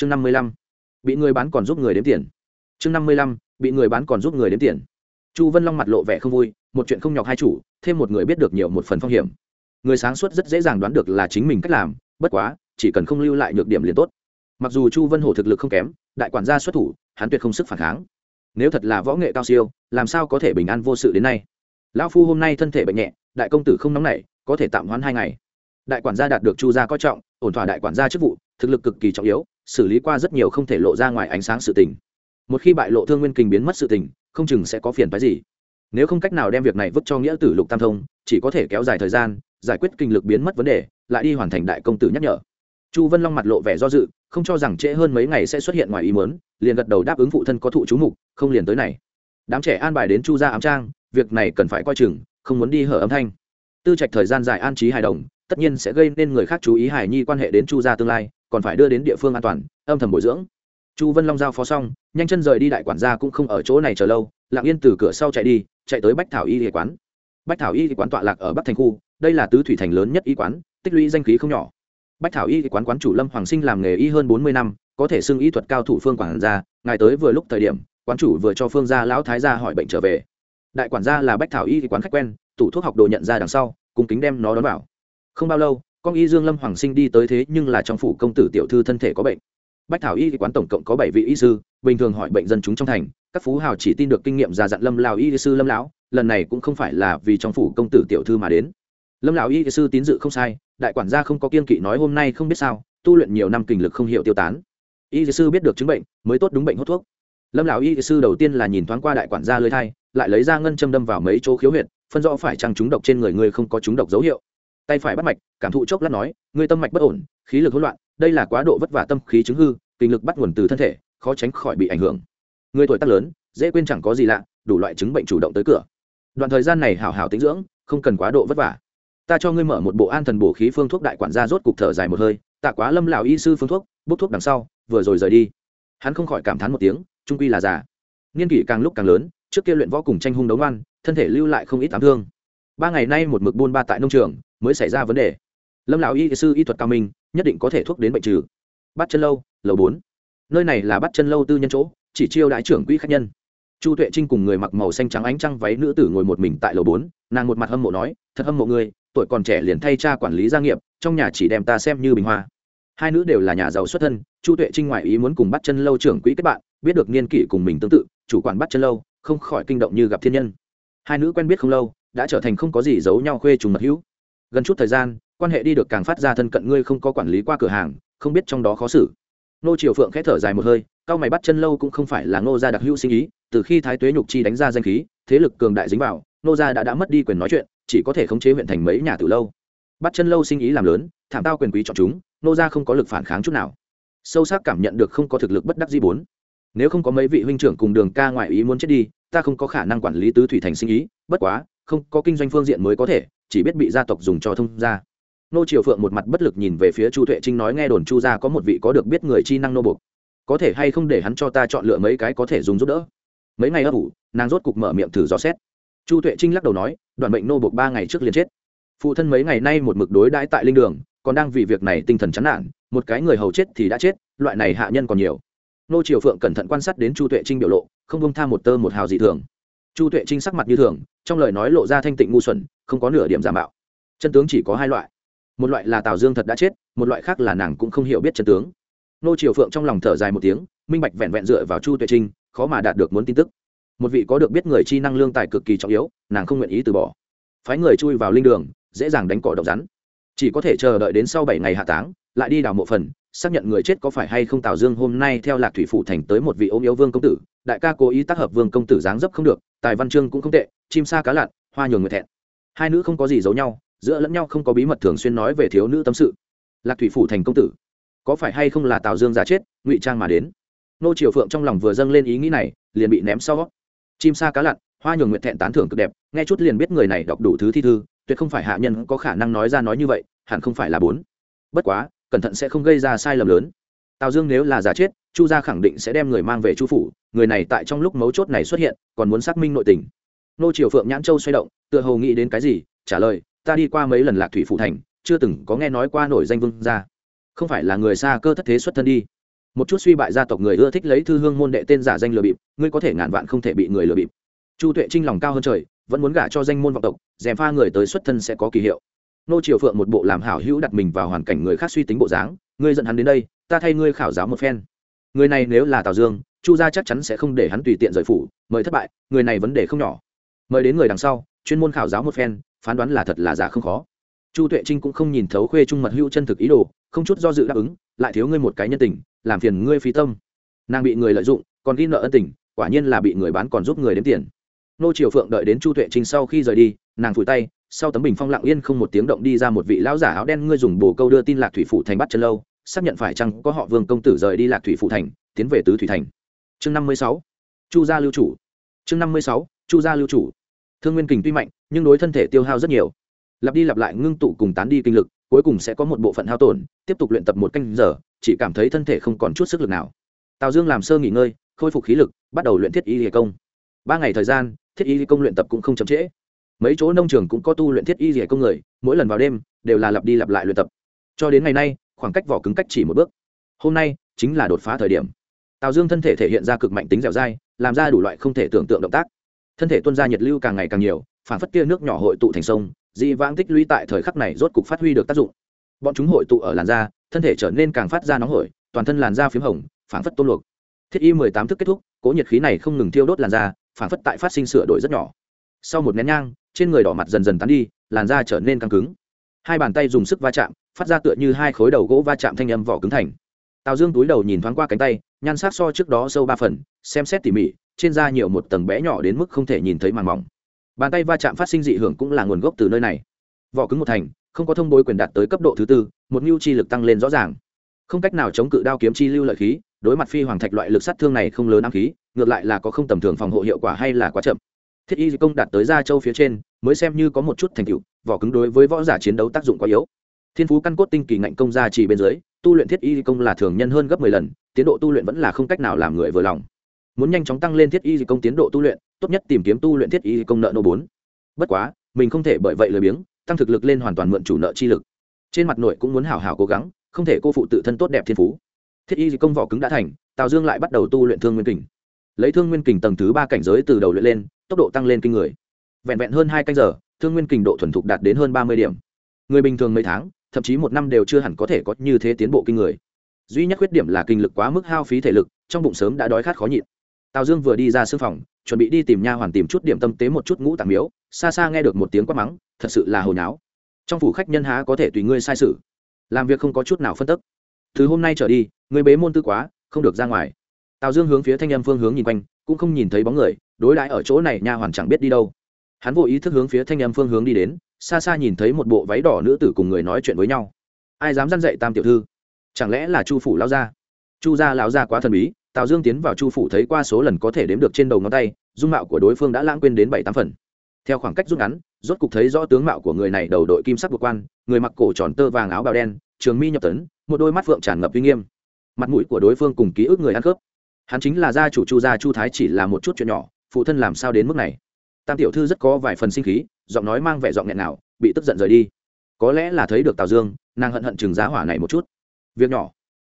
chương năm mươi lăm. Bị người bán còn giúp người đếm tiền. Chương năm mươi lăm. Bị người bán còn giúp người đếm tiền. Chu vân long mặt lộ vẻ không vui, một chuyện không nhọc hai chủ, thêm một người biết được nhiều một phần phong hiểm. Người sáng suốt rất dễ dàng đoán được là chính mình cách làm, bất quá, chỉ cần không lưu lại nhược điểm liền tốt. Mặc dù chu vân hổ thực lực không kém, đại quản gia xuất thủ, hắn tuyệt không sức phản kháng. Nếu thật là võ nghệ cao siêu, làm sao có thể bình an vô sự đến nay? Lão phu hôm nay thân thể bệnh nhẹ, đại công tử không nóng nảy, có thể tạm hoãn hai ngày. Đại quản gia đạt được chu gia coi trọng, ổn thỏa đại quản gia chức vụ, thực lực cực kỳ trọng yếu xử lý qua rất nhiều không thể lộ ra ngoài ánh sáng sự tình. Một khi bại lộ thương nguyên kình biến mất sự tình, không chừng sẽ có phiền phái gì. Nếu không cách nào đem việc này vứt cho nghĩa tử lục tam thông, chỉ có thể kéo dài thời gian, giải quyết kinh lực biến mất vấn đề, lại đi hoàn thành đại công tử nhắc nhở. Chu vân long mặt lộ vẻ do dự, không cho rằng trễ hơn mấy ngày sẽ xuất hiện ngoài ý muốn, liền gật đầu đáp ứng phụ thân có thụ chú mục, không liền tới này. Đám trẻ an bài đến chu gia ám trang, việc này cần phải coi chừng, không muốn đi hở âm thanh. Tư trạch thời gian dài an trí hài đồng, tất nhiên sẽ gây nên người khác chú ý hài nhi quan hệ đến chu gia tương lai còn phải đưa đến địa phương an toàn, âm thầm bồi dưỡng. Chu vân long giao phó xong, nhanh chân rời đi đại quản gia cũng không ở chỗ này chờ lâu, lặng yên từ cửa sau chạy đi, chạy tới bách thảo y y quán. Bách thảo y y quán tọa lạc ở bắc thành khu, đây là tứ thủy thành lớn nhất y quán, tích lũy danh khí không nhỏ. Bách thảo y y quán quán chủ lâm hoàng sinh làm nghề y hơn bốn mươi năm, có thể xưng y thuật cao thủ phương quản gia, ngài tới vừa lúc thời điểm, quán chủ vừa cho phương gia lão thái gia hỏi bệnh trở về. Đại quản gia là bách thảo y y quán khách quen, tủ thuốc học đồ nhận ra đằng sau cùng kính đem nó đón vào. Không bao lâu con y dương lâm hoàng sinh đi tới thế nhưng là trong phủ công tử tiểu thư thân thể có bệnh. Bách thảo y quán tổng cộng có bảy vị y sư, bình thường hỏi bệnh dân chúng trong thành, các phú hào chỉ tin được kinh nghiệm già dặn lâm lào y sư lâm lão, lần này cũng không phải là vì trong phủ công tử tiểu thư mà đến. Lâm lão y sư tín dự không sai, đại quản gia không có kiên kỵ nói hôm nay không biết sao, tu luyện nhiều năm kinh lực không hiểu tiêu tán. Y sư biết được chứng bệnh, mới tốt đúng bệnh hốt thuốc. Lâm lão y sư đầu tiên là nhìn thoáng qua đại quản gia lơi thai, lại lấy ra ngân châm đâm vào mấy chỗ khiếu huyệt, phân rõ phải chăng trúng độc trên người người không có trúng độc dấu hiệu tay phải bắt mạch, cảm thụ chốc lát nói người tâm mạch bất ổn, khí lực hỗn loạn, đây là quá độ vất vả tâm khí chứng hư, kinh lực bắt nguồn từ thân thể, khó tránh khỏi bị ảnh hưởng. Người tuổi tác lớn, dễ quên chẳng có gì lạ, đủ loại chứng bệnh chủ động tới cửa. Đoạn thời gian này hảo hảo tính dưỡng, không cần quá độ vất vả. Ta cho ngươi mở một bộ an thần bổ khí phương thuốc đại quản gia rốt cục thở dài một hơi, tạ quá lâm lão y sư phương thuốc, bốc thuốc đằng sau, vừa rồi rời đi. Hắn không khỏi cảm thán một tiếng, trung quy là già. Niên kỷ càng lúc càng lớn, trước kia luyện võ cùng tranh hung đấu ngoan, thân thể lưu lại không ít ám thương. Ba ngày nay một mực buôn ba tại nông trường mới xảy ra vấn đề. Lâm lão y sư y thuật cao minh, nhất định có thể thuốc đến bệnh trừ. Bắt chân lâu, lầu bốn. Nơi này là bắt chân lâu tư nhân chỗ, chỉ chiêu đại trưởng quỹ khách nhân. Chu tuệ trinh cùng người mặc màu xanh trắng ánh trăng váy nữ tử ngồi một mình tại lầu bốn, nàng một mặt hâm mộ nói, thật hâm mộ người tuổi còn trẻ liền thay cha quản lý gia nghiệp, trong nhà chỉ đem ta xem như bình hoa. Hai nữ đều là nhà giàu xuất thân, chu tuệ trinh ngoại ý muốn cùng bắt chân lâu trưởng quỹ kết bạn, biết được niên kỷ cùng mình tương tự, chủ quản bắt chân lâu, không khỏi kinh động như gặp thiên nhân. Hai nữ quen biết không lâu, đã trở thành không có gì giấu nhau khuê trùng mật hữu gần chút thời gian, quan hệ đi được càng phát ra thân cận ngươi không có quản lý qua cửa hàng, không biết trong đó khó xử. Nô triều phượng khẽ thở dài một hơi cao mày bắt chân lâu cũng không phải là nô gia đặc hữu sinh ý, từ khi thái tuế nhục chi đánh ra danh khí, thế lực cường đại dính vào nô gia đã đã mất đi quyền nói chuyện, chỉ có thể khống chế huyện thành mấy nhà từ lâu. Bắt chân lâu sinh ý làm lớn, thảm tao quyền quý chọn chúng nô gia không có lực phản kháng chút nào. Sâu sắc cảm nhận được không có thực lực bất đắc di bốn. Nếu không có mấy vị huynh trưởng cùng đường ca ngoại ý muốn chết đi, ta không có khả năng quản lý tứ thủy thành sinh ý, bất quá, không có kinh doanh phương diện mới có thể chỉ biết bị gia tộc dùng cho thông gia. Nô triều phượng một mặt bất lực nhìn về phía chu tuệ trinh nói nghe đồn chu gia có một vị có được biết người chi năng nô bục có thể hay không để hắn cho ta chọn lựa mấy cái có thể dùng giúp đỡ? Mấy ngày ấp ủ, nàng rốt cục mở miệng thử dò xét. Chu tuệ trinh lắc đầu nói đoàn bệnh nô bục ba ngày trước liền chết. Phụ thân mấy ngày nay một mực đối đãi tại linh đường, còn đang vì việc này tinh thần chán nản, một cái người hầu chết thì đã chết, loại này hạ nhân còn nhiều. Nô triều phượng cẩn thận quan sát đến chu tuệ trinh biểu lộ, không bông tha một tơ một hào dị thường. Chu tuệ trinh sắc mặt như thường trong lời nói lộ ra thanh tịnh ngu xuẩn, không có nửa điểm giả mạo. Chân tướng chỉ có hai loại. Một loại là tào dương thật đã chết, một loại khác là nàng cũng không hiểu biết chân tướng. Nô triều phượng trong lòng thở dài một tiếng, minh bạch vẹn vẹn dựa vào chu tuệ trinh, khó mà đạt được muốn tin tức. Một vị có được biết người chi năng lương tài cực kỳ trọng yếu, nàng không nguyện ý từ bỏ. Phái người chui vào linh đường, dễ dàng đánh cỏ độc rắn. Chỉ có thể chờ đợi đến sau bảy ngày hạ táng, lại đi đào mộ phần, xác nhận người chết có phải hay không tào dương hôm nay theo lạc thủy phủ thành tới một vị ôm yếu vương công tử. Đại ca cố ý tác hợp vương công tử dáng dấp không được, tài văn chương cũng không tệ chim sa cá lặn, hoa nhường người thẹn. Hai nữ không có gì giấu nhau, giữa lẫn nhau không có bí mật thường xuyên nói về thiếu nữ tâm sự. Lạc thủy phủ thành công tử, có phải hay không là tào dương giả chết, ngụy trang mà đến? Nô triều phượng trong lòng vừa dâng lên ý nghĩ này, liền bị ném sau. Chim sa cá lặn, hoa nhường nguyện thẹn tán thưởng cực đẹp, nghe chút liền biết người này đọc đủ thứ thi thư, tuyệt không phải hạ nhân có khả năng nói ra nói như vậy, hẳn không phải là bốn. Bất quá, cẩn thận sẽ không gây ra sai lầm lớn. Tào dương nếu là giả chết, chu gia khẳng định sẽ đem người mang về chu phủ, người này tại trong lúc mấu chốt này xuất hiện, còn muốn xác minh nội tình nô triều phượng nhãn châu xoay động, tựa hồ nghĩ đến cái gì, trả lời, ta đi qua mấy lần lạc thủy phủ thành, chưa từng có nghe nói qua nổi danh vương gia. Không phải là người xa cơ thất thế xuất thân đi. Một chút suy bại gia tộc người ưa thích lấy thư hương môn đệ tên giả danh lừa bịp, ngươi có thể ngàn vạn không thể bị người lừa bịp. Chu tuệ trinh lòng cao hơn trời, vẫn muốn gả cho danh môn vọng tộc, dèm pha người tới xuất thân sẽ có kỳ hiệu. Nô triều phượng một bộ làm hảo hữu đặt mình vào hoàn cảnh người khác suy tính bộ dáng, ngươi dẫn hắn đến đây, ta thay ngươi khảo giáo một phen. Người này nếu là tào dương, chu gia chắc chắn sẽ không để hắn tùy tiện rời phủ, mời thất bại, người này vấn đề không nhỏ mời đến người đằng sau, chuyên môn khảo giáo một phen, phán đoán là thật là giả không khó. Chu tuệ trinh cũng không nhìn thấu khuê trung mật hữu chân thực ý đồ, không chút do dự đáp ứng, lại thiếu ngươi một cái nhân tình, làm phiền ngươi phí tâm. Nàng bị người lợi dụng, còn ghi nợ ân tình, quả nhiên là bị người bán còn giúp người đếm tiền. Nô triều phượng đợi đến chu tuệ trinh sau khi rời đi, nàng phủi tay, sau tấm bình phong lặng yên không một tiếng động đi ra một vị lão giả áo đen ngươi dùng bồ câu đưa tin lạc thủy phủ thành bắt chân lâu, xác nhận phải chăng có họ vương công tử rời đi lạc thủy phủ thành, tiến về tứ thủy thành. Chương năm mươi sáu. Chu gia lưu chủ. Chương năm mươi sáu chu gia lưu chủ. Thương nguyên kình tuy mạnh, nhưng đối thân thể tiêu hao rất nhiều. Lặp đi lặp lại ngưng tụ cùng tán đi kinh lực, cuối cùng sẽ có một bộ phận hao tổn, tiếp tục luyện tập một canh giờ, chỉ cảm thấy thân thể không còn chút sức lực nào. Tào dương làm sơ nghỉ ngơi, khôi phục khí lực, bắt đầu luyện thiết y lìa công. Ba ngày thời gian, thiết y công luyện tập cũng không chậm trễ. Mấy chỗ nông trường cũng có tu luyện thiết y lìa công người, mỗi lần vào đêm, đều là lặp đi lặp lại luyện tập. Cho đến ngày nay, khoảng cách vỏ cứng cách chỉ một bước. Hôm nay, chính là đột phá thời điểm. Tào dương thân thể thể hiện ra cực mạnh tính dẻo dai, làm ra đủ loại không thể tưởng tượng động tác thân thể tuân ra nhiệt lưu càng ngày càng nhiều phản phất kia nước nhỏ hội tụ thành sông, dị vãng tích lũy tại thời khắc này rốt cục phát huy được tác dụng. Bọn chúng hội tụ ở làn da, thân thể trở nên càng phát ra nóng hổi, toàn thân làn da p h í m hồng phản phất tôn luộc. Thiết y mười tám thức kết thúc, cố nhiệt khí này không ngừng thiêu đốt làn da phản phất tại phát sinh sửa đổi rất nhỏ. Sau một nén nhang, trên người đỏ mặt dần dần tán đi, làn da trở nên căng cứng. Hai bàn tay dùng sức va chạm, phát ra tựa như hai khối đầu gỗ va chạm thanh âm vỏ cứng thành. Tào dương túi đầu nhìn thoáng qua cánh tay, nhan sắc so trước đó sâu ba phần, xem xét tỉ mỉ trên da nhiều một tầng bé nhỏ đến mức không thể nhìn thấy màn mỏng. Bàn tay va chạm phát sinh dị hưởng cũng là nguồn gốc từ nơi này. Vỏ cứng một thành, không có thông bối quyền đạt tới cấp độ thứ tư, một mưu chi lực tăng lên rõ ràng. Không cách nào chống cự đao kiếm chi lưu lợi khí, đối mặt phi hoàng thạch loại lực sát thương này không lớn ám khí, ngược lại là có không tầm thường phòng hộ hiệu quả hay là quá chậm. Thiết y công đạt tới gia châu phía trên, mới xem như có một chút thành tựu, vỏ cứng đối với võ giả chiến đấu tác dụng quá yếu. Thiên phú căn cốt tinh kỳ ngạnh công gia chỉ bên dưới, tu luyện thiết y công là thường nhân hơn gấp mười lần, tiến độ tu luyện vẫn là không cách nào làm người vừa lòng muốn nhanh chóng tăng lên thiết y công tiến độ tu luyện, tốt nhất tìm kiếm tu luyện thiết y công nợ nô bốn. Bất quá, mình không thể bởi vậy lười biếng, tăng thực lực lên hoàn toàn mượn chủ nợ chi lực. Trên mặt nội cũng muốn hảo hảo cố gắng, không thể cô phụ tự thân tốt đẹp thiên phú. Thiết y công vỏ cứng đã thành, tào dương lại bắt đầu tu luyện thương nguyên kình. Lấy thương nguyên kình tầng thứ ba cảnh giới từ đầu luyện lên, tốc độ tăng lên kinh người. Vẹn vẹn hơn hai canh giờ, thương nguyên kình độ thuần thục đạt đến hơn ba mươi điểm. Người bình thường mấy tháng, thậm chí một năm đều chưa hẳn có thể có như thế tiến bộ kinh người. Duy nhất khuyết điểm là kinh lực quá mức hao phí thể lực, trong bụng sớm đã đói khát khó nhịn tào dương vừa đi ra sương phòng, chuẩn bị đi tìm nha hoàn tìm chút điểm tâm tế một chút ngũ tạng miếu, xa xa nghe được một tiếng quát mắng, thật sự là hồi nháo trong phủ khách nhân há có thể tùy ngươi sai sự. Làm việc không có chút nào phân tức. Từ hôm nay trở đi người bế môn tư quá, không được ra ngoài. Tào dương hướng phía thanh âm phương hướng nhìn quanh, cũng không nhìn thấy bóng người, đối đãi ở chỗ này nha hoàn chẳng biết đi đâu. Hắn vô ý thức hướng phía thanh âm phương hướng đi đến, xa xa nhìn thấy một bộ váy đỏ nữ tử cùng người nói chuyện với nhau. Ai dám dăn dậy tam tiểu thư? Chẳng lẽ là chu phủ lao gia? Chu gia lão gia quá thần bí tào dương tiến vào chu phủ thấy qua số lần có thể đếm được trên đầu ngón tay, dung mạo của đối phương đã lãng quên đến bảy tám phần. Theo khoảng cách rút ngắn, rốt cục thấy rõ tướng mạo của người này đầu đội kim sắc bộ quan, người mặc cổ tròn tơ vàng áo bào đen, trường mi nhập tấn, một đôi mắt phượng tràn ngập uy nghiêm. Mặt mũi của đối phương cùng ký ức người ăn cướp. Hắn chính là gia chủ chu gia, chu thái chỉ là một chút chuyện nhỏ, phụ thân làm sao đến mức này? Tam tiểu thư rất có vài phần sinh khí, giọng nói mang vẻ giọng nghẹn nào bị tức giận rời đi. Có lẽ là thấy được tào dương, nàng hận hận chừng giá hỏa này một chút. Việc nhỏ.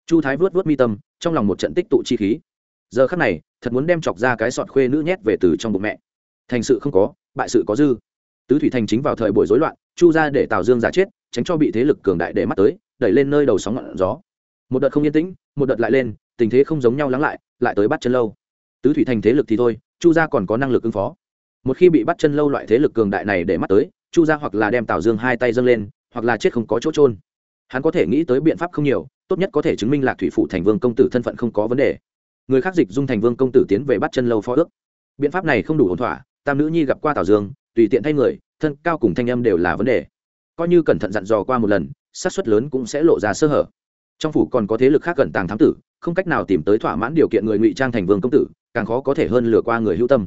Chu thái vuốt vuốt mi tâm trong lòng một trận tích tụ chi khí. Giờ khắc này, thật muốn đem chọc ra cái sọt khuê nữ nhét về từ trong bụng mẹ. Thành sự không có, bại sự có dư. Tứ thủy thành chính vào thời buổi rối loạn, chu ra để tào dương giả chết, tránh cho bị thế lực cường đại để mắt tới, đẩy lên nơi đầu sóng ngọn gió. Một đợt không yên tĩnh, một đợt lại lên, tình thế không giống nhau lắng lại lại tới bắt chân lâu. Tứ thủy thành thế lực thì thôi, chu gia còn có năng lực ứng phó. Một khi bị bắt chân lâu loại thế lực cường đại này để mắt tới, chu gia hoặc là đem tào dương hai tay dâng lên, hoặc là chết không có chỗ trôn hắn có thể nghĩ tới biện pháp không nhiều, tốt nhất có thể chứng minh lạc thủy phủ thành vương công tử thân phận không có vấn đề. Người khác dịch dung thành vương công tử tiến về bắt chân lâu phó ước. Biện pháp này không đủ ổn thỏa, tam nữ nhi gặp qua tào dương, tùy tiện thay người, thân cao cùng thanh âm đều là vấn đề. Coi như cẩn thận dặn dò qua một lần sát suất lớn cũng sẽ lộ ra sơ hở. Trong phủ còn có thế lực khác cẩn tàng thám tử, không cách nào tìm tới thỏa mãn điều kiện người ngụy trang thành vương công tử, càng khó có thể hơn lừa qua người hữu tâm.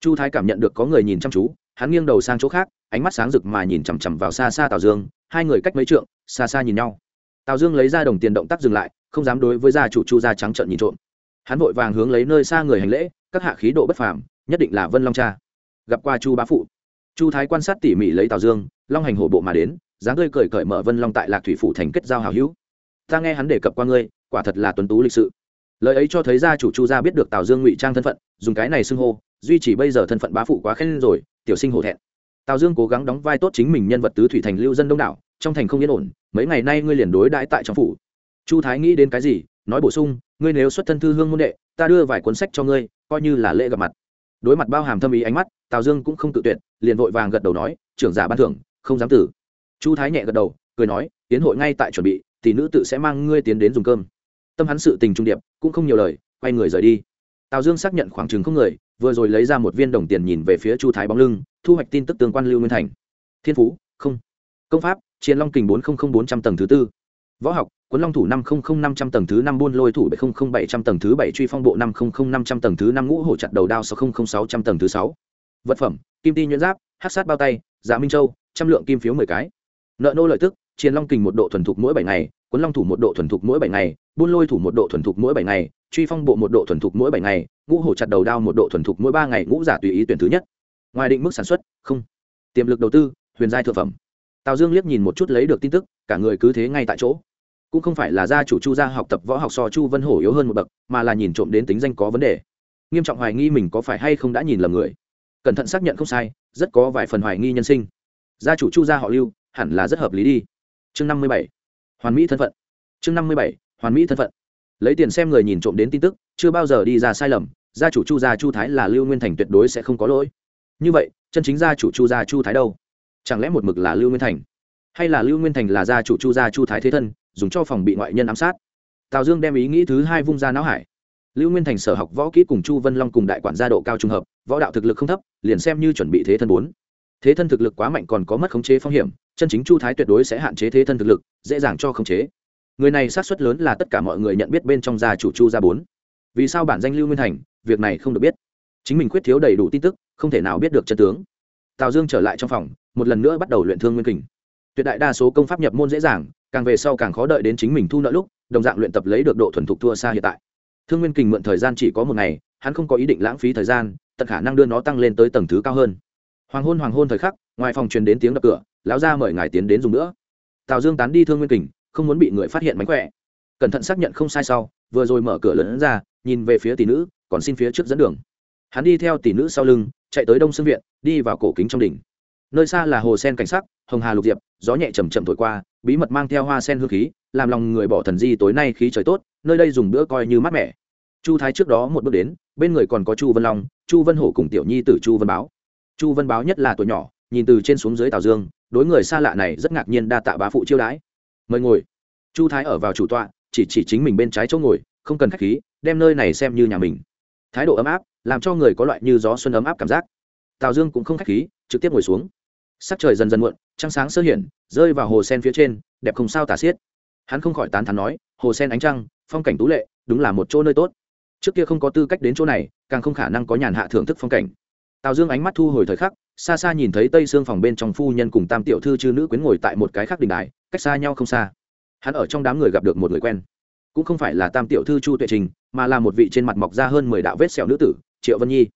Chu thái cảm nhận được có người nhìn chăm chú, hắn nghiêng đầu sang chỗ khác, ánh mắt sáng rực mà nhìn chằm chằm vào xa xa tào dương hai người cách mấy trượng, xa xa nhìn nhau. Tào dương lấy ra đồng tiền động tác dừng lại, không dám đối với gia chủ chu gia trắng trợn nhìn trộm. Hắn vội vàng hướng lấy nơi xa người hành lễ, các hạ khí độ bất phàm, nhất định là vân long cha. Gặp qua chu bá phụ. Chu thái quan sát tỉ mỉ lấy tào dương, long hành hổ bộ mà đến, dáng tươi cười cởi mở vân long tại lạc thủy phủ thành kết giao hào hữu. Ta nghe hắn đề cập qua ngươi, quả thật là tuấn tú lịch sự. Lời ấy cho thấy gia chủ chu gia biết được tào dương ngụy trang thân phận, dùng cái này xưng hô, duy trì bây giờ thân phận bá phụ quá khen rồi, tiểu sinh hổ thẹn. Tào dương cố gắng đóng vai tốt chính mình nhân vật tứ thủy thành lưu dân đông đảo trong thành không yên ổn, mấy ngày nay ngươi liền đối đãi tại trong phủ. Chu thái nghĩ đến cái gì, nói bổ sung, ngươi nếu xuất thân thư hương môn đệ, ta đưa vài cuốn sách cho ngươi, coi như là lễ gặp mặt. Đối mặt bao hàm thâm ý ánh mắt, tào dương cũng không tự tuyệt, liền vội vàng gật đầu nói, trưởng giả ban thưởng, không dám tử. Chu thái nhẹ gật đầu, cười nói, tiến hội ngay tại chuẩn bị thì nữ tự sẽ mang ngươi tiến đến dùng cơm. Tâm hắn sự tình trung điệp, cũng không nhiều lời, quay người rời đi. Tào dương xác nhận khoảng chừng không người, vừa rồi lấy ra một viên đồng tiền nhìn về phía chu thái bóng lưng, thu hoạch tin tức tương quan lưu nguyên thành. Thiên phú, không. Công pháp chiến long kình bốn trăm linh bốn trăm tầng thứ tư. Võ học, quấn long thủ năm trăm linh năm trăm tầng thứ năm, buôn lôi thủ bảy trăm linh bảy trăm tầng thứ bảy, truy phong bộ năm trăm linh năm trăm tầng thứ năm, ngũ hổ chặt đầu đao sáu trăm sáu trăm tầng thứ sáu. Vật phẩm, kim ti nhuyễn giáp hát sát bao tay giá minh châu, trăm lượng kim phiếu mười cái. Nợ nô lợi tức chiến long kình một độ thuần thục mỗi bảy ngày, quấn long thủ một độ thuần thục mỗi bảy ngày, buôn lôi thủ một độ thuần thục mỗi bảy ngày, truy phong bộ một độ thuần thục mỗi bảy ngày, ngũ hổ chặt đầu đao một độ thuần thục mỗi ba ngày, ngũ giả tùy ý tuyển thứ nhất. Ngoài định mức sản xuất, không. Tiềm lực đầu tư, huyền giai thực phẩm tào dương liếc nhìn một chút lấy được tin tức, cả người cứ thế ngay tại chỗ. Cũng không phải là gia chủ chu gia học tập võ học so chu vân hổ yếu hơn một bậc, mà là nhìn trộm đến tính danh có vấn đề. Nghiêm trọng hoài nghi mình có phải hay không đã nhìn lầm người. Cẩn thận xác nhận không sai, rất có vài phần hoài nghi nhân sinh. Gia chủ chu gia họ lưu, hẳn là rất hợp lý đi. Chương năm mươi bảy, hoàn mỹ thân phận. Chương năm mươi bảy, hoàn mỹ thân phận. Lấy tiền xem người nhìn trộm đến tin tức, chưa bao giờ đi ra sai lầm, gia chủ chu gia chu thái là lưu nguyên thành tuyệt đối sẽ không có lỗi. Như vậy, chân chính gia chủ chu gia chu thái đâu? Chẳng lẽ một mực là lưu nguyên thành? Hay là lưu nguyên thành là gia chủ chu gia chu thái thế thân, dùng cho phòng bị ngoại nhân ám sát? Tào dương đem ý nghĩ thứ hai vung ra não hải. Lưu nguyên thành sở học võ kỹ cùng chu vân long cùng đại quản gia độ cao trung hợp, võ đạo thực lực không thấp, liền xem như chuẩn bị thế thân bốn. Thế thân thực lực quá mạnh còn có mất khống chế phong hiểm, chân chính chu thái tuyệt đối sẽ hạn chế thế thân thực lực, dễ dàng cho khống chế. Người này sát xuất lớn là tất cả mọi người nhận biết bên trong gia chủ chu gia bốn. Vì sao bản danh lưu nguyên thành, việc này không được biết. Chính mình quyết thiếu đầy đủ tin tức, không thể nào biết được chân tướng. Tào dương trở lại trong phòng một lần nữa bắt đầu luyện thương nguyên kình. Tuyệt đại đa số công pháp nhập môn dễ dàng, càng về sau càng khó đợi đến chính mình thu nợ lúc, đồng dạng luyện tập lấy được độ thuần thục thua xa hiện tại. Thương nguyên kình mượn thời gian chỉ có một ngày, hắn không có ý định lãng phí thời gian, tận khả năng đưa nó tăng lên tới tầng thứ cao hơn. Hoàng hôn hoàng hôn thời khắc, ngoài phòng truyền đến tiếng đập cửa, lão ra mời ngài tiến đến dùng nữa. Tào dương tán đi thương nguyên kình, không muốn bị người phát hiện mánh khỏe. Cẩn thận xác nhận không sai sau, vừa rồi mở cửa lớn ra, nhìn về phía tỷ nữ, còn xin phía trước dẫn đường. Hắn đi theo tỷ nữ sau lưng, chạy tới đông xương viện, đi vào cổ kính trong đỉnh nơi xa là hồ sen cảnh sắc, hồng hà lục diệp, gió nhẹ chầm chậm thổi qua, bí mật mang theo hoa sen hương khí, làm lòng người bỏ thần di tối nay khí trời tốt, nơi đây dùng bữa coi như mát mẻ. Chu thái trước đó một bước đến, bên người còn có chu vân long, chu vân hổ cùng tiểu nhi t ử chu vân báo. Chu vân báo nhất là tuổi nhỏ, nhìn từ trên xuống dưới tào dương, đối người xa lạ này rất ngạc nhiên đa tạ bá phụ chiêu đãi. Mời ngồi. Chu thái ở vào chủ tọa, chỉ chỉ chính mình bên trái chỗ ngồi, không cần k h á c h khí, đem nơi này xem như nhà mình. Thái độ ấm áp, làm cho người có loại như gió xuân ấm áp cảm giác. Tào dương cũng không k h á c h khí, trực tiếp ngồi xuống sắc trời dần dần muộn, trăng sáng sơ hiển, rơi vào hồ sen phía trên, đẹp không sao tả xiết. Hắn không khỏi tán thắn nói, hồ sen ánh trăng, phong cảnh tú lệ, đúng là một chỗ nơi tốt. Trước kia không có tư cách đến chỗ này, càng không khả năng có nhàn hạ thưởng thức phong cảnh. Tào dương ánh mắt thu hồi thời khắc, xa xa nhìn thấy tây xương phòng bên trong phu nhân cùng tam tiểu thư chư nữ quyến ngồi tại một cái khác đình đài, cách xa nhau không xa. Hắn ở trong đám người gặp được một người quen. Cũng không phải là tam tiểu thư chu tuệ trình, mà là một vị trên mặt mọc ra hơn mười đạo vết sẹo nữ tử, triệu vân nhi.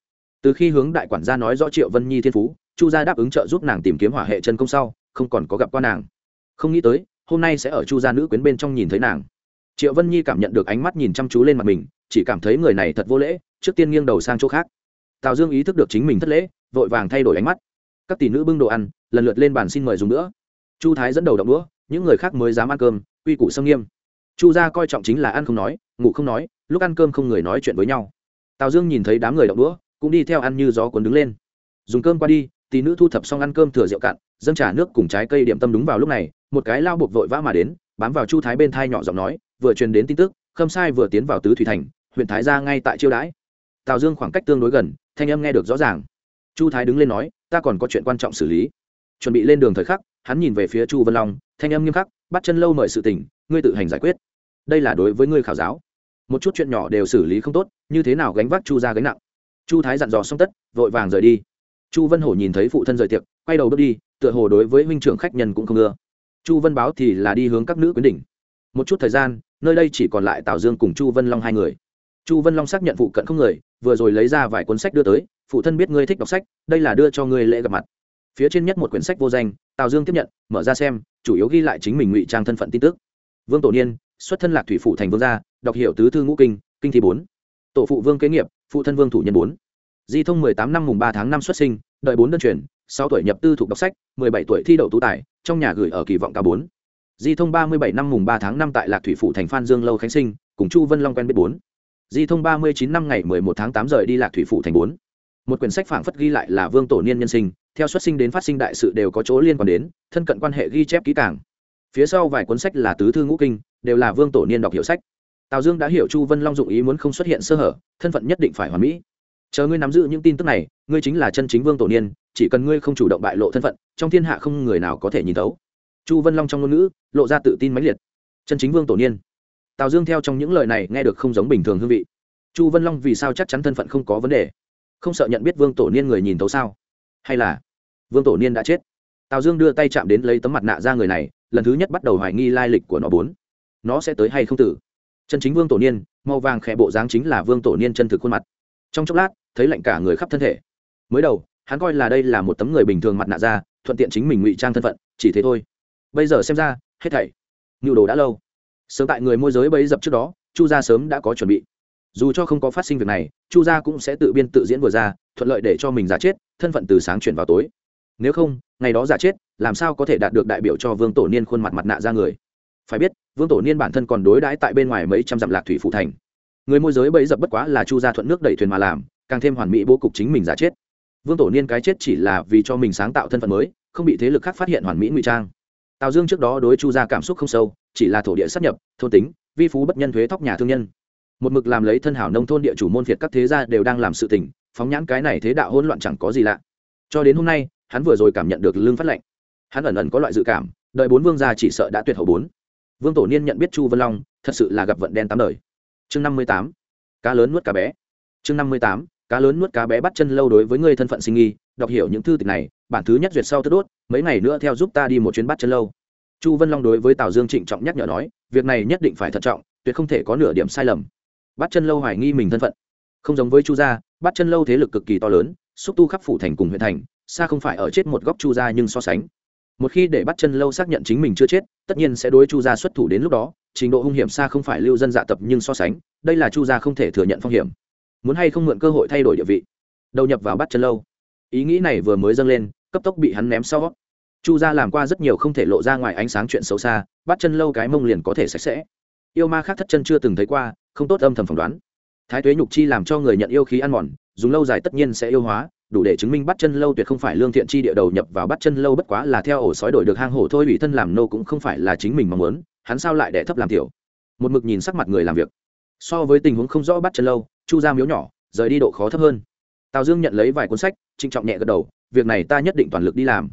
Từ khi hướng đại quản gia nói rõ triệu vân nhi thiên phú chu gia đáp ứng trợ giúp nàng tìm kiếm hỏa hệ chân công sau, không còn có gặp qua nàng. Không nghĩ tới, hôm nay sẽ ở chu gia nữ quyến bên trong nhìn thấy nàng. Triệu vân nhi cảm nhận được ánh mắt nhìn chăm chú lên mặt mình, chỉ cảm thấy người này thật vô lễ, trước tiên nghiêng đầu sang chỗ khác. Tào dương ý thức được chính mình thất lễ, vội vàng thay đổi ánh mắt. Các tỷ nữ bưng đồ ăn, lần lượt lên bàn xin mời dùng nữa. Chu thái dẫn đầu đậu đũa, những người khác mới dám ăn cơm, quy củ sâm nghiêm. Chu gia coi trọng chính là ăn không nói, ngủ không nói, lúc ăn cơm không người nói chuyện với nhau. Tào dương nhìn thấy đám người đậu đũa, cũng đi theo ăn như gió cuốn đứng lên. Dùng cơm qua đi tỷ nữ thu thập xong ăn cơm thừa rượu cạn, dâng trà nước cùng trái cây điểm tâm đúng vào lúc này, một cái lao buộc vội vã mà đến, bám vào chu thái bên thai nhỏ giọng nói, vừa truyền đến tin tức, khâm sai vừa tiến vào tứ thủy thành, huyện thái gia ngay tại chiêu đãi. Tào dương khoảng cách tương đối gần, thanh âm nghe được rõ ràng. Chu thái đứng lên nói, ta còn có chuyện quan trọng xử lý. Chuẩn bị lên đường thời khắc, hắn nhìn về phía chu vân long, thanh âm nghiêm khắc, bắt chân lâu mời sự tình, ngươi tự hành giải quyết. Đây là đối với ngươi khảo giáo. Một chút chuyện nhỏ đều xử lý không tốt, như thế nào gánh vác chu ra gánh nặng? Chu thái dặn dò xong tất, vội vàng rời đi chu vân hổ nhìn thấy phụ thân rời tiệc, quay đầu bước đi, tựa hồ đối với huynh trưởng khách nhân cũng không ưa. Chu vân báo thì là đi hướng các nữ quyến đỉnh. Một chút thời gian, nơi đây chỉ còn lại tào dương cùng chu vân long hai người. Chu vân long xác nhận phụ cận không người, vừa rồi lấy ra vài cuốn sách đưa tới, phụ thân biết ngươi thích đọc sách, đây là đưa cho ngươi lễ gặp mặt. Phía trên nhất một quyển sách vô danh, tào dương tiếp nhận, mở ra xem, chủ yếu ghi lại chính mình ngụy trang thân phận tin tức. Vương tổ niên, xuất thân lạc thủy phủ thành vương gia, đọc hiểu tứ thư ngũ kinh kinh thi bốn. Tổ phụ vương kế nghiệp, phụ thân vương thủ nhân bốn di thông mười tám năm mùng ba tháng năm xuất sinh, đợi bốn đơn truyền, sáu tuổi nhập tư thuộc đọc sách, mười bảy tuổi thi đậu tú tài, trong nhà gửi ở kỳ vọng cao bốn. Di thông ba mươi bảy năm mùng ba tháng năm tại lạc thủy phủ thành phan dương lâu khánh sinh, cùng chu vân long quen biết bốn. Di thông ba mươi chín năm ngày mười một tháng tám rời đi lạc thủy phủ thành bốn. Một quyển sách phảng phất ghi lại là vương tổ niên nhân sinh, theo xuất sinh đến phát sinh đại sự đều có chỗ liên quan đến, thân cận quan hệ ghi chép kỹ càng. Phía sau vài cuốn sách là tứ thư ngũ kinh, đều là vương tổ niên đọc hiểu sách. Tào dương đã hiểu chu vân long dụng ý muốn không xuất hiện sơ hở, thân phận nhất định phải hoàn mỹ chờ ngươi nắm giữ những tin tức này, ngươi chính là chân chính vương tổ niên, chỉ cần ngươi không chủ động bại lộ thân phận, trong thiên hạ không người nào có thể nhìn thấu. Chu vân long trong ngôn ngữ, lộ ra tự tin mãnh liệt. Chân chính vương tổ niên. Tào dương theo trong những lời này nghe được không giống bình thường hương vị. Chu vân long vì sao chắc chắn thân phận không có vấn đề? Không sợ nhận biết vương tổ niên người nhìn thấu sao? Hay là vương tổ niên đã chết? Tào dương đưa tay chạm đến lấy tấm mặt nạ ra người này, lần thứ nhất bắt đầu hoài nghi lai lịch của nó bốn. Nó sẽ tới hay không tử? Chân chính vương tổ niên, màu vàng khẽ bộ dáng chính là vương tổ niên chân thực khuôn mặt trong chốc lát, thấy lạnh cả người khắp thân thể. Mới đầu, hắn coi là đây là một tấm người bình thường mặt nạ ra thuận tiện chính mình ngụy trang thân phận, chỉ thế thôi. Bây giờ xem ra, hết thảy nhu đồ đã lâu. Sớm tại người môi giới bấy dập trước đó, chu gia sớm đã có chuẩn bị. Dù cho không có phát sinh việc này, chu gia cũng sẽ tự biên tự diễn vừa ra, thuận lợi để cho mình giả chết, thân phận từ sáng chuyển vào tối. Nếu không, ngày đó giả chết, làm sao có thể đạt được đại biểu cho vương tổ niên khuôn mặt mặt nạ ra người? Phải biết, vương tổ niên bản thân còn đối đãi tại bên ngoài mấy trăm dặm lạc thủy phụ thành người môi giới bẫy dập bất quá là chu gia thuận nước đẩy thuyền mà làm, càng thêm hoàn mỹ bố cục chính mình giả chết. Vương tổ niên cái chết chỉ là vì cho mình sáng tạo thân phận mới, không bị thế lực khác phát hiện hoàn mỹ ngụy trang. Tào dương trước đó đối chu gia cảm xúc không sâu, chỉ là thổ địa sắp nhập, thôn tính, vi phú bất nhân thuế thóc nhà thương nhân. Một mực làm lấy thân hảo nông thôn địa chủ môn phiệt các thế gia đều đang làm sự tình, phóng nhãn cái này thế đạo hỗn loạn chẳng có gì lạ. Cho đến hôm nay, hắn vừa rồi cảm nhận được lương phát lệnh. Hắn ẩn ẩn có loại dự cảm, đợi bốn vương gia chỉ sợ đã tuyệt hậu bốn. Vương tổ niên nhận biết chu vân long, thật sự là gặp vận đen tám đời chương năm mươi tám, cá lớn nuốt cá bé. Chương năm mươi tám, cá lớn nuốt cá bé bắt chân lâu đối với ngươi thân phận sinh nghi, đọc hiểu những thư tịch này, bản thứ nhất duyệt sau thứ đốt, mấy ngày nữa theo giúp ta đi một chuyến bắt chân lâu. Chu vân long đối với tào dương trịnh trọng nhắc nhở nói, việc này nhất định phải thận trọng, tuyệt không thể có nửa điểm sai lầm. Bắt chân lâu hoài nghi mình thân phận. Không giống với chu gia, bắt chân lâu thế lực cực kỳ to lớn, xúc tu khắp phủ thành cùng huyện thành, xa không phải ở chết một góc chu gia nhưng so sánh. Một khi để bắt chân lâu xác nhận chính mình chưa chết, tất nhiên sẽ đối chu gia xuất thủ đến lúc đó trình độ hung hiểm xa không phải lưu dân dạ tập nhưng so sánh, đây là chu gia không thể thừa nhận phong hiểm. Muốn hay không mượn cơ hội thay đổi địa vị? Đầu nhập vào bắt chân lâu. Ý nghĩ này vừa mới dâng lên, cấp tốc bị hắn ném sau. Chu gia làm qua rất nhiều không thể lộ ra ngoài ánh sáng chuyện xấu xa, bắt chân lâu cái mông liền có thể sạch sẽ. Yêu ma khác thất chân chưa từng thấy qua, không tốt âm thầm phỏng đoán. Thái tuế nhục chi làm cho người nhận yêu khí ăn mòn, dùng lâu dài tất nhiên sẽ yêu hóa, đủ để chứng minh bắt chân lâu tuyệt không phải lương thiện chi địa đầu nhập vào bắt chân lâu bất quá là theo ổ sói đổi được hang hổ thôi, ủy thân làm nô cũng không phải là chính mình mong muốn hắn sao lại đẻ thấp làm tiểu? Một mực nhìn sắc mặt người làm việc. So với tình huống không rõ bắt chân lâu, chu ra miếu nhỏ, rời đi độ khó thấp hơn. Tào dương nhận lấy vài cuốn sách, trịnh trọng nhẹ gật đầu, việc này ta nhất định toàn lực đi làm.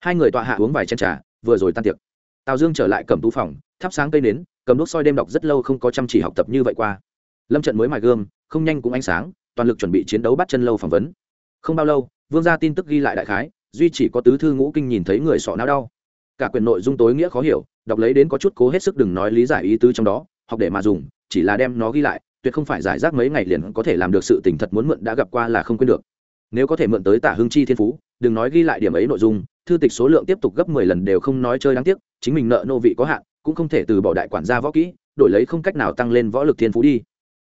Hai người tọa hạ uống vài chén trà, vừa rồi tan tiệc. Tào dương trở lại cầm tú phòng, thắp sáng cây nến, cầm đốt soi đêm đọc rất lâu không có chăm chỉ học tập như vậy qua. Lâm trận mới mài gươm, không nhanh cũng ánh sáng, toàn lực chuẩn bị chiến đấu bắt chân lâu phỏng vấn. Không bao lâu, vương gia tin tức ghi lại đại khái, duy chỉ có tứ thư ngũ kinh nhìn thấy người sọ não đau cả quyền nội dung tối nghĩa khó hiểu, đọc lấy đến có chút cố hết sức đừng nói lý giải ý tứ trong đó, học để mà dùng, chỉ là đem nó ghi lại, tuyệt không phải giải rác mấy ngày liền có thể làm được sự tình thật muốn mượn đã gặp qua là không quên được. Nếu có thể mượn tới tả hưng chi thiên phú, đừng nói ghi lại điểm ấy nội dung, thư tịch số lượng tiếp tục gấp mười lần đều không nói chơi đáng tiếc, chính mình nợ nô vị có hạn, cũng không thể từ bỏ đại quản gia võ kỹ, đổi lấy không cách nào tăng lên võ lực thiên phú đi.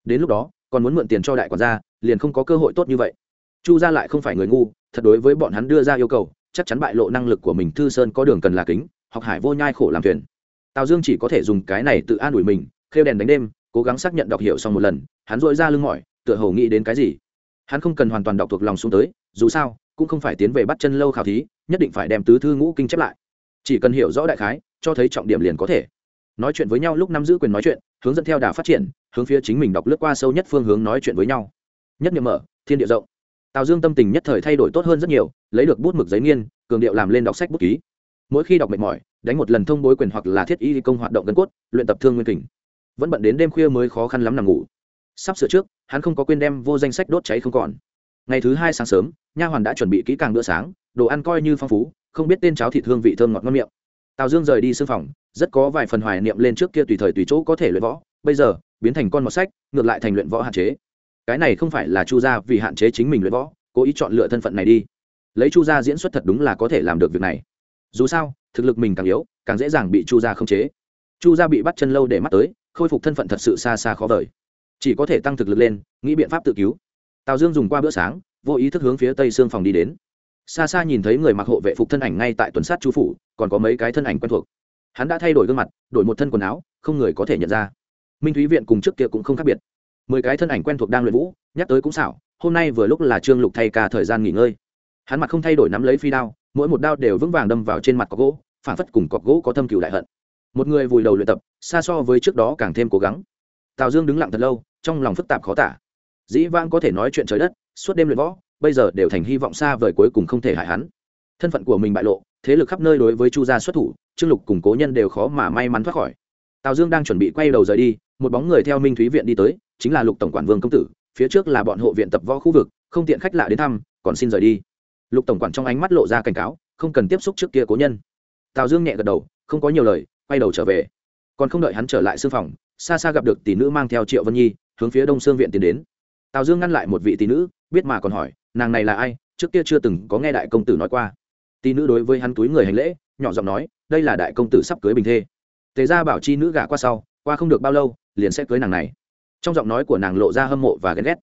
Đến lúc đó, còn muốn mượn tiền cho đại quản gia, liền không có cơ hội tốt như vậy. Chu gia lại không phải người ngu, thật đối với bọn hắn đưa ra yêu cầu chắc chắn bại lộ năng lực của mình, thư sơn có đường cần là kính, học hải vô nhai khổ làm thuyền. Tào dương chỉ có thể dùng cái này tự an ủi mình, khêu đèn đánh đêm, cố gắng xác nhận đọc hiểu xong một lần, hắn dội ra lưng mỏi, tựa hồ nghĩ đến cái gì. Hắn không cần hoàn toàn đọc thuộc lòng xuống tới, dù sao, cũng không phải tiến về bắt chân lâu khảo thí, nhất định phải đem tứ thư ngũ kinh chép lại. Chỉ cần hiểu rõ đại khái, cho thấy trọng điểm liền có thể. Nói chuyện với nhau lúc nắm giữ quyền nói chuyện, hướng dẫn theo đà phát triển, hướng phía chính mình đọc lướt qua sâu nhất phương hướng nói chuyện với nhau. Nhất niệm mở, thiên địa rộng tào dương tâm tình nhất thời thay đổi tốt hơn rất nhiều, lấy được bút mực giấy nghiên, cường điệu làm lên đọc sách bút ký. Mỗi khi đọc mệt mỏi, đánh một lần thông bối quyền hoặc là thiết y công hoạt động gân cốt, luyện tập thương nguyên kình. Vẫn bận đến đêm khuya mới khó khăn lắm nằm ngủ. Sắp sửa trước, hắn không có quên đem vô danh sách đốt cháy không còn. Ngày thứ hai sáng sớm, nha hoàn đã chuẩn bị kỹ càng bữa sáng, đồ ăn coi như phong phú, không biết tên cháo thịt hương vị thơm ngọt ngon miệng. Tào dương rời đi sư phòng, rất có vài phần hoài niệm lên trước kia tùy thời tùy chỗ có thể luyện võ, bây giờ, biến thành con mọt sách, ngược lại thành luyện võ hạn chế cái này không phải là chu gia vì hạn chế chính mình luyện võ, cố ý chọn lựa thân phận này đi. Lấy chu gia diễn xuất thật đúng là có thể làm được việc này. Dù sao, thực lực mình càng yếu, càng dễ dàng bị chu gia khống chế. Chu gia bị bắt chân lâu để mắt tới, khôi phục thân phận thật sự xa xa khó vời. Chỉ có thể tăng thực lực lên, nghĩ biện pháp tự cứu. Tào dương dùng qua bữa sáng, vô ý thức hướng phía tây xương phòng đi đến. Xa xa nhìn thấy người mặc hộ vệ phục thân ảnh ngay tại tuần sát chu phủ, còn có mấy cái thân ảnh quen thuộc. Hắn đã thay đổi gương mặt, đổi một thân quần áo, không người có thể nhận ra. Minh thúy viện cùng trước kia cũng không khác biệt mười cái thân ảnh quen thuộc đang luyện vũ, nhắc tới cũng xảo, hôm nay vừa lúc là trương lục thay cả thời gian nghỉ ngơi. Hắn mặt không thay đổi nắm lấy phi đao, mỗi một đao đều vững vàng đâm vào trên mặt cọc gỗ phản phất cùng cọc gỗ có thâm cựu đại hận. Một người vùi đầu luyện tập, xa so với trước đó càng thêm cố gắng. Tào dương đứng lặng thật lâu, trong lòng phức tạp khó tả. Dĩ vãng có thể nói chuyện trời đất, suốt đêm luyện võ, bây giờ đều thành hy vọng xa vời cuối cùng không thể hại hắn. Thân phận của mình bại lộ, thế lực khắp nơi đối với chu gia xuất thủ, trương lục cùng cố nhân đều khó mà may mắn thoát khỏi. Tào dương đang chuẩn bị quay đầu rời đi, một bóng người theo minh thúy viện đi tới chính là lục tổng quản vương công tử, phía trước là bọn hộ viện tập võ khu vực, không tiện khách lạ đến thăm, còn xin rời đi. Lục tổng quản trong ánh mắt lộ ra cảnh cáo, không cần tiếp xúc trước kia cố nhân. Tào dương nhẹ gật đầu, không có nhiều lời, quay đầu trở về. Còn không đợi hắn trở lại sư phòng, xa xa gặp được tỷ nữ mang theo triệu vân nhi, hướng phía đông sương viện tiến đến. Tào dương ngăn lại một vị tỷ nữ, biết mà còn hỏi, nàng này là ai? Trước kia chưa từng có nghe đại công tử nói qua. Tỷ nữ đối với hắn túi người hành lễ, nhỏ giọng nói, đây là đại công tử sắp cưới bình thê. Tề ra bảo chi nữ gả qua sau, qua không được bao lâu, liền sẽ cưới nàng này trong giọng nói của nàng lộ ra hâm mộ và ghen ghét.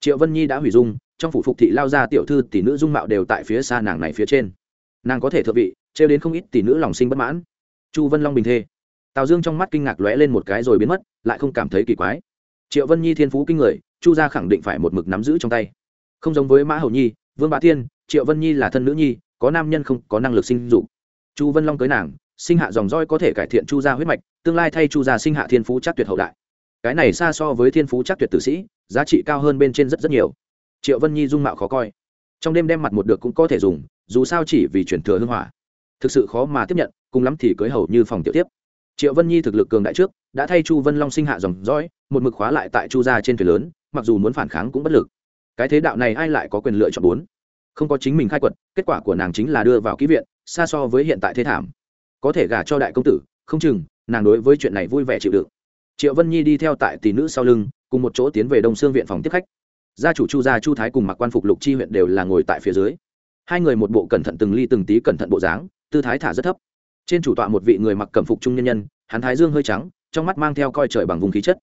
Triệu vân nhi đã hủy dung, trong phủ phục thị lao ra tiểu thư tỷ nữ dung mạo đều tại phía xa nàng này phía trên. Nàng có thể thượng vị, trêu đến không ít tỷ nữ lòng sinh bất mãn. Chu vân long bình thê. Tào dương trong mắt kinh ngạc lóe lên một cái rồi biến mất, lại không cảm thấy kỳ quái. Triệu vân nhi thiên phú kinh người, chu gia khẳng định phải một mực nắm giữ trong tay. Không giống với mã hầu nhi, vương bá thiên, triệu vân nhi là thân nữ nhi, có nam nhân không, có năng lực sinh dục. Chu vân long cưới nàng, sinh hạ dòng roi có thể cải thiện chu gia huyết mạch, tương lai thay chu gia sinh hạ thiên phú chắc tuyệt hậu đại cái này xa so với thiên phú chắc tuyệt tử sĩ, giá trị cao hơn bên trên rất rất nhiều. Triệu vân nhi dung mạo khó coi. Trong đêm đem mặt một được cũng có thể dùng, dù sao chỉ vì chuyển thừa hưng hỏa. Thực sự khó mà tiếp nhận, cùng lắm thì cưới hầu như phòng tiểu tiếp. Triệu vân nhi thực lực cường đại trước, đã thay chu vân long sinh hạ dòng dõi, một mực khóa lại tại chu gia trên thuyền lớn, mặc dù muốn phản kháng cũng bất lực. Cái thế đạo này ai lại có quyền lựa chọn bốn? Không có chính mình khai quật, kết quả của nàng chính là đưa vào ký viện, xa so với hiện tại thế thảm. Có thể gả cho đại công tử, không chừng, nàng đối với chuyện này vui vẻ chịu đựng triệu vân nhi đi theo tại tỷ nữ sau lưng, cùng một chỗ tiến về đông sương viện phòng tiếp khách. Gia chủ chu gia chu thái cùng mặc quan phục lục chi huyện đều là ngồi tại phía dưới. Hai người một bộ cẩn thận từng ly từng tí cẩn thận bộ dáng, tư thái thả rất thấp. Trên chủ tọa một vị người mặc cẩm phục trung nhân nhân, hắn thái dương hơi trắng, trong mắt mang theo coi trời bằng vùng khí chất.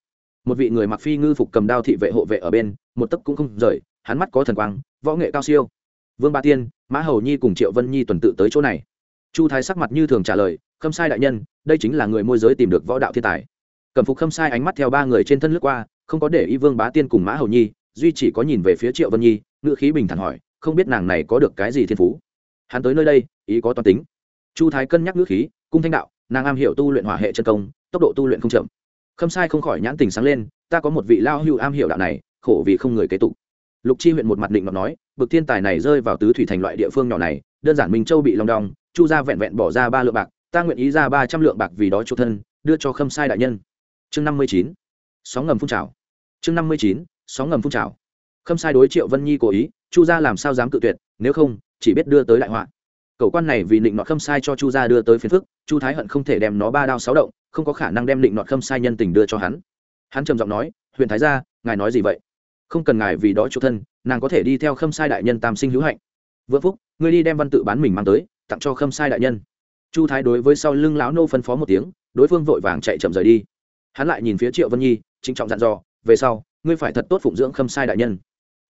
Một vị người mặc phi ngư phục cầm đao thị vệ hộ vệ ở bên, một tấc cũng không rời, hắn mắt có thần quang, võ nghệ cao siêu. Vương ba tiên, mã hầu nhi cùng triệu vân nhi tuần tự tới chỗ này. Chu thái sắc mặt như thường trả lời, khâm sai đại nhân, đây chính là người môi giới tìm được võ đạo thiên tài cầm phục khâm sai ánh mắt theo ba người trên thân lướt qua, không có để ý vương bá tiên cùng mã hầu nhi, duy chỉ có nhìn về phía triệu vân nhi ngự khí bình thản hỏi, không biết nàng này có được cái gì thiên phú. Hắn tới nơi đây, ý có toàn tính. Chu thái cân nhắc ngữ khí, cung thanh đạo, nàng am hiểu tu luyện hỏa hệ chân công, tốc độ tu luyện không chậm. Khâm sai không khỏi nhãn tình sáng lên, ta có một vị lao hưu am hiểu đạo này, khổ vì không người kế tục. Lục chi huyện một mặt định ngọc nói, bực thiên tài này rơi vào tứ thủy thành loại địa phương nhỏ này, đơn giản minh châu bị lòng đong, chu ra vẹn vẹn bỏ ra ba lượng bạc, ta nguyện ý ra ba trăm lượng bạc vì đó chỗ thân, đưa cho khâm sai đại nhân chương năm mươi chín, sóng ngầm phun trào. Chương năm mươi chín, sóng ngầm phun trào. Khâm sai đối triệu vân nhi cố ý, chu gia làm sao dám cự tuyệt, nếu không, chỉ biết đưa tới đại họa. Cậu quan này vì định nọt khâm sai cho chu gia đưa tới phiền phức, chu thái hận không thể đem nó ba đao sáu động, không có khả năng đem định nọt khâm sai nhân tình đưa cho hắn. Hắn trầm giọng nói huyện thái gia, ngài nói gì vậy? Không cần ngài vì đó chủ thân, nàng có thể đi theo khâm sai đại nhân tam sinh hữu hạnh. Vượng phúc, ngươi đi đem văn tự bán mình mang tới, tặng cho khâm sai đại nhân. Chu thái đối với sau lưng lão nô phân phó một tiếng, đối phương vội vàng chạy chậm rời đi hắn lại nhìn phía triệu vân nhi, trịnh trọng dặn dò, về sau, ngươi phải thật tốt phụng dưỡng khâm sai đại nhân.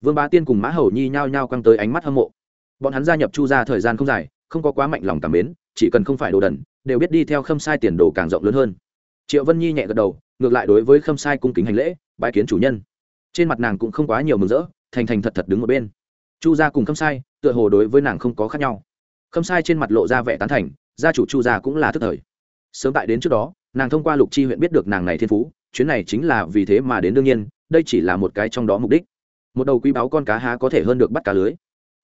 Vương bá tiên cùng mã hầu nhi nhao nhao căng tới ánh mắt hâm mộ. Bọn hắn gia nhập chu ra thời gian không dài, không có quá mạnh lòng cảm mến, chỉ cần không phải đồ đần, đều biết đi theo khâm sai tiền đồ càng rộng lớn hơn. Triệu vân nhi nhẹ gật đầu, ngược lại đối với khâm sai cung kính hành lễ bãi kiến chủ nhân. Trên mặt nàng cũng không quá nhiều mừng rỡ, thành thành thật thật đứng một bên. Chu gia cùng khâm sai, tựa hồ đối với nàng không có khác nhau. Khâm sai trên mặt lộ ra vẻ tán thành, gia chủ chu gia cũng là thức thời. Sớm tại đến trước đó nàng thông qua lục chi huyện biết được nàng này thiên phú, chuyến này chính là vì thế mà đến đương nhiên, đây chỉ là một cái trong đó mục đích. Một đầu quý báo con cá há có thể hơn được bắt cá lưới.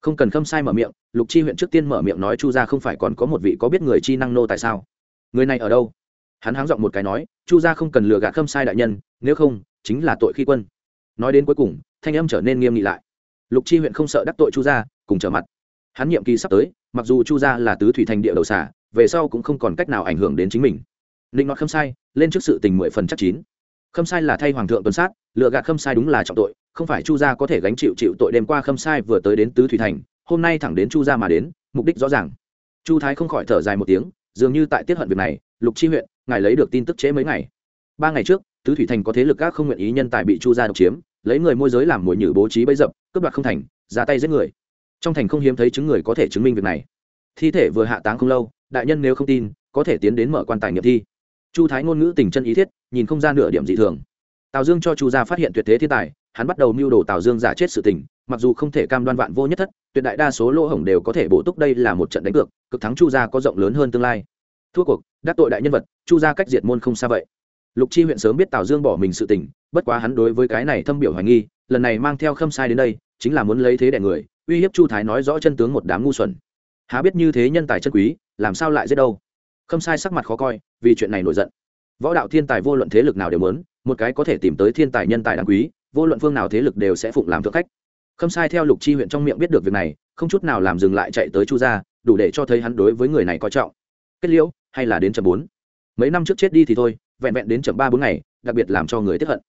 Không cần khâm sai mở miệng, lục chi huyện trước tiên mở miệng nói chu gia không phải còn có một vị có biết người chi năng nô tại sao? Người này ở đâu? Hắn háng giọng một cái nói, chu gia không cần lừa gạt khâm sai đại nhân, nếu không, chính là tội khi quân. Nói đến cuối cùng, thanh âm trở nên nghiêm nghị lại. Lục chi huyện không sợ đắc tội chu gia, cùng trở mặt. Hắn nhiệm kỳ sắp tới, mặc dù chu gia là tứ thủy thành địa đầu xả về sau cũng không còn cách nào ảnh hưởng đến chính mình ninh ngọt khâm sai, lên trước sự tình mười phần chắc chín. Khâm sai là thay hoàng thượng tuần sát, lựa gạt khâm sai đúng là trọng tội, không phải chu gia có thể gánh chịu chịu tội đêm qua khâm sai vừa tới đến tứ thủy thành, hôm nay thẳng đến chu gia mà đến, mục đích rõ ràng. Chu thái không khỏi thở dài một tiếng, dường như tại tiết hận việc này, lục chi huyện, ngài lấy được tin tức chế mấy ngày. Ba ngày trước, tứ thủy thành có thế lực các không nguyện ý nhân tài bị chu gia độc chiếm, lấy người môi giới làm mồi nhử bố trí bấy dập, cướp đoạt không thành, ra tay giết người. Trong thành không hiếm thấy chứng người có thể chứng minh việc này. Thi thể vừa hạ táng không lâu, đại nhân nếu không tin, có thể tiến đến mở quan tài nghiệm thi chu thái ngôn ngữ tình chân ý thiết, nhìn không ra nửa điểm dị thường. Tào dương cho chu gia phát hiện tuyệt thế thiên tài, hắn bắt đầu mưu đồ tào dương giả chết sự tình, mặc dù không thể cam đoan vạn vô nhất thất, tuyệt đại đa số lỗ hổng đều có thể bổ túc đây là một trận đánh cược, cực thắng chu gia có rộng lớn hơn tương lai. Thua cuộc, đắc tội đại nhân vật, chu gia cách diệt môn không xa vậy. Lục chi huyện sớm biết tào dương bỏ mình sự tình, bất quá hắn đối với cái này thâm biểu hoài nghi, lần này mang theo khâm sai đến đây, chính là muốn lấy thế đẻ người, uy hiếp chu thái nói rõ chân tướng một đám ngu xuẩn. Há biết như thế nhân tài chân quý, làm sao lại giết đâu? Khâm sai, sắc mặt khó coi, vì chuyện này nổi giận. Võ đạo thiên tài vô luận thế lực nào đều muốn, một cái có thể tìm tới thiên tài nhân tài đáng quý, vô luận phương nào thế lực đều sẽ phụng làm thượng khách. Khâm sai, theo lục chi huyện trong miệng biết được việc này, không chút nào làm dừng lại chạy tới chu gia, đủ để cho thấy hắn đối với người này coi trọng. Kết liễu, hay là đến chậm bốn? Mấy năm trước chết đi thì thôi, vẹn vẹn đến chậm ba bốn ngày, đặc biệt làm cho người tiếp hận.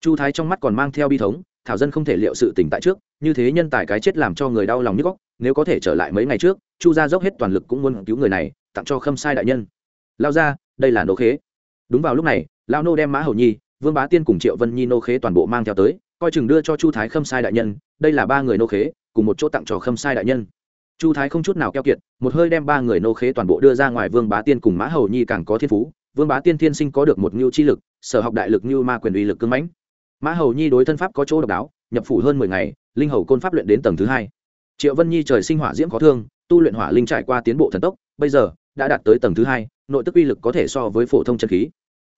Chu thái trong mắt còn mang theo bi thống, thảo dân không thể liệu sự tỉnh tại trước, như thế nhân tài cái chết làm cho người đau lòng như góc, nếu có thể trở lại mấy ngày trước chu gia dốc hết toàn lực cũng muốn cứu người này, tặng cho khâm sai đại nhân. Lao ra đây là nô khế. Đúng vào lúc này lao nô đem mã hầu nhi, vương bá tiên cùng triệu vân nhi nô khế toàn bộ mang theo tới, coi chừng đưa cho chu thái khâm sai đại nhân, đây là ba người nô khế, cùng một chỗ tặng cho khâm sai đại nhân. Chu thái không chút nào keo kiệt, một hơi đem ba người nô khế toàn bộ đưa ra ngoài vương bá tiên cùng mã hầu nhi càng có thiên phú. Vương bá tiên thiên sinh có được một ngưu chi lực, sở học đại lực như ma quyền uy lực cưng mãnh. Mã hầu nhi đối thân pháp có chỗ độc đáo, nhập phủ hơn mười ngày, linh hầu côn pháp luyện đến tầng thứ hai. Triệu vân nhi trời sinh hỏa diễm khó thương tu luyện hỏa linh trải qua tiến bộ thần tốc, bây giờ đã đạt tới tầng thứ hai, nội tức uy lực có thể so với phổ thông chân khí.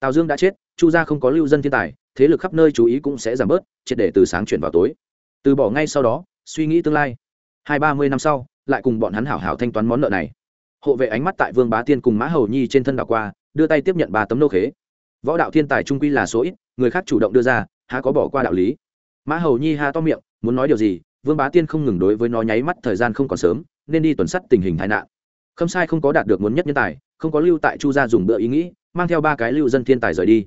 Tào dương đã chết, chu gia không có lưu dân thiên tài, thế lực khắp nơi chú ý cũng sẽ giảm bớt, triệt để từ sáng chuyển vào tối. Từ bỏ ngay sau đó, suy nghĩ tương lai. Hai ba mươi năm sau, lại cùng bọn hắn hảo hảo thanh toán món nợ này. Hộ vệ ánh mắt tại vương bá tiên cùng mã hầu nhi trên thân đảo qua, đưa tay tiếp nhận ba tấm nô khế. Võ đạo thiên tài trung quy là số ít, người khác chủ động đưa ra, há có bỏ qua đạo lý. Mã hầu nhi ha to miệng, muốn nói điều gì vương bá tiên không ngừng đối với nó nháy mắt thời gian không còn sớm, nên đi tuần sắt tình hình tai nạn. Khâm sai không có đạt được muốn nhất nhân tài, không có lưu tại chu gia dùng bữa ý nghĩ, mang theo ba cái lưu dân thiên tài rời đi.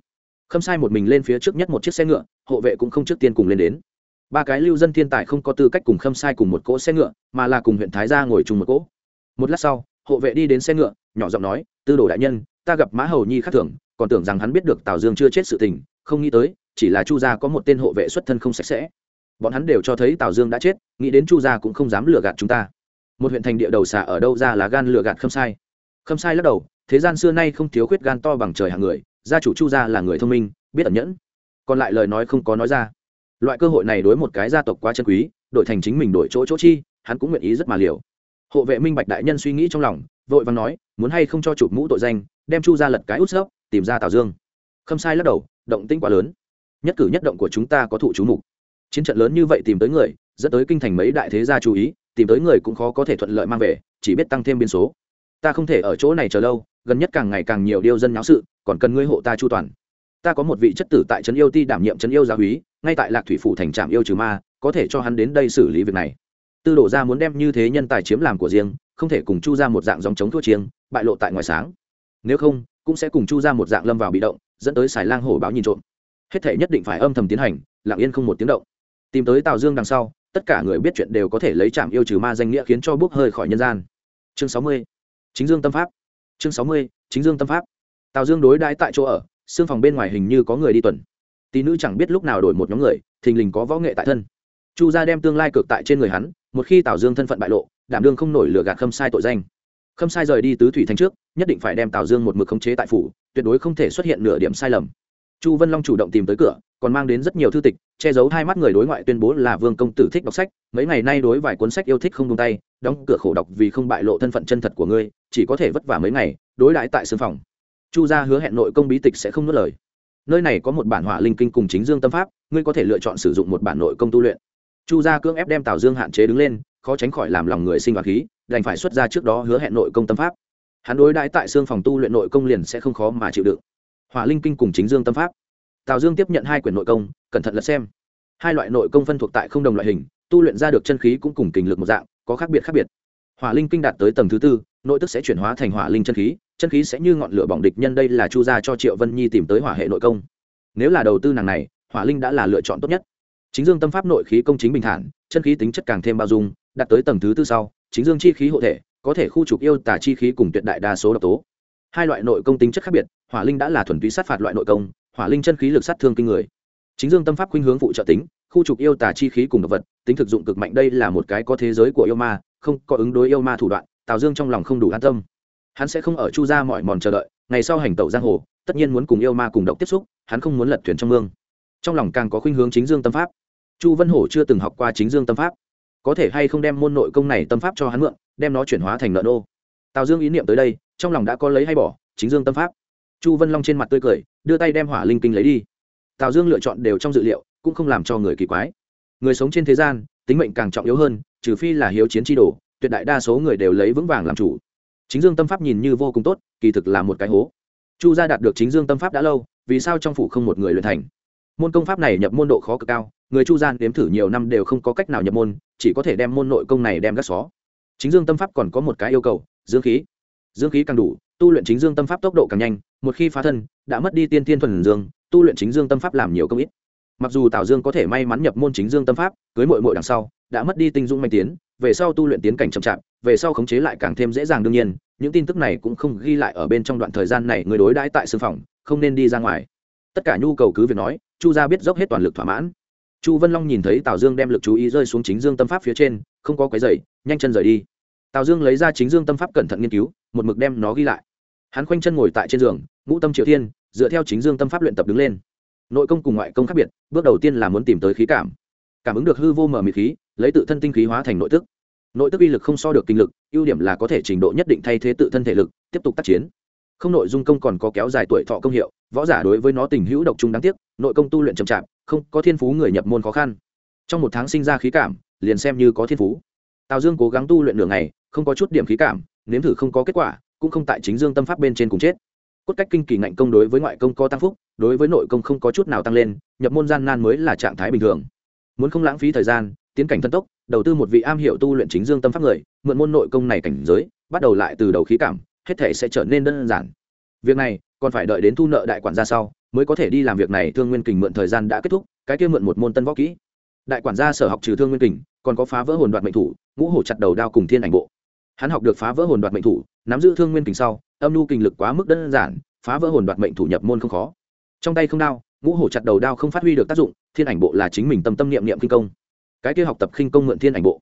Khâm sai một mình lên phía trước nhất một chiếc xe ngựa, hộ vệ cũng không trước tiên cùng lên đến. Ba cái lưu dân thiên tài không có tư cách cùng khâm sai cùng một cỗ xe ngựa, mà là cùng huyện thái gia ngồi chung một cỗ. Một lát sau, hộ vệ đi đến xe ngựa, nhỏ giọng nói, tư đồ đại nhân, ta gặp mã hầu nhi khắc thưởng còn tưởng rằng hắn biết được tào dương chưa chết sự tình, không nghĩ tới, chỉ là chu gia có một tên hộ vệ xuất thân không sạch sẽ bọn hắn đều cho thấy tào dương đã chết nghĩ đến chu gia cũng không dám lừa gạt chúng ta. Một huyện thành địa đầu xả ở đâu ra là gan lừa gạt khâm sai. Khâm sai lắc đầu thế gian xưa nay không thiếu khuyết gan to bằng trời hàng người gia chủ chu gia là người thông minh biết ẩn nhẫn. Còn lại lời nói không có nói ra. Loại cơ hội này đối một cái gia tộc quá chân quý đổi thành chính mình đổi chỗ chỗ chi hắn cũng nguyện ý rất mà liều. Hộ vệ minh bạch đại nhân suy nghĩ trong lòng vội vàng nói muốn hay không cho chụp mũ tội danh đem chu ra lật cái út dốc, tìm ra tào dương. Khâm sai lắc đầu động tĩnh quá lớn. Nhất cử nhất động của chúng ta có thụ chú mục chiến trận lớn như vậy tìm tới người, dẫn tới kinh thành mấy đại thế gia chú ý, tìm tới người cũng khó có thể thuận lợi mang về, chỉ biết tăng thêm biên số. Ta không thể ở chỗ này chờ lâu, gần nhất càng ngày càng nhiều điêu dân nháo sự, còn cần ngươi hộ ta chu toàn. Ta có một vị chất tử tại trấn yêu ti đảm nhiệm trấn yêu gia húy, ngay tại lạc thủy phủ thành trạm yêu trừ ma, có thể cho hắn đến đây xử lý việc này. Tư đổ ra muốn đem như thế nhân tài chiếm làm của riêng, không thể cùng chu ra một dạng dòng chống thua chiêng, bại lộ tại ngoài sáng. Nếu không, cũng sẽ cùng chu ra một dạng lâm vào bị động, dẫn tới xài lang hổ báo nhìn trộm. Hết thể nhất định phải âm thầm tiến hành, lặng yên không một tiếng động tìm tới tào dương đằng sau, tất cả người biết chuyện đều có thể lấy trạm yêu trừ ma danh nghĩa khiến cho bốc hơi khỏi nhân gian. Chương sáu mươi, chính dương tâm pháp. Chương sáu mươi, chính dương tâm pháp. Tào dương đối đãi tại chỗ ở, xương phòng bên ngoài hình như có người đi tuần. Tí nữ chẳng biết lúc nào đổi một nhóm người, thình lình có võ nghệ tại thân. Chu gia đem tương lai cực tại trên người hắn, một khi tào dương thân phận bại lộ, đảm đương không nổi lừa gạt khâm sai tội danh. Khâm sai rời đi tứ thủy thành trước, nhất định phải đem tào dương một mực khống chế tại phủ, tuyệt đối không thể xuất hiện nửa điểm sai lầm chu vân long chủ động tìm tới cửa, còn mang đến rất nhiều thư tịch, che giấu hai mắt người đối ngoại tuyên bố là vương công tử thích đọc sách, mấy ngày nay đối vài cuốn sách yêu thích không tung tay, đóng cửa khổ đọc vì không bại lộ thân phận chân thật của ngươi, chỉ có thể vất vả mấy ngày, đối đãi tại sương phòng. Chu gia hứa hẹn nội công bí tịch sẽ không nuốt lời. Nơi này có một bản hỏa linh kinh cùng chính dương tâm pháp, ngươi có thể lựa chọn sử dụng một bản nội công tu luyện. Chu gia cưỡng ép đem tào dương hạn chế đứng lên, khó tránh khỏi làm lòng người sinh hoạt khí, đành phải xuất ra trước đó hứa hẹn nội công tâm pháp. Hắn đối đãi tại xương phòng tu luyện nội công liền sẽ không khó mà chịu đựng hỏa linh kinh cùng chính dương tâm pháp. Tào dương tiếp nhận hai quyển nội công, cẩn thận lật xem. Hai loại nội công phân thuộc tại không đồng loại hình, tu luyện ra được chân khí cũng cùng kình lực một dạng, có khác biệt khác biệt. Hỏa linh kinh đạt tới tầng thứ tư, nội tức sẽ chuyển hóa thành hỏa linh chân khí chân khí sẽ như ngọn lửa bỏng địch nhân đây là chu gia cho triệu vân nhi tìm tới hỏa hệ nội công. Nếu là đầu tư nàng này, hỏa linh đã là lựa chọn tốt nhất. Chính dương tâm pháp nội khí công chính bình thản, chân khí tính chất càng thêm bao dung, đạt tới tầng thứ tư sau, chính dương chi khí hộ thể, có thể khu trục yêu tả chi khí cùng tuyệt đại đa số độc tố hai loại nội công tính chất khác biệt, hỏa linh đã là thuần túy sát phạt loại nội công, hỏa linh chân khí lực sát thương kinh người. Chính dương tâm pháp khuynh hướng phụ trợ tính, khu trục yêu tà chi khí cùng động vật, tính thực dụng cực mạnh đây là một cái có thế giới của yêu ma, không có ứng đối yêu ma thủ đoạn, tào dương trong lòng không đủ an tâm. Hắn sẽ không ở chu ra mọi mòn chờ đợi, ngày sau hành tẩu giang hồ, tất nhiên muốn cùng yêu ma cùng độc tiếp xúc, hắn không muốn lật thuyền trong mương. Trong lòng càng có khuynh hướng chính dương tâm pháp. Chu vân hổ chưa từng học qua chính dương tâm pháp. Có thể hay không đem môn nội công này tâm pháp cho hắn mượn, đem nó chuyển hóa thành nợ nô. Tào dương ý niệm tới đây trong lòng đã có lấy hay bỏ, chính dương tâm pháp. Chu vân long trên mặt tươi cười, đưa tay đem hỏa linh kinh lấy đi. Tào dương lựa chọn đều trong dự liệu, cũng không làm cho người kỳ quái. Người sống trên thế gian, tính mệnh càng trọng yếu hơn, trừ phi là hiếu chiến tri đồ, tuyệt đại đa số người đều lấy vững vàng làm chủ. Chính dương tâm pháp nhìn như vô cùng tốt, kỳ thực là một cái hố. Chu gia đạt được chính dương tâm pháp đã lâu, vì sao trong phủ không một người luyện thành? Môn công pháp này nhập môn độ khó cực cao, người chu gian đếm thử nhiều năm đều không có cách nào nhập môn, chỉ có thể đem môn nội công này đem gác xó. Chính dương tâm pháp còn có một cái yêu cầu dương khí dương khí càng đủ, tu luyện chính dương tâm pháp tốc độ càng nhanh, một khi phá thân, đã mất đi tiên tiên thuần dương, tu luyện chính dương tâm pháp làm nhiều công ít. Mặc dù tào dương có thể may mắn nhập môn chính dương tâm pháp, cưới mội mội đằng sau, đã mất đi tinh dung manh tiến, về sau tu luyện tiến cảnh chậm chạp, về sau khống chế lại càng thêm dễ dàng đương nhiên, những tin tức này cũng không ghi lại ở bên trong đoạn thời gian này người đối đãi tại sư phòng, không nên đi ra ngoài. Tất cả nhu cầu cứ việc nói, chu gia biết dốc hết toàn lực thỏa mãn. Chu vân long nhìn thấy tào dương đem lực chú ý rơi xuống chính dương tâm pháp phía trên, không có cái dày nhanh chân rời đi tào dương lấy ra chính dương tâm pháp cẩn thận nghiên cứu, một mực đem nó ghi lại. Hắn khoanh chân ngồi tại trên giường, ngũ tâm triều thiên, dựa theo chính dương tâm pháp luyện tập đứng lên. Nội công cùng ngoại công khác biệt, bước đầu tiên là muốn tìm tới khí cảm. Cảm ứng được hư vô mở mịt khí, lấy tự thân tinh khí hóa thành nội tức. Nội tức uy lực không so được kinh lực, ưu điểm là có thể trình độ nhất định thay thế tự thân thể lực, tiếp tục tác chiến. Không nội dung công còn có kéo dài tuổi thọ công hiệu, võ giả đối với nó tình hữu độc trung đáng tiếc, nội công tu luyện chậm chạp, không có thiên phú người nhập môn khó khăn. Trong một tháng sinh ra khí cảm, liền xem như có thiên phú. Tào dương cố gắng tu luyện nửa ngày không có chút điểm khí cảm, nếm thử không có kết quả, cũng không tại chính dương tâm pháp bên trên cùng chết. Cốt cách kinh kỳ ngạnh công đối với ngoại công có tăng phúc, đối với nội công không có chút nào tăng lên, nhập môn gian nan mới là trạng thái bình thường. Muốn không lãng phí thời gian, tiến cảnh thân tốc, đầu tư một vị am hiểu tu luyện chính dương tâm pháp người, mượn môn nội công này cảnh giới, bắt đầu lại từ đầu khí cảm, hết thể sẽ trở nên đơn giản. Việc này, còn phải đợi đến thu nợ đại quản gia sau, mới có thể đi làm việc này thương nguyên kình mượn thời gian đã kết thúc, cái kia mượn một môn tân võ kỹ. Đại quản gia sở học trừ thương nguyên kình, còn có phá vỡ hồn đoạn mệnh thủ, ngũ hổ chặt đầu đao cùng thiên ảnh bộ hắn học được phá vỡ hồn đoạt mệnh thủ, nắm giữ thương nguyên kình sau, âm lưu kình lực quá mức đơn giản, phá vỡ hồn đoạt mệnh thủ nhập môn không khó. Trong tay không đao, ngũ hổ chặt đầu đao không phát huy được tác dụng, thiên ảnh bộ là chính mình tâm tâm niệm niệm kinh công. Cái kia học tập khinh công mượn thiên ảnh bộ.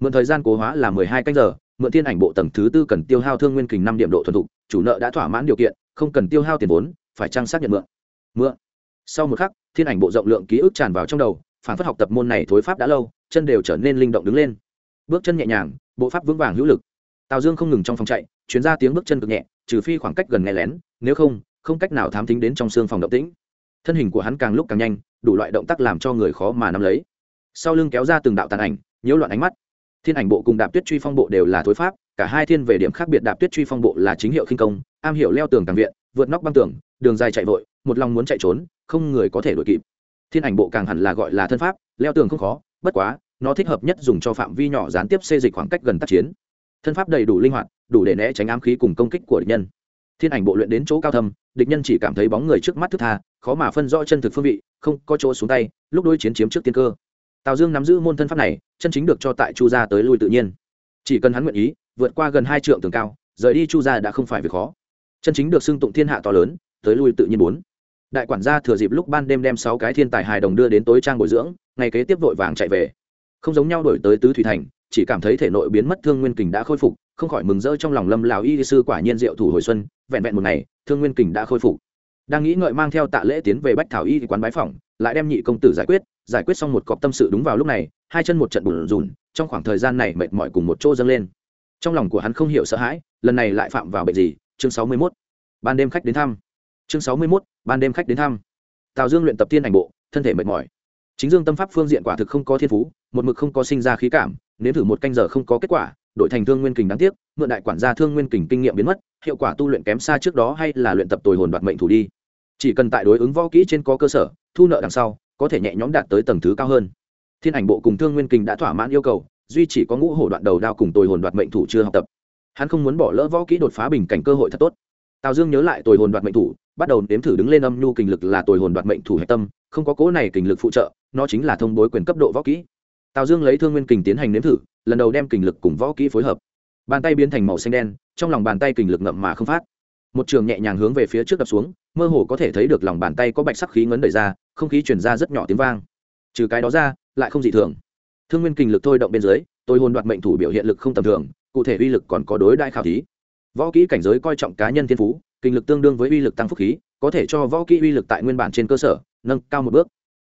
Mượn thời gian cố hóa là mười hai canh giờ, mượn thiên ảnh bộ tầng thứ tư cần tiêu hao thương nguyên kình năm điểm độ thuần thục, chủ nợ đã thỏa mãn điều kiện, không cần tiêu hao tiền vốn, phải trang xác nhận mượn. Mượn. Sau một khắc, thiên ảnh bộ rộng lượng ký ức tràn vào trong đầu, phản phất học tập môn này thối pháp đã lâu, chân đều trở nên linh động đứng lên. Bước chân nhẹ nhàng, bộ pháp vững vàng hữu lực tào dương không ngừng trong phòng chạy chuyến ra tiếng bước chân cực nhẹ, trừ phi khoảng cách gần nghe lén, nếu không không cách nào thám tính đến trong xương phòng động tĩnh. Thân hình của hắn càng lúc càng nhanh, đủ loại động tác làm cho người khó mà nắm lấy. Sau lưng kéo ra từng đạo tàn ảnh, nhiễu loạn ánh mắt. Thiên ảnh bộ cùng đạp tuyết truy phong bộ đều là thối pháp, cả hai thiên về điểm khác biệt đạp tuyết truy phong bộ là chính hiệu khinh công, am hiểu leo tường càng viện, vượt nóc băng tường, đường dài chạy vội, một lòng muốn chạy trốn, không người có thể đuổi kịp. Thiên ảnh bộ càng hẳn là gọi là thân pháp, leo tường không khó, bất quá, nó thích hợp nhất dùng cho phạm vi nhỏ gián tiếp xê dịch khoảng cách gần tác chiến thân pháp đầy đủ linh hoạt, đủ để né tránh ám khí cùng công kích của địch nhân. Thiên ảnh bộ luyện đến chỗ cao thâm, địch nhân chỉ cảm thấy bóng người trước mắt thức tha, khó mà phân rõ chân thực phương vị, không có chỗ xuống tay, lúc đôi chiến chiếm trước tiên cơ. Tào dương nắm giữ môn thân pháp này, chân chính được cho tại chu gia tới lui tự nhiên. Chỉ cần hắn nguyện ý, vượt qua gần hai trượng tường cao, rời đi chu gia đã không phải việc khó. Chân chính được xưng tụng thiên hạ to lớn, tới lui tự nhiên bốn. Đại quản gia thừa dịp lúc ban đêm đem sáu cái thiên tài hài đồng đưa đến tối trang bồi dưỡng, ngày kế tiếp vội vàng chạy về. Không giống nhau đổi tới tứ thủy thành chỉ cảm thấy thể nội biến mất thương nguyên kình đã khôi phục không khỏi mừng rỡ trong lòng lâm lào y sư quả nhiên diệu thủ hồi xuân vẹn vẹn một ngày thương nguyên kình đã khôi phục. Đang nghĩ ngợi mang theo tạ lễ tiến về bách thảo y quán bái phỏng lại đem nhị công tử giải quyết giải quyết xong một cọp tâm sự đúng vào lúc này hai chân một trận bùn rùn trong khoảng thời gian này mệt mỏi cùng một chỗ dâng lên. Trong lòng của hắn không hiểu sợ hãi lần này lại phạm vào bệnh gì? Chương sáu mươi 61. ban đêm khách đến thăm. Chương sáu mươi 61, ban đêm khách đến thăm. Tào dương luyện tập thiên ảnh bộ thân thể mệt mỏi. Chính dương tâm pháp phương diện quả thực không có thiên phú một mực không có sinh ra khí cảm nếu thử một canh giờ không có kết quả đội thành thương nguyên kình đáng tiếc, mượn đại quản gia thương nguyên kình kinh nghiệm biến mất, hiệu quả tu luyện kém xa trước đó hay là luyện tập tồi hồn đoạt mệnh thủ đi. Chỉ cần tại đối ứng võ kỹ trên có cơ sở, thu nợ đằng sau, có thể nhẹ nhõm đạt tới tầng thứ cao hơn. Thiên ảnh bộ cùng thương nguyên kình đã thỏa mãn yêu cầu, duy chỉ có ngũ hổ đoạn đầu đao cùng tồi hồn đoạt mệnh thủ chưa học tập. Hắn không muốn bỏ lỡ võ kỹ đột phá bình cảnh cơ hội thật tốt. Tào dương nhớ lại tồi hồn đoạt mệnh thủ, bắt đầu nếm thử đứng lên âm nhu kình lực là tồi hồn đoạt mệnh thủ hạch tâm, không có cố này kình lực phụ trợ, nó chính là thông bối quyền cấp độ võ kỹ tào dương lấy thương nguyên kình tiến hành nếm thử, lần đầu đem kình lực cùng võ kỹ phối hợp. Bàn tay biến thành màu xanh đen, trong lòng bàn tay kình lực ngậm mà không phát. Một trường nhẹ nhàng hướng về phía trước đập xuống, mơ hồ có thể thấy được lòng bàn tay có bạch sắc khí ngấn đẩy ra, không khí chuyển ra rất nhỏ tiếng vang. Trừ cái đó ra, lại không dị thường. Thương nguyên kình lực thôi động bên dưới, tôi hồn đoạt mệnh thủ biểu hiện lực không tầm thường, cụ thể uy lực còn có đối đại khảo thí. Võ kỹ cảnh giới coi trọng cá nhân thiên phú kinh lực tương đương với uy lực tăng phúc khí, có thể cho võ kỹ uy lực tại nguyên bản trên cơ sở, nâng cao một bước.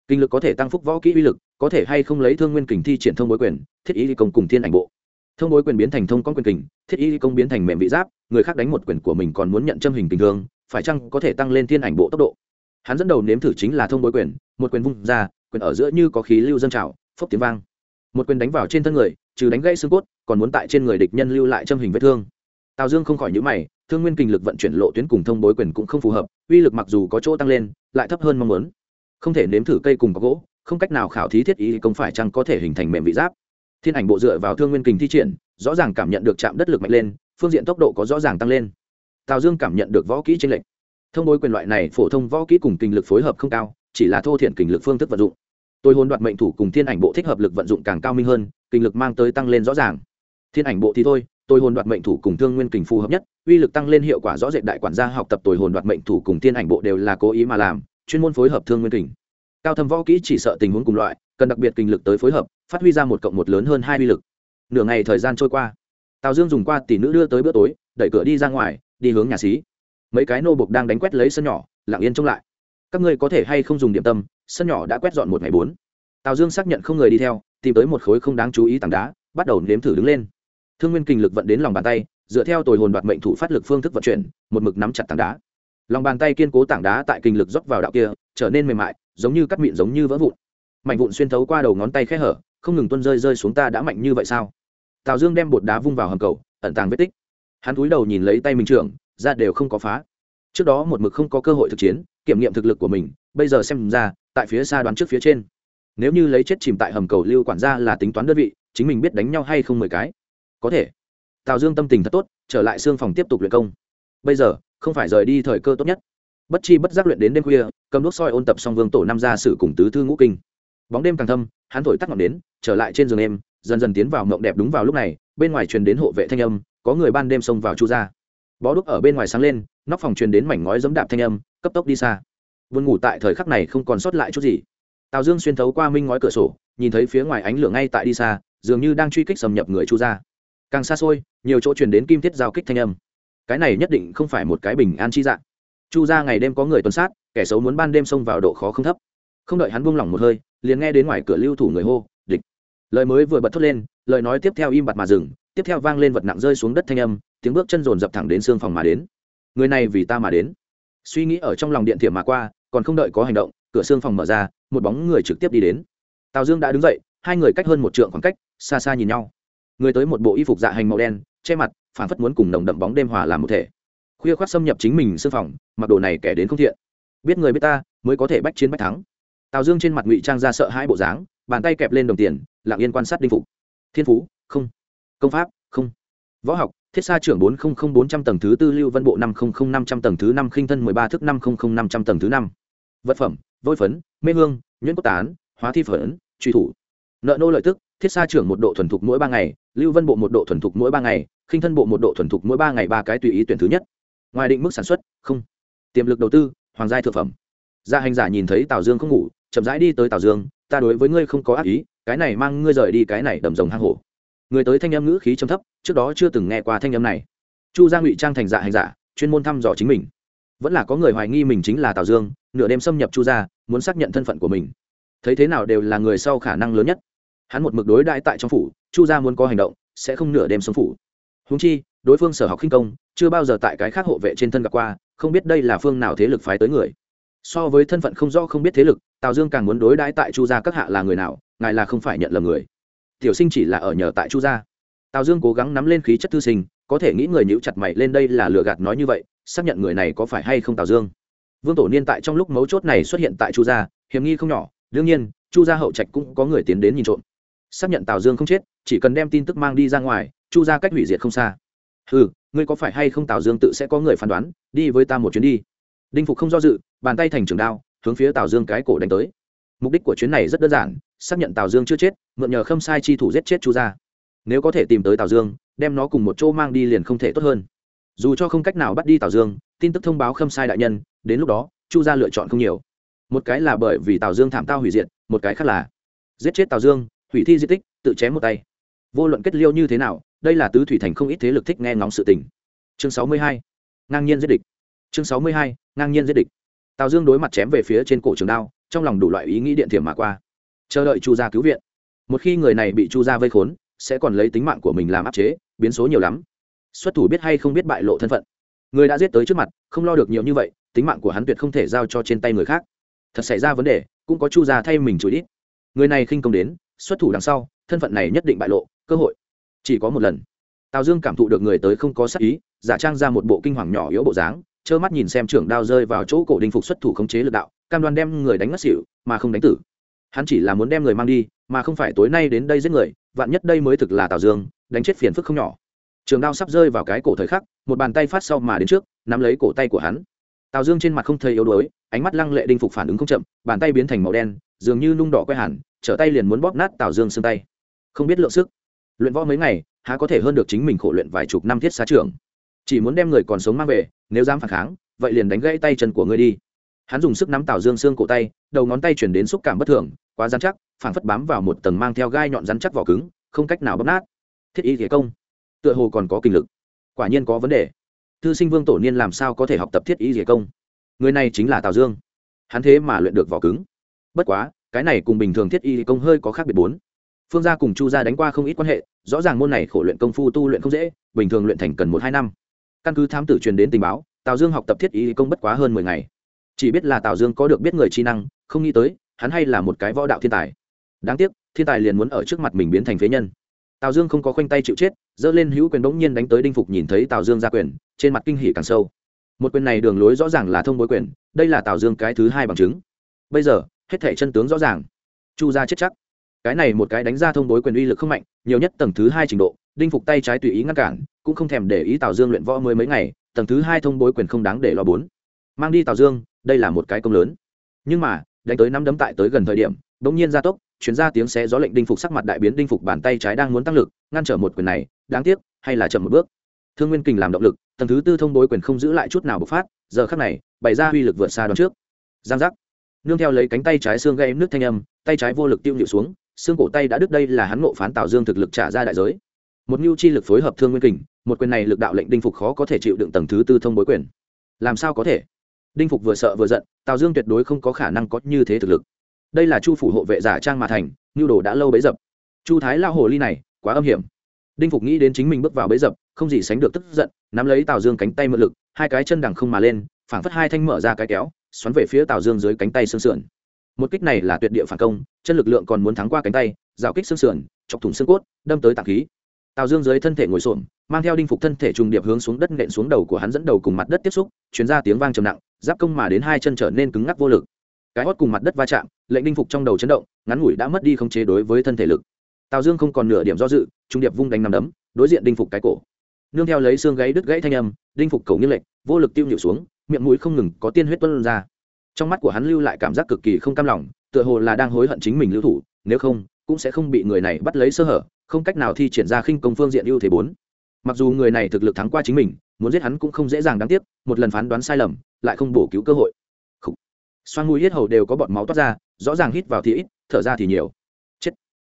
Kinh lực có thể tăng phúc võ kỹ uy lực có thể hay không lấy thương nguyên kình thi triển thông bối quyền, thiết ý công cùng thiên ảnh bộ. Thông bối quyền biến thành thông con quyền kình, thiết ý công biến thành mềm vị giáp, người khác đánh một quyền của mình còn muốn nhận châm hình tình thương, phải chăng có thể tăng lên thiên ảnh bộ tốc độ? Hắn dẫn đầu nếm thử chính là thông bối quyền, một quyền vung ra, quyền ở giữa như có khí lưu dân trào, phốc tiếng vang. Một quyền đánh vào trên thân người, trừ đánh gãy xương cốt, còn muốn tại trên người địch nhân lưu lại châm hình vết thương. Tào dương không khỏi nhữ mày, thương nguyên kinh lực vận chuyển lộ tuyến cùng thông bối quyền cũng không phù hợp, uy lực mặc dù có chỗ tăng lên, lại thấp hơn mong muốn. Không thể nếm thử cây cùng có gỗ không cách nào khảo thí thiết ý công phải chăng có thể hình thành mềm vị giáp. Thiên ảnh bộ dựa vào thương nguyên kình thi triển, rõ ràng cảm nhận được chạm đất lực mạnh lên, phương diện tốc độ có rõ ràng tăng lên. Tào dương cảm nhận được võ kỹ tranh lệch. Thông bối quyền loại này phổ thông võ kỹ cùng kinh lực phối hợp không cao, chỉ là thô thiện kinh lực phương thức vận dụng. Tôi hôn đoạt mệnh thủ cùng thiên ảnh bộ thích hợp lực vận dụng càng cao minh hơn, kinh lực mang tới tăng lên rõ ràng. Thiên ảnh bộ thì thôi, tôi hồn đoạt mệnh thủ cùng thương nguyên kình phù hợp nhất, uy lực tăng lên hiệu quả rõ rệt đại quản gia học tập tôi hồn đoạt mệnh thủ cùng thiên ảnh bộ đều là cố ý mà làm, chuyên môn phối hợp thương nguyên kình cao thâm võ kỹ chỉ sợ tình huống cùng loại, cần đặc biệt kinh lực tới phối hợp, phát huy ra một cộng một lớn hơn hai uy lực. Nửa ngày thời gian trôi qua, tào dương dùng qua tỷ nữ đưa tới bữa tối, đẩy cửa đi ra ngoài, đi hướng nhà xí. Mấy cái nô bục đang đánh quét lấy sân nhỏ, lặng yên trông lại. Các ngươi có thể hay không dùng điểm tâm, sân nhỏ đã quét dọn một ngày bốn. Tào dương xác nhận không người đi theo, tìm tới một khối không đáng chú ý tảng đá, bắt đầu nếm thử đứng lên. Thương nguyên kinh lực vận đến lòng bàn tay, dựa theo tồi hồn đoạt mệnh thủ phát lực phương thức vận chuyển, một mực nắm chặt tảng đá. Lòng bàn tay kiên cố tảng đá tại kinh lực dốc vào đạo kia, trở nên mềm mại giống như cắt mịn giống như vỡ vụn. Mạnh vụn xuyên thấu qua đầu ngón tay khẽ hở, không ngừng tuân rơi rơi xuống ta đã mạnh như vậy sao? Tào dương đem bột đá vung vào hầm cầu, ẩn tàng vết tích. Hắn cúi đầu nhìn lấy tay mình trưởng ra đều không có phá. Trước đó một mực không có cơ hội thực chiến, kiểm nghiệm thực lực của mình, bây giờ xem ra, tại phía xa đoán trước phía trên. Nếu như lấy chết chìm tại hầm cầu lưu quản gia là tính toán đơn vị, chính mình biết đánh nhau hay không mười cái. Có thể. Tào dương tâm tình thật tốt, trở lại xương phòng tiếp tục luyện công. Bây giờ, không phải rời đi thời cơ tốt nhất bất chi bất giác luyện đến đêm khuya, cầm đốt soi ôn tập xong vương tổ năm gia sử cùng tứ thư ngũ kinh. Bóng đêm càng thâm, hắn thổi tắt ngọn đến trở lại trên giường em, dần dần tiến vào mộng đẹp đúng vào lúc này, bên ngoài truyền đến hộ vệ thanh âm, có người ban đêm xông vào chu ra bó đúc ở bên ngoài sáng lên, nóc phòng truyền đến mảnh ngói giấm đạp thanh âm, cấp tốc đi xa. Vườn ngủ tại thời khắc này không còn sót lại chút gì. Tào dương xuyên thấu qua minh ngói cửa sổ, nhìn thấy phía ngoài ánh lửa ngay tại đi xa, dường như đang truy kích xâm nhập người chu ra càng xa xôi, nhiều chỗ truyền đến kim thiết giao kích thanh âm. Cái này nhất định không phải một cái bình an chi dạng chu ra ngày đêm có người tuần sát, kẻ xấu muốn ban đêm xông vào độ khó không thấp. Không đợi hắn buông lỏng một hơi, liền nghe đến ngoài cửa lưu thủ người hô, địch! Lời mới vừa bật thốt lên, lời nói tiếp theo im bặt mà dừng, tiếp theo vang lên vật nặng rơi xuống đất thanh âm, tiếng bước chân rồn dập thẳng đến xương phòng mà đến. Người này vì ta mà đến. Suy nghĩ ở trong lòng điện thiểm mà qua, còn không đợi có hành động, cửa xương phòng mở ra, một bóng người trực tiếp đi đến. Tào dương đã đứng dậy, hai người cách hơn một trượng khoảng cách, xa xa nhìn nhau. Người tới một bộ y phục dạ hành màu đen, che mặt phản phất muốn cùng nồng đậm bóng đêm hòa làm một thể khuya khoác xâm nhập chính mình sư phòng, mặc đồ này kẻ đến không thiện. Biết người biết ta, mới có thể bách chiến bách thắng. Tào dương trên mặt ngụy trang ra sợ hai bộ dáng, bàn tay kẹp lên đồng tiền, lặng yên quan sát đinh phục. Thiên phú, không. Công pháp, không. Võ học, thiết sa trưởng bốn trăm linh bốn trăm tầng thứ tư, lưu vân bộ năm trăm linh năm trăm tầng thứ năm, khinh thân mười ba thước năm trăm linh năm trăm tầng thứ năm. Vật phẩm, vôi phấn, mê hương, nhuyễn cốt tán, hóa thi phấn, truy thủ. Nợ nô lợi tức, thiết sa trưởng một độ thuần thục mỗi ba ngày, lưu vân bộ một độ thuần thục mỗi ba ngày, khinh thân bộ một độ thuần thục mỗi ba ngày, ba cái tùy ý tuyển thứ nhất ngoài định mức sản xuất, không. Tiềm lực đầu tư, hoàng gia thực phẩm. Gia hành giả nhìn thấy tào dương không ngủ, chậm rãi đi tới tào dương, ta đối với ngươi không có ác ý, cái này mang ngươi rời đi cái này đầm rồng hang hổ. Người tới thanh âm ngữ khí trầm thấp, trước đó chưa từng nghe qua thanh âm này. Chu gia ngụy trang thành dạ hành giả, chuyên môn thăm dò chính mình. Vẫn là có người hoài nghi mình chính là tào dương, nửa đêm xâm nhập chu gia, muốn xác nhận thân phận của mình. Thấy thế nào đều là người sau khả năng lớn nhất. Hắn một mực đối đãi tại trong phủ, chu gia muốn có hành động, sẽ không nửa đêm xâm phủ. Húng chi đối phương sở học khinh công, chưa bao giờ tại cái khác hộ vệ trên thân gặp qua, không biết đây là phương nào thế lực phái tới người. So với thân phận không rõ không biết thế lực, tào dương càng muốn đối đãi tại chu gia các hạ là người nào, ngài là không phải nhận lầm người. Tiểu sinh chỉ là ở nhờ tại chu gia. Tào dương cố gắng nắm lên khí chất thư sinh, có thể nghĩ người nhíu chặt mày lên đây là lừa gạt nói như vậy, xác nhận người này có phải hay không tào dương. Vương tổ niên tại trong lúc mấu chốt này xuất hiện tại chu gia, hiểm nghi không nhỏ, đương nhiên, chu gia hậu trạch cũng có người tiến đến nhìn trộm. Xác nhận tào dương không chết, chỉ cần đem tin tức mang đi ra ngoài, chu gia cách hủy diệt không xa ừ ngươi có phải hay không tào dương tự sẽ có người phán đoán, đi với ta một chuyến đi. Đinh phục không do dự, bàn tay thành trường đao, hướng phía tào dương cái cổ đánh tới. Mục đích của chuyến này rất đơn giản, xác nhận tào dương chưa chết, mượn nhờ khâm sai chi thủ giết chết chu gia. Nếu có thể tìm tới tào dương, đem nó cùng một chỗ mang đi liền không thể tốt hơn. Dù cho không cách nào bắt đi tào dương, tin tức thông báo khâm sai đại nhân, đến lúc đó, chu gia lựa chọn không nhiều. Một cái là bởi vì tào dương thảm tao hủy diệt, một cái khác là giết chết tào dương, hủy thi di tích, tự chém một tay. Vô luận kết liêu như thế nào đây là tứ thủy thành không ít thế lực thích nghe ngóng sự tình. Chương sáu mươi hai, ngang nhiên giết địch. Chương sáu mươi hai, ngang nhiên giết địch. Tào dương đối mặt chém về phía trên cổ trường đao, trong lòng đủ loại ý nghĩ điện thiểm mà qua. Chờ đợi chu gia cứu viện. Một khi người này bị chu gia vây khốn, sẽ còn lấy tính mạng của mình làm áp chế, biến số nhiều lắm. Xuất thủ biết hay không biết bại lộ thân phận. Người đã giết tới trước mặt, không lo được nhiều như vậy, tính mạng của hắn tuyệt không thể giao cho trên tay người khác. Thật xảy ra vấn đề, cũng có chu gia thay mình chửi đi. người này khinh công đến, xuất thủ đằng sau, thân phận này nhất định bại lộ, cơ hội chỉ có một lần. Tào dương cảm thụ được người tới không có sắc ý, giả trang ra một bộ kinh hoàng nhỏ yếu bộ dáng, trơ mắt nhìn xem trưởng đao rơi vào chỗ cổ đinh phục xuất thủ khống chế lực đạo, cam đoan đem người đánh ngất xỉu, mà không đánh tử. Hắn chỉ là muốn đem người mang đi, mà không phải tối nay đến đây giết người, vạn nhất đây mới thực là tào dương, đánh chết phiền phức không nhỏ. Trường đao sắp rơi vào cái cổ thời khắc, một bàn tay phát sau mà đến trước, nắm lấy cổ tay của hắn. Tào dương trên mặt không thấy yếu đuối, ánh mắt lăng lệ đinh phục phản ứng không chậm, bàn tay biến thành màu đen, dường như nung đỏ quay hẳn, trở tay liền muốn bóp nát tào dương xương tay. Không biết lượng sức luyện võ mấy ngày, há có thể hơn được chính mình khổ luyện vài chục năm thiết xá trưởng. Chỉ muốn đem người còn sống mang về, nếu dám phản kháng, vậy liền đánh gãy tay chân của ngươi đi. Hắn dùng sức nắm tào dương xương cổ tay, đầu ngón tay chuyển đến xúc cảm bất thường, quá dán chắc, phảng phất bám vào một tầng mang theo gai nhọn rắn chắc vỏ cứng, không cách nào bóp nát. Thiết y thế công, tựa hồ còn có kinh lực. Quả nhiên có vấn đề. Thư sinh vương tổ niên làm sao có thể học tập thiết y thế công? Người này chính là tào dương. Hắn thế mà luyện được vỏ cứng. Bất quá, cái này cùng bình thường thiết y công hơi có khác biệt bốn phương gia cùng chu gia đánh qua không ít quan hệ, rõ ràng môn này khổ luyện công phu tu luyện không dễ, bình thường luyện thành cần một hai năm. Căn cứ thám tử truyền đến tình báo, tào dương học tập thiết ý công bất quá hơn mười ngày. Chỉ biết là tào dương có được biết người trí năng, không nghĩ tới, hắn hay là một cái võ đạo thiên tài. Đáng tiếc, thiên tài liền muốn ở trước mặt mình biến thành phế nhân. Tào dương không có khoanh tay chịu chết dỡ lên hữu quyền bỗng nhiên đánh tới đinh phục nhìn thấy tào dương ra quyền, trên mặt kinh hỉ càng sâu. Một quyền này đường lối rõ ràng là thông bối quyền, đây là tào dương cái thứ hai bằng chứng. Bây giờ, hết thể chân tướng rõ ràng. Chu ra chết chắc cái này một cái đánh ra thông bối quyền uy lực không mạnh, nhiều nhất tầng thứ hai trình độ, đinh phục tay trái tùy ý ngăn cản, cũng không thèm để ý tào dương luyện võ mới mấy ngày, tầng thứ hai thông bối quyền không đáng để lo bốn. Mang đi tào dương, đây là một cái công lớn. Nhưng mà, đánh tới năm đấm tại tới gần thời điểm đ ỗ n g nhiên gia tốc, chuyển ra tiếng xé gió lệnh đinh phục sắc mặt đại biến, đinh phục bàn tay trái đang muốn tăng lực, ngăn trở một quyền này, đáng tiếc, hay là chậm một bước. Thương nguyên kình làm động lực, tầng thứ tư thông bối quyền không giữ lại chút nào bộc phát, giờ khắc này, bày ra uy lực vượt xa đón trước. Giang giác. Nương theo lấy cánh tay trái xương gây nước thanh âm, tay trái vô lực tiêu nhịu xuống xương cổ tay đã đứt đây là hắn ngộ phán tào dương thực lực trả ra đại giới. Một mưu chi lực phối hợp thương nguyên kình, một quyền này lực đạo lệnh đinh phục khó có thể chịu đựng tầng thứ tư thông bối quyền. Làm sao có thể? Đinh phục vừa sợ vừa giận, tào dương tuyệt đối không có khả năng có như thế thực lực. Đây là chu phủ hộ vệ giả trang mà thành nhu đồ đã lâu bấy dập. Chu thái lao hồ ly này, quá âm hiểm. Đinh phục nghĩ đến chính mình bước vào bấy dập, không gì sánh được tức giận, nắm lấy tào dương cánh tay mượn lực, hai cái chân đằng không mà lên, phảng phất hai thanh mở ra cái kéo, xoắn về phía tào dương dưới cánh tay xương sườn một kích này là tuyệt địa phản công, chân lực lượng còn muốn thắng qua cánh tay rào kích xương sườn, chọc thủng xương cốt, đâm tới tạng khí. Tào dương dưới thân thể ngồi xổm, mang theo đinh phục thân thể trùng điệp hướng xuống đất nện xuống đầu của hắn dẫn đầu cùng mặt đất tiếp xúc chuyển ra tiếng vang trầm nặng, giáp công mà đến hai chân trở nên cứng ngắc vô lực. Cái hót cùng mặt đất va chạm, lệnh đinh phục trong đầu chấn động, ngắn ngủi đã mất đi khống chế đối với thân thể lực. Tào dương không còn nửa điểm do dự trung điệp vung đánh nằm đấm, đối diện đinh phục cái cổ. Nương theo lấy xương gáy đứt gãy thanh âm, đinh phục cầu nghiêng lệch, vô lực tiêu nhịu xuống, miệng mũi không ngừng có tiên huyết tuân ra trong mắt của hắn lưu lại cảm giác cực kỳ không cam lòng, tựa hồ là đang hối hận chính mình lưu thủ, nếu không, cũng sẽ không bị người này bắt lấy sơ hở, không cách nào thi triển ra khinh công phương diện ưu thế bốn. Mặc dù người này thực lực thắng qua chính mình, muốn giết hắn cũng không dễ dàng đáng tiếc, một lần phán đoán sai lầm, lại không bổ cứu cơ hội. Xoan mũi hết hầu đều có bọt máu toát ra, rõ ràng hít vào thì ít, thở ra thì nhiều. Chết.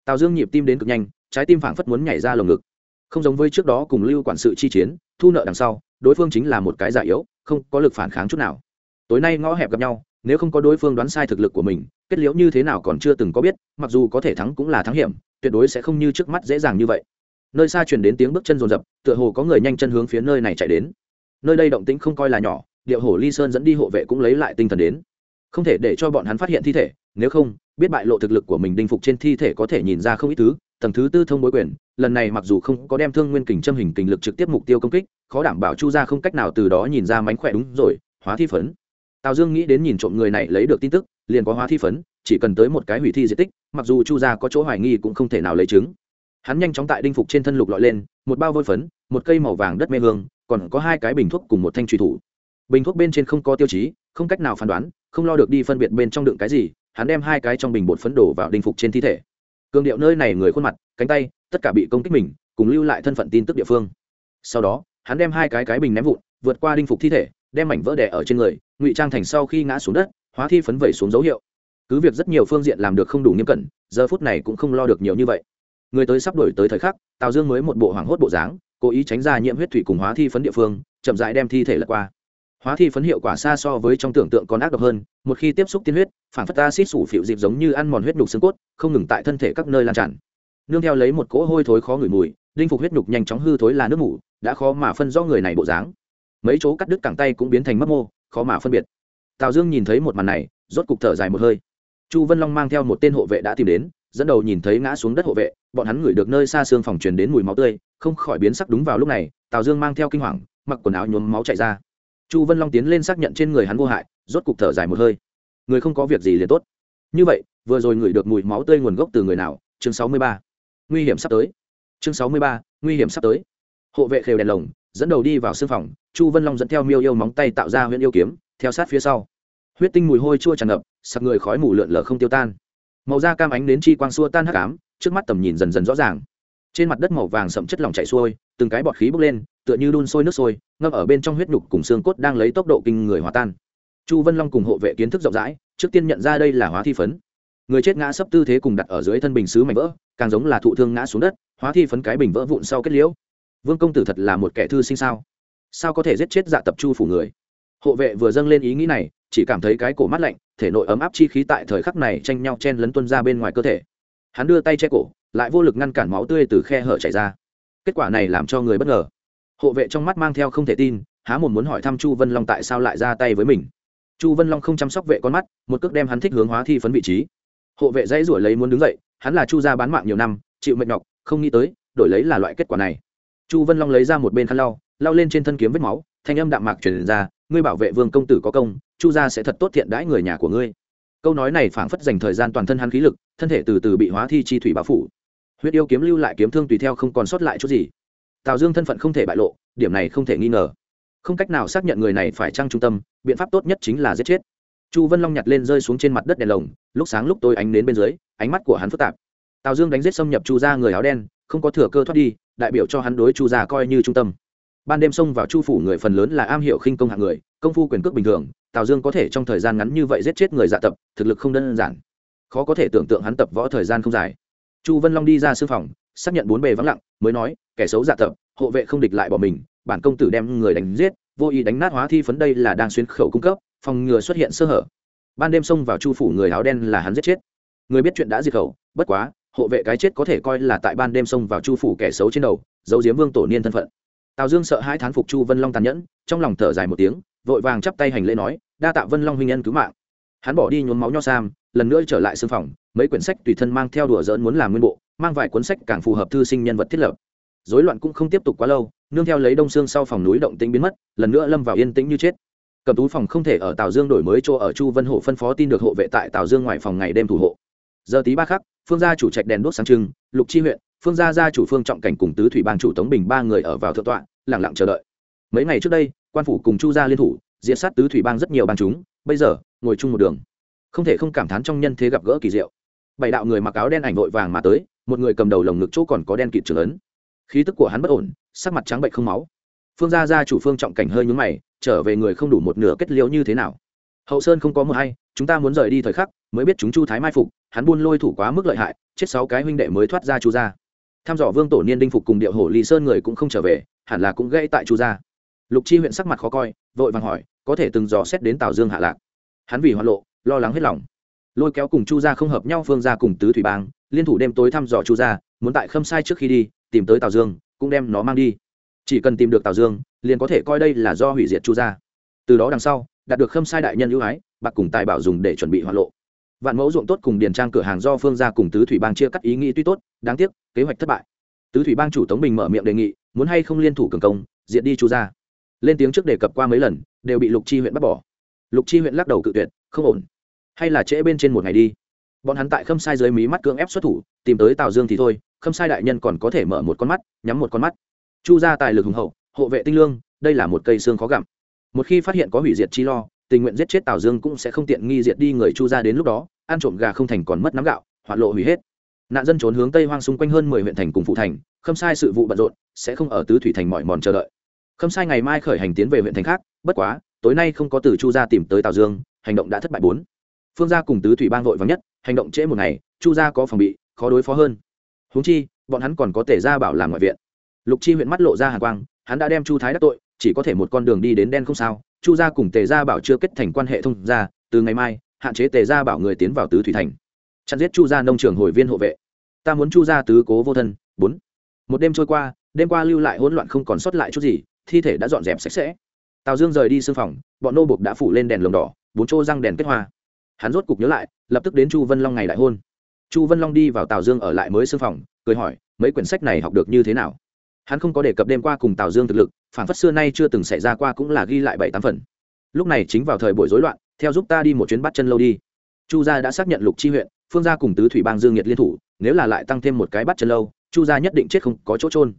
Tào dương nhịp tim đến cực nhanh, trái tim phảng phất muốn nhảy ra lồng ngực. Không giống với trước đó cùng lưu quản sự chi chiến, thu nợ đằng sau, đối phương chính là một cái giả yếu, không có lực phản kháng chút nào. Tối nay ngõ hẹp gặp nhau nếu không có đối phương đoán sai thực lực của mình, kết liễu như thế nào còn chưa từng có biết, mặc dù có thể thắng cũng là thắng hiểm, tuyệt đối sẽ không như trước mắt dễ dàng như vậy. Nơi xa truyền đến tiếng bước chân rồn rập, tựa hồ có người nhanh chân hướng phía nơi này chạy đến. Nơi đây động tĩnh không coi là nhỏ điệu hổ ly sơn dẫn đi hộ vệ cũng lấy lại tinh thần đến. Không thể để cho bọn hắn phát hiện thi thể, nếu không, biết bại lộ thực lực của mình đinh phục trên thi thể có thể nhìn ra không ít thứ, tầng thứ tư thông bối quyền, lần này mặc dù không có đem thương nguyên kình châm hình kình lực trực tiếp mục tiêu công kích, khó đảm bảo chu ra không cách nào từ đó nhìn ra mánh khỏe đúng rồi, hóa thi phấn tào dương nghĩ đến nhìn trộm người này lấy được tin tức, liền có hóa thi phấn, chỉ cần tới một cái hủy thi di tích, mặc dù chu gia có chỗ hoài nghi cũng không thể nào lấy chứng. Hắn nhanh chóng tại đinh phục trên thân lục lọi lên, một bao vôi phấn, một cây màu vàng đất mê hương, còn có hai cái bình thuốc cùng một thanh truy thủ. Bình thuốc bên trên không có tiêu chí, không cách nào phán đoán, không lo được đi phân biệt bên trong đựng cái gì, hắn đem hai cái trong bình bột phấn đổ vào đinh phục trên thi thể. Cường điệu nơi này người khuôn mặt, cánh tay, tất cả bị công kích mình, cùng lưu lại thân phận tin tức địa phương. Sau đó, hắn đem hai cái cái bình ném vụn, vượt qua đinh phục thi thể đem mảnh vỡ đẻ ở trên người, ngụy trang thành sau khi ngã xuống đất, hóa thi phấn vẩy xuống dấu hiệu. Cứ việc rất nhiều phương diện làm được không đủ nghiêm cẩn, giờ phút này cũng không lo được nhiều như vậy. Người tới sắp đổi tới thời khắc, tào dương mới một bộ hoảng hốt bộ dáng, cố ý tránh ra nhiễm huyết thủy cùng hóa thi phấn địa phương, chậm dại đem thi thể lật qua. Hóa thi phấn hiệu quả xa so với trong tưởng tượng còn ác độc hơn, một khi tiếp xúc tiên huyết, phản phất xít sủ phịu dịp giống như ăn mòn huyết nhục xương cốt, không ngừng tại thân thể các nơi lan tràn. Nương theo lấy một cỗ hôi thối khó ngửi mùi, đinh phục huyết nhục nhanh chóng hư thối là nước mủ, đã khó mà phân rõ người này bộ dáng mấy chỗ cắt đứt cẳng tay cũng biến thành mất mô, khó mà phân biệt. Tào dương nhìn thấy một màn này, rốt cục thở dài một hơi. Chu vân long mang theo một tên hộ vệ đã tìm đến, dẫn đầu nhìn thấy ngã xuống đất hộ vệ, bọn hắn ngửi được nơi xa xương phòng truyền đến mùi máu tươi, không khỏi biến sắc đúng vào lúc này, tào dương mang theo kinh hoàng, mặc quần áo nhuốm máu chạy ra. Chu vân long tiến lên xác nhận trên người hắn vô hại, rốt cục thở dài một hơi. Người không có việc gì liền tốt. Như vậy, vừa rồi ngửi được mùi máu tươi nguồn gốc từ người nào? Chương sáu mươi ba. Nguy hiểm sắp tới. Chương sáu mươi ba, nguy hiểm sắp tới. Hộ vệ khều đèn lồng, dẫn đầu đi vào sương phòng chu vân long dẫn theo miêu yêu móng tay tạo ra huyện yêu kiếm, theo sát phía sau. Huyết tinh mùi hôi chua tràn ngập, sặc người khói mù lượn lờ không tiêu tan. Màu da cam ánh đến chi quang xua tan hắc ám, trước mắt tầm nhìn dần dần rõ ràng. Trên mặt đất màu vàng sậm chất lỏng chảy xuôi, từng cái bọt khí bốc lên, tựa như đun sôi nước sôi, ngâm ở bên trong huyết nhục cùng xương cốt đang lấy tốc độ kinh người hòa tan. Chu vân long cùng hộ vệ kiến thức rộng rãi, trước tiên nhận ra đây là hóa thi phấn. Người chết ngã sấp tư thế cùng đặt ở dưới thân bình xứ mảnh vỡ, càng giống là thụ thương ngã xuống đất, hóa thi phấn cái bình vỡ vụn sau kết liễu. Vương công tử thật là một kẻ thư sinh sao? Sao có thể giết chết dạ tập chu phủ người? Hộ vệ vừa dâng lên ý nghĩ này, chỉ cảm thấy cái cổ mắt lạnh, thể nội ấm áp chi khí tại thời khắc này tranh nhau chen lấn tuân ra bên ngoài cơ thể. Hắn đưa tay che cổ, lại vô lực ngăn cản máu tươi từ khe hở chảy ra. Kết quả này làm cho người bất ngờ. Hộ vệ trong mắt mang theo không thể tin, há một muốn hỏi thăm chu vân long tại sao lại ra tay với mình. Chu vân long không chăm sóc vệ con mắt, một cước đem hắn thích hướng hóa thi phấn vị trí. Hộ vệ dãy ruổi lấy muốn đứng dậy, hắn là chu gia bán mạng nhiều năm, chịu mệt nhọc, không nghĩ tới, đổi lấy là loại kết quả này. Chu vân long lấy ra một bên khăn lau lao lên trên thân kiếm vết máu, thanh âm đạm mạc truyền ra, ngươi bảo vệ vương công tử có công, chu gia sẽ thật tốt thiện đãi người nhà của ngươi. Câu nói này phảng phất dành thời gian toàn thân hắn khí lực, thân thể từ từ bị hóa thi chi thủy báo phủ. Huyết yêu kiếm lưu lại kiếm thương tùy theo không còn sót lại chút gì. Tào dương thân phận không thể bại lộ, điểm này không thể nghi ngờ. Không cách nào xác nhận người này phải trăng trung tâm, biện pháp tốt nhất chính là giết chết. Chu vân long nhặt lên rơi xuống trên mặt đất đèn lồng, lúc sáng lúc tôi ánh đến bên dưới, ánh mắt của hắn phức tạp. Tào dương đánh giết xâm nhập chu ra người áo đen, không có thừa cơ thoát đi, đại biểu cho hắn đối chu gia coi như trung tâm ban đêm xông vào chu phủ người phần lớn là am hiểu khinh công hạng người, công phu quyền cước bình thường, tào dương có thể trong thời gian ngắn như vậy giết chết người dạ tập, thực lực không đơn giản. Khó có thể tưởng tượng hắn tập võ thời gian không dài. Chu vân long đi ra sư phòng, xác nhận bốn bề vắng lặng, mới nói, kẻ xấu dạ tập, hộ vệ không địch lại bỏ mình, bản công tử đem người đánh giết, vô ý đánh nát hóa thi phấn đây là đang xuyên khẩu cung cấp, phòng ngừa xuất hiện sơ hở. Ban đêm xông vào chu phủ người áo đen là hắn giết chết. Người biết chuyện đã diệt khẩu, bất quá, hộ vệ cái chết có thể coi là tại ban đêm xông vào chu phủ kẻ xấu trên đầu, giấu diếm vương tổ niên thân phận tào dương sợ hai thán phục chu vân long tàn nhẫn, trong lòng thở dài một tiếng, vội vàng chắp tay hành lễ nói, đa tạ vân long huynh nhân cứu mạng. Hắn bỏ đi nhuốm máu nho sam, lần nữa trở lại sưng phòng, mấy quyển sách tùy thân mang theo đùa dỡn muốn làm nguyên bộ, mang vài cuốn sách càng phù hợp thư sinh nhân vật thiết lập. Dối loạn cũng không tiếp tục quá lâu, nương theo lấy đông xương sau phòng núi động tĩnh biến mất, lần nữa lâm vào yên tĩnh như chết. Cầm tú phòng không thể ở tào dương đổi mới chỗ ở chu vân hộ phân phó tin được hộ vệ tại tào dương ngoài phòng ngày đêm thủ hộ. Giờ tí ba khắc, phương gia chủ trạch đèn đốt sáng trưng, lục chi huyện phương gia gia chủ phương trọng cảnh cùng tứ thủy bang chủ tống bình ba người ở vào thượng tọa lẳng lặng chờ đợi. Mấy ngày trước đây, quan phủ cùng chu gia liên thủ, diệt sát tứ thủy bang rất nhiều bang chúng, bây giờ, ngồi chung một đường. Không thể không cảm thán trong nhân thế gặp gỡ kỳ diệu. Bảy đạo người mặc áo đen ảnh vội vàng mà tới, một người cầm đầu lồng ngực chỗ còn có đen kịt trưởng lớn khí tức của hắn bất ổn, sắc mặt trắng bệnh không máu. Phương gia gia chủ phương trọng cảnh hơi nhúng mày, trở về người không đủ một nửa kết liễu như thế nào? Hậu sơn không có mưa hay, chúng ta muốn rời đi thời khắc, mới biết chúng chu thái mai phục, hắn buôn lôi thủ quá mức lợi hại, chết sáu cái huynh đệ mới thoát ra chu gia tham dò vương tổ niên đinh phục cùng điệu hổ lý sơn người cũng không trở về, hẳn là cũng gãy tại chu gia. Lục chi huyện sắc mặt khó coi, vội vàng hỏi, có thể từng dò xét đến tào dương hạ lạc? Hắn vì hoạn lộ, lo lắng hết lòng. Lôi kéo cùng chu gia không hợp nhau phương gia cùng tứ thủy bang, liên thủ đêm tối thăm dò chu gia, muốn tại khâm sai trước khi đi, tìm tới tào dương, cũng đem nó mang đi. Chỉ cần tìm được tào dương, liền có thể coi đây là do hủy diệt chu gia. Từ đó đằng sau, đạt được khâm sai đại nhân ưu ái, bạc cùng tài bảo dùng để chuẩn bị hoạn lộ vạn mẫu ruộng tốt cùng điền trang cửa hàng do phương gia cùng tứ thủy bang chia cắt ý nghĩ tuy tốt, đáng tiếc, kế hoạch thất bại. Tứ thủy bang chủ tống bình mở miệng đề nghị, muốn hay không liên thủ cường công, diệt đi chu gia. Lên tiếng trước đề cập qua mấy lần, đều bị lục chi huyện bắt bỏ. Lục chi huyện lắc đầu cự tuyệt, không ổn. Hay là trễ bên trên một ngày đi. Bọn hắn tại khâm sai dưới mí mắt cưỡng ép xuất thủ, tìm tới tào dương thì thôi, khâm sai đại nhân còn có thể mở một con mắt, nhắm một con mắt. Chu gia tài lực hùng hậu, hộ vệ tinh lương, đây là một cây xương khó gặm. Một khi phát hiện có hủy diệt chi lo, tình nguyện giết chết tào dương cũng sẽ không tiện nghi diệt đi người chu gia đến lúc đó ăn trộm gà không thành còn mất nắm gạo, hoạn lộ hủy hết. Nạn dân trốn hướng tây hoang xung quanh hơn mười huyện thành cùng phụ thành, khâm sai sự vụ bận rộn, sẽ không ở tứ thủy thành mỏi mòn chờ đợi. Khâm sai ngày mai khởi hành tiến về huyện thành khác, bất quá, tối nay không có từ chu gia tìm tới tào dương, hành động đã thất bại bốn. Phương gia cùng tứ thủy bang vội vắng nhất, hành động trễ một ngày, chu gia có phòng bị, khó đối phó hơn. Húng chi, bọn hắn còn có thể ra bảo làm ngoại viện. Lục chi huyện mắt lộ ra hàng quang, hắn đã đem chu thái đắc tội, chỉ có thể một con đường đi đến đen không sao. Chu gia cùng tề gia bảo chưa kết thành quan hệ thông gia, từ ngày mai hạn chế tề gia bảo người tiến vào tứ thủy thành. Chặn giết chu gia nông trường hồi viên hộ vệ. Ta muốn chu gia tứ cố vô thân. Bốn. Một đêm trôi qua, đêm qua lưu lại hỗn loạn không còn sót lại chút gì, thi thể đã dọn dẹp sạch sẽ. Tào dương rời đi sương phòng, bọn nô bục đã phủ lên đèn lồng đỏ, bốn chỗ răng đèn kết hoa. Hắn rốt cục nhớ lại, lập tức đến chu vân long ngày đại hôn. Chu vân long đi vào tào dương ở lại mới sương phòng, cười hỏi, mấy quyển sách này học được như thế nào? Hắn không có đề cập đêm qua cùng tào dương thực lực phản phất xưa nay chưa từng xảy ra qua cũng là ghi lại bảy tám phần. Lúc này chính vào thời buổi rối loạn theo giúp ta đi một chuyến bắt chân lâu đi. Chu gia đã xác nhận lục chi huyện, phương gia cùng tứ thủy bang dương nhiệt liên thủ, nếu là lại tăng thêm một cái bắt chân lâu, chu gia nhất định chết không có chỗ trôn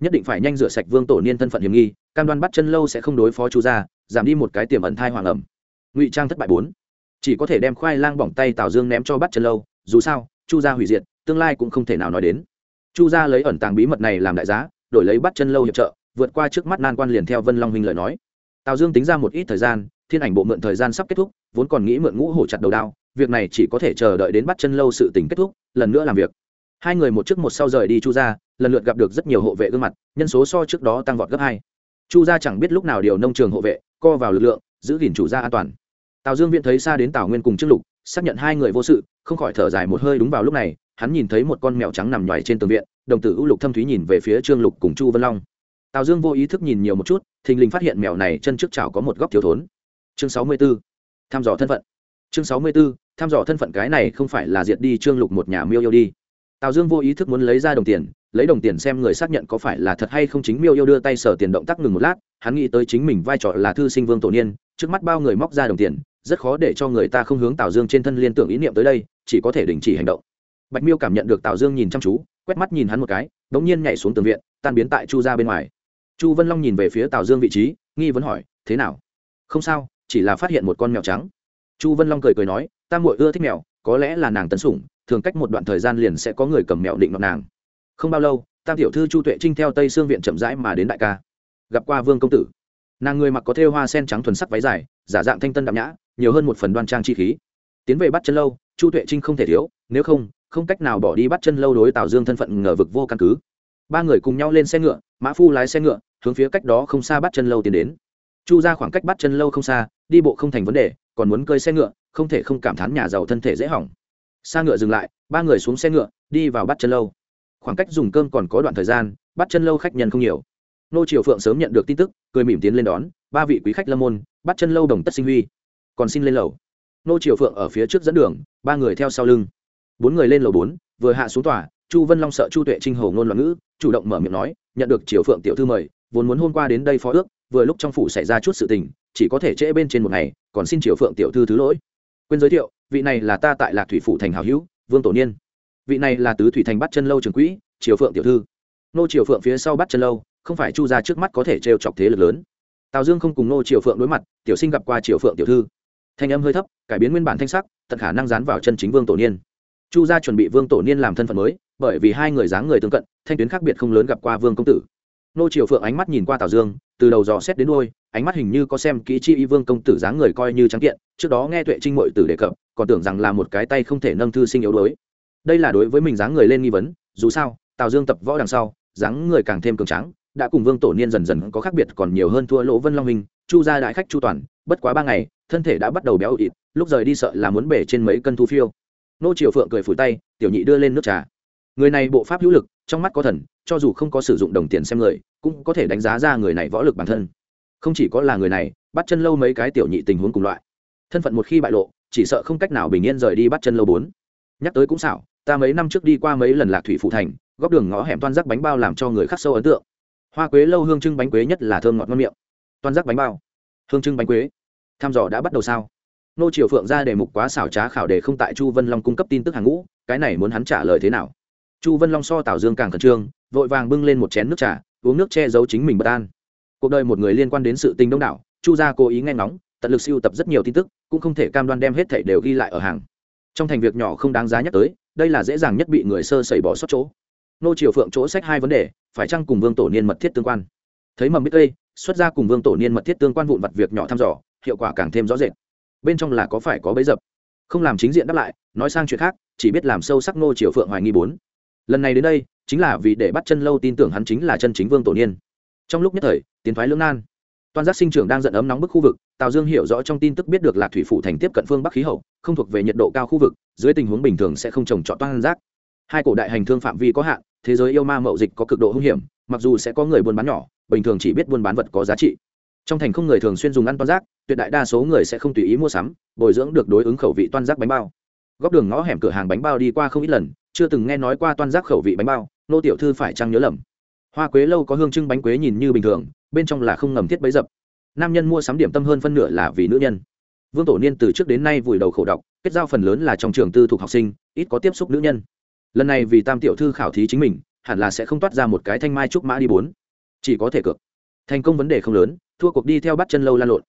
nhất định phải nhanh rửa sạch vương tổ niên thân phận hiểm nghi, cam đoan bắt chân lâu sẽ không đối phó chu gia, giảm đi một cái tiềm ẩn thai hoàng ẩm. Ngụy trang thất bại bốn. Chỉ có thể đem khoai lang bỏng tay tào dương ném cho bắt chân lâu, dù sao, chu gia hủy diệt, tương lai cũng không thể nào nói đến. Chu gia lấy ẩn tàng bí mật này làm đại giá, đổi lấy bắt chân lâu hiệp trợ, vượt qua trước mắt nan quan liền theo vân long huynh lời nói. Tào dương tính ra một ít thời gian thiên ảnh bộ mượn thời gian sắp kết thúc, vốn còn nghĩ mượn ngũ hổ chặt đầu đao, việc này chỉ có thể chờ đợi đến bắt chân lâu sự tình kết thúc, lần nữa làm việc. Hai người một trước một sau rời đi chu gia, lần lượt gặp được rất nhiều hộ vệ gương mặt, nhân số so trước đó tăng vọt gấp hai. Chu gia chẳng biết lúc nào điều nông trường hộ vệ, co vào lực lượng, giữ gìn chủ gia an toàn. Tào dương viện thấy xa đến tào nguyên cùng trương lục, xác nhận hai người vô sự, không khỏi thở dài một hơi đúng vào lúc này, hắn nhìn thấy một con mèo trắng nằm nhoài trên tường viện, đồng tử ưu lục thâm thúy nhìn về phía trương lục cùng chu vân long. Tào dương vô ý thức nhìn nhiều một chút, thình lình phát hiện mèo này chân trước chảo có một góc thiếu thốn chương sáu mươi b ố thăm dò thân phận. Chương sáu mươi b ố thăm dò thân phận cái này không phải là diệt đi trương lục một nhà miêu yêu đi. Tào dương vô ý thức muốn lấy ra đồng tiền, lấy đồng tiền xem người xác nhận có phải là thật hay không chính miêu yêu đưa tay sở tiền động tác ngừng một lát, hắn nghĩ tới chính mình vai trò là thư sinh vương tổ niên, trước mắt bao người móc ra đồng tiền, rất khó để cho người ta không hướng tào dương trên thân liên tưởng ý niệm tới đây, chỉ có thể đình chỉ hành động. Bạch miêu cảm nhận được tào dương nhìn chăm chú, quét mắt nhìn hắn một cái đ ỗ n g nhiên nhảy xuống tường viện, tan biến tại chu ra bên ngoài. Chu vân long nhìn về phía tào dương vị trí, nghi vấn hỏi, thế nào? Không sao chỉ là phát hiện một con mèo trắng. Chu vân long cười cười nói, ta muội ưa thích mèo, có lẽ là nàng tấn sủng, thường cách một đoạn thời gian liền sẽ có người cầm mèo định ngọc nàng. Không bao lâu, tam tiểu thư chu tuệ trinh theo tây sương viện chậm rãi mà đến đại ca. Gặp qua vương công tử. Nàng người mặc có thêu hoa sen trắng thuần sắc váy dài, giả dạng thanh tân đạm nhã, nhiều hơn một phần đoan trang chi khí. Tiến về bắt chân lâu, chu tuệ trinh không thể thiếu, nếu không không cách nào bỏ đi bắt chân lâu đối tào dương thân phận ngờ vực vô căn cứ. Ba người cùng nhau lên xe ngựa, mã phu lái xe ngựa, hướng phía cách đó không xa bắt chân lâu tiến đến chu ra khoảng cách bắt chân lâu không xa, đi bộ không thành vấn đề, còn muốn cơi xe ngựa, không thể không cảm thán nhà giàu thân thể dễ hỏng. Xa ngựa dừng lại, ba người xuống xe ngựa, đi vào bắt chân lâu. Khoảng cách dùng cơm còn có đoạn thời gian, bắt chân lâu khách nhân không nhiều. Nô triều phượng sớm nhận được tin tức, cười mỉm tiến lên đón, ba vị quý khách lâm môn, bắt chân lâu đồng tất sinh huy. Còn xin lên lầu. Nô triều phượng ở phía trước dẫn đường, ba người theo sau lưng. Bốn người lên lầu bốn, vừa hạ xuống tòa, chu vân long sợ chu tuệ trinh hầu ngôn loạn ngữ, chủ động mở miệng nói, nhận được triều phượng tiểu thư mời, vốn muốn hôm qua đến đây phó ước vừa lúc trong phủ xảy ra chút sự tình, chỉ có thể trễ bên trên một ngày, còn xin triều phượng tiểu thư thứ lỗi. Quên giới thiệu, vị này là ta tại lạc thủy phủ thành hào hữu, vương tổ niên. Vị này là tứ thủy thành bắt chân lâu trường quỹ, triều phượng tiểu thư. Nô triều phượng phía sau bắt chân lâu, không phải chu ra trước mắt có thể trêu chọc thế lực lớn. Tào dương không cùng nô triều phượng đối mặt, tiểu sinh gặp qua triều phượng tiểu thư. Thanh âm hơi thấp, cải biến nguyên bản thanh sắc, tận khả năng dán vào chân chính vương tổ niên. Chu gia chuẩn bị vương tổ niên làm thân phận mới, bởi vì hai người dáng người tương cận, thanh tuyến khác biệt không lớn gặp qua vương công tử. Nô triều phượng ánh mắt nhìn qua tào dương từ đầu dò xét đến đôi ánh mắt hình như có xem kỹ chi y vương công tử dáng người coi như trắng kiện trước đó nghe tuệ trinh mội tử đề cập còn tưởng rằng là một cái tay không thể nâng thư sinh yếu đuối. Đây là đối với mình dáng người lên nghi vấn dù sao tào dương tập võ đằng sau dáng người càng thêm cường tráng, đã cùng vương tổ niên dần dần có khác biệt còn nhiều hơn thua lỗ vân long minh chu gia đại khách chu toàn bất quá ba ngày thân thể đã bắt đầu béo ịt lúc rời đi sợ là muốn bể trên mấy cân thu phiêu. Nô triều phượng cười phủi tay tiểu nhị đưa lên nước trà. Người này bộ pháp hữu lực trong mắt có thần, cho dù không có sử dụng đồng tiền xem người, cũng có thể đánh giá ra người này võ lực bản thân. Không chỉ có là người này, bắt chân lâu mấy cái tiểu nhị tình huống cùng loại. Thân phận một khi bại lộ, chỉ sợ không cách nào bình yên rời đi bắt chân lâu bốn. Nhắc tới cũng xảo, ta mấy năm trước đi qua mấy lần lạc thủy phụ thành, góc đường ngõ hẻm toan rắc bánh bao làm cho người khắc sâu ấn tượng. Hoa quế lâu hương trưng bánh quế nhất là thơm ngọt ngon miệng. Toan rắc bánh bao. Hương trưng bánh quế. Tham dò đã bắt đầu sao? Nô triều phượng ra đề mục quá xảo trá khảo đề không tại chu vân long cung cấp tin tức hàng ngũ, cái này muốn hắn trả lời thế nào? Chu vân long so tào dương càng khẩn trương, vội vàng bưng lên một chén nước trà, uống nước che giấu chính mình bất an. Cuộc đời một người liên quan đến sự tình đông đảo, chu gia cố ý nghe ngóng, tận lực siêu tập rất nhiều tin tức, cũng không thể cam đoan đem hết thảy đều ghi lại ở hàng. Trong thành việc nhỏ không đáng giá nhắc tới, đây là dễ dàng nhất bị người sơ sẩy bỏ sót chỗ. Nô triều phượng chỗ sách hai vấn đề, phải chăng cùng vương tổ niên mật thiết tương quan? Thấy mầm biết cây xuất ra cùng vương tổ niên mật thiết tương quan vụn vặt việc nhỏ thăm dò, hiệu quả càng thêm rõ rệt. Bên trong là có phải có bấy dập? Không làm chính diện đáp lại, nói sang chuyện khác, chỉ biết làm sâu sắc nô triều phượng hoài nghi bốn lần này đến đây, chính là vì để bắt chân lâu tin tưởng hắn chính là chân chính vương tổ niên. Trong lúc nhất thời, tiến thoái lưỡng nan. Toàn giác sinh trưởng đang giận ấm nóng bức khu vực, tào dương hiểu rõ trong tin tức biết được lạc thủy phủ thành tiếp cận phương bắc khí hậu, không thuộc về nhiệt độ cao khu vực, dưới tình huống bình thường sẽ không trồng trọt toan giác. Hai cổ đại hành thương phạm vi có hạn, thế giới yêu ma mậu dịch có cực độ hung hiểm, mặc dù sẽ có người buôn bán nhỏ, bình thường chỉ biết buôn bán vật có giá trị. Trong thành không người thường xuyên dùng ăn toan giác, tuyệt đại đa số người sẽ không tùy ý mua sắm, bồi dưỡng được đối ứng khẩu vị toan giác bánh bao. Góc đường ngõ hẻm cửa hàng bánh bao đi qua không ít lần chưa từng nghe nói qua toan giác khẩu vị bánh bao, nô tiểu thư phải chăng nhớ lầm? Hoa quế lâu có hương trưng bánh quế nhìn như bình thường, bên trong là không ngầm thiết bấy dập. Nam nhân mua sắm điểm tâm hơn phân nửa là vì nữ nhân. Vương tổ niên từ trước đến nay vùi đầu khổ đọc, kết giao phần lớn là trong trường tư thuộc học sinh, ít có tiếp xúc nữ nhân. Lần này vì tam tiểu thư khảo thí chính mình, hẳn là sẽ không toát ra một cái thanh mai trúc mã đi bốn. Chỉ có thể cược. Thành công vấn đề không lớn, thua cuộc đi theo bắt chân lâu lan lộn.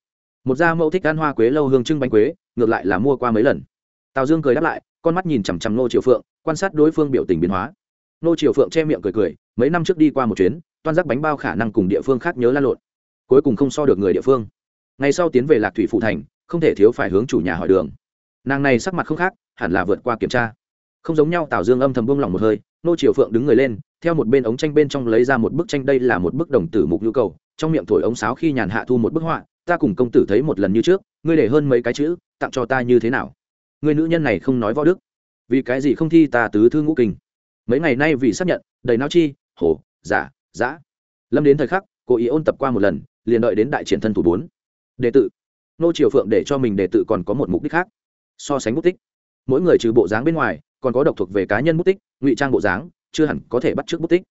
Một gia mẫu thích ăn hoa quế lâu hương trưng bánh quế, ngược lại là mua qua mấy lần. Tào dương cười đáp lại con mắt nhìn chằm chằm nô triều phượng, quan sát đối phương biểu tình biến hóa. Nô triều phượng che miệng cười cười, mấy năm trước đi qua một chuyến, toan giác bánh bao khả năng cùng địa phương khác nhớ lan lộn. Cuối cùng không so được người địa phương. Ngày sau tiến về lạc thủy phụ thành, không thể thiếu phải hướng chủ nhà hỏi đường. Nàng này sắc mặt không khác, hẳn là vượt qua kiểm tra. Không giống nhau, tào dương âm thầm buông lỏng một hơi nô triều phượng đứng người lên, theo một bên ống tranh bên trong lấy ra một bức tranh, đây là một bức đồng tử mục nhu cầu, trong miệng thổi ống sáo khi nhàn hạ thu một bức họa, ta cùng công tử thấy một lần như trước, ngươi để hơn mấy cái chữ, tặng cho ta như thế nào? Người nữ nhân này không nói võ đức. Vì cái gì không thi ta tứ thư ngũ kinh? Mấy ngày nay vì xác nhận, đầy não chi, hổ, giả, giã. Lâm đến thời khắc cố ý ôn tập qua một lần, liền đợi đến đại triển thân thủ bốn. Đề tự nô triều phượng để cho mình đề tự còn có một mục đích khác. So sánh bút tích mỗi người trừ bộ dáng bên ngoài, còn có độc thuộc về cá nhân bút tích ngụy trang bộ dáng, chưa hẳn có thể bắt trước mục bút tích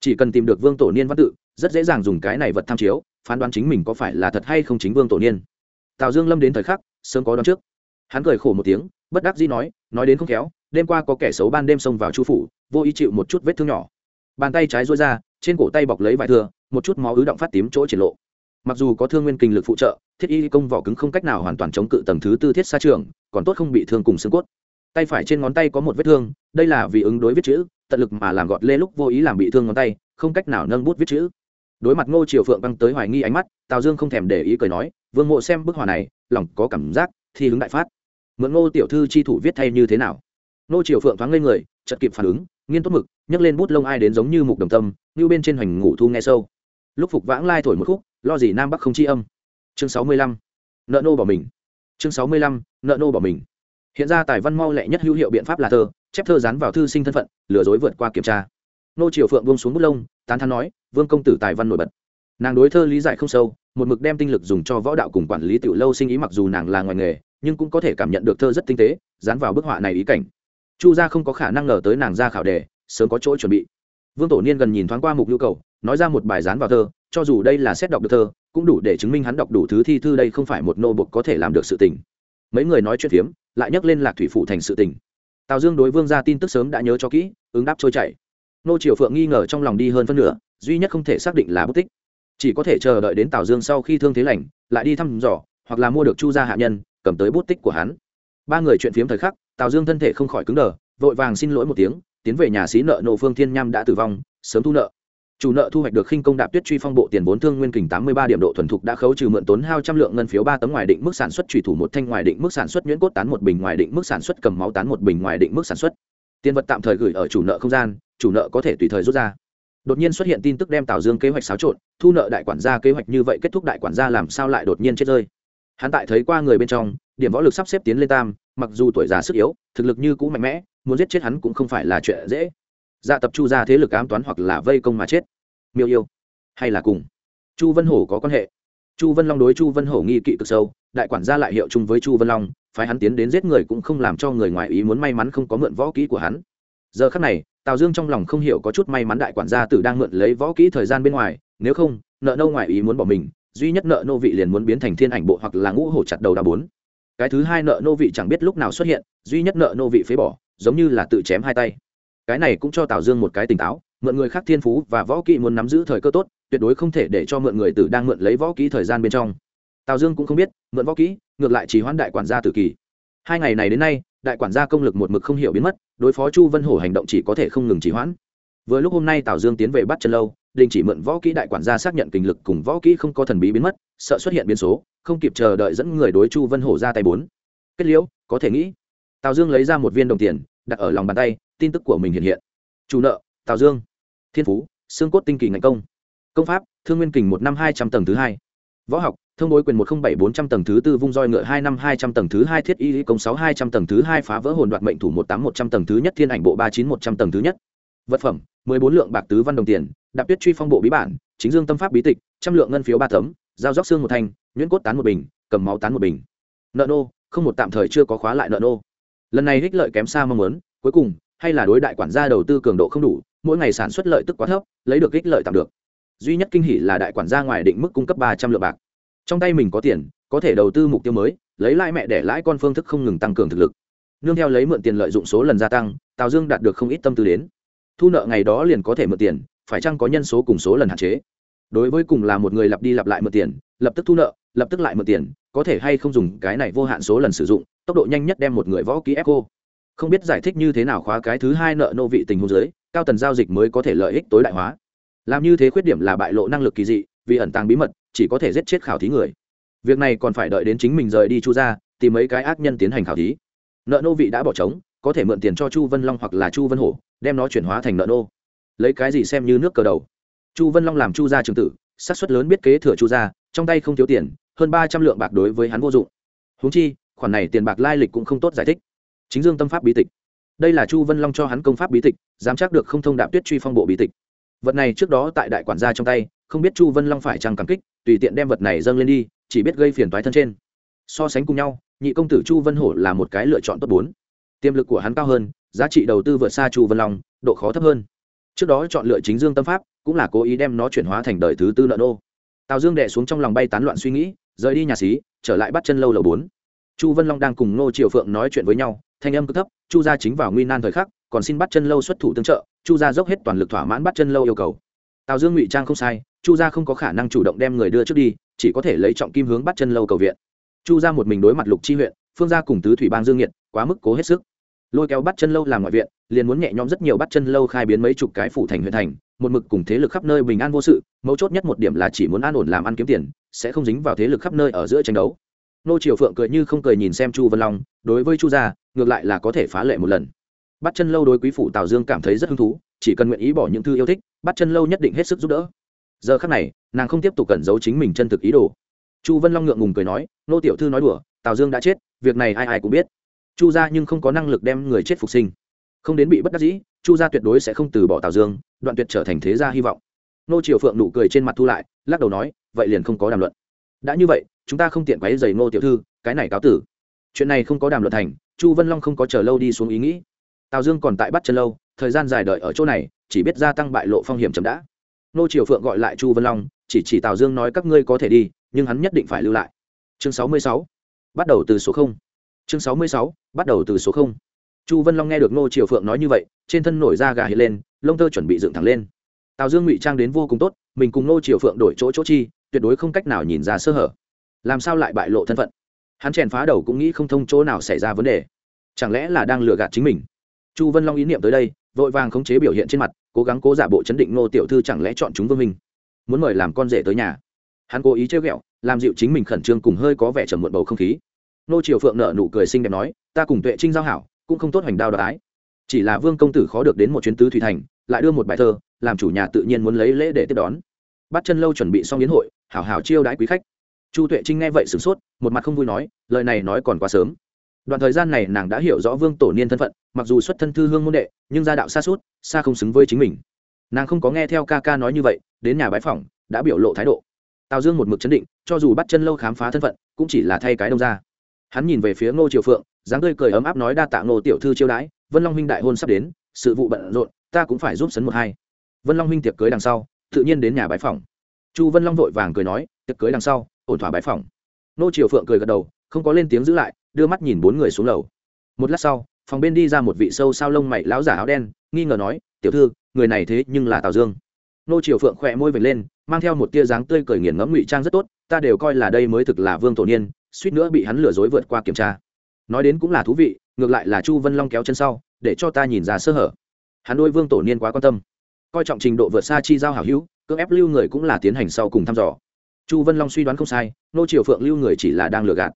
chỉ cần tìm được vương tổ niên văn tự, rất dễ dàng dùng cái này vật tham chiếu, phán đoán chính mình có phải là thật hay không chính vương tổ niên. Tào dương lâm đến thời khắc, sớm có đoán trước hắn cười khổ một tiếng, bất đắc dĩ nói nói đến không khéo, đêm qua có kẻ xấu ban đêm xông vào chu phủ, vô ý chịu một chút vết thương nhỏ. Bàn tay trái rối ra, trên cổ tay bọc lấy vải thừa, một chút máu ứ động phát tím chỗ triển lộ. Mặc dù có thương nguyên kinh lực phụ trợ, thiết y công vỏ cứng không cách nào hoàn toàn chống cự tầng thứ tư thiết xa trường, còn tốt không bị thương cùng xương cốt. Tay phải trên ngón tay có một vết thương, đây là vì ứng đối viết chữ, tận lực mà làm gọt lê lúc vô ý làm bị thương ngón tay, không cách nào nâng bút viết chữ. Đối mặt ngô triều phượng băng tới hoài nghi ánh mắt, tào dương không thèm để ý cười nói, vương mộ xem bức họa này, lòng có cảm giác thi hứng đại phát mượn ngô tiểu thư chi thủ viết thay như thế nào? Nô triều phượng thoáng lên người chật kịp phản ứng, nghiên tốt mực, nhấc lên bút lông ai đến giống như mục đồng tâm, như bên trên hoành ngủ thu nghe sâu. Lúc phục vãng lai thổi một khúc, lo gì nam bắc không chi âm? Chương sáu mươi lăm, nợ nô bỏ mình. Chương sáu mươi lăm, nợ nô bỏ mình. Hiện ra tài văn mau lẹ nhất hữu hiệu biện pháp là thơ, chép thơ dán vào thư sinh thân phận, lừa dối vượt qua kiểm tra. Nô triều phượng buông xuống bút lông, tán thán nói, vương công tử tài văn nổi bật. Nàng đối thơ lý giải không sâu, một mực đem tinh lực dùng cho võ đạo cùng quản lý tiểu lâu sinh ý mặc dù nàng là ngoài nghề nhưng cũng có thể cảm nhận được thơ rất tinh tế, dán vào bức họa này ý cảnh. Chu gia không có khả năng ngờ tới nàng ra khảo đề, sớm có chỗ chuẩn bị. Vương tổ niên gần nhìn thoáng qua mục nhu cầu, nói ra một bài dán vào thơ, cho dù đây là xét đọc được thơ, cũng đủ để chứng minh hắn đọc đủ thứ thi thư đây không phải một nô bục có thể làm được sự tình. Mấy người nói chuyện phiếm, lại nhắc lên lạc thủy phụ thành sự tình. Tào dương đối vương ra tin tức sớm đã nhớ cho kỹ, ứng đáp trôi chảy. Nô triều phượng nghi ngờ trong lòng đi hơn phân nửa, duy nhất không thể xác định là bất tích. Chỉ có thể chờ đợi đến tào dương sau khi thương thế lành, lại đi thăm dò, hoặc là mua được chu gia hạ nhân cầm tới bút tích của hắn. Ba người chuyện phiếm thời khắc, tào dương thân thể không khỏi cứng đờ, vội vàng xin lỗi một tiếng, tiến về nhà xí nợ nộ phương thiên nham đã tử vong, sớm thu nợ. Chủ nợ thu hoạch được khinh công đạp tuyết truy phong bộ tiền vốn thương nguyên kình tám mươi ba điểm độ thuần thục đã khấu trừ mượn tốn hao trăm lượng ngân phiếu ba tấm ngoài định mức sản xuất chủy thủ một thanh ngoài định mức sản xuất nhuyễn cốt tán một bình ngoài định mức sản xuất cầm máu tán một bình ngoài định mức sản xuất. Tiền vật tạm thời gửi ở chủ nợ không gian, chủ nợ có thể tùy thời rút ra. Đột nhiên xuất hiện tin tức đem tào dương kế hoạch xáo trộn, thu nợ đại quản gia kế hoạch như vậy kết thúc đại quản gia làm sao lại đột nhiên chết rơi? Hắn tại thấy qua người bên trong, điểm võ lực sắp xếp tiến lên tam, mặc dù tuổi già sức yếu, thực lực như cũ mạnh mẽ, muốn giết chết hắn cũng không phải là chuyện dễ. Dạ tập chu ra thế lực ám toán hoặc là vây công mà chết. Miêu yêu. Hay là cùng. Chu vân hổ có quan hệ. Chu vân long đối chu vân hổ nghi kỵ cực sâu, đại quản gia lại hiệu chung với chu vân long, phái hắn tiến đến giết người cũng không làm cho người ngoài ý muốn may mắn không có mượn võ kỹ của hắn. Giờ khắc này, tào dương trong lòng không hiểu có chút may mắn đại quản gia tử đang mượn lấy võ kỹ thời gian bên ngoài, nếu không, nợ nâu ngoài ý muốn bỏ mình duy nhất nợ nô vị liền muốn biến thành thiên ảnh bộ hoặc là ngũ hổ chặt đầu đa bốn. Cái thứ hai nợ nô vị chẳng biết lúc nào xuất hiện, duy nhất nợ nô vị phế bỏ, giống như là tự chém hai tay. Cái này cũng cho tào dương một cái tỉnh táo, mượn người khác thiên phú và võ kỹ muốn nắm giữ thời cơ tốt, tuyệt đối không thể để cho mượn người tử đang mượn lấy võ kỹ thời gian bên trong. Tào dương cũng không biết, mượn võ kỹ, ngược lại chỉ hoãn đại quản gia tử kỳ. Hai ngày này đến nay, đại quản gia công lực một mực không hiểu biến mất, đối phó chu vân hổ hành động chỉ có thể không ngừng chỉ hoãn. Vừa lúc hôm nay tào dương tiến về bắt chân lâu đình chỉ mượn võ kỹ đại quản gia xác nhận kinh lực cùng võ kỹ không có thần bí biến mất, sợ xuất hiện biến số, không kịp chờ đợi dẫn người đối chu vân hổ ra tay bốn. Kết liễu, có thể nghĩ. Tào dương lấy ra một viên đồng tiền, đặt ở lòng bàn tay, tin tức của mình hiện hiện. Chủ nợ, tào dương. Thiên phú, xương cốt tinh kỳ ngành công. Công pháp, thương nguyên kình một năm hai trăm tầng thứ hai. Võ học, thông bối quyền một không bảy bốn trăm tầng thứ tư, vung roi ngựa hai năm hai trăm tầng thứ hai, thiết y công sáu hai trăm tầng thứ hai, phá vỡ hồn đoạt mệnh thủ một tám một trăm tầng thứ nhất, thiên ảnh bộ ba chín một trăm tầng thứ nhất vật phẩm, mười bốn lượng bạc tứ văn đồng tiền đặc tuyết truy phong bộ bí bản, chính dương tâm pháp bí tịch, trăm lượng ngân phiếu ba tấm, dao róc xương một thanh, nhuyễn cốt tán một bình, cầm máu tán một bình. Nợ nô, không một tạm thời chưa có khóa lại nợ nô. Lần này hích lợi kém xa mong muốn, cuối cùng, hay là đối đại quản gia đầu tư cường độ không đủ, mỗi ngày sản xuất lợi tức quá thấp, lấy được ích lợi tạm được. Duy nhất kinh hỷ là đại quản gia ngoài định mức cung cấp ba trăm lượng bạc. Trong tay mình có tiền, có thể đầu tư mục tiêu mới, lấy lãi mẹ để lãi con phương thức không ngừng tăng cường thực lực. Nương theo lấy mượn tiền lợi dụng số lần gia tăng, tào dương đạt được không ít tâm tư đến thu nợ ngày đó liền có thể mượn tiền, phải chăng có nhân số cùng số lần hạn chế? Đối với cùng là một người lặp đi lặp lại mượn tiền, lập tức thu nợ, lập tức lại mượn tiền, có thể hay không dùng cái này vô hạn số lần sử dụng, tốc độ nhanh nhất đem một người võ ký ép cô. Không biết giải thích như thế nào khóa cái thứ hai nợ nô vị tình hôn giới cao tần giao dịch mới có thể lợi ích tối đại hóa. Làm như thế khuyết điểm là bại lộ năng lực kỳ dị, vì ẩn tàng bí mật, chỉ có thể giết chết khảo thí người. Việc này còn phải đợi đến chính mình rời đi chu ra tìm mấy cái ác nhân tiến hành khảo thí. Nợ nô vị đã bỏ trống có thể mượn tiền cho chu vân long hoặc là chu vân hổ, đem nó chuyển hóa thành nợ nô. Lấy cái gì xem như nước cờ đầu? Chu vân long làm chu gia trường tử sát suất lớn biết kế thừa chu gia, trong tay không thiếu tiền, hơn ba trăm lượng bạc đối với hắn vô dụng. Huống chi, khoản này tiền bạc lai lịch cũng không tốt giải thích. Chính dương tâm pháp bí tịch. Đây là chu vân long cho hắn công pháp bí tịch, dám chắc được không thông đạm tuyết truy phong bộ bí tịch. Vật này trước đó tại đại quản gia trong tay, không biết chu vân long phải chăng cảm kích, tùy tiện đem vật này dâng lên đi, chỉ biết gây phiền toái thân trên. So sánh cùng nhau, nhị công tử chu vân hổ là một cái lựa chọn tốt bốn tiềm lực của hắn cao hơn, giá trị đầu tư vượt xa chu vân long, độ khó thấp hơn. Trước đó chọn lựa chính dương tâm pháp, cũng là cố ý đem nó chuyển hóa thành đời thứ tư nợ nô tào dương đệ xuống trong lòng bay tán loạn suy nghĩ, rời đi nhà xí, trở lại bắt chân lâu lầu bốn. Chu vân long đang cùng ngô triều phượng nói chuyện với nhau, thanh âm cực thấp, chu gia chính vào nguy nan thời khắc, còn xin bắt chân lâu xuất thủ tương trợ, chu gia dốc hết toàn lực thỏa mãn bắt chân lâu yêu cầu. Tào dương ngụy trang không sai, chu gia không có khả năng chủ động đem người đưa trước đi, chỉ có thể lấy trọng kim hướng bắt chân lâu cầu viện. Chu gia một mình đối mặt lục chi huyện, phương gia cùng tứ thủy bang dương nhiệt quá mức cố hết sức lôi kéo bắt chân lâu làm ngoại viện, liền muốn nhẹ nhõm rất nhiều bắt chân lâu khai biến mấy chục cái phủ thành huyện thành, một mực cùng thế lực khắp nơi bình an vô sự, mấu chốt nhất một điểm là chỉ muốn an ổn làm ăn kiếm tiền, sẽ không dính vào thế lực khắp nơi ở giữa tranh đấu. Nô triều phượng cười như không cười nhìn xem chu vân long, đối với chu gia, ngược lại là có thể phá lệ một lần. Bắt chân lâu đối quý phủ tào dương cảm thấy rất hứng thú, chỉ cần nguyện ý bỏ những thư yêu thích, bắt chân lâu nhất định hết sức giúp đỡ. Giờ khắc này, nàng không tiếp tục cẩn giấu chính mình chân thực ý đồ. Chu vân long ngượng ngùng cười nói, nô tiểu thư nói đùa, tào dương đã chết, việc này ai ai cũng biết chu gia nhưng không có năng lực đem người chết phục sinh. Không đến bị bất đắc dĩ, chu gia tuyệt đối sẽ không từ bỏ tào dương, đoạn tuyệt trở thành thế gia hy vọng. Nô triều phượng nụ cười trên mặt thu lại, lắc đầu nói, vậy liền không có đàm luận. Đã như vậy, chúng ta không tiện quấy giày Nô tiểu thư, cái này cáo tử. Chuyện này không có đàm luận thành, chu vân long không có chờ lâu đi xuống ý nghĩ. Tào dương còn tại bắt chân lâu, thời gian dài đợi ở chỗ này, chỉ biết gia tăng bại lộ phong hiểm chậm đã. Nô triều phượng gọi lại chu vân long, chỉ chỉ tào dương nói, các ngươi có thể đi, nhưng hắn nhất định phải lưu lại. Chương sáu mươi sáu, bắt đầu từ số không. Chương sáu mươi sáu bắt đầu từ số không. Chu vân long nghe được nô triều phượng nói như vậy, trên thân nổi da gà hiện lên, lông tơ chuẩn bị dựng thẳng lên. Tào dương ngụy trang đến vô cùng tốt, mình cùng nô triều phượng đổi chỗ chỗ chi, tuyệt đối không cách nào nhìn ra sơ hở. Làm sao lại bại lộ thân phận? Hắn chèn phá đầu cũng nghĩ không thông chỗ nào xảy ra vấn đề. Chẳng lẽ là đang lừa gạt chính mình? Chu vân long ý niệm tới đây, vội vàng khống chế biểu hiện trên mặt, cố gắng cố giả bộ chấn định nô tiểu thư chẳng lẽ chọn chúng vương minh? Muốn mời làm con rể tới nhà. Hắn cố ý chơi ghẹo, làm dịu chính mình khẩn trương cùng hơi có vẻ trầm muộn bầu không khí nô triều phượng nợ nụ cười xinh đẹp nói, ta cùng tuệ trinh giao hảo, cũng không tốt hoành đao đoái chỉ là vương công tử khó được đến một chuyến tứ thủy thành, lại đưa một bài thơ, làm chủ nhà tự nhiên muốn lấy lễ để tiếp đón. Bắt chân lâu chuẩn bị xong yến hội, hảo hảo chiêu đãi quý khách. Chu tuệ trinh nghe vậy sửng sốt, một mặt không vui nói, lời này nói còn quá sớm. Đoạn thời gian này nàng đã hiểu rõ vương tổ niên thân phận, mặc dù xuất thân thư hương môn đệ, nhưng gia đạo xa suốt, xa không xứng với chính mình. Nàng không có nghe theo ca ca nói như vậy, đến nhà bái phòng đã biểu lộ thái độ. Tào dương một mực chấn định, cho dù bắt chân lâu khám phá thân phận, cũng chỉ là thay cái đông ra hắn nhìn về phía ngô triều phượng, dáng tươi cười ấm áp nói đa tạ ngô tiểu thư chiêu đãi, vân long huynh đại hôn sắp đến, sự vụ bận rộn, ta cũng phải giúp sấn một hai. Vân long huynh tiệc cưới đằng sau, tự nhiên đến nhà bái phỏng. Chu vân long vội vàng cười nói, tiệc cưới đằng sau, ổn thỏa bái phỏng. Ngô triều phượng cười gật đầu, không có lên tiếng giữ lại, đưa mắt nhìn bốn người xuống lầu. Một lát sau, phòng bên đi ra một vị sâu sao lông mày lão giả áo đen, nghi ngờ nói, tiểu thư, người này thế nhưng là tào dương. Nô triều phượng khỏe môi vệt lên, mang theo một tia dáng tươi cười nghiền ngẫm ngụy trang rất tốt, ta đều coi là đây mới thực là vương tổ niên suýt nữa bị hắn lừa dối vượt qua kiểm tra. Nói đến cũng là thú vị, ngược lại là chu vân long kéo chân sau, để cho ta nhìn ra sơ hở. Hắn đôi vương tổ niên quá quan tâm. Coi trọng trình độ vượt xa chi giao hảo hữu, cưỡng ép lưu người cũng là tiến hành sau cùng thăm dò. Chu vân long suy đoán không sai, nô triều phượng lưu người chỉ là đang lừa gạt.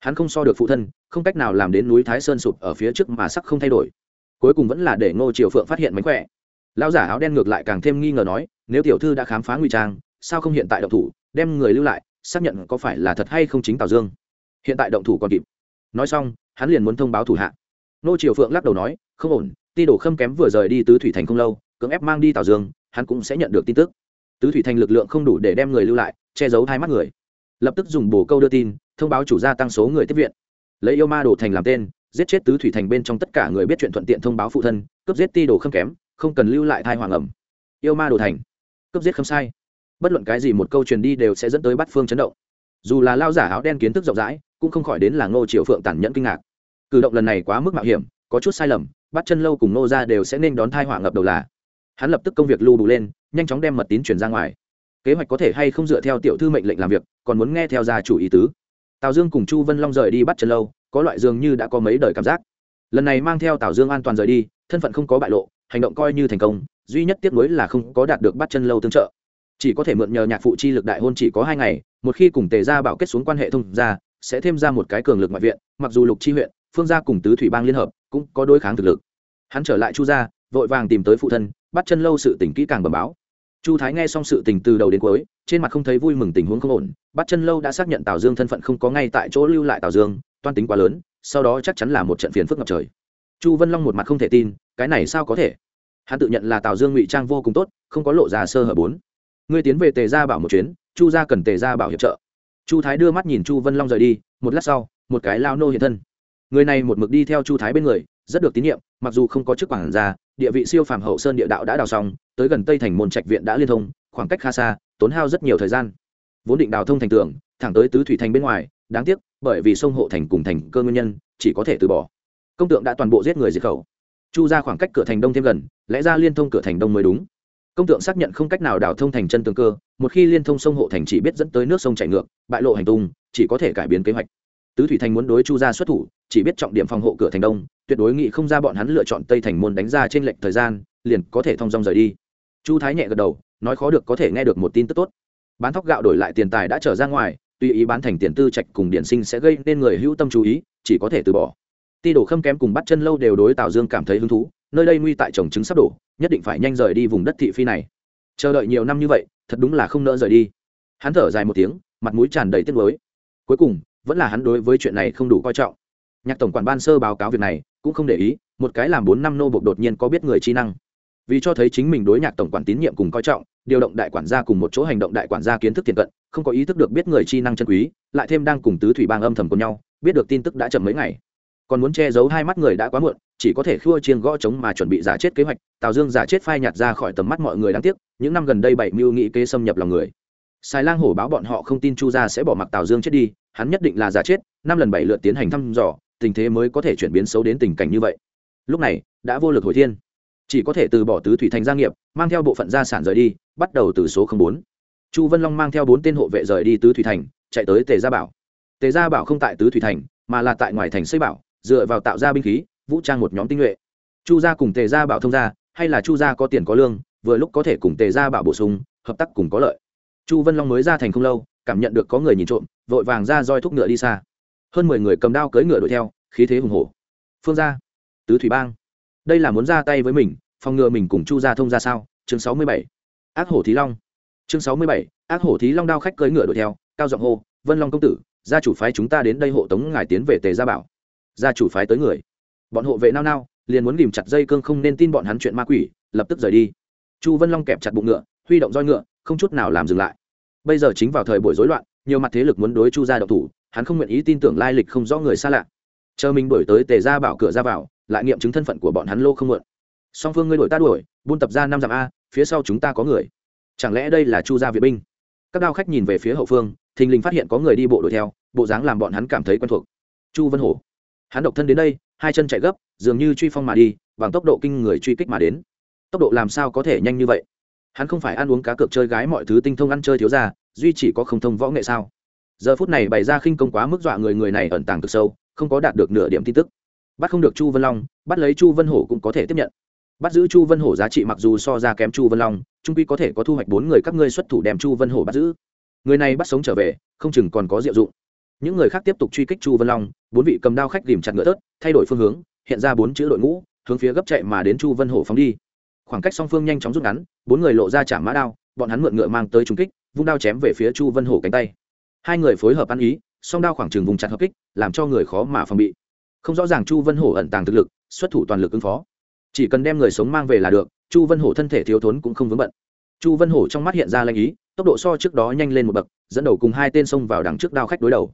Hắn không so được phụ thân, không cách nào làm đến núi thái sơn sụp ở phía trước mà sắc không thay đổi. Cuối cùng vẫn là để ngô triều phượng phát hiện mánh khỏe. Lão giả áo đen ngược lại càng thêm nghi ngờ nói, nếu tiểu thư đã khám phá ngụy trang, sao không hiện tại động thủ, đem người lưu lại, xác nhận có phải là thật hay không chính tào dương? Hiện tại động thủ còn kịp. Nói xong, hắn liền muốn thông báo thủ hạ. Nô triều phượng lắc đầu nói, không ổn, ti đổ khâm kém vừa rời đi tứ thủy thành không lâu, cưỡng ép mang đi tào dương, hắn cũng sẽ nhận được tin tức. Tứ thủy thành lực lượng không đủ để đem người lưu lại, che giấu hai mắt người. Lập tức dùng bồ câu đưa tin, thông báo chủ gia tăng số người tiếp viện. Lấy yêu ma đồ thành làm tên, giết chết tứ thủy thành bên trong tất cả người biết chuyện thuận tiện thông báo phụ thân, cướp giết ti đồ khâm kém, không cần lưu lại thai hoàng ẩm. Yêu ma đồ thành, cướp giết không sai. Bất luận cái gì một câu truyền đi đều sẽ dẫn tới bắt phương chấn động. Dù là lao giả áo đen kiến thức rộng rãi cũng không khỏi đến là ngô triều phượng tản nhẫn kinh ngạc. Cử động lần này quá mức mạo hiểm, có chút sai lầm, bắt chân lâu cùng nô ra đều sẽ nên đón thai họa ngập đầu là. Hắn lập tức công việc lưu đủ lên, nhanh chóng đem mật tín chuyển ra ngoài. Kế hoạch có thể hay không dựa theo tiểu thư mệnh lệnh làm việc, còn muốn nghe theo gia chủ ý tứ. Tào dương cùng chu vân long rời đi bắt chân lâu, có loại dường như đã có mấy đời cảm giác. Lần này mang theo tào dương an toàn rời đi, thân phận không có bại lộ, hành động coi như thành công, duy nhất tiếc nuối là không có đạt được bắt chân lâu tương trợ. Chỉ có thể mượn nhờ nhạc phụ chi lực đại hôn chỉ có hai ngày, một khi cùng tề gia bảo kết xuống quan hệ thông ra sẽ thêm ra một cái cường lực ngoại viện, mặc dù lục chi huyện, phương gia cùng tứ thủy bang liên hợp, cũng có đối kháng thực lực. Hắn trở lại chu gia, vội vàng tìm tới phụ thân, bắt chân lâu sự tình kỹ càng bẩm báo. Chu thái nghe xong sự tình từ đầu đến cuối, trên mặt không thấy vui mừng tình huống không ổn, bắt chân lâu đã xác nhận tào dương thân phận không có ngay tại chỗ lưu lại tào dương, toan tính quá lớn, sau đó chắc chắn là một trận phiền phức ngập trời. Chu vân long một mặt không thể tin, cái này sao có thể? Hắn tự nhận là tào dương ngụy trang vô cùng tốt, không có lộ ra sơ hở bốn. Ngươi tiến về tề gia bảo một chuyến, chu gia cần tề gia bảo hiệp trợ chu thái đưa mắt nhìn chu vân long rời đi, một lát sau, một cái lao nô hiện thân. Người này một mực đi theo chu thái bên người, rất được tín nhiệm, mặc dù không có chức quản gia, địa vị siêu phàm hậu sơn địa đạo đã đào xong, tới gần tây thành môn trạch viện đã liên thông, khoảng cách khá xa, tốn hao rất nhiều thời gian. Vốn định đào thông thành tường, thẳng tới tứ thủy thành bên ngoài, đáng tiếc, bởi vì sông hộ thành cùng thành cơ nguyên nhân, chỉ có thể từ bỏ. Công tượng đã toàn bộ giết người diệt khẩu. Chu ra khoảng cách cửa thành đông thêm gần, lẽ ra liên thông cửa thành đông mới đúng. Công tượng xác nhận không cách nào đào thông thành chân tường cơ một khi liên thông sông hộ thành chỉ biết dẫn tới nước sông chảy ngược, bại lộ hành tung, chỉ có thể cải biến kế hoạch. Tứ thủy thành muốn đối chu gia xuất thủ, chỉ biết trọng điểm phòng hộ cửa thành đông, tuyệt đối nghị không ra bọn hắn lựa chọn tây thành môn đánh ra trên lệnh thời gian, liền có thể thong dong rời đi. Chu thái nhẹ gật đầu, nói khó được có thể nghe được một tin tức tốt. Bán thóc gạo đổi lại tiền tài đã trở ra ngoài tuy ý bán thành tiền tư trạch cùng điển sinh sẽ gây nên người hữu tâm chú ý, chỉ có thể từ bỏ. Ti đổ khâm kém cùng bắt chân lâu đều đối tào dương cảm thấy hứng thú, nơi đây nguy tại trồng trứng sắp đổ, nhất định phải nhanh rời đi vùng đất thị phi này chờ đợi nhiều năm như vậy, thật đúng là không nỡ rời đi. Hắn thở dài một tiếng, mặt mũi tràn đầy tiếc nuối. Cuối cùng, vẫn là hắn đối với chuyện này không đủ coi trọng. Nhạc tổng quản ban sơ báo cáo việc này, cũng không để ý, một cái làm bốn năm nô bộc đột nhiên có biết người trí năng. Vì cho thấy chính mình đối nhạc tổng quản tín nhiệm cùng coi trọng, điều động đại quản gia cùng một chỗ hành động đại quản gia kiến thức tiền cận, không có ý thức được biết người chi năng chân quý, lại thêm đang cùng tứ thủy bang âm thầm cùng nhau, biết được tin tức đã chậm mấy ngày còn muốn che giấu hai mắt người đã quá muộn, chỉ có thể khua chiên gõ trống mà chuẩn bị giả chết kế hoạch. Tào dương giả chết phai nhạt ra khỏi tầm mắt mọi người đáng tiếc, những năm gần đây bảy mưu nghĩ kế xâm nhập lòng người. Xài lang hổ báo bọn họ không tin chu gia sẽ bỏ mặc tào dương chết đi, hắn nhất định là giả chết, năm lần bảy lượt tiến hành thăm dò, tình thế mới có thể chuyển biến xấu đến tình cảnh như vậy. Lúc này, đã vô lực hồi thiên. Chỉ có thể từ bỏ tứ thủy thành gia nghiệp, mang theo bộ phận gia sản rời đi, bắt đầu từ số bốn. Chu vân long mang theo bốn tên hộ vệ rời đi tứ thủy thành, chạy tới tề gia bảo. Tề gia bảo không tại tứ thủy thành, mà là tại ngoài thành xây bảo dựa vào tạo ra binh khí, vũ trang một nhóm tinh nhuệ. Chu gia cùng tề gia bảo thông gia, hay là chu gia có tiền có lương, vừa lúc có thể cùng tề gia bảo bổ sung, hợp tác cùng có lợi. Chu vân long mới ra thành không lâu, cảm nhận được có người nhìn trộm, vội vàng ra roi thúc ngựa đi xa. Hơn mười người cầm đao cưỡi ngựa đuổi theo, khí thế hùng hổ. Phương gia, tứ thủy bang. Đây là muốn ra tay với mình, phòng ngừa mình cùng chu gia thông ra sao? Chương sáu mươi bảy. Ác hổ thí long. Chương sáu mươi bảy. Ác hổ thí long đao khách cưỡi ngựa đuổi theo, cao giọng hô, vân long công tử, gia chủ phái chúng ta đến đây hộ tống ngài tiến về tề gia bảo gia chủ phái tới người. Bọn hộ vệ nao nao, liền muốn ghìm chặt dây cương không nên tin bọn hắn chuyện ma quỷ, lập tức rời đi. Chu vân long kẹp chặt bụng ngựa, huy động roi ngựa, không chút nào làm dừng lại. Bây giờ chính vào thời buổi rối loạn, nhiều mặt thế lực muốn đối chu gia độc thủ, hắn không nguyện ý tin tưởng lai lịch không rõ người xa lạ. Chờ mình đổi tới tề ra bảo cửa ra vào, lại nghiệm chứng thân phận của bọn hắn lô không mượn. Song phương ngươi đổi ta đuổi, buôn tập ra năm dặm a, phía sau chúng ta có người. Chẳng lẽ đây là chu gia vệ binh? Các đao khách nhìn về phía hậu phương, thình lình phát hiện có người đi bộ đuổi theo, bộ dáng làm bọn hắn cảm thấy quen thuộc. Chu vân hổ hắn độc thân đến đây, hai chân chạy gấp, dường như truy phong mà đi, bằng tốc độ kinh người truy kích mà đến. Tốc độ làm sao có thể nhanh như vậy? Hắn không phải ăn uống cá cược chơi gái mọi thứ tinh thông ăn chơi thiếu ra duy chỉ có không thông võ nghệ sao? Giờ phút này bày ra khinh công quá mức dọa người người này ẩn tàng cực sâu, không có đạt được nửa điểm tin tức. Bắt không được chu vân long, bắt lấy chu vân hổ cũng có thể tiếp nhận. Bắt giữ chu vân hổ giá trị mặc dù so ra kém chu vân long, trung quy có thể có thu hoạch bốn người các ngươi xuất thủ đem chu vân hổ bắt giữ. Người này bắt sống trở về, không chừng còn có diệu dụng những người khác tiếp tục truy kích chu vân long, bốn vị cầm đao khách ghìm chặt ngựa tớt thay đổi phương hướng, hiện ra bốn chữ đội ngũ, hướng phía gấp chạy mà đến chu vân hổ phóng đi. Khoảng cách song phương nhanh chóng rút ngắn, bốn người lộ ra trả mã đao, bọn hắn mượn ngựa mang tới trung kích, vung đao chém về phía chu vân hổ cánh tay. Hai người phối hợp ăn ý, song đao khoảng trừng vùng chặt hợp kích, làm cho người khó mà phòng bị. Không rõ ràng chu vân hổ ẩn tàng thực lực, xuất thủ toàn lực ứng phó. Chỉ cần đem người sống mang về là được, chu vân hổ thân thể thiếu thốn cũng không vướng bận. Chu vân hổ trong mắt hiện ra lanh ý, tốc độ so trước đó nhanh lên một bậc, dẫn đầu cùng hai tên xông vào đằng trước đao khách đối đầu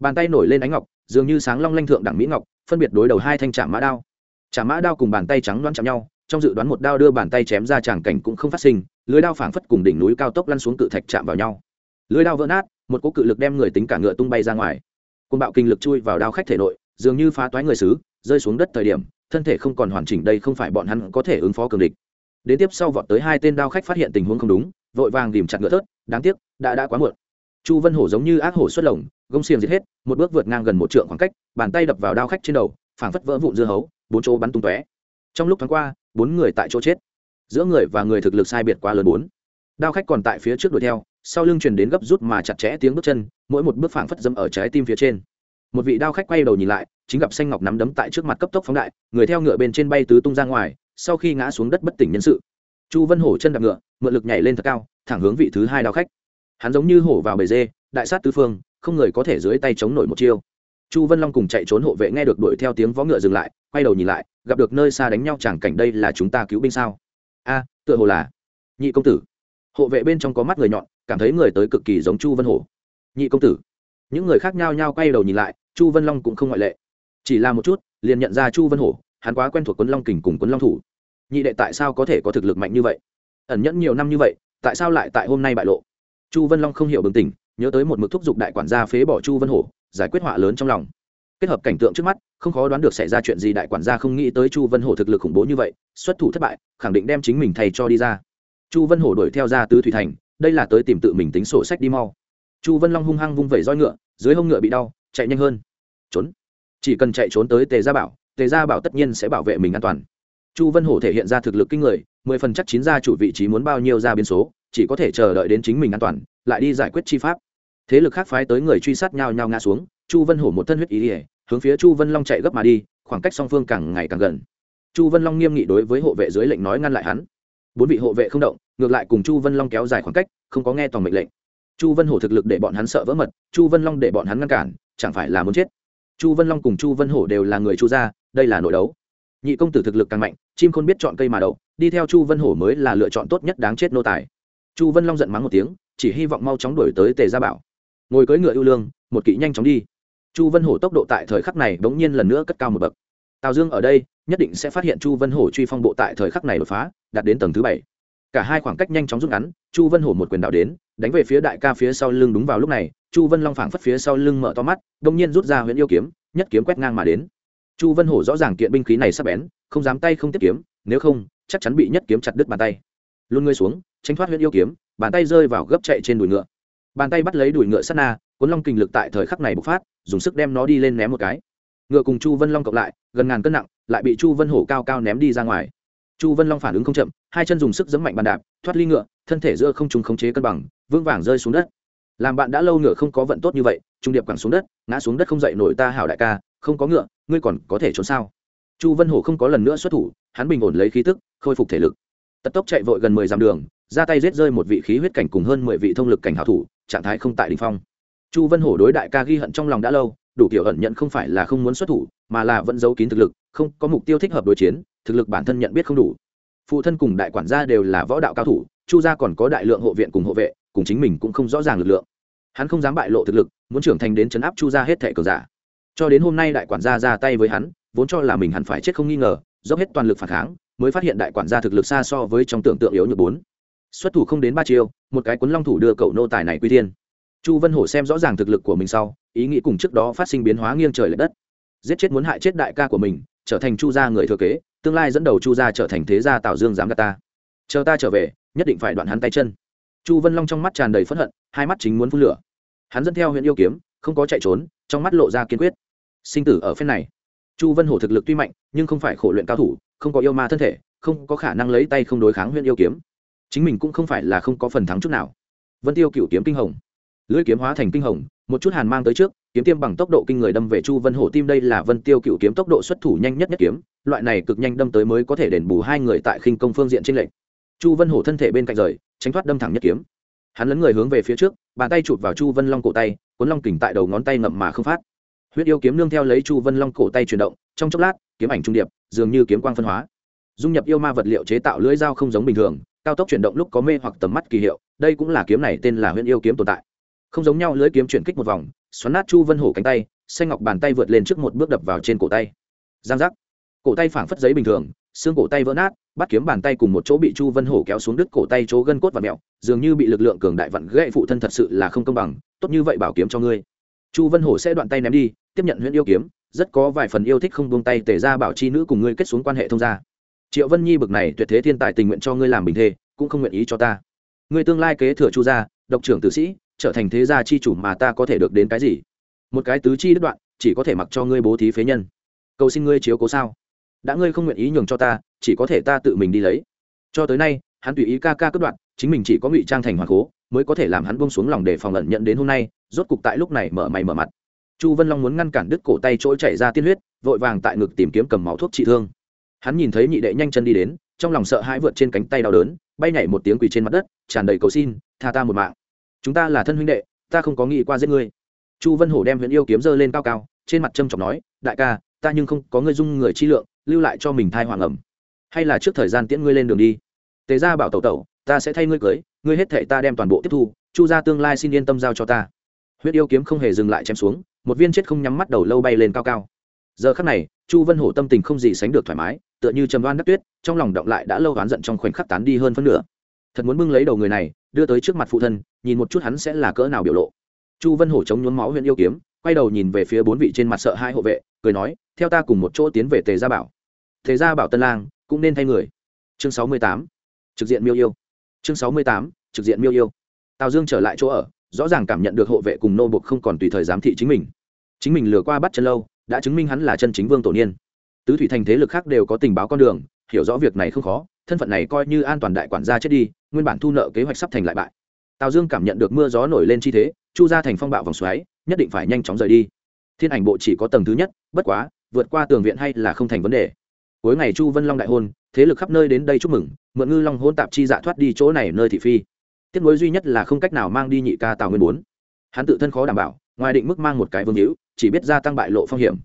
bàn tay nổi lên ánh ngọc, dường như sáng long lanh thượng đẳng mỹ ngọc, phân biệt đối đầu hai thanh trả mã đao. Trả mã đao cùng bàn tay trắng đoán chạm nhau, trong dự đoán một đao đưa bàn tay chém ra tràng cảnh cũng không phát sinh, lưới đao phảng phất cùng đỉnh núi cao tốc lăn xuống cự thạch chạm vào nhau. Lưới đao vỡ nát, một cỗ cự lực đem người tính cả ngựa tung bay ra ngoài. Côn bạo kinh lực chui vào đao khách thể nội, dường như phá toái người xứ, rơi xuống đất thời điểm, thân thể không còn hoàn chỉnh đây không phải bọn hắn có thể ứng phó cường địch. Đến tiếp sau vọt tới hai tên đao khách phát hiện tình huống không đúng, vội vàng tìm chặt ngựa thớt, đáng tiếc, đã đã quá muộn. Chu vân hổ giống như ác hổ xuất lồng gông xiềng giết hết, một bước vượt ngang gần một trượng khoảng cách, bàn tay đập vào đao khách trên đầu, phảng phất vỡ vụn dưa hấu, bốn chỗ bắn tung tóe. Trong lúc thoáng qua, bốn người tại chỗ chết. Giữa người và người thực lực sai biệt quá lớn bốn. Đao khách còn tại phía trước đuổi theo, sau lưng truyền đến gấp rút mà chặt chẽ tiếng bước chân, mỗi một bước phảng phất dâm ở trái tim phía trên. Một vị đao khách quay đầu nhìn lại, chính gặp xanh ngọc nắm đấm tại trước mặt cấp tốc phóng đại, người theo ngựa bên trên bay tứ tung ra ngoài, sau khi ngã xuống đất bất tỉnh nhân sự. Chu vân hổ chân đạp ngựa, mượn lực nhảy lên thật cao, thẳng hướng vị thứ hai đao khách hắn giống như hổ vào bầy dê, đại sát tứ phương, không người có thể dưới tay chống nổi một chiêu. Chu vân long cùng chạy trốn hộ vệ nghe được đuổi theo tiếng vó ngựa dừng lại, quay đầu nhìn lại, gặp được nơi xa đánh nhau chẳng cảnh đây là chúng ta cứu binh sao? A, tựa hồ là nhị công tử. Hộ vệ bên trong có mắt người nhọn, cảm thấy người tới cực kỳ giống chu vân hổ. Nhị công tử. Những người khác nhao nhao quay đầu nhìn lại, chu vân long cũng không ngoại lệ. Chỉ là một chút, liền nhận ra chu vân hổ, hắn quá quen thuộc quấn long kình cùng quấn long thủ. Nhị đệ tại sao có thể có thực lực mạnh như vậy? Ẩn nhẫn nhiều năm như vậy, tại sao lại tại hôm nay bại lộ? Chu vân long không hiểu bừng tỉnh, nhớ tới một mực thúc giục đại quản gia phế bỏ chu vân hổ, giải quyết họa lớn trong lòng. Kết hợp cảnh tượng trước mắt, không khó đoán được xảy ra chuyện gì đại quản gia không nghĩ tới chu vân hổ thực lực khủng bố như vậy, xuất thủ thất bại, khẳng định đem chính mình thầy cho đi ra. Chu vân hổ đuổi theo ra tứ thủy thành, đây là tới tìm tự mình tính sổ sách đi mau. Chu vân long hung hăng vung vẩy roi ngựa, dưới hông ngựa bị đau, chạy nhanh hơn. Trốn. Chỉ cần chạy trốn tới tề gia bảo, tề gia bảo tất nhiên sẽ bảo vệ mình an toàn. Chu vân hổ thể hiện ra thực lực kinh người, mười phần chắc chín gia chủ vị trí muốn bao nhiêu ra biến số chỉ có thể chờ đợi đến chính mình an toàn, lại đi giải quyết chi pháp. Thế lực khác phái tới người truy sát nhau nhau ngã xuống, chu vân hổ một thân huyết ý ỉa hướng phía chu vân long chạy gấp mà đi, khoảng cách song phương càng ngày càng gần. Chu vân long nghiêm nghị đối với hộ vệ dưới lệnh nói ngăn lại hắn. Bốn vị hộ vệ không động, ngược lại cùng chu vân long kéo dài khoảng cách, không có nghe toàn mệnh lệnh. Chu vân hổ thực lực để bọn hắn sợ vỡ mật, chu vân long để bọn hắn ngăn cản, chẳng phải là muốn chết? Chu vân long cùng chu vân hổ đều là người chu gia, đây là nội đấu. Nhị công tử thực lực càng mạnh, chim khôn biết chọn cây mà đậu, đi theo chu vân hổ mới là lựa chọn tốt nhất đáng chết nô tài chu vân long giận mắng một tiếng, chỉ hy vọng mau chóng đuổi tới tề gia bảo. Ngồi cưỡi ngựa ưu lương, một kỵ nhanh chóng đi. Chu vân hổ tốc độ tại thời khắc này bỗng nhiên lần nữa cất cao một bậc. Tào dương ở đây, nhất định sẽ phát hiện chu vân hổ truy phong bộ tại thời khắc này đột phá, đạt đến tầng thứ bảy. Cả hai khoảng cách nhanh chóng rút ngắn, chu vân hổ một quyền đạo đến, đánh về phía đại ca phía sau lưng đúng vào lúc này, chu vân long phảng phất phía sau lưng mở to mắt đông nhiên rút ra huyện yêu kiếm, nhất kiếm quét ngang mà đến. Chu vân hổ rõ ràng kiện binh khí này sắp bén, không dám tay không tiếp kiếm, nếu không, chắc chắn bị nhất kiếm chặt đứt bàn tay luôn ngươi xuống, tránh thoát huyện yêu kiếm, bàn tay rơi vào gấp chạy trên đùi ngựa. Bàn tay bắt lấy đùi ngựa sát na, cuốn long kình lực tại thời khắc này bộc phát, dùng sức đem nó đi lên ném một cái. Ngựa cùng chu vân long cộng lại, gần ngàn cân nặng, lại bị chu vân hổ cao cao ném đi ra ngoài. Chu vân long phản ứng không chậm, hai chân dùng sức giấm mạnh bàn đạp, thoát ly ngựa, thân thể giữa không chúng khống chế cân bằng, vững vàng rơi xuống đất. Làm bạn đã lâu ngựa không có vận tốt như vậy, trung điệp quẳng xuống đất, ngã xuống đất không dậy nổi ta hảo đại ca, không có ngựa, ngươi còn có thể trốn sao? Chu vân hổ không có lần nữa xuất thủ, hắn bình ổn lấy khí tức, khôi phục thể lực tật tốc chạy vội gần mười dặm đường, ra tay giết rơi một vị khí huyết cảnh cùng hơn mười vị thông lực cảnh hảo thủ, trạng thái không tại đ ỉ n h phong. Chu vân hổ đối đại ca ghi hận trong lòng đã lâu, đủ kiểu ẩn nhận không phải là không muốn xuất thủ, mà là vẫn giấu kín thực lực, không có mục tiêu thích hợp đối chiến, thực lực bản thân nhận biết không đủ. Phụ thân cùng đại quản gia đều là võ đạo cao thủ, chu gia còn có đại lượng hộ viện cùng hộ vệ, cùng chính mình cũng không rõ ràng lực lượng. Hắn không dám bại lộ thực lực, muốn trưởng thành đến chấn áp chu gia hết thẻ cờ giả. Cho đến hôm nay đại quản gia ra tay với hắn, vốn cho là mình hẳn phải chết không nghi ngờ, dốc hết toàn lực phản kháng mới phát hiện đại quản gia thực lực xa so với trong tưởng tượng yếu như bốn. Xuất thủ không đến ba chiêu, một cái cuốn long thủ đưa cậu nô tài này quy tiên chu vân hổ xem rõ ràng thực lực của mình sau, ý nghĩ cùng trước đó phát sinh biến hóa nghiêng trời l ệ đất. Giết chết muốn hại chết đại ca của mình, trở thành chu gia người thừa kế, tương lai dẫn đầu chu gia trở thành thế gia tào dương dám gạt ta. Chờ ta trở về, nhất định phải đoạn hắn tay chân. Chu vân long trong mắt tràn đầy phẫn hận, hai mắt chính muốn phun lửa. Hắn dẫn theo huyện yêu kiếm, không có chạy trốn, trong mắt lộ ra kiên quyết. Sinh tử ở phen này. Chu vân hổ thực lực tuy mạnh, nhưng không phải khổ luyện cao thủ không có yêu ma thân thể, không có khả năng lấy tay không đối kháng huyện yêu kiếm. Chính mình cũng không phải là không có phần thắng chút nào. Vân tiêu cựu kiếm kinh hồng. Lưỡi kiếm hóa thành kinh hồng, một chút hàn mang tới trước, kiếm tiêm bằng tốc độ kinh người đâm về chu vân hổ tim. Đây là vân tiêu cựu kiếm tốc độ xuất thủ nhanh nhất nhất kiếm, loại này cực nhanh đâm tới mới có thể đền bù hai người tại khinh công phương diện trên lệnh chu vân hổ thân thể bên cạnh rời, tránh thoát đâm thẳng nhất kiếm. Hắn lấn người hướng về phía trước, bàn tay chụp vào chu vân long cổ tay, cuốn long kình tại đầu ngón tay ngậm mà không phát. Huyết yêu kiếm nương theo lấy chu vân long cổ tay chuyển động, trong chốc lát, kiếm ảnh trung điệp dường như kiếm quang phân hóa. Dung nhập yêu ma vật liệu chế tạo lưỡi dao không giống bình thường, cao tốc chuyển động lúc có mê hoặc tầm mắt kỳ hiệu, đây cũng là kiếm này tên là huyễn yêu kiếm tồn tại. Không giống nhau lưỡi kiếm chuyển kích một vòng, xoắn nát chu vân hổ cánh tay, xanh ngọc bàn tay vượt lên trước một bước đập vào trên cổ tay. Giang giác. Cổ tay phảng phất giấy bình thường, xương cổ tay vỡ nát, bắt kiếm bàn tay cùng một chỗ bị chu vân hổ kéo xuống đứt cổ tay chỗ gân cốt và mẹo, dường như bị lực lượng cường đại vặn gãy phụ thân thật sự là không công bằng, tốt như vậy bảo kiếm cho ngươi. Chu vân hổ sẽ đoạn tay ném đi, tiếp nhận huyễn yêu kiếm rất có vài phần yêu thích không buông tay tề ra bảo chi nữ cùng ngươi kết xuống quan hệ thông gia. Triệu vân nhi bực này tuyệt thế thiên tài tình nguyện cho ngươi làm bình thê, cũng không nguyện ý cho ta. Ngươi tương lai kế thừa chu gia, độc trưởng tử sĩ, trở thành thế gia chi chủ mà ta có thể được đến cái gì? Một cái tứ chi đứt đoạn, chỉ có thể mặc cho ngươi bố thí phế nhân. Cầu xin ngươi chiếu cố sao? Đã ngươi không nguyện ý nhường cho ta, chỉ có thể ta tự mình đi lấy. Cho tới nay, hắn tùy ý ca ca cất đoạn, chính mình chỉ có ngụy trang thành hoàng cố, mới có thể làm hắn bông xuống lòng để phòng lẩn nhận đến hôm nay, rốt cục tại lúc này mở mày mở mặt chu vân long muốn ngăn cản đứt cổ tay trỗi chảy ra tiên huyết, vội vàng tại ngực tìm kiếm cầm máu thuốc trị thương. Hắn nhìn thấy nhị đệ nhanh chân đi đến, trong lòng sợ hãi vượt trên cánh tay đau đớn, bay nhảy một tiếng quỳ trên mặt đất, tràn đầy cầu xin, tha ta một mạng. Chúng ta là thân huynh đệ, ta không có nghĩ qua giết ngươi. Chu vân hổ đem huyện yêu kiếm dơ lên cao cao, trên mặt trâm trọng nói, đại ca, ta nhưng không có ngươi dung người chi lượng, lưu lại cho mình thai hoàng ẩm. Hay là trước thời gian tiễn ngươi lên đường đi. Tề ra bảo tẩu tẩu, ta sẽ thay ngươi cưới, ngươi hết thể ta đem toàn bộ tiếp thu, chu ra tương lai xin yên tâm giao cho ta. Huyết yêu kiếm không hề dừng lại chém xuống một viên chết không nhắm mắt đầu lâu bay lên cao cao. Giờ khắc này, chu vân hổ tâm tình không gì sánh được thoải mái, tựa như trầm đoan đắc tuyết, trong lòng động lại đã lâu oán giận trong khoảnh khắc tán đi hơn phân nửa. Thật muốn bưng lấy đầu người này, đưa tới trước mặt phụ thân, nhìn một chút hắn sẽ là cỡ nào biểu lộ. Chu vân hổ chống nhuốm máu huyện yêu kiếm, quay đầu nhìn về phía bốn vị trên mặt sợ hai hộ vệ, cười nói, theo ta cùng một chỗ tiến về tề gia bảo. Tề gia bảo tân lang, cũng nên thay người. Chương sáu mươi tám. Trực diện miêu yêu. Chương sáu mươi tám. Trực diện miêu yêu. Tào dương trở lại chỗ ở rõ ràng cảm nhận được hộ vệ cùng nô bộc không còn tùy thời giám thị chính mình. Chính mình lừa qua bắt chân lâu, đã chứng minh hắn là chân chính vương tổ niên. Tứ thủy thành thế lực khác đều có tình báo con đường, hiểu rõ việc này không khó, thân phận này coi như an toàn đại quản gia chết đi, nguyên bản thu nợ kế hoạch sắp thành lại bại. Tào dương cảm nhận được mưa gió nổi lên chi thế, chu ra thành phong bạo vòng xoáy, nhất định phải nhanh chóng rời đi. Thiên ảnh bộ chỉ có tầng thứ nhất, bất quá, vượt qua tường viện hay là không thành vấn đề. Cuối ngày chu vân long đại hôn, thế lực khắp nơi đến đây chúc mừng, mượn ngư long hôn tạp chi dạ thoát đi chỗ này nơi thị phi tiếc nối duy nhất là không cách nào mang đi nhị ca tào nguyên bốn. Hắn tự thân khó đảm bảo, ngoài định mức mang một cái vương hữu, chỉ biết gia tăng bại lộ phong hiểm.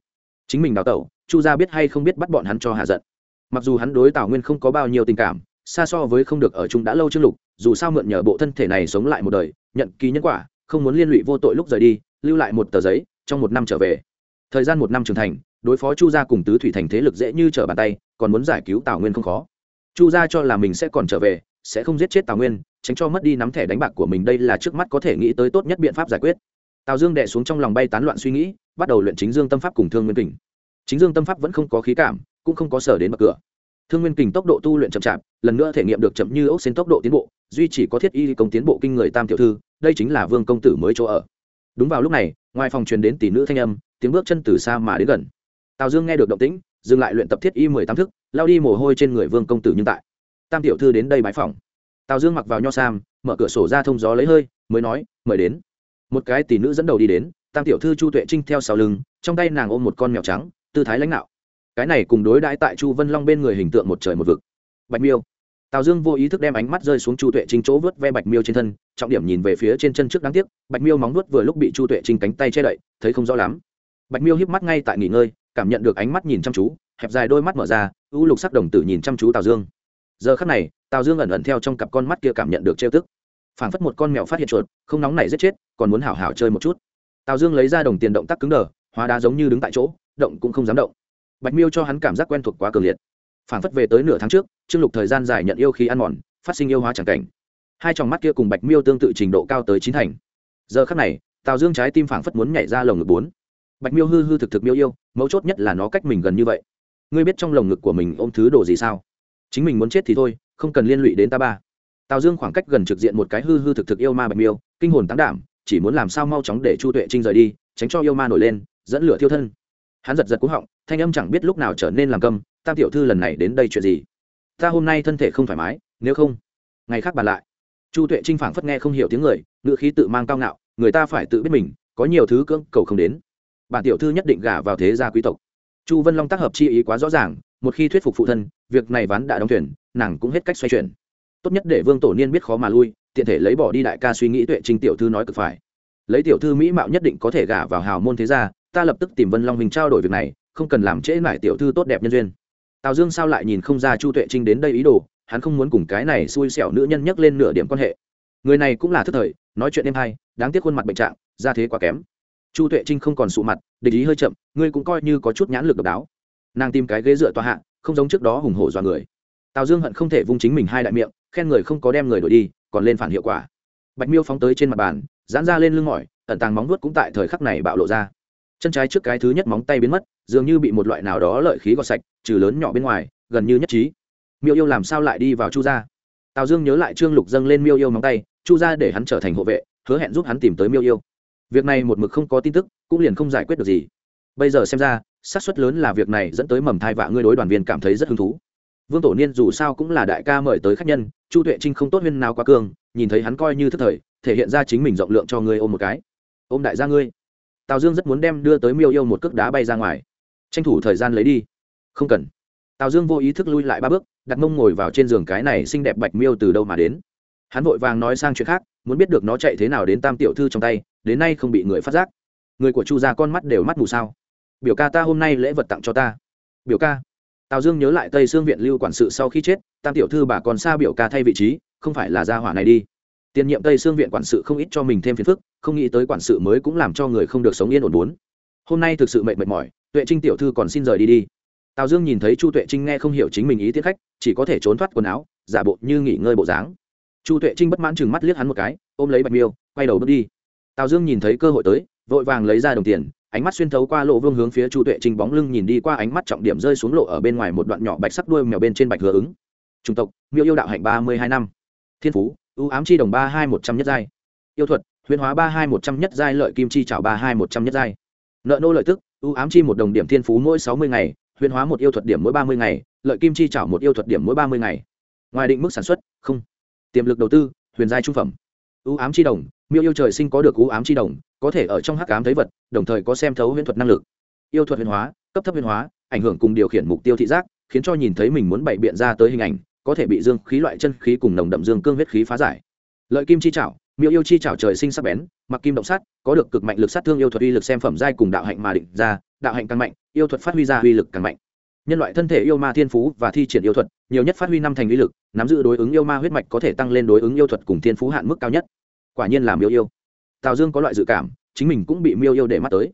Chính mình đào tẩu, chu gia biết hay không biết bắt bọn hắn cho hạ giận. Mặc dù hắn đối tào nguyên không có bao nhiêu tình cảm, xa so với không được ở chung đã lâu trước lục, dù sao mượn nhờ bộ thân thể này sống lại một đời, nhận ký nhân quả, không muốn liên lụy vô tội lúc rời đi, lưu lại một tờ giấy, trong một năm trở về. Thời gian một năm trưởng thành, đối phó chu gia cùng tứ thủy thành thế lực dễ như trở bàn tay, còn muốn giải cứu tào nguyên không khó. Chu gia cho là mình sẽ còn trở về sẽ không giết chết tào nguyên, tránh cho mất đi nắm thẻ đánh bạc của mình. Đây là trước mắt có thể nghĩ tới tốt nhất biện pháp giải quyết. Tào dương đệ xuống trong lòng bay tán loạn suy nghĩ, bắt đầu luyện chính dương tâm pháp cùng thương nguyên kình. Chính dương tâm pháp vẫn không có khí cảm, cũng không có sở đến bậc cửa. Thương nguyên kình tốc độ tu luyện chậm chạp, lần nữa thể nghiệm được chậm như ốc xên tốc độ tiến bộ, duy chỉ có thiết y công tiến bộ kinh người tam tiểu thư, đây chính là vương công tử mới chỗ ở. Đúng vào lúc này, ngoài phòng truyền đến tỷ nữ thanh âm, tiếng bước chân từ xa mà đến gần. Tào dương nghe được động tĩnh, dừng lại luyện tập thiết y mười tám thức, lao đi mồ hôi trên người vương công tử nhưng tại tam tiểu thư đến đây bái phòng tào dương mặc vào nho sam, mở cửa sổ ra thông gió lấy hơi, mới nói, mời đến. Một cái tỷ nữ dẫn đầu đi đến, tam tiểu thư chu tuệ trinh theo sau lưng, trong tay nàng ôm một con mèo trắng, tư thái lãnh đạo. Cái này cùng đối đãi tại chu vân long bên người hình tượng một trời một vực. Bạch miêu. Tào dương vô ý thức đem ánh mắt rơi xuống chu tuệ trinh chỗ vớt ve bạch miêu trên thân, trọng điểm nhìn về phía trên chân trước đáng tiếc, bạch miêu móng vuốt vừa lúc bị chu tuệ trinh cánh tay che đậy, thấy không rõ lắm. Bạch miêu híp mắt ngay tại nghỉ ngơi, cảm nhận được ánh mắt nhìn chăm chú, hẹp dài đôi mắt mở ra, u lục sắc đồng tử nhìn chăm chú tào dương giờ khắc này, tào dương ẩn ẩn theo trong cặp con mắt kia cảm nhận được trêu tức. Phảng phất một con mèo phát hiện chuột, không nóng này giết chết, còn muốn hảo hảo chơi một chút. Tào dương lấy ra đồng tiền động tác cứng đờ, hóa đá giống như đứng tại chỗ, động cũng không dám động. Bạch miêu cho hắn cảm giác quen thuộc quá cường liệt. Phảng phất về tới nửa tháng trước, trương lục thời gian dài nhận yêu khí ăn mòn, phát sinh yêu hóa chẳng cảnh. Hai tròng mắt kia cùng bạch miêu tương tự trình độ cao tới chín thành. Giờ khắc này, tào dương trái tim phảng phất muốn nhảy ra lồng ngực bốn. Bạch miêu hư hư thực thực miêu yêu, mấu chốt nhất là nó cách mình gần như vậy. Ngươi biết trong lồng ngực của mình ôm thứ đồ gì sao? Chính mình muốn chết thì thôi, không cần liên lụy đến ta ba. Tào dương khoảng cách gần trực diện một cái hư hư thực thực yêu ma bạch miêu, kinh hồn tán đảm, chỉ muốn làm sao mau chóng để chu tuệ trinh rời đi, tránh cho yêu ma nổi lên, dẫn lửa thiêu thân. Hắn giật giật cúng họng, thanh âm chẳng biết lúc nào trở nên làm câm, tam tiểu thư lần này đến đây chuyện gì? Ta hôm nay thân thể không thoải mái, nếu không, ngày khác bàn lại. Chu tuệ trinh phảng phất nghe không hiểu tiếng người, ngữ khí tự mang cao ngạo, người ta phải tự biết mình, có nhiều thứ cưỡng cầu không đến. Bản tiểu thư nhất định gả vào thế gia quý tộc chu vân long tác hợp chi ý quá rõ ràng, một khi thuyết phục phụ thân, việc này ván đã đóng thuyền, nàng cũng hết cách xoay chuyển. Tốt nhất để vương tổ niên biết khó mà lui, tiện thể lấy bỏ đi đại ca suy nghĩ tuệ Trình tiểu thư nói cực phải. Lấy tiểu thư mỹ mạo nhất định có thể gả vào hào môn thế gia, ta lập tức tìm vân long mình trao đổi việc này, không cần làm trễ mãi tiểu thư tốt đẹp nhân duyên. Tào dương sao lại nhìn không ra chu tuệ trinh đến đây ý đồ, hắn không muốn cùng cái này xui xẻo nữ nhân nhắc lên nửa điểm quan hệ. Người này cũng là thức thời, nói chuyện êm hay, đáng tiếc khuôn mặt bệnh trạng ra thế quá kém chu tuệ trinh không còn sụ mặt, địch ý hơi chậm, ngươi cũng coi như có chút nhãn lực độc đáo. Nàng tìm cái ghế dựa tòa hạ, không giống trước đó hùng hổ dọa người. Tào dương hận không thể vung chính mình hai đại miệng, khen người không có đem người đổi đi, còn lên phản hiệu quả. Bạch miêu phóng tới trên mặt bàn, giãn ra lên lưng mỏi, ẩn tàng móng vuốt cũng tại thời khắc này bạo lộ ra. Chân trái trước cái thứ nhất móng tay biến mất, dường như bị một loại nào đó lợi khí gọt sạch, trừ lớn nhỏ bên ngoài, gần như nhất trí. Miêu yêu làm sao lại đi vào chu gia? Tào dương nhớ lại trương lục dâng lên miêu yêu móng tay, chu gia để hắn trở thành hộ vệ, hứa hẹn giúp hắn tìm tới miêu yêu việc này một mực không có tin tức cũng liền không giải quyết được gì. Bây giờ xem ra xác suất lớn là việc này dẫn tới mầm thai vạ ngươi đối đoàn viên cảm thấy rất hứng thú. Vương tổ niên dù sao cũng là đại ca mời tới khách nhân chu tuệ trinh không tốt huyên nào quá cường, nhìn thấy hắn coi như thức thời thể hiện ra chính mình rộng lượng cho ngươi ôm một cái. Ôm đại gia ngươi. Tào dương rất muốn đem đưa tới miêu yêu một cước đá bay ra ngoài. Tranh thủ thời gian lấy đi. Không cần. Tào dương vô ý thức lui lại ba bước đặt mông ngồi vào trên giường cái này xinh đẹp bạch miêu từ đâu mà đến. Hắn vội vàng nói sang chuyện khác muốn biết được nó chạy thế nào đến tam tiểu thư trong tay, đến nay không bị người phát giác. Người của chu gia con mắt đều mắt mù sao? Biểu ca ta hôm nay lễ vật tặng cho ta. Biểu ca, tào dương nhớ lại tây xương viện lưu quản sự sau khi chết, tam tiểu thư bà còn xa biểu ca thay vị trí, không phải là gia hỏa này đi. Tiền nhiệm tây xương viện quản sự không ít cho mình thêm phiền phức, không nghĩ tới quản sự mới cũng làm cho người không được sống yên ổn bốn. Hôm nay thực sự mệt mệt mỏi, tuệ trinh tiểu thư còn xin rời đi đi. Tào dương nhìn thấy chu tuệ trinh nghe không hiểu chính mình ý tiết khách, chỉ có thể trốn thoát quần áo, giả bộ như nghỉ ngơi bộ dáng chu tuệ trinh bất mãn chừng mắt liếc hắn một cái, ôm lấy bạch miêu, quay đầu bước đi. Tào dương nhìn thấy cơ hội tới, vội vàng lấy ra đồng tiền, ánh mắt xuyên thấu qua lộ vương hướng phía chu tuệ trinh bóng lưng nhìn đi qua ánh mắt trọng điểm rơi xuống lộ ở bên ngoài một đoạn nhỏ bạch sắc đuôi mèo bên trên bạch hứa ứng. Chủng tộc, miêu yêu đạo hạnh ba mươi hai năm. Thiên phú ưu ám chi đồng ba hai một trăm nhất giai. Yêu thuật, huyền hóa ba hai một trăm nhất giai, lợi kim chi trảo ba hai một trăm nhất giai. Nợ nô lợi tức ưu ám chi một đồng điểm thiên phú mỗi sáu mươi ngày, huyền hóa một yêu thuật điểm mỗi ba mươi ngày, lợi kim chi trảo một yêu thuật điểm mỗi ba mươi ngày. Ngoài định mức sản xuất, không tiềm lực đầu tư, huyền giai trung phẩm. Ưu ám chi đồng, miêu yêu trời sinh có được ưu ám chi đồng, có thể ở trong hắc ám thấy vật, đồng thời có xem thấu huyễn thuật năng lực. Yêu thuật huyền hóa, cấp thấp huyền hóa, ảnh hưởng cùng điều khiển mục tiêu thị giác, khiến cho nhìn thấy mình muốn bày biện ra tới hình ảnh, có thể bị dương khí loại chân khí cùng nồng đậm dương cương huyết khí phá giải. Lợi kim chi trảo, miêu yêu chi trảo trời sinh sắc bén, mặc kim động sắt, có được cực mạnh lực sát thương yêu thuật uy lực xem phẩm giai cùng đạo hạnh mà định ra, đạo hạnh càng mạnh, yêu thuật phát huy ra uy lực càng mạnh nhân loại thân thể yêu ma thiên phú và thi triển yêu thuật, nhiều nhất phát huy năm thành uy lực, nắm giữ đối ứng yêu ma huyết mạch có thể tăng lên đối ứng yêu thuật cùng thiên phú hạn mức cao nhất. Quả nhiên là miêu yêu. Tào dương có loại dự cảm, chính mình cũng bị miêu yêu để mắt tới.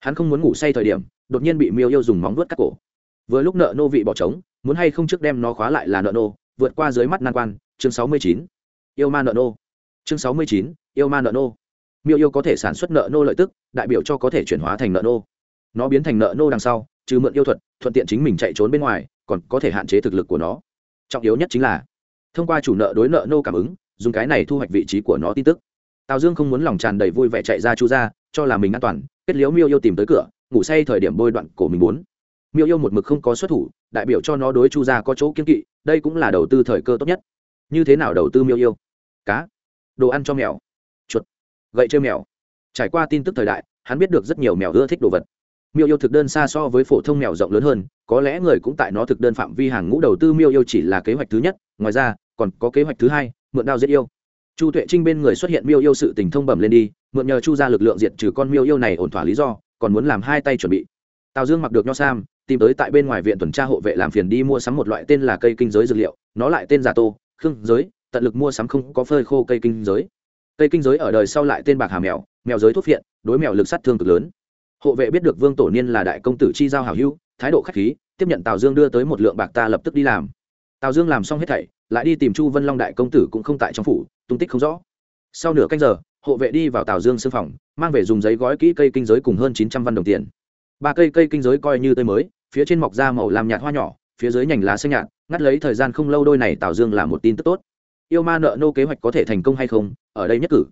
Hắn không muốn ngủ say thời điểm, đột nhiên bị miêu yêu dùng móng vuốt cắt cổ. Vừa lúc nợ nô vị bỏ trống, muốn hay không trước đem nó khóa lại là nợ nô, vượt qua dưới mắt nan quan, chương sáu mươi chín. Yêu ma nợ nô. Chương sáu mươi chín, yêu ma nợ nô. Miêu yêu có thể sản xuất nợ nô lợi tức, đại biểu cho có thể chuyển hóa thành nợ nô nó biến thành nợ nô đằng sau, trừ mượn yêu thuật, thuận tiện chính mình chạy trốn bên ngoài, còn có thể hạn chế thực lực của nó. Trọng yếu nhất chính là, thông qua chủ nợ đối nợ nô cảm ứng, dùng cái này thu hoạch vị trí của nó tin tức. Tào dương không muốn lòng tràn đầy vui vẻ chạy ra chu ra cho là mình an toàn, kết liễu miêu yêu tìm tới cửa, ngủ say thời điểm bôi đoạn cổ mình muốn. Miêu yêu một mực không có xuất thủ, đại biểu cho nó đối chu ra có chỗ kiên kỵ, đây cũng là đầu tư thời cơ tốt nhất. Như thế nào đầu tư miêu yêu? Cá. Đồ ăn cho mèo. Chuột. Gậy chơi mèo. Trải qua tin tức thời đại, hắn biết được rất nhiều mèo ưa thích đồ vật miêu yêu thực đơn xa so với phổ thông mèo rộng lớn hơn, có lẽ người cũng tại nó thực đơn phạm vi hàng ngũ đầu tư miêu yêu chỉ là kế hoạch thứ nhất, ngoài ra, còn có kế hoạch thứ hai, mượn đao giết yêu. Chu tuệ trinh bên người xuất hiện miêu yêu sự tình thông bẩm lên đi, mượn nhờ chu ra lực lượng diệt trừ con miêu yêu này ổn thỏa lý do, còn muốn làm hai tay chuẩn bị. Tào dương mặc được nho sam, tìm tới tại bên ngoài viện tuần tra hộ vệ làm phiền đi mua sắm một loại tên là cây kinh giới dược liệu, nó lại tên giả tô, khương giới, tận lực mua sắm không có phơi khô cây kinh giới. Cây kinh giới ở đời sau lại tên bạc hà mèo mèo giới thuốc phiện, đối mèo lực sát thương cực lớn hộ vệ biết được vương tổ niên là đại công tử chi giao hảo hữu, thái độ khách khí, tiếp nhận tào dương đưa tới một lượng bạc ta lập tức đi làm. Tào dương làm xong hết thảy, lại đi tìm chu vân long đại công tử cũng không tại trong phủ, tung tích không rõ. Sau nửa canh giờ, hộ vệ đi vào tào dương sư phòng, mang về dùng giấy gói kỹ cây kinh giới cùng hơn chín trăm văn đồng tiền. Ba cây cây kinh giới coi như tươi mới, phía trên mọc ra màu làm nhạt hoa nhỏ, phía dưới nhành lá xanh nhạt, ngắt lấy thời gian không lâu đôi này tào dương là một tin tức tốt. Yêu ma nợ nô kế hoạch có thể thành công hay không, ở đây nhất cử.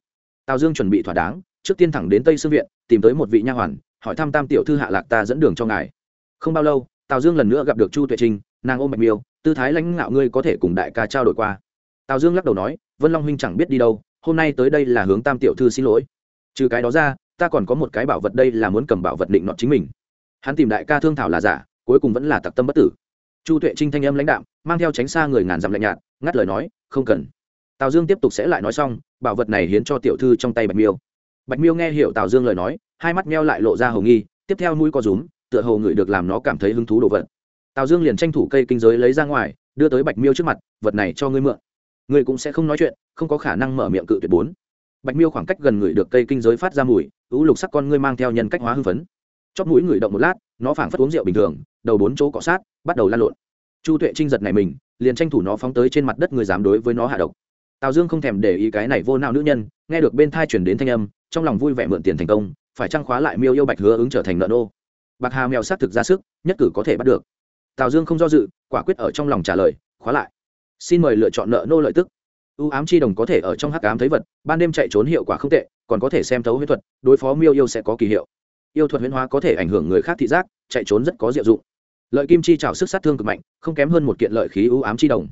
Tào dương chuẩn bị thỏa đáng, trước tiên thẳng đến tây sư viện, tìm tới một vị nha hoàn hỏi thăm tam tiểu thư hạ lạc ta dẫn đường cho ngài. Không bao lâu, tào dương lần nữa gặp được chu tuệ trinh, nàng ôm bạch miêu, tư thái lãnh ngạo ngươi có thể cùng đại ca trao đổi qua. Tào dương lắc đầu nói, vân long huynh chẳng biết đi đâu, hôm nay tới đây là hướng tam tiểu thư xin lỗi. Trừ cái đó ra, ta còn có một cái bảo vật đây là muốn cầm bảo vật định nọ chính mình. Hắn tìm đại ca thương thảo là giả, cuối cùng vẫn là tặc tâm bất tử. Chu tuệ trinh thanh âm lãnh đạm, mang theo tránh xa người ngàn dặm lạnh nhạt, ngắt lời nói, không cần. Tào dương tiếp tục sẽ lại nói xong, bảo vật này hiến cho tiểu thư trong tay bạch miêu. Bạch miêu nghe hiểu tào dương lời nói hai mắt meo lại lộ ra hầu nghi, tiếp theo mũi có rúm, tựa hồ ngửi được làm nó cảm thấy hứng thú đồ vật. Tào dương liền tranh thủ cây kinh giới lấy ra ngoài, đưa tới bạch miêu trước mặt, vật này cho ngươi mượn. Ngươi cũng sẽ không nói chuyện, không có khả năng mở miệng cự tuyệt bốn. Bạch miêu khoảng cách gần người được cây kinh giới phát ra mùi ứ lục sắc con ngươi mang theo nhân cách hóa hưng phấn. Chót mũi người động một lát, nó phảng phất uống rượu bình thường, đầu bốn chỗ cọ sát, bắt đầu lan lộn. Chu tuệ trinh giật này mình, liền tranh thủ nó phóng tới trên mặt đất người dám đối với nó hạ độc. Tào dương không thèm để ý cái này vô nào nữ nhân, nghe được bên thai chuyển đến thanh âm, trong lòng vui vẻ mượn tiền thành công phải trang khóa lại miêu yêu bạch hứa ứng trở thành nợ nô. Bạc hà mèo xác thực ra sức, nhất cử có thể bắt được. Tào dương không do dự, quả quyết ở trong lòng trả lời, khóa lại. Xin mời lựa chọn nợ nô lợi tức. Ưu ám chi đồng có thể ở trong hắc ám thấy vật, ban đêm chạy trốn hiệu quả không tệ, còn có thể xem thấu huyết thuật, đối phó miêu yêu sẽ có kỳ hiệu. Yêu thuật huyễn hóa có thể ảnh hưởng người khác thị giác, chạy trốn rất có diệu dụng. Lợi kim chi trào sức sát thương cực mạnh, không kém hơn một kiện lợi khí ưu ám chi đồng.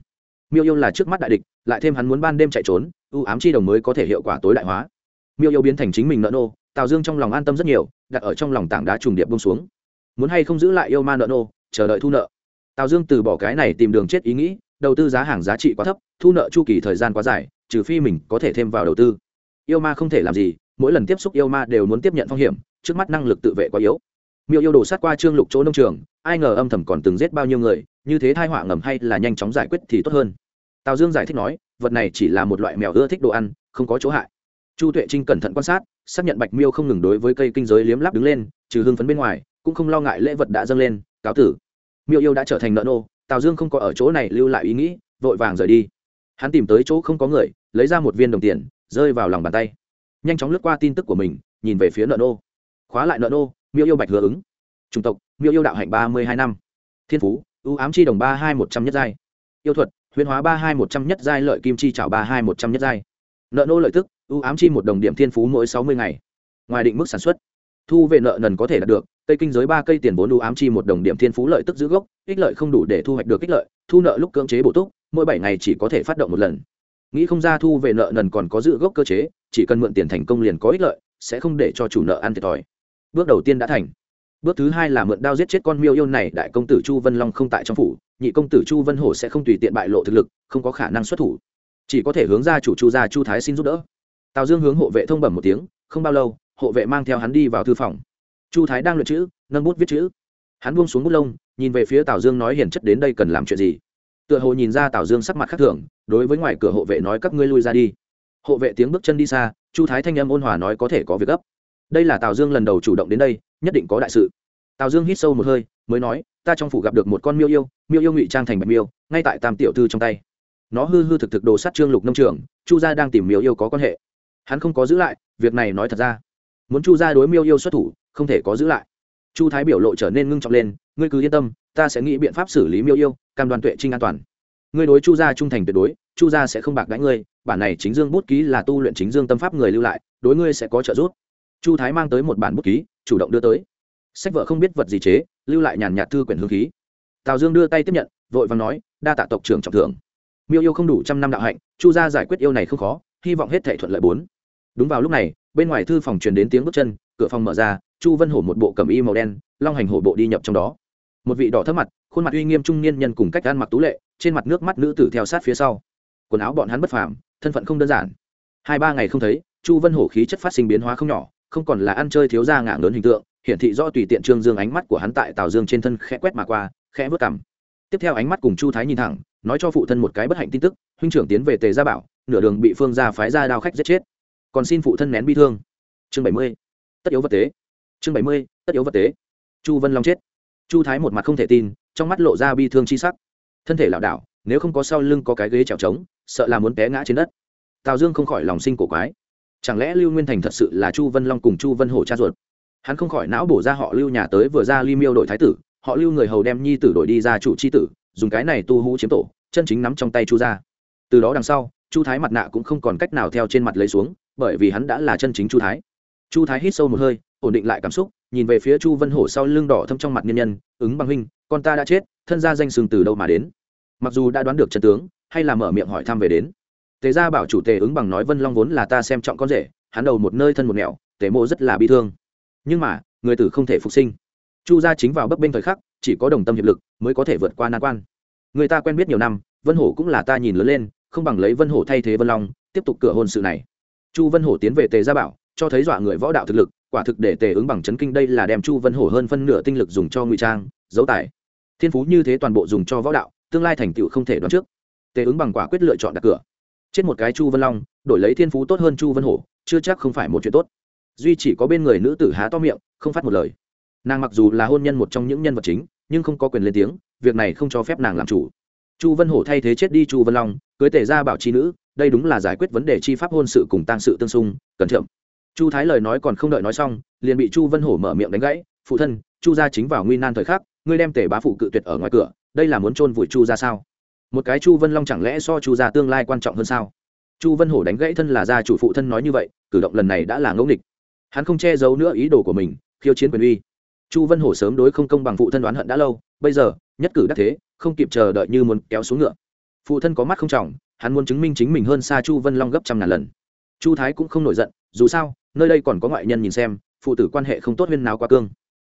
Miêu yêu là trước mắt đại địch, lại thêm hắn muốn ban đêm chạy trốn ưu ám chi đồng mới có thể hiệu quả tối đại hóa. Miêu yêu biến thành chính mình nợ nô tào dương trong lòng an tâm rất nhiều, đặt ở trong lòng tảng đá trùng điệp bông xuống. Muốn hay không giữ lại yêu ma nợ nô, chờ đợi thu nợ. Tào dương từ bỏ cái này tìm đường chết ý nghĩ, đầu tư giá hàng giá trị quá thấp, thu nợ chu kỳ thời gian quá dài, trừ phi mình có thể thêm vào đầu tư. Yêu ma không thể làm gì, mỗi lần tiếp xúc yêu ma đều muốn tiếp nhận phong hiểm, trước mắt năng lực tự vệ quá yếu. Miêu yêu đồ sát qua trương lục chỗ nông trường, ai ngờ âm thầm còn từng giết bao nhiêu người, như thế thai họa ngầm hay là nhanh chóng giải quyết thì tốt hơn. Tào dương giải thích nói, vật này chỉ là một loại mèo ưa thích đồ ăn, không có chỗ hại. Chu tuệ trinh cẩn thận quan sát xác nhận bạch miêu không ngừng đối với cây kinh giới liếm lắp đứng lên, trừ hưng phấn bên ngoài, cũng không lo ngại lễ vật đã dâng lên, cáo tử. Miêu yêu đã trở thành nợ nô, tào dương không có ở chỗ này lưu lại ý nghĩ, vội vàng rời đi. Hắn tìm tới chỗ không có người, lấy ra một viên đồng tiền, rơi vào lòng bàn tay. Nhanh chóng lướt qua tin tức của mình, nhìn về phía nợ nô. Khóa lại nợ nô, miêu yêu bạch hứa ứng. Chủng tộc, miêu yêu đạo hạnh ba mươi hai năm. Thiên phú, ưu ám chi đồng ba hai một trăm nhất giai. Yêu thuật huyên hóa ba hai một trăm nhất giai, lợi kim chi trảo ba hai một trăm nhất giai. Nợ nô lợi tức ưu ám chi một đồng điểm thiên phú mỗi sáu mươi ngày. Ngoài định mức sản xuất, thu về nợ nần có thể đạt được, cây kinh giới ba cây tiền vốn ưu ám chi một đồng điểm thiên phú lợi tức giữ gốc, ích lợi không đủ để thu hoạch được ích lợi, thu nợ lúc cưỡng chế bổ túc, mỗi bảy ngày chỉ có thể phát động một lần. Nghĩ không ra thu về nợ nần còn có giữ gốc cơ chế, chỉ cần mượn tiền thành công liền có ích lợi, sẽ không để cho chủ nợ ăn thiệt thòi. Bước đầu tiên đã thành. Bước thứ hai là mượn đao giết chết con miêu yêu này, đại công tử chu vân long không tại trong phủ, nhị công tử chu vân hổ sẽ không tùy tiện bại lộ thực lực, không có khả năng xuất thủ. Chỉ có thể hướng ra chủ chu gia chu thái xin giúp đỡ tào dương hướng hộ vệ thông bẩm một tiếng, không bao lâu, hộ vệ mang theo hắn đi vào thư phòng. Chu thái đang luyện chữ, nâng bút viết chữ. Hắn buông xuống bút lông, nhìn về phía tào dương nói hiền chất đến đây cần làm chuyện gì. Tựa hồ nhìn ra tào dương sắc mặt khác thường, đối với ngoài cửa hộ vệ nói các ngươi lui ra đi. Hộ vệ tiếng bước chân đi xa, chu thái thanh âm ôn hòa nói có thể có việc gấp. Đây là tào dương lần đầu chủ động đến đây, nhất định có đại sự. Tào dương hít sâu một hơi, mới nói, ta trong phủ gặp được một con miêu yêu miêu yêu ngụy trang thành bạch miêu, ngay tại tam tiểu thư trong tay. Nó hư hư thực thực đồ sát trương lục nông trường, chu gia đang tìm miêu yêu có quan hệ hắn không có giữ lại, việc này nói thật ra. Muốn chu gia đối miêu yêu xuất thủ, không thể có giữ lại. Chu thái biểu lộ trở nên ngưng trọng lên, ngươi cứ yên tâm, ta sẽ nghĩ biện pháp xử lý miêu yêu, cam đoan tuệ trinh an toàn. Ngươi đối chu gia trung thành tuyệt đối, chu gia sẽ không bạc đãi ngươi, bản này chính dương bút ký là tu luyện chính dương tâm pháp người lưu lại, đối ngươi sẽ có trợ giúp. Chu thái mang tới một bản bút ký, chủ động đưa tới. Sách vợ không biết vật gì chế, lưu lại nhàn nhạt thư quyển hương khí. Tào dương đưa tay tiếp nhận, vội và nói, đa tạ tộc trưởng trọng thưởng. Miêu yêu không đủ trăm năm đạo hạnh, chu gia giải quyết yêu này không khó hy vọng hết thảy thuận lợi bốn. Đúng vào lúc này, bên ngoài thư phòng truyền đến tiếng bước chân, cửa phòng mở ra, chu vân hổ một bộ cầm y màu đen, long hành hổ bộ đi nhập trong đó. Một vị đỏ thấp mặt, khuôn mặt uy nghiêm trung niên nhân cùng cách ăn mặc tú lệ, trên mặt nước mắt nữ tử theo sát phía sau. Quần áo bọn hắn bất phàm, thân phận không đơn giản. Hai ba ngày không thấy, chu vân hổ khí chất phát sinh biến hóa không nhỏ, không còn là ăn chơi thiếu gia ngạo lớn hình tượng, hiển thị do tùy tiện trương dương ánh mắt của hắn tại tào dương trên thân khẽ quét mà qua, khẽ vớt cằm. Tiếp theo ánh mắt cùng chu thái nhìn thẳng, nói cho phụ thân một cái bất hạnh tin tức, huynh trưởng tiến về tề gia bảo nửa đường bị phương gia phái ra đao khách giết chết. Còn xin phụ thân nén bi thương. Chương bảy mươi, tất yếu vật tế. Chương bảy mươi, tất yếu vật tế. Chu vân long chết. Chu thái một mặt không thể tin, trong mắt lộ ra bi thương chi sắc. Thân thể lảo đảo, nếu không có sau lưng có cái ghế trèo trống, sợ là muốn té ngã trên đất. Tào dương không khỏi lòng sinh cổ quái. Chẳng lẽ lưu nguyên thành thật sự là chu vân long cùng chu vân hổ cha ruột? Hắn không khỏi não bổ ra họ lưu nhà tới vừa ra ly miêu đổi thái tử, họ lưu người hầu đem nhi tử đổi đi ra chủ c h i tử, dùng cái này tu hú chiếm tổ, chân chính nắm trong tay chu ra từ đó đằng sau chu thái mặt nạ cũng không còn cách nào theo trên mặt lấy xuống, bởi vì hắn đã là chân chính chu thái. Chu thái hít sâu một hơi, ổn định lại cảm xúc, nhìn về phía chu vân hổ sau lưng đỏ thâm trong mặt nhân nhân, ứng bằng huynh, con ta đã chết, thân gia danh sừng từ đâu mà đến? Mặc dù đã đoán được chân tướng, hay là mở miệng hỏi thăm về đến. Tề gia bảo chủ tề ứng bằng nói vân long vốn là ta xem trọng con rể, hắn đầu một nơi thân một nẻo, tề mộ rất là bi thương. Nhưng mà, người tử không thể phục sinh. Chu gia chính vào bấp bênh thời khắc, chỉ có đồng tâm hiệp lực mới có thể vượt qua nan quan. Người ta quen biết nhiều năm, vân hổ cũng là ta nhìn lớn lên không bằng lấy vân hổ thay thế vân long, tiếp tục cửa hôn sự này. Chu vân hổ tiến về tề gia bảo, cho thấy dọa người võ đạo thực lực, quả thực để tề ứng bằng chấn kinh đây là đem chu vân hổ hơn phân nửa tinh lực dùng cho ngụy trang dấu tài thiên phú như thế toàn bộ dùng cho võ đạo, tương lai thành tựu không thể đoán trước. Tề ứng bằng quả quyết lựa chọn đặt cửa. Chết một cái chu vân long, đổi lấy thiên phú tốt hơn chu vân hổ, chưa chắc không phải một chuyện tốt. Duy chỉ có bên người nữ tử há to miệng, không phát một lời. Nàng mặc dù là hôn nhân một trong những nhân vật chính, nhưng không có quyền lên tiếng, việc này không cho phép nàng làm chủ chu vân hổ thay thế chết đi chu vân long, cưới tể ra bảo chi nữ, đây đúng là giải quyết vấn đề chi pháp hôn sự cùng tăng sự tương xung, cẩn thận. Chu thái lời nói còn không đợi nói xong, liền bị chu vân hổ mở miệng đánh gãy, phụ thân, chu gia chính vào nguy nan thời khắc, ngươi đem tể bá phụ cự tuyệt ở ngoài cửa, đây là muốn chôn vùi chu ra sao? Một cái chu vân long chẳng lẽ so chu gia tương lai quan trọng hơn sao? Chu vân hổ đánh gãy thân là gia chủ phụ thân nói như vậy, cử động lần này đã là ngẫu nghịch. Hắn không che giấu nữa ý đồ của mình, khiêu chiến quyền uy. Chu vân hổ sớm đối không công bằng phụ thân đoán hận đã lâu, bây giờ, nhất cử đắc thế không kịp chờ đợi như muốn kéo xuống ngựa. Phụ thân có mắt không trọng, hắn muốn chứng minh chính mình hơn xa chu vân long gấp trăm ngàn lần. Chu thái cũng không nổi giận, dù sao, nơi đây còn có ngoại nhân nhìn xem, phụ tử quan hệ không tốt huyên nào qua cương.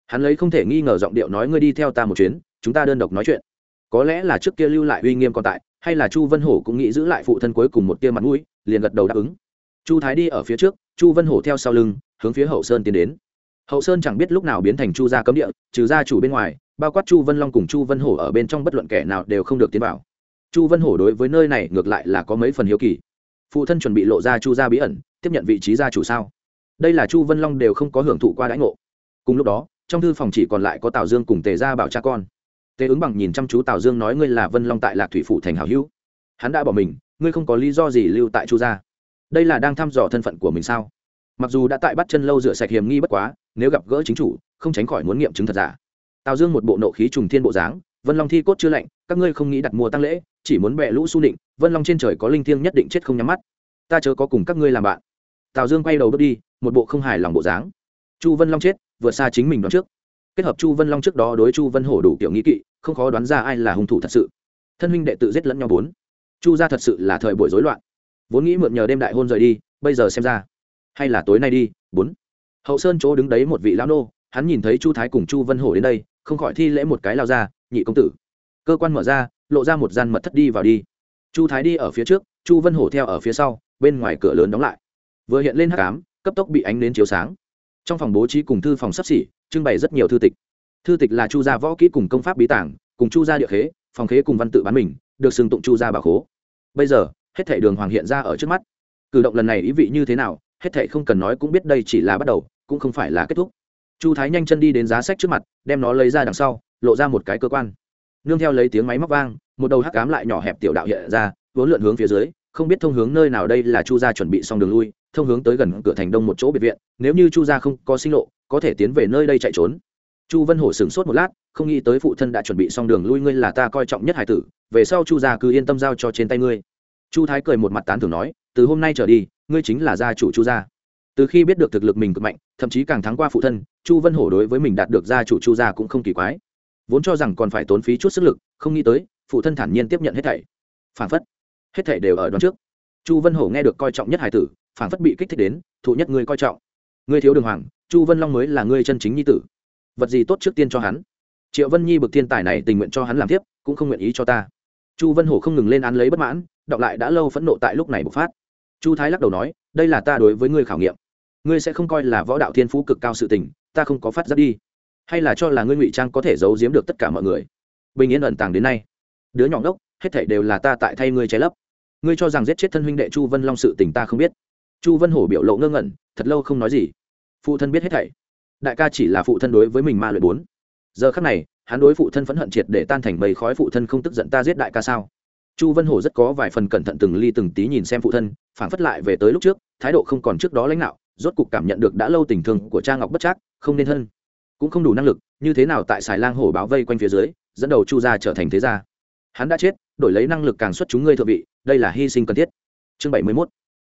Hắn lấy không thể nghi ngờ giọng điệu nói ngươi đi theo ta một chuyến, chúng ta đơn độc nói chuyện. Có lẽ là trước kia lưu lại uy nghiêm còn tại, hay là chu vân hổ cũng nghĩ giữ lại phụ thân cuối cùng một tia mặt mũi, liền gật đầu đáp ứng. Chu thái đi ở phía trước, chu vân hổ theo sau lưng, hướng phía hậu sơn tiến đến. Hậu sơn chẳng biết lúc nào biến thành chu gia cấm địa, trừ gia chủ bên ngoài bao quát chu vân long cùng chu vân hổ ở bên trong bất luận kẻ nào đều không được tiến vào. Chu vân hổ đối với nơi này ngược lại là có mấy phần hiếu kỳ. Phụ thân chuẩn bị lộ ra chu gia bí ẩn, tiếp nhận vị trí gia chủ sao? Đây là chu vân long đều không có hưởng thụ qua đãi ngộ. Cùng lúc đó, trong thư phòng chỉ còn lại có tào dương cùng tề gia bảo cha con. Tề ứng bằng nhìn chăm chú tào dương nói ngươi là vân long tại lạc thủy phủ thành hảo hữu. Hắn đã bỏ mình, ngươi không có lý do gì lưu tại chu gia. Đây là đang thăm dò thân phận của mình sao? Mặc dù đã tại bắt chân lâu rửa sạch hiểm nghi bất quá, nếu gặp gỡ chính chủ, không tránh khỏi muốn nghiệm chứng thật giả tào dương một bộ nộ khí trùng thiên bộ dáng, vân long thi cốt chưa lạnh, các ngươi không nghĩ đặt mua tăng lễ, chỉ muốn bẹ lũ su định vân long trên trời có linh thiêng nhất định chết không nhắm mắt. Ta chớ có cùng các ngươi làm bạn. Tào dương quay đầu bước đi, một bộ không hài lòng bộ dáng. Chu vân long chết vượt xa chính mình đoán trước. Kết hợp chu vân long trước đó đối chu vân hổ đủ kiểu nghĩ kỵ, không khó đoán ra ai là hung thủ thật sự. Thân huynh đệ tự giết lẫn nhau bốn. Chu ra thật sự là thời buổi rối loạn. Vốn nghĩ mượn nhờ đêm đại hôn rời đi, bây giờ xem ra, hay là tối nay đi, bốn. Hậu sơn chỗ đứng đấy một vị lão nô hắn nhìn thấy chu thái cùng chu vân hổ đến đây, không khỏi thi lễ một cái lao ra, nhị công tử. Cơ quan mở ra, lộ ra một gian mật thất đi vào đi. Chu thái đi ở phía trước, chu vân hổ theo ở phía sau, bên ngoài cửa lớn đóng lại. Vừa hiện lên h tám cấp tốc bị ánh đến chiếu sáng. Trong phòng bố trí cùng thư phòng sắp xỉ, trưng bày rất nhiều thư tịch. Thư tịch là chu gia võ kỹ cùng công pháp bí tảng, cùng chu gia địa khế, phòng khế cùng văn tự bán mình, được xưng tụng chu gia bảo khố. Bây giờ, hết thể đường hoàng hiện ra ở trước mắt. Cử động lần này ý vị như thế nào, hết thể không cần nói cũng biết đây chỉ là bắt đầu, cũng không phải là kết thúc chu thái nhanh chân đi đến giá sách trước mặt, đem nó lấy ra đằng sau, lộ ra một cái cơ quan. Nương theo lấy tiếng máy móc vang, một đầu hắc cám lại nhỏ hẹp tiểu đạo hiện ra, vốn lượn hướng phía dưới, không biết thông hướng nơi nào đây là chu gia chuẩn bị xong đường lui, thông hướng tới gần cửa thành đông một chỗ biệt viện, nếu như chu gia không có sinh lộ, có thể tiến về nơi đây chạy trốn. Chu vân hổ sửng sốt một lát, không nghĩ tới phụ thân đã chuẩn bị xong đường lui, ngươi là ta coi trọng nhất hải tử, về sau chu gia cứ yên tâm giao cho trên tay ngươi. Chu thái cười một mặt tán thưởng nói, từ hôm nay trở đi, ngươi chính là gia chủ chu gia. Từ khi biết được thực lực mình cực mạnh thậm chí càng thắng qua phụ thân, chu vân hổ đối với mình đạt được gia chủ chu gia cũng không kỳ quái. Vốn cho rằng còn phải tốn phí chút sức lực, không nghĩ tới, phụ thân thản nhiên tiếp nhận hết thảy. Phản phất, hết thảy đều ở đón trước. Chu vân hổ nghe được coi trọng nhất hải tử, phản phất bị kích thích đến, thụ nhất ngươi coi trọng. Ngươi thiếu đường hoàng, chu vân long mới là ngươi chân chính nhi tử. Vật gì tốt trước tiên cho hắn. Triệu vân nhi bực thiên tài này tình nguyện cho hắn làm tiếp, cũng không nguyện ý cho ta. Chu vân hổ không ngừng lên án lấy bất mãn, đọc lại đã lâu phẫn nộ tại lúc này bộc phát. Chu thái lắc đầu nói, đây là ta đối với ngươi khảo nghiệm ngươi sẽ không coi là võ đạo thiên phú cực cao sự tình, ta không có phát giác đi. Hay là cho là ngươi ngụy trang có thể giấu giếm được tất cả mọi người. Bình yên ẩn tàng đến nay. Đứa nhỏ đốc hết thảy đều là ta tại thay ngươi che lấp. Ngươi cho rằng giết chết thân huynh đệ chu vân long sự tình ta không biết. Chu vân hổ biểu lộ ngơ ngẩn, thật lâu không nói gì. Phụ thân biết hết thảy. Đại ca chỉ là phụ thân đối với mình ma luyện bốn. Giờ khắc này, hắn đối phụ thân phẫn hận triệt để tan thành bầy khói phụ thân không tức giận ta giết đại ca sao? Chu vân hổ rất có vài phần cẩn thận từng ly từng tí nhìn xem phụ thân phản phất lại về tới lúc trước, thái độ không còn trước đó lãnh đạo rốt cục cảm nhận được đã lâu tình thương của cha ngọc bất trác không nên hơn cũng không đủ năng lực, như thế nào tại xài lang hổ báo vây quanh phía dưới, dẫn đầu chu gia trở thành thế gia. Hắn đã chết, đổi lấy năng lực càng xuất chúng ngươi thượng vị, đây là hy sinh cần thiết. Chương bảy mươi mốt,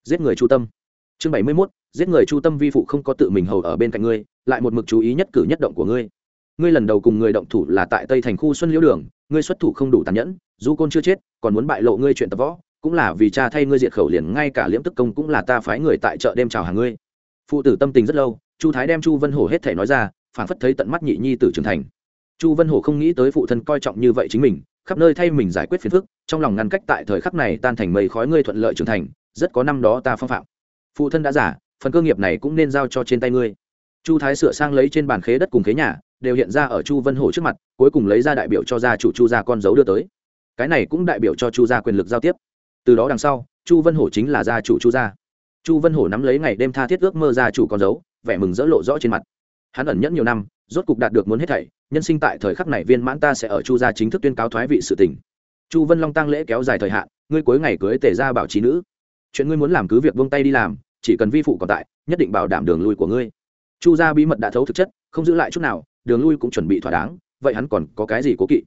giết người chu tâm. Chương bảy mươi mốt, giết người chu tâm vi phụ không có tự mình hầu ở bên cạnh ngươi, lại một mực chú ý nhất cử nhất động của ngươi. Ngươi lần đầu cùng người động thủ là tại tây thành khu xuân liễu đường, ngươi xuất thủ không đủ tàn nhẫn, dù côn chưa chết, còn muốn bại lộ ngươi chuyện tập võ, cũng là vì cha thay ngươi diệt khẩu liền, ngay cả liễm tức công cũng là ta phái người tại chợ đêm chào hàng ngươi phụ tử tâm tình rất lâu, chu thái đem chu vân hổ hết thể nói ra phản phất thấy tận mắt nhị nhi tử trưởng thành. Chu vân hổ không nghĩ tới phụ thân coi trọng như vậy chính mình, khắp nơi thay mình giải quyết phiền phức, trong lòng ngăn cách tại thời khắc này tan thành mây khói ngươi thuận lợi trưởng thành, rất có năm đó ta phong phạm. Phụ thân đã giả, phần cơ nghiệp này cũng nên giao cho trên tay ngươi. Chu thái sửa sang lấy trên bàn khế đất cùng khế nhà, đều hiện ra ở chu vân hổ trước mặt, cuối cùng lấy ra đại biểu cho gia chủ chu gia con dấu đưa tới. Cái này cũng đại biểu cho chu gia quyền lực giao tiếp. Từ đó đằng sau, chu vân hổ chính là gia chủ chu gia chu vân hổ nắm lấy ngày đêm tha thiết ước mơ gia chủ con dấu, vẻ mừng dỡ lộ rõ trên mặt. Hắn ẩn nhẫn nhiều năm, rốt cục đạt được muốn hết thảy, nhân sinh tại thời khắc này viên mãn ta sẽ ở chu gia chính thức tuyên cáo thoái vị sự tình. Chu vân long tăng lễ kéo dài thời hạn, ngươi cuối ngày cưới tề gia bảo trí nữ. Chuyện ngươi muốn làm cứ việc vung tay đi làm, chỉ cần vi phụ còn tại, nhất định bảo đảm đường lui của ngươi. Chu gia bí mật đã thấu thực chất, không giữ lại chút nào, đường lui cũng chuẩn bị thỏa đáng, vậy hắn còn có cái gì cố kỵ?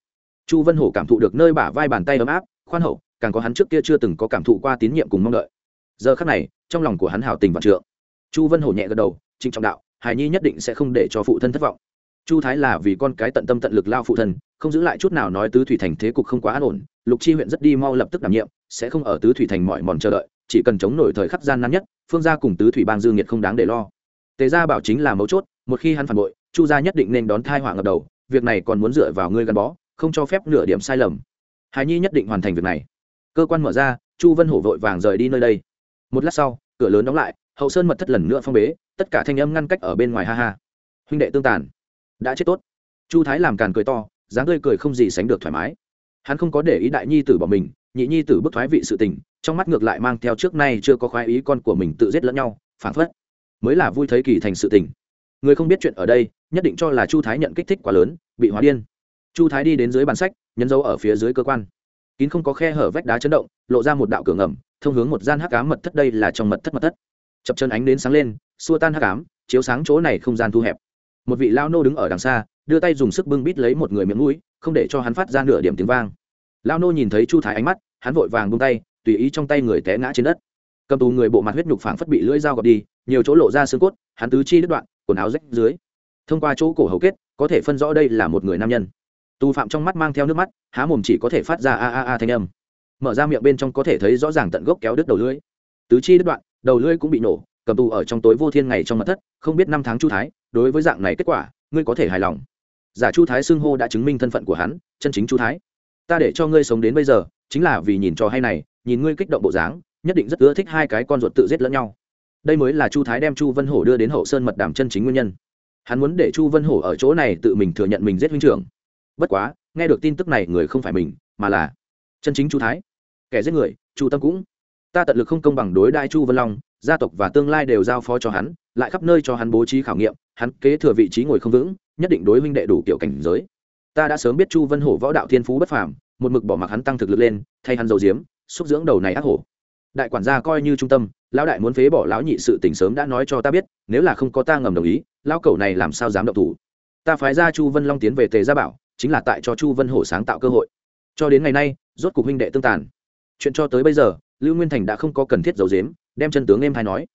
Chu vân hổ cảm thụ được nơi bả vai bàn tay ấm áp, khoan hậu, càng có hắn trước kia chưa từng có cảm thụ qua tín nhiệm cùng mong đợi giờ khắc này, trong lòng của hắn hào tình vạn trượng. Chu vân hổ nhẹ gật đầu, trịnh trọng đạo hải nhi nhất định sẽ không để cho phụ thân thất vọng. Chu thái là vì con cái tận tâm tận lực lao phụ thân, không giữ lại chút nào nói tứ thủy thành thế cục không quá an ổn, lục chi huyện rất đi mau lập tức đảm nhiệm, sẽ không ở tứ thủy thành mọi mòn chờ đợi, chỉ cần chống nổi thời khắc gian nan nhất, phương gia cùng tứ thủy bang dương nhiệt không đáng để lo. Tề gia bảo chính là mấu chốt, một khi hắn phản bội, chu gia nhất định nên đón thai họa ngập đầu, việc này còn muốn dựa vào ngươi gắn bó, không cho phép nửa điểm sai lầm. Hài nhi nhất định hoàn thành việc này. Cơ quan mở ra, chu vân hổ vội vàng rời đi nơi đây một lát sau, cửa lớn đóng lại, hậu sơn mật thất lần nữa phong bế, tất cả thanh âm ngăn cách ở bên ngoài ha ha. Huynh đệ tương tàn. Đã chết tốt. Chu thái làm càn cười to, dáng tươi cười không gì sánh được thoải mái. Hắn không có để ý đại nhi tử bỏ mình, nhị nhi tử bức thoái vị sự tình, trong mắt ngược lại mang theo trước nay chưa có khoái ý con của mình tự giết lẫn nhau phản phất mới là vui thấy kỳ thành sự tình. Người không biết chuyện ở đây, nhất định cho là chu thái nhận kích thích quá lớn, bị hóa điên. Chu thái đi đến dưới bàn sách, nhấn dấu ở phía dưới cơ quan. Kín không có khe hở vách đá chấn động, lộ ra một đạo cửa ngầm thông hướng một gian hắc ám mật thất đây là trong mật thất mật thất. Chập chân ánh đến sáng lên, xua tan hắc ám, chiếu sáng chỗ này không gian thu hẹp. Một vị lao nô đứng ở đằng xa, đưa tay dùng sức bưng bít lấy một người miệng mũi, không để cho hắn phát ra nửa điểm tiếng vang. Lao nô nhìn thấy chu thái ánh mắt, hắn vội vàng bung tay, tùy ý trong tay người té ngã trên đất. Cầm tù người bộ mặt huyết nhục phảng phất bị lưỡi dao gọt đi, nhiều chỗ lộ ra xương cốt, hắn tứ chi đứt đoạn, quần áo rách dưới. Thông qua chỗ cổ hầu kết, có thể phân rõ đây là một người nam nhân. Tù phạm trong mắt mang theo nước mắt, há mồm chỉ có thể phát ra a a a thanh âm mở ra miệng bên trong có thể thấy rõ ràng tận gốc kéo đứt đầu lưỡi. Tứ chi đứt đoạn, đầu lưỡi cũng bị nổ, cầm tù ở trong tối vô thiên ngày trong mặt thất, không biết năm tháng chu thái, đối với dạng này kết quả, ngươi có thể hài lòng. Giả chu thái xưng hô đã chứng minh thân phận của hắn, chân chính chu thái. Ta để cho ngươi sống đến bây giờ, chính là vì nhìn trò hay này, nhìn ngươi kích động bộ dáng, nhất định rất ưa thích hai cái con ruột tự giết lẫn nhau. Đây mới là chu thái đem chu vân hổ đưa đến hậu sơn mật đàm chân chính nguyên nhân. Hắn muốn để chu vân hổ ở chỗ này tự mình thừa nhận mình giết huynh trưởng. Bất quá, nghe được tin tức này, người không phải mình, mà là chân chính chu thái. Kẻ giết người, chu tâm cũng. Ta tận lực không công bằng đối đại chu vân long, gia tộc và tương lai đều giao phó cho hắn, lại khắp nơi cho hắn bố trí khảo nghiệm, hắn kế thừa vị trí ngồi không vững, nhất định đối huynh đệ đủ kiểu cảnh giới. Ta đã sớm biết chu vân hổ võ đạo thiên phú bất phàm, một mực bỏ mặc hắn tăng thực lực lên, thay hắn dầu diếm, xúc dưỡng đầu này ác hổ. Đại quản gia coi như trung tâm, lão đại muốn phế bỏ lão nhị sự tình sớm đã nói cho ta biết, nếu là không có ta ngầm đồng ý, lão cẩu này làm sao dám động thủ? Ta phái ra chu vân long tiến về tề gia bảo, chính là tại cho chu vân hổ sáng tạo cơ hội. Cho đến ngày nay rốt cục huynh đệ tương tàn. Chuyện cho tới bây giờ, lưu nguyên thành đã không có cần thiết giấu dếm đem chân tướng em hay nói.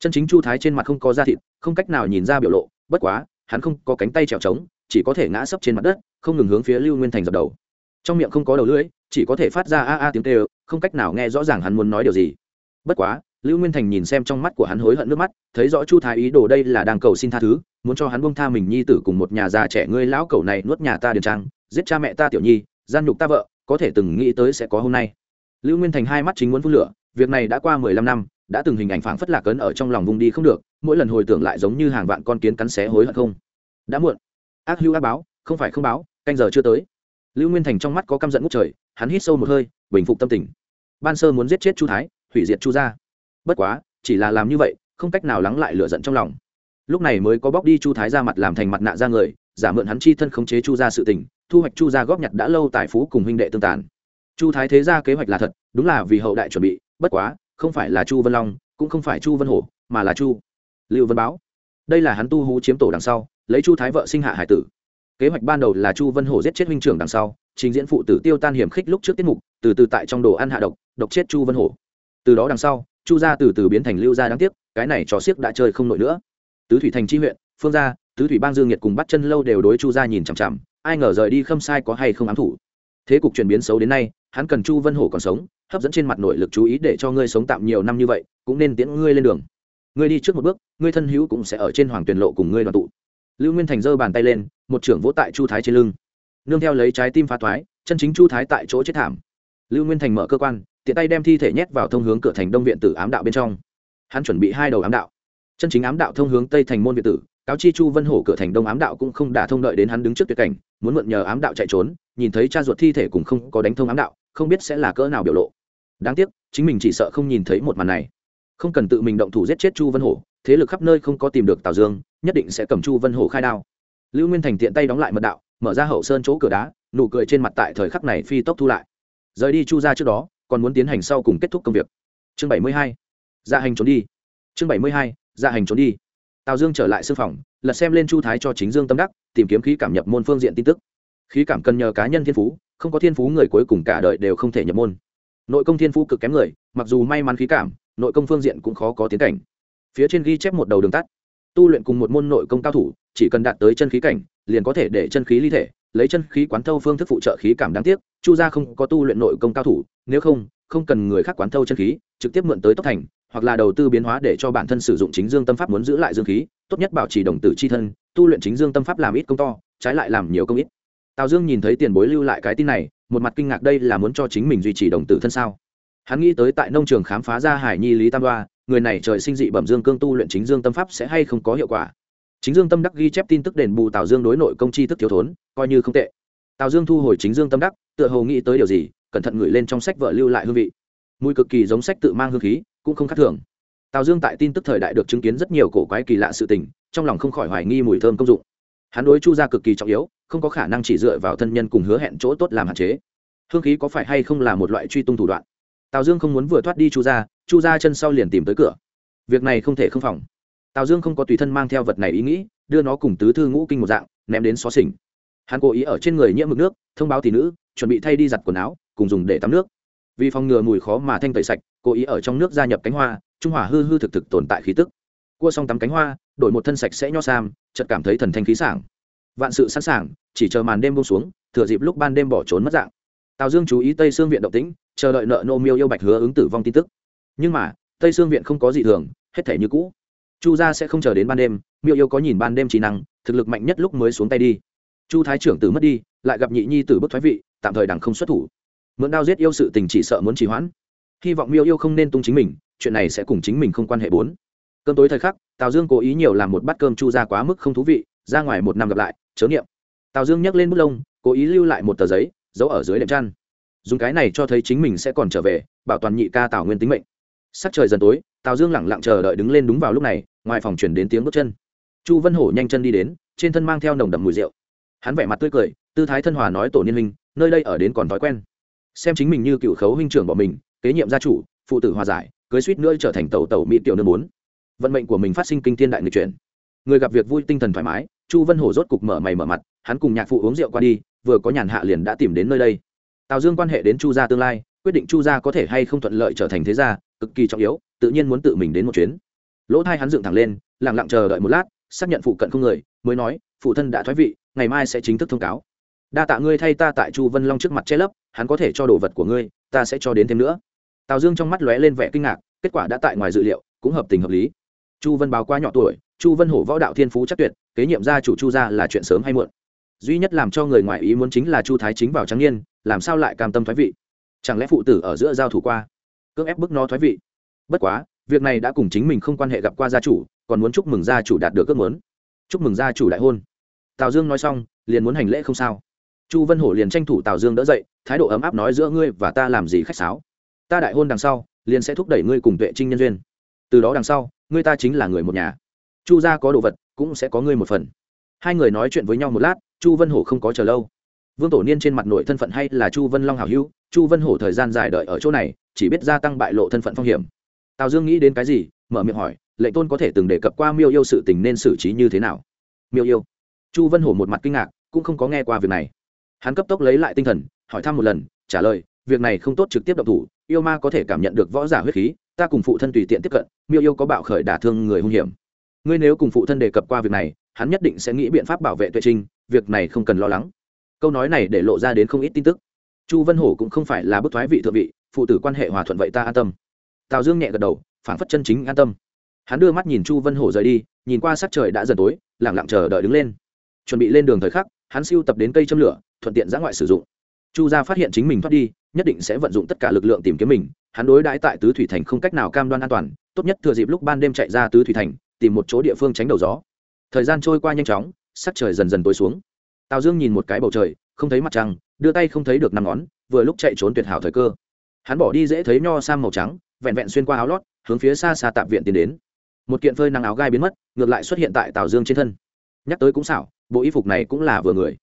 Chân chính chu thái trên mặt không có da thịt, không cách nào nhìn ra biểu lộ, bất quá, hắn không có cánh tay trèo trống, chỉ có thể ngã sấp trên mặt đất, không ngừng hướng phía lưu nguyên thành dập đầu. Trong miệng không có đầu lưỡi, chỉ có thể phát ra a a tiếng tê không cách nào nghe rõ ràng hắn muốn nói điều gì. Bất quá, lưu nguyên thành nhìn xem trong mắt của hắn hối hận nước mắt, thấy rõ chu thái ý đồ đây là đang cầu xin tha thứ, muốn cho hắn bông tha mình nhi tử cùng một nhà già trẻ ngươi lão cầu này nuốt nhà ta điền trang, giết cha mẹ ta tiểu nhi, gian nhục ta vợ có thể từng nghĩ tới sẽ có hôm nay. Lưu nguyên thành hai mắt chính muốn phun lửa, việc này đã qua mười lăm năm, đã từng hình ảnh phảng phất lạc cấn ở trong lòng vùng đi không được, mỗi lần hồi tưởng lại giống như hàng vạn con kiến cắn xé hối hận không. Đã muộn. Ác hữu ác báo, không phải không báo, canh giờ chưa tới. Lưu nguyên thành trong mắt có căm giận ngút trời, hắn hít sâu một hơi, bình phục tâm tình. Ban sơ muốn giết chết chu thái, hủy diệt chu gia. Bất quá, chỉ là làm như vậy, không cách nào lắng lại lửa giận trong lòng. Lúc này mới có bóc đi chu thái ra mặt làm thành mặt nạ ra người giả mượn hắn chi thân khống chế chu gia sự tình, thu hoạch chu gia góp nhặt đã lâu tài phú cùng huynh đệ tương tàn. Chu thái thế ra kế hoạch là thật, đúng là vì hậu đại chuẩn bị, bất quá, không phải là chu vân long, cũng không phải chu vân hổ, mà là chu lưu vân báo. Đây là hắn tu hú chiếm tổ đằng sau, lấy chu thái vợ sinh hạ hải tử. Kế hoạch ban đầu là chu vân hổ giết chết huynh trưởng đằng sau, trình diễn phụ tử tiêu tan hiểm khích lúc trước tiết mục, từ từ tại trong đồ ăn hạ độc độc chết chu vân hổ. Từ đó đằng sau, chu gia từ từ biến thành lưu gia đáng tiếc, cái này trò xiếc đã chơi không nổi nữa. Tứ thủy thành chi huyện, phương gia tứ thủy bang dương nhiệt cùng bắt chân lâu đều đối chu gia nhìn chằm chằm, ai ngờ rời đi khâm sai có hay không ám thủ. Thế cục chuyển biến xấu đến nay, hắn cần chu vân hổ còn sống, hấp dẫn trên mặt nội lực chú ý để cho ngươi sống tạm nhiều năm như vậy, cũng nên tiễn ngươi lên đường. Ngươi đi trước một bước, ngươi thân hữu cũng sẽ ở trên hoàng tuyền lộ cùng ngươi đoàn tụ. Lưu nguyên thành giơ bàn tay lên, một trưởng vỗ tại chu thái trên lưng. Nương theo lấy trái tim phá thoái, chân chính chu thái tại chỗ chết thảm. Lưu nguyên thành mở cơ quan, tiện tay đem thi thể nhét vào thông hướng cửa thành đông viện tử ám đạo bên trong. Hắn chuẩn bị hai đầu ám đạo. Chân chính ám đạo thông hướng tây thành môn viện tử cáo chi chu vân hổ cửa thành đông ám đạo cũng không đả thông đợi đến hắn đứng trước tuyệt cảnh, muốn mượn nhờ ám đạo chạy trốn, nhìn thấy cha ruột thi thể cũng không có đánh thông ám đạo, không biết sẽ là cỡ nào biểu lộ. Đáng tiếc, chính mình chỉ sợ không nhìn thấy một màn này. Không cần tự mình động thủ giết chết chu vân hổ, thế lực khắp nơi không có tìm được tào dương, nhất định sẽ cầm chu vân hổ khai đao. Lưu nguyên thành tiện tay đóng lại mật đạo, mở ra hậu sơn chỗ cửa đá, nụ cười trên mặt tại thời khắc này phi tốc thu lại. Rời đi chu ra trước đó, còn muốn tiến hành sau cùng kết thúc công việc. Chương bảy mươi hai, ra hành trốn đi. Chương bảy mươi hai, ra hành trốn đi tào dương trở lại sư phòng, lật xem lên chu thái cho chính dương tâm đắc, tìm kiếm khí cảm nhập môn phương diện tin tức. Khí cảm cần nhờ cá nhân thiên phú, không có thiên phú người cuối cùng cả đời đều không thể nhập môn. Nội công thiên phú cực kém người, mặc dù may mắn khí cảm, nội công phương diện cũng khó có tiến cảnh. Phía trên ghi chép một đầu đường tắt. Tu luyện cùng một môn nội công cao thủ, chỉ cần đạt tới chân khí cảnh, liền có thể để chân khí ly thể, lấy chân khí quán thâu phương thức phụ trợ khí cảm đáng tiếc, chu gia không có tu luyện nội công cao thủ, nếu không không cần người khác quán thâu chân khí, trực tiếp mượn tới tốc thành hoặc là đầu tư biến hóa để cho bản thân sử dụng chính dương tâm pháp muốn giữ lại dương khí, tốt nhất bảo trì đồng tử c h i thân, tu luyện chính dương tâm pháp làm ít công to, trái lại làm nhiều công ít. Tào dương nhìn thấy tiền bối lưu lại cái tin này, một mặt kinh ngạc đây là muốn cho chính mình duy trì đồng tử thân sao? Hắn nghĩ tới tại nông trường khám phá ra hải nhi lý tam đoa, người này trời sinh dị bẩm dương cương tu luyện chính dương tâm pháp sẽ hay không có hiệu quả? Chính dương tâm đắc ghi chép tin tức đền bù tào dương đối nội công chi thức thiếu thốn, coi như không tệ. Tào dương thu hồi chính dương tâm đắc, tựa hồ nghĩ tới điều gì, cẩn thận ngửi lên trong sách vợ lưu lại hương vị. Mùi cực kỳ giống sách tự mang hương khí cũng không khác thường. Tào dương tại tin tức thời đại được chứng kiến rất nhiều cổ quái kỳ lạ sự tình, trong lòng không khỏi hoài nghi mùi thơm công dụng. Hắn đối chu gia cực kỳ trọng yếu, không có khả năng chỉ dựa vào thân nhân cùng hứa hẹn chỗ tốt làm hạn chế. Hương khí có phải hay không là một loại truy tung thủ đoạn? Tào dương không muốn vừa thoát đi chu gia chu gia chân sau liền tìm tới cửa. Việc này không thể không phòng. Tào dương không có tùy thân mang theo vật này ý nghĩ, đưa nó cùng tứ thư ngũ kinh một dạng, ném đến xó xỉnh. Hắn cố ý ở trên người nhiễm mực nước, thông báo tỷ nữ, chuẩn bị thay đi giặt quần áo, cùng dùng để tắm nước. Vì phòng ngừa mùi khó mà thanh tẩy sạch cố ý ở trong nước gia nhập cánh hoa, trung hỏa hư hư thực thực tồn tại khí tức. Cua xong tắm cánh hoa, đổi một thân sạch sẽ nho sam, chợt cảm thấy thần thanh khí sảng. Vạn sự sẵn sàng, chỉ chờ màn đêm bông xuống, thừa dịp lúc ban đêm bỏ trốn mất dạng. Tào dương chú ý tây sương viện động tĩnh, chờ đợi nợ nô miêu yêu bạch hứa ứng tử vong tin tức. Nhưng mà, tây sương viện không có gì thường, hết thể như cũ. Chu gia sẽ không chờ đến ban đêm, miêu yêu có nhìn ban đêm trí năng, thực lực mạnh nhất lúc mới xuống tay đi. Chu thái trưởng tử mất đi, lại gặp nhị nhi tử bức thoái vị, tạm thời đằng không xuất thủ. Mượn đao giết yêu sự tình chỉ sợ muốn trì hoãn hy vọng miêu yêu không nên tung chính mình chuyện này sẽ cùng chính mình không quan hệ bốn. Cơm tối thời khắc tào dương cố ý nhiều làm một bát cơm chu ra quá mức không thú vị ra ngoài một năm gặp lại chớ niệm. Tào dương nhắc lên bút lông cố ý lưu lại một tờ giấy giấu ở dưới đệm chăn. Dùng cái này cho thấy chính mình sẽ còn trở về bảo toàn nhị ca tào nguyên tính mệnh. Sắc trời dần tối tào dương lẳng lặng chờ đợi đứng lên đúng vào lúc này ngoài phòng chuyển đến tiếng bước chân. Chu vân hổ nhanh chân đi đến trên thân mang theo nồng đậm mùi rượu. Hắn vẻ mặt tươi cười tư thái thân hòa nói tổ niên linh, nơi đây ở đến còn thói quen. Xem chính mình như cựu khấu huynh trưởng bỏ mình kế nhiệm gia chủ, phụ tử hòa giải, cưới suýt nữa trở thành tàu tàu mỹ tiểu nương bốn. Vận mệnh của mình phát sinh kinh thiên đại người chuyển. Người gặp việc vui tinh thần thoải mái, chu vân hổ rốt cục mở mày mở mặt, hắn cùng nhạc phụ uống rượu qua đi, vừa có nhàn hạ liền đã tìm đến nơi đây. Tào dương quan hệ đến chu gia tương lai, quyết định chu gia có thể hay không thuận lợi trở thành thế gia, cực kỳ trọng yếu, tự nhiên muốn tự mình đến một chuyến. Lỗ thai hắn dựng thẳng lên lẳng lặng chờ đợi một lát, xác nhận phụ cận không người, mới nói, phụ thân đã thoái vị, ngày mai sẽ chính thức thông cáo. Đa tạ ngươi thay ta tại chu vân long trước mặt che lấp, hắn có thể cho đồ vật của ngươi, ta sẽ cho đến thêm nữa tào dương trong mắt lóe lên vẻ kinh ngạc, kết quả đã tại ngoài dự liệu, cũng hợp tình hợp lý. Chu vân báo quá nhỏ tuổi, chu vân hổ võ đạo thiên phú chắc tuyệt, kế nhiệm gia chủ chu gia là chuyện sớm hay muộn. Duy nhất làm cho người ngoài ý muốn chính là chu thái chính vào trắng niên, làm sao lại cam tâm thoái vị? Chẳng lẽ phụ tử ở giữa giao thủ qua? Cưỡng ép bức nó thoái vị. Bất quá, việc này đã cùng chính mình không quan hệ gặp qua gia chủ, còn muốn chúc mừng gia chủ đạt được ước muốn. Chúc mừng gia chủ đại hôn. Tào dương nói xong, liền muốn hành lễ không sao. Chu vân hổ liền tranh thủ tào dương đỡ dậy, thái độ ấm áp nói giữa ngươi và ta làm gì khách sáo ta đại hôn đằng sau, liền sẽ thúc đẩy ngươi cùng tuệ trinh nhân duyên. Từ đó đằng sau, ngươi ta chính là người một nhà. Chu gia có đồ vật, cũng sẽ có ngươi một phần. Hai người nói chuyện với nhau một lát, chu vân hổ không có chờ lâu. Vương tổ niên trên mặt nội thân phận hay là chu vân long hảo hữu, chu vân hổ thời gian dài đợi ở chỗ này, chỉ biết gia tăng bại lộ thân phận phong hiểm. Tào dương nghĩ đến cái gì, mở miệng hỏi lệnh tôn có thể từng đề cập qua miêu yêu sự tình nên xử trí như thế nào? Miêu yêu. Chu vân hổ một mặt kinh ngạc, cũng không có nghe qua việc này. Hắn cấp tốc lấy lại tinh thần, hỏi thăm một lần, trả lời, việc này không tốt trực tiếp động thủ yêu ma có thể cảm nhận được võ giả huyết khí, ta cùng phụ thân tùy tiện tiếp cận, miêu yêu có bạo khởi đả thương người hung hiểm. Ngươi nếu cùng phụ thân đề cập qua việc này, hắn nhất định sẽ nghĩ biện pháp bảo vệ tuệ trinh, việc này không cần lo lắng. Câu nói này để lộ ra đến không ít tin tức. Chu vân hổ cũng không phải là bức thoái vị thượng vị, phụ tử quan hệ hòa thuận vậy ta an tâm. Tào dương nhẹ gật đầu phản phất chân chính an tâm. Hắn đưa mắt nhìn chu vân hổ rời đi, nhìn qua sắc trời đã dần tối lẳng lặng chờ đợi đứng lên. Chuẩn bị lên đường thời khắc, hắn siêu tập đến cây châm lửa, thuận tiện giã ngoại sử dụng. Chu gia phát hiện chính mình thoát đi nhất định sẽ vận dụng tất cả lực lượng tìm kiếm mình. Hắn đối đãi tại tứ thủy thành không cách nào cam đoan an toàn, tốt nhất thừa dịp lúc ban đêm chạy ra tứ thủy thành, tìm một chỗ địa phương tránh đầu gió. Thời gian trôi qua nhanh chóng, sắc trời dần dần tối xuống. Tào dương nhìn một cái bầu trời, không thấy mặt trăng, đưa tay không thấy được năm ngón, vừa lúc chạy trốn tuyệt hảo thời cơ. Hắn bỏ đi dễ thấy nho sam màu trắng, vẹn vẹn xuyên qua áo lót, hướng phía xa xa tạm viện tiến đến. Một kiện phơi nắng áo gai biến mất, ngược lại xuất hiện tại tào dương trên thân. Nhắc tới cũng xảo, bộ y phục này cũng là vừa người.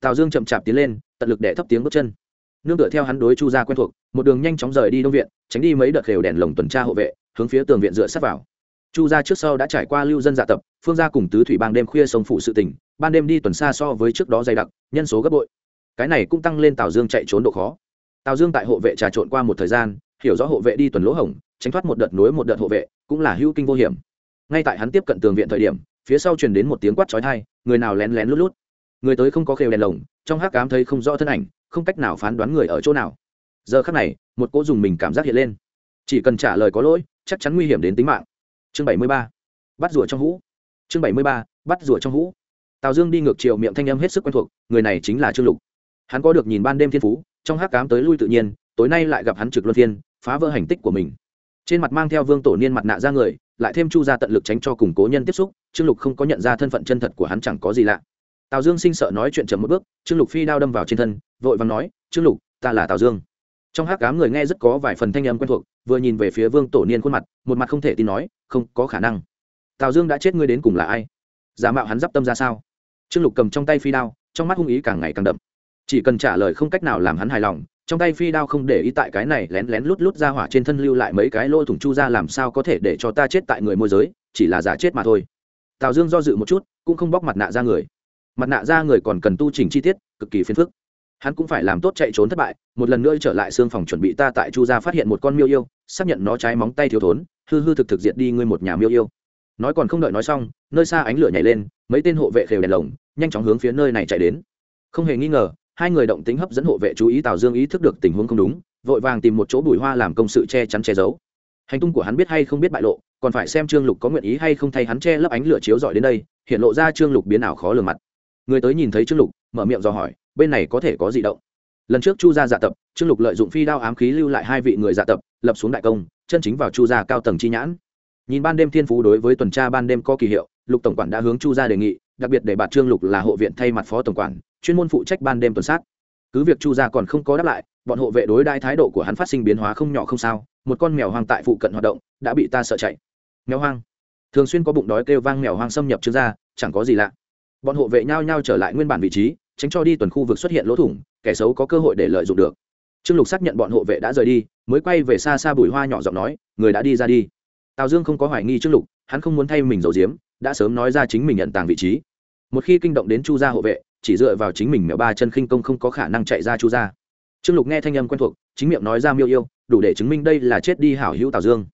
Tào dương chậm chạp tiến lên, tận lực để thấp tiếng bước chân nương tựa theo hắn đối chu gia quen thuộc, một đường nhanh chóng rời đi đông viện, tránh đi mấy đợt khều đèn lồng tuần tra hộ vệ, hướng phía tường viện dựa sát vào. Chu gia trước sau đã trải qua lưu dân dạ tập, phương gia cùng tứ thủy bang đêm khuya sông phụ sự tỉnh ban đêm đi tuần xa so với trước đó dày đặc, nhân số gấp bội. Cái này cũng tăng lên tào dương chạy trốn độ khó. Tào dương tại hộ vệ trà trộn qua một thời gian, hiểu rõ hộ vệ đi tuần lỗ hổng, tránh thoát một đợt nối một đợt hộ vệ, cũng là hữu kinh vô hiểm. Ngay tại hắn tiếp cận tường viện thời điểm, phía sau truyền đến một tiếng quát chói tai, người nào lén lén lút lút. Người tới không có khều đèn lồng trong hắc cám thấy không rõ thân ảnh, không cách nào phán đoán người ở chỗ nào. Giờ khắc này, một cô dùng mình cảm giác hiện lên. Chỉ cần trả lời có lỗi, chắc chắn nguy hiểm đến tính mạng. Chương bảy mươi ba, bắt rùa trong hũ. Chương bảy mươi ba, bắt rùa trong hũ. Tào dương đi ngược chiều miệng thanh âm hết sức quen thuộc, người này chính là trương lục. Hắn có được nhìn ban đêm thiên phú, trong hắc cám tới lui tự nhiên, tối nay lại gặp hắn trực luân thiên phá vỡ hành tích của mình. Trên mặt mang theo vương tổ niên mặt nạ ra người, lại thêm chu ra tận lực tránh cho củng cố nhân tiếp xúc, trương lục không có nhận ra thân phận chân thật của hắn chẳng có gì lạ tào dương sinh sợ nói chuyện chậm một bước, trương lục phi đao đâm vào trên thân, vội vàng nói, trương lục, ta là tào dương. Trong hát cám người nghe rất có vài phần thanh âm quen thuộc, vừa nhìn về phía vương tổ niên khuôn mặt, một mặt không thể tin nói, không có khả năng. Tào dương đã chết, ngươi đến cùng là ai? Giả mạo hắn d i p tâm ra sao? Trương lục cầm trong tay phi đao, trong mắt hung ý càng ngày càng đậm. Chỉ cần trả lời không cách nào làm hắn hài lòng, trong tay phi đao không để ý tại cái này lén lén lút lút ra hỏa trên thân lưu lại mấy cái lỗ thủng chu ra làm sao có thể để cho ta chết tại người môi giới, chỉ là giả chết mà thôi. Tào dương do dự một chút, cũng không bóc mặt nạ ra người mặt nạ ra người còn cần tu trình chi tiết, cực kỳ phiền phức. Hắn cũng phải làm tốt chạy trốn thất bại, một lần nữa trở lại xương phòng chuẩn bị ta tại chu gia phát hiện một con miêu yêu, xác nhận nó trái móng tay thiếu thốn, hư hư thực thực diệt đi ngươi một nhà miêu yêu. Nói còn không đợi nói xong, nơi xa ánh lửa nhảy lên, mấy tên hộ vệ khều đèn lồng, nhanh chóng hướng phía nơi này chạy đến. Không hề nghi ngờ, hai người động tính hấp dẫn hộ vệ chú ý tào dương ý thức được tình huống không đúng, vội vàng tìm một chỗ bụi hoa làm công sự che chắn che giấu. Hành tung của hắn biết hay không biết bại lộ, còn phải xem trương lục có nguyện ý hay không thay hắn che lấp ánh lửa chiếu dọi đến đây, hiện lộ ra trương lục biến ảo khó lường mặt người tới nhìn thấy trương lục, mở miệng dò hỏi, bên này có thể có gì động? Lần trước chu gia dạ tập, trương lục lợi dụng phi đao ám khí lưu lại hai vị người dạ tập, lập xuống đại công, chân chính vào chu gia cao tầng chi nhãn. Nhìn ban đêm thiên phú đối với tuần tra ban đêm có kỳ hiệu, lục tổng quản đã hướng chu gia đề nghị, đặc biệt để bạt trương lục là hộ viện thay mặt phó tổng quản, chuyên môn phụ trách ban đêm tuần sát. Cứ việc chu gia còn không có đáp lại, bọn hộ vệ đối đai thái độ của hắn phát sinh biến hóa không nhỏ không sao, một con mèo hoang tại phụ cận hoạt động, đã bị ta sợ chạy. Mèo hoang. Thường xuyên có bụng đói kêu vang mèo hoang xâm nhập trương gia, chẳng có gì lạ bọn hộ vệ nhau nhau trở lại nguyên bản vị trí, tránh cho đi tuần khu vực xuất hiện lỗ thủng, kẻ xấu có cơ hội để lợi dụng được. Trương lục xác nhận bọn hộ vệ đã rời đi, mới quay về xa xa bụi hoa nhỏ giọng nói, người đã đi ra đi. Tào dương không có hoài nghi trương lục, hắn không muốn thay mình giấu giếm, đã sớm nói ra chính mình nhận tàng vị trí. Một khi kinh động đến chu gia hộ vệ, chỉ dựa vào chính mình mẹo ba chân khinh công không có khả năng chạy ra chu gia. Trương lục nghe thanh âm quen thuộc, chính miệng nói ra miêu yêu, đủ để chứng minh đây là chết đi hảo hữu tào dương.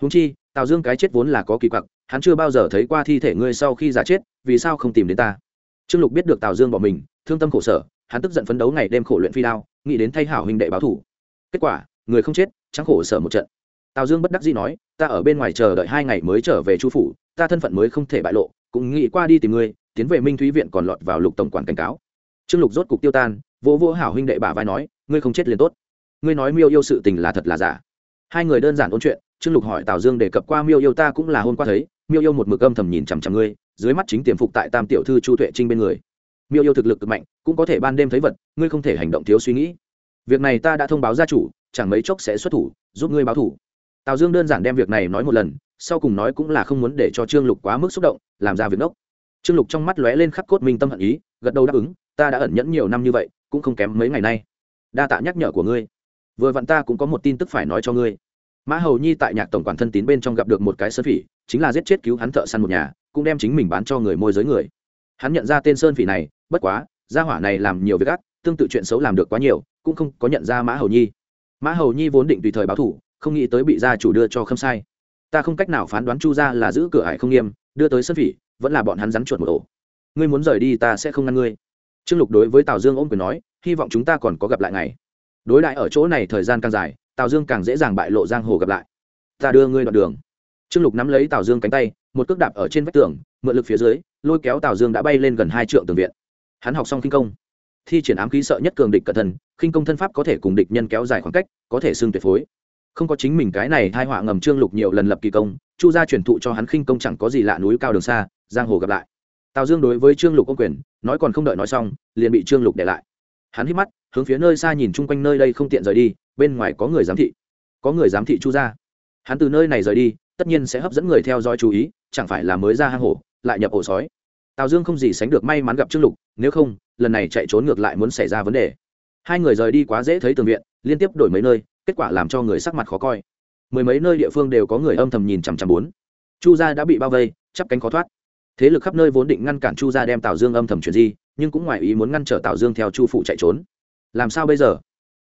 Húng chi, tào dương cái chết vốn là có kỳ quặc, hắn chưa bao giờ thấy qua thi thể ngươi sau khi giả chết vì sao không tìm đến ta? Trương lục biết được tào dương bỏ mình, thương tâm khổ sở, hắn tức giận phấn đấu ngày đêm khổ luyện phi đao, nghĩ đến thay hảo huynh đệ báo thủ. Kết quả, người không chết, trắng khổ sở một trận. Tào dương bất đắc dĩ nói, ta ở bên ngoài chờ đợi hai ngày mới trở về chu phủ, ta thân phận mới không thể bại lộ, cũng nghĩ qua đi tìm ngươi, tiến về minh thúy viện còn lọt vào lục tổng quản cảnh cáo. Trương lục rốt cục tiêu tan, vỗ vỗ hảo huynh đệ bả vai nói, ngươi không chết liền tốt. Ngươi nói miêu yêu sự tình là thật là giả. Hai người đơn giản ôn chuyện, trương lục hỏi tào dương đề cập qua miêu yêu ta cũng là hôm qua thấy miêu yêu một mực âm thầm nhìn chằm chằm ngươi, dưới mắt chính tiềm phục tại tam tiểu thư chu tuệ trinh bên người. Miêu yêu thực lực cực mạnh, cũng có thể ban đêm thấy vật, ngươi không thể hành động thiếu suy nghĩ. Việc này ta đã thông báo gia chủ, chẳng mấy chốc sẽ xuất thủ, giúp ngươi báo thủ. Tào dương đơn giản đem việc này nói một lần, sau cùng nói cũng là không muốn để cho trương lục quá mức xúc động, làm ra việc ngốc. Trương lục trong mắt lóe lên khắc cốt minh tâm hận ý, gật đầu đáp ứng, ta đã ẩn nhẫn nhiều năm như vậy, cũng không kém mấy ngày nay. Đa tạ nhắc nhở của ngươi. Vừa vặn ta cũng có một tin tức phải nói cho ngươi mã hầu nhi tại nhạc tổng quản thân tín bên trong gặp được một cái sơn phỉ, chính là giết chết cứu hắn thợ săn một nhà, cũng đem chính mình bán cho người môi giới người. Hắn nhận ra tên sơn phỉ này, bất quá, gia hỏa này làm nhiều việc ác, tương tự chuyện xấu làm được quá nhiều, cũng không có nhận ra mã hầu nhi. Mã hầu nhi vốn định tùy thời báo thủ, không nghĩ tới bị gia chủ đưa cho khâm sai. Ta không cách nào phán đoán chu gia là giữ cửa hải không nghiêm, đưa tới sơn phỉ, vẫn là bọn hắn rắn chuột một ổ. Ngươi muốn rời đi ta sẽ không ngăn ngươi. Trương lục đối với tào dương ôm quyền nói, hy vọng chúng ta còn có gặp lại ngày. Đối đại ở chỗ này thời gian càng dài tào dương càng dễ dàng bại lộ giang hồ gặp lại. Ta đưa ngươi đoạn đường. Trương lục nắm lấy tào dương cánh tay, một cước đạp ở trên vách tường, mượn lực phía dưới, lôi kéo tào dương đã bay lên gần hai trượng tường viện. Hắn học xong kinh công. Thi triển ám khí sợ nhất cường địch cẩn thân khinh công thân pháp có thể cùng địch nhân kéo dài khoảng cách, có thể xưng tuyệt phối. Không có chính mình cái này thai họa ngầm trương lục nhiều lần lập kỳ công, chu gia truyền thụ cho hắn khinh công chẳng có gì lạ núi cao đường xa, giang hồ gặp lại. Tào dương đối với trương lục ô quyền, nói còn không đợi nói xong, liền bị trương lục để lại hắn hít mắt, hướng phía nơi xa nhìn chung quanh nơi đây không tiện rời đi, bên ngoài có người giám thị. Có người giám thị chu gia. Hắn từ nơi này rời đi, tất nhiên sẽ hấp dẫn người theo dõi chú ý, chẳng phải là mới ra hang hổ, lại nhập ổ sói. Tào dương không gì sánh được may mắn gặp trương lục, nếu không, lần này chạy trốn ngược lại muốn xảy ra vấn đề. Hai người rời đi quá dễ thấy tường viện, liên tiếp đổi mấy nơi, kết quả làm cho người sắc mặt khó coi. Mười mấy nơi địa phương đều có người âm thầm nhìn chằm chằm bốn. Chu gia đã bị bao vây, chắp cánh khó thoát. Thế lực khắp nơi vốn định ngăn cản chu gia đem tào dương âm thầm chuyển di nhưng cũng ngoài ý muốn ngăn trở tào dương theo chu phụ chạy trốn. Làm sao bây giờ?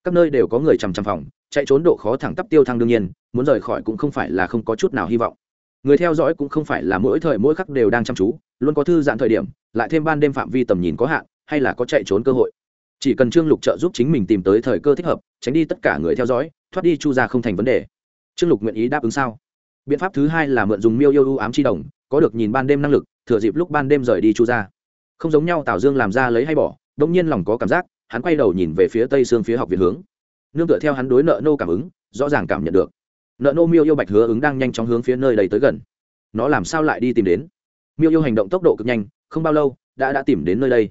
Các nơi đều có người chằm chằm phòng, chạy trốn độ khó thẳng tắp tiêu thăng đương nhiên, muốn rời khỏi cũng không phải là không có chút nào hy vọng. Người theo dõi cũng không phải là mỗi thời mỗi khắc đều đang chăm chú, luôn có thư giãn thời điểm, lại thêm ban đêm phạm vi tầm nhìn có hạn, hay là có chạy trốn cơ hội. Chỉ cần trương lục trợ giúp chính mình tìm tới thời cơ thích hợp, tránh đi tất cả người theo dõi, thoát đi chu ra không thành vấn đề. Trương lục nguyện ý đáp ứng sao? Biện pháp thứ hai là mượn dùng miêu yêu ưu ám chi đồng, có được nhìn ban đêm năng lực, thừa dịp lúc ban đêm rời đi chu ra không giống nhau tào dương làm ra lấy hay bỏ đông nhiên lòng có cảm giác, hắn quay đầu nhìn về phía tây xương phía học viện hướng. Nương tựa theo hắn đối nợ nô cảm ứng, rõ ràng cảm nhận được. Nợ nô miêu yêu bạch hứa ứng đang nhanh chóng hướng phía nơi đầy tới gần. Nó làm sao lại đi tìm đến? Miêu yêu hành động tốc độ cực nhanh, không bao lâu, đã đã tìm đến nơi đây.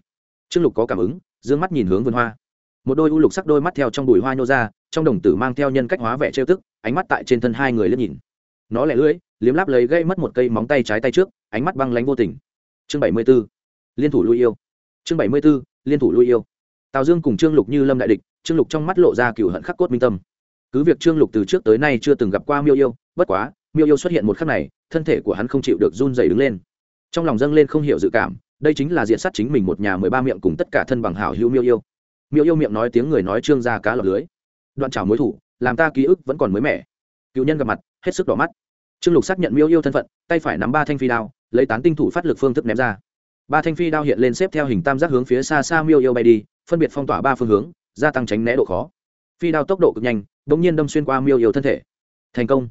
Trương lục có cảm ứng d ư ơ n g mắt nhìn hướng vườn hoa. Một đôi u lục sắc đôi mắt theo trong bụi hoa nhô ra, trong đồng tử mang theo nhân cách hóa vẻ trêu tức, ánh mắt tại trên thân hai người lướt nhìn. Nó lẻ lưỡi, liếm láp lấy gây mất một cây móng tay trái tay trước, ánh mắt băng lánh vô tình. Chương bảy mươi b ố liên thủ lui yêu. Chương bảy mươi b ố liên thủ lui yêu. Tào dương cùng trương lục như lâm đại địch, trương lục trong mắt lộ ra cựu hận khắc cốt minh tâm. Cứ việc trương lục từ trước tới nay chưa từng gặp qua miêu yêu, bất quá, miêu yêu xuất hiện một khắc này, thân thể của hắn không chịu được run dày đứng lên. Trong lòng dâng lên không hiểu dự cảm, đây chính là diện sát chính mình một nhà mười ba miệng cùng tất cả thân bằng hảo hữu miêu yêu. Miêu yêu miệng nói tiếng người nói trương ra cá lọt lưới. Đoạn trào mối thủ, làm ta ký ức vẫn còn mới mẻ. Cựu nhân gặp mặt, hết sức đỏ mắt. Trương lục xác nhận miêu yêu thân phận, tay phải nắm ba thanh phi đao, lấy tán tinh thủ phát lực phương thức ném ra ba thanh phi đao hiện lên xếp theo hình tam giác hướng phía xa xa miêu yêu bay đi, phân biệt phong tỏa ba phương hướng, gia tăng tránh né độ khó. Phi đao tốc độ cực nhanh đ ỗ n g nhiên đâm xuyên qua miêu yêu thân thể. Thành công.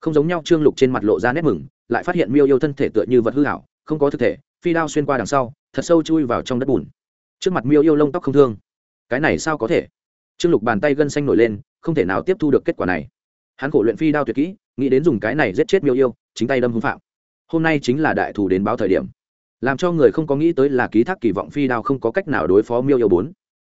Không giống nhau, trương lục trên mặt lộ ra nét mừng, lại phát hiện miêu yêu thân thể tựa như vật hư hảo không có thực thể, phi đao xuyên qua đằng sau, thật sâu chui vào trong đất bùn. Trước mặt miêu yêu lông tóc không thương. Cái này sao có thể? Trương lục bàn tay gân xanh nổi lên, không thể nào tiếp thu được kết quả này. Hắn khổ luyện phi đao tuyệt kỹ, nghĩ đến dùng cái này giết chết miêu yêu, chính tay đâm hưng phạm. Hôm nay chính là đại thù đến báo thời điểm làm cho người không có nghĩ tới là ký thác kỳ vọng phi đao không có cách nào đối phó miêu yêu bốn.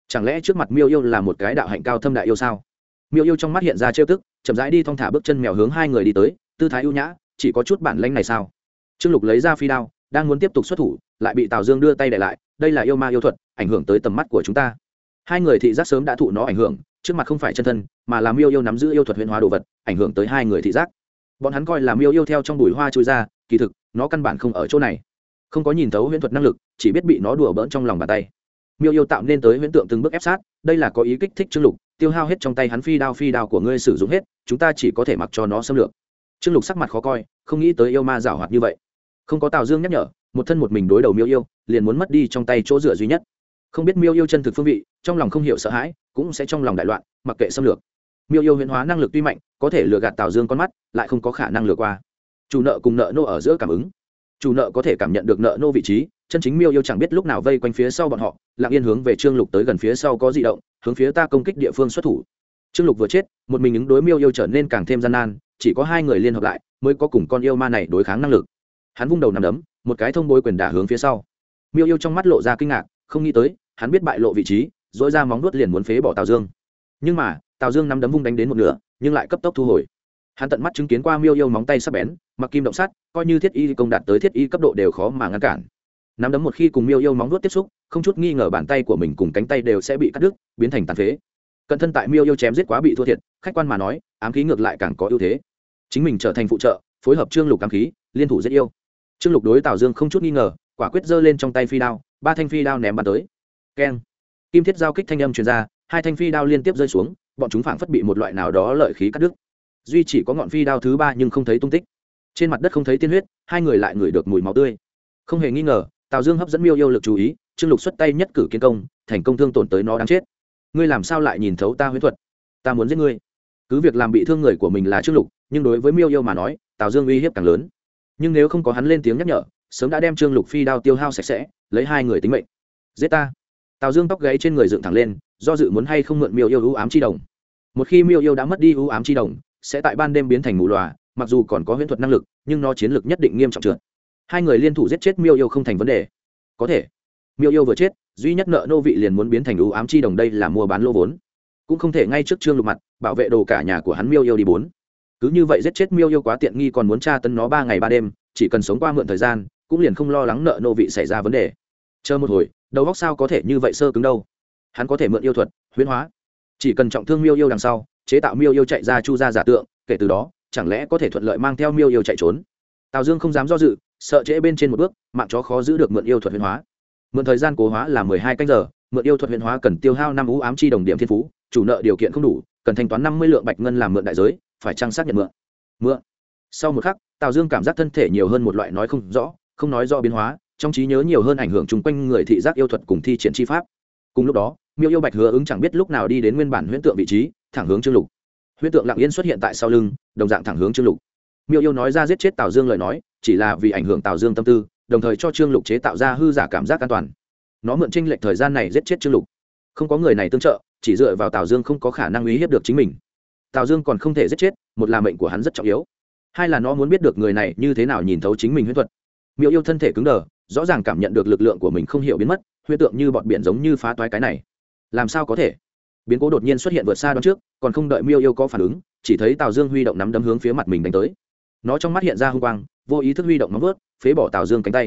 Chẳng lẽ trước mặt miêu yêu là một cái đạo hạnh cao thâm đại yêu sao? Miêu yêu trong mắt hiện ra trêu tức, chậm rãi đi thong thả bước chân mèo hướng hai người đi tới, tư thái ưu nhã, chỉ có chút bản lanh này sao? Trương lục lấy ra phi đao, đang muốn tiếp tục xuất thủ, lại bị tào dương đưa tay để lại, đây là yêu ma yêu thuật, ảnh hưởng tới tầm mắt của chúng ta. Hai người thị giác sớm đã thụ nó ảnh hưởng, trước mặt không phải chân thân, mà làm yêu yêu nắm giữ yêu thuật huyền hóa đồ vật, ảnh hưởng tới hai người thị giác. Bọn hắn coi làm yêu yêu theo trong bụi hoa trôi ra, kỳ thực, nó căn bản không ở chỗ này không có nhìn thấu huyễn thuật năng lực, chỉ biết bị nó đùa bỡn trong lòng bàn tay. Miêu yêu tạo nên tới huyễn tượng từng bước ép sát, đây là có ý kích thích trương lục, tiêu hao hết trong tay hắn phi đao phi đao của ngươi sử dụng hết, chúng ta chỉ có thể mặc cho nó xâm lược. Trương lục sắc mặt khó coi, không nghĩ tới yêu ma giảo hoạt như vậy. Không có tào dương nhắc nhở, một thân một mình đối đầu miêu yêu, liền muốn mất đi trong tay chỗ dựa duy nhất. Không biết miêu yêu chân thực phương vị, trong lòng không hiểu sợ hãi, cũng sẽ trong lòng đại loạn, mặc kệ xâm lược. Miêu yêu huyễn hóa năng lực tuy mạnh, có thể lừa gạt tào dương con mắt, lại không có khả năng lừa qua. Chủ nợ cùng nợ nô ở giữa cảm ứng chủ nợ có thể cảm nhận được nợ nô vị trí, chân chính miêu yêu chẳng biết lúc nào vây quanh phía sau bọn họ, lặng yên hướng về trương lục tới gần phía sau có di động, hướng phía ta công kích địa phương xuất thủ. Trương lục vừa chết, một mình ứng đối miêu yêu trở nên càng thêm gian nan, chỉ có hai người liên hợp lại, mới có cùng con yêu ma này đối kháng năng lực. Hắn vung đầu nằm đấm, một cái thông bối quyền đả hướng phía sau. Miêu yêu trong mắt lộ ra kinh ngạc, không nghĩ tới, hắn biết bại lộ vị trí dỗi ra móng nuốt liền muốn phế bỏ tào dương. Nhưng mà, tào dương nắm đấm vung đánh đến một nửa, nhưng lại cấp tốc thu hồi. Hắn tận mắt chứng kiến qua miêu yêu móng tay sắp bén mặc kim động sắt, coi như thiết y công đạt tới thiết y cấp độ đều khó mà ngăn cản. Nắm đấm một khi cùng miêu yêu móng nuốt tiếp xúc, không chút nghi ngờ bàn tay của mình cùng cánh tay đều sẽ bị cắt đứt, biến thành tàn phế. Cận thân tại miêu yêu chém giết quá bị thua thiệt, khách quan mà nói, ám khí ngược lại càng có ưu thế. Chính mình trở thành phụ trợ, phối hợp trương lục ám khí, liên thủ giết yêu. Trương lục đối tào dương không chút nghi ngờ, quả quyết giơ lên trong tay phi đao, ba thanh phi đao ném bắn tới. Keng. Kim thiết giao kích thanh âm truyền ra, hai thanh phi đao liên tiếp rơi xuống, bọn chúng phảng phất bị một loại nào đó lợi khí cắt đứt. Duy chỉ có ngọn phi đao thứ ba nhưng không thấy tung tích trên mặt đất không thấy tiên huyết, hai người lại ngửi được mùi máu tươi. Không hề nghi ngờ, tào dương hấp dẫn miêu yêu lực chú ý, trương lục xuất tay nhất cử kiến công, thành công thương tổn tới nó đáng chết. Ngươi làm sao lại nhìn thấu ta huyễn thuật? Ta muốn giết ngươi. Cứ việc làm bị thương người của mình là trương lục, nhưng đối với miêu yêu mà nói, tào dương uy hiếp càng lớn. Nhưng nếu không có hắn lên tiếng nhắc nhở, sớm đã đem trương lục phi đao tiêu hao sạch sẽ, lấy hai người tính mệnh. Giết ta. Tào dương tóc gáy trên người dựng thẳng lên, do dự muốn hay không mượn miêu yêu ưu ám chi đồng. Một khi miêu yêu đã mất đi ưu ám chi đồng, sẽ tại ban đêm biến thành mù loà mặc dù còn có huyễn thuật năng lực, nhưng nó chiến lược nhất định nghiêm trọng trượt. Hai người liên thủ giết chết miêu yêu không thành vấn đề. Có thể. Miêu yêu vừa chết, duy nhất nợ nô vị liền muốn biến thành ưu ám chi đồng đây là mua bán lô vốn. Cũng không thể ngay trước trương lục mặt, bảo vệ đồ cả nhà của hắn miêu yêu đi bốn. Cứ như vậy giết chết miêu yêu quá tiện nghi còn muốn tra tấn nó ba ngày ba đêm, chỉ cần sống qua mượn thời gian, cũng liền không lo lắng nợ nô vị xảy ra vấn đề. Chờ một hồi, đầu góc sao có thể như vậy sơ cứng đâu? Hắn có thể mượn yêu thuật, huyễn hóa. Chỉ cần trọng thương miêu yêu đằng sau, chế tạo miêu yêu chạy ra chu ra giả tượng, kể từ đó chẳng lẽ có thể thuận lợi mang theo miêu yêu chạy trốn? Tào dương không dám do dự, sợ trễ bên trên một bước, mạng chó khó giữ được mượn yêu thuật huyễn hóa. Mượn thời gian cố hóa là mười hai canh giờ, mượn yêu thuật huyễn hóa cần tiêu hao năm ú ám chi đồng điểm thiên phú, chủ nợ điều kiện không đủ, cần thanh toán năm mươi lượng bạch ngân làm mượn đại giới, phải trang xác nhận mượn. Mượn. Sau một khắc, tào dương cảm giác thân thể nhiều hơn một loại nói không rõ, không nói do biến hóa, trong trí nhớ nhiều hơn ảnh hưởng chung quanh người thị giác yêu thuật cùng thi triển chi pháp. Cùng lúc đó, miêu yêu bạch hứa ứng chẳng biết lúc nào đi đến nguyên bản huyễn tượng vị trí, thẳng hướng trương lục huyễn tượng lặng yên xuất hiện tại sau lưng, đồng dạng thẳng hướng trương lục. Miêu yêu nói ra giết chết tào dương lời nói, chỉ là vì ảnh hưởng tào dương tâm tư, đồng thời cho trương lục chế tạo ra hư giả cảm giác an toàn. Nó mượn tranh lệch thời gian này giết chết trương lục. Không có người này tương trợ, chỉ dựa vào tào dương không có khả năng uy hiếp được chính mình. Tào dương còn không thể giết chết, một là mệnh của hắn rất trọng yếu, hai là nó muốn biết được người này như thế nào nhìn thấu chính mình huyễn thuật. Miêu yêu thân thể cứng đờ, rõ ràng cảm nhận được lực lượng của mình không hiểu biến mất, huyễn tượng như bọn biển giống như phá toái cái này. Làm sao có thể? Biến cố đột nhiên xuất hiện vượt xa đón trước, còn không đợi miêu yêu có phản ứng, chỉ thấy tào dương huy động nắm đấm hướng phía mặt mình đánh tới. Nó trong mắt hiện ra h u n g quang, vô ý thức huy động nóng vớt, phế bỏ tào dương cánh tay.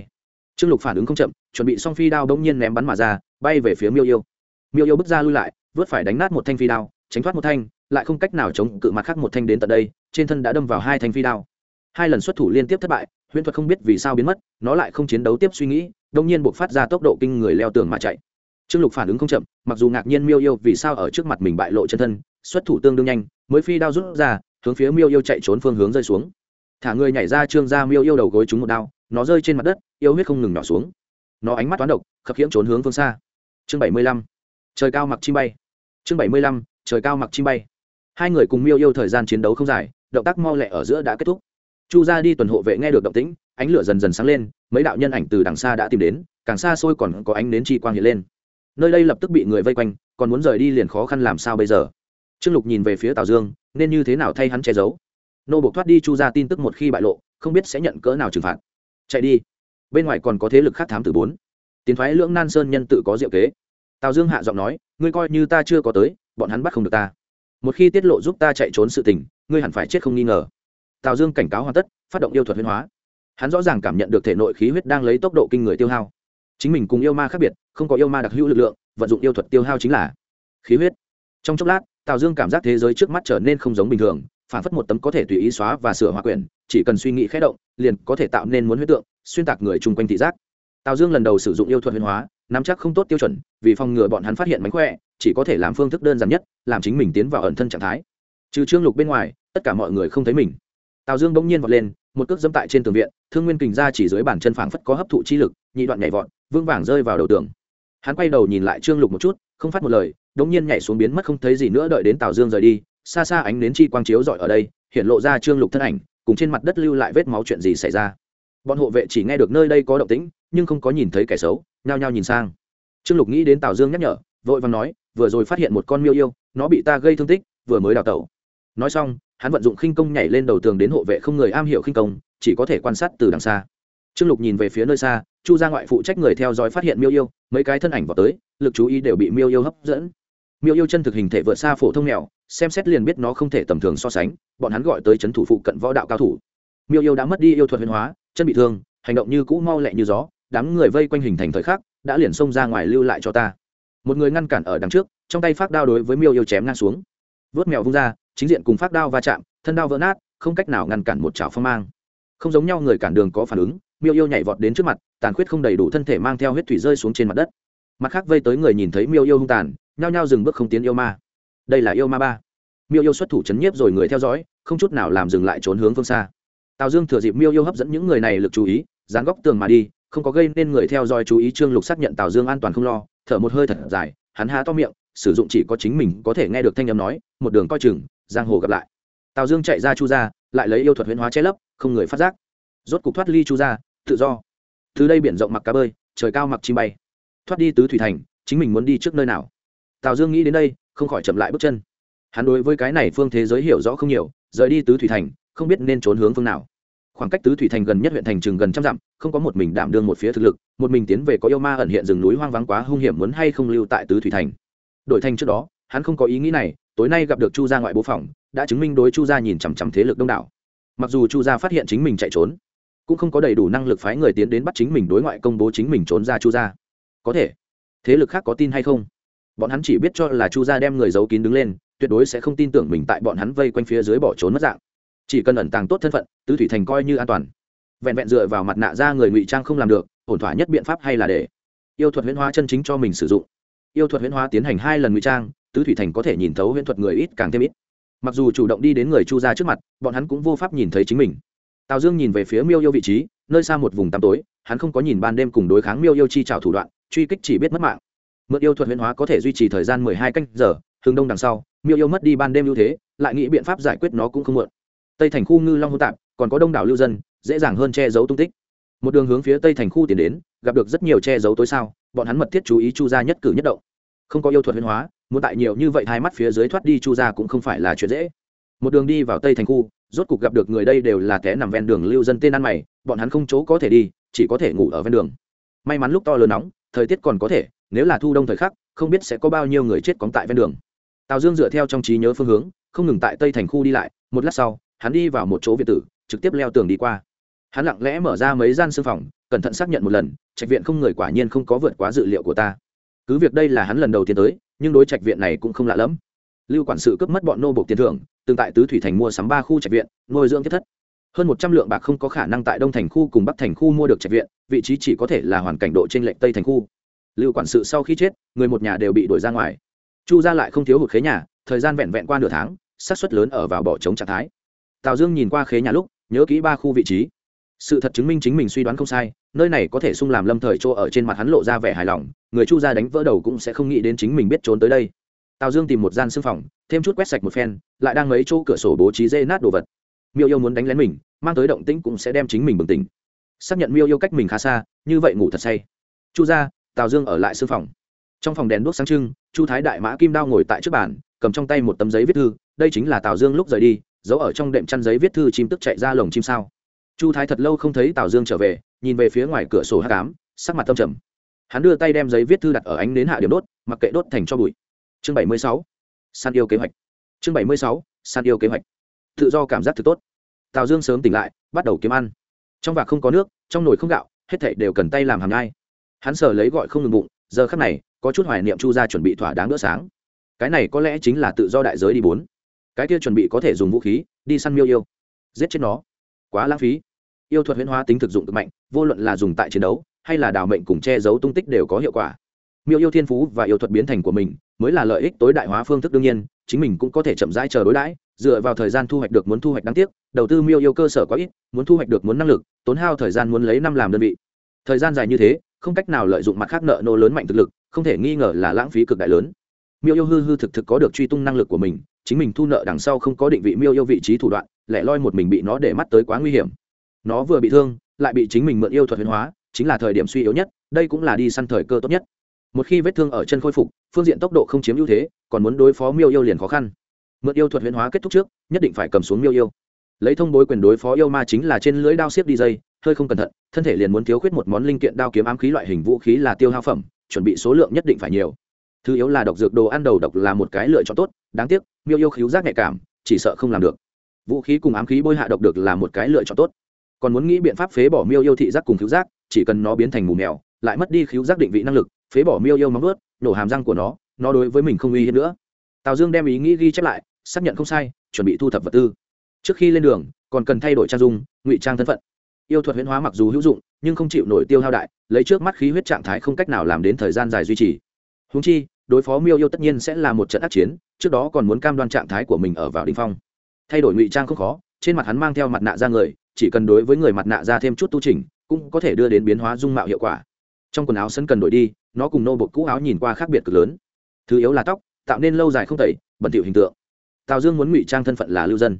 Trương lục phản ứng không chậm, chuẩn bị xong phi đao đông nhiên ném bắn mà ra, bay về phía miêu yêu. Miêu yêu bước ra lui lại, vớt phải đánh nát một thanh phi đao, tránh thoát một thanh, lại không cách nào chống cự mặt khác một thanh đến tận đây, trên thân đã đâm vào hai thanh phi đao. Hai lần xuất thủ liên tiếp thất bại huyễn thuật không biết vì sao biến mất, nó lại không chiến đấu tiếp suy nghĩ đông nhiên buộc phát ra tốc độ kinh người leo tường mà chạy trương lục phản ứng không chậm, mặc dù ngạc nhiên miêu yêu vì sao ở trước mặt mình bại lộ chân thân, xuất thủ tương đương nhanh, mới phi đao rút ra, hướng phía miêu yêu chạy trốn phương hướng rơi xuống. Thả người nhảy ra trương ra miêu yêu đầu gối trúng một đao, nó rơi trên mặt đất, yêu huyết không ngừng nhỏ xuống. Nó ánh mắt toán độc, khập khiễng trốn hướng phương xa. Chương bảy mươi lăm, trời cao mặc chim bay. Chương bảy mươi lăm, trời cao mặc chim bay. Hai người cùng miêu yêu thời gian chiến đấu không dài, động tác mau lẹ ở giữa đã kết thúc. Chu ra đi tuần hộ vệ nghe được động tĩnh, ánh lửa dần dần sáng lên, mấy đạo nhân ảnh từ đằng xa đã tìm đến, càng xa xôi còn có ánh đến chi quang hiện lên nơi đây lập tức bị người vây quanh, còn muốn rời đi liền khó khăn làm sao bây giờ? Trương lục nhìn về phía tào dương, nên như thế nào thay hắn che giấu? Nô buộc thoát đi chu ra tin tức một khi bại lộ, không biết sẽ nhận cỡ nào trừng phạt. Chạy đi. Bên ngoài còn có thế lực khác thám tử bốn. Tiến thoái lưỡng nan sơn nhân tự có diệu kế. Tào dương hạ giọng nói, ngươi coi như ta chưa có tới, bọn hắn bắt không được ta. Một khi tiết lộ giúp ta chạy trốn sự tình, ngươi hẳn phải chết không nghi ngờ. Tào dương cảnh cáo hoàn tất, phát động yêu thuật huyên hóa. Hắn rõ ràng cảm nhận được thể nội khí huyết đang lấy tốc độ kinh người tiêu hao. Chính mình cùng yêu ma khác biệt không có yêu ma đặc hữu lực lượng, vận dụng yêu thuật tiêu hao chính là khí huyết. Trong chốc lát, tào dương cảm giác thế giới trước mắt trở nên không giống bình thường, phản phất một tấm có thể tùy ý xóa và sửa hòa quyển, chỉ cần suy nghĩ khé động, liền có thể tạo nên muốn huyết tượng, xuyên tạc người chung quanh thị giác. Tào dương lần đầu sử dụng yêu thuật huyền hóa, nắm chắc không tốt tiêu chuẩn, vì phòng ngừa bọn hắn phát hiện mánh khỏe, chỉ có thể làm phương thức đơn giản nhất, làm chính mình tiến vào ẩn thân trạng thái. Trừ trương lục bên ngoài, tất cả mọi người không thấy mình. Tào dương bỗng nhiên vọt lên, một cước dẫm tại trên tường viện, thương nguyên kình ra chỉ dưới bàn chân phảng phất có hấp thụ chi lực, nhị đoạn nhảy vọt vương vàng rơi vào đầu tường hắn quay đầu nhìn lại trương lục một chút, không phát một lời, đống nhiên nhảy xuống biến mất không thấy gì nữa đợi đến tào dương rời đi, xa xa ánh nến chi quang chiếu rọi ở đây, hiện lộ ra trương lục thân ảnh, cùng trên mặt đất lưu lại vết máu chuyện gì xảy ra. Bọn hộ vệ chỉ nghe được nơi đây có động tĩnh, nhưng không có nhìn thấy kẻ xấu, nhao nhao nhìn sang. Trương lục nghĩ đến tào dương nhắc nhở, vội vàng nói, vừa rồi phát hiện một con miêu yêu, nó bị ta gây thương tích, vừa mới đào tẩu. Nói xong, hắn vận dụng khinh công nhảy lên đầu tường đến hộ vệ không người am hiểu khinh công, chỉ có thể quan sát từ đằng xa. Trương lục nhìn về phía nơi xa chu gia ngoại phụ trách người theo dõi phát hiện miêu yêu, mấy cái thân ảnh vào tới, lực chú ý đều bị miêu yêu hấp dẫn. Miêu yêu chân thực hình thể vượt xa phổ thông mèo, xem xét liền biết nó không thể tầm thường so sánh, bọn hắn gọi tới c h ấ n thủ phụ cận võ đạo cao thủ. Miêu yêu đã mất đi yêu thuật huyền hóa, chân bị thương, hành động như cũ mau lẹ như gió, đám người vây quanh hình thành thời khắc, đã liền xông ra ngoài lưu lại cho ta. Một người ngăn cản ở đằng trước, trong tay phát đao đối với miêu yêu chém ngang xuống. Vớt mèo vung ra, chính diện cùng phát đao va chạm, thân đao vỡ nát, không cách nào ngăn cản một chảo phong mang. Không giống nhau người cản đường có phản ứng miêu yêu nhảy vọt đến trước mặt, tàn khuyết không đầy đủ thân thể mang theo huyết thủy rơi xuống trên mặt đất. Mặt khác vây tới người nhìn thấy miêu yêu hung tàn, nhao nhao dừng bước không tiến yêu ma. Đây là yêu ma ba. Miêu yêu xuất thủ chấn nhiếp rồi người theo dõi, không chút nào làm dừng lại trốn hướng phương xa. Tào dương thừa dịp miêu yêu hấp dẫn những người này lực chú ý, dán góc tường mà đi, không có gây nên người theo dõi chú ý trương lục xác nhận tào dương an toàn không lo, thở một hơi thật dài, hắn há to miệng, sử dụng chỉ có chính mình có thể nghe được thanh âm nói, một đường coi chừng, giang hồ gặp lại. Tào dương chạy ra chu ra lại lấy yêu thuật huyễn hóa che lấp, không người phát giác rốt cục thoát ly chu ra tự do. Từ đây biển rộng mặc cá bơi, trời cao mặc chim bay. Thoát đi tứ thủy thành, chính mình muốn đi trước nơi nào? Tào dương nghĩ đến đây, không khỏi chậm lại bước chân. Hắn đối với cái này phương thế giới hiểu rõ không nhiều, rời đi tứ thủy thành, không biết nên trốn hướng phương nào. Khoảng cách tứ thủy thành gần nhất huyện thành chừng gần trăm dặm, không có một mình đảm đương một phía thực lực, một mình tiến về có yêu ma ẩn hiện rừng núi hoang vắng quá hung hiểm muốn hay không lưu tại tứ thủy thành. Đổi thành trước đó, hắn không có ý nghĩ này, tối nay gặp được chu gia ngoại bố phòng, đã chứng minh đối chu gia nhìn chằm chằm thế lực đông đảo. Mặc dù chu gia phát hiện chính mình chạy trốn cũng không có đầy đủ năng lực phái người tiến đến bắt chính mình đối ngoại công bố chính mình trốn ra chu gia. Có thể, thế lực khác có tin hay không? Bọn hắn chỉ biết cho là chu gia đem người giấu kín đứng lên, tuyệt đối sẽ không tin tưởng mình tại bọn hắn vây quanh phía dưới bỏ trốn mất dạng. Chỉ cần ẩn tàng tốt thân phận, tứ thủy thành coi như an toàn. Vẹn vẹn dựa vào mặt nạ ra người ngụy trang không làm được, ổn thỏa nhất biện pháp hay là để yêu thuật huyễn hóa chân chính cho mình sử dụng. Yêu thuật huyễn hóa tiến hành hai lần ngụy trang, tứ thủy thành có thể nhìn thấu huyễn thuật người ít càng thêm ít. Mặc dù chủ động đi đến người chu gia trước mặt, bọn hắn cũng vô pháp nhìn thấy chính mình tào dương nhìn về phía miêu yêu vị trí, nơi xa một vùng tăm tối, hắn không có nhìn ban đêm cùng đối kháng miêu yêu chi trào thủ đoạn, truy kích chỉ biết mất mạng. Mượn yêu thuật huyễn hóa có thể duy trì thời gian mười hai canh giờ, hướng đông đằng sau, miêu yêu mất đi ban đêm ưu thế, lại nghĩ biện pháp giải quyết nó cũng không mượn tây thành khu ngư long hô tạp, còn có đông đảo lưu dân, dễ dàng hơn che giấu tung tích. Một đường hướng phía tây thành khu tiến đến, gặp được rất nhiều che giấu tối sao, bọn hắn mật thiết chú ý chu gia nhất cử nhất động. Không có yêu thuật huyễn hóa, muốn tại nhiều như vậy hai mắt phía dưới thoát đi chu gia cũng không phải là chuyện dễ một đường đi vào tây thành khu, rốt cục gặp được người đây đều là té nằm ven đường lưu dân tên ăn mày, bọn hắn không chỗ có thể đi, chỉ có thể ngủ ở ven đường. May mắn lúc to lớn nóng, thời tiết còn có thể, nếu là thu đông thời khắc, không biết sẽ có bao nhiêu người chết cóng tại ven đường. Tào dương dựa theo trong trí nhớ phương hướng, không ngừng tại tây thành khu đi lại, một lát sau, hắn đi vào một chỗ viện tử, trực tiếp leo tường đi qua. Hắn lặng lẽ mở ra mấy gian sư phòng, cẩn thận xác nhận một lần, trạch viện không người quả nhiên không có vượt quá dự liệu của ta. Cứ việc đây là hắn lần đầu tiên tới, nhưng đối trạch viện này cũng không lạ lẫm. Lưu quản sự cướp mất bọn nô bộc tiền thưởng từng tại tứ thủy thành mua sắm ba khu trạch viện, nuôi dưỡng thiết thất. Hơn một trăm lượng bạc không có khả năng tại đông thành khu cùng bắc thành khu mua được trạch viện, vị trí chỉ có thể là hoàn cảnh độ trên lệnh tây thành khu. Lưu quản sự sau khi chết, người một nhà đều bị đuổi ra ngoài. Chu ra lại không thiếu hụt khế nhà, thời gian vẹn vẹn qua nửa tháng, xác suất lớn ở vào bỏ trống trạng thái. Tào dương nhìn qua khế nhà lúc, nhớ kỹ ba khu vị trí. Sự thật chứng minh chính mình suy đoán không sai, nơi này có thể sung làm lâm thời chỗ ở trên mặt hắn lộ ra vẻ hài lòng, người chu gia đánh vỡ đầu cũng sẽ không nghĩ đến chính mình biết trốn tới đây tào dương tìm một gian xương phòng, thêm chút quét sạch một phen, lại đang mấy chỗ cửa sổ bố trí dê nát đồ vật. Miêu yêu muốn đánh lén mình, mang tới động tĩnh cũng sẽ đem chính mình bừng tỉnh. Xác nhận miêu yêu cách mình khá xa, như vậy ngủ thật say. Chu gia, tào dương ở lại xương phòng. Trong phòng đèn đuốc sáng trưng, chu thái đại mã kim đao ngồi tại trước bàn, cầm trong tay một tấm giấy viết thư, đây chính là tào dương lúc rời đi, giấu ở trong đệm chăn giấy viết thư chim tức chạy ra lồng chim sao. Chu thái thật lâu không thấy tào dương trở về, nhìn về phía ngoài cửa sổ h tám sắc mặt tâm trầm. Hắn đưa tay đem giấy viết thư đặt ở ánh đến hạ điểm đốt, mặc kệ đốt thành cho bụi chương bảy mươi sáu. Săn yêu kế hoạch. Chương bảy mươi sáu săn yêu kế hoạch. Tự do cảm giác thực tốt. Tào dương sớm tỉnh lại, bắt đầu kiếm ăn. Trong vạc không có nước, trong nồi không gạo, hết thảy đều cần tay làm hàm nhai. Hắn sờ lấy gọi không ngừng bụng, giờ khắc này, có chút hoài niệm chu ra chuẩn bị thỏa đáng bữa sáng. Cái này có lẽ chính là tự do đại giới đi bốn. Cái kia chuẩn bị có thể dùng vũ khí, đi săn miêu yêu. Giết chết nó. Quá lãng phí. Yêu thuật huyễn hóa tính thực dụng cực mạnh, vô luận là dùng tại chiến đấu, hay là đào mệnh cùng che giấu tung tích đều có hiệu quả miêu yêu thiên phú và yêu thuật biến thành của mình, mới là lợi ích tối đại hóa phương thức đương nhiên, chính mình cũng có thể chậm rãi chờ đối đãi, dựa vào thời gian thu hoạch được muốn thu hoạch đáng tiếc, đầu tư miêu yêu cơ sở quá ít, muốn thu hoạch được muốn năng lực, tốn hao thời gian muốn lấy năm làm đơn vị. Thời gian dài như thế, không cách nào lợi dụng mặt khác nợ nô lớn mạnh thực lực, không thể nghi ngờ là lãng phí cực đại lớn. Miêu yêu hư hư thực thực có được truy tung năng lực của mình, chính mình thu nợ đằng sau không có định vị miêu yêu vị trí thủ đoạn, lẻ loi một mình bị nó để mắt tới quá nguy hiểm. Nó vừa bị thương, lại bị chính mình mượn yêu thuật huyền hóa, chính là thời điểm suy yếu nhất, đây cũng là đi săn thời cơ tốt nhất một khi vết thương ở chân khôi phục, phương diện tốc độ không chiếm ưu thế, còn muốn đối phó miêu yêu liền khó khăn. Mượn yêu thuật huyễn hóa kết thúc trước, nhất định phải cầm xuống miêu yêu. Lấy thông bối quyền đối phó yêu ma chính là trên lưỡi đao xiếp đi dây, hơi không cẩn thận, thân thể liền muốn thiếu khuyết một món linh kiện đao kiếm ám khí loại hình vũ khí là tiêu hao phẩm, chuẩn bị số lượng nhất định phải nhiều. Thứ yếu là độc dược đồ ăn đầu độc là một cái lựa chọn tốt, đáng tiếc, miêu yêu khíu giác nhạy cảm, chỉ sợ không làm được. Vũ khí cùng ám khí bôi hạ độc được là một cái lựa chọn tốt. Còn muốn nghĩ biện pháp phế bỏ miêu yêu thị giác cùng khíu giác, chỉ cần nó biến thành mù mèo, lại mất đi khíu giác định vị năng lực phế bỏ miêu yêu móng ướt nổ hàm răng của nó nó đối với mình không uy hiếp nữa. Tào dương đem ý nghĩ ghi chép lại, xác nhận không sai, chuẩn bị thu thập vật tư. Trước khi lên đường, còn cần thay đổi trang dung, ngụy trang thân phận. Yêu thuật huyễn hóa mặc dù hữu dụng, nhưng không chịu nổi tiêu hao đại, lấy trước mắt khí huyết trạng thái không cách nào làm đến thời gian dài duy trì. Húng chi, đối phó miêu yêu tất nhiên sẽ là một trận ác chiến, trước đó còn muốn cam đoan trạng thái của mình ở vào đ ỉ n h phong. Thay đổi ngụy trang không khó, trên mặt hắn mang theo mặt nạ ra người, chỉ cần đối với người mặt nạ ra thêm chút tu trình cũng có thể đưa đến biến hóa dung mạo hiệu quả. Trong quần áo sân cần đổi đi nó cùng nô bột cũ áo nhìn qua khác biệt cực lớn. Thứ yếu là tóc, tạo nên lâu dài không tẩy, bẩn thỉu hình tượng. Tào dương muốn ngụy trang thân phận là lưu dân.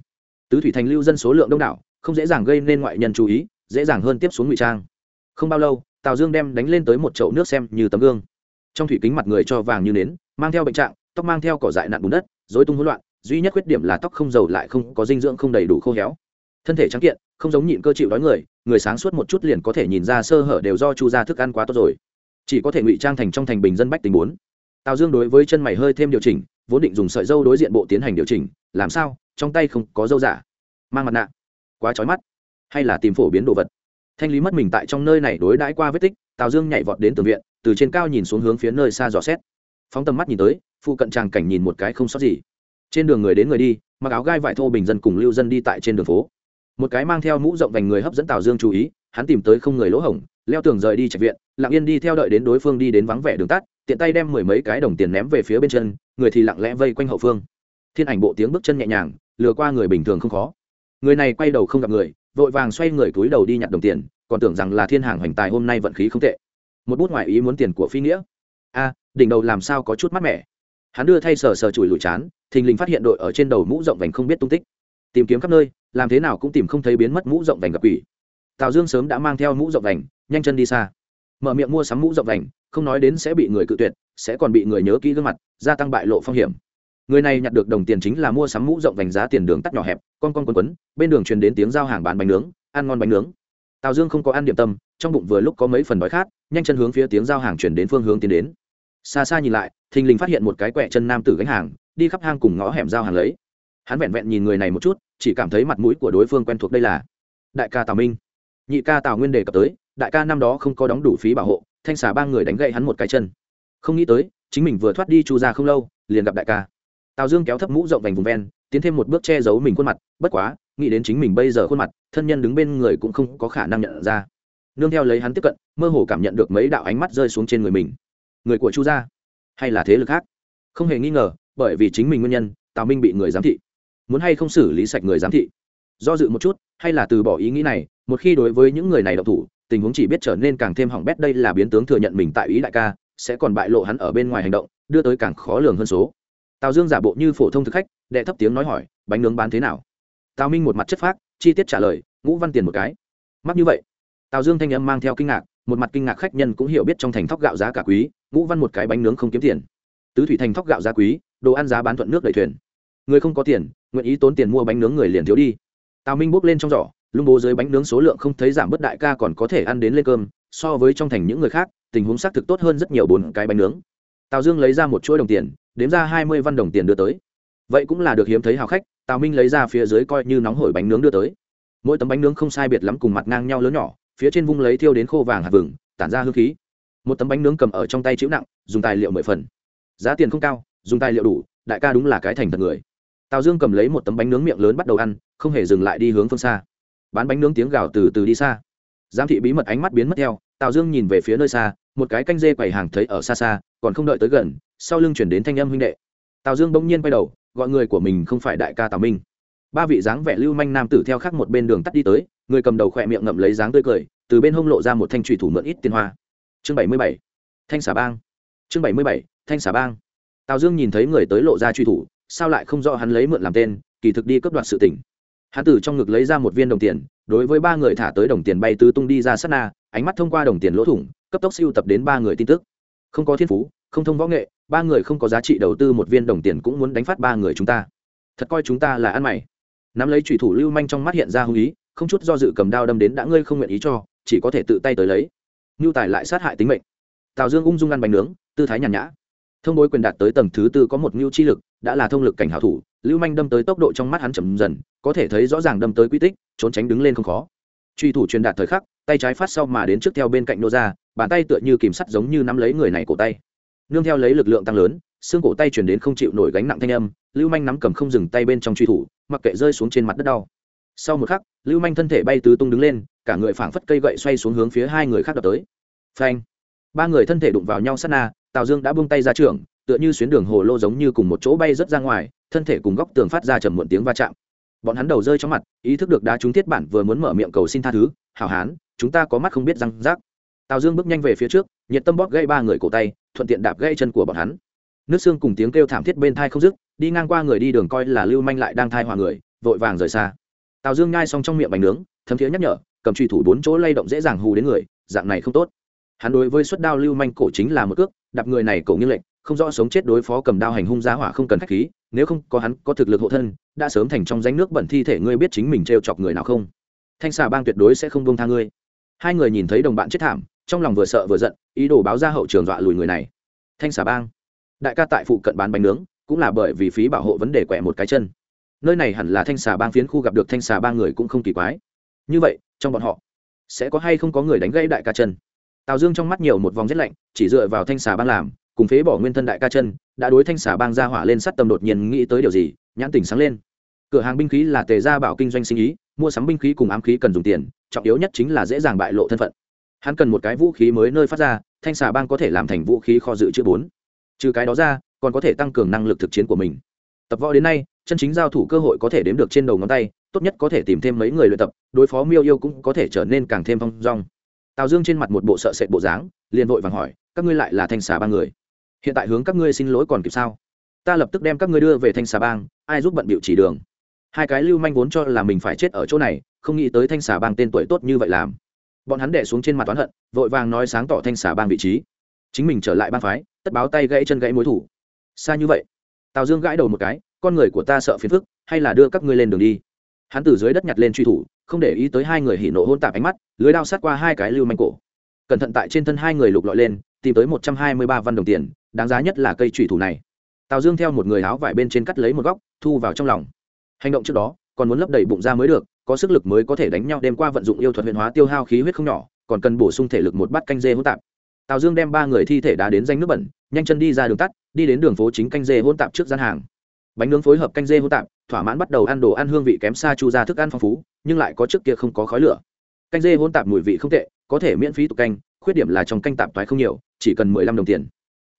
Tứ thủy thành lưu dân số lượng đông đảo, không dễ dàng gây nên ngoại nhân chú ý, dễ dàng hơn tiếp xuống ngụy trang. Không bao lâu, tào dương đem đánh lên tới một chậu nước xem như tấm gương. Trong thủy kính mặt người cho vàng như nến, mang theo bệnh trạng, tóc mang theo cỏ dại nặn bùn đất dối tung hỗn loạn, duy nhất khuyết điểm là tóc không dầu lại không có dinh dưỡng không đầy đủ khô héo. Thân thể trắng kiện, không giống nhịn cơ chịu đói người người sáng suốt một chút liền có thể nhìn ra sơ hở đều do chu ra thức ăn quá tốt rồi chỉ có thể ngụy trang thành trong thành bình dân bách tình bốn. Tào dương đối với chân mày hơi thêm điều chỉnh, vốn định dùng sợi dâu đối diện bộ tiến hành điều chỉnh, làm sao, trong tay không có dâu giả? Mang mặt nạ. Quá trói mắt. Hay là tìm phổ biến đồ vật? Thanh lý mất mình tại trong nơi này đối đãi qua vết tích, tào dương nhảy vọt đến tường viện, từ trên cao nhìn xuống hướng phía nơi xa dò xét. Phóng tầm mắt nhìn tới, phụ cận tràng cảnh nhìn một cái không sót gì. Trên đường người đến người đi, mặc áo gai vải thô bình dân cùng lưu dân đi tại trên đường phố. Một cái mang theo mũ rộng vành người hấp dẫn tào dương chú ý hắn tìm tới không người lỗ hổng, leo tường rời đi trạch viện, lặng yên đi theo đợi đến đối phương đi đến vắng vẻ đường tắt, tiện tay đem mười mấy cái đồng tiền ném về phía bên chân, người thì lặng lẽ vây quanh hậu phương. Thiên ảnh bộ tiếng bước chân nhẹ nhàng, lừa qua người bình thường không khó. Người này quay đầu không gặp người, vội vàng xoay người túi đầu đi nhặt đồng tiền, còn tưởng rằng là thiên hàng hoành tài hôm nay vận khí không tệ. Một bút ngoại ý muốn tiền của phi nghĩa. A, đỉnh đầu làm sao có chút mát mẻ. Hắn đưa thay sờ sờ chùi lùi chán, thình lình phát hiện đội ở trên đầu mũ rộng vành không biết tung tích. Tìm kiếm khắp nơi, làm thế nào cũng tìm không thấy biến mất mũ rộng vành gặp quỷ tào dương sớm đã mang theo mũ rộng vành nhanh chân đi xa. Mở miệng mua sắm mũ rộng vành không nói đến sẽ bị người cự tuyệt, sẽ còn bị người nhớ kỹ gương mặt, gia tăng bại lộ phong hiểm. Người này nhặt được đồng tiền chính là mua sắm mũ rộng vành giá tiền đường tắt nhỏ hẹp, con con quấn quấn, bên đường truyền đến tiếng giao hàng bán bánh nướng, ăn ngon bánh nướng. Tào dương không có ăn điểm tâm, trong bụng vừa lúc có mấy phần đói khát, nhanh chân hướng phía tiếng giao hàng chuyển đến phương hướng tiến đến. Xa xa nhìn lại, thình lình phát hiện một cái quẹ chân nam tử gánh hàng, đi khắp hang cùng ngõ hẻm giao hàng lấy. Hắn vẹn vẹn nhìn người này một chút, chỉ cảm thấy mặt mũi của đối phương quen thuộc đây là đại ca tào minh nhị ca tào nguyên đề cập tới, đại ca năm đó không có đóng đủ phí bảo hộ, thanh xà ba người đánh gậy hắn một cái chân. Không nghĩ tới, chính mình vừa thoát đi chu ra không lâu, liền gặp đại ca. Tào dương kéo thấp mũ rộng vành vùng ven, tiến thêm một bước che giấu mình khuôn mặt, bất quá, nghĩ đến chính mình bây giờ khuôn mặt, thân nhân đứng bên người cũng không có khả năng nhận ra. Nương theo lấy hắn tiếp cận, mơ hồ cảm nhận được mấy đạo ánh mắt rơi xuống trên người mình. Người của chu gia? Hay là thế lực khác? Không hề nghi ngờ, bởi vì chính mình nguyên nhân, tào minh bị người giám thị. Muốn hay không xử lý sạch người giám thị? Do dự một chút, hay là từ bỏ ý nghĩ này, một khi đối với những người này độc thủ, tình huống chỉ biết trở nên càng thêm hỏng bét đây là biến tướng thừa nhận mình tại ý đại ca, sẽ còn bại lộ hắn ở bên ngoài hành động, đưa tới càng khó lường hơn số. Tào dương giả bộ như phổ thông thực khách, đệ thấp tiếng nói hỏi, bánh nướng bán thế nào? Tào minh một mặt chất phác, chi tiết trả lời, ngũ văn tiền một cái. Mắc như vậy, tào dương thanh âm mang theo kinh ngạc, một mặt kinh ngạc khách nhân cũng hiểu biết trong thành thóc gạo giá cả quý, ngũ văn một cái bánh nướng không kiếm tiền. Tứ thủy thành thóc gạo giá quý, đồ ăn giá bán thuận nước đầy thuyền. Người không có tiền, nguyện ý tốn tiền mua bánh nướng người liền thiếu đi tào minh bốc lên trong giỏ, lung bố dưới bánh nướng số lượng không thấy giảm bất đại ca còn có thể ăn đến lên cơm, so với trong thành những người khác, tình huống xác thực tốt hơn rất nhiều bốn cái bánh nướng. Tào dương lấy ra một chuỗi đồng tiền, đếm ra hai mươi văn đồng tiền đưa tới. Vậy cũng là được hiếm thấy hào khách, tào minh lấy ra phía dưới coi như nóng hổi bánh nướng đưa tới. Mỗi tấm bánh nướng không sai biệt lắm cùng mặt ngang nhau lớn nhỏ, phía trên vung lấy thiêu đến khô vàng hạt vừng, tản ra hương khí. Một tấm bánh nướng cầm ở trong tay chịu nặng, dùng tài liệu mười phần. Giá tiền không cao, dùng tài liệu đủ, đại ca đúng là cái thành thật người tào dương cầm lấy một tấm bánh nướng miệng lớn bắt đầu ăn, không hề dừng lại đi hướng phương xa. Bán bánh nướng tiếng gào từ từ đi xa. Giám thị bí mật ánh mắt biến mất theo, tào dương nhìn về phía nơi xa, một cái canh dê quầy hàng thấy ở xa xa, còn không đợi tới gần, sau lưng chuyển đến thanh âm huynh đệ. Tào dương bỗng nhiên quay đầu, gọi người của mình không phải đại ca tào minh. Ba vị dáng vẻ lưu manh nam tử theo khác một bên đường tắt đi tới, người cầm đầu khỏe miệng ngậm lấy dáng tươi cười, từ bên hông lộ ra một thanh trùy thủ mượn ít tiền hoa. Chương bảy mươi bảy, thanh xà bang. Chương bảy mươi bảy, thanh xà bang. Tào dương nhìn thấy người tới lộ ra truy thủ sao lại không rõ hắn lấy mượn làm tên, kỳ thực đi cấp đoạt sự tỉnh hắn từ trong ngực lấy ra một viên đồng tiền, đối với ba người thả tới đồng tiền bay tứ tung đi ra sát na, ánh mắt thông qua đồng tiền lỗ thủng, cấp tốc siêu tập đến ba người tin tức. Không có thiên phú, không thông võ nghệ, ba người không có giá trị đầu tư một viên đồng tiền cũng muốn đánh phát ba người chúng ta. Thật coi chúng ta là ăn mày. Nắm lấy trùy thủ lưu manh trong mắt hiện ra hung ý, không chút do dự cầm đao đâm đến đã ngươi không nguyện ý cho, chỉ có thể tự tay tới lấy. Ngưu tài lại sát hại tính mệnh. Tào dương ung dung ăn bánh nướng, tư thái nhàn nhã thông bối quyền đạt tới tầng thứ tư có một mưu chi lực, đã là thông lực cảnh hảo thủ, lưu manh đâm tới tốc độ trong mắt hắn chậm dần, có thể thấy rõ ràng đâm tới quy tích, trốn tránh đứng lên không khó. Truy thủ truyền đạt thời khắc, tay trái phát sau mà đến trước theo bên cạnh nô ra bàn tay tựa như kìm sắt giống như nắm lấy người này cổ tay. Nương theo lấy lực lượng tăng lớn, xương cổ tay chuyển đến không chịu nổi gánh nặng thanh âm, lưu manh nắm cầm không dừng tay bên trong truy thủ, mặc kệ rơi xuống trên mặt đất đau. Sau một khắc, lưu manh thân thể bay tứ tung đứng lên, cả người phảng phất cây gậy xoay xuống hướng phía hai người khác đập tới. Phanh! Ba người thân thể đụng vào nhau sát na tào dương đã buông tay ra trường, tựa như xuyến đường hồ lô giống như cùng một chỗ bay rất ra ngoài, thân thể cùng góc tường phát ra trầm muộn tiếng va chạm. Bọn hắn đầu rơi trong mặt, ý thức được đá trúng thiết bản vừa muốn mở miệng cầu xin tha thứ, hảo hán, chúng ta có mắt không biết răng rác. Tào dương bước nhanh về phía trước, nhiệt tâm bóp gây ba người cổ tay, thuận tiện đạp gây chân của bọn hắn. Nước xương cùng tiếng kêu thảm thiết bên thai không dứt, đi ngang qua người đi đường coi là lưu manh lại đang thai hòa người, vội vàng rời xa. Tào dương nhai xong trong miệng bánh nướng, thấm thiế nhắc nhở, cầm truy thủ bốn chỗ lay động dễ dàng hù đến người, dạng này không tốt hắn đối với suất đao lưu manh cổ chính là một cước, đạp người này cổ nghiêng lệnh không rõ sống chết đối phó cầm đao hành hung giá hỏa không cần khách khí, nếu không có hắn, có thực lực hộ thân, đã sớm thành trong danh nước bẩn thi thể, ngươi biết chính mình t chọc người nào không? Thanh xà bang tuyệt đối sẽ không buông tha ngươi. Hai người nhìn thấy đồng bạn chết thảm, trong lòng vừa sợ vừa giận, ý đồ báo ra hậu trường dọa lùi người này. Thanh xà bang, đại ca tại phụ cận bán bánh nướng, cũng là bởi vì phí bảo hộ vấn đề quẹ một cái chân. Nơi này hẳn là thanh xà bang phiến khu gặp được thanh xà ba người cũng không kỳ quái. Như vậy, trong bọn họ, sẽ có hay không có người đánh gãy đại ca chân? Tào dương trong mắt nhiều một vòng rét lạnh, chỉ dựa vào thanh xà bang làm, cùng phế bỏ nguyên thân đại ca chân, đã đối thanh xà bang ra hỏa lên sắt tầm đột nhiên nghĩ tới điều gì, nhãn tỉnh sáng lên. Cửa hàng binh khí là tề gia bảo kinh doanh sinh ý, mua sắm binh khí cùng ám khí cần dùng tiền, trọng yếu nhất chính là dễ dàng bại lộ thân phận. Hắn cần một cái vũ khí mới nơi phát ra, thanh xà bang có thể làm thành vũ khí kho dự trữ bốn. Trừ cái đó ra, còn có thể tăng cường năng lực thực chiến của mình. Tập võ đến nay, chân chính giao thủ cơ hội có thể đếm được trên đầu ngón tay, tốt nhất có thể tìm thêm mấy người luyện tập, đối phó miêu yêu cũng có thể trở nên càng thêm phong dong tào dương trên mặt một bộ sợ sệt bộ dáng, liền vội vàng hỏi, các ngươi lại là thanh xà ba người? Hiện tại hướng các ngươi xin lỗi còn kịp sao? Ta lập tức đem các ngươi đưa về thanh xà bang, ai giúp bận bịu chỉ đường? Hai cái lưu manh vốn cho là mình phải chết ở chỗ này, không nghĩ tới thanh xà bang tên tuổi tốt như vậy làm. Bọn hắn đẻ xuống trên mặt toán hận, vội vàng nói sáng tỏ thanh xà bang vị trí. Chính mình trở lại bang phái, tất báo tay gãy chân gãy mối thủ. Xa như vậy, tào dương gãi đầu một cái, con người của ta sợ phiền phức, hay là đưa các ngươi lên đường đi? Hắn từ dưới đất nhặt lên truy thủ không để ý tới hai người hỉ nộ hôn tạp ánh mắt, lưới đao sát qua hai cái lưu manh cổ. Cẩn thận tại trên thân hai người lục lọi lên, tìm tới một trăm hai mươi ba văn đồng tiền, đáng giá nhất là cây thủy thủ này. Tào dương theo một người áo vải bên trên cắt lấy một góc, thu vào trong lòng. Hành động trước đó, còn muốn lấp đầy bụng ra mới được, có sức lực mới có thể đánh nhau đêm qua vận dụng yêu thuật huyền hóa tiêu hao khí huyết không nhỏ, còn cần bổ sung thể lực một bát canh dê hỗn tạp. Tào dương đem ba người thi thể đá đến danh nước bẩn, nhanh chân đi ra đường tắt, đi đến đường phố chính canh dê hỗn tạp trước gian hàng. Bánh nướng phối hợp canh dê hỗn tạp, thỏa mãn bắt đầu ăn đồ ăn hương vị kém xa chu ra thức ăn phong phú nhưng lại có trước kia không có khói lửa. Canh dê hỗn tạp mùi vị không tệ, có thể miễn phí tục canh, khuyết điểm là trong canh tạp thoái không nhiều, chỉ cần mười lăm đồng tiền.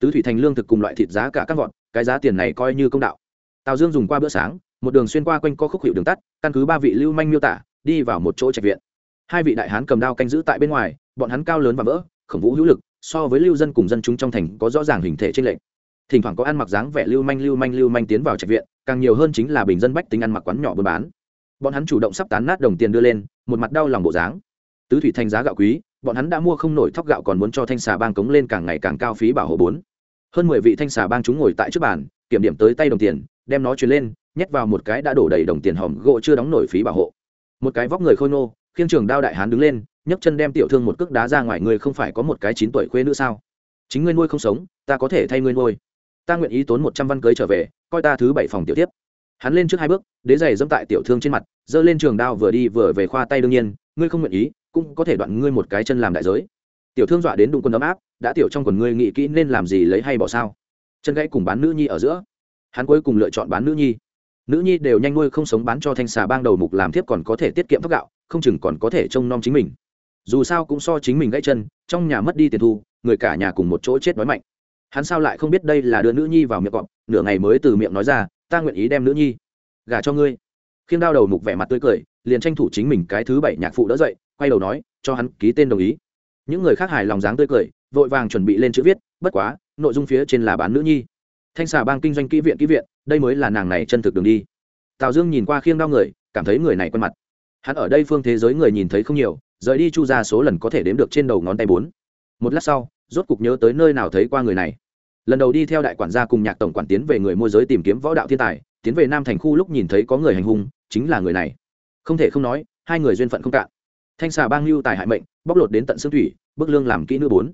Tứ thủy thành lương thực cùng loại thịt giá cả các vọt, cái giá tiền này coi như công đạo. Tào dương dùng qua bữa sáng, một đường xuyên qua quanh co khúc hiệu đường tắt, căn cứ ba vị lưu manh miêu tả, đi vào một chỗ trạch viện. Hai vị đại hán cầm đao canh giữ tại bên ngoài, bọn hắn cao lớn và vỡ, khổng vũ hữu lực, so với lưu dân cùng dân chúng trong thành có rõ ràng hình thể trên lệnh thỉnh thoảng có ăn mặc dáng vẻ lưu manh lưu manh lưu manh tiến vào trạch viện, càng nhiều hơn chính là bình dân bách tính ăn mặc quán nhỏ buôn bán bọn hắn chủ động sắp tán nát đồng tiền đưa lên, một mặt đau lòng bộ dáng. Tứ thủy thành giá gạo quý, bọn hắn đã mua không nổi thóc gạo còn muốn cho thanh xà bang cống lên càng ngày càng cao phí bảo hộ bốn. Hơn mười vị thanh xà bang chúng ngồi tại trước bàn, kiểm điểm tới tay đồng tiền, đem nó truyền lên, nhét vào một cái đã đổ đầy đồng tiền hòm gỗ chưa đóng nổi phí bảo hộ. Một cái vóc người khôi nô khiêng trường đao đại hán đứng lên, nhấc chân đem tiểu thương một cước đá ra ngoài, người không phải có một cái chín tuổi khuê nữa sao? Chính ngươi nuôi không sống, ta có thể thay ngươi nuôi. Ta nguyện ý tốn một trăm văn cưới trở về, coi ta thứ bảy phòng tiểu tiếp hắn lên trước hai bước, đế giày dẫm tại tiểu thương trên mặt, giơ lên trường đao vừa đi vừa về khoa tay đương nhiên, ngươi không nguyện ý, cũng có thể đoạn ngươi một cái chân làm đại giới. Tiểu thương dọa đến đụng quần ấm áp, đã tiểu trong quần ngươi nghĩ kỹ nên làm gì lấy hay bỏ sao? Chân gãy cùng bán nữ nhi ở giữa. Hắn cuối cùng lựa chọn bán nữ nhi. Nữ nhi đều nhanh nuôi không sống bán cho thanh xà bang đầu mục làm tiếp còn có thể tiết kiệm thóc gạo, không chừng còn có thể trông nom chính mình. Dù sao cũng so chính mình gãy chân, trong nhà mất đi tiền thu, người cả nhà cùng một chỗ chết nói mạnh. Hắn sao lại không biết đây là đưa nữ nhi vào miệng cọp, nửa ngày mới từ miệng nói ra ta nguyện ý đem nữ nhi gả cho ngươi. Khiêng đao đầu mục vẻ mặt tươi cười, liền tranh thủ chính mình cái thứ bảy nhạc phụ đỡ dậy, quay đầu nói, cho hắn ký tên đồng ý. Những người khác hài lòng dáng tươi cười, vội vàng chuẩn bị lên chữ viết, bất quá, nội dung phía trên là bán nữ nhi. Thanh xà bang kinh doanh kỹ viện kỹ viện, đây mới là nàng này chân thực đường đi. Tào dương nhìn qua khiêng đao người, cảm thấy người này quen mặt. Hắn ở đây phương thế giới người nhìn thấy không nhiều, rời đi chu ra số lần có thể đếm được trên đầu ngón tay bốn. Một lát sau, rốt cục nhớ tới nơi nào thấy qua người này lần đầu đi theo đại quản gia cùng nhạc tổng quản tiến về người môi giới tìm kiếm võ đạo thiên tài, tiến về nam thành khu lúc nhìn thấy có người hành hung, chính là người này. Không thể không nói, hai người duyên phận không cạn. Thanh xà bang lưu tài hại mệnh, bóc lột đến tận xương thủy bức lương làm kỹ nữ bốn.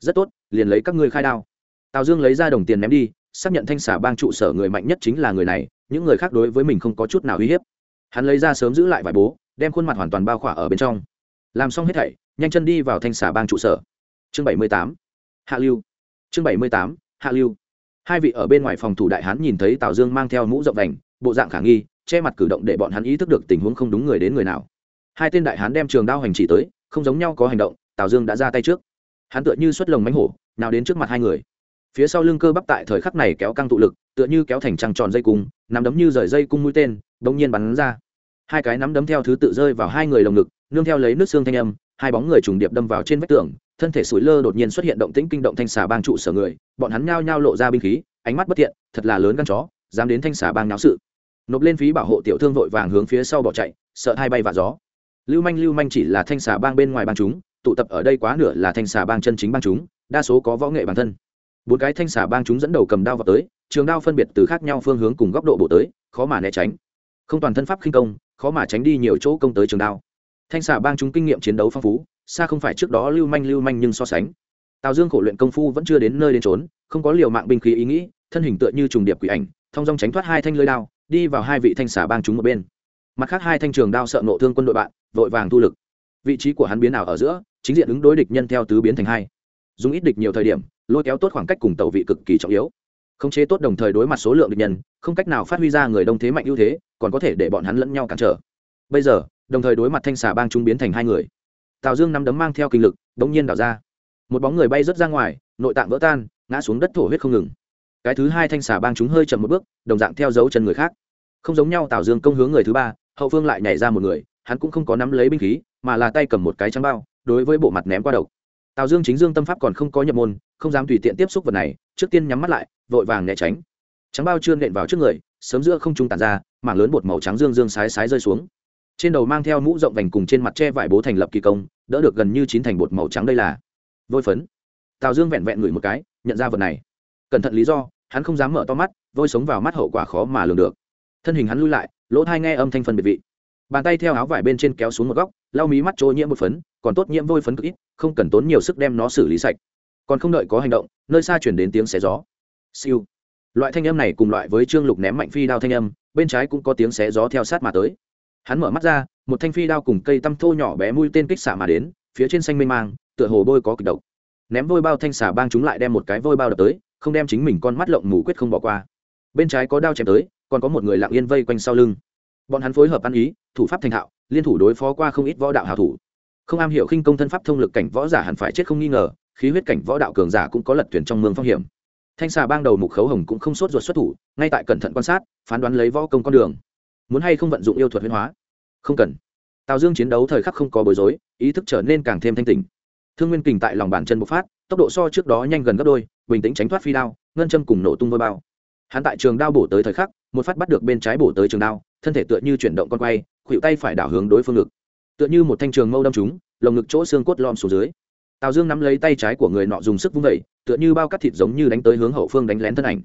Rất tốt, liền lấy các ngươi khai đao. Tào dương lấy ra đồng tiền ném đi, xác nhận thanh xà bang trụ sở người mạnh nhất chính là người này, những người khác đối với mình không có chút nào uy hiếp. Hắn lấy ra sớm giữ lại vài bố, đem khuôn mặt hoàn toàn bao khỏa ở bên trong. Làm xong hết thảy, nhanh chân đi vào thanh xà bang trụ sở. Chương bảy mươi tám. Hạ lưu. Chương bảy mươi tám hạ lưu. Hai vị ở bên ngoài phòng thủ đại hán nhìn thấy tào dương mang theo mũ rộng vành, bộ dạng khả nghi, che mặt cử động để bọn hắn ý thức được tình huống không đúng người đến người nào. Hai tên đại hán đem trường đao hành chỉ tới, không giống nhau có hành động, tào dương đã ra tay trước. Hắn tựa như xuất lồng mánh hổ, nào đến trước mặt hai người. Phía sau lưng cơ bắp tại thời khắc này kéo căng tụ lực, tựa như kéo thành trăng tròn dây cung, nắm đấm như rời dây cung mũi tên, bỗng nhiên bắn ra. Hai cái nắm đấm theo thứ tự rơi vào hai người lồng ngực, nương theo lấy nước xương thanh âm, hai bóng người trùng điệp đâm vào trên vách tường thân thể sủi lơ đột nhiên xuất hiện động tĩnh kinh động thanh xà bang trụ sở người, bọn hắn nhao nhao lộ ra binh khí, ánh mắt bất thiện, thật là lớn gan chó, dám đến thanh xà bang náo sự. Nộp lên phí bảo hộ tiểu thương vội vàng hướng phía sau bỏ chạy, sợ hai bay và gió. Lưu manh lưu manh chỉ là thanh xà bang bên ngoài bang chúng, tụ tập ở đây quá nửa là thanh xà bang chân chính bang chúng, đa số có võ nghệ bản thân. Bốn cái thanh xà bang chúng dẫn đầu cầm đao vào tới, trường đao phân biệt từ khác nhau phương hướng cùng góc độ bổ tới, khó mà né tránh. Không toàn thân pháp khinh công, khó mà tránh đi nhiều chỗ công tới trường đao. Thanh xà bang chúng kinh nghiệm chiến đấu phong phú xa không phải trước đó lưu manh lưu manh nhưng so sánh. Tào dương khổ luyện công phu vẫn chưa đến nơi đến trốn không có liều mạng binh khí ý nghĩ, thân hình tựa như trùng điệp quỷ ảnh thong dong tránh thoát hai thanh lưới đao, đi vào hai vị thanh xà bang chúng một bên. Mặt khác hai thanh trường đao sợ nộ thương quân đội bạn, vội vàng thu lực. Vị trí của hắn biến ảo ở giữa, chính diện ứng đối địch nhân theo tứ biến thành hai. Dùng ít địch nhiều thời điểm, lôi kéo tốt khoảng cách cùng tàu vị cực kỳ trọng yếu. Khống chế tốt đồng thời đối mặt số lượng địch nhân, không cách nào phát huy ra người đông thế mạnh ưu thế, còn có thể để bọn hắn lẫn nhau cản trở. Bây giờ, đồng thời đối mặt thanh xà bang chúng biến thành hai người tào dương nắm đấm mang theo kinh lực đ nhiên đảo ra. Một bóng người bay rớt ra ngoài, nội tạng vỡ tan, ngã xuống đất thổ huyết không ngừng. Cái thứ hai thanh xà bang chúng hơi chậm một bước, đồng dạng theo dấu chân người khác. Không giống nhau, tào dương công hướng người thứ ba, hậu phương lại nhảy ra một người, hắn cũng không có nắm lấy binh khí, mà là tay cầm một cái trắng bao, đối với bộ mặt ném qua đầu. Tào dương chính dương tâm pháp còn không có nhập môn, không dám tùy tiện tiếp xúc vật này, trước tiên nhắm mắt lại, vội vàng né tránh. Trắng bao chưa nện vào trước người, sớm giữa không trung tàn ra, mảng lớn bột màu trắng dương dương sái sái rơi xuống trên đầu mang theo mũ rộng vành cùng trên mặt che vải bố thành lập kỳ công, đỡ được gần như chín thành bột màu trắng đây là. Vôi phấn. Tào dương vẹn vẹn ngửi một cái, nhận ra vật này. Cẩn thận lý do, hắn không dám mở to mắt, vôi sống vào mắt hậu quả khó mà lường được. Thân hình hắn lui lại, lỗ thai nghe âm thanh phân biệt vị. Bàn tay theo áo vải bên trên kéo xuống một góc, lau mí mắt trôi nhiễm một phấn, còn tốt nhiễm vôi phấn cực ít, không cần tốn nhiều sức đem nó xử lý sạch. Còn không đợi có hành động, nơi xa chuyển đến tiếng xé gió. Siêu. Loại thanh âm này cùng loại với trương lục ném mạnh phi đao thanh âm, bên trái cũng có tiếng xé gió theo sát mà tới hắn mở mắt ra, một thanh phi đao cùng cây tăm thô nhỏ bé mũi tên kích xả mà đến, phía trên xanh mênh mang, tựa hồ bôi có kịch độc. Ném vôi bao thanh xả bang chúng lại đem một cái vôi bao đập tới, không đem chính mình con mắt lộng mù quyết không bỏ qua. Bên trái có đao chém tới, còn có một người lặng yên vây quanh sau lưng. Bọn hắn phối hợp ăn ý, thủ pháp thành thạo, liên thủ đối phó qua không ít võ đạo hào thủ. Không am hiểu khinh công thân pháp thông lực cảnh võ giả hẳn phải chết không nghi ngờ, khí huyết cảnh võ đạo cường giả cũng có lật thuyền trong mương phong hiểm. Thanh xà bang đầu mục khấu hồng cũng không sốt ruột xuất thủ, ngay tại cẩn thận quan sát, phán đoán lấy võ công con đường muốn hay không vận dụng yêu thuật huyễn hóa? Không cần. Tào dương chiến đấu thời khắc không có bối rối, ý thức trở nên càng thêm thanh tình thương nguyên kình tại lòng bàn chân bộc phát, tốc độ so trước đó nhanh gần gấp đôi, bình tĩnh tránh thoát phi đao, ngân châm cùng nổ tung vôi bao. Hắn tại trường đao bổ tới thời khắc, một phát bắt được bên trái bổ tới trường đao, thân thể tựa như chuyển động con quay khuỵu tay phải đảo hướng đối phương ngực. Tựa như một thanh trường mâu đâm trúng, lồng ngực chỗ xương cốt lom xuống dưới. Tào dương nắm lấy tay trái của người nọ dùng sức vung vẩy tựa như bao cắt thịt giống như đánh tới hướng hậu phương đánh lén thân ảnh.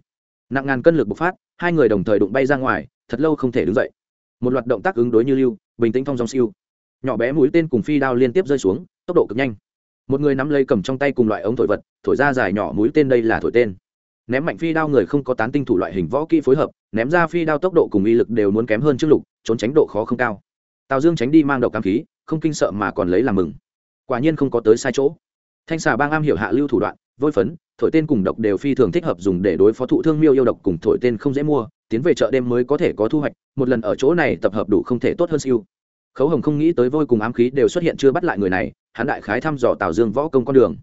Nặng ngàn cân lực bộc phát, hai người đồng thời đụng bay ra ngoài thật lâu không thể đứng dậy. Một loạt động tác ứng đối như lưu, bình tĩnh thong dong siêu. Nhỏ bé mũi tên cùng phi đao liên tiếp rơi xuống, tốc độ cực nhanh. Một người nắm lấy cầm trong tay cùng loại ống thổi vật, thổi ra dài nhỏ mũi tên đây là thổi tên. Ném mạnh phi đao người không có tán tinh thủ loại hình võ kỹ phối hợp, ném ra phi đao tốc độ cùng uy lực đều muốn kém hơn trước lục, trốn tránh độ khó không cao. Tào dương tránh đi mang độc cam khí, không kinh sợ mà còn lấy làm mừng. Quả nhiên không có tới sai chỗ. Thanh xà bang am hiểu hạ lưu thủ đoạn, vôi phấn thổi tên cùng độc đều phi thường thích hợp dùng để đối phó thụ thương miêu yêu độc cùng thổi tên không dễ mua, tiến về chợ đêm mới có thể có thu hoạch, một lần ở chỗ này tập hợp đủ không thể tốt hơn siêu. Khấu hồng không nghĩ tới vôi cùng ám khí đều xuất hiện chưa bắt lại người này, hắn đại khái thăm dò tào dương võ công con đường.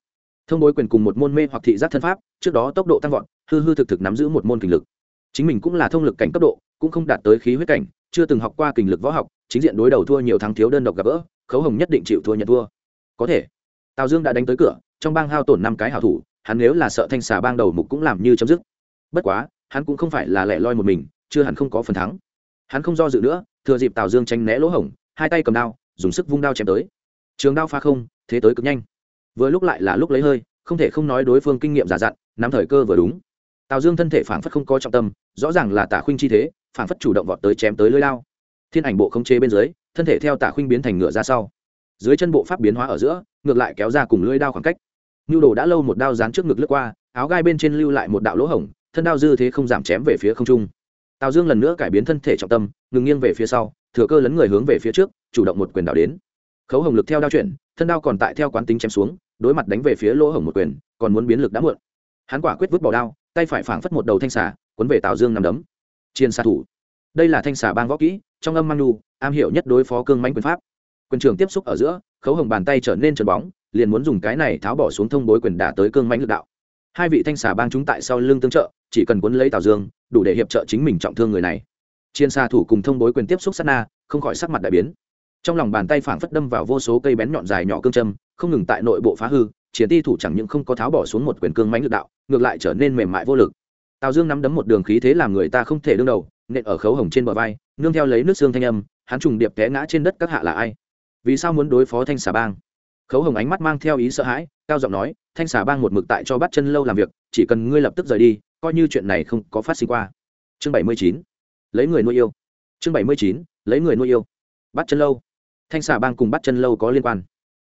Thông bối quyền cùng một môn mê hoặc thị giác thân pháp, trước đó tốc độ tăng vọt, hư hư thực thực nắm giữ một môn kình lực. Chính mình cũng là thông lực cảnh cấp độ, cũng không đạt tới khí huyết cảnh, chưa từng học qua kình lực võ học, chính diện đối đầu thua nhiều thắng thiếu đơn độc gặp gỡ, khấu hồng nhất định chịu thua nhận thua. Có thể. Tào dương đã đánh tới cửa, trong bang hao tổn năm cái hảo thủ hắn nếu là sợ thanh xà bang đầu mục cũng làm như chấm dứt. Bất quá, hắn cũng không phải là lẻ loi một mình, chưa hẳn không có phần thắng. Hắn không do dự nữa, thừa dịp tào dương tranh né lỗ hổng, hai tay cầm đao, dùng sức vung đao chém tới. Trường đao pha không, thế tới cực nhanh. Vừa lúc lại là lúc lấy hơi, không thể không nói đối phương kinh nghiệm giả dặn, nắm thời cơ vừa đúng. Tào dương thân thể phản phất không có trọng tâm, rõ ràng là tả khuynh chi thế phản phất chủ động vọt tới chém tới lưới lao. Thiên ảnh bộ không chế bên dưới, thân thể theo tả khuynh biến thành ngựa ra sau. Dưới chân bộ pháp biến hóa ở giữa, ngược lại kéo ra cùng lưỡi đao khoảng cách nhu đồ đã lâu một đao dán trước ngực lướt qua, áo gai bên trên lưu lại một đạo lỗ hổng, thân đao dư thế không giảm chém về phía không trung. Tào dương lần nữa cải biến thân thể trọng tâm, ngừng nghiêng về phía sau, thừa cơ lấn người hướng về phía trước, chủ động một quyền đảo đến. Khấu hồng lực theo đao chuyển, thân đao còn tại theo quán tính chém xuống, đối mặt đánh về phía lỗ hổng một quyền, còn muốn biến lực đã muộn. Hắn quả quyết vứt bỏ đao, tay phải phảng phất một đầu thanh xà, cuốn về tào dương nằm đấm. Chiên xạ thủ. Đây là thanh xà bang võ kỹ, trong âm mang nu am hiểu nhất đối phó cương mánh quyền pháp. Quyền trường tiếp xúc ở giữa, khấu hồng bàn tay trở nên trần bóng liền muốn dùng cái này tháo bỏ xuống thông bối quyền đả tới cương mãnh lực đạo. Hai vị thanh xà bang chúng tại sau lưng tương trợ, chỉ cần cuốn lấy tào dương, đủ để hiệp trợ chính mình trọng thương người này. Chiên xà thủ cùng thông bối quyền tiếp xúc sát na, không khỏi sắc mặt đại biến. Trong lòng bàn tay phảng phất đâm vào vô số cây bén nhọn dài nhỏ cương châm, không ngừng tại nội bộ phá hư chiến ti thủ chẳng những không có tháo bỏ xuống một quyền cương mãnh lực đạo, ngược lại trở nên mềm mại vô lực. Tào dương nắm đấm một đường khí thế làm người ta không thể đương đầu, nện ở khấu hồng trên bờ vai, nương theo lấy nước xương thanh âm, hắn trùng điệp té ngã trên đất các hạ là ai? Vì sao muốn đối phó thanh xà bang? Khấu hồng ánh mắt mang theo ý sợ hãi, cao giọng nói, thanh xà bang một mực tại cho bắt chân lâu làm việc, chỉ cần ngươi lập tức rời đi, coi như chuyện này không có phát sinh qua. Chương bảy mươi chín, lấy người nuôi yêu. Chương bảy mươi chín, lấy người nuôi yêu. Bắt chân lâu. Thanh xà bang cùng bắt chân lâu có liên quan.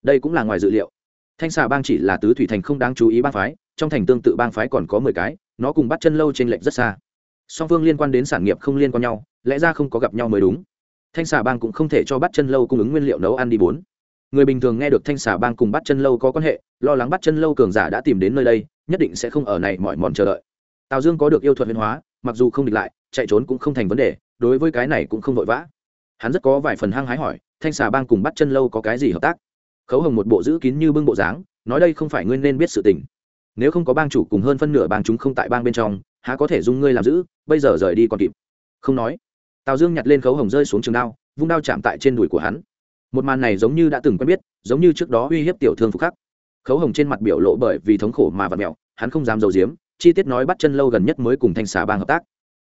Đây cũng là ngoài dự liệu. Thanh xà bang chỉ là tứ thủy thành không đáng chú ý bang phái, trong thành tương tự bang phái còn có mười cái, nó cùng bắt chân lâu trên lệnh rất xa. Song phương liên quan đến sản nghiệp không liên quan nhau, lẽ ra không có gặp nhau mới đúng. Thanh xà bang cũng không thể cho bắt chân lâu cung ứng nguyên liệu nấu ăn đi bốn người bình thường nghe được thanh xà bang cùng bắt chân lâu có quan hệ, lo lắng bắt chân lâu cường giả đã tìm đến nơi đây, nhất định sẽ không ở này mọi mòn chờ đợi. Tào dương có được yêu thuật huyền hóa, mặc dù không địch lại, chạy trốn cũng không thành vấn đề, đối với cái này cũng không vội vã. Hắn rất có vài phần hăng hái hỏi, thanh xà bang cùng bắt chân lâu có cái gì hợp tác? Khấu hồng một bộ giữ kín như bưng bộ dáng, nói đây không phải ngươi nên biết sự tình. Nếu không có bang chủ cùng hơn phân nửa bang chúng không tại bang bên trong, há có thể dung ngươi làm giữ, bây giờ rời đi còn kịp. Không nói. Tào dương nhặt lên khấu hồng rơi xuống trường đao, vung đao chạm tại trên đùi của hắn một màn này giống như đã từng quen biết, giống như trước đó uy hiếp tiểu thương phục khắc. Khấu hồng trên mặt biểu lộ bởi vì thống khổ mà vật mẹo, hắn không dám d i ấ u diếm chi tiết nói bắt chân lâu gần nhất mới cùng thanh xà bang hợp tác.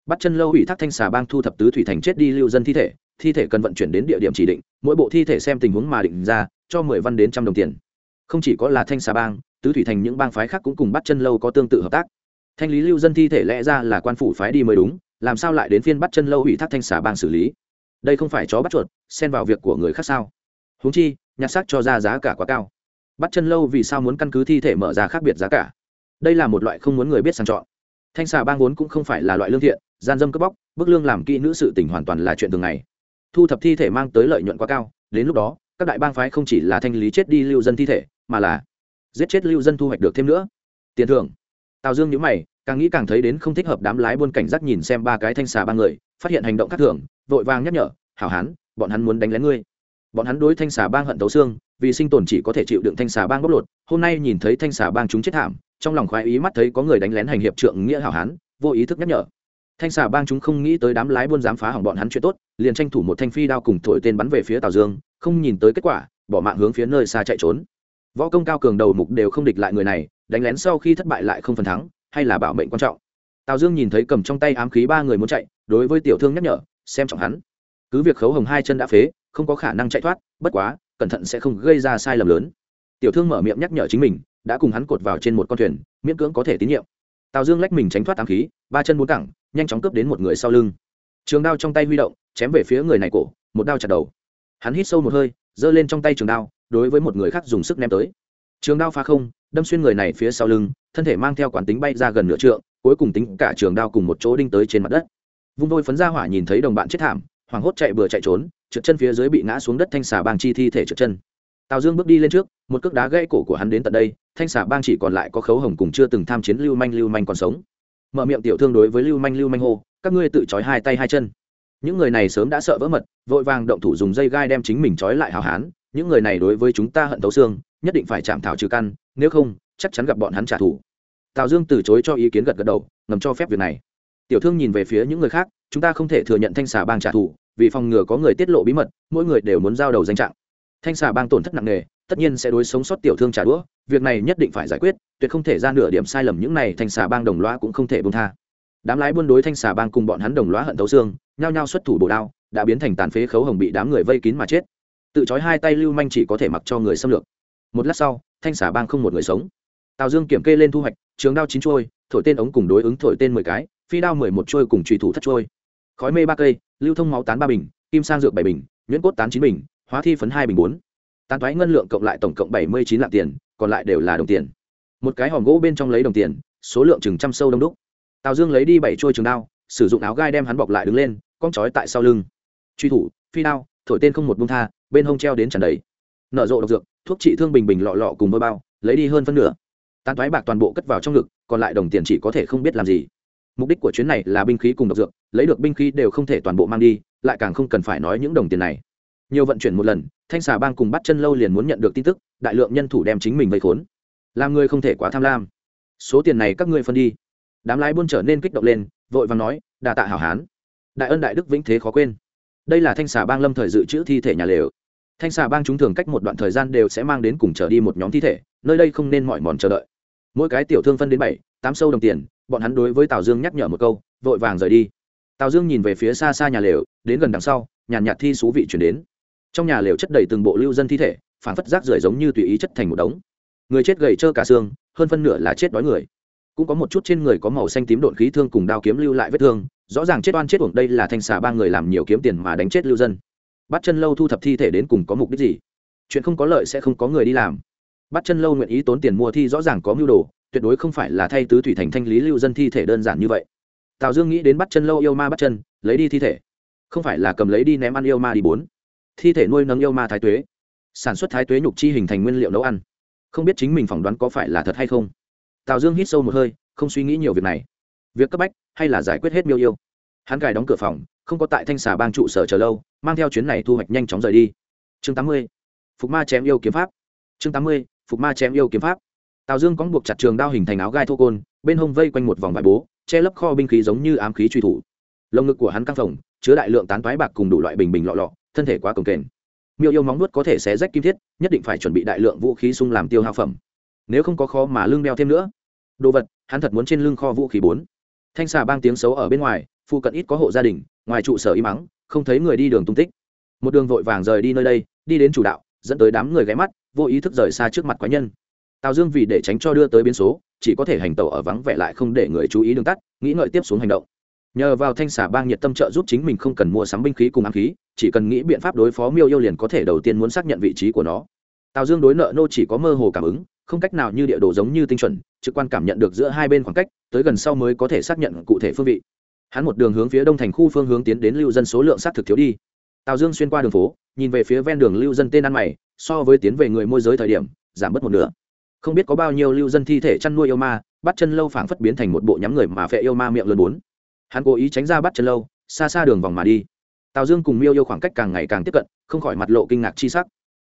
Bắt chân lâu ủy thác thanh xà bang thu thập tứ thủy thành chết đi lưu dân thi thể thi thể cần vận chuyển đến địa điểm chỉ định, mỗi bộ thi thể xem tình huống mà định ra, cho mười văn đến trăm đồng tiền. Không chỉ có là thanh xà bang, tứ thủy thành những bang phái khác cũng cùng bắt chân lâu có tương tự hợp tác. Thanh lý lưu dân thi thể lẽ ra là quan phủ phái đi mới đúng, làm sao lại đến phiên bắt chân lâu ủy thác thanh xà bang xử lý? Đây không phải chó bắt chuột, xen vào việc của người khác sao? Húng chi, nhặt xác cho ra giá cả quá cao. Bắt chân lâu vì sao muốn căn cứ thi thể mở ra khác biệt giá cả? Đây là một loại không muốn người biết sang chọn. Thanh xà bang vốn cũng không phải là loại lương thiện, gian dâm cướp bóc, bức lương làm kỹ nữ sự tỉnh hoàn toàn là chuyện thường ngày. Thu thập thi thể mang tới lợi nhuận quá cao, đến lúc đó, các đại bang phái không chỉ là thanh lý chết đi lưu dân thi thể, mà là giết chết lưu dân thu hoạch được thêm nữa. Tiền thưởng. Tào dương nhữ mày, càng nghĩ càng thấy đến không thích hợp đám lái buôn cảnh giác nhìn xem ba cái thanh xà ba người, phát hiện hành động khác thường, vội vàng nhắc nhở, hảo hán, bọn hắn muốn đánh lén ngươi bọn hắn đối thanh xà bang hận tấu xương, vì sinh tồn chỉ có thể chịu đựng thanh xà bang bóc lột. Hôm nay nhìn thấy thanh xà bang chúng chết thảm, trong lòng khoái ý mắt thấy có người đánh lén hành hiệp trượng nghĩa hảo hán, vô ý thức nhắc nhở. Thanh xà bang chúng không nghĩ tới đám lái buôn dám phá hỏng bọn hắn chuyện tốt, liền tranh thủ một thanh phi đao cùng thổi tên bắn về phía tào dương, không nhìn tới kết quả, bỏ mạng hướng phía nơi xa chạy trốn. Võ công cao cường đầu mục đều không địch lại người này, đánh lén sau khi thất bại lại không phần thắng, hay là bảo mệnh quan trọng. Tào dương nhìn thấy cầm trong tay ám khí ba người muốn chạy, đối với tiểu thương nhắc nhở, xem trọng hắn. Cứ việc khấu hồng hai chân đã phế không có khả năng chạy thoát, bất quá, cẩn thận sẽ không gây ra sai lầm lớn. Tiểu thương mở miệng nhắc nhở chính mình, đã cùng hắn cột vào trên một con thuyền, miễn cưỡng có thể tín nhiệm. Tào dương lách mình tránh thoát ám khí, ba chân bốn cẳng, nhanh chóng cướp đến một người sau lưng. Trường đao trong tay huy động, chém về phía người này cổ, một đao chặt đầu. Hắn hít sâu một hơi, giơ lên trong tay trường đao, đối với một người khác dùng sức ném tới. Trường đao phá không, đâm xuyên người này phía sau lưng, thân thể mang theo quản tính bay ra gần nửa trượng, cuối cùng tính cả trường đao cùng một chỗ đinh tới trên mặt đất. Vung đôi phấn ra hỏa nhìn thấy đồng bạn chết thảm hoảng hốt chạy bừa chạy trốn, trượt chân phía dưới bị ngã xuống đất thanh xà bang chi thi thể trượt chân. Tào dương bước đi lên trước, một cước đá gãy cổ của hắn đến tận đây, thanh xà bang chỉ còn lại có khấu hồng cùng chưa từng tham chiến lưu manh lưu manh còn sống. Mở miệng tiểu thương đối với lưu manh lưu manh hô, các ngươi tự trói hai tay hai chân. Những người này sớm đã sợ vỡ mật, vội vàng động thủ dùng dây gai đem chính mình trói lại hào hán. Những người này đối với chúng ta hận tấu xương, nhất định phải chạm thảo trừ căn, nếu không, chắc chắn gặp bọn hắn trả thù. Tào dương từ chối cho ý kiến gật gật đầu, ngầm cho phép việc này. Tiểu thương nhìn về phía những người khác chúng ta không thể thừa nhận thanh xà bang trả thù, vì phòng ngừa có người tiết lộ bí mật, mỗi người đều muốn giao đầu danh trạng. Thanh xà bang tổn thất nặng nề, tất nhiên sẽ đối sống sót tiểu thương trả đũa, việc này nhất định phải giải quyết, tuyệt không thể ra nửa điểm sai lầm những này thanh xà bang đồng loa cũng không thể bông tha. Đám lái buôn đối thanh xà bang cùng bọn hắn đồng loa hận thấu xương, nhao nhao xuất thủ bổ đao, đã biến thành tàn phế khấu hồng bị đám người vây kín mà chết. Tự trói hai tay lưu manh chỉ có thể mặc cho người xâm lược. Một lát sau, thanh xà bang không một người sống. Tào dương kiểm kê lên thu hoạch, trường đao chín trôi thổi tên ống cùng đối ứng thổi tên mười cái, phi đao mười một trôi cùng trùy thủ thất trôi khói mê ba cây, lưu thông máu tán ba bình, kim sang dược bảy bình, nhuyễn cốt tán chín bình, hóa thi phấn hai bình bốn. Tán thoái ngân lượng cộng lại tổng cộng bảy mươi chín lạng tiền, còn lại đều là đồng tiền. Một cái hòm gỗ bên trong lấy đồng tiền, số lượng chừng trăm sâu đông đúc. Tào dương lấy đi bảy trôi trường đao, sử dụng áo gai đem hắn bọc lại đứng lên, con trói tại sau lưng. Truy thủ, phi đao, thổi tên không một bông tha, bên hông treo đến tràn đầy. Nở rộ độc dược, thuốc trị thương bình bình lọ lọ cùng vơ bao, lấy đi hơn phân nửa. Tán thoái bạc toàn bộ cất vào trong ngực, còn lại đồng tiền chỉ có thể không biết làm gì mục đích của chuyến này là binh khí cùng độc dược, lấy được binh khí đều không thể toàn bộ mang đi, lại càng không cần phải nói những đồng tiền này. Nhiều vận chuyển một lần, thanh xà bang cùng bắt chân lâu liền muốn nhận được tin tức, đại lượng nhân thủ đem chính mình vây khốn. Làm người không thể quá tham lam. Số tiền này các ngươi phân đi. Đám lái buôn trở nên kích động lên, vội và nói đà tạ hảo hán. Đại ân đại đức vĩnh thế khó quên. Đây là thanh xà bang lâm thời dự trữ thi thể nhà lều. Thanh xà bang chúng thường cách một đoạn thời gian đều sẽ mang đến cùng trở đi một nhóm thi thể, nơi đây không nên mỏi mòn chờ đợi. Mỗi cái tiểu thương phân đến bảy, tám sâu đồng tiền bọn hắn đối với tào dương nhắc nhở một câu, vội vàng rời đi. Tào dương nhìn về phía xa xa nhà lều, đến gần đằng sau, nhàn nhạt thi xú vị chuyển đến. Trong nhà lều chất đầy từng bộ lưu dân thi thể phản phất rác rưởi giống như tùy ý chất thành một đống. Người chết gầy trơ cả xương, hơn phân nửa là chết đói người. Cũng có một chút trên người có màu xanh tím độn khí thương cùng đao kiếm lưu lại vết thương, rõ ràng chết oan chết uổng đây là thanh xà ba người làm nhiều kiếm tiền mà đánh chết lưu dân. Bắt chân lâu thu thập thi thể đến cùng có mục đích gì? Chuyện không có lợi sẽ không có người đi làm. Bắt chân lâu nguyện ý tốn tiền mua thi rõ ràng có mưu đồ tuyệt đối không phải là thay tứ thủy thành thanh lý lưu dân thi thể đơn giản như vậy. Tào dương nghĩ đến bắt chân lâu yêu ma bắt chân, lấy đi thi thể. Không phải là cầm lấy đi ném ăn yêu ma đi bốn. Thi thể nuôi nấng yêu ma thái tuế. Sản xuất thái tuế nhục chi hình thành nguyên liệu nấu ăn. Không biết chính mình phỏng đoán có phải là thật hay không. Tào dương hít sâu một hơi, không suy nghĩ nhiều việc này. Việc cấp bách hay là giải quyết hết miêu yêu? Hắn cài đóng cửa phòng, không có tại thanh xà bang trụ sở chờ lâu, mang theo chuyến này thu hoạch nhanh chóng rời đi. Chương tám mươi, phục ma chém yêu kiếm pháp. Chương tám mươi, phục ma chém yêu kiếm pháp tào dương cóng buộc chặt trường đao hình thành áo gai thô côn, bên hông vây quanh một vòng vải bố, che lấp kho binh khí giống như ám khí truy thủ. Lồng ngực của hắn căng phồng, chứa đại lượng tán toái bạc cùng đủ loại bình bình lọ lọ, thân thể quá cồng kềnh. Miêu yêu móng nuốt có thể xé rách kim thiết, nhất định phải chuẩn bị đại lượng vũ khí sung làm tiêu hao phẩm. Nếu không có kho mà lưng đeo thêm nữa. Đồ vật, hắn thật muốn trên lưng kho vũ khí bốn. Thanh xà bang tiếng xấu ở bên ngoài phụ cận ít có hộ gia đình, ngoài trụ sở y mắng không thấy người đi đường tung tích. Một đường vội vàng rời đi nơi đây, đi đến chủ đạo, dẫn tới đám người ghé mắt, vô ý thức rời xa trước mặt quái nhân tào dương vì để tránh cho đưa tới biến số, chỉ có thể hành tẩu ở vắng vẻ lại không để người chú ý đường tắt, nghĩ ngợi tiếp xuống hành động. Nhờ vào thanh xà bang nhiệt tâm trợ giúp chính mình không cần mua sắm binh khí cùng ám khí, chỉ cần nghĩ biện pháp đối phó miêu yêu liền có thể đầu tiên muốn xác nhận vị trí của nó. Tào dương đối nợ nô chỉ có mơ hồ cảm ứng, không cách nào như địa đồ giống như tinh chuẩn, trực quan cảm nhận được giữa hai bên khoảng cách, tới gần sau mới có thể xác nhận cụ thể phương vị. Hắn một đường hướng phía đông thành khu phương hướng tiến đến lưu dân số lượng xác thực thiếu đi. Tào dương xuyên qua đường phố, nhìn về phía ven đường lưu dân tên ăn mày, so với tiến về người môi giới thời điểm, giảm bớt một nửa không biết có bao nhiêu lưu dân thi thể chăn nuôi yêu ma, bắt chân lâu phảng phất biến thành một bộ nhắm người mà phệ yêu ma miệng lớn bốn. Hắn cố ý tránh ra bắt chân lâu, xa xa đường vòng mà đi. Tào dương cùng miêu yêu khoảng cách càng ngày càng tiếp cận, không khỏi mặt lộ kinh ngạc chi sắc.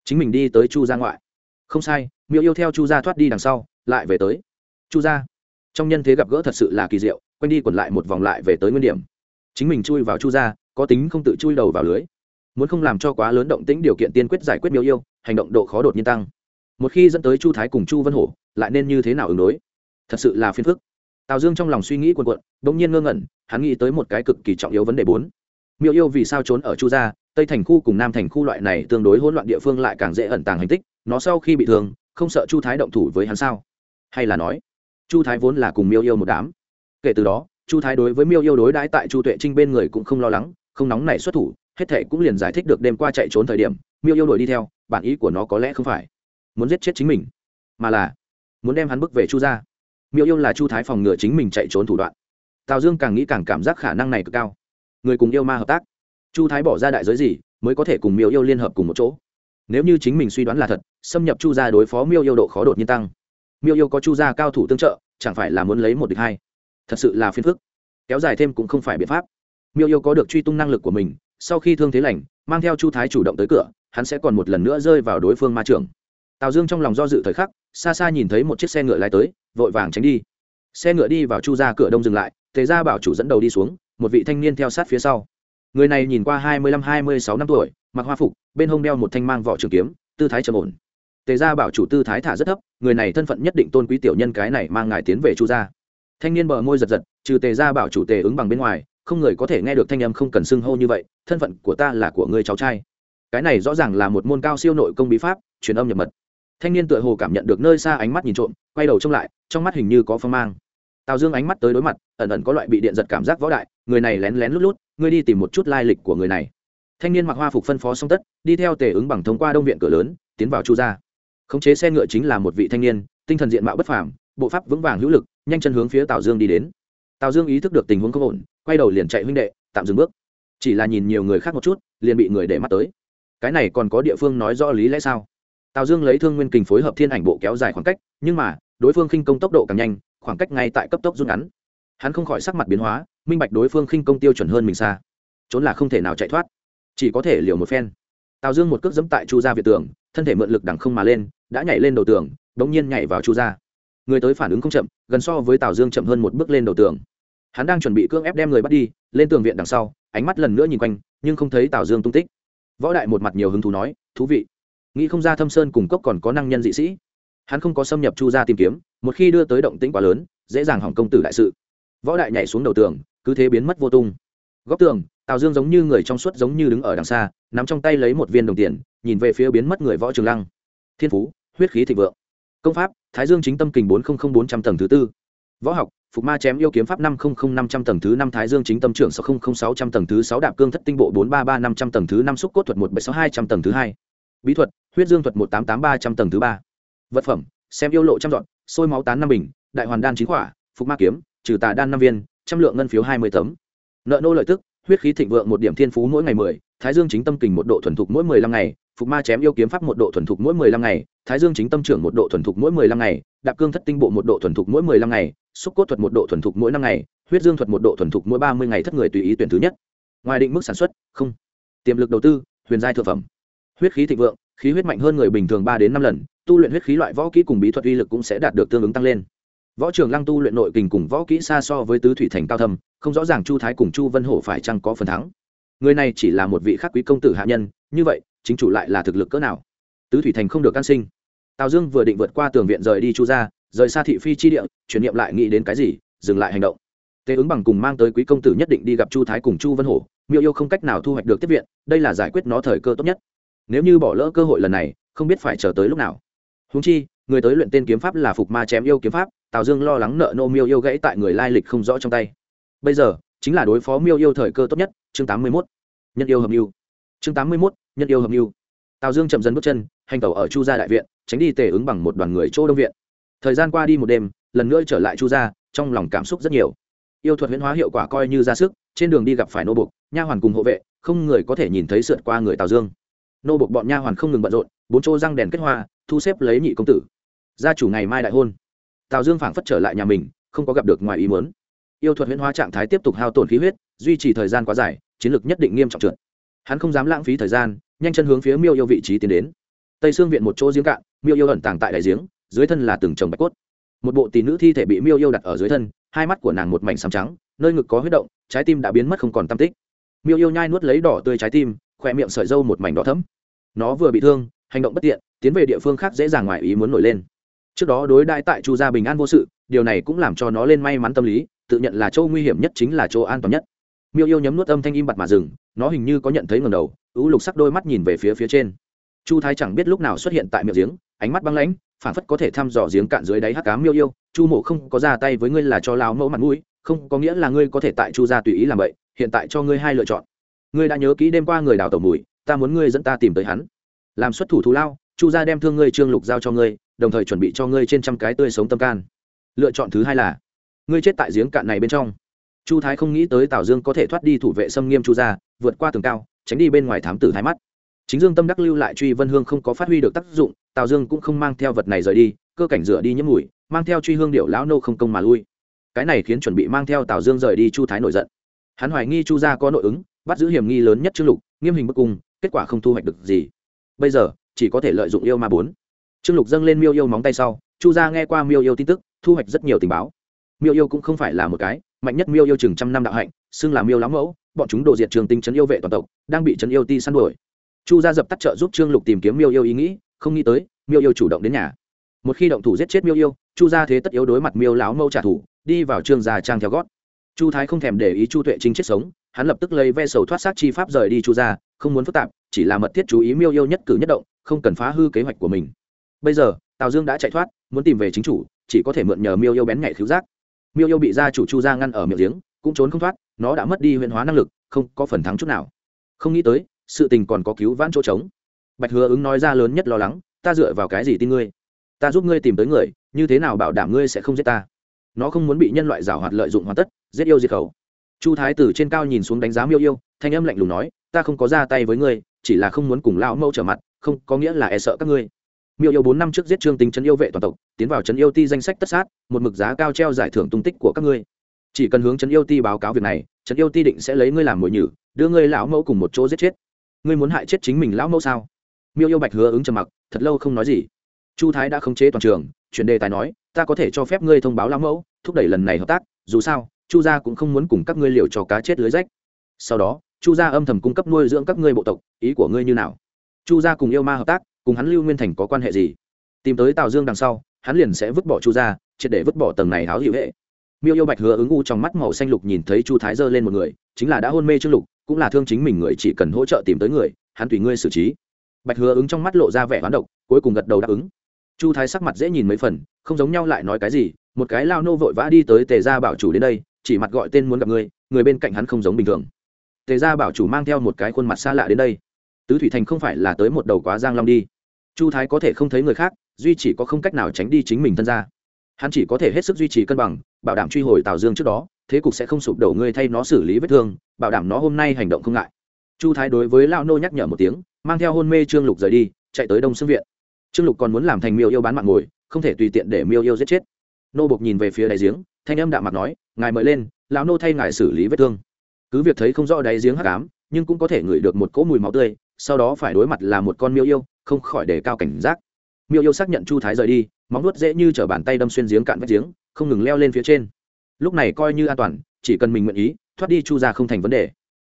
Chính mình đi tới chu gia ngoại. Không sai, miêu yêu theo chu gia thoát đi đằng sau, lại về tới chu gia. Trong nhân thế gặp gỡ thật sự là kỳ diệu, quanh đi quẩn lại một vòng lại về tới nguyên điểm. Chính mình chui vào chu gia, có tính không tự chui đầu vào lưới. Muốn không làm cho quá lớn động tĩnh điều kiện tiên quyết giải quyết miêu yêu, hành động độ khó đột nhiên tăng một khi dẫn tới chu thái cùng chu vân hổ, lại nên như thế nào ứng đối? Thật sự là phiền phức. Tào dương trong lòng suy nghĩ quần quận đ ỗ n g nhiên ngơ ngẩn, hắn nghĩ tới một cái cực kỳ trọng yếu vấn đề bốn. Miêu yêu vì sao trốn ở chu gia, tây thành khu cùng nam thành khu loại này tương đối hỗn loạn địa phương lại càng dễ ẩn tàng hành tích, nó sau khi bị thương, không sợ chu thái động thủ với hắn sao? Hay là nói, chu thái vốn là cùng miêu yêu một đám. Kể từ đó, chu thái đối với miêu yêu đối đãi tại chu tuệ trinh bên người cũng không lo lắng, không nóng này xuất thủ, hết thệ cũng liền giải thích được đêm qua chạy trốn thời điểm, miêu yêu đuổi đi theo, bản ý của nó có lẽ không phải muốn giết chết chính mình, mà là muốn đem hắn bước về chu ra miêu yêu là chu thái phòng ngừa chính mình chạy trốn thủ đoạn. Tào dương càng nghĩ càng cảm giác khả năng này cực cao. Người cùng yêu ma hợp tác, chu thái bỏ ra đại giới gì mới có thể cùng miêu yêu liên hợp cùng một chỗ? Nếu như chính mình suy đoán là thật, xâm nhập chu gia đối phó miêu yêu độ khó đột nhiên tăng. Miêu yêu có chu gia cao thủ tương trợ, chẳng phải là muốn lấy một địch hai? Thật sự là phiền phức. Kéo dài thêm cũng không phải biện pháp. Miêu yêu có được truy tung năng lực của mình, sau khi thương thế lành, mang theo chu thái chủ động tới cửa, hắn sẽ còn một lần nữa rơi vào đối phương ma trường tào dương trong lòng do dự thời khắc, xa xa nhìn thấy một chiếc xe ngựa lái tới, vội vàng tránh đi. Xe ngựa đi vào chu ra cửa đông dừng lại, tề ra bảo chủ dẫn đầu đi xuống, một vị thanh niên theo sát phía sau. Người này nhìn qua hai mươi lăm, hai mươi sáu năm tuổi, mặc hoa phục, bên hông đeo một thanh mang vỏ trường kiếm, tư thái trầm ổn. Tề ra bảo chủ tư thái thả rất thấp, người này thân phận nhất định tôn quý tiểu nhân cái này mang ngài tiến về chu gia. Thanh niên bờ môi giật giật, trừ tề ra bảo chủ tề ứng bằng bên ngoài, không người có thể nghe được thanh âm không cần xưng hô như vậy, thân phận của ta là của người cháu trai. Cái này rõ ràng là một môn cao siêu nội công bí pháp, truyền âm nhập mật thanh niên tựa hồ cảm nhận được nơi xa ánh mắt nhìn trộm, quay đầu trông lại, trong mắt hình như có phong mang. Tào dương ánh mắt tới đối mặt, ẩn ẩn có loại bị điện giật cảm giác võ đại, người này lén lén lút lút, ngươi đi tìm một chút lai lịch của người này. Thanh niên mặc hoa phục phân phó song tất, đi theo tề ứng bằng thông qua đông viện cửa lớn, tiến vào chu gia. Khống chế xe ngựa chính là một vị thanh niên, tinh thần diện mạo bất phàm, bộ pháp vững vàng hữu lực, nhanh chân hướng phía tào dương đi đến. Tào dương ý thức được tình huống không ổn, quay đầu liền chạy huynh đệ, tạm dừng bước. Chỉ là nhìn nhiều người khác một chút, liền bị người để mắt tới. Cái này còn có địa phương nói rõ lý lẽ sao? Tào dương lấy thương nguyên kình phối hợp thiên ảnh bộ kéo dài khoảng cách, nhưng mà, đối phương khinh công tốc độ càng nhanh, khoảng cách ngay tại cấp tốc rút ngắn. Hắn không khỏi sắc mặt biến hóa, minh bạch đối phương khinh công tiêu chuẩn hơn mình xa. Trốn là không thể nào chạy thoát, chỉ có thể liều một phen. Tào dương một cước dẫm tại chu gia việt tường, thân thể mượn lực đằng không mà lên, đã nhảy lên đầu tường bỗng nhiên nhảy vào chu gia. Người tới phản ứng không chậm, gần so với tào dương chậm hơn một bước lên đầu tường. Hắn đang chuẩn bị cưỡng ép đem người bắt đi, lên tường viện đằng sau, ánh mắt lần nữa nhìn quanh, nhưng không thấy tào dương tung tích. Võ đại một mặt nhiều hứng thú nói, thú vị nghĩ không ra thâm sơn cùng cốc còn có năng nhân dị sĩ. Hắn không có xâm nhập chu gia tìm kiếm, một khi đưa tới động tĩnh quá lớn, dễ dàng hỏng công tử đại sự. Võ đại nhảy xuống đầu tường, cứ thế biến mất vô tung. Góc tường, tào dương giống như người trong suốt giống như đứng ở đằng xa, nắm trong tay lấy một viên đồng tiền, nhìn về phía biến mất người võ trường lăng. Thiên phú, huyết khí thịnh vượng. Công pháp, thái dương chính tâm kình bốn nghìn bốn trăm tầng thứ tư. Võ học, phục ma chém yêu kiếm pháp năm nghìn năm trăm tầng thứ năm, thái dương chính tâm trưởng sáu nghìn sáu trăm tầng thứ sáu, đạp cương thất tinh bộ bốn ba ba năm trăm tầng thứ năm, xúc cốt thuật một bảy sáu hai trăm tầng thứ hai. Bí thuật huyết dương thuật một tám tám ba trăm tầng thứ ba. Vật phẩm, xem yêu lộ trăm dọn, sôi máu tán năm bình, đại hoàn đan chín quả phục ma kiếm, trừ tà đan năm viên, trăm lượng ngân phiếu hai mươi tấm. Nợ nô lợi tức, huyết khí thịnh vượng một điểm thiên phú mỗi ngày mười, thái dương chính tâm kình một độ thuần thục mỗi mười lăm ngày, phục ma chém yêu kiếm pháp một độ thuần thục mỗi mười lăm ngày, thái dương chính tâm trưởng một độ thuần thục mỗi mười lăm ngày, đạp cương thất tinh bộ một độ thuần thục mỗi mười lăm ngày, xúc cốt thuật một độ thuần thục mỗi năm ngày, huyết dương thuật một độ thuần thục mỗi ba mươi ngày thất người tùy ý tuyển thứ nhất. Ngoài định mức sản xuất, không. Tiềm lực đầu tư, huyền giai thực phẩm. Huyết khí thịnh vượng khí huyết mạnh hơn người bình thường ba đến năm lần, tu luyện huyết khí loại võ kỹ cùng bí thuật uy lực cũng sẽ đạt được tương ứng tăng lên. Võ trường lăng tu luyện nội kình cùng võ kỹ xa so với tứ thủy thành cao thâm, không rõ ràng chu thái cùng chu vân hổ phải chăng có phần thắng. Người này chỉ là một vị khắc quý công tử hạ nhân, như vậy, chính chủ lại là thực lực cỡ nào? Tứ thủy thành không được can sinh. Tào dương vừa định vượt qua tường viện rời đi chu ra rời xa thị phi chi địa, chuyển niệm lại nghĩ đến cái gì, dừng lại hành động. Tề ứng bằng cùng mang tới quý công tử nhất định đi gặp chu thái cùng chu vân hổ, miêu yêu không cách nào thu hoạch được tiếp viện, đây là giải quyết nó thời cơ tốt nhất nếu như bỏ lỡ cơ hội lần này, không biết phải chờ tới lúc nào. Húng chi, người tới luyện tên kiếm pháp là phục ma chém yêu kiếm pháp, tào dương lo lắng nợ nô miêu yêu gãy tại người lai lịch không rõ trong tay. Bây giờ, chính là đối phó miêu yêu thời cơ tốt nhất, chương tám mươi mốt, nhân yêu hợp mưu chương tám mươi mốt, nhân yêu hợp mưu tào dương chậm dần bước chân, hành tẩu ở chu gia đại viện, tránh đi tề ứng bằng một đoàn người chỗ đông viện. Thời gian qua đi một đêm, lần nữa trở lại chu gia, trong lòng cảm xúc rất nhiều. Yêu thuật huyễn hóa hiệu quả coi như ra sức, trên đường đi gặp phải nô bục nha hoàn cùng hộ vệ, không người có thể nhìn thấy sượt qua người tào dương nô bộc bọn nha hoàn không ngừng bận rộn, bốn chỗ răng đèn kết hoa, thu xếp lấy nhị công tử. Gia chủ ngày mai đại hôn. Tào dương phảng phất trở lại nhà mình, không có gặp được ngoài ý muốn. Yêu thuật huyễn hóa trạng thái tiếp tục hao tổn khí huyết, duy trì thời gian quá dài, chiến lược nhất định nghiêm trọng trượt. Hắn không dám lãng phí thời gian, nhanh chân hướng phía miêu yêu vị trí tiến đến. Tây xương viện một chỗ giếng cạn, miêu yêu ẩn tàng tại đại giếng, dưới thân là từng chồng bạch cốt. Một bộ tỷ nữ thi thể bị miêu yêu đặt ở dưới thân, hai mắt của nàng một mảnh xám trắng, nơi ngực có huyết động, trái tim đã biến mất không còn tam tích. Miêu yêu nhai nuốt lấy đỏ tươi trái tim, khỏe miệng sợi dâu một mảnh đỏ thấm nó vừa bị thương, hành động bất tiện, tiến về địa phương khác dễ dàng ngoài ý muốn nổi lên. Trước đó đối đãi tại chu gia bình an vô sự, điều này cũng làm cho nó lên may mắn tâm lý, tự nhận là chỗ nguy hiểm nhất chính là chỗ an toàn nhất. Miêu yêu nhấm nuốt âm thanh im bặt mà dừng, nó hình như có nhận thấy ngầm đầu ứ lục sắc đôi mắt nhìn về phía phía trên. Chu thái chẳng biết lúc nào xuất hiện tại miệng giếng, ánh mắt băng lãnh, phản phất có thể thăm dò giếng cạn dưới đáy hắc cám miêu yêu, chu mộ không có ra tay với ngươi là cho lao mẫu mặt mũi, không có nghĩa là ngươi có thể tại chu gia tùy ý làm vậy, hiện tại cho ngươi hai lựa chọn. Ngươi đã nhớ kỹ đêm qua người đào tẩu mùi ta muốn ngươi dẫn ta tìm tới hắn. Làm xuất thủ thù lao, chu gia đem thương ngươi trương lục giao cho ngươi, đồng thời chuẩn bị cho ngươi trên trăm cái tươi sống tâm can. Lựa chọn thứ hai là, ngươi chết tại giếng cạn này bên trong. Chu thái không nghĩ tới tào dương có thể thoát đi thủ vệ xâm nghiêm chu gia, vượt qua tường cao, tránh đi bên ngoài thám tử thái mắt. Chính dương tâm đắc lưu lại truy vân hương không có phát huy được tác dụng, tào dương cũng không mang theo vật này rời đi, cơ cảnh rửa đi nhiễm mùi, mang theo truy hương điệu lão nô không công mà lui. Cái này khiến chuẩn bị mang theo tào dương rời đi chu thái nổi giận. Hắn hoài nghi chu gia có nội ứng, bắt giữ hiểm nghi lớn nhất trương lục, nghiêm hình bức cung kết quả không thu hoạch được gì. Bây giờ, chỉ có thể lợi dụng yêu ma bốn. Trương lục dâng lên miêu yêu móng tay sau, chu gia nghe qua miêu yêu tin tức, thu hoạch rất nhiều tình báo. Miêu yêu cũng không phải là một cái, mạnh nhất miêu yêu chừng trăm năm đạo hạnh, xưng là miêu lắm mẫu, bọn chúng đổ diệt trường tinh trấn yêu vệ toàn tộc, đang bị trấn yêu ti săn đuổi. Chu gia dập tắt trợ giúp trương lục tìm kiếm miêu yêu ý nghĩ, không nghĩ tới, miêu yêu chủ động đến nhà. Một khi động thủ giết chết miêu yêu, chu gia thế tất yếu đối mặt miêu láo mẫu trả thù, đi vào trương gia trang theo gót. Chu thái không thèm để ý chu tuệ trinh chết sống hắn lập tức lấy ve sầu thoát xác chi pháp rời đi chu gia, không muốn phức tạp, chỉ là mật thiết chú ý miêu yêu nhất cử nhất động, không cần phá hư kế hoạch của mình. Bây giờ, tào dương đã chạy thoát, muốn tìm về chính chủ, chỉ có thể mượn nhờ miêu yêu bén nhạy khiếu giác. Miêu yêu bị gia chủ chu gia ngăn ở miệng giếng, cũng trốn không thoát, nó đã mất đi huyền hóa năng lực, không có phần thắng chút nào. Không nghĩ tới, sự tình còn có cứu vãn chỗ trống. Bạch hứa ứng nói ra lớn nhất lo lắng, ta dựa vào cái gì tin ngươi? Ta giúp ngươi tìm tới người, như thế nào bảo đảm ngươi sẽ không giết ta? Nó không muốn bị nhân loại giảo hoạt lợi dụng hoàn tất, giết yêu diệt khẩu chu thái từ trên cao nhìn xuống đánh giá miêu yêu, thanh âm lạnh lùng nói, ta không có ra tay với ngươi, chỉ là không muốn cùng lão Mẫu trở mặt, không, có nghĩa là e sợ các ngươi. Miêu yêu bốn năm trước giết trương tính trấn yêu vệ toàn tộc, tiến vào trấn yêu ti danh sách tất sát, một mực giá cao treo giải thưởng tung tích của các ngươi. Chỉ cần hướng trấn yêu ti báo cáo việc này trấn yêu ti định sẽ lấy ngươi làm mồi nhử, đưa ngươi lão mẫu cùng một chỗ giết chết. Ngươi muốn hại chết chính mình lão mẫu sao? Miêu yêu bạch hứa ứng trầm mặc, thật lâu không nói gì. Chu thái đã khống chế toàn trường, chuyển đề tài nói, ta có thể cho phép ngươi thông báo lão mẫu, thúc đẩy lần này hợp tác, dù sao chu gia cũng không muốn cùng các ngươi liều cho cá chết lưới rách. Sau đó, chu gia âm thầm cung cấp nuôi dưỡng các ngươi bộ tộc, ý của ngươi như nào? Chu gia cùng yêu ma hợp tác, cùng hắn lưu nguyên thành có quan hệ gì? Tìm tới tào dương đằng sau, hắn liền sẽ vứt bỏ chu gia, triệt để vứt bỏ tầng này háo hữu hệ. Miêu yêu bạch hứa ứng u trong mắt màu xanh lục nhìn thấy chu thái dơ lên một người, chính là đã hôn mê trước lục, cũng là thương chính mình người chỉ cần hỗ trợ tìm tới người, hắn tùy ngươi xử trí. Bạch hứa ứng trong mắt lộ ra vẻ hoán độc, cuối cùng gật đầu đáp ứng. Chu thái sắc mặt dễ nhìn mấy phần, không giống nhau lại nói cái gì, một cái lao nô vội vã đi tới tề gia bảo chủ đến đây chỉ mặt gọi tên muốn gặp người người bên cạnh hắn không giống bình thường. Tề gia bảo chủ mang theo một cái khuôn mặt xa lạ đến đây. Tứ thủy thành không phải là tới một đầu quá giang long đi. Chu thái có thể không thấy người khác, duy chỉ có không cách nào tránh đi chính mình thân ra hắn chỉ có thể hết sức duy trì cân bằng, bảo đảm truy hồi tào dương trước đó, thế cục sẽ không sụp đổ ngươi thay nó xử lý vết thương, bảo đảm nó hôm nay hành động không ngại. Chu thái đối với lao nô nhắc nhở một tiếng, mang theo hôn mê trương lục rời đi, chạy tới đông xương viện. Trương lục còn muốn làm thành miêu yêu bán mạng ngồi, không thể tùy tiện để miêu yêu giết chết. Nô bộc nhìn về phía đại giếng thanh âm đạm mặt nói, ngài mời lên, lão nô thay ngài xử lý vết thương. Cứ việc thấy không rõ đáy giếng hắc ám, nhưng cũng có thể ngửi được một cỗ mùi máu tươi, sau đó phải đối mặt là một con miêu yêu, không khỏi đề cao cảnh giác. Miêu yêu xác nhận chu thái rời đi, móng nuốt dễ như t bàn tay đâm xuyên giếng cạn vách giếng, không ngừng leo lên phía trên. Lúc này coi như an toàn, chỉ cần mình nguyện ý, thoát đi chu ra không thành vấn đề.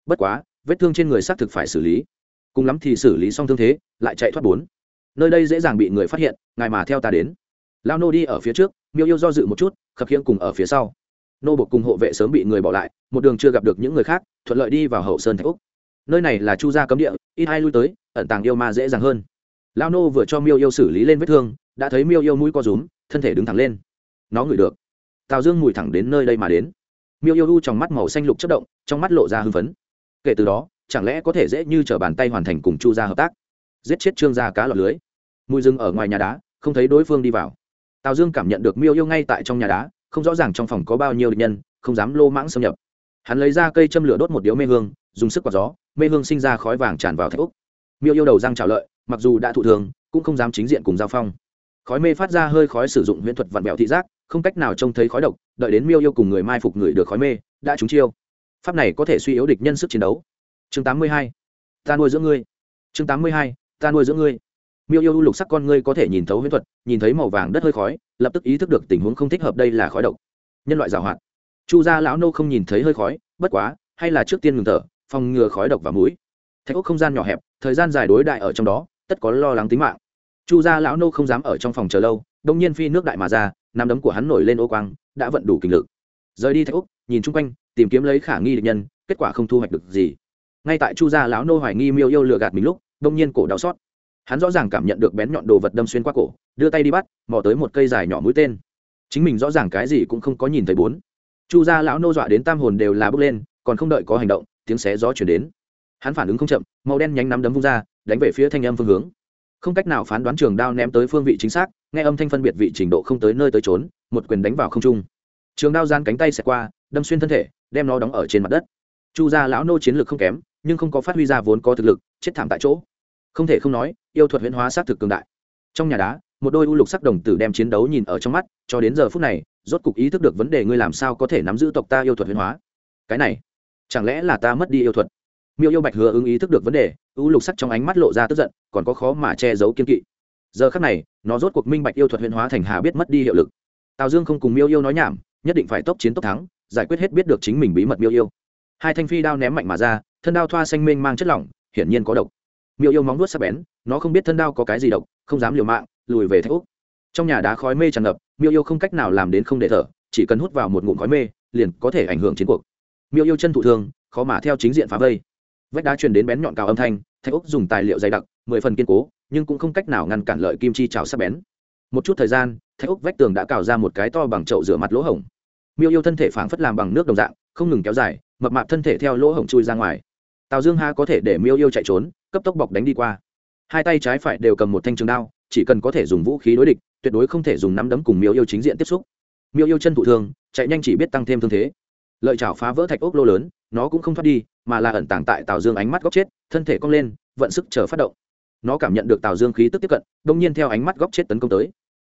Bất quá, vết thương trên người xác thực phải xử lý. Cùng lắm thì xử lý xong thương thế, lại chạy thoát bốn. Nơi đây dễ dàng bị người phát hiện, ngài mà theo ta đến lao nô đi ở phía trước, miêu yêu do dự một chút, khập khiễng cùng ở phía sau. Nô bột cùng hộ vệ sớm bị người bỏ lại, một đường chưa gặp được những người khác, thuận lợi đi vào hậu sơn thạch úc. Nơi này là chu gia cấm địa, ít ai lui tới, ẩn tàng yêu ma dễ dàng hơn. Lao nô vừa cho miêu yêu xử lý lên vết thương, đã thấy miêu yêu mũi co rúm, thân thể đứng thẳng lên. Nó ngửi được. Tào dương mùi thẳng đến nơi đây mà đến. Miêu yêu u trong mắt màu xanh lục chất động, trong mắt lộ ra hưng phấn. Kể từ đó, chẳng lẽ có thể dễ như t bàn tay hoàn thành cùng chu gia hợp tác? Giết chết trương gia cá lọt lưới. Mùi rừng ở ngoài nhà đá, không thấy đối phương đi vào tào dương cảm nhận được miêu yêu ngay tại trong nhà đá, không rõ ràng trong phòng có bao nhiêu địch nhân, không dám lô mãng xâm nhập. Hắn lấy ra cây châm lửa đốt một điếu mê hương, dùng sức quạt gió, mê hương sinh ra khói vàng tràn vào thạch úc. Miêu yêu đầu răng trào lợi, mặc dù đã thụ thường cũng không dám chính diện cùng giao phong. Khói mê phát ra hơi khói sử dụng huyễn thuật vặn bẹo thị giác, không cách nào trông thấy khói độc, đợi đến miêu yêu cùng người mai phục người được khói mê, đã trúng chiêu. Pháp này có thể suy yếu địch nhân sức chiến đấu. Chương 82. ta nuôi dưỡng ngươi. Chương 82. ta nuôi dưỡng ngươi miêu yêu lục sắc con ngươi có thể nhìn thấu huyễn thuật, nhìn thấy màu vàng đất hơi khói, lập tức ý thức được tình huống không thích hợp đây là khói độc. Nhân loại giảo hoạt. Chu gia lão nô không nhìn thấy hơi khói, bất quá, hay là trước tiên ngừng thở, phòng ngừa khói độc và mũi. Thạch ốc không gian nhỏ hẹp, thời gian dài đối đại ở trong đó, tất có lo lắng tính mạng. Chu gia lão nô không dám ở trong phòng chờ lâu, đông nhiên phi nước đại mà ra, nắm đấm của hắn nổi lên ô quang, đã vận đủ kinh lực. Rời đi thạch úc, nhìn chung quanh, tìm kiếm lấy khả nghi địch nhân, kết quả không thu hoạch được gì. Ngay tại chu gia lão nô hoài nghi miêu yêu lừa gạt mình lúc, đông nhiên cổ đau xót hắn rõ ràng cảm nhận được bén nhọn đồ vật đâm xuyên qua cổ, đưa tay đi bắt, mò tới một cây dài nhỏ mũi tên. Chính mình rõ ràng cái gì cũng không có nhìn thấy bốn. Chu gia lão nô dọa đến tam hồn đều là bước lên, còn không đợi có hành động, tiếng xé gió chuyển đến. Hắn phản ứng không chậm, màu đen nhánh nắm đấm vung ra, đánh về phía thanh âm phương hướng. Không cách nào phán đoán trường đao ném tới phương vị chính xác, nghe âm thanh phân biệt vị trình độ không tới nơi tới trốn, một quyền đánh vào không trung. Trường đao gian cánh tay xẹt qua, đâm xuyên thân thể, đem nó đóng ở trên mặt đất. Chu gia lão nô chiến lược không kém, nhưng không có phát huy ra vốn có thực lực, chết thảm tại chỗ không thể không nói, yêu thuật huyễn hóa xác thực cường đại. Trong nhà đá, một đôi u lục sắc đồng tử đem chiến đấu nhìn ở trong mắt, cho đến giờ phút này, rốt cục ý thức được vấn đề ngươi làm sao có thể nắm giữ tộc ta yêu thuật huyễn hóa. Cái này, chẳng lẽ là ta mất đi yêu thuật? Miêu yêu bạch hứa ứng ý thức được vấn đề, u lục sắc trong ánh mắt lộ ra tức giận, còn có khó mà che giấu kiên kỵ. Giờ khắc này, nó rốt cuộc minh bạch yêu thuật huyễn hóa thành hà biết mất đi hiệu lực. Tào dương không cùng miêu yêu nói nhảm, nhất định phải tốc chiến tốc thắng, giải quyết hết biết được chính mình bí mật miêu yêu. Hai thanh phi đao ném mạnh mà ra, thân đao thoa xanh mênh mang chất lỏng, hiển nhiên có độc miêu yêu móng nuốt sắc bén, nó không biết thân đao có cái gì độc, không dám liều mạng, lùi về thạch úc. Trong nhà đá khói mê tràn ngập, miêu yêu không cách nào làm đến không để thở, chỉ cần hút vào một ngụm khói mê, liền có thể ảnh hưởng chiến cuộc. Miêu yêu chân thụ thương, khó mà theo chính diện phá vây. Vách đá truyền đến bén nhọn cào âm thanh, thạch úc dùng tài liệu dày đặc, mười phần kiên cố, nhưng cũng không cách nào ngăn cản lợi kim chi trào sắc bén. Một chút thời gian, thạch úc vách tường đã cào ra một cái to bằng chậu rửa mặt lỗ hổng. Miêu yêu thân thể phảng phất làm bằng nước đồng dạng, không ngừng kéo dài, mập mạp thân thể theo lỗ hổng chui ra ngoài. Tào dương ha có thể để miêu yêu chạy trốn cấp tốc bọc đánh đi qua. Hai tay trái phải đều cầm một thanh trường đao, chỉ cần có thể dùng vũ khí đối địch, tuyệt đối không thể dùng nắm đấm cùng miêu yêu chính diện tiếp xúc. Miêu yêu chân thụ thương, chạy nhanh chỉ biết tăng thêm thương thế. Lợi chảo phá vỡ thạch ốc lô lớn, nó cũng không thoát đi, mà là ẩn tàng tại tào dương ánh mắt góc chết, thân thể cong lên, vận sức chờ phát động. Nó cảm nhận được tào dương khí tức tiếp cận, đông nhiên theo ánh mắt góc chết tấn công tới.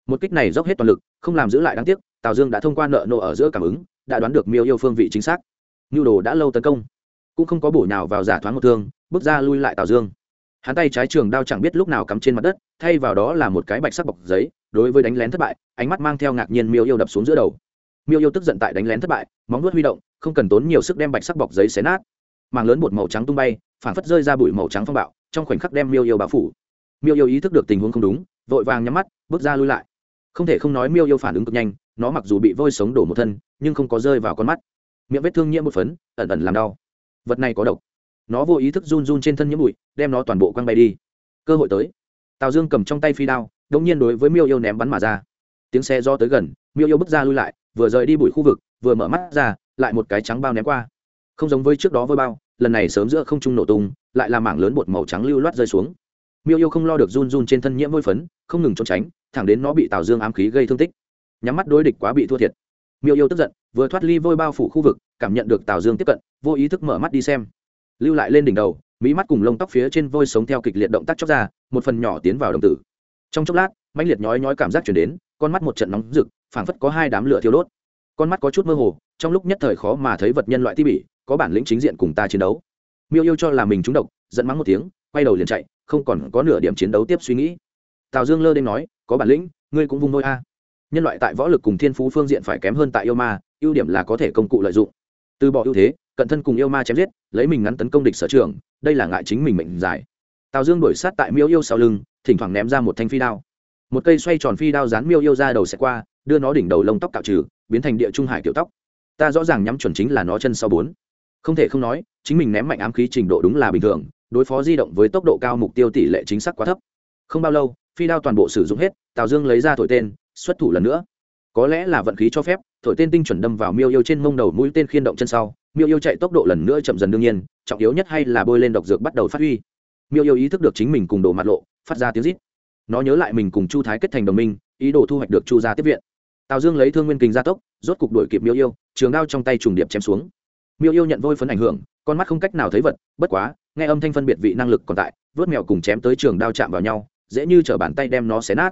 Một kích này dốc hết toàn lực, không làm giữ lại đáng tiếc, tào dương đã thông qua nợ nộ ở giữa cảm ứng, đã đoán được miêu yêu phương vị chính xác. Nhu đồ đã lâu tấn công, cũng không có bổ nào vào giả thoáng một thương bước ra lui lại tào dương. Hắn tay trái trường đao chẳng biết lúc nào cắm trên mặt đất, thay vào đó là một cái bạch sắc bọc giấy, đối với đánh lén thất bại, ánh mắt mang theo ngạc nhiên miêu yêu đập xuống giữa đầu. Miêu yêu tức giận tại đánh lén thất bại, móng nuốt huy động, không cần tốn nhiều sức đem bạch sắc bọc giấy xé nát. Màng lớn bột màu trắng tung bay phản phất rơi ra bụi màu trắng phong bạo, trong khoảnh khắc đem miêu yêu bao phủ. Miêu yêu ý thức được tình huống không đúng, vội vàng nhắm mắt, bước ra lui lại. Không thể không nói miêu yêu phản ứng cực nhanh, nó mặc dù bị vôi sống đổ một thân, nhưng không có rơi vào con mắt. Miệng vết thương nhiễm một phấn, ẩn ẩn làm đau. Vật này có độc nó vô ý thức run run trên thân nhiễm bụi, đem nó toàn bộ quăng bay đi. Cơ hội tới. Tào dương cầm trong tay phi đao đông nhiên đối với miêu yêu ném bắn mà ra. Tiếng xe do tới gần, miêu yêu bước ra lui lại, vừa rời đi bụi khu vực, vừa mở mắt ra, lại một cái trắng bao ném qua. Không giống với trước đó với bao, lần này sớm giữa không trung nổ tung, lại là mảng lớn bột màu trắng lưu loát rơi xuống. Miêu yêu không lo được run run trên thân nhiễm vôi phấn, không ngừng trốn tránh, thẳng đến nó bị tào dương ám khí gây thương tích. Nhắm mắt đối địch quá bị thua thiệt. Miêu yêu tức giận, vừa thoát ly vôi bao phủ khu vực, cảm nhận được tào dương tiếp cận, vô ý thức mở mắt đi xem lưu lại lên đỉnh đầu mỹ mắt cùng lông tóc phía trên vôi sống theo kịch liệt động tác chóc ra, một phần nhỏ tiến vào đồng tử. Trong chốc lát, mãnh liệt nhói nhói cảm giác chuyển đến, con mắt một trận nóng rực, phảng phất có hai đám lửa thiêu đốt. Con mắt có chút mơ hồ, trong lúc nhất thời khó mà thấy vật nhân loại ti bỉ, có bản lĩnh chính diện cùng ta chiến đấu. Miêu yêu cho là mình trúng độc, giận mắng một tiếng, quay đầu liền chạy, không còn có nửa điểm chiến đấu tiếp suy nghĩ. Tào dương lơ đ nói, có bản lĩnh, ngươi cũng vung đôi a. Nhân loại tại võ lực cùng thiên phú phương diện phải kém hơn tại yêu ma, ưu điểm là có thể công cụ lợi dụng. Từ bỏ ưu thế cận thân cùng yêu ma chém giết, lấy mình ngắn tấn công địch sở trường, đây là ngại chính mình mệnh giải. Tào dương đổi sát tại miêu yêu sau lưng, thỉnh thoảng ném ra một thanh phi đao. Một cây xoay tròn phi đao dán miêu yêu ra đầu sẽ qua, đưa nó đỉnh đầu lông tóc cạo trừ, biến thành địa trung hải kiểu tóc. Ta rõ ràng nhắm chuẩn chính là nó chân sau bốn. Không thể không nói, chính mình ném mạnh ám khí trình độ đúng là bình thường, đối phó di động với tốc độ cao mục tiêu tỷ lệ chính xác quá thấp. Không bao lâu, phi đao toàn bộ sử dụng hết, tào dương lấy ra thổi tên, xuất thủ lần nữa có lẽ là vận khí cho phép, thổi tên tinh chuẩn đâm vào miêu yêu trên mông đầu mũi tên khiên động chân sau, miêu yêu chạy tốc độ lần nữa chậm dần đương nhiên, trọng yếu nhất hay là bôi lên độc dược bắt đầu phát huy. Miêu yêu ý thức được chính mình cùng đổ mặt lộ, phát ra tiếng rít. Nó nhớ lại mình cùng chu thái kết thành đồng minh, ý đồ thu hoạch được chu gia tiếp viện. Tào dương lấy thương nguyên kình gia tốc, rốt cục đuổi kịp miêu yêu, trường đao trong tay trùng điệp chém xuống. Miêu yêu nhận vôi phấn ảnh hưởng, con mắt không cách nào thấy vật, bất quá, nghe âm thanh phân biệt vị năng lực còn tại, vớt mèo cùng chém tới trường đao chạm vào nhau, dễ như t bàn tay đem nó xé nát.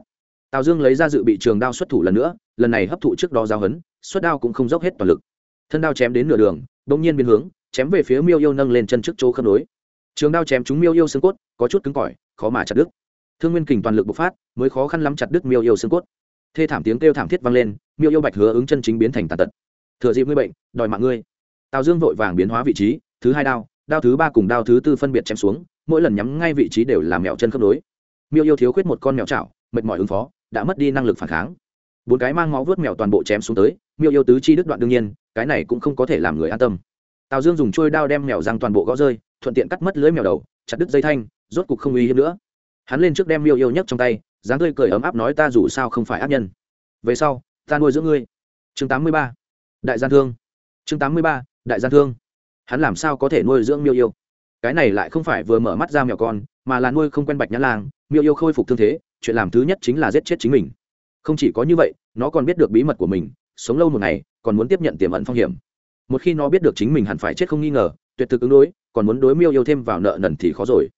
Tào dương lấy ra dự bị trường đao xuất thủ lần nữa lần này hấp thụ trước đó giao hấn xuất đao cũng không dốc hết toàn lực. Thân đao chém đến nửa đường đ ỗ n g nhiên biến hướng, chém về phía miêu yêu nâng lên chân trước chỗ khớp nối. Trường đao chém chúng miêu yêu xương cốt, có chút cứng cỏi, khó mà chặt đứt. Thương nguyên kình toàn lực bộc phát, mới khó khăn lắm chặt đứt miêu yêu xương cốt. Thê thảm tiếng kêu thảm thiết vang lên, miêu yêu bạch hứa ứng chân chính biến thành tàn tật. Thừa dịp ngươi bệnh, đòi mạng ngươi. Tào dương vội vàng biến hóa vị trí, thứ hai đao đao thứ ba cùng đao thứ tư phân biệt chém xuống, mỗi lần nhắm ngay vị trí đều làm mèo chân khớp nối. Miêu yêu thiếu khuyết một con mèo chảo, mệt mỏi ứng phó, đã mất đi năng lực phản kháng bốn cái mang máu vớt mèo toàn bộ chém xuống tới, miêu yêu tứ chi đứt đoạn đương nhiên, cái này cũng không có thể làm người an tâm. Tào dương dùng trôi đao đem mèo răng toàn bộ gõ rơi, thuận tiện cắt mất lưới mèo đầu, chặt đứt dây thanh, rốt cục không uy hiếp nữa. Hắn lên trước đem miêu yêu nhấc trong tay, dáng tươi cười ấm áp nói ta dù sao không phải ác nhân. Về sau, ta nuôi dưỡng ngươi. Chương tám mươi ba, đại gian thương. Chương tám mươi ba, đại gian thương. Hắn làm sao có thể nuôi dưỡng miêu yêu? Cái này lại không phải vừa mở mắt ra mèo con, mà là nuôi không quen bạch nhã lang, miêu yêu khôi phục thương thế, chuyện làm thứ nhất chính là giết chết chính mình không chỉ có như vậy, nó còn biết được bí mật của mình, sống lâu một ngày, còn muốn tiếp nhận tiềm ẩn phong hiểm. Một khi nó biết được chính mình hẳn phải chết không nghi ngờ, tuyệt thực ứng đối, còn muốn đối miêu yêu thêm vào nợ nần thì khó rồi.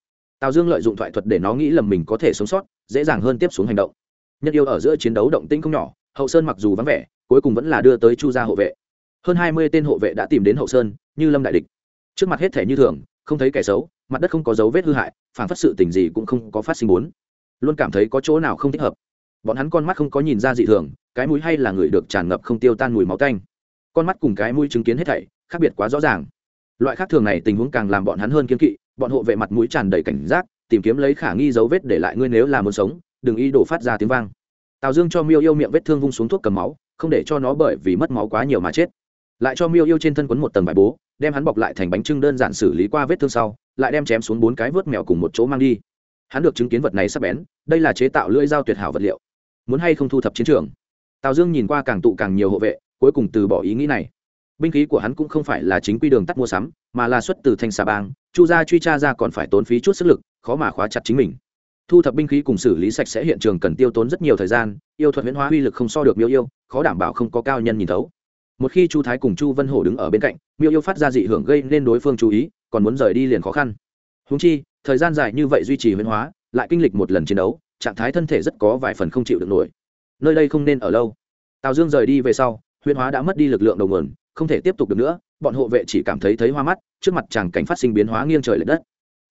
Tào dương lợi dụng thoại thuật để nó nghĩ lầm mình có thể sống sót, dễ dàng hơn tiếp xuống hành động. Nhất yêu ở giữa chiến đấu động tĩnh không nhỏ, hậu sơn mặc dù vắng vẻ, cuối cùng vẫn là đưa tới chu gia hộ vệ. Hơn hai mươi tên hộ vệ đã tìm đến hậu sơn, như lâm đại địch. Trước mặt hết thể như thường, không thấy kẻ xấu, mặt đất không có dấu vết hư hại phản phát sự tình gì cũng không có phát sinh bốn. Luôn cảm thấy có chỗ nào không thích hợp bọn hắn con mắt không có nhìn ra dị thường, cái mũi hay là người được tràn ngập không tiêu tan mùi máu tanh. Con mắt cùng cái mũi chứng kiến hết thảy, khác biệt quá rõ ràng. Loại khác thường này tình huống càng làm bọn hắn hơn kiên kỵ, bọn hộ vệ mặt mũi tràn đầy cảnh giác, tìm kiếm lấy khả nghi dấu vết để lại ngươi nếu là muốn sống, đừng y đổ phát ra tiếng vang. Tào dương cho miêu yêu miệng vết thương vung xuống thuốc cầm máu, không để cho nó bởi vì mất máu quá nhiều mà chết. Lại cho miêu yêu trên thân quấn một tầng vải bố, đem hắn bọc lại thành bánh trưng đơn giản xử lý qua vết thương sau, lại đem chém xuống bốn cái vớt mèo cùng một chỗ mang đi. Hắn được chứng kiến vật này sắp bén, đây là chế tạo lưỡi dao tuyệt hảo vật liệu muốn hay không thu thập chiến trường. Tào dương nhìn qua càng tụ càng nhiều hộ vệ, cuối cùng từ bỏ ý nghĩ này. Binh khí của hắn cũng không phải là chính quy đường tắt mua sắm, mà là xuất từ thanh xà bang, chu gia truy tra ra còn phải tốn phí chút sức lực, khó mà khóa chặt chính mình. Thu thập binh khí cùng xử lý sạch sẽ hiện trường cần tiêu tốn rất nhiều thời gian, yêu thuật huyễn hóa uy lực không so được miêu yêu, khó đảm bảo không có cao nhân nhìn thấu. Một khi chu thái cùng chu vân hổ đứng ở bên cạnh, miêu yêu phát ra dị hưởng gây nên đối phương chú ý, còn muốn rời đi liền khó khăn. Húng chi, thời gian dài như vậy duy trì huyễn hóa, lại kinh lịch một lần chiến đấu trạng thái thân thể rất có vài phần không chịu được nổi. Nơi đây không nên ở lâu. Tào dương rời đi về sau, huyễn hóa đã mất đi lực lượng đầu nguồn, không thể tiếp tục được nữa, bọn hộ vệ chỉ cảm thấy thấy hoa mắt, trước mặt chàng cảnh phát sinh biến hóa nghiêng trời l ệ đất.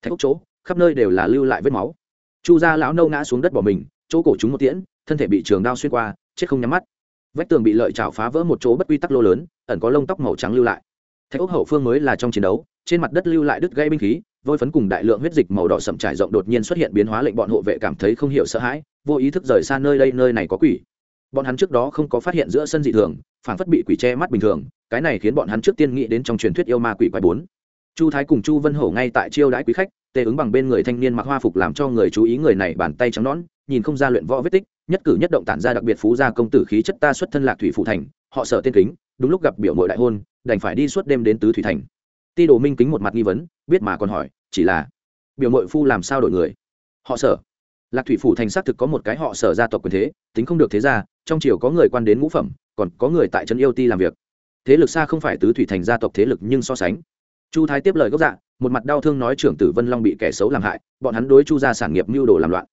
Thạch ốc chỗ, khắp nơi đều là lưu lại vết máu. Chu gia lão nâu ngã xuống đất bỏ mình, chỗ cổ chúng một tiễn, thân thể bị trường đao xuyên qua, chết không nhắm mắt. Vách tường bị lợi chảo phá vỡ một chỗ bất quy tắc lô lớn, ẩn có lông tóc màu trắng lưu lại. Thạch ốc hậu phương mới là trong chiến đấu, trên mặt đất lưu lại đứt gây binh khí vôi phấn cùng đại lượng huyết dịch màu đỏ sậm trải rộng đột nhiên xuất hiện biến hóa lệnh bọn hộ vệ cảm thấy không hiểu sợ hãi, vô ý thức rời xa nơi đây, nơi này có quỷ. Bọn hắn trước đó không có phát hiện giữa sân dị thường phản phất bị quỷ che mắt bình thường, cái này khiến bọn hắn trước tiên nghĩ đến trong truyền thuyết yêu ma quỷ quái bốn. Chu thái cùng chu vân hổ ngay tại chiêu đãi quý khách, tê ứng bằng bên người thanh niên mặc hoa phục làm cho người chú ý người này bàn tay trắng nón nhìn không ra luyện võ vết tích, nhất cử nhất động tản ra đặc biệt phú gia công tử khí chất ta xuất thân lạc thủy phụ thành, họ sợ tên kính, đúng lúc gặp biểu mội đại hôn, đành phải đi suốt đêm đến tứ thủy thành ti đồ minh kính một mặt nghi vấn, biết mà còn hỏi, chỉ là, biểu mội phu làm sao đổi người? Họ sở. Lạc thủy phủ thành xác thực có một cái họ sở gia tộc quyền thế, tính không được thế ra trong triều có người quan đến ngũ phẩm, còn có người tại trấn yêu ti làm việc. Thế lực xa không phải tứ thủy thành gia tộc thế lực nhưng so sánh. Chu thái tiếp lời gốc dạ một mặt đau thương nói trưởng tử vân long bị kẻ xấu làm hại, bọn hắn đối chu gia sản nghiệp mưu đồ làm loạn.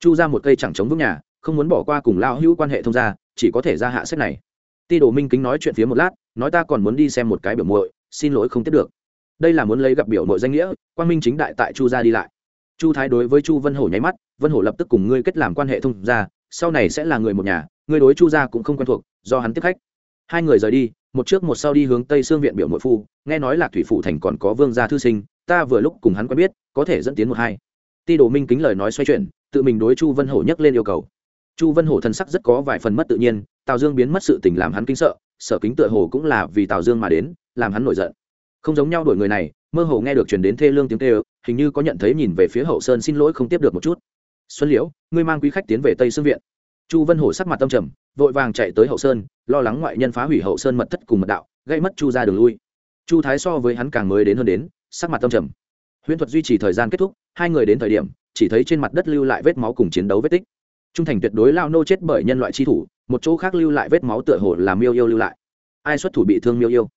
Chu ra một cây chẳng chống vững nhà, không muốn bỏ qua cùng lao hữu quan hệ thông gia, chỉ có thể ra hạ sách này. Ti đồ minh kính nói chuyện phía một lát, nói ta còn muốn đi xem một cái biểu muội, xin lỗi không tiếp được đây là muốn lấy gặp biểu nội danh nghĩa quan minh chính đại tại chu gia đi lại. Chu thái đối với chu vân hổ nháy mắt, vân hổ lập tức cùng ngươi kết làm quan hệ thông gia, sau này sẽ là người một nhà, ngươi đối chu gia cũng không quen thuộc, do hắn tiếp khách. Hai người rời đi, một trước một sau đi hướng tây xương viện biểu nội phu, nghe nói là thủy phủ thành còn có vương gia thư sinh, ta vừa lúc cùng hắn quen biết, có thể dẫn tiến một hai. Ti đồ minh kính lời nói xoay chuyển, tự mình đối chu vân hổ nhắc lên yêu cầu. Chu vân hổ thân sắc rất có vài phần mất tự nhiên, tào dương biến mất sự tình làm hắn kinh sợ, sở kính tựa hồ cũng là vì tào dương mà đến, làm hắn nổi giận không giống nhau đổi người này, mơ hồ nghe được truyền đến thê lương tiếng tê hình như có nhận thấy nhìn về phía hậu sơn xin lỗi không tiếp được một chút. Xuân liễu, ngươi mang quý khách tiến về tây xương viện. Chu vân hổ sắc mặt tâm trầm, vội vàng chạy tới hậu sơn, lo lắng ngoại nhân phá hủy hậu sơn mật thất cùng mật đạo, gây mất chu ra đường lui. Chu thái so với hắn càng mới đến hơn đến, sắc mặt tâm trầm. Huyễn thuật duy trì thời gian kết thúc, hai người đến thời điểm, chỉ thấy trên mặt đất lưu lại vết máu cùng chiến đấu vết tích. Trung thành tuyệt đối lao nô chết bởi nhân loại chi thủ, một chỗ khác lưu lại vết máu tựa hồ làm miêu yêu lưu lại. Ai xuất thủ bị thương miêu yêu?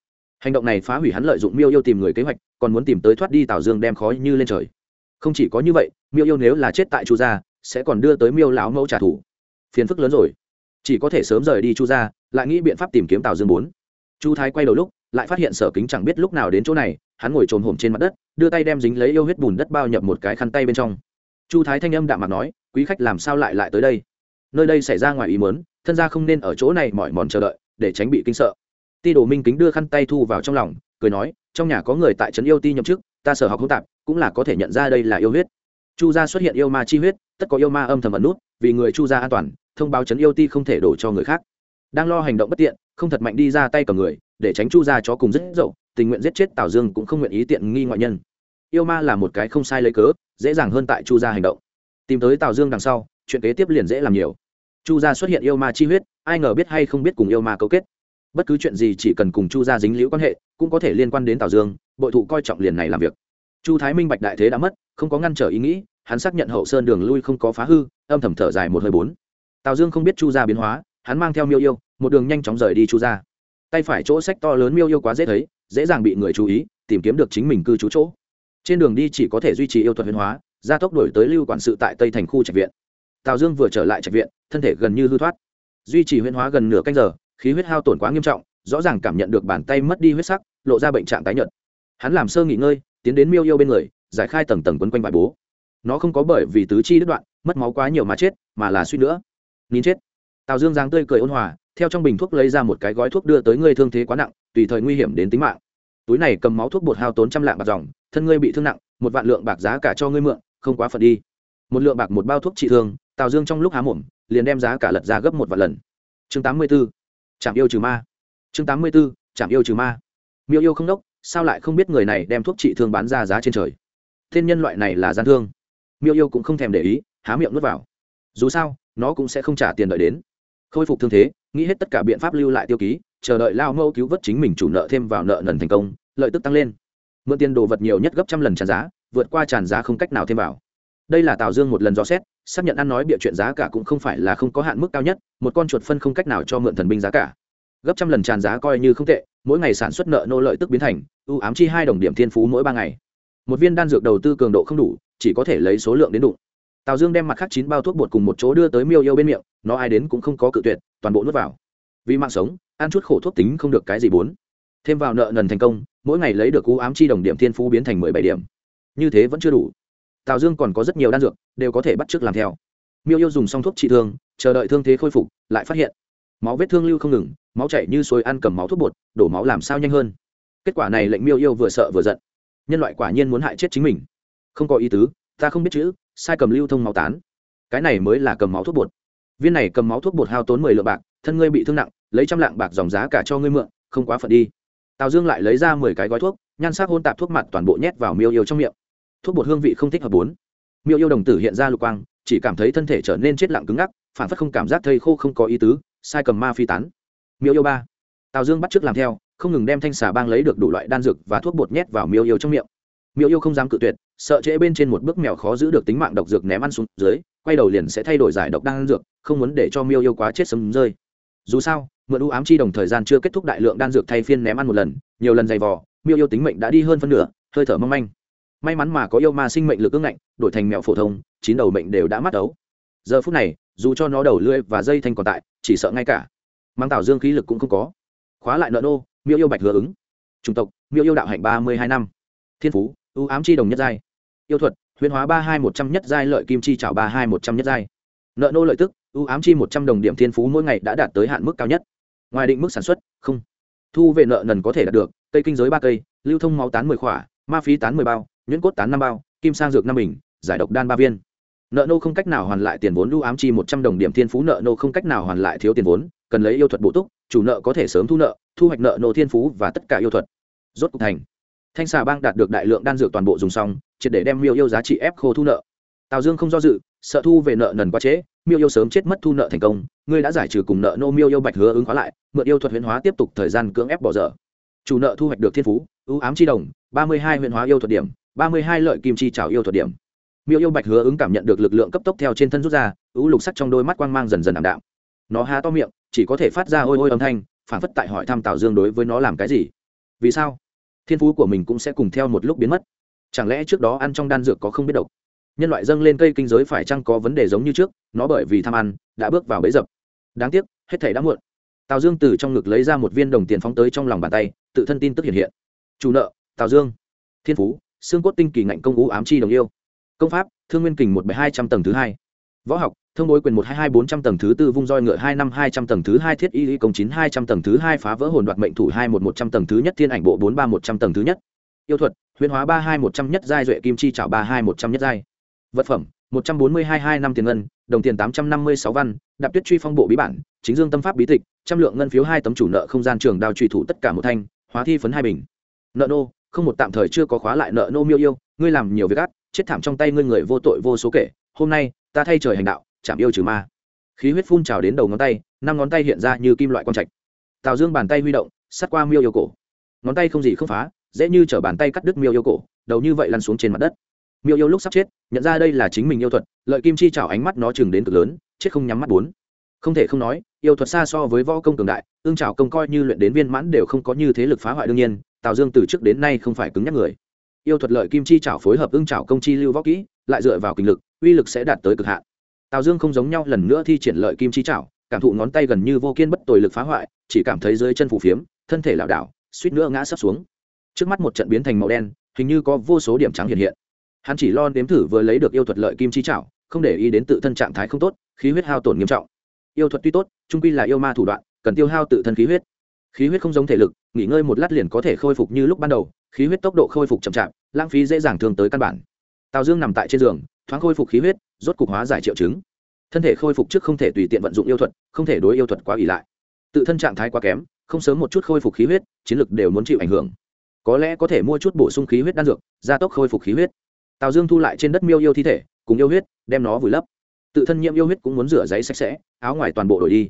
Hành động này phá hủy hắn lợi dụng miêu yêu tìm người kế hoạch, còn muốn tìm tới thoát đi tào dương đem khói như lên trời. Không chỉ có như vậy, miêu yêu nếu là chết tại chu gia, sẽ còn đưa tới miêu lão mẫu trả thù. Phiền phức lớn rồi. Chỉ có thể sớm rời đi chu gia, lại nghĩ biện pháp tìm kiếm tào dương bốn. Chu thái quay đầu lúc, lại phát hiện sở kính chẳng biết lúc nào đến chỗ này, hắn ngồi trồm hổm trên mặt đất, đưa tay đem dính lấy yêu huyết bùn đất bao nhập một cái khăn tay bên trong. Chu thái thanh âm đạm mặt nói, quý khách làm sao lại lại tới đây? Nơi đây xảy ra ngoài ý mớn thân gia không nên ở chỗ này mỏi mòn chờ đợi, để tránh bị kinh sợ ti đồ minh kính đưa khăn tay thu vào trong lòng, cười nói, trong nhà có người tại trấn yêu ti nhậm chức, ta sở học hỗn tạp, cũng là có thể nhận ra đây là yêu huyết. Chu gia xuất hiện yêu ma chi huyết, tất có yêu ma âm thầm ẩn nút, vì người chu gia an toàn, thông báo trấn yêu ti không thể đổ cho người khác. Đang lo hành động bất tiện, không thật mạnh đi ra tay cầm người, để tránh chu gia chó cùng rất dậu, tình nguyện giết chết tào dương cũng không nguyện ý tiện nghi ngoại nhân. Yêu ma là một cái không sai lấy cớ, dễ dàng hơn tại chu gia hành động. Tìm tới tào dương đằng sau, chuyện kế tiếp liền dễ làm nhiều. Chu gia xuất hiện yêu ma chi huyết, ai ngờ biết hay không biết cùng yêu ma cấu kết bất cứ chuyện gì chỉ cần cùng chu gia dính liễu quan hệ, cũng có thể liên quan đến tào dương, bội thụ coi trọng liền này làm việc. Chu thái minh bạch đại thế đã mất, không có ngăn trở ý nghĩ, hắn xác nhận hậu sơn đường lui không có phá hư, âm thầm thở dài một hơi bốn. Tào dương không biết chu gia biến hóa, hắn mang theo miêu yêu, một đường nhanh chóng rời đi chu gia. Tay phải chỗ sách to lớn miêu yêu quá dễ thấy, dễ dàng bị người chú ý, tìm kiếm được chính mình cư trú chỗ. Trên đường đi chỉ có thể duy trì yêu thuật huyền hóa, gia tốc đổi tới lưu quản sự tại tây thành khu trạch viện. Tào dương vừa trở lại trạch viện, thân thể gần như hư thoát. Duy trì huyền hóa gần nửa canh giờ khí huyết hao tổn quá nghiêm trọng, rõ ràng cảm nhận được bàn tay mất đi huyết sắc, lộ ra bệnh trạng tái nhợt. Hắn làm sơ nghỉ ngơi, tiến đến miêu yêu bên người, giải khai tầng tầng quấn quanh bài bố. Nó không có bởi vì tứ chi đứt đoạn, mất máu quá nhiều mà chết, mà là suy nữa. Nín chết. Tào dương giáng tươi cười ôn hòa, theo trong bình thuốc lấy ra một cái gói thuốc đưa tới ngươi thương thế quá nặng, tùy thời nguy hiểm đến tính mạng. Túi này cầm máu thuốc bột hao tốn trăm lạng bạc dòng, thân ngươi bị thương nặng, một vạn lượng bạc giá cả cho ngươi mượn, không quá phật đi. Một lượng bạc một bao thuốc trị thương, tào dương trong lúc há mồm, liền đem giá cả lật ra gấp một vạn lần. Chương tám mươi b ố chạm yêu trừ ma. Chương tám mươi b ố chạm yêu trừ ma. Miêu yêu không đốc, sao lại không biết người này đem thuốc trị thương bán ra giá trên trời? Thiên nhân loại này là gian thương. Miêu yêu cũng không thèm để ý, há miệng nuốt vào. Dù sao, nó cũng sẽ không trả tiền đợi đến. Khôi phục thương thế, nghĩ hết tất cả biện pháp lưu lại tiêu ký, chờ đợi lao mẫu cứu vớt chính mình chủ nợ thêm vào nợ nần thành công, lợi tức tăng lên. Mượn tiền đồ vật nhiều nhất gấp trăm lần tràn giá, vượt qua tràn giá không cách nào thêm vào. Đây là tào dương một lần dò xét xác nhận ăn nói bịa chuyện giá cả cũng không phải là không có hạn mức cao nhất, một con chuột phân không cách nào cho mượn thần binh giá cả. Gấp trăm lần tràn giá coi như không tệ, mỗi ngày sản xuất nợ nô lợi tức biến thành, ưu ám chi hai đồng điểm thiên phú mỗi ba ngày. Một viên đan dược đầu tư cường độ không đủ, chỉ có thể lấy số lượng đến đụng. Tào dương đem mặt khác chín bao thuốc bột cùng một chỗ đưa tới miêu yêu bên miệng, nó ai đến cũng không có cự tuyệt, toàn bộ nuốt vào. Vì mạng sống, ăn chút khổ thuốc tính không được cái gì bốn. Thêm vào nợ nần thành công, mỗi ngày lấy được cú ám chi đồng điểm thiên phú biến thành mười bảy điểm. Như thế vẫn chưa đủ tào dương còn có rất nhiều đan dược đều có thể bắt t làm theo. Miêu yêu dùng xong thuốc trị thương, chờ đợi thương thế khôi phục, lại phát hiện, máu vết thương lưu không ngừng, máu chảy như suối ăn cầm máu thuốc bột, đổ máu làm sao nhanh hơn. Kết quả này lệnh miêu yêu vừa sợ vừa giận. Nhân loại quả nhiên muốn hại chết chính mình. Không có ý tứ, ta không biết chữ, sai cầm lưu thông máu tán. Cái này mới là cầm máu thuốc bột. Viên này cầm máu thuốc bột hao tốn mười lượng bạc, thân ngươi bị thương nặng, lấy trăm lạng bạc dòng giá cả cho ngươi mượn, không quá phận đi. Tào dương lại lấy ra mười cái gói thuốc, nhan sắc hôn tạp thuốc mặt toàn bộ nhét vào miêu yêu trong miệng thuốc bột hương vị không thích hợp bốn. Miêu yêu đồng tử hiện ra lục quang, chỉ cảm thấy thân thể trở nên chết lặng cứng ngắc, phản phất không cảm giác thây khô không có ý tứ, sai cầm ma phi tán. Miêu yêu ba. Tào dương bắt t r ư ớ c làm theo, không ngừng đem thanh xà bang lấy được đủ loại đan dược và thuốc bột nhét vào miêu yêu trong miệng. Miêu yêu không dám cự tuyệt, sợ trễ bên trên một bước mèo khó giữ được tính mạng độc dược ném ăn xuống dưới, quay đầu liền sẽ thay đổi giải độc đan dược, không muốn để cho miêu yêu quá chết sấm rơi. Dù sao, mượn u ám chi đồng thời gian chưa kết thúc đại lượng đan dược thay phiên ném ăn một lần, nhiều lần dày vò, miêu yêu tính mệnh đã đi hơn phân nửa, hơi thở mong manh may mắn mà có yêu ma sinh mệnh lực ương ngạnh, đổi thành mẹo phổ thông, chín đầu mệnh đều đã mắt đấu giờ phút này, dù cho nó đầu lưỡi và dây thanh còn tại, chỉ sợ ngay cả mang tảo dương khí lực cũng không có. Khóa lại nợ nô, miêu yêu bạch hứa ứng. Chủng tộc, miêu yêu đạo hạnh ba mươi hai năm. Thiên phú, ưu ám chi đồng nhất giai. Yêu thuật huyền hóa ba hai một trăm nhất giai lợi kim chi trào ba hai một trăm nhất giai. Nợ nô lợi tức, ưu ám chi một trăm đồng điểm thiên phú mỗi ngày đã đạt tới hạn mức cao nhất. Ngoài định mức sản xuất, không. Thu về nợ nần có thể đạt được, cây kinh giới ba cây, lưu thông máu tán mười khỏa, ma phí tán mười bao nhuyễn cốt tán năm bao, kim sang dược năm bình, giải độc đan ba viên. Nợ nô không cách nào hoàn lại tiền vốn, lưu ám chi một trăm đồng điểm thiên phú, nợ nô không cách nào hoàn lại thiếu tiền vốn, cần lấy yêu thuật bổ túc, chủ nợ có thể sớm thu nợ, thu hoạch nợ nô thiên phú và tất cả yêu thuật. Rốt cục thành. Thanh xà bang đạt được đại lượng đan dược toàn bộ dùng xong, triệt để đem miêu yêu giá trị ép khô thu nợ. Tào dương không do dự, sợ thu về nợ nần quá trễ, miêu yêu sớm chết mất thu nợ thành công, ngươi đã giải trừ cùng nợ nô miêu yêu bạch hứa ứng hóa lại, mượn yêu thuật huyễn hóa tiếp tục thời gian cưỡng ép bỏ dở. Chủ nợ thu hoạch được thiên phú, ưu ám chi đồng, ba mươi hai huyễn hóa yêu thuật điểm ba mươi hai lợi kim chi trào yêu thuật điểm. Miêu yêu bạch hứa ứng cảm nhận được lực lượng cấp tốc theo trên thân rút ra, ứ lục sắc trong đôi mắt quang mang dần dần ảm đạm. Nó há to miệng, chỉ có thể phát ra ôi ôi âm thanh phản phất tại hỏi thăm tào dương đối với nó làm cái gì. Vì sao? Thiên phú của mình cũng sẽ cùng theo một lúc biến mất. Chẳng lẽ trước đó ăn trong đan dược có không biết độc? Nhân loại dâng lên cây kinh giới phải chăng có vấn đề giống như trước, nó bởi vì tham ăn, đã bước vào bẫy dập. Đáng tiếc, hết thảy đã muộn. Tào dương từ trong ngực lấy ra một viên đồng tiền phóng tới trong lòng bàn tay, tự thân tin tức hiện hiện. Chủ nợ, tào dương. Thiên phú xương cốt tinh kỳ ngạnh công ngũ ám chi đồng yêu. Công pháp, thương nguyên kình một bảy hai trăm tầng thứ hai. Võ học, thông bối quyền một hai hai bốn trăm tầng thứ tư, vung roi ngựa hai năm hai trăm tầng thứ hai, thiết y lý công chín hai trăm tầng thứ hai, phá vỡ hồn đoạt mệnh thủ hai một một trăm tầng thứ nhất, thiên ảnh bộ bốn ba một trăm tầng thứ nhất. Yêu thuật huyễn hóa ba hai một trăm nhất, giai duệ kim chi trảo ba hai một trăm nhất, giai. Vật phẩm, một trăm bốn mươi hai hai năm tiền ngân, đồng tiền tám trăm năm mươi sáu văn, đạp tuyết truy phong bộ bí bản, chính dương tâm pháp bí tịch, trăm lượng ngân phiếu hai tấm chủ nợ không gian trường đao truy thủ tất cả một thanh, hóa thi phấn hai bình. Nợ nô không một tạm thời chưa có khóa lại nợ nô miêu yêu, ngươi làm nhiều việc ác, chết thảm trong tay ngươi người vô tội vô số kể, hôm nay, ta thay trời hành đạo chạm yêu trừ ma. Khí huyết phun trào đến đầu ngón tay, năm ngón tay hiện ra như kim loại quang trạch. Tào dương bàn tay huy động sát qua miêu yêu cổ. Ngón tay không gì không phá, dễ như chở bàn tay cắt đứt miêu yêu cổ, đầu như vậy lăn xuống trên mặt đất. Miêu yêu lúc sắp chết, nhận ra đây là chính mình yêu thuật, lợi kim chi chảo ánh mắt nó chừng đến cực lớn, chết không nhắm mắt bốn. Không thể không nói, yêu thuật xa so với võ công cường đại, ương trào công coi như luyện đến viên mãn đều không có như thế lực phá hoại đương nhiên tào dương từ trước đến nay không phải cứng nhắc người. Yêu thuật lợi kim chi chảo phối hợp ưng chảo công chi lưu võ kỹ, lại dựa vào kinh lực, uy lực sẽ đạt tới cực hạn. Tào dương không giống nhau lần nữa thi triển lợi kim chi chảo, cảm thụ ngón tay gần như vô kiên bất tồi lực phá hoại, chỉ cảm thấy dưới chân phủ phiếm, thân thể lảo đảo, suýt nữa ngã sấp xuống. Trước mắt một trận biến thành màu đen, hình như có vô số điểm trắng hiện hiện. Hắn chỉ lo nếm thử vừa lấy được yêu thuật lợi kim chi chảo, không để ý đến tự thân trạng thái không tốt, khí huyết hao tổn nghiêm trọng. Yêu thuật tuy tốt, trung quy là yêu ma thủ đoạn, cần tiêu hao tự thân khí huyết khí huyết không giống thể lực, nghỉ ngơi một lát liền có thể khôi phục như lúc ban đầu, khí huyết tốc độ khôi phục chậm chạp, lãng phí dễ dàng thường tới căn bản. Tào dương nằm tại trên giường, thoáng khôi phục khí huyết, rốt cục hóa giải triệu chứng. Thân thể khôi phục trước không thể tùy tiện vận dụng yêu thuật, không thể đối yêu thuật quá ỉ lại. Tự thân trạng thái quá kém, không sớm một chút khôi phục khí huyết, chiến lực đều muốn chịu ảnh hưởng. Có lẽ có thể mua chút bổ sung khí huyết đan dược, gia tốc khôi phục khí huyết. Tào dương thu lại trên đất miêu yêu thi thể, cùng yêu huyết, đem nó vùi lấp. Tự thân nhiễm yêu huyết cũng muốn rửa giấy sạch sẽ, áo ngoài toàn bộ đổi đi.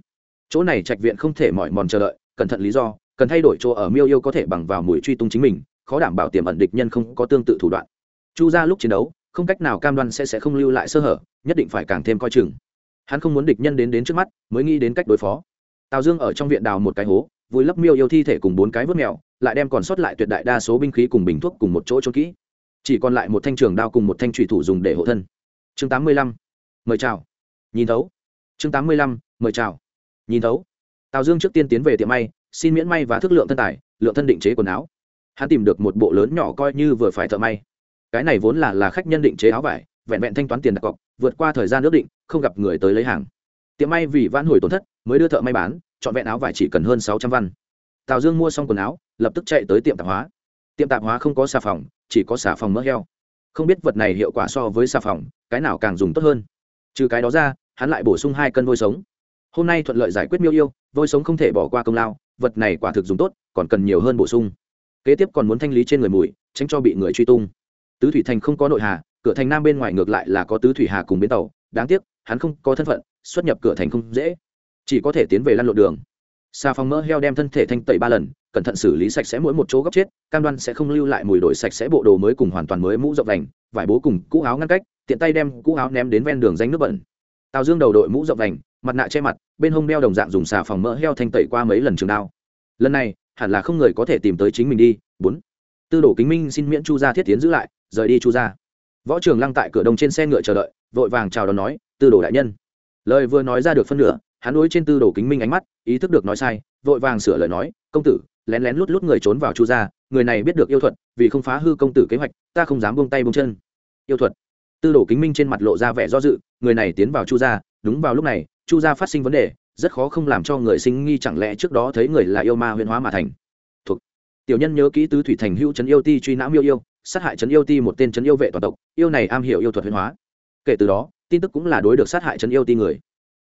Chỗ này trạch viện không thể mỏi mòn chờ đợi cẩn thận lý do, cần thay đổi chỗ ở miêu yêu có thể bằng vào mùi truy tung chính mình, khó đảm bảo tiềm ẩn địch nhân không có tương tự thủ đoạn. Chu ra lúc chiến đấu, không cách nào cam đoan sẽ sẽ không lưu lại sơ hở, nhất định phải càng thêm coi chừng. Hắn không muốn địch nhân đến đến trước mắt, mới nghĩ đến cách đối phó. Tào dương ở trong viện đào một cái hố, vùi lấp miêu yêu thi thể cùng bốn cái vớt mèo, lại đem còn sót lại tuyệt đại đa số binh khí cùng bình thuốc cùng một chỗ trốn kỹ. Chỉ còn lại một thanh trường đao cùng một thanh trùy thủ dùng để hộ thân. Chương tám mươi lăm, mời chào. Nhìn thấu. Chương tám mươi lăm, mời chào. Nhìn thấu tào dương trước tiên tiến về tiệm may, xin miễn may và thức lượng thân tài, lượng thân định chế quần áo. Hắn tìm được một bộ lớn nhỏ coi như vừa phải thợ may. Cái này vốn là là khách nhân định chế áo vải, vẹn vẹn thanh toán tiền đặt cọc, vượt qua thời gian ước định, không gặp người tới lấy hàng. Tiệm may vì vãn hồi tổn thất, mới đưa thợ may bán chọn vẹn áo vải chỉ cần hơn sáu trăm văn. Tào dương mua xong quần áo, lập tức chạy tới tiệm tạp hóa. Tiệm tạp hóa không có xà phòng, chỉ có xà phòng mỡ heo. Không biết vật này hiệu quả so với xà phòng, cái nào càng dùng tốt hơn. Trừ cái đó ra, hắn lại bổ sung hai cân vôi sống hôm nay thuận lợi giải quyết miêu yêu, vôi sống không thể bỏ qua công lao, vật này quả thực dùng tốt, còn cần nhiều hơn bổ sung. Kế tiếp còn muốn thanh lý trên người mùi, tránh cho bị người truy tung. Tứ thủy thành không có nội hà, cửa thành nam bên ngoài ngược lại là có tứ thủy hà cùng bến tàu, đáng tiếc, hắn không có thân phận, xuất nhập cửa thành không dễ. Chỉ có thể tiến về lăn lộn đường. Xà phòng mỡ heo đem thân thể thanh tẩy ba lần, cẩn thận xử lý sạch sẽ mỗi một chỗ góc chết, cam đoan sẽ không lưu lại mùi đổi sạch sẽ bộ đồ mới cùng hoàn toàn mới mũ rộng đành vải bố cùng cũ áo ngăn cách, tiện tay đem cũ áo ném đến ven đường danh nước bẩn tào dương đầu đội mũ rộng vành, mặt nạ che mặt, bên hông đeo đồng dạng dùng xà phòng mỡ heo thanh tẩy qua mấy lần trường đao. Lần này, hẳn là không người có thể tìm tới chính mình đi, bốn. Tư đồ kính minh xin miễn chu gia thiết tiến giữ lại, rời đi chu gia. Võ trường lăng tại cửa đông trên xe ngựa chờ đợi, vội vàng chào đón nói, tư đồ đại nhân. Lời vừa nói ra được phân nửa, hắn đối trên tư đồ kính minh ánh mắt, ý thức được nói sai, vội vàng sửa lời nói, công tử, lén lén lút lút người trốn vào chu gia, người này biết được yêu thuật, vì không phá hư công tử kế hoạch, ta không dám buông tay buông chân. Yêu thuật? Tư đồ kính minh trên mặt lộ ra vẻ do dự, người này tiến vào chu gia, đúng vào lúc này, chu gia phát sinh vấn đề, rất khó không làm cho người sinh nghi chẳng lẽ trước đó thấy người là yêu ma huyền hóa mà thành. Thuộc, tiểu nhân nhớ kỹ tứ thủy thành hữu trấn yêu ti truy nã miêu yêu, sát hại trấn yêu ti một tên trấn yêu vệ toàn tộc, yêu này am hiểu yêu thuật huyền hóa. Kể từ đó, tin tức cũng là đối được sát hại trấn yêu ti người.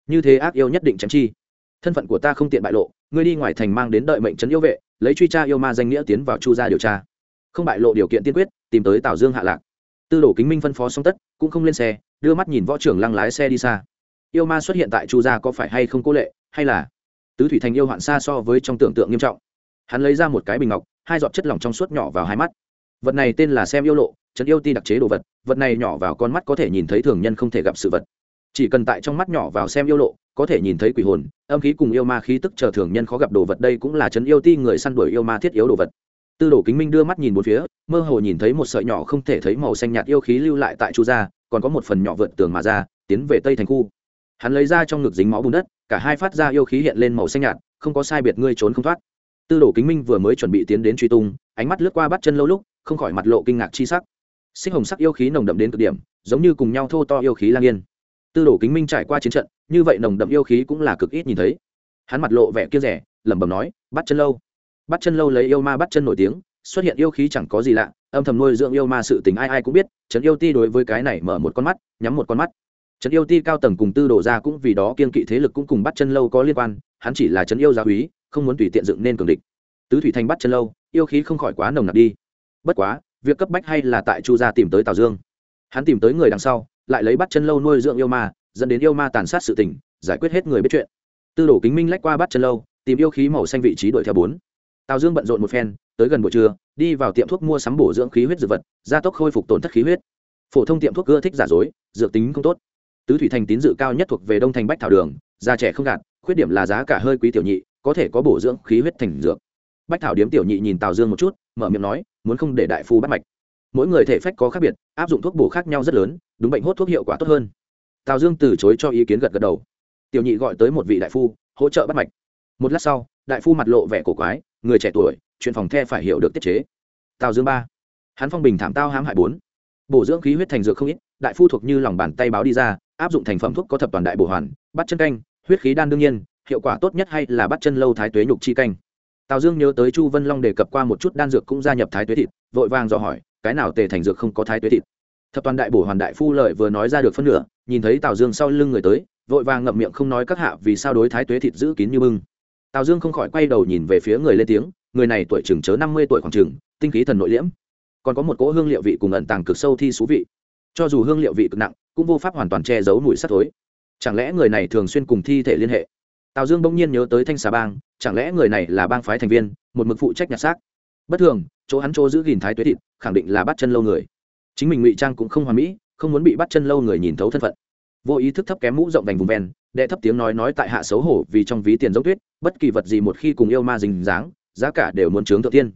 Như thế ác yêu nhất định chém chi. Thân phận của ta không tiện bại lộ, ngươi đi ngoài thành mang đến đợi mệnh trấn yêu vệ, lấy truy tra yêu ma danh nghĩa tiến vào chu gia điều tra. Không bại lộ điều kiện tiên quyết, tìm tới tào dương hạ lạc tư đồ kính minh phân phó xong tất, cũng không lên xe, đưa mắt nhìn võ trưởng lăng lái xe đi xa. Yêu ma xuất hiện tại chu gia có phải hay không cố lệ, hay là? Tứ thủy thành yêu hoạn xa so với trong tưởng tượng nghiêm trọng. Hắn lấy ra một cái bình ngọc, hai giọt chất lỏng trong suốt nhỏ vào hai mắt. Vật này tên là xem yêu lộ, trấn yêu ti đặc chế đồ vật vật này nhỏ vào con mắt có thể nhìn thấy thường nhân không thể gặp sự vật. Chỉ cần tại trong mắt nhỏ vào xem yêu lộ, có thể nhìn thấy quỷ hồn, âm khí cùng yêu ma khí tức chờ thường nhân khó gặp đồ vật đây cũng là trấn yêu ti người săn đuổi yêu ma thiết yếu đồ vật tư đồ kính minh đưa mắt nhìn một phía, mơ hồ nhìn thấy một sợi nhỏ không thể thấy màu xanh nhạt yêu khí lưu lại tại chu gia, còn có một phần nhỏ vượt tường mà ra, tiến về tây thành khu. Hắn lấy ra trong ngực dính máu bùn đất, cả hai phát ra yêu khí hiện lên màu xanh nhạt, không có sai biệt ngươi trốn không thoát. Tư đồ kính minh vừa mới chuẩn bị tiến đến truy tung, ánh mắt lướt qua bắt chân lâu lúc, không khỏi mặt lộ kinh ngạc chi sắc. Sinh hồng sắc yêu khí nồng đậm đến cực điểm, giống như cùng nhau thô to yêu khí lang yên. Tư đồ kính minh trải qua chiến trận, như vậy nồng đậm yêu khí cũng là cực ít nhìn thấy. Hắn mặt lộ vẻ kia rẻ, lẩm bẩm nói, bắt chân lâu bắt chân lâu lấy yêu ma bắt chân nổi tiếng, xuất hiện yêu khí chẳng có gì lạ, âm thầm nuôi dưỡng yêu ma sự tình ai ai cũng biết, trấn yêu ti đối với cái này mở một con mắt, nhắm một con mắt. Trấn yêu ti cao tầng cùng tư đồ ra cũng vì đó kiên kỵ thế lực cũng cùng bắt chân lâu có liên quan, hắn chỉ là trấn yêu gia úy, không muốn tùy tiện dựng nên cường địch. Tứ thủy thành bắt chân lâu, yêu khí không khỏi quá nồng nặc đi. Bất quá, việc cấp bách hay là tại chu gia tìm tới tào dương. Hắn tìm tới người đằng sau, lại lấy bắt chân lâu nuôi dưỡng yêu ma, dẫn đến yêu ma tàn sát sự tình, giải quyết hết người biết chuyện. Tư đồ kính minh lách qua bắt chân lâu, tìm yêu khí màu xanh vị trí đuổi theo bốn tào dương bận rộn một phen, tới gần buổi trưa, đi vào tiệm thuốc mua sắm bổ dưỡng khí huyết dược vật, gia tốc khôi phục tổn thất khí huyết. Phổ thông tiệm thuốc ưa thích giả dối, dược tính không tốt. Tứ thủy thành tín dự cao nhất thuộc về đông thành bách thảo đường già trẻ không gạt, khuyết điểm là giá cả hơi quý tiểu nhị, có thể có bổ dưỡng khí huyết thành dược. Bách thảo điếm tiểu nhị nhìn tào dương một chút, mở miệng nói, muốn không để đại phu bắt mạch? Mỗi người thể phách có khác biệt, áp dụng thuốc bổ khác nhau rất lớn, đúng bệnh hốt thuốc hiệu quả tốt hơn. Tào dương từ chối cho ý kiến gật gật đầu. Tiểu nhị gọi tới một vị đại phu, hỗ trợ bắt mạch. Một lát sau, đại phu mặt lộ vẻ cổ quái người trẻ tuổi, chuyện phòng the phải hiểu được tiết chế. Tào dương ba. Hắn phong bình thảm tao hãm hại bốn. Bổ dưỡng khí huyết thành dược không ít, đại phu thuộc như lòng bàn tay báo đi ra, áp dụng thành phẩm thuốc có thập toàn đại bổ hoàn, bắt chân canh, huyết khí đan đương nhiên, hiệu quả tốt nhất hay là bắt chân lâu thái tuế nhục chi canh. Tào dương nhớ tới chu vân long đề cập qua một chút đan dược cũng gia nhập thái tuế thịt, vội vàng dò hỏi, cái nào tề thành dược không có thái tuế thịt? Thập toàn đại bổ hoàn đại phu lợi vừa nói ra được phân nửa, nhìn thấy tào dương sau lưng người tới, vội vàng ngậm miệng không nói các hạ vì sao đối thái tuế thịt giữ kín như bưng tào dương không khỏi quay đầu nhìn về phía người lên tiếng, người này tuổi chừng chớ năm mươi tuổi khoảng chừng, tinh khí thần nội liễm. Còn có một cỗ hương liệu vị cùng ẩn tàng cực sâu thi xú vị. Cho dù hương liệu vị cực nặng, cũng vô pháp hoàn toàn che giấu mùi sắt thối. Chẳng lẽ người này thường xuyên cùng thi thể liên hệ? Tào dương bỗng nhiên nhớ tới thanh xà bang, chẳng lẽ người này là bang phái thành viên, một mực phụ trách nhặt xác? Bất thường, chỗ hắn chỗ giữ gìn thái tuế thịt, khẳng định là bắt chân lâu người. Chính mình ngụy trang cũng không hoàn mỹ, không muốn bị bắt chân lâu người nhìn thấu thân phận. Vô ý thức thấp kém mũ rộng vành vùng ven đệ thấp tiếng nói nói tại hạ xấu hổ vì trong ví tiền giống tuyết, bất kỳ vật gì một khi cùng yêu ma dình dáng, giá cả đều muốn trướng thượng tiên.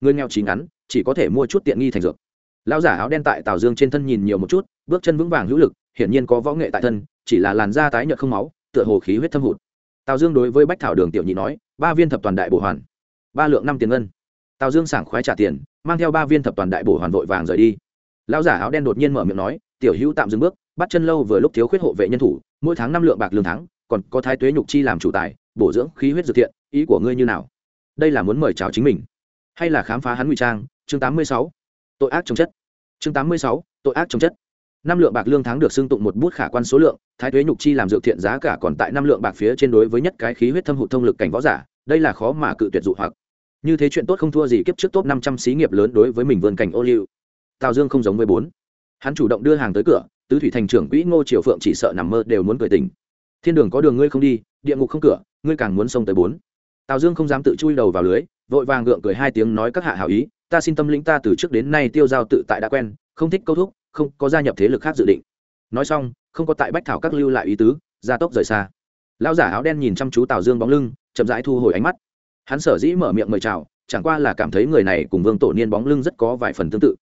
Người nghèo trí ngắn, chỉ có thể mua chút tiện nghi thành dược. Lão giả áo đen tại tào dương trên thân nhìn nhiều một chút, bước chân vững vàng hữu lực, hiển nhiên có võ nghệ tại thân, chỉ là làn da tái nhợt không máu, tựa hồ khí huyết thâm hụt. Tào dương đối với bách thảo đường tiểu nhị nói, ba viên thập toàn đại bổ hoàn. Ba lượng năm tiền ngân. Tào dương sảng khoái trả tiền, mang theo ba viên thập toàn đại bổ hoàn vội vàng rời đi. Lão giả áo đen đột nhiên mở miệng nói, tiểu hữu tạm dừng bước bắt chân lâu vừa lúc thiếu khuyết hộ vệ nhân thủ, mỗi tháng năm lượng bạc lương tháng, còn có thái tuế nhục chi làm chủ tài, bổ dưỡng khí huyết dược thiện ý của ngươi như nào? Đây là muốn mời chào chính mình. Hay là khám phá hắn ngụy trang? Chương tám mươi sáu. Tội ác chống chất. Chương tám mươi sáu. Tội ác chống chất. Năm lượng bạc lương tháng được xưng tụng một bút khả quan số lượng, thái tuế nhục chi làm dược thiện giá cả còn tại năm lượng bạc phía trên đối với nhất cái khí huyết thâm hụt thông lực cảnh võ giả, đây là khó mà cự tuyệt dụ hoặc. Như thế chuyện tốt không thua gì kiếp trước top năm trăm xí nghiệp lớn đối với mình vươn cảnh ô liu. Tào dương không giống với bốn. Hắn chủ động đưa hàng tới cửa tứ thủy thành trưởng quỹ ngô triều phượng chỉ sợ nằm mơ đều muốn cười tình thiên đường có đường ngươi không đi, địa ngục không cửa, ngươi càng muốn xông tới bốn. Tào dương không dám tự chui đầu vào lưới, vội vàng gượng cười hai tiếng nói các hạ hảo ý, ta xin tâm lĩnh ta từ trước đến nay tiêu giao tự tại đã quen, không thích câu thúc, không có gia nhập thế lực khác dự định. Nói xong, không có tại bách thảo các lưu lại ý tứ, gia tốc rời xa. Lão giả áo đen nhìn chăm chú tào dương bóng lưng, chậm rãi thu hồi ánh mắt. Hắn sở dĩ mở miệng mời chào, chẳng qua là cảm thấy người này cùng vương tổ niên bóng lưng rất có vài phần tương tự.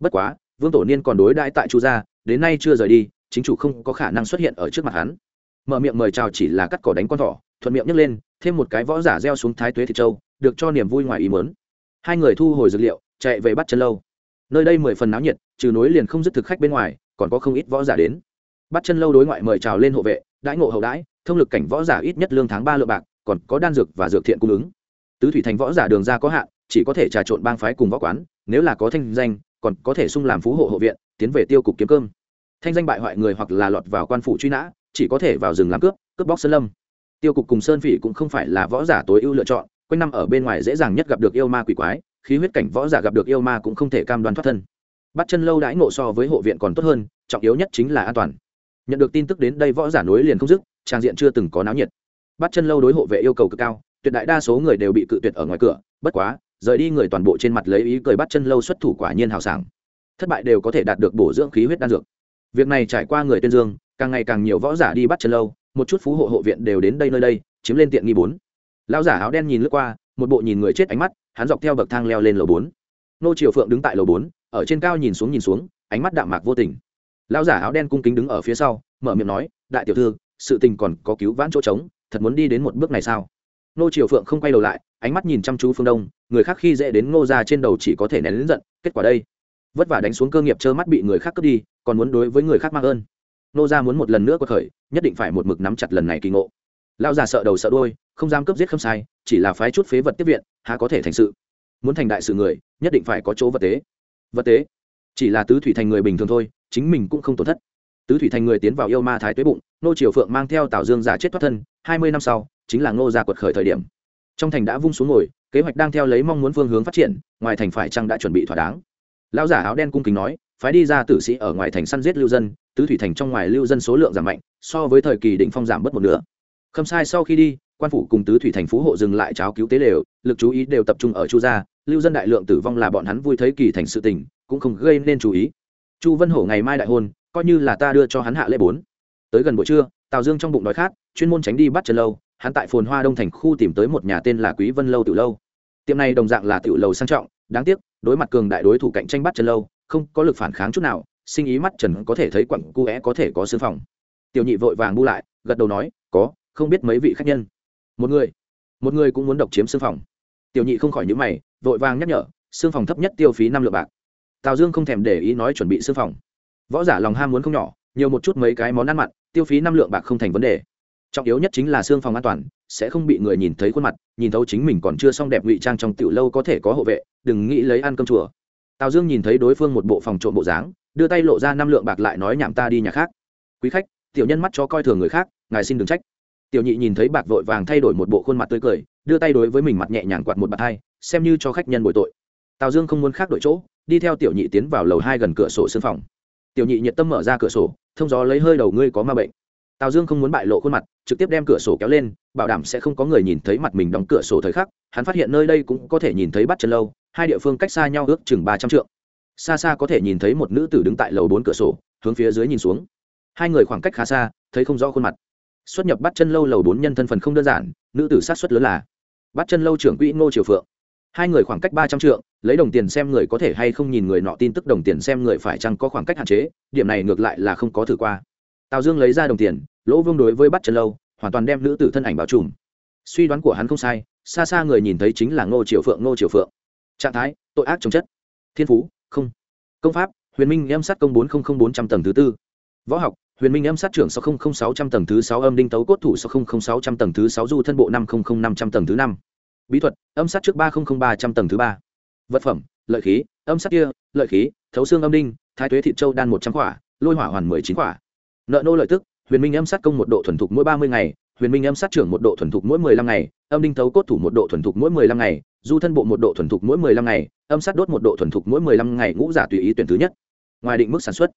Bất quá, vương tổ niên còn đối đãi tại chu gia đến nay chưa rời đi, chính chủ không có khả năng xuất hiện ở trước mặt hắn. Mở miệng mời chào chỉ là cắt cỏ đánh con thỏ, thuận miệng nhấc lên, thêm một cái võ giả gieo xuống thái tuế thịt châu được cho niềm vui ngoài ý mớn hai người thu hồi dược liệu, chạy về bắt chân lâu. Nơi đây mười phần náo nhiệt, trừ nối liền không dứt thực khách bên ngoài, còn có không ít võ giả đến. Bắt chân lâu đối ngoại mời chào lên hộ vệ, đãi ngộ hậu đãi, thông lực cảnh võ giả ít nhất lương tháng ba lượng bạc, còn có đan dược và dược thiện cung ứng. Tứ thủy thành võ giả đường ra có hạn, chỉ có thể trà trộn bang phái cùng võ quán, nếu là có thanh danh, còn có thể sung làm phú hộ hộ viện tiến về tiêu cục kiếm cơm. Thanh danh bại hoại người hoặc là lọt vào quan phủ truy nã, chỉ có thể vào rừng làm cướp cướp bóc sơn lâm. Tiêu cục cùng sơn phỉ cũng không phải là võ giả tối ưu lựa chọn, quanh năm ở bên ngoài dễ dàng nhất gặp được yêu ma quỷ quái, khí huyết cảnh võ giả gặp được yêu ma cũng không thể cam đoan thoát thân. Bắt chân lâu đãi ngộ so với hộ viện còn tốt hơn, trọng yếu nhất chính là an toàn. Nhận được tin tức đến đây võ giả nối liền không dứt, trang diện chưa từng có náo nhiệt. Bắt chân lâu đối hộ vệ yêu cầu cực cao, tuyệt đại đa số người đều bị cự tuyệt ở ngoài cửa, bất quá, rời đi người toàn bộ trên mặt lấy ý cười bắt chân lâu xuất thủ quả nhiên hào sảng thất bại đều có thể đạt được bổ dưỡng khí huyết đan dược. Việc này trải qua người tuyên dương, càng ngày càng nhiều võ giả đi bắt chân lâu, một chút phú hộ hộ viện đều đến đây nơi đây, chiếm lên tiện nghi bốn. Lão giả áo đen nhìn lướt qua, một bộ nhìn người chết ánh mắt, hắn dọc theo bậc thang leo lên lầu bốn. Nô triều phượng đứng tại lầu bốn, ở trên cao nhìn xuống nhìn xuống, ánh mắt đạm mạc vô tình. Lão giả áo đen cung kính đứng ở phía sau, mở miệng nói, đại tiểu thư, sự tình còn có cứu vãn chỗ trống, thật muốn đi đến một bước này sao? Nô triều phượng không quay đầu lại, ánh mắt nhìn chăm chú phương đông, người khác khi dễ đến ngô ra trên đầu chỉ có thể nén lính giận, kết quả đây vất vả đánh xuống cơ nghiệp trơ mắt bị người khác cướp đi, còn muốn đối với người khác mang ơn. Nô ra muốn một lần nữa có khởi nhất định phải một mực nắm chặt lần này kỳ ngộ. Lao già sợ đầu sợ đôi không dám cướp giết không sai, chỉ là phái chút phế vật tiếp viện, há có thể thành sự. Muốn thành đại sự người, nhất định phải có chỗ vật tế. Vật tế? Chỉ là tứ thủy thành người bình thường thôi, chính mình cũng không tổn thất. Tứ thủy thành người tiến vào yêu ma thái tuế bụng, nô triều phượng mang theo tào dương giả chết thoát thân, hai mươi năm sau, chính là ngô gia quật khởi thời điểm. Trong thành đã vung xuống ngồi, kế hoạch đang theo lấy mong muốn phương hướng phát triển, ngoài thành phải chăng đã chuẩn bị thỏa đáng? Lão giả áo đen cung kính nói, phái đi ra tử sĩ ở ngoài thành săn giết lưu dân, tứ thủy thành trong ngoài lưu dân số lượng giảm mạnh, so với thời kỳ định phong giảm bớt một nửa. Khâm sai sau khi đi, quan phủ cùng tứ thủy thành phú hộ dừng lại cháo cứu tế đều lực chú ý đều tập trung ở chu gia, lưu dân đại lượng tử vong là bọn hắn vui thấy kỳ thành sự tình, cũng không gây nên chú ý. Chu vân hổ ngày mai đại hôn, coi như là ta đưa cho hắn hạ lễ bốn. Tới gần buổi trưa, tào dương trong bụng đói khát, chuyên môn tránh đi bắt chân lâu, hắn tại phồn hoa đông thành khu tìm tới một nhà tên là quý vân lâu tiểu lâu. Tiệm này đồng dạng là tiểu lâu sang trọng, đáng tiếc đối mặt cường đại đối thủ cạnh tranh bắt chân lâu, không có lực phản kháng chút nào, sinh ý mắt trần có thể thấy quặng cu é có thể có sư phòng. Tiểu nhị vội vàng bu lại, gật đầu nói, có, không biết mấy vị khách nhân. Một người. Một người cũng muốn độc chiếm xương phòng. Tiểu nhị không khỏi nhữ mày, vội vàng nhắc nhở xương phòng thấp nhất tiêu phí năm lượng bạc. Tào dương không thèm để ý nói chuẩn bị xương phòng. Võ giả lòng ham muốn không nhỏ, nhiều một chút mấy cái món ăn mặn, tiêu phí năm lượng bạc không thành vấn đề trọng yếu nhất chính là xương phòng an toàn, sẽ không bị người nhìn thấy khuôn mặt, nhìn thấu chính mình còn chưa xong đẹp ngụy trang trong tiểu lâu có thể có hộ vệ, đừng nghĩ lấy ăn cơm chùa. Tào dương nhìn thấy đối phương một bộ phòng trộm bộ dáng, đưa tay lộ ra năm lượng bạc lại nói nhảm ta đi nhà khác. Quý khách, tiểu nhân mắt cho coi thường người khác, ngài xin đừng trách. Tiểu nhị nhìn thấy bạc vội vàng thay đổi một bộ khuôn mặt tươi cười, đưa tay đối với mình mặt nhẹ nhàng quạt một bạt hai, xem như cho khách nhân bồi tội. Tào dương không muốn khác đổi chỗ, đi theo tiểu nhị tiến vào lầu hai gần cửa sổ xương phòng. Tiểu nhị nhiệt tâm mở ra cửa sổ, thông gió lấy hơi đầu ngươi có ma bệnh tào dương không muốn bại lộ khuôn mặt, trực tiếp đem cửa sổ kéo lên, bảo đảm sẽ không có người nhìn thấy mặt mình đóng cửa sổ thời khắc, hắn phát hiện nơi đây cũng có thể nhìn thấy bắt chân lâu, hai địa phương cách xa nhau ước chừng ba trăm trượng. Xa xa có thể nhìn thấy một nữ tử đứng tại lầu bốn cửa sổ, hướng phía dưới nhìn xuống. Hai người khoảng cách khá xa, thấy không rõ khuôn mặt. Xuất nhập bắt chân lâu lầu bốn nhân thân phần không đơn giản, nữ tử sát xuất lớn là bắt chân lâu trưởng quỹ ngô triều phượng. Hai người khoảng cách ba trăm trượng, lấy đồng tiền xem người có thể hay không nhìn người nọ tin tức đồng tiền xem người phải chăng có khoảng cách hạn chế, điểm này ngược lại là không có thử qua tào dương lấy ra đồng tiền, lỗ vương đối với bắt chân lâu, hoàn toàn đem nữ tử thân ảnh bao trùm. Suy đoán của hắn không sai, xa xa người nhìn thấy chính là ngô triều phượng, ngô triều phượng. Trạng thái, tội ác chống chất. Thiên phú, không. Công pháp, huyền minh âm sát công bốn nghìn bốn trăm tầng thứ tư. Võ học, huyền minh âm sát trưởng sáu nghìn sáu trăm tầng thứ sáu, âm đinh tấu cốt thủ sáu nghìn sáu trăm tầng thứ sáu, du thân bộ năm nghìn năm trăm tầng thứ năm. Bí thuật, âm sát trước ba nghìn ba trăm tầng thứ ba. Vật phẩm, lợi khí, âm sát kia, lợi khí, thấu xương âm đinh, thái tuế thị châu đan một trăm quả, lôi hỏa hoàn mười chín quả nợ nô lợi tức, huyền minh âm sát công một độ thuần thục mỗi ba mươi ngày, huyền minh âm sát trưởng một độ thuần thục mỗi mười lăm ngày, âm đinh thấu cốt thủ một độ thuần thục mỗi mười lăm ngày, du thân bộ một độ thuần thục mỗi mười lăm ngày, âm sát đốt một độ thuần thục mỗi mười lăm ngày ngũ giả tùy ý tuyển thứ nhất. Ngoài định mức sản xuất,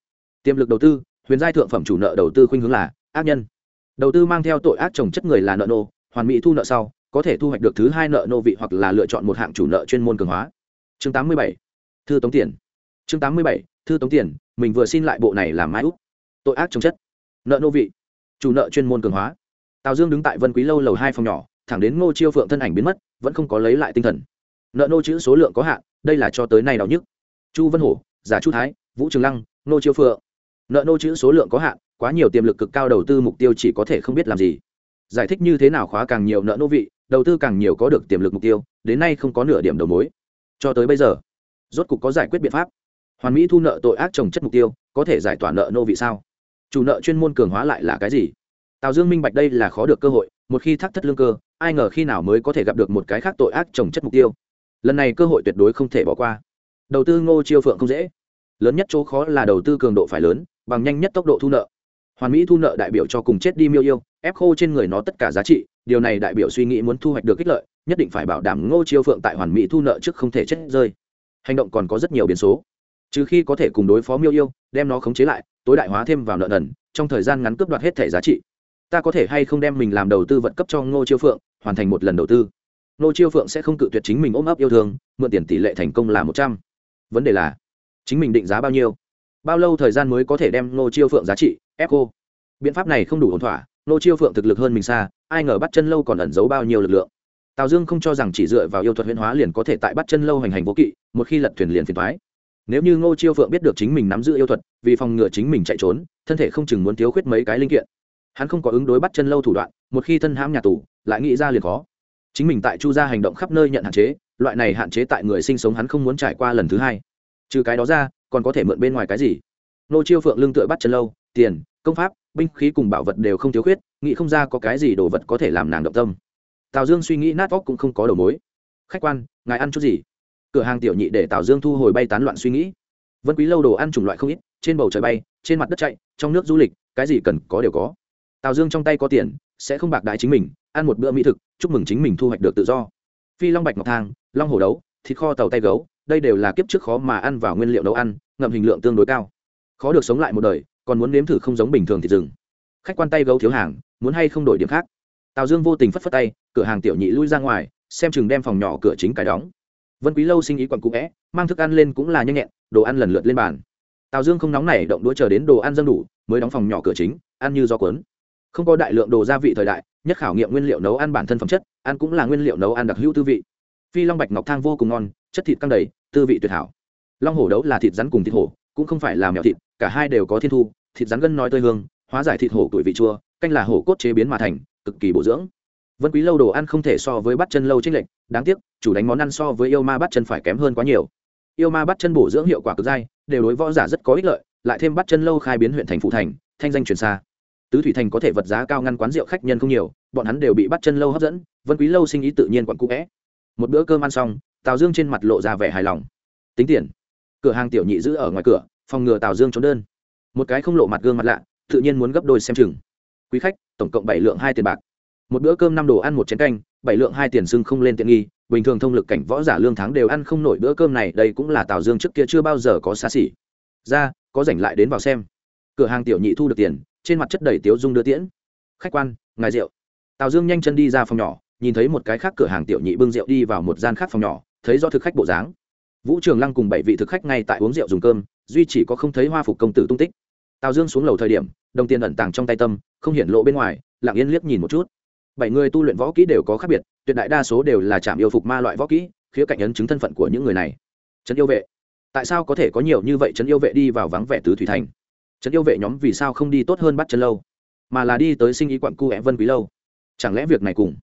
tiềm lực đầu tư, huyền giai thượng phẩm chủ nợ đầu tư khuynh hướng là ác nhân. Đầu tư mang theo tội ác trồng chất người là nợ nô, hoàn mỹ thu nợ sau, có thể thu hoạch được thứ hai nợ nô vị hoặc là lựa chọn một hạng chủ nợ chuyên môn cường hóa. Chương tám mươi bảy, thư tống tiền. Chương tám mươi bảy, thư tống tiền, mình vừa xin lại bộ này làm mãi út tội ác trồng chất nợ nô vị. Chủ nợ chuyên môn cường hóa. Tào dương đứng tại vân quý lâu lầu hai phòng nhỏ, thẳng đến ngô chiêu phượng thân ảnh biến mất, vẫn không có lấy lại tinh thần. Nợ nô chữ số lượng có hạn, đây là cho tới nay đau nhức. Chu vân hổ, giả chu thái, vũ trường lăng nô chiêu phượng. Nợ nô chữ số lượng có hạn, quá nhiều tiềm lực cực cao đầu tư mục tiêu chỉ có thể không biết làm gì. Giải thích như thế nào khóa càng nhiều nợ nô vị, đầu tư càng nhiều có được tiềm lực mục tiêu, đến nay không có nửa điểm đầu mối. Cho tới bây giờ, rốt cục có giải quyết biện pháp. Hoàn mỹ thu nợ tội ác trồng chất mục tiêu, có thể giải tỏa nợ nô vị sao? Chủ nợ chuyên môn cường hóa lại là cái gì? Tào dương minh bạch đây là khó được cơ hội, một khi thác thất lương cơ, ai ngờ khi nào mới có thể gặp được một cái khác tội ác trồng chất mục tiêu. Lần này cơ hội tuyệt đối không thể bỏ qua. Đầu tư ngô chiêu phượng không dễ. Lớn nhất chỗ khó là đầu tư cường độ phải lớn, bằng nhanh nhất tốc độ thu nợ. Hoàn mỹ thu nợ đại biểu cho cùng chết đi miêu yêu, ép khô trên người nó tất cả giá trị, điều này đại biểu suy nghĩ muốn thu hoạch được ích lợi, nhất định phải bảo đảm ngô chiêu phượng tại hoàn mỹ thu nợ trước không thể chết rơi. Hành động còn có rất nhiều biến số. Trừ khi có thể cùng đối phó miêu yêu, đem nó khống chế lại tối đại hóa thêm vào nợ nần, trong thời gian ngắn cướp đoạt hết thẻ giá trị. Ta có thể hay không đem mình làm đầu tư vật cấp cho ngô chiêu phượng, hoàn thành một lần đầu tư. Ngô chiêu phượng sẽ không cự tuyệt chính mình ôm ấp yêu thương, mượn tiền tỷ lệ thành công là một trăm. Vấn đề là, chính mình định giá bao nhiêu? Bao lâu thời gian mới có thể đem ngô chiêu phượng giá trị, ép cô? Biện pháp này không đủ ổn thỏa, ngô chiêu phượng thực lực hơn mình xa, ai ngờ bắt chân lâu còn ẩn giấu bao nhiêu lực lượng. Tào dương không cho rằng chỉ dựa vào yêu thuật huyễn hóa liền có thể tại bắt chân lâu hành hành vô kỵ, một khi lật thuyền liền phiền thoái nếu như ngô chiêu phượng biết được chính mình nắm giữ yêu thuật, vì phòng ngừa chính mình chạy trốn, thân thể không chừng muốn thiếu khuyết mấy cái linh kiện. Hắn không có ứng đối bắt chân lâu thủ đoạn, một khi thân hãm nhà tù, lại nghĩ ra liền khó. Chính mình tại chu gia hành động khắp nơi nhận hạn chế, loại này hạn chế tại người sinh sống hắn không muốn trải qua lần thứ hai. Trừ cái đó ra, còn có thể mượn bên ngoài cái gì? Nô chiêu phượng lương tựa bắt chân lâu, tiền, công pháp, binh khí cùng bảo vật đều không thiếu khuyết, nghĩ không ra có cái gì đồ vật có thể làm nàng động tâm. Tào dương suy nghĩ nát óc cũng không có đầu mối. Khách quan, ngài ăn chút gì? Cửa hàng tiểu nhị để tào dương thu hồi bay tán loạn suy nghĩ. Vân quý lâu đồ ăn chủng loại không ít, trên bầu trời bay, trên mặt đất chạy, trong nước du lịch, cái gì cần có đều có. Tào dương trong tay có tiền, sẽ không bạc đại chính mình, ăn một bữa mỹ thực, chúc mừng chính mình thu hoạch được tự do. Phi long bạch ngọc thang, long hổ đấu, thịt kho tàu tay gấu, đây đều là kiếp trước khó mà ăn vào nguyên liệu nấu ăn, ngậm hình lượng tương đối cao. Khó được sống lại một đời, còn muốn nếm thử không giống bình thường thịt rừng. Khách quan tay gấu thiếu hàng, muốn hay không đổi điểm khác. Tào dương vô tình phất phất tay, cửa hàng tiểu nhị lui ra ngoài, xem chừng đem phòng nhỏ cửa chính cài đóng vân quý lâu sinh ý quặn cũ vẽ mang thức ăn lên cũng là nhanh nhẹn, đồ ăn lần lượt lên bàn. Tào dương không nóng nảy động đũa chờ đến đồ ăn dâng đủ, mới đóng phòng nhỏ cửa chính, ăn như do cuốn. Không có đại lượng đồ gia vị thời đại, nhất khảo nghiệm nguyên liệu nấu ăn bản thân phẩm chất, ăn cũng là nguyên liệu nấu ăn đặc hữu tư vị. Phi long bạch ngọc thang vô cùng ngon, chất thịt căng đầy, tư vị tuyệt hảo. Long hổ đấu là thịt rắn cùng thịt hổ, cũng không phải là mèo thịt, cả hai đều có thiên thu, thịt rắn gân nói tươi hương, hóa giải thịt hổ tuổi vị chua, canh là hổ cốt chế biến mà thành, cực kỳ bổ dưỡng vân quý lâu đồ ăn không thể so với bắt chân lâu trích lệnh đáng tiếc, chủ đánh món ăn so với yêu ma bắt chân phải kém hơn quá nhiều. Yêu ma bắt chân bổ dưỡng hiệu quả cực dai, đều đối võ giả rất có ích lợi, lại thêm bắt chân lâu khai biến huyện thành phụ thành, thanh danh truyền xa. Tứ thủy thành có thể vật giá cao ngăn quán rượu khách nhân không nhiều, bọn hắn đều bị bắt chân lâu hấp dẫn, vân quý lâu sinh ý tự nhiên quặn cũ vẽ. Một bữa cơm ăn xong, tào dương trên mặt lộ ra vẻ hài lòng. Tính tiền. Cửa hàng tiểu nhị giữ ở ngoài cửa, phòng ngừa tào dương trốn đơn. Một cái không lộ mặt gương mặt lạ, tự nhiên muốn gấp đôi xem chừng. Quý khách, tổng cộng bảy lượng hai tiền bạc một bữa cơm năm đồ ăn một chén canh, bảy lượng hai tiền sưng không lên tiện nghi, bình thường thông lực cảnh võ giả lương tháng đều ăn không nổi bữa cơm này, đây cũng là tào dương trước kia chưa bao giờ có xa xỉ. Ra, có rảnh lại đến vào xem. Cửa hàng tiểu nhị thu được tiền, trên mặt chất đầy tiếu dung đưa tiễn. Khách quan, ngài rượu. Tào dương nhanh chân đi ra phòng nhỏ, nhìn thấy một cái khác cửa hàng tiểu nhị bưng rượu đi vào một gian khác phòng nhỏ, thấy do thực khách bộ dáng. Vũ trường lăng cùng bảy vị thực khách ngay tại uống rượu dùng cơm, duy chỉ có không thấy hoa phục công tử tung tích. Tào dương xuống lầu thời điểm, đồng tiền ẩn tàng trong tay tâm, không hiển lộ bên ngoài, lặng yên liếc nhìn một chút bảy người tu luyện võ kỹ đều có khác biệt, tuyệt đại đa số đều là chạm yêu phục ma loại võ kỹ, khía cạnh ấn chứng thân phận của những người này. Trấn yêu vệ. Tại sao có thể có nhiều như vậy trấn yêu vệ đi vào vắng vẻ tứ thủy thành? Trấn yêu vệ nhóm vì sao không đi tốt hơn bắt chân lâu? Mà là đi tới sinh ý quặn cu ẹ vân quý lâu. Chẳng lẽ việc này cùng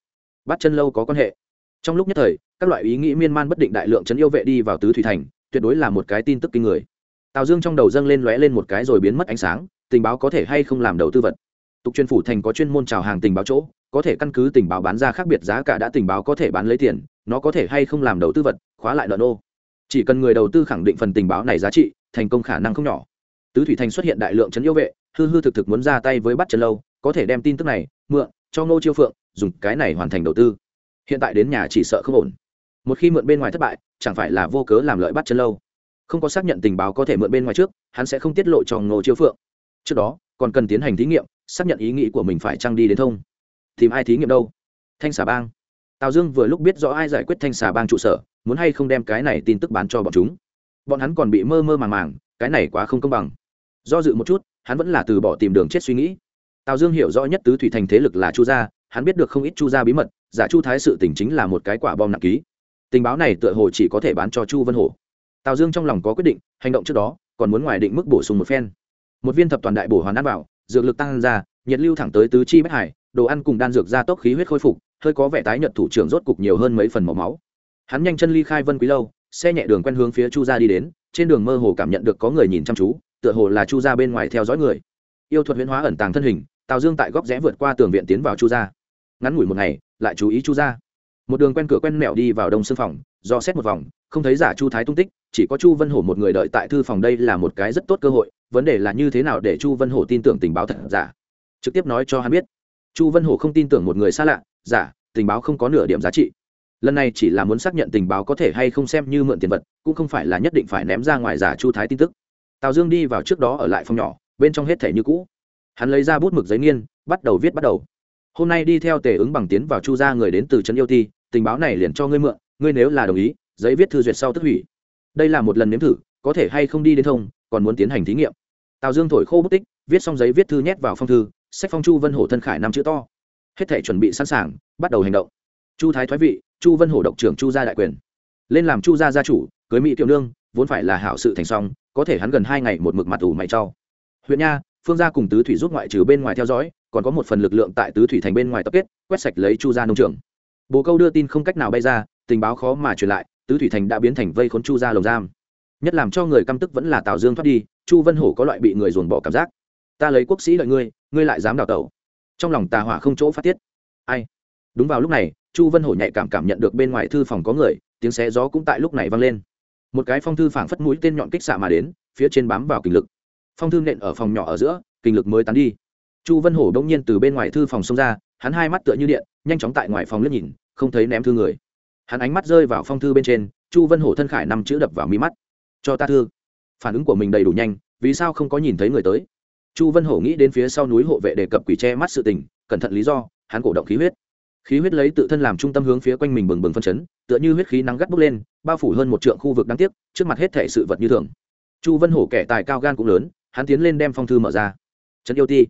bắt chân lâu có quan hệ? Trong lúc nhất thời, các loại ý nghĩ miên man bất định đại lượng trấn yêu vệ đi vào tứ thủy thành, tuyệt đối là một cái tin tức kinh người. Tào dương trong đầu dâng lên lóe lên một cái rồi biến mất ánh sáng, tình báo có thể hay không làm đầu tư vật. Tục chuyên phủ thành có chuyên môn trào hàng tình báo chỗ có thể căn cứ tình báo bán ra khác biệt giá cả đã tình báo có thể bán lấy tiền, nó có thể hay không làm đầu tư vật, khóa lại nợ nô. Chỉ cần người đầu tư khẳng định phần tình báo này giá trị, thành công khả năng không nhỏ. Tứ thủy thành xuất hiện đại lượng trấn yêu vệ, hư hư thực thực muốn ra tay với bắt chân lâu, có thể đem tin tức này, mượn, cho ngô chiêu phượng, dùng cái này hoàn thành đầu tư. Hiện tại đến nhà chỉ sợ không ổn. Một khi mượn bên ngoài thất bại, chẳng phải là vô cớ làm lợi bắt chân lâu. Không có xác nhận tình báo có thể mượn bên ngoài trước, hắn sẽ không tiết lộ cho ngô chiêu phượng. Trước đó, còn cần tiến hành thí nghiệm, xác nhận ý nghĩ của mình phải trăng đi đến thông tìm ai thí nghiệm đâu? Thanh xà bang. Tào dương vừa lúc biết rõ ai giải quyết thanh xà bang trụ sở, muốn hay không đem cái này tin tức bán cho bọn chúng. Bọn hắn còn bị mơ mơ màng màng, cái này quá không công bằng. Do dự một chút, hắn vẫn là từ bỏ tìm đường chết suy nghĩ. Tào dương hiểu rõ nhất tứ thủy thành thế lực là chu gia, hắn biết được không ít chu gia bí mật, giả chu thái sự tỉnh chính là một cái quả bom nặng ký. Tình báo này tựa hồ chỉ có thể bán cho chu vân hổ. Tào dương trong lòng có quyết định, hành động trước đó, còn muốn ngoài định mức bổ sung một phen. Một viên thập toàn đại bổ hoàn ăn vào, dược lực tăng ra, nhiệt lưu thẳng tới tứ chi bách hải đồ ăn cùng đan dược gia tốc khí huyết khôi phục, hơi có vẻ tái nhật thủ trưởng rốt cục nhiều hơn mấy phần màu máu. Hắn nhanh chân ly khai vân quý lâu, xe nhẹ đường quen hướng phía chu gia đi đến, trên đường mơ hồ cảm nhận được có người nhìn chăm chú, tựa hồ là chu gia bên ngoài theo dõi người. Yêu thuật huyễn hóa ẩn tàng thân hình, tào dương tại góc rẽ vượt qua tường viện tiến vào chu gia. Ngắn ngủi một ngày, lại chú ý chu gia. Một đường quen cửa quen mẹo đi vào đông xương phòng, do xét một vòng, không thấy giả chu thái tung tích, chỉ có chu vân hổ một người đợi tại thư phòng đây là một cái rất tốt cơ hội, vấn đề là như thế nào để chu vân hổ tin tưởng tình báo thật giả. Trực tiếp nói cho hắn biết chu vân hổ không tin tưởng một người xa lạ, giả, tình báo không có nửa điểm giá trị. Lần này chỉ là muốn xác nhận tình báo có thể hay không xem như mượn tiền vật, cũng không phải là nhất định phải ném ra ngoài giả chu thái tin tức. Tào dương đi vào trước đó ở lại phòng nhỏ, bên trong hết thể như cũ. Hắn lấy ra bút mực giấy nghiên, bắt đầu viết bắt đầu. Hôm nay đi theo tề ứng bằng tiến vào chu gia người đến từ trấn yêu ti, tình báo này liền cho ngươi mượn, ngươi nếu là đồng ý, giấy viết thư duyệt sau tức hủy. Đây là một lần nếm thử, có thể hay không đi đến thông, còn muốn tiến hành thí nghiệm. Tào dương thổi khô bút tích, viết xong giấy viết thư nhét vào phong thư sách phong chu vân hổ thân khải năm chữ to. Hết thể chuẩn bị sẵn sàng, bắt đầu hành động. Chu thái thoái vị, chu vân hổ độc trưởng chu gia đại quyền. Lên làm chu gia gia chủ, cưới mỹ tiểu nương, vốn phải là hảo sự thành xong có thể hắn gần hai ngày một mực mặt ủ mày trau huyện nha, phương gia cùng tứ thủy rút ngoại trừ bên ngoài theo dõi, còn có một phần lực lượng tại tứ thủy thành bên ngoài tập kết, quét sạch lấy chu gia nông trường. Bồ câu đưa tin không cách nào bay ra, tình báo khó mà truyền lại, tứ thủy thành đã biến thành vây khốn chu gia lồng giam. Nhất làm cho người căm tức vẫn là tào dương thoát đi, chu vân hổ có loại bị người dồn bỏ cảm giác. Ta lấy quốc sĩ lợi ngươi ngươi lại dám đào tẩu. Trong lòng tà hỏa không chỗ phát tiết. Ai? Đúng vào lúc này, chu vân hổ nhạy cảm cảm nhận được bên ngoài thư phòng có người, tiếng xé gió cũng tại lúc này vang lên. Một cái phong thư phảng phất mũi tên nhọn kích xạ mà đến, phía trên bám vào kình lực. Phong thư nện ở phòng nhỏ ở giữa, kình lực mới tán đi. Chu vân hổ đông nhiên từ bên ngoài thư phòng xông ra, hắn hai mắt tựa như điện, nhanh chóng tại ngoài phòng liếc nhìn, không thấy ném thư người. Hắn ánh mắt rơi vào phong thư bên trên, chu vân hổ thân khải năm chữ đập vào mi mắt. Cho ta thư. Phản ứng của mình đầy đủ nhanh, vì sao không có nhìn thấy người tới? Chu vân hổ nghĩ đến phía sau núi hộ vệ đề cập quỷ che mắt sự tình, cẩn thận lý do, hắn cổ động khí huyết. Khí huyết lấy tự thân làm trung tâm hướng phía quanh mình bừng bừng phân chấn, tựa như huyết khí nắng gắt bốc lên, bao phủ hơn một trượng khu vực đáng tiếc, trước mặt hết thể sự vật như thường. Chu vân hổ kẻ tài cao gan cũng lớn, hắn tiến lên đem phong thư mở ra. Trấn yêu ti.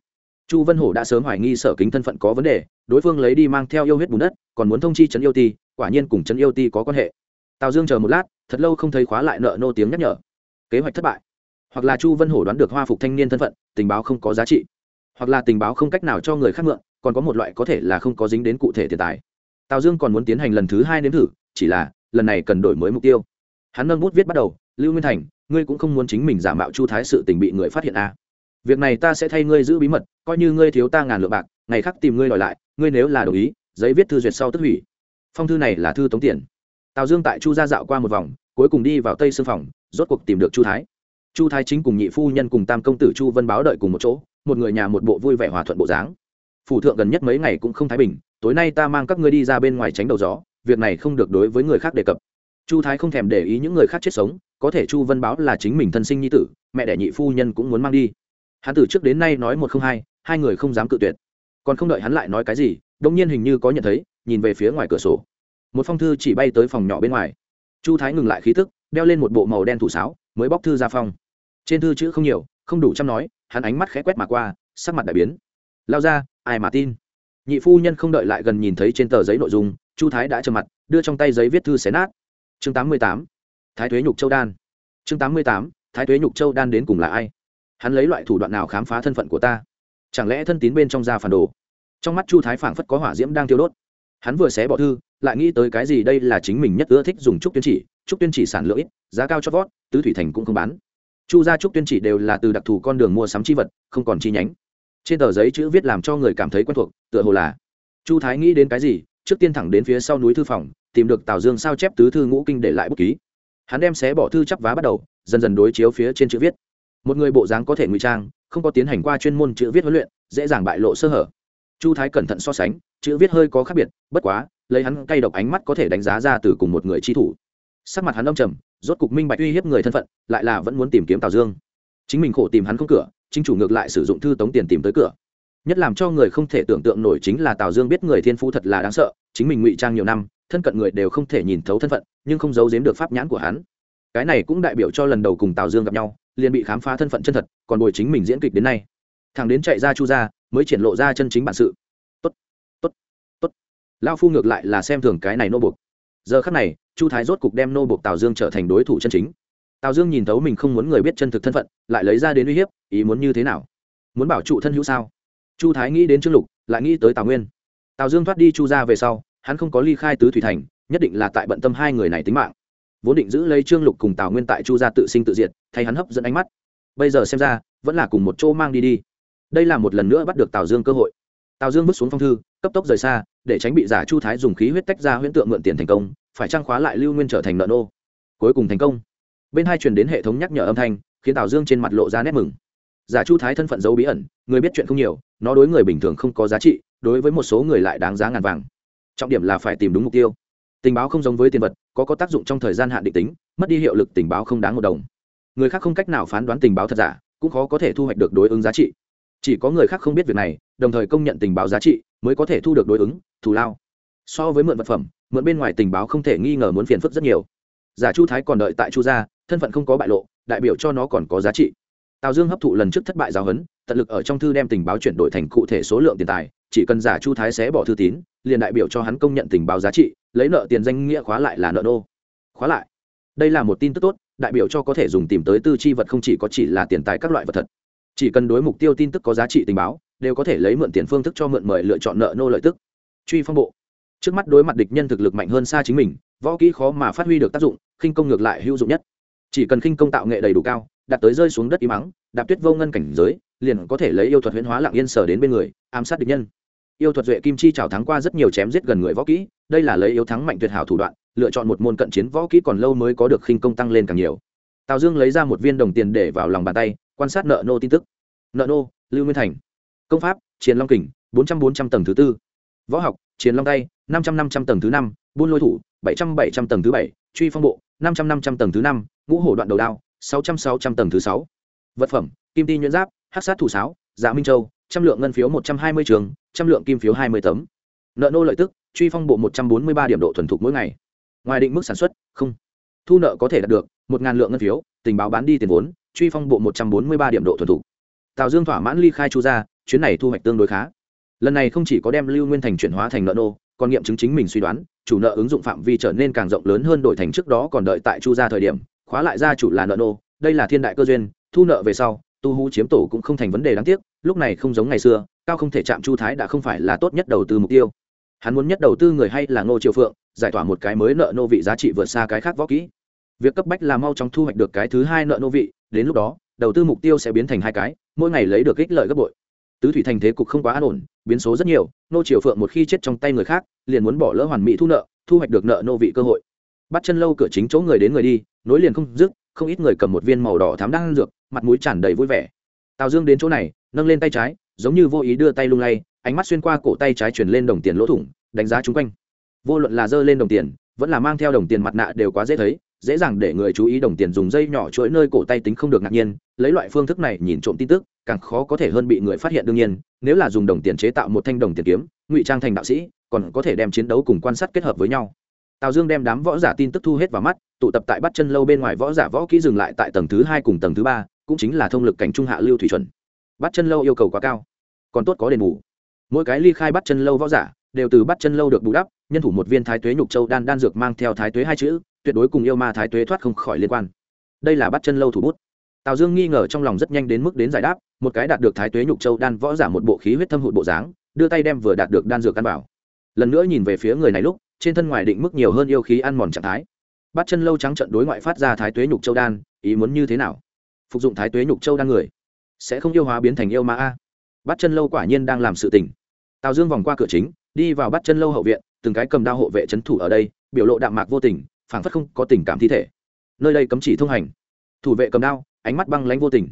Chu vân hổ đã sớm hoài nghi sở kính thân phận có vấn đề, đối phương lấy đi mang theo yêu huyết bùn đất, còn muốn thông chi trấn yêu ti, quả nhiên cùng trấn yêu ti có quan hệ. Tào dương chờ một lát, thật lâu không thấy khóa lại nợ nô tiếng nhắc nhở. Kế hoạch thất bại hoặc là chu vân hổ đoán được hoa phục thanh niên thân phận, tình báo không có giá trị. Hoặc là tình báo không cách nào cho người khác mượn, còn có một loại có thể là không có dính đến cụ thể tiền tài. Tào dương còn muốn tiến hành lần thứ hai nếm thử, chỉ là, lần này cần đổi mới mục tiêu. Hắn nâng bút viết bắt đầu, lưu nguyên thành, ngươi cũng không muốn chính mình giả mạo chu thái sự tình bị người phát hiện à. việc này ta sẽ thay ngươi giữ bí mật, coi như ngươi thiếu ta ngàn lượng bạc, ngày khác tìm ngươi đòi lại, ngươi nếu là đồng ý, giấy viết thư duyệt sau tức hủy. Phong thư này là thư tống tiền. Tào dương tại chu gia dạo qua một vòng, cuối cùng đi vào tây sư phòng, rốt cuộc tìm được chu thái chu thái chính cùng nhị phu nhân cùng tam công tử chu vân báo đợi cùng một chỗ, một người nhà một bộ vui vẻ hòa thuận bộ dáng. Phủ thượng gần nhất mấy ngày cũng không thái bình, tối nay ta mang các ngươi đi ra bên ngoài tránh đầu gió, việc này không được đối với người khác đề cập. Chu thái không thèm để ý những người khác chết sống, có thể chu vân báo là chính mình thân sinh nhi tử, mẹ đẻ nhị phu nhân cũng muốn mang đi. Hắn từ trước đến nay nói một không hai hai người không dám cự tuyệt. Còn không đợi hắn lại nói cái gì đông nhiên hình như có nhận thấy, nhìn về phía ngoài cửa sổ. Một phong thư chỉ bay tới phòng nhỏ bên ngoài. Chu thái ngừng lại khí thức đeo lên một bộ màu đen thủ sáo, mới bóc thư ra phong trên thư chữ không nhiều, không đủ chăm nói, hắn ánh mắt khẽ quét mà qua, sắc mặt đại biến. Lao ra, ai mà tin? Nhị phu nhân không đợi lại gần nhìn thấy trên tờ giấy nội dung, chu thái đã trầm mặt, đưa trong tay giấy viết thư xé nát. Chương tám mươi tám, thái thuế nhục châu đan. Chương tám mươi tám, thái thuế nhục châu đan đến cùng là ai? Hắn lấy loại thủ đoạn nào khám phá thân phận của ta? Chẳng lẽ thân tín bên trong da phản đồ? Trong mắt chu thái phảng phất có hỏa diễm đang tiêu đốt. Hắn vừa xé bỏ thư, lại nghĩ tới cái gì đây là chính mình nhất ưa thích dùng trúc tuyên chỉ, trúc tuyên chỉ sản lượng ít, giá cao chót vót, tứ thủy thành cũng không bán chu gia trúc tuyên chỉ đều là từ đặc thù con đường mua sắm chi vật, không còn chi nhánh. Trên tờ giấy chữ viết làm cho người cảm thấy quen thuộc, tựa hồ là, chu thái nghĩ đến cái gì, trước tiên thẳng đến phía sau núi thư phòng, tìm được tào dương sao chép tứ thư ngũ kinh để lại bút ký. Hắn đem xé bỏ thư chắp vá bắt đầu, dần dần đối chiếu phía trên chữ viết. Một người bộ dáng có thể ngụy trang, không có tiến hành qua chuyên môn chữ viết huấn luyện, dễ dàng bại lộ sơ hở. Chu thái cẩn thận so sánh, chữ viết hơi có khác biệt, bất quá, lấy hắn cay độc ánh mắt có thể đánh giá ra từ cùng một người chi thủ sắc mặt hắn âm trầm, rốt cục minh bạch uy hiếp người thân phận, lại là vẫn muốn tìm kiếm tào dương. Chính mình khổ tìm hắn không cửa, chính chủ ngược lại sử dụng thư tống tiền tìm tới cửa. Nhất làm cho người không thể tưởng tượng nổi chính là tào dương biết người thiên phú thật là đáng sợ, chính mình ngụy trang nhiều năm, thân cận người đều không thể nhìn thấu thân phận, nhưng không giấu giếm được pháp nhãn của hắn. Cái này cũng đại biểu cho lần đầu cùng tào dương gặp nhau, liền bị khám phá thân phận chân thật, còn bồi chính mình diễn kịch đến nay. Thằng đến chạy ra chu ra mới triển lộ ra chân chính bản sự. Tốt tốt tốt. Lao phu ngược lại là xem thường cái này nô buộc giờ khắc này, chu thái rốt cục đem nô buộc tào dương trở thành đối thủ chân chính. Tào dương nhìn thấu mình không muốn người biết chân thực thân phận, lại lấy ra đến uy hiếp, ý muốn như thế nào? Muốn bảo trụ thân hữu sao? Chu thái nghĩ đến trương lục, lại nghĩ tới tào nguyên. Tào dương thoát đi chu ra về sau, hắn không có ly khai tứ thủy thành, nhất định là tại bận tâm hai người này tính mạng. Vốn định giữ lấy trương lục cùng tào nguyên tại chu gia tự sinh tự diệt, thay hắn hấp dẫn ánh mắt. Bây giờ xem ra, vẫn là cùng một chỗ mang đi đi. Đây là một lần nữa bắt được tào dương cơ hội. Tào dương vứt xuống phong thư, cấp tốc rời xa để tránh bị giả chu thái dùng khí huyết tách ra huyễn tượng mượn tiền thành công, phải trang khóa lại lưu nguyên trở thành nợ nô. Cuối cùng thành công. Bên hai truyền đến hệ thống nhắc nhở âm thanh, khiến tào dương trên mặt lộ ra nét mừng. Giả chu thái thân phận giấu bí ẩn, người biết chuyện không nhiều, nó đối người bình thường không có giá trị, đối với một số người lại đáng giá ngàn vàng. Trọng điểm là phải tìm đúng mục tiêu. Tình báo không giống với tiền vật, có có tác dụng trong thời gian hạn định tính, mất đi hiệu lực tình báo không đáng một đồng. Người khác không cách nào phán đoán tình báo thật giả, cũng khó có thể thu hoạch được đối ứng giá trị. Chỉ có người khác không biết việc này, đồng thời công nhận tình báo giá trị mới có thể thu được đối ứng, thù lao. So với mượn vật phẩm, mượn bên ngoài tình báo không thể nghi ngờ muốn phiền phức rất nhiều. Giả chu thái còn đợi tại chu gia, thân phận không có bại lộ, đại biểu cho nó còn có giá trị. Tào dương hấp thụ lần trước thất bại giáo huấn, tận lực ở trong thư đem tình báo chuyển đổi thành cụ thể số lượng tiền tài, chỉ cần giả chu thái sẽ bỏ thư tín, liền đại biểu cho hắn công nhận tình báo giá trị, lấy nợ tiền danh nghĩa khóa lại là nợ nô. Khóa lại. Đây là một tin tức tốt, đại biểu cho có thể dùng tìm tới tư chi vật không chỉ có chỉ là tiền tài các loại vật thật. Chỉ cần đối mục tiêu tin tức có giá trị tình báo đều có thể lấy mượn tiền phương thức cho mượn mời lựa chọn nợ nô lợi tức. Truy phong bộ. Trước mắt đối mặt địch nhân thực lực mạnh hơn xa chính mình, võ kỹ khó mà phát huy được tác dụng, khinh công ngược lại hữu dụng nhất. Chỉ cần khinh công tạo nghệ đầy đủ cao đạt tới rơi xuống đất y mắng đạp tuyết vô ngân cảnh giới, liền có thể lấy yêu thuật huyễn hóa lặng yên sở đến bên người, ám sát địch nhân. Yêu thuật duệ kim chi trào thắng qua rất nhiều chém giết gần người võ kỹ, đây là lấy yếu thắng mạnh tuyệt hảo thủ đoạn, lựa chọn một môn cận chiến võ kỹ còn lâu mới có được khinh công tăng lên càng nhiều. Tào dương lấy ra một viên đồng tiền để vào lòng bàn tay, quan sát nợ nô tin tức. Nợ nô, lưu nguyên thành công pháp chiến long kình, bốn trăm bốn trăm tầng thứ tư. Võ học chiến long tay, năm trăm năm trăm tầng thứ năm. Buôn lôi thủ, bảy trăm bảy trăm tầng thứ bảy. Truy phong bộ, năm trăm năm trăm tầng thứ năm. Ngũ hổ đoạn đầu đao, sáu trăm sáu trăm tầng thứ sáu. Vật phẩm, kim ti nhuyễn giáp hát sát thủ sáo dạ minh châu, trăm lượng ngân phiếu một trăm hai mươi trường, trăm lượng kim phiếu hai mươi tấm. Nợ nô lợi tức, truy phong bộ một trăm bốn mươi ba điểm độ thuần thục mỗi ngày. Ngoài định mức sản xuất, không. Thu nợ có thể đạt được một ngàn lượng ngân phiếu, tình báo bán đi tiền vốn, truy phong bộ một trăm bốn mươi ba điểm độ thuần thục. Tào dương thỏa mãn ly khai chu gia chuyến này thu hoạch tương đối khá. Lần này không chỉ có đem lưu nguyên thành chuyển hóa thành nợ nô, còn nghiệm chứng chính mình suy đoán, chủ nợ ứng dụng phạm vi trở nên càng rộng lớn hơn đổi thành trước đó còn đợi tại chu gia thời điểm, khóa lại gia chủ là nợ nô, đây là thiên đại cơ duyên, thu nợ về sau, tu hú chiếm tổ cũng không thành vấn đề đáng tiếc, lúc này không giống ngày xưa, cao không thể chạm chu thái đã không phải là tốt nhất đầu tư mục tiêu. Hắn muốn nhất đầu tư người hay là ngô triều phượng, giải tỏa một cái mới nợ nô vị giá trị vượt xa cái khác võ kỹ. Việc cấp bách là mau chóng thu hoạch được cái thứ hai nợ nô vị, đến lúc đó, đầu tư mục tiêu sẽ biến thành hai cái, mỗi ngày lấy được ích lợi gấp bội tứ thủy thành thế cục không quá an ổn, biến số rất nhiều, nô triều phượng một khi chết trong tay người khác, liền muốn bỏ lỡ hoàn mỹ thu nợ, thu hoạch được nợ nô vị cơ hội. Bắt chân lâu cửa chính chỗ người đến người đi, nối liền không dứt, không ít người cầm một viên màu đỏ thám đang ăn dược, mặt mũi tràn đầy vui vẻ. Tào dương đến chỗ này, nâng lên tay trái, giống như vô ý đưa tay lung lay, ánh mắt xuyên qua cổ tay trái chuyển lên đồng tiền lỗ thủng, đánh giá chung quanh. Vô luận là dơ lên đồng tiền vẫn là mang theo đồng tiền mặt nạ đều quá dễ thấy, dễ dàng để người chú ý đồng tiền dùng dây nhỏ chuỗi nơi cổ tay tính không được ngạc nhiên, lấy loại phương thức này nhìn trộm tin tức, càng khó có thể hơn bị người phát hiện đương nhiên, nếu là dùng đồng tiền chế tạo một thanh đồng tiền kiếm, ngụy trang thành đạo sĩ, còn có thể đem chiến đấu cùng quan sát kết hợp với nhau. Tào dương đem đám võ giả tin tức thu hết vào mắt, tụ tập tại bắt chân lâu bên ngoài võ giả võ kỹ dừng lại tại tầng thứ hai cùng tầng thứ ba, cũng chính là thông lực cảnh trung hạ lưu thủy chuẩn. Bắt chân lâu yêu cầu quá cao, còn tốt có đền bù. Mỗi cái ly khai bắt chân lâu võ giả đều từ bắt chân lâu được bù đắp nhân thủ một viên thái tuế nhục châu đan đan dược mang theo thái tuế hai chữ, tuyệt đối cùng yêu ma thái tuế thoát không khỏi liên quan. Đây là bắt chân lâu thủ bút. Tào dương nghi ngờ trong lòng rất nhanh đến mức đến giải đáp, một cái đạt được thái tuế nhục châu đan võ giả một bộ khí huyết thâm hụt bộ dáng, đưa tay đem vừa đạt được đan dược căn bảo lần nữa nhìn về phía người này lúc, trên thân ngoài định mức nhiều hơn yêu khí ăn mòn trạng thái. Bắt chân lâu trắng trận đối ngoại phát ra thái tuế nhục châu đan, ý muốn như thế nào? Phục dụng thái tuế nhục châu đan người, sẽ không yêu hóa biến thành yêu ma a? Bắt chân lâu quả nhiên đang làm sự tình. Tào dương vòng qua cửa chính, đi vào bắt chân lâu hậu viện từng cái cầm đao hộ vệ trấn thủ ở đây, biểu lộ đạm mạc vô tình, phảng phất không có tình cảm thi thể. Nơi đây cấm chỉ thông hành. Thủ vệ cầm đao, ánh mắt băng lãnh vô tình.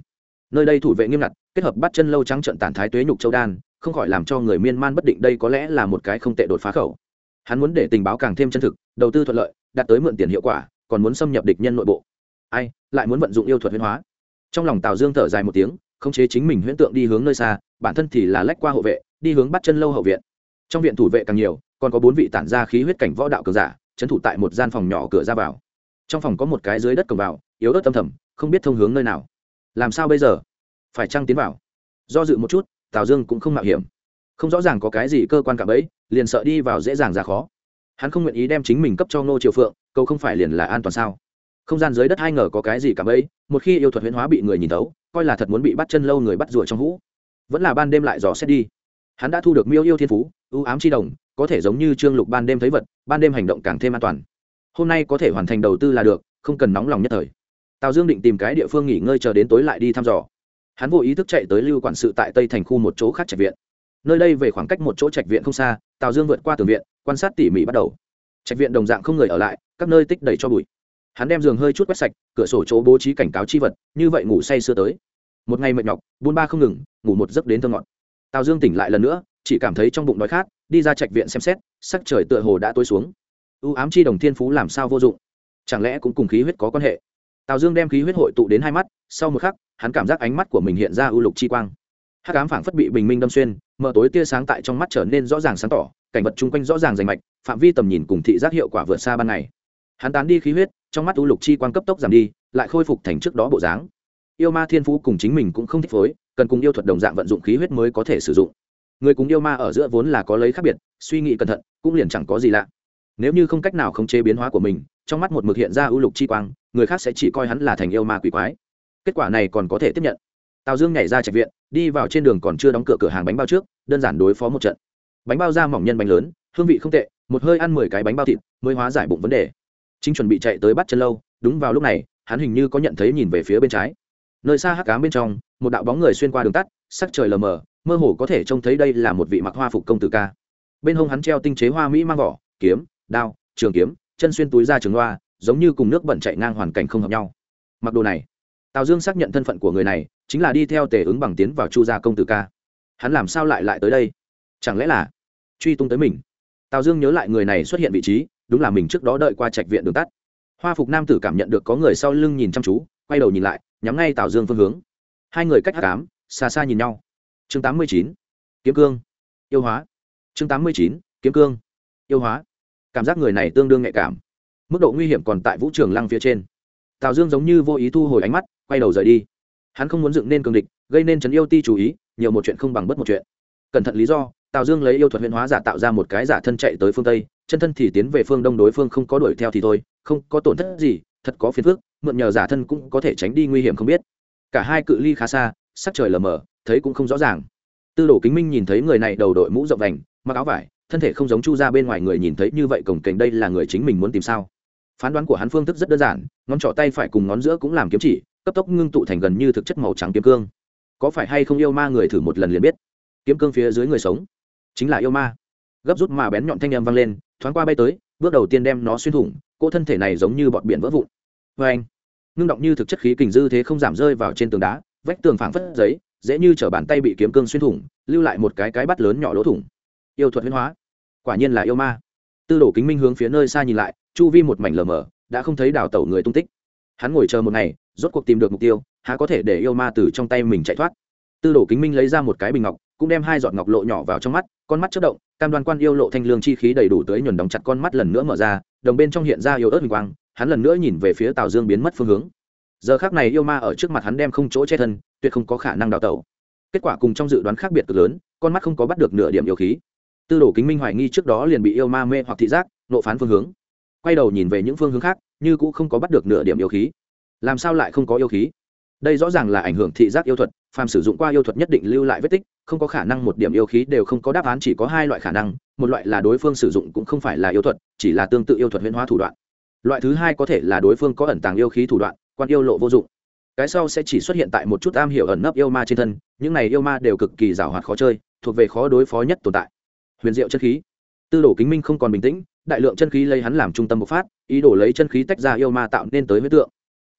Nơi đây thủ vệ nghiêm ngặt, kết hợp bắt chân lâu trắng trận tản thái tuế nhục châu đan, không khỏi làm cho người miên man bất định đây có lẽ là một cái không tệ đột phá khẩu. Hắn muốn để tình báo càng thêm chân thực, đầu tư thuận lợi, đạt tới mượn tiền hiệu quả, còn muốn xâm nhập địch nhân nội bộ. Ai, lại muốn vận dụng yêu thuật huyễn hóa. Trong lòng tào dương thở dài một tiếng, khống chế chính mình huyễn tượng đi hướng nơi xa, bản thân thì là lách qua hộ vệ, đi hướng bắt chân lâu hậu viện. Trong viện thủ vệ càng nhiều còn có bốn vị tản ra khí huyết cảnh võ đạo cường giả trấn thủ tại một gian phòng nhỏ cửa ra vào. Trong phòng có một cái dưới đất cổng vào, yếu ớt tâm thầm, không biết thông hướng nơi nào. Làm sao bây giờ? Phải trăng tiến vào? Do dự một chút, tào dương cũng không mạo hiểm. Không rõ ràng có cái gì cơ quan cả bấy liền sợ đi vào dễ dàng ra khó. Hắn không nguyện ý đem chính mình cấp cho ngô triều phượng câu không phải liền là an toàn sao? Không gian dưới đất hai ngờ có cái gì cả bấy một khi yêu thuật huyễn hóa bị người nhìn tấu coi là thật muốn bị bắt chân lâu người bắt rùa trong hũ. Vẫn là ban đêm lại dò xét đi. Hắn đã thu được miêu yêu thiên phú, ưu ám chi đồng có thể giống như trương lục ban đêm thấy vật, ban đêm hành động càng thêm an toàn. Hôm nay có thể hoàn thành đầu tư là được, không cần nóng lòng nhất thời. Tào dương định tìm cái địa phương nghỉ ngơi chờ đến tối lại đi thăm dò. Hắn vô ý thức chạy tới lưu quản sự tại tây thành khu một chỗ khác trạch viện. Nơi đây về khoảng cách một chỗ trạch viện không xa, tào dương vượt qua tường viện, quan sát tỉ mỉ bắt đầu. Trạch viện đồng dạng không người ở lại, các nơi tích đầy cho bụi. Hắn đem giường hơi chút quét sạch, cửa sổ chỗ bố trí cảnh cáo chi vật, như vậy ngủ say sưa tới. Một ngày mệt nhọc, buôn ba không ngừng, ngủ một giấc đến thơ ngọt. Tào dương tỉnh lại lần nữa, chỉ cảm thấy trong bụng đói khát đi ra trạch viện xem xét, sắc trời tựa hồ đã tối xuống. U ám chi đồng thiên phú làm sao vô dụng? Chẳng lẽ cũng cùng khí huyết có quan hệ? Tào dương đem khí huyết hội tụ đến hai mắt, sau một khắc, hắn cảm giác ánh mắt của mình hiện ra ưu lục chi quang. Hắc ám phảng phất bị bình minh đâm xuyên mở tối tia sáng tại trong mắt trở nên rõ ràng sáng tỏ, cảnh vật chung quanh rõ ràng rành mạch, phạm vi tầm nhìn cùng thị giác hiệu quả vượt xa ban ngày. Hắn tán đi khí huyết, trong mắt ưu lục chi quang cấp tốc giảm đi, lại khôi phục thành trước đó bộ dáng. Yêu ma thiên phú cùng chính mình cũng không thích phối, cần cùng yêu thuật đồng dạng vận dụng khí huyết mới có thể sử dụng người cùng yêu ma ở giữa vốn là có lấy khác biệt, suy nghĩ cẩn thận, cũng liền chẳng có gì lạ. Nếu như không cách nào khống chế biến hóa của mình, trong mắt một mực hiện ra ưu lục chi quang, người khác sẽ chỉ coi hắn là thành yêu ma quỷ quái. Kết quả này còn có thể tiếp nhận. Tào dương nhảy ra trạch viện, đi vào trên đường còn chưa đóng cửa cửa hàng bánh bao trước, đơn giản đối phó một trận. Bánh bao da mỏng nhân bánh lớn, hương vị không tệ, một hơi ăn mười cái bánh bao thịt, mới hóa giải bụng vấn đề. Chính chuẩn bị chạy tới bắt chân lâu, đúng vào lúc này, hắn hình như có nhận thấy nhìn về phía bên trái. Nơi xa hắc cám bên trong, một đạo bóng người xuyên qua đường tắt, sắc trời lờ mờ mơ hồ có thể trông thấy đây là một vị mặc hoa phục công tử ca. Bên hông hắn treo tinh chế hoa mỹ mang vỏ, kiếm, đao, trường kiếm, chân xuyên túi ra trường loa giống như cùng nước bẩn chạy ngang hoàn cảnh không hợp nhau. Mặc đồ này, tào dương xác nhận thân phận của người này, chính là đi theo tề ứng bằng tiến vào chu gia công tử ca. Hắn làm sao lại lại tới đây? Chẳng lẽ là truy tung tới mình? Tào dương nhớ lại người này xuất hiện vị trí, đúng là mình trước đó đợi qua trạch viện đường tắt. Hoa phục nam tử cảm nhận được có người sau lưng nhìn chăm chú, quay đầu nhìn lại, nhắm ngay tào dương phương hướng. Hai người cách hát cám xa xa nhìn nhau chương tám mươi chín, kiếm cương, yêu hóa. Chương tám mươi chín, kiếm cương, yêu hóa. Cảm giác người này tương đương nhạy cảm. Mức độ nguy hiểm còn tại vũ trường lăng phía trên. Tào dương giống như vô ý thu hồi ánh mắt, quay đầu rời đi. Hắn không muốn dựng nên cường địch, gây nên trấn yêu ti chú ý, nhiều một chuyện không bằng bất một chuyện. Cẩn thận lý do, tào dương lấy yêu thuật huyền hóa giả tạo ra một cái giả thân chạy tới phương tây, chân thân thì tiến về phương đông đối phương không có đuổi theo thì thôi, không có tổn thất gì, thật có phiền phức, mượn nhờ giả thân cũng có thể tránh đi nguy hiểm không biết. Cả hai cự ly khá xa, sắc trời lờ mờ thấy cũng không rõ ràng. Tư đồ kính minh nhìn thấy người này đầu đội mũ rộng vành, mặc áo vải, thân thể không giống chu ra bên ngoài người nhìn thấy như vậy cổng kềnh đây là người chính mình muốn tìm sao? Phán đoán của hắn phương thức rất đơn giản, ngón trỏ tay phải cùng ngón giữa cũng làm kiếm chỉ, cấp tốc ngưng tụ thành gần như thực chất màu trắng kiếm cương. Có phải hay không yêu ma người thử một lần liền biết. Kiếm cương phía dưới người sống, chính là yêu ma. Gấp rút mà bén nhọn thanh em vang lên, thoáng qua bay tới, bước đầu tiên đem nó xuyên thủng, cỗ thân thể này giống như bọt biển vỡ vụn. Vê anh ngưng động như thực chất khí kình dư thế không giảm rơi vào trên tường đá, vách tường phảng phất giấy dễ như t bàn tay bị kiếm cương xuyên thủng, lưu lại một cái cái bắt lớn nhỏ lỗ thủng. Yêu thuật huyên hóa. Quả nhiên là yêu ma. Tư đồ kính minh hướng phía nơi xa nhìn lại, chu vi một mảnh lờ mờ, đã không thấy đào tẩu người tung tích. Hắn ngồi chờ một ngày, rốt cuộc tìm được mục tiêu, há có thể để yêu ma từ trong tay mình chạy thoát. Tư đồ kính minh lấy ra một cái bình ngọc, cũng đem hai giọt ngọc lộ nhỏ vào trong mắt, con mắt chất động, cam đoan quan yêu lộ thanh lương chi khí đầy đủ tới nhuần đóng chặt con mắt lần nữa mở ra, đồng bên trong hiện ra yêu ớt bình quang, hắn lần nữa nhìn về phía tào dương biến mất phương hướng. Giờ khác này yêu ma ở trước mặt hắn đem không chỗ che thân tuyệt không có khả năng đào tẩu. Kết quả cùng trong dự đoán khác biệt cực lớn, con mắt không có bắt được nửa điểm yêu khí. Tư đồ kính minh hoài nghi trước đó liền bị yêu ma mê hoặc thị giác, nộ phán phương hướng. Quay đầu nhìn về những phương hướng khác, như cũng không có bắt được nửa điểm yêu khí. Làm sao lại không có yêu khí? Đây rõ ràng là ảnh hưởng thị giác yêu thuật, phàm sử dụng qua yêu thuật nhất định lưu lại vết tích, không có khả năng một điểm yêu khí đều không có đáp án, chỉ có hai loại khả năng, một loại là đối phương sử dụng cũng không phải là yêu thuật, chỉ là tương tự yêu thuật huyễn hóa thủ đoạn. Loại thứ hai có thể là đối phương có ẩn tàng yêu khí thủ đoạn, quan yêu lộ vô dụng cái sau sẽ chỉ xuất hiện tại một chút am hiểu ẩn nấp yêu ma trên thân, những này yêu ma đều cực kỳ giảo hoạt khó chơi, thuộc về khó đối phó nhất tồn tại. Huyền diệu chân khí. Tư đồ kính minh không còn bình tĩnh, đại lượng chân khí lấy hắn làm trung tâm bộc phát, ý đồ lấy chân khí tách ra yêu ma tạo nên tới huyết tượng.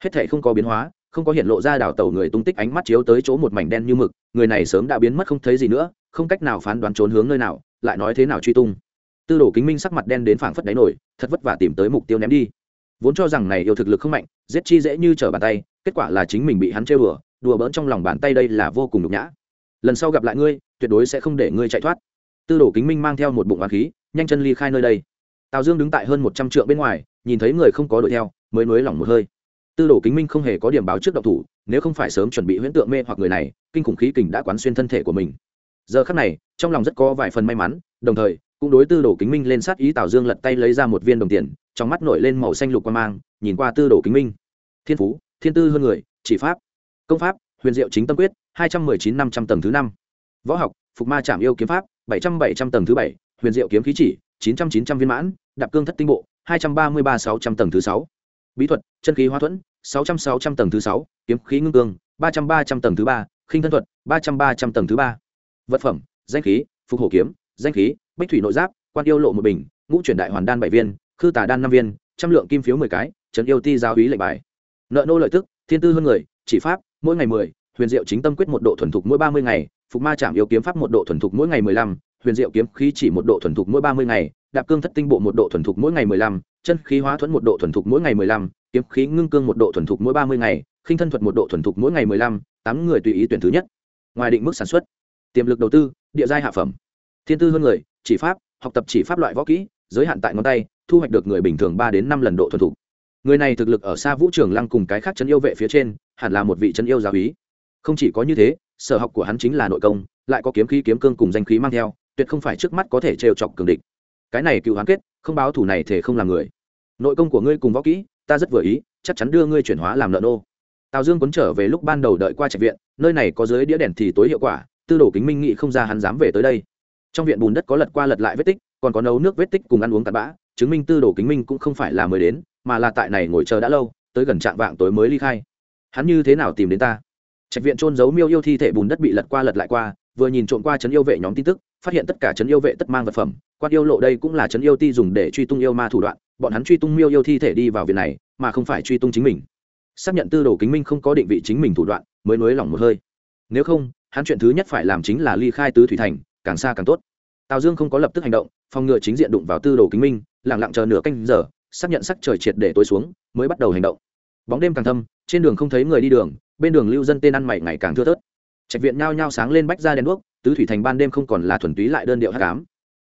Hết thể không có biến hóa, không có hiện lộ ra đảo tàu người tung tích ánh mắt chiếu tới chỗ một mảnh đen như mực, người này sớm đã biến mất không thấy gì nữa, không cách nào phán đoán trốn hướng nơi nào, lại nói thế nào truy tung. Tư đồ kính minh sắc mặt đen đến phảng phất đáy nổi, thật vất vả tìm tới mục tiêu ném đi. Vốn cho rằng này yêu thực lực không mạnh, giết chi dễ như trở bàn tay kết quả là chính mình bị hắn trêu đùa đùa bỡn trong lòng bàn tay đây là vô cùng nhục nhã. Lần sau gặp lại ngươi, tuyệt đối sẽ không để ngươi chạy thoát. Tư đồ kính minh mang theo một bụng hoàng khí, nhanh chân ly khai nơi đây. Tào dương đứng tại hơn một trăm trượng bên ngoài, nhìn thấy người không có đuổi theo, mới nới lỏng một hơi. Tư đồ kính minh không hề có điểm báo trước độc thủ, nếu không phải sớm chuẩn bị huyễn tượng mê hoặc người này, kinh khủng khí kình đã quán xuyên thân thể của mình. Giờ khắc này, trong lòng rất có vài phần may mắn, đồng thời, cũng đối tư đồ kính minh lên sát ý tào dương lật tay lấy ra một viên đồng tiền, trong mắt nổi lên màu xanh lục quan mang, nhìn qua tư đồ kính minh. Thiên phú thiên tư hơn người, chỉ pháp, công pháp, huyền diệu chính tâm quyết, hai trăm mười chín năm trăm tầng thứ năm. Võ học, phục ma trảm yêu kiếm pháp, bảy trăm bảy trăm tầng thứ bảy, huyền diệu kiếm khí chỉ, chín trăm chín trăm viên mãn, đạp cương thất tinh bộ, hai trăm ba mươi ba sáu trăm tầng thứ sáu. Bí thuật, chân khí hóa thuẫn, sáu trăm sáu trăm tầng thứ sáu, kiếm khí ngưng cương, ba trăm ba trăm tầng thứ ba, khinh thân thuật, ba trăm ba trăm tầng thứ ba. Vật phẩm, danh khí, phục hổ kiếm, danh khí bách thủy nội giáp, quan yêu lộ một bình, ngũ chuyển đại hoàn đan bảy viên, khư tà đan năm viên, trăm lượng kim phiếu mười cái, trấn yêu ti giáo hí lệnh bài nợ nô lợi tức, thiên tư hơn người, chỉ pháp, mỗi ngày mười, huyền diệu chính tâm quyết một độ thuần thục mỗi ba mươi ngày, phục ma trảm yêu kiếm pháp một độ thuần thục mỗi ngày mười lăm, huyền diệu kiếm khí chỉ một độ thuần thục mỗi ba mươi ngày, đạp cương thất tinh bộ một độ thuần thục mỗi ngày mười lăm, chân khí hóa thuẫn một độ thuần thục mỗi ngày mười lăm, kiếm khí ngưng cương một độ thuần thục mỗi ba mươi ngày, khinh thân thuật một độ thuần thục mỗi ngày mười lăm, tám người tùy ý tuyển thứ nhất. Ngoài định mức sản xuất, tiềm lực đầu tư, địa giai hạ phẩm. Thiên tư hơn người, chỉ pháp, học tập chỉ pháp loại võ kỹ, giới hạn tại ngón tay, thu hoạch được người bình thường ba đến năm lần độ thuần thục người này thực lực ở xa vũ trường lăng cùng cái khác chân yêu vệ phía trên, hẳn là một vị chân yêu giáo ý không chỉ có như thế, sở học của hắn chính là nội công, lại có kiếm khí kiếm cương cùng danh khí mang theo, tuyệt không phải trước mắt có thể trêu chọc cường địch. Cái này cựu hoán kết, không báo thủ này thể không làm người. Nội công của ngươi cùng võ kỹ, ta rất vừa ý, chắc chắn đưa ngươi chuyển hóa làm lợn ô tào dương quấn trở về lúc ban đầu đợi qua trạch viện, nơi này có dưới đĩa đèn thì tối hiệu quả, tư đồ kính minh nghị không ra hắn dám về tới đây. Trong viện bùn đất có lật qua lật lại vết tích, còn có nấu nước vết tích cùng ăn uống cặn bã, chứng minh tư đồ kính minh cũng không phải là mới đến mà là tại này ngồi chờ đã lâu, tới gần trạm vạng tối mới ly khai. Hắn như thế nào tìm đến ta? Trạch viện trôn giấu miêu yêu thi thể bùn đất bị lật qua lật lại qua, vừa nhìn trộm qua trấn yêu vệ nhóm tin tức, phát hiện tất cả trấn yêu vệ tất mang vật phẩm, quan yêu lộ đây cũng là trấn yêu ti dùng để truy tung yêu ma thủ đoạn, bọn hắn truy tung miêu yêu thi thể đi vào viện này, mà không phải truy tung chính mình. Xác nhận tư đồ kính minh không có định vị chính mình thủ đoạn, mới nới lỏng một hơi. Nếu không, hắn chuyện thứ nhất phải làm chính là ly khai tứ thủy thành, càng xa càng tốt. Tào dương không có lập tức hành động, phòng ngừa chính diện đụng vào tư đồ kính minh lẳng lặng chờ nửa canh giờ xác nhận sắc trời triệt để tối xuống, mới bắt đầu hành động. Bóng đêm càng thâm, trên đường không thấy người đi đường, bên đường lưu dân tên ăn mày ngày càng thưa thớt. Trạch viện nhao nhao sáng lên bách ra đèn đuốc, tứ thủy thành ban đêm không còn là thuần túy lại đơn điệu hát cám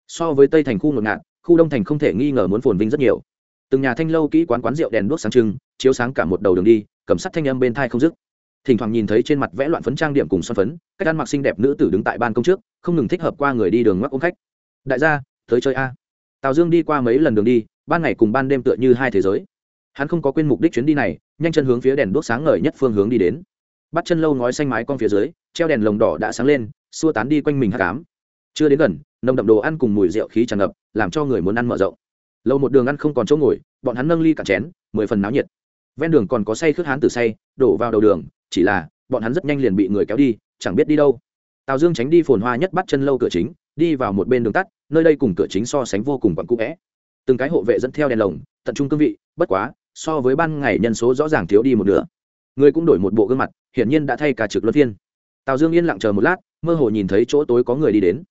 so với tây thành khu ngột ngạt, khu đông thành không thể nghi ngờ muốn phồn vinh rất nhiều. Từng nhà thanh lâu kỹ quán quán rượu đèn đuốc sáng trưng, chiếu sáng cả một đầu đường đi, cầm sắt thanh âm bên thai không dứt. Thỉnh thoảng nhìn thấy trên mặt vẽ loạn phấn trang điểm cùng son phấn, cách ăn mặc xinh đẹp nữ tử đứng tại ban công trước, không ngừng thích hợp qua người đi đường ngoắc ôm khách. Đại gia, tới chơi a. Tào dương đi qua mấy lần đường đi ban ngày cùng ban đêm tựa như hai thế giới. Hắn không có quên mục đích chuyến đi này, nhanh chân hướng phía đèn đuốc sáng ngời nhất phương hướng đi đến. Bắt chân lâu ngói xanh mái con phía dưới, treo đèn lồng đỏ đã sáng lên, xua tán đi quanh mình hát cám chưa đến gần, nồng đậm đồ ăn cùng mùi rượu khí tràn ngập, làm cho người muốn ăn mở rộng. Lâu một đường ăn không còn chỗ ngồi, bọn hắn nâng ly cả chén, mười phần náo nhiệt. Ven đường còn có say khước hán từ say, đổ vào đầu đường, chỉ là, bọn hắn rất nhanh liền bị người kéo đi, chẳng biết đi đâu. Tào dương tránh đi phồn hoa nhất bắt chân lâu cửa chính, đi vào một bên đường tắt, nơi đây cùng cửa chính so sánh vô cùng quặn cũ vẽ từng cái hộ vệ dẫn theo đèn lồng, tận trung cương vị, bất quá, so với ban ngày nhân số rõ ràng thiếu đi một nửa. Người cũng đổi một bộ gương mặt, hiển nhiên đã thay cả trực luân phiên. Tào dương yên lặng chờ một lát, mơ hồ nhìn thấy chỗ tối có người đi đến.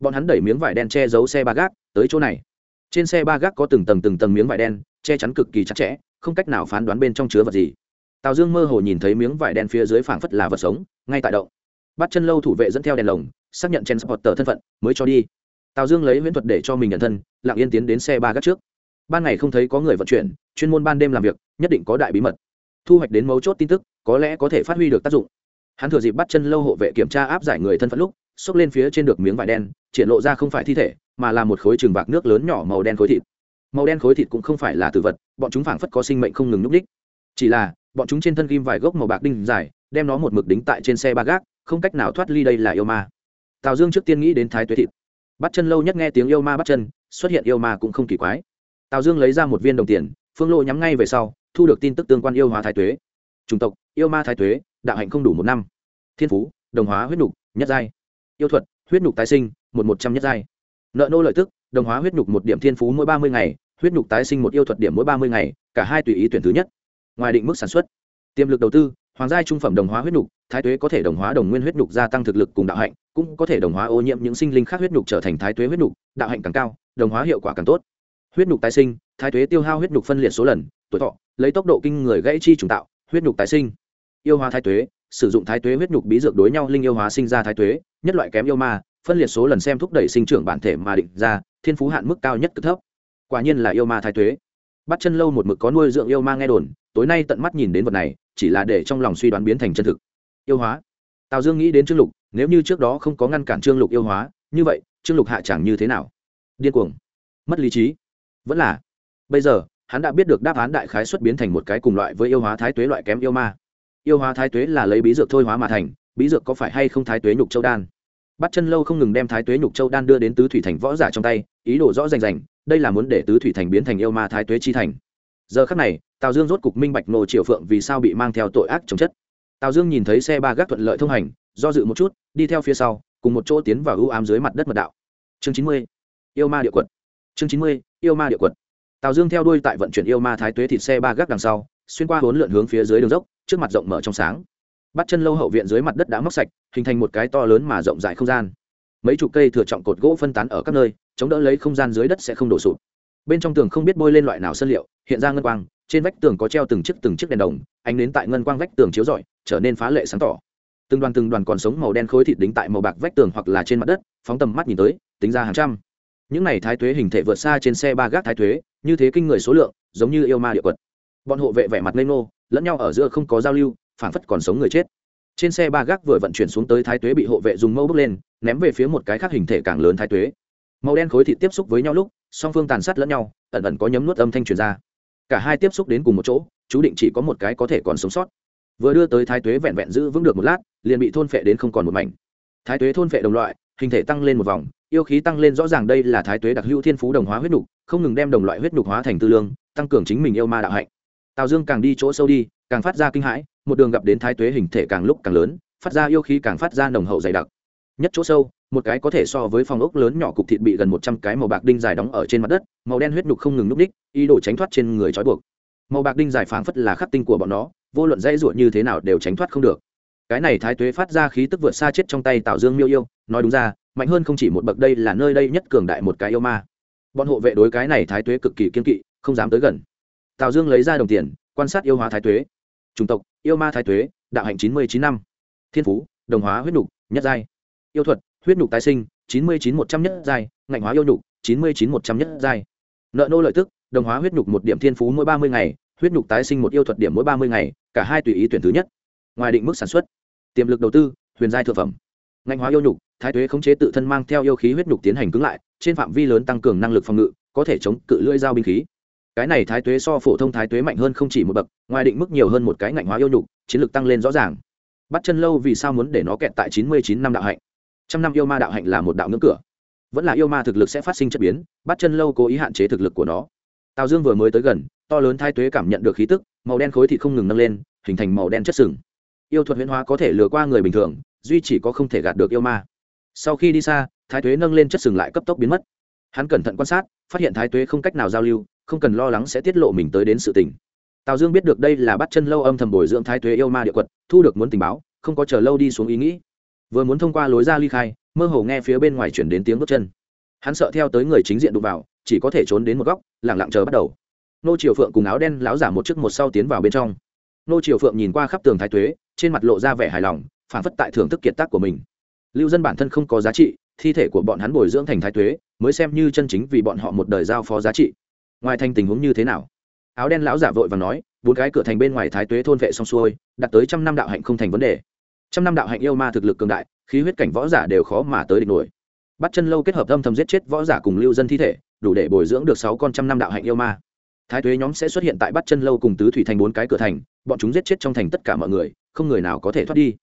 Bọn hắn đẩy miếng vải đen che giấu xe ba gác, tới chỗ này. Trên xe ba gác có từng tầng từng tầng miếng vải đen, che chắn cực kỳ chặt chẽ, không cách nào phán đoán bên trong chứa vật gì. Tào dương mơ hồ nhìn thấy miếng vải đen phía dưới phảng phất là vật sống, ngay tại động. Bắt chân lâu thủ vệ dẫn theo đèn lồng, xác nhận chen tờ thân phận, mới cho đi tào dương lấy huyễn thuật để cho mình nhận thân, lặng yên tiến đến xe ba gác trước. Ban ngày không thấy có người vận chuyển, chuyên môn ban đêm làm việc, nhất định có đại bí mật. Thu hoạch đến mấu chốt tin tức, có lẽ có thể phát huy được tác dụng. Hắn thừa dịp bắt chân lâu hộ vệ kiểm tra áp giải người thân phận lúc, xốc lên phía trên được miếng vải đen, triển lộ ra không phải thi thể, mà là một khối trường bạc nước lớn nhỏ màu đen khối thịt. Màu đen khối thịt cũng không phải là tử vật, bọn chúng phảng phất có sinh mệnh không ngừng nhúc đích chỉ là, bọn chúng trên thân ghim vài gốc màu bạc đinh dài, đem nó một mực đính tại trên xe ba gác, không cách nào thoát ly đây là yêu ma. Tào dương trước tiên nghĩ đến thái tuế thịt bắt chân lâu nhất nghe tiếng yêu ma bắt chân, xuất hiện yêu ma cũng không kỳ quái. Tào dương lấy ra một viên đồng tiền, phương lô nhắm ngay về sau, thu được tin tức tương quan yêu hóa thái tuế. Chủng tộc, yêu ma thái tuế, đạo hạnh không đủ một năm. Thiên phú, đồng hóa huyết nhục nhất giai. Yêu thuật, huyết nhục tái sinh, một một trăm nhất giai. Nợ nô lợi tức, đồng hóa huyết nhục một điểm thiên phú mỗi ba mươi ngày, huyết nhục tái sinh một yêu thuật điểm mỗi ba mươi ngày, cả hai tùy ý tuyển thứ nhất. Ngoài định mức sản xuất, tiềm lực đầu tư, hoàng giai trung phẩm đồng hóa huyết nhục thái tuế có thể đồng hóa đồng nguyên huyết nhục gia tăng thực lực cùng đạo hạnh cũng có thể đồng hóa ô nhiễm những sinh linh khác huyết nhục trở thành thái tuế huyết nhục, đạo hạnh càng cao, đồng hóa hiệu quả càng tốt. Huyết nhục tái sinh, thái tuế tiêu hao huyết nhục phân liệt số lần, tuổi thọ, lấy tốc độ kinh người gãy chi trùng tạo, huyết nhục tái sinh. Yêu hóa thái tuế, sử dụng thái tuế huyết nhục bí dược đối nhau linh yêu hóa sinh ra thái tuế, nhất loại kém yêu ma, phân liệt số lần xem thúc đẩy sinh trưởng bản thể mà định ra, thiên phú hạn mức cao nhất cực thấp. Quả nhiên là yêu ma thái tuế. Bắt chân lâu một mực có nuôi dưỡng yêu ma nghe đồn, tối nay tận mắt nhìn đến vật này, chỉ là để trong lòng suy đoán biến thành chân thực. Yêu hóa tào dương nghĩ đến trương lục, nếu như trước đó không có ngăn cản trương lục yêu hóa, như vậy, trương lục hạ chẳng như thế nào? Điên cuồng. Mất lý trí. Vẫn là, bây giờ, hắn đã biết được đáp án đại khái xuất biến thành một cái cùng loại với yêu hóa thái tuế loại kém yêu ma. Yêu hóa thái tuế là lấy bí dược thôi hóa mà thành, bí dược có phải hay không thái tuế nhục châu đan? Bắt chân lâu không ngừng đem thái tuế nhục châu đan đưa đến tứ thủy thành võ giả trong tay, ý đồ rõ rành rành, đây là muốn để tứ thủy thành biến thành yêu ma thái tuế chi thành. Giờ khắc này, tào dương rốt cục minh bạch nô triều phượng vì sao bị mang theo tội ác chống chất tào dương nhìn thấy xe ba gác thuận lợi thông hành, do dự một chút, đi theo phía sau, cùng một chỗ tiến vào ưu ám dưới mặt đất mật đạo. Chương chín mươi, yêu ma địa quật. Chương chín mươi, yêu ma địa quật. Tào dương theo đuôi tại vận chuyển yêu ma thái tuế thịt xe ba gác đằng sau, xuyên qua hốn lượn hướng phía dưới đường dốc, trước mặt rộng mở trong sáng. Bắt chân lâu hậu viện dưới mặt đất đã móc sạch, hình thành một cái to lớn mà rộng rãi không gian. Mấy chục cây thừa trọng cột gỗ phân tán ở các nơi, chống đỡ lấy không gian dưới đất sẽ không đổ sụp. Bên trong tường không biết bôi lên loại nào sơn liệu, hiện ra ngân quang, trên vách tường có treo từng chiếc từng chiếc đèn đồng, ánh đến tại ngân quang vách tường chiếu rọi trở nên phá lệ sáng tỏ. Từng đoàn từng đoàn còn sống màu đen khối thịt đính tại màu bạc vách tường hoặc là trên mặt đất, phóng tầm mắt nhìn tới, tính ra hàng trăm. Những này thái thuế hình thể vượt xa trên xe ba gác thái thuế như thế kinh người số lượng, giống như yêu ma địa quật. Bọn hộ vệ vẻ mặt ngây nô lẫn nhau ở giữa không có giao lưu phản phất còn sống người chết. Trên xe ba gác vừa vận chuyển xuống tới thái tuế bị hộ vệ dùng mâu bước lên, ném về phía một cái khác hình thể càng lớn thái tuế. Màu đen khối thịt tiếp xúc với nhau lúc, song phương tàn sát lẫn nhau, ẩn ẩn có nhấm nuốt âm thanh truyền ra. Cả hai tiếp xúc đến cùng một chỗ, chú định chỉ có một cái có thể còn sống sót vừa đưa tới thái tuế vẹn vẹn giữ vững được một lát, liền bị thôn phệ đến không còn một mảnh. Thái tuế thôn phệ đồng loại, hình thể tăng lên một vòng, yêu khí tăng lên rõ ràng đây là thái tuế đặc hữu thiên phú đồng hóa huyết nục, không ngừng đem đồng loại huyết nục hóa thành tư lương, tăng cường chính mình yêu ma đạo hạnh. Tào dương càng đi chỗ sâu đi, càng phát ra kinh hãi, một đường gặp đến thái tuế hình thể càng lúc càng lớn, phát ra yêu khí càng phát ra nồng hậu dày đặc. Nhất chỗ sâu, một cái có thể so với phòng ốc lớn nhỏ cục thịt bị gần một trăm cái màu bạc đinh dài đóng ở trên mặt đất, màu đen huyết nhục không ngừng núp đích ý đồ tránh thoát trên người trói buộc. Màu bạc đinh dài phảng phất là khắc tinh của bọn nó vô luận dây ruột như thế nào đều tránh thoát không được. Cái này thái tuế phát ra khí tức vượt xa chết trong tay tào dương miêu yêu, nói đúng ra, mạnh hơn không chỉ một bậc đây là nơi đây nhất cường đại một cái yêu ma. Bọn hộ vệ đối cái này thái tuế cực kỳ kiên kỵ, không dám tới gần. Tào dương lấy ra đồng tiền, quan sát yêu hóa thái tuế. Chủng tộc, yêu ma thái tuế, đạo hạnh chín mươi chín năm. Thiên phú, đồng hóa huyết nục nhất giai. Yêu thuật, huyết nục tái sinh, chín mươi chín một trăm nhất giai, ngạnh hóa yêu nục chín mươi chín một trăm nhất giai. Nợ nô lợi tức, đồng hóa huyết nục một điểm thiên phú mỗi ba mươi ngày, huyết nục tái sinh một yêu thuật điểm mỗi ba mươi ngày cả hai tùy ý tuyển thứ nhất. Ngoài định mức sản xuất, tiềm lực đầu tư, huyền giai thực phẩm ngành hóa yêu nhục, thái tuế khống chế tự thân mang theo yêu khí huyết nhục tiến hành cứng lại, trên phạm vi lớn tăng cường năng lực phòng ngự, có thể chống cự lưỡi dao binh khí. Cái này thái tuế so phổ thông thái tuế mạnh hơn không chỉ một bậc, ngoài định mức nhiều hơn một cái ngành hóa yêu nhục, chiến lược tăng lên rõ ràng. Bắt chân lâu vì sao muốn để nó kẹt tại chín mươi chín năm đạo hạnh? Trăm năm yêu ma đạo hạnh là một đạo ngưỡng cửa. Vẫn là yêu ma thực lực sẽ phát sinh chất biến, bắt chân lâu cố ý hạn chế thực lực của nó tào dương vừa mới tới gần, to lớn thái tuế cảm nhận được khí tức, màu đen khối thịt không ngừng nâng lên, hình thành màu đen chất sừng. Yêu thuật huyễn hóa có thể lừa qua người bình thường, duy chỉ có không thể gạt được yêu ma. Sau khi đi xa, thái tuế nâng lên chất sừng lại cấp tốc biến mất. Hắn cẩn thận quan sát, phát hiện thái tuế không cách nào giao lưu, không cần lo lắng sẽ tiết lộ mình tới đến sự tình. Tào dương biết được đây là bắt chân lâu âm thầm bồi dưỡng thái tuế yêu ma địa quật, thu được muốn tình báo, không có chờ lâu đi xuống ý nghĩ. Vừa muốn thông qua lối ra ly khai, mơ hồ nghe phía bên ngoài chuyển đến tiếng bước chân. Hắn sợ theo tới người chính diện đụng vào chỉ có thể trốn đến một góc lẳng lặng chờ bắt đầu. Nô triều phượng cùng áo đen láo giả một chiếc một sau tiến vào bên trong. Nô triều phượng nhìn qua khắp tường thái tuế, trên mặt lộ ra vẻ hài lòng phản phất tại thưởng thức kiệt tác của mình. Lưu dân bản thân không có giá trị, thi thể của bọn hắn bồi dưỡng thành thái tuế, mới xem như chân chính vì bọn họ một đời giao phó giá trị. Ngoài thành tình huống như thế nào? Áo đen lão giả vội và nói, bốn cái cửa thành bên ngoài thái tuế thôn vệ xong xuôi đặt tới trăm năm đạo hạnh không thành vấn đề. Trăm năm đạo hạnh yêu ma thực lực cường đại, khí huyết cảnh võ giả đều khó mà tới địch nổi. Bắt chân lâu kết hợp âm thầm giết chết võ giả cùng lưu dân thi thể đủ để bồi dưỡng được sáu con trăm năm đạo hạnh yêu ma. Thái tuế nhóm sẽ xuất hiện tại bắt chân lâu cùng tứ thủy thành bốn cái cửa thành, bọn chúng giết chết trong thành tất cả mọi người, không người nào có thể thoát đi.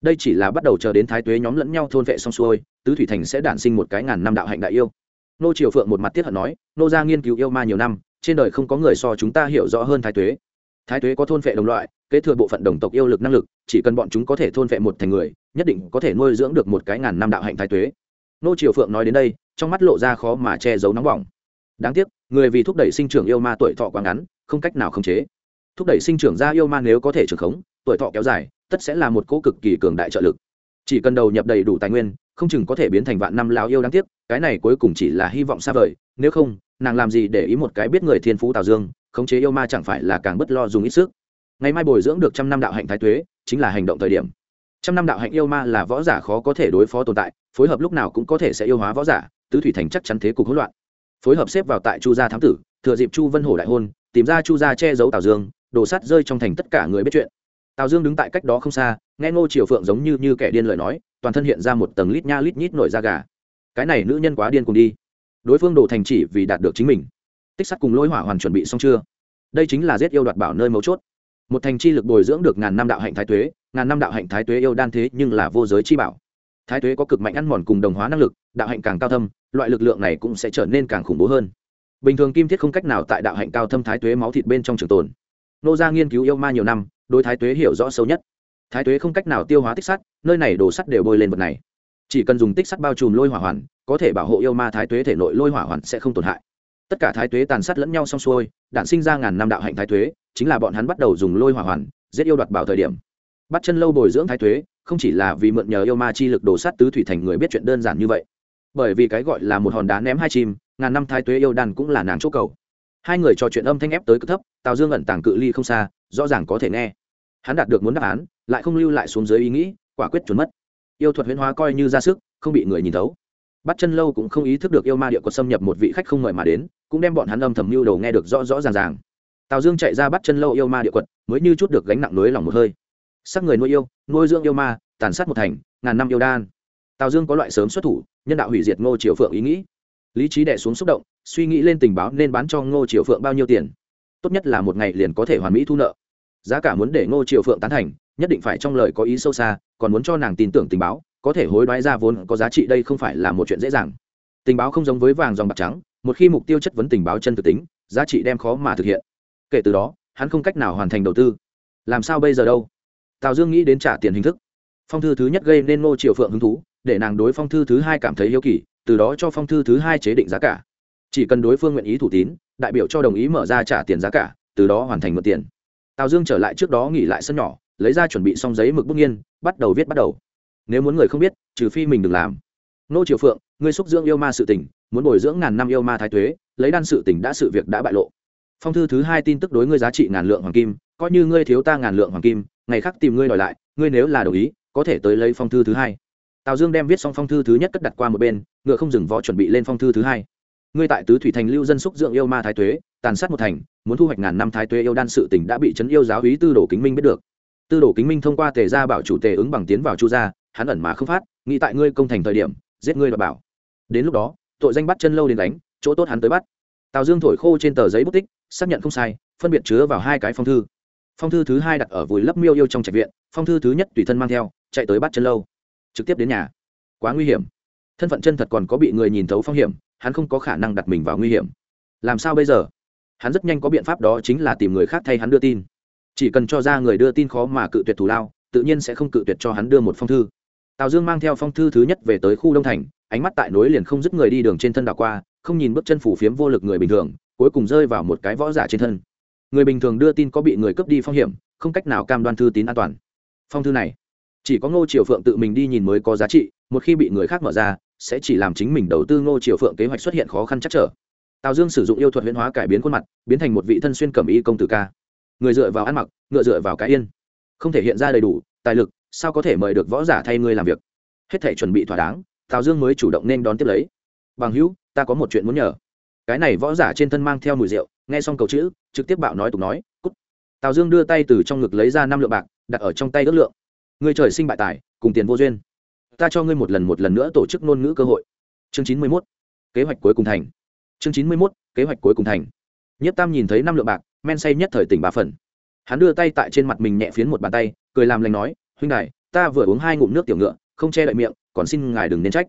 Đây chỉ là bắt đầu chờ đến thái tuế nhóm lẫn nhau thôn vệ xong xuôi, tứ thủy thành sẽ đản sinh một cái ngàn năm đạo hạnh đại yêu. Nô triều phượng một mặt tiết hận nói, nô ra nghiên cứu yêu ma nhiều năm, trên đời không có người so chúng ta hiểu rõ hơn thái tuế. Thái tuế có thôn vệ đồng loại, kế thừa bộ phận đồng tộc yêu lực năng lực, chỉ cần bọn chúng có thể thôn vệ một thành người, nhất định có thể nuôi dưỡng được một cái ngàn năm đạo hạnh thái tuế. Nô triều phượng nói đến đây trong mắt lộ ra khó mà che giấu nóng bỏng. Đáng tiếc, người vì thúc đẩy sinh trưởng yêu ma tuổi thọ quá ngắn, không cách nào khống chế. Thúc đẩy sinh trưởng ra yêu ma nếu có thể trưởng khống, tuổi thọ kéo dài, tất sẽ là một cỗ cực kỳ cường đại trợ lực. Chỉ cần đầu nhập đầy đủ tài nguyên, không chừng có thể biến thành vạn năm lão yêu đáng tiếc, cái này cuối cùng chỉ là hy vọng xa vời, nếu không, nàng làm gì để ý một cái biết người thiên phú tào dương, khống chế yêu ma chẳng phải là càng bất lo dùng ít sức. Ngày mai bồi dưỡng được trăm năm đạo hạnh thái tuế, chính là hành động thời điểm. Trăm năm đạo hạnh yêu ma là võ giả khó có thể đối phó tồn tại, phối hợp lúc nào cũng có thể sẽ yêu hóa võ giả tứ thủy thành chắc chắn thế cục hỗn loạn. Phối hợp xếp vào tại chu gia thám tử, thừa dịp chu vân hổ đại hôn, tìm ra chu gia che giấu tào dương đổ sắt rơi trong thành tất cả người biết chuyện. Tào dương đứng tại cách đó không xa, nghe ngô triều phượng giống như như kẻ điên lời nói, toàn thân hiện ra một tầng lít nha lít nhít nổi da gà. Cái này nữ nhân quá điên cùng đi. Đối phương đổ thành chỉ vì đạt được chính mình. Tích sắt cùng lôi hỏa hoàn chuẩn bị xong chưa? Đây chính là giết yêu đoạt bảo nơi mấu chốt. Một thành chi lực bồi dưỡng được ngàn năm đạo hạnh thái tuế, ngàn năm đạo hạnh thái tuế yêu đan thế nhưng là vô giới chi bảo thái tuế có cực mạnh ăn mòn cùng đồng hóa năng lực, đạo hạnh càng cao thâm, loại lực lượng này cũng sẽ trở nên càng khủng bố hơn. Bình thường kim thiết không cách nào tại đạo hạnh cao thâm thái tuế máu thịt bên trong trường tồn. Nô gia nghiên cứu yêu ma nhiều năm, đối thái tuế hiểu rõ sâu nhất. Thái tuế không cách nào tiêu hóa tích sắt, nơi này đổ sắt đều bôi lên vật này. Chỉ cần dùng tích sắt bao trùm lôi hỏa hoàn, có thể bảo hộ yêu ma thái tuế thể nội lôi hỏa hoàn sẽ không tổn hại. Tất cả thái tuế tàn sát lẫn nhau xong xuôi đạn sinh ra ngàn năm đạo hạnh thái tuế, chính là bọn hắn bắt đầu dùng lôi hỏa hoàn, giết yêu đoạt bảo thời điểm. Bắt chân lâu bồi dưỡng thái tuế không chỉ là vì mượn nhờ yêu ma chi lực đổ sát tứ thủy thành người biết chuyện đơn giản như vậy. Bởi vì cái gọi là một hòn đá ném hai chim, ngàn năm thái tuế yêu đàn cũng là nàng chỗ cầu. Hai người trò chuyện âm thanh ép tới cực thấp, tào dương ẩn tàng cự ly không xa, rõ ràng có thể nghe. Hắn đạt được muốn đáp án, lại không lưu lại xuống dưới ý nghĩ, quả quyết trốn mất. Yêu thuật huyễn hóa coi như ra sức, không bị người nhìn thấu. Bắt chân lâu cũng không ý thức được yêu ma địa quật xâm nhập một vị khách không mời mà đến, cũng đem bọn hắn âm thầm mưu đầu nghe được rõ rõ ràng ràng. Tào dương chạy ra bắt chân lâu yêu ma địa quật, mới như chút được gánh nặng núi lòng một hơi sắc người nuôi yêu, nuôi dưỡng yêu ma, tàn sát một thành, ngàn năm yêu đan. Tào dương có loại sớm xuất thủ, nhân đạo hủy diệt ngô triều phượng ý nghĩ. Lý trí đẻ xuống xúc động, suy nghĩ lên tình báo nên bán cho ngô triều phượng bao nhiêu tiền. Tốt nhất là một ngày liền có thể hoàn mỹ thu nợ. Giá cả muốn để ngô triều phượng tán thành, nhất định phải trong lời có ý sâu xa, còn muốn cho nàng tin tưởng tình báo, có thể hối đoái ra vốn có giá trị đây không phải là một chuyện dễ dàng. Tình báo không giống với vàng dòng bạc trắng, một khi mục tiêu chất vấn tình báo chân thực tính, giá trị đem khó mà thực hiện. Kể từ đó, hắn không cách nào hoàn thành đầu tư. Làm sao bây giờ đâu? Tào dương nghĩ đến trả tiền hình thức. Phong thư thứ nhất gây nên ngô triều phượng hứng thú, để nàng đối phong thư thứ hai cảm thấy hiếu kỳ, từ đó cho phong thư thứ hai chế định giá cả. Chỉ cần đối phương nguyện ý thủ tín, đại biểu cho đồng ý mở ra trả tiền giá cả, từ đó hoàn thành mượn tiền. Tào dương trở lại trước đó nghỉ lại sân nhỏ, lấy ra chuẩn bị xong giấy mực bút nghiên, bắt đầu viết bắt đầu. Nếu muốn người không biết, trừ phi mình đừng làm. Nô triều phượng, ngươi xúc dưỡng yêu ma sự tình, muốn bồi dưỡng ngàn năm yêu ma thái thuế lấy đan sự tình đã sự việc đã bại lộ. Phong thư thứ hai tin tức đối ngươi giá trị ngàn lượng hoàng kim, coi như ngươi thiếu ta ngàn lượng hoàng kim ngày khác tìm ngươi đòi lại, ngươi nếu là đồng ý, có thể tới lấy phong thư thứ hai. Tào dương đem viết xong phong thư thứ nhất cất đặt qua một bên, ngựa không dừng võ chuẩn bị lên phong thư thứ hai. Ngươi tại tứ thủy thành lưu dân xúc dưỡng yêu ma thái tuế, tàn sát một thành, muốn thu hoạch ngàn năm thái tuế yêu đan sự tỉnh đã bị trấn yêu giáo hí tư đồ kính minh biết được. Tư đồ kính minh thông qua tề gia bảo chủ tề ứng bằng tiến vào chu gia, hắn ẩn mà không phát, nghĩ tại ngươi công thành thời điểm, giết ngươi đ bảo. Đến lúc đó, tội danh bắt chân lâu đến đánh, chỗ tốt hắn tới bắt. Tào dương thổi khô trên tờ giấy bút tích, xác nhận không sai, phân biệt chứa vào hai cái phong thư phong thư thứ hai đặt ở vùi lấp miêu yêu trong trạch viện, phong thư thứ nhất tùy thân mang theo, chạy tới bắt chân lâu, trực tiếp đến nhà. Quá nguy hiểm. Thân phận chân thật còn có bị người nhìn thấu phong hiểm, hắn không có khả năng đặt mình vào nguy hiểm. Làm sao bây giờ? Hắn rất nhanh có biện pháp đó chính là tìm người khác thay hắn đưa tin. Chỉ cần cho ra người đưa tin khó mà cự tuyệt thủ lao, tự nhiên sẽ không cự tuyệt cho hắn đưa một phong thư. Tào dương mang theo phong thư thứ nhất về tới khu đông thành, ánh mắt tại nối liền không dứt người đi đường trên thân đảo qua, không nhìn bước chân phủ phiếm vô lực người bình thường, cuối cùng rơi vào một cái võ giả trên thân người bình thường đưa tin có bị người cướp đi phong hiểm, không cách nào cam đoan thư tín an toàn. Phong thư này, chỉ có ngô triều phượng tự mình đi nhìn mới có giá trị, một khi bị người khác mở ra, sẽ chỉ làm chính mình đầu tư ngô triều phượng kế hoạch xuất hiện khó khăn chắc trở. Tào dương sử dụng yêu thuật huyễn hóa cải biến khuôn mặt, biến thành một vị thân xuyên cẩm y công tử ca. Người dựa vào ăn mặc, ngựa dựa vào cái yên. Không thể hiện ra đầy đủ, tài lực, sao có thể mời được võ giả thay ngươi làm việc? Hết thể chuẩn bị thỏa đáng, tào dương mới chủ động nên đón tiếp lấy. Bằng hữu, ta có một chuyện muốn nhờ. Cái này võ giả trên thân mang theo mùi rượu nghe xong cầu chữ, trực tiếp bạo nói tục nói, cút. Tào dương đưa tay từ trong ngực lấy ra năm lượng bạc, đặt ở trong tay ước lượng. Người trời sinh bại tài, cùng tiền vô duyên. Ta cho ngươi một lần một lần nữa tổ chức ngôn ngữ cơ hội. Chương chín mươi mốt, kế hoạch cuối cùng thành. Chương chín mươi mốt, kế hoạch cuối cùng thành. Nhất tam nhìn thấy năm lượng bạc, men say nhất thời tỉnh ba phần. Hắn đưa tay tại trên mặt mình nhẹ phiến một bàn tay, cười làm lành nói, huynh đài, ta vừa uống hai ngụm nước tiểu ngựa, không che đậy miệng, còn xin ngài đừng nên trách.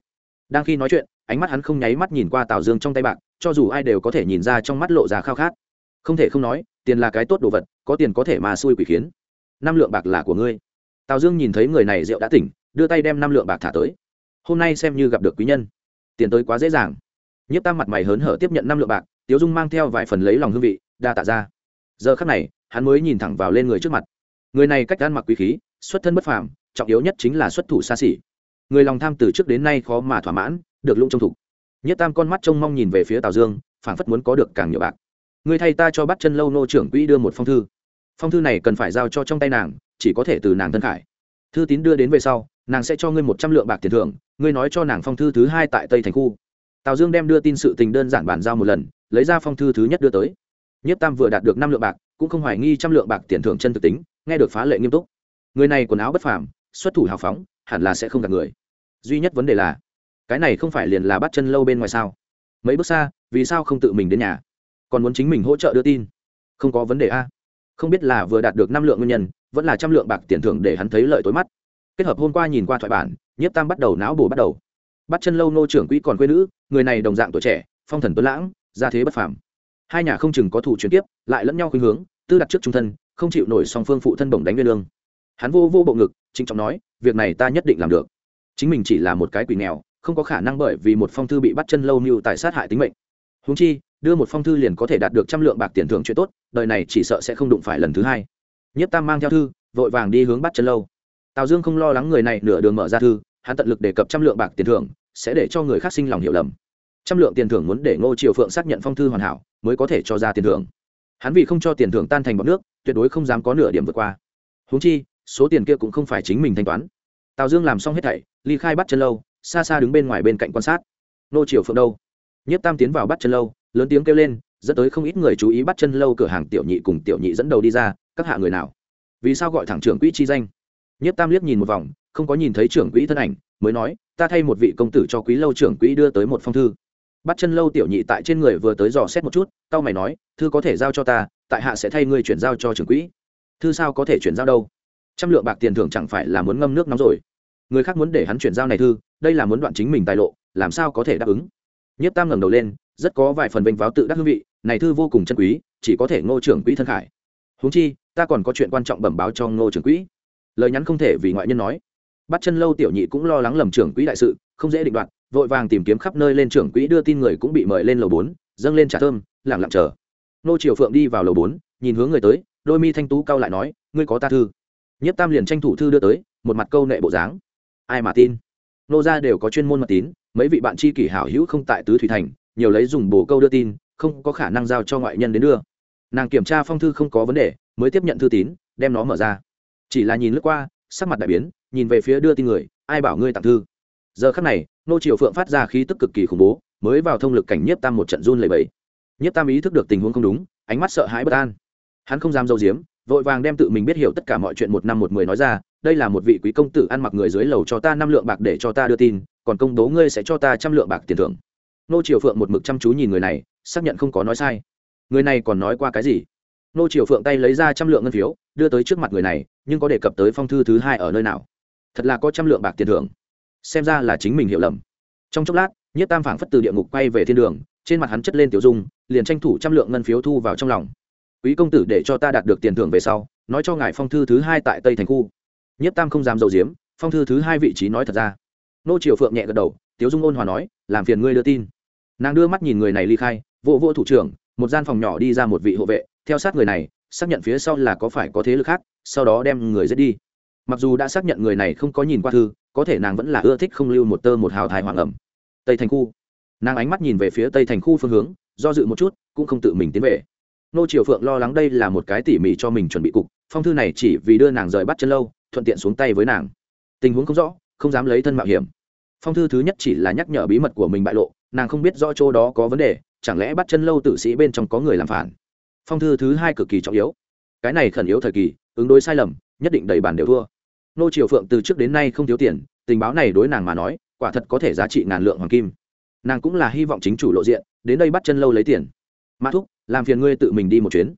Đang khi nói chuyện, ánh mắt hắn không nháy mắt nhìn qua tào dương trong tay bạc cho dù ai đều có thể nhìn ra trong mắt lộ ra khao khát. Không thể không nói, tiền là cái tốt đồ vật, có tiền có thể mà xui quỷ khiến. Năm lượng bạc là của ngươi. Tào dương nhìn thấy người này rượu đã tỉnh, đưa tay đem năm lượng bạc thả tới. Hôm nay xem như gặp được quý nhân. Tiền tới quá dễ dàng. Nhiếp tam mặt mày hớn hở tiếp nhận năm lượng bạc, tiếu dung mang theo vài phần lấy lòng hương vị, đa tạ ra. Giờ khắc này, hắn mới nhìn thẳng vào lên người trước mặt. Người này cách ăn mặc quý khí, xuất thân bất phàm, trọng yếu nhất chính là xuất thủ xa xỉ. Người lòng tham từ trước đến nay khó mà thỏa mãn, được lũng trong thục nhất tam con mắt trông mong nhìn về phía tào dương, phảng phất muốn có được càng nhiều bạc. Người thay ta cho bắt chân lâu nô trưởng quỹ đưa một phong thư. Phong thư này cần phải giao cho trong tay nàng, chỉ có thể từ nàng thân khải. Thư tín đưa đến về sau, nàng sẽ cho ngươi một trăm lượng bạc tiền thưởng, ngươi nói cho nàng phong thư thứ hai tại tây thành khu. Tào dương đem đưa tin sự tình đơn giản bàn giao một lần, lấy ra phong thư thứ nhất đưa tới. Nhất tam vừa đạt được năm lượng bạc, cũng không hoài nghi trăm lượng bạc tiền thưởng chân thực tính, nghe được phá lệ nghiêm túc. Người này quần áo bất phàm, xuất thủ hào phóng, hẳn là sẽ không gặp người. Duy nhất vấn đề là cái này không phải liền là bắt chân lâu bên ngoài sao? Mấy bước xa, vì sao không tự mình đến nhà? Còn muốn chính mình hỗ trợ đưa tin? Không có vấn đề a. Không biết là vừa đạt được năm lượng nguyên nhân, vẫn là trăm lượng bạc tiền thưởng để hắn thấy lợi tối mắt. Kết hợp hôm qua nhìn qua thoại bản, nhiếp tam bắt đầu não bổ bắt đầu. Bắt chân lâu nô trưởng quỹ còn quê nữ, người này đồng dạng tuổi trẻ, phong thần tuấn lãng, gia thế bất phàm. Hai nhà không chừng có thủ chuyển tiếp, lại lẫn nhau khuynh hướng, tư đặt trước trung thân, không chịu nổi song phương phụ thân bổng đánh nguyên lương. Hắn vô vô bộ ngực chính trọng nói, việc này ta nhất định làm được. Chính mình chỉ là một cái quỷ nghèo không có khả năng bởi vì một phong thư bị bắt chân lâu mưu tại sát hại tính mệnh. Húng chi, đưa một phong thư liền có thể đạt được trăm lượng bạc tiền thưởng chuyện tốt, đời này chỉ sợ sẽ không đụng phải lần thứ hai. Nhất tam mang theo thư, vội vàng đi hướng bắt chân lâu. Tào dương không lo lắng người này nửa đường mở ra thư, hắn tận lực đề cập trăm lượng bạc tiền thưởng, sẽ để cho người khác sinh lòng hiểu lầm. Trăm lượng tiền thưởng muốn để ngô triều phượng xác nhận phong thư hoàn hảo, mới có thể cho ra tiền thưởng. Hắn vì không cho tiền thưởng tan thành bọc nước, tuyệt đối không dám có nửa điểm vượt qua. Húng chi, số tiền kia cũng không phải chính mình thanh toán. Tào dương làm xong hết thảy, ly khai bắt chân lâu xa xa đứng bên ngoài bên cạnh quan sát. Nô triều phượng đâu? Nhất tam tiến vào bắt chân lâu, lớn tiếng kêu lên, dẫn tới không ít người chú ý bắt chân lâu cửa hàng tiểu nhị cùng tiểu nhị dẫn đầu đi ra, các hạ người nào? Vì sao gọi thẳng trưởng quỹ chi danh? Nhất tam liếc nhìn một vòng, không có nhìn thấy trưởng quỹ thân ảnh, mới nói, ta thay một vị công tử cho quý lâu trưởng quỹ đưa tới một phong thư. Bắt chân lâu tiểu nhị tại trên người vừa tới dò xét một chút tao mày nói, thư có thể giao cho ta, tại hạ sẽ thay ngươi chuyển giao cho trưởng quỹ. Thư sao có thể chuyển giao đâu? Trăm lượng bạc tiền thưởng chẳng phải là muốn ngâm nước nóng rồi người khác muốn để hắn chuyển giao này thư, đây là muốn đoạn chính mình tài lộ, làm sao có thể đáp ứng? Nhất tam ngẩng đầu lên, rất có vài phần vênh váo tự đắc hương vị, này thư vô cùng chân quý, chỉ có thể ngô trưởng quỹ thân khải. Huống chi, ta còn có chuyện quan trọng bẩm báo cho ngô trưởng quỹ. Lời nhắn không thể vì ngoại nhân nói. Bắt chân lâu tiểu nhị cũng lo lắng lầm trưởng quỹ đại sự, không dễ định đoạt, vội vàng tìm kiếm khắp nơi lên trưởng quỹ đưa tin người cũng bị mời lên lầu bốn, dâng lên trà thơm lẳng lặng chờ. Nô triều phượng đi vào lầu bốn, nhìn hướng người tới, đôi mi thanh tú cao lại nói, ngươi có ta thư. Nhất tam liền tranh thủ thư đưa tới, một mặt câu nệ bộ dáng ai mà tin? Nô gia đều có chuyên môn mật tín, mấy vị bạn tri kỷ hảo hữu không tại tứ thủy thành, nhiều lấy dùng bồ câu đưa tin, không có khả năng giao cho ngoại nhân đến đưa. Nàng kiểm tra phong thư không có vấn đề, mới tiếp nhận thư tín, đem nó mở ra. Chỉ là nhìn lướt qua, sắc mặt đại biến, nhìn về phía đưa tin người, ai bảo ngươi tặng thư? Giờ khắc này, nô triều phượng phát ra khí tức cực kỳ khủng bố, mới vào thông lực cảnh nhiếp tam một trận run lầy bẫy nhiếp tam ý thức được tình huống không đúng, ánh mắt sợ hãi bất an. Hắn không dám dâu diếm, vội vàng đem tự mình biết hiểu tất cả mọi chuyện một năm một mười nói ra đây là một vị quý công tử ăn mặc người dưới lầu cho ta năm lượng bạc để cho ta đưa tin, còn công tố ngươi sẽ cho ta trăm lượng bạc tiền thưởng. Nô triều phượng một mực chăm chú nhìn người này, xác nhận không có nói sai. Người này còn nói qua cái gì? Nô triều phượng tay lấy ra trăm lượng ngân phiếu, đưa tới trước mặt người này, nhưng có đề cập tới phong thư thứ hai ở nơi nào? Thật là có trăm lượng bạc tiền thưởng. Xem ra là chính mình hiểu lầm. Trong chốc lát nhất tam phảng phất từ địa ngục quay về thiên đường, trên mặt hắn chất lên tiểu dung, liền tranh thủ trăm lượng ngân phiếu thu vào trong lòng. Quý công tử để cho ta đạt được tiền thưởng về sau, nói cho ngài phong thư thứ hai tại tây thành khu nhất tam không dám dầu diếm phong thư thứ hai vị trí nói thật ra. Nô triều phượng nhẹ gật đầu, tiếu dung ôn hòa nói, làm phiền ngươi đưa tin. Nàng đưa mắt nhìn người này ly khai, vô vô thủ trưởng, một gian phòng nhỏ đi ra một vị hộ vệ, theo sát người này, xác nhận phía sau là có phải có thế lực khác, sau đó đem người giết đi. Mặc dù đã xác nhận người này không có nhìn qua thư, có thể nàng vẫn là ưa thích không lưu một tơ một hào thai hoàng ẩm. Tây thành khu. Nàng ánh mắt nhìn về phía tây thành khu phương hướng, do dự một chút, cũng không tự mình tiến về. Nô triều phượng lo lắng đây là một cái tỉ mỉ cho mình chuẩn bị cục, phong thư này chỉ vì đưa nàng rời bắt chân lâu thuận tiện xuống tay với nàng. Tình huống không rõ, không dám lấy thân mạo hiểm. Phong thư thứ nhất chỉ là nhắc nhở bí mật của mình bại lộ, nàng không biết rõ chỗ đó có vấn đề, chẳng lẽ bắt chân lâu tử sĩ bên trong có người làm phản. Phong thư thứ hai cực kỳ trọng yếu. Cái này khẩn yếu thời kỳ, ứng đối sai lầm, nhất định đầy bản đều thua. Nô triều phượng từ trước đến nay không thiếu tiền, tình báo này đối nàng mà nói, quả thật có thể giá trị ngàn lượng hoàng kim. Nàng cũng là hy vọng chính chủ lộ diện, đến đây bắt chân lâu lấy tiền. Mã thúc, làm phiền ngươi tự mình đi một chuyến.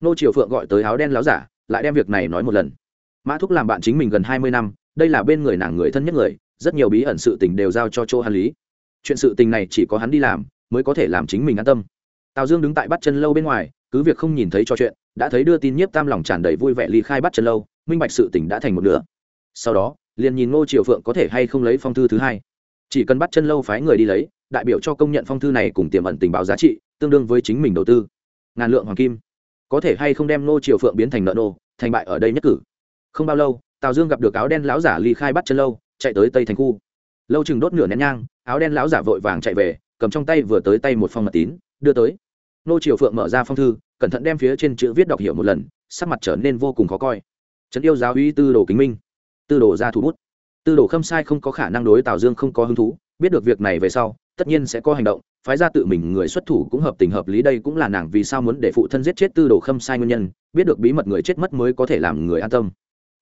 Nô triều phượng gọi tới áo đen láo giả, lại đem việc này nói một lần mã thúc làm bạn chính mình gần hai mươi năm, đây là bên người nàng người thân nhất người, rất nhiều bí ẩn sự tình đều giao cho chỗ hắn lý. Chuyện sự tình này chỉ có hắn đi làm, mới có thể làm chính mình an tâm. Tào dương đứng tại bắt chân lâu bên ngoài, cứ việc không nhìn thấy cho chuyện, đã thấy đưa tin nhiếp tam lòng tràn đầy vui vẻ ly khai bắt chân lâu, minh bạch sự tình đã thành một nửa. Sau đó, liền nhìn ngô triều phượng có thể hay không lấy phong thư thứ hai. Chỉ cần bắt chân lâu phái người đi lấy, đại biểu cho công nhận phong thư này cùng tiềm ẩn tình báo giá trị, tương đương với chính mình đầu tư. Ngàn lượng hoàng kim. Có thể hay không đem ngô triều phượng biến thành nợ nô, thành bại ở đây nhất cử không bao lâu, tào dương gặp được áo đen lão giả ly khai bắt chân lâu, chạy tới tây thành khu. Lâu chừng đốt nửa nén nhang, áo đen lão giả vội vàng chạy về, cầm trong tay vừa tới tay một phong mật tín, đưa tới. Nô triều phượng mở ra phong thư, cẩn thận đem phía trên chữ viết đọc hiểu một lần, sắc mặt trở nên vô cùng khó coi. Trấn yêu giáo uy tư đồ kính minh, tư đồ ra thủ bút. Tư đồ khâm sai không có khả năng đối tào dương không có hứng thú, biết được việc này về sau, tất nhiên sẽ có hành động, phái ra tự mình người xuất thủ cũng hợp tình hợp lý, đây cũng là nàng vì sao muốn để phụ thân giết chết tư đồ khâm sai nguyên nhân, biết được bí mật người chết mất mới có thể làm người an tâm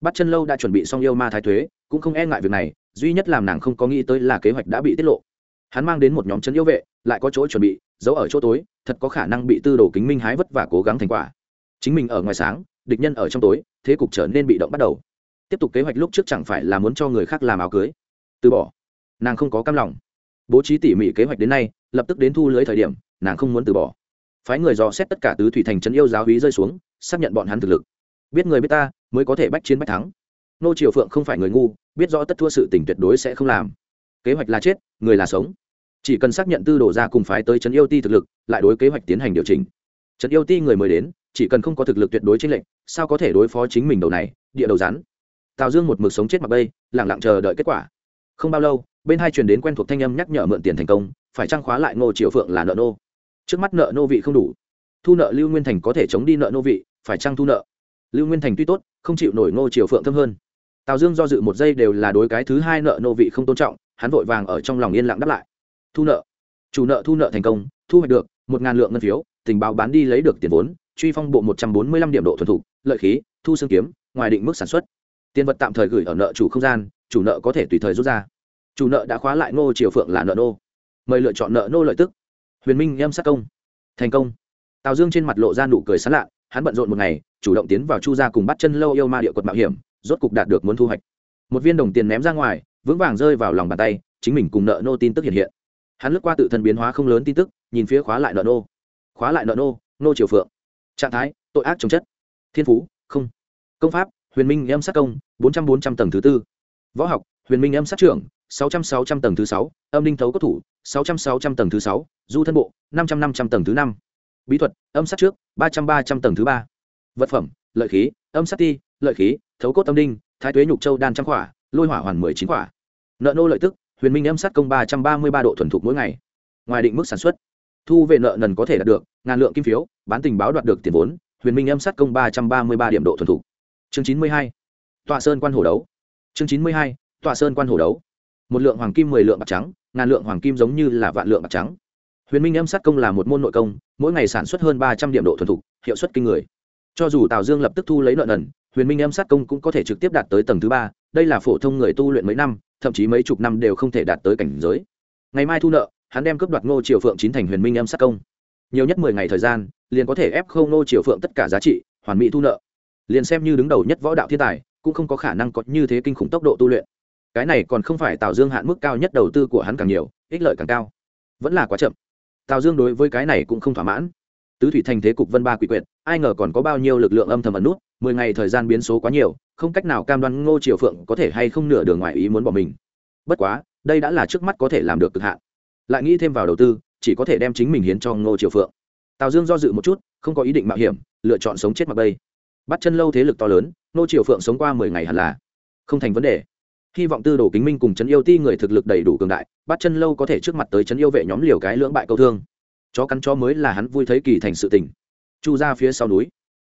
bắt chân lâu đã chuẩn bị xong yêu ma thái thuế, cũng không e ngại việc này, duy nhất làm nàng không có nghĩ tới là kế hoạch đã bị tiết lộ. Hắn mang đến một nhóm chân yêu vệ, lại có chỗ chuẩn bị, giấu ở chỗ tối, thật có khả năng bị tư đồ kính minh hái vất và cố gắng thành quả. Chính mình ở ngoài sáng, địch nhân ở trong tối, thế cục trở nên bị động bắt đầu. Tiếp tục kế hoạch lúc trước chẳng phải là muốn cho người khác làm áo cưới. Từ bỏ. Nàng không có cam lòng. Bố trí tỉ mỉ kế hoạch đến nay, lập tức đến thu lưới thời điểm, nàng không muốn từ bỏ. Phái người dò xét tất cả tứ thủy thành trấn yêu giáo hí rơi xuống, xác nhận bọn hắn thực lực biết người biết ta, mới có thể bách chiến bách thắng. Nô triều phượng không phải người ngu, biết rõ tất thua sự tình tuyệt đối sẽ không làm. Kế hoạch là chết, người là sống. Chỉ cần xác nhận tư đồ ra cùng phái tới trấn yêu ti thực lực, lại đối kế hoạch tiến hành điều chỉnh. Trấn yêu ti người mới đến, chỉ cần không có thực lực tuyệt đối trên lệnh sao có thể đối phó chính mình đầu này, địa đầu rắn? Tào dương một mực sống chết mặc bây lẳng lặng chờ đợi kết quả. Không bao lâu, bên hai truyền đến quen thuộc thanh âm nhắc nhở mượn tiền thành công, phải trang khóa lại ngô triệu phượng là nợ nô. Trước mắt nợ nô vị không đủ. Thu nợ lưu nguyên thành có thể chống đi nợ nô vị, phải trang thu nợ lưu nguyên thành tuy tốt, không chịu nổi ngô triều phượng thâm hơn. Tào dương do dự một giây đều là đối cái thứ hai nợ nô vị không tôn trọng, hắn vội vàng ở trong lòng yên lặng đáp lại. Thu nợ. Chủ nợ thu nợ thành công, thu hoạch được một ngàn lượng ngân phiếu, tình báo bán đi lấy được tiền vốn, truy phong bộ một trăm bốn mươi lăm điểm độ thuần thục, lợi khí, thu xương kiếm, ngoài định mức sản xuất. Tiền vật tạm thời gửi ở nợ chủ không gian, chủ nợ có thể tùy thời rút ra. Chủ nợ đã khóa lại ngô triều phượng là nợ nô. Mời lựa chọn nợ nô lợi tức. Huyền minh em sát công. Thành công. Tào dương trên mặt lộ ra nụ cười sán lạ hắn bận rộn một ngày, chủ động tiến vào chu gia cùng bắt chân lâu yêu ma địa quật mạo hiểm, rốt cục đạt được muốn thu hoạch. Một viên đồng tiền ném ra ngoài, vững vàng rơi vào lòng bàn tay, chính mình cùng nợ nô tin tức hiện hiện. Hắn lướt qua tự thân biến hóa không lớn tin tức, nhìn phía khóa lại nợ nô. Khóa lại nợ nô nô triều phượng. Trạng thái, tội ác trồng chất. Thiên phú, không. Công pháp, huyền minh âm sát công, bốn trăm bốn trăm tầng thứ tư. Võ học, huyền minh âm sát trưởng, sáu trăm sáu trăm tầng thứ sáu. Âm linh thấu cốt thủ, sáu trăm sáu trăm tầng thứ sáu. Du thân bộ, năm trăm năm trăm tầng thứ năm bí thuật, âm sát trước, ba trăm ba trăm tầng thứ ba. Vật phẩm, lợi khí, âm sát ti, lợi khí, thấu cốt tâm đinh, thái tuế nhục châu đan trăm khỏa, lôi hỏa hoàn mười chín khỏa. Nợ nô lợi tức, huyền minh âm sát công ba trăm ba mươi ba độ thuần thục mỗi ngày. Ngoài định mức sản xuất, thu về nợ nần có thể đạt được, ngàn lượng kim phiếu, bán tình báo đoạt được tiền vốn, huyền minh âm sát công ba trăm ba mươi ba điểm độ thuần thục. Chương chín mươi hai, tọa sơn quan hồ đấu. Chương chín mươi hai, tọa sơn quan hồ đấu. Một lượng hoàng kim mười lượng bạc trắng, ngàn lượng hoàng kim giống như là vạn lượng bạc trắng huyền minh âm sát công là một môn nội công, mỗi ngày sản xuất hơn ba trăm điểm độ thuần thục, hiệu suất kinh người. Cho dù tào dương lập tức thu lấy nợ nần, huyền minh âm sát công cũng có thể trực tiếp đạt tới tầng thứ ba, đây là phổ thông người tu luyện mấy năm, thậm chí mấy chục năm đều không thể đạt tới cảnh giới. Ngày mai thu nợ, hắn đem cướp đoạt ngô triều phượng chín thành huyền minh âm sát công. Nhiều nhất mười ngày thời gian, liền có thể ép không ngô triều phượng tất cả giá trị, hoàn mỹ thu nợ. Liền xem như đứng đầu nhất võ đạo thiên tài, cũng không có khả năng có như thế kinh khủng tốc độ tu luyện. Cái này còn không phải tào dương hạn mức cao nhất đầu tư của hắn càng nhiều, ích lợi càng cao. Vẫn là quá chậm tào dương đối với cái này cũng không thỏa mãn. Tứ thủy thành thế cục vân ba quỷ quyệt, ai ngờ còn có bao nhiêu lực lượng âm thầm ẩn nút, mười ngày thời gian biến số quá nhiều, không cách nào cam đoan ngô triều phượng có thể hay không nửa đường ngoài ý muốn bỏ mình. Bất quá, đây đã là trước mắt có thể làm được cực hạn. Lại nghĩ thêm vào đầu tư, chỉ có thể đem chính mình hiến cho ngô triều phượng. Tào dương do dự một chút, không có ý định mạo hiểm, lựa chọn sống chết mặc bây bắt chân lâu thế lực to lớn, ngô triều phượng sống qua mười ngày hẳn là không thành vấn đề hy vọng tư đồ kính minh cùng trấn yêu ti người thực lực đầy đủ cường đại, bắt chân lâu có thể trước mặt tới trấn yêu vệ nhóm liều cái lưỡng bại câu thương. Chó cắn chó mới là hắn vui thấy kỳ thành sự tình. Chu ra phía sau núi.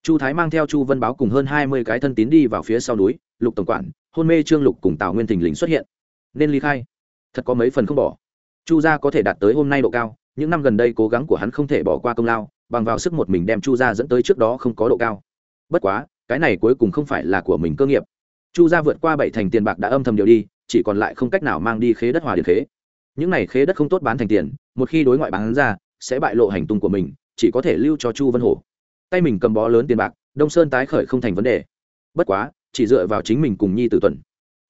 Chu thái mang theo chu vân báo cùng hơn hai mươi cái thân tín đi vào phía sau núi, lục tổng quản, hôn mê trương lục cùng tào nguyên thình lình xuất hiện. Nên ly khai. Thật có mấy phần không bỏ. Chu gia có thể đạt tới hôm nay độ cao, những năm gần đây cố gắng của hắn không thể bỏ qua công lao, bằng vào sức một mình đem chu gia dẫn tới trước đó không có độ cao. Bất quá, cái này cuối cùng không phải là của mình cơ nghiệp chu gia vượt qua bảy thành tiền bạc đã âm thầm điều đi, chỉ còn lại không cách nào mang đi khế đất hòa điện khế. Những này khế đất không tốt bán thành tiền, một khi đối ngoại bán ra, sẽ bại lộ hành tung của mình, chỉ có thể lưu cho chu vân hổ tay mình cầm bó lớn tiền bạc, đông sơn tái khởi không thành vấn đề. Bất quá, chỉ dựa vào chính mình cùng nhi tử tuần.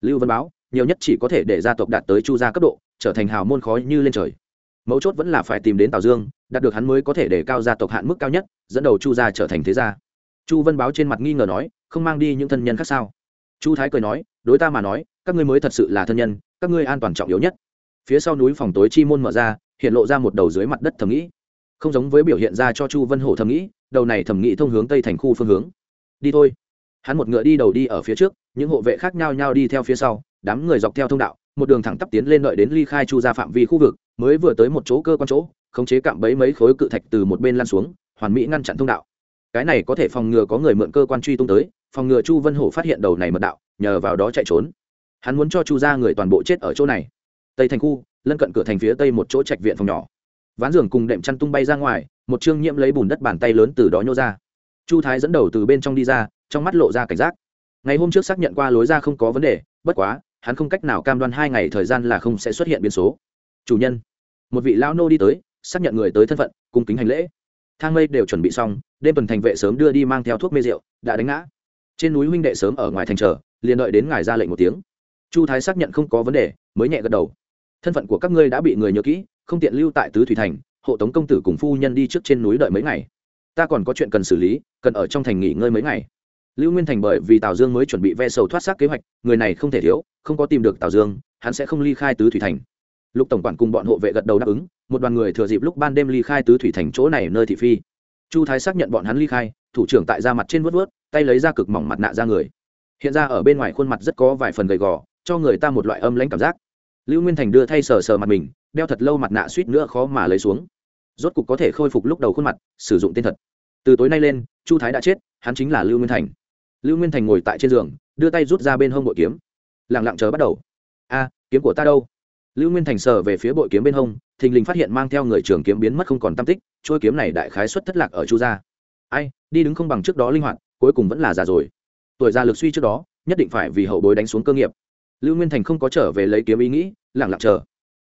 Lưu vân báo, nhiều nhất chỉ có thể để gia tộc đạt tới chu gia cấp độ, trở thành hào môn khói như lên trời. Mấu chốt vẫn là phải tìm đến tào dương, đạt được hắn mới có thể để cao gia tộc hạn mức cao nhất, dẫn đầu chu gia trở thành thế gia. Chu vân báo trên mặt nghi ngờ nói, không mang đi những thân nhân khác sao? Chu thái cười nói, đối ta mà nói, các ngươi mới thật sự là thân nhân, các ngươi an toàn trọng yếu nhất. Phía sau núi phòng tối chi môn mở ra, hiện lộ ra một đầu dưới mặt đất thầm nghĩ. Không giống với biểu hiện ra cho chu vân hổ thầm nghĩ, đầu này thầm nghĩ thông hướng tây thành khu phương hướng. Đi thôi. Hắn một ngựa đi đầu đi ở phía trước, những hộ vệ khác nhau nhau đi theo phía sau, đám người dọc theo thông đạo, một đường thẳng tắp tiến lên đợi đến ly khai chu ra phạm vi khu vực, mới vừa tới một chỗ cơ quan chỗ, khống chế cạm bẫy mấy khối cự thạch từ một bên lan xuống, hoàn mỹ ngăn chặn thông đạo cái này có thể phòng ngừa có người mượn cơ quan truy tung tới, phòng ngừa chu vân hổ phát hiện đầu này mật đạo, nhờ vào đó chạy trốn. Hắn muốn cho chu ra người toàn bộ chết ở chỗ này. Tây thành khu, lân cận cửa thành phía tây một chỗ trạch viện phòng nhỏ. Ván giường cùng đệm chăn tung bay ra ngoài, một chương nhiễm lấy bùn đất bàn tay lớn từ đó nhô ra. Chu thái dẫn đầu từ bên trong đi ra, trong mắt lộ ra cảnh giác. Ngày hôm trước xác nhận qua lối ra không có vấn đề, bất quá, hắn không cách nào cam đoan hai ngày thời gian là không sẽ xuất hiện biến số. Chủ nhân, một vị lão nô đi tới, xác nhận người tới thân phận, cung kính hành lễ thang mây đều chuẩn bị xong, đêm tuần thành vệ sớm đưa đi mang theo thuốc mê rượu, đã đánh ngã. Trên núi huynh đệ sớm ở ngoài thành chờ, liền đợi đến ngài ra lệnh một tiếng. Chu thái xác nhận không có vấn đề, mới nhẹ gật đầu. Thân phận của các ngươi đã bị người nhớ kỹ, không tiện lưu tại tứ thủy thành, hộ tống công tử cùng phu nhân đi trước trên núi đợi mấy ngày. Ta còn có chuyện cần xử lý, cần ở trong thành nghỉ ngơi mấy ngày. Lưu nguyên thành bởi vì tào dương mới chuẩn bị ve sầu thoát xác kế hoạch, người này không thể thiếu, không có tìm được tào dương, hắn sẽ không ly khai tứ thủy thành lục tổng quản cùng bọn hộ vệ gật đầu đáp ứng, một đoàn người thừa dịp lúc ban đêm ly khai tứ thủy thành chỗ này nơi thị phi. Chu thái xác nhận bọn hắn ly khai, thủ trưởng tại ra mặt trên vớt vớt tay lấy ra cực mỏng mặt nạ ra người. Hiện ra ở bên ngoài khuôn mặt rất có vài phần gầy gò, cho người ta một loại âm lãnh cảm giác. Lưu nguyên thành đưa thay sờ sờ mặt mình, đeo thật lâu mặt nạ suýt nữa khó mà lấy xuống. Rốt cục có thể khôi phục lúc đầu khuôn mặt, sử dụng tên thật. Từ tối nay lên, chu thái đã chết, hắn chính là lưu nguyên thành. Lưu nguyên thành ngồi tại trên giường, đưa tay rút ra bên hông bội kiếm. Lẳng lặng chờ bắt đầu. A, kiếm của ta đâu? Lưu nguyên thành sờ về phía bội kiếm bên hông, thình lình phát hiện mang theo người trường kiếm biến mất không còn tam tích trôi kiếm này đại khái xuất thất lạc ở chu gia. Ai, đi đứng không bằng trước đó linh hoạt, cuối cùng vẫn là già rồi. Tuổi già lực suy trước đó, nhất định phải vì hậu bối đánh xuống cơ nghiệp. Lưu nguyên thành không có trở về lấy kiếm ý nghĩ lẳng lặng chờ.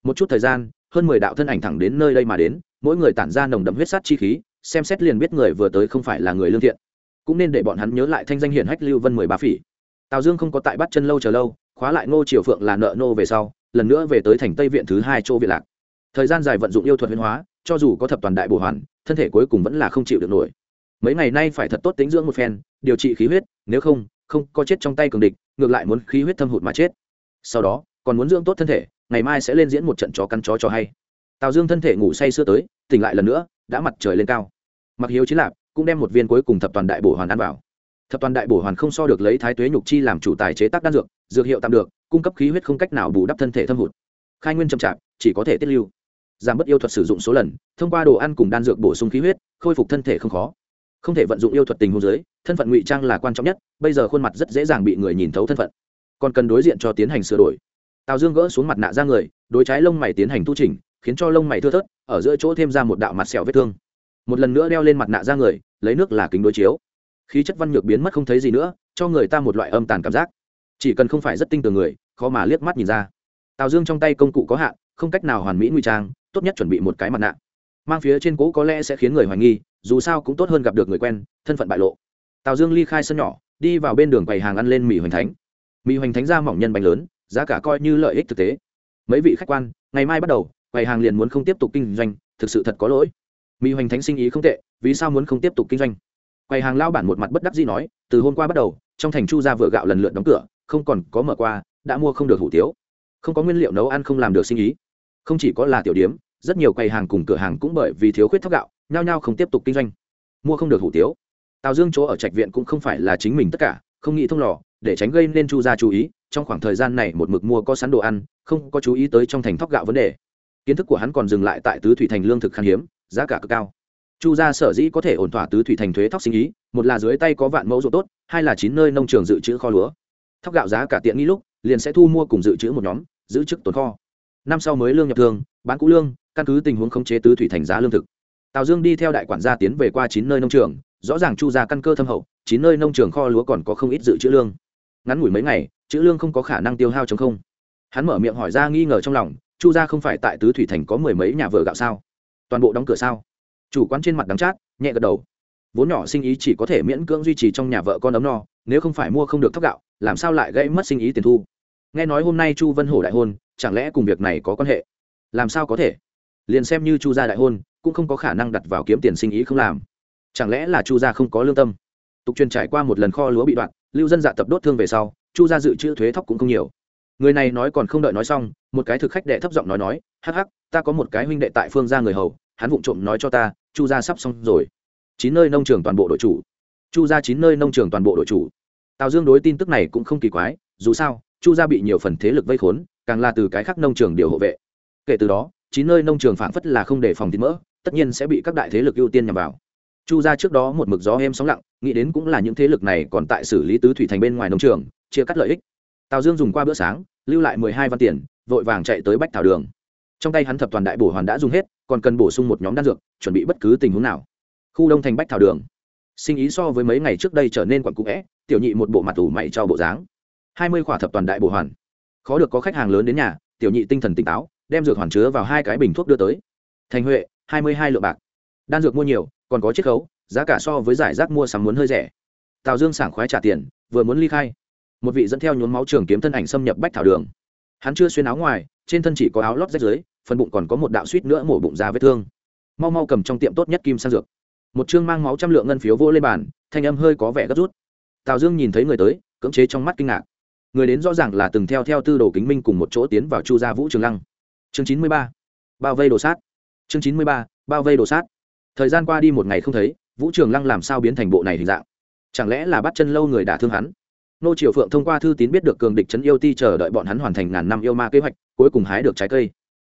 Một chút thời gian, hơn mười đạo thân ảnh thẳng đến nơi đây mà đến, mỗi người tản ra nồng đậm huyết sát chi khí, xem xét liền biết người vừa tới không phải là người lương thiện. Cũng nên để bọn hắn nhớ lại thanh danh hiển hách lưu vân mười ba phỉ. Tào dương không có tại bắt chân lâu chờ lâu, khóa lại ngô triều phượng là nợ nô về sau lần nữa về tới thành tây viện thứ hai chỗ viện lạc. Thời gian dài vận dụng yêu thuật huyên hóa, cho dù có thập toàn đại bổ hoàn, thân thể cuối cùng vẫn là không chịu được nổi. Mấy ngày nay phải thật tốt tính dưỡng một phen, điều trị khí huyết, nếu không không có chết trong tay cường địch, ngược lại muốn khí huyết thâm hụt mà chết. Sau đó, còn muốn dưỡng tốt thân thể, ngày mai sẽ lên diễn một trận chó căn chó cho hay. Tào dương thân thể ngủ say sưa tới, tỉnh lại lần nữa, đã mặt trời lên cao. Mặc hiếu chiến lạp cũng đem một viên cuối cùng thập toàn đại bổ hoàn ăn vào. Thập toàn đại bổ hoàn không so được lấy thái tuế nhục chi làm chủ tài chế tác đan dược dược hiệu tạm được cung cấp khí huyết không cách nào bù đắp thân thể thâm hụt. Khai nguyên chậm chạp, chỉ có thể tiết lưu. Giảm bớt yêu thuật sử dụng số lần, thông qua đồ ăn cùng đan dược bổ sung khí huyết, khôi phục thân thể không khó. Không thể vận dụng yêu thuật tình hôn giới thân phận ngụy trang là quan trọng nhất, bây giờ khuôn mặt rất dễ dàng bị người nhìn thấu thân phận. Còn cần đối diện cho tiến hành sửa đổi. Tào dương gỡ xuống mặt nạ ra người, đối trái lông mày tiến hành tu trình khiến cho lông mày thưa thớt, ở giữa chỗ thêm ra một đạo mặt sẹo vết thương. Một lần nữa đeo lên mặt nạ ra người, lấy nước là kính đối chiếu. Khí chất văn nhược biến mất không thấy gì nữa, cho người ta một loại âm tàn cảm giác chỉ cần không phải rất tinh tường người, khó mà liếc mắt nhìn ra. Tào dương trong tay công cụ có hạn, không cách nào hoàn mỹ nguy trang, tốt nhất chuẩn bị một cái mặt nạ. Mang phía trên cố có lẽ sẽ khiến người hoài nghi, dù sao cũng tốt hơn gặp được người quen, thân phận bại lộ. Tào dương ly khai sân nhỏ, đi vào bên đường quầy hàng ăn lên mì hoành thánh. Mì hoành thánh ra mỏng nhân bánh lớn, giá cả coi như lợi ích thực tế. Mấy vị khách quan, ngày mai bắt đầu, quầy hàng liền muốn không tiếp tục kinh doanh, thực sự thật có lỗi. Mì hoành thánh sinh ý không tệ, vì sao muốn không tiếp tục kinh doanh? Quầy hàng lao bản một mặt bất đắc dĩ nói, từ hôm qua bắt đầu, trong thành chu ra vựa gạo lần lượt đóng cửa không còn có mở qua, đã mua không được hủ tiếu. Không có nguyên liệu nấu ăn không làm được sinh ý. Không chỉ có là tiểu điếm, rất nhiều quầy hàng cùng cửa hàng cũng bởi vì thiếu khuyết thóc gạo, nhao nhao không tiếp tục kinh doanh. Mua không được hủ tiếu. Tào dương chỗ ở trạch viện cũng không phải là chính mình tất cả, không nghĩ thông lò, để tránh gây nên chu gia chú ý, trong khoảng thời gian này một mực mua có sẵn đồ ăn, không có chú ý tới trong thành thóc gạo vấn đề. Kiến thức của hắn còn dừng lại tại tứ thủy thành lương thực khan hiếm, giá cả cực cao. Chu gia sở dĩ có thể ổn thỏa tứ thủy thành thuế thóc sinh ý, một là dưới tay có vạn mẫu ruộng tốt, hai là chín nơi nông trường dự trữ kho lúa thóc gạo giá cả tiện nghi lúc, liền sẽ thu mua cùng dự trữ một nhóm, giữ chức tồn kho. Năm sau mới lương nhập thương bán cũ lương, căn cứ tình huống khống chế tứ thủy thành giá lương thực. Tào dương đi theo đại quản gia tiến về qua chín nơi nông trường, rõ ràng chu ra căn cơ thâm hậu, chín nơi nông trường kho lúa còn có không ít dự trữ lương. Ngắn ngủi mấy ngày chữ lương không có khả năng tiêu hao chống không. Hắn mở miệng hỏi ra nghi ngờ trong lòng, chu gia không phải tại tứ thủy thành có mười mấy nhà vợ gạo sao? Toàn bộ đóng cửa sao? Chủ quán trên mặt đắng chát, nhẹ gật đầu. Vốn nhỏ sinh ý chỉ có thể miễn cưỡng duy trì trong nhà vợ con ấm no nếu không phải mua không được thóc gạo, làm sao lại gây mất sinh ý tiền thu? Nghe nói hôm nay chu vân hổ đại hôn, chẳng lẽ cùng việc này có quan hệ? Làm sao có thể? Liền xem như chu gia đại hôn, cũng không có khả năng đặt vào kiếm tiền sinh ý không làm. Chẳng lẽ là chu gia không có lương tâm? Tục truyền trải qua một lần kho lúa bị đoạn, lưu dân dạ tập đốt thương về sau, chu gia dự trữ thuế thóc cũng không nhiều. Người này nói còn không đợi nói xong, một cái thực khách đệ thấp giọng nói nói, hắc hắc, ta có một cái huynh đệ tại phương gia người hầu, hắn vụng trộm nói cho ta, chu gia sắp xong rồi. Chín nơi nông trường toàn bộ đội chủ. Chu gia chín nơi nông trường toàn bộ đội chủ tào dương đối tin tức này cũng không kỳ quái, dù sao, chu gia bị nhiều phần thế lực vây khốn, càng là từ cái khác nông trường điều hộ vệ. Kể từ đó, chín nơi nông trường phảng phất là không để phòng thịt mỡ, tất nhiên sẽ bị các đại thế lực ưu tiên nhằm vào. Chu gia trước đó một mực gió êm sóng lặng, nghĩ đến cũng là những thế lực này còn tại xử lý tứ thủy thành bên ngoài nông trường, chia cắt lợi ích. Tào dương dùng qua bữa sáng, lưu lại mười hai văn tiền, vội vàng chạy tới bách thảo đường. Trong tay hắn thập toàn đại bổ hoàn đã dùng hết, còn cần bổ sung một nhóm đan dược, chuẩn bị bất cứ tình huống nào. Khu đông thành bách thảo đường sinh ý so với mấy ngày trước đây trở nên quặn cũ vẽ tiểu nhị một bộ mặt ủ mày cho bộ dáng. Hai mươi khỏa thập toàn đại bổ hoàn. Khó được có khách hàng lớn đến nhà, tiểu nhị tinh thần tỉnh táo, đem dược hoàn chứa vào hai cái bình thuốc đưa tới. Thành huệ, hai mươi hai lượng bạc. Đan dược mua nhiều, còn có chiết khấu, giá cả so với giải rác mua sắm muốn hơi rẻ. Tào dương sảng khoái trả tiền, vừa muốn ly khai. Một vị dẫn theo nhốn máu trường kiếm thân ảnh xâm nhập bách thảo đường. Hắn chưa xuyên áo ngoài, trên thân chỉ có áo lót rách dưới, phần bụng còn có một đạo suýt nữa mổ bụng ra vết thương. Mau mau cầm trong tiệm tốt nhất kim sang dược một chương mang máu trăm lượng ngân phiếu vô lên bàn, thanh âm hơi có vẻ gấp rút. Tào dương nhìn thấy người tới, cưỡng chế trong mắt kinh ngạc. Người đến rõ ràng là từng theo theo tư đồ kính minh cùng một chỗ tiến vào chu gia vũ trường lăng. Chương chín mươi ba, bao vây đồ sát. Chương chín mươi ba, bao vây đồ sát. Thời gian qua đi một ngày không thấy, vũ trường lăng làm sao biến thành bộ này hình dạng? Chẳng lẽ là bắt chân lâu người đã thương hắn? Nô triều phượng thông qua thư tín biết được cường địch trấn yêu ti chờ đợi bọn hắn hoàn thành ngàn năm yêu ma kế hoạch, cuối cùng hái được trái cây.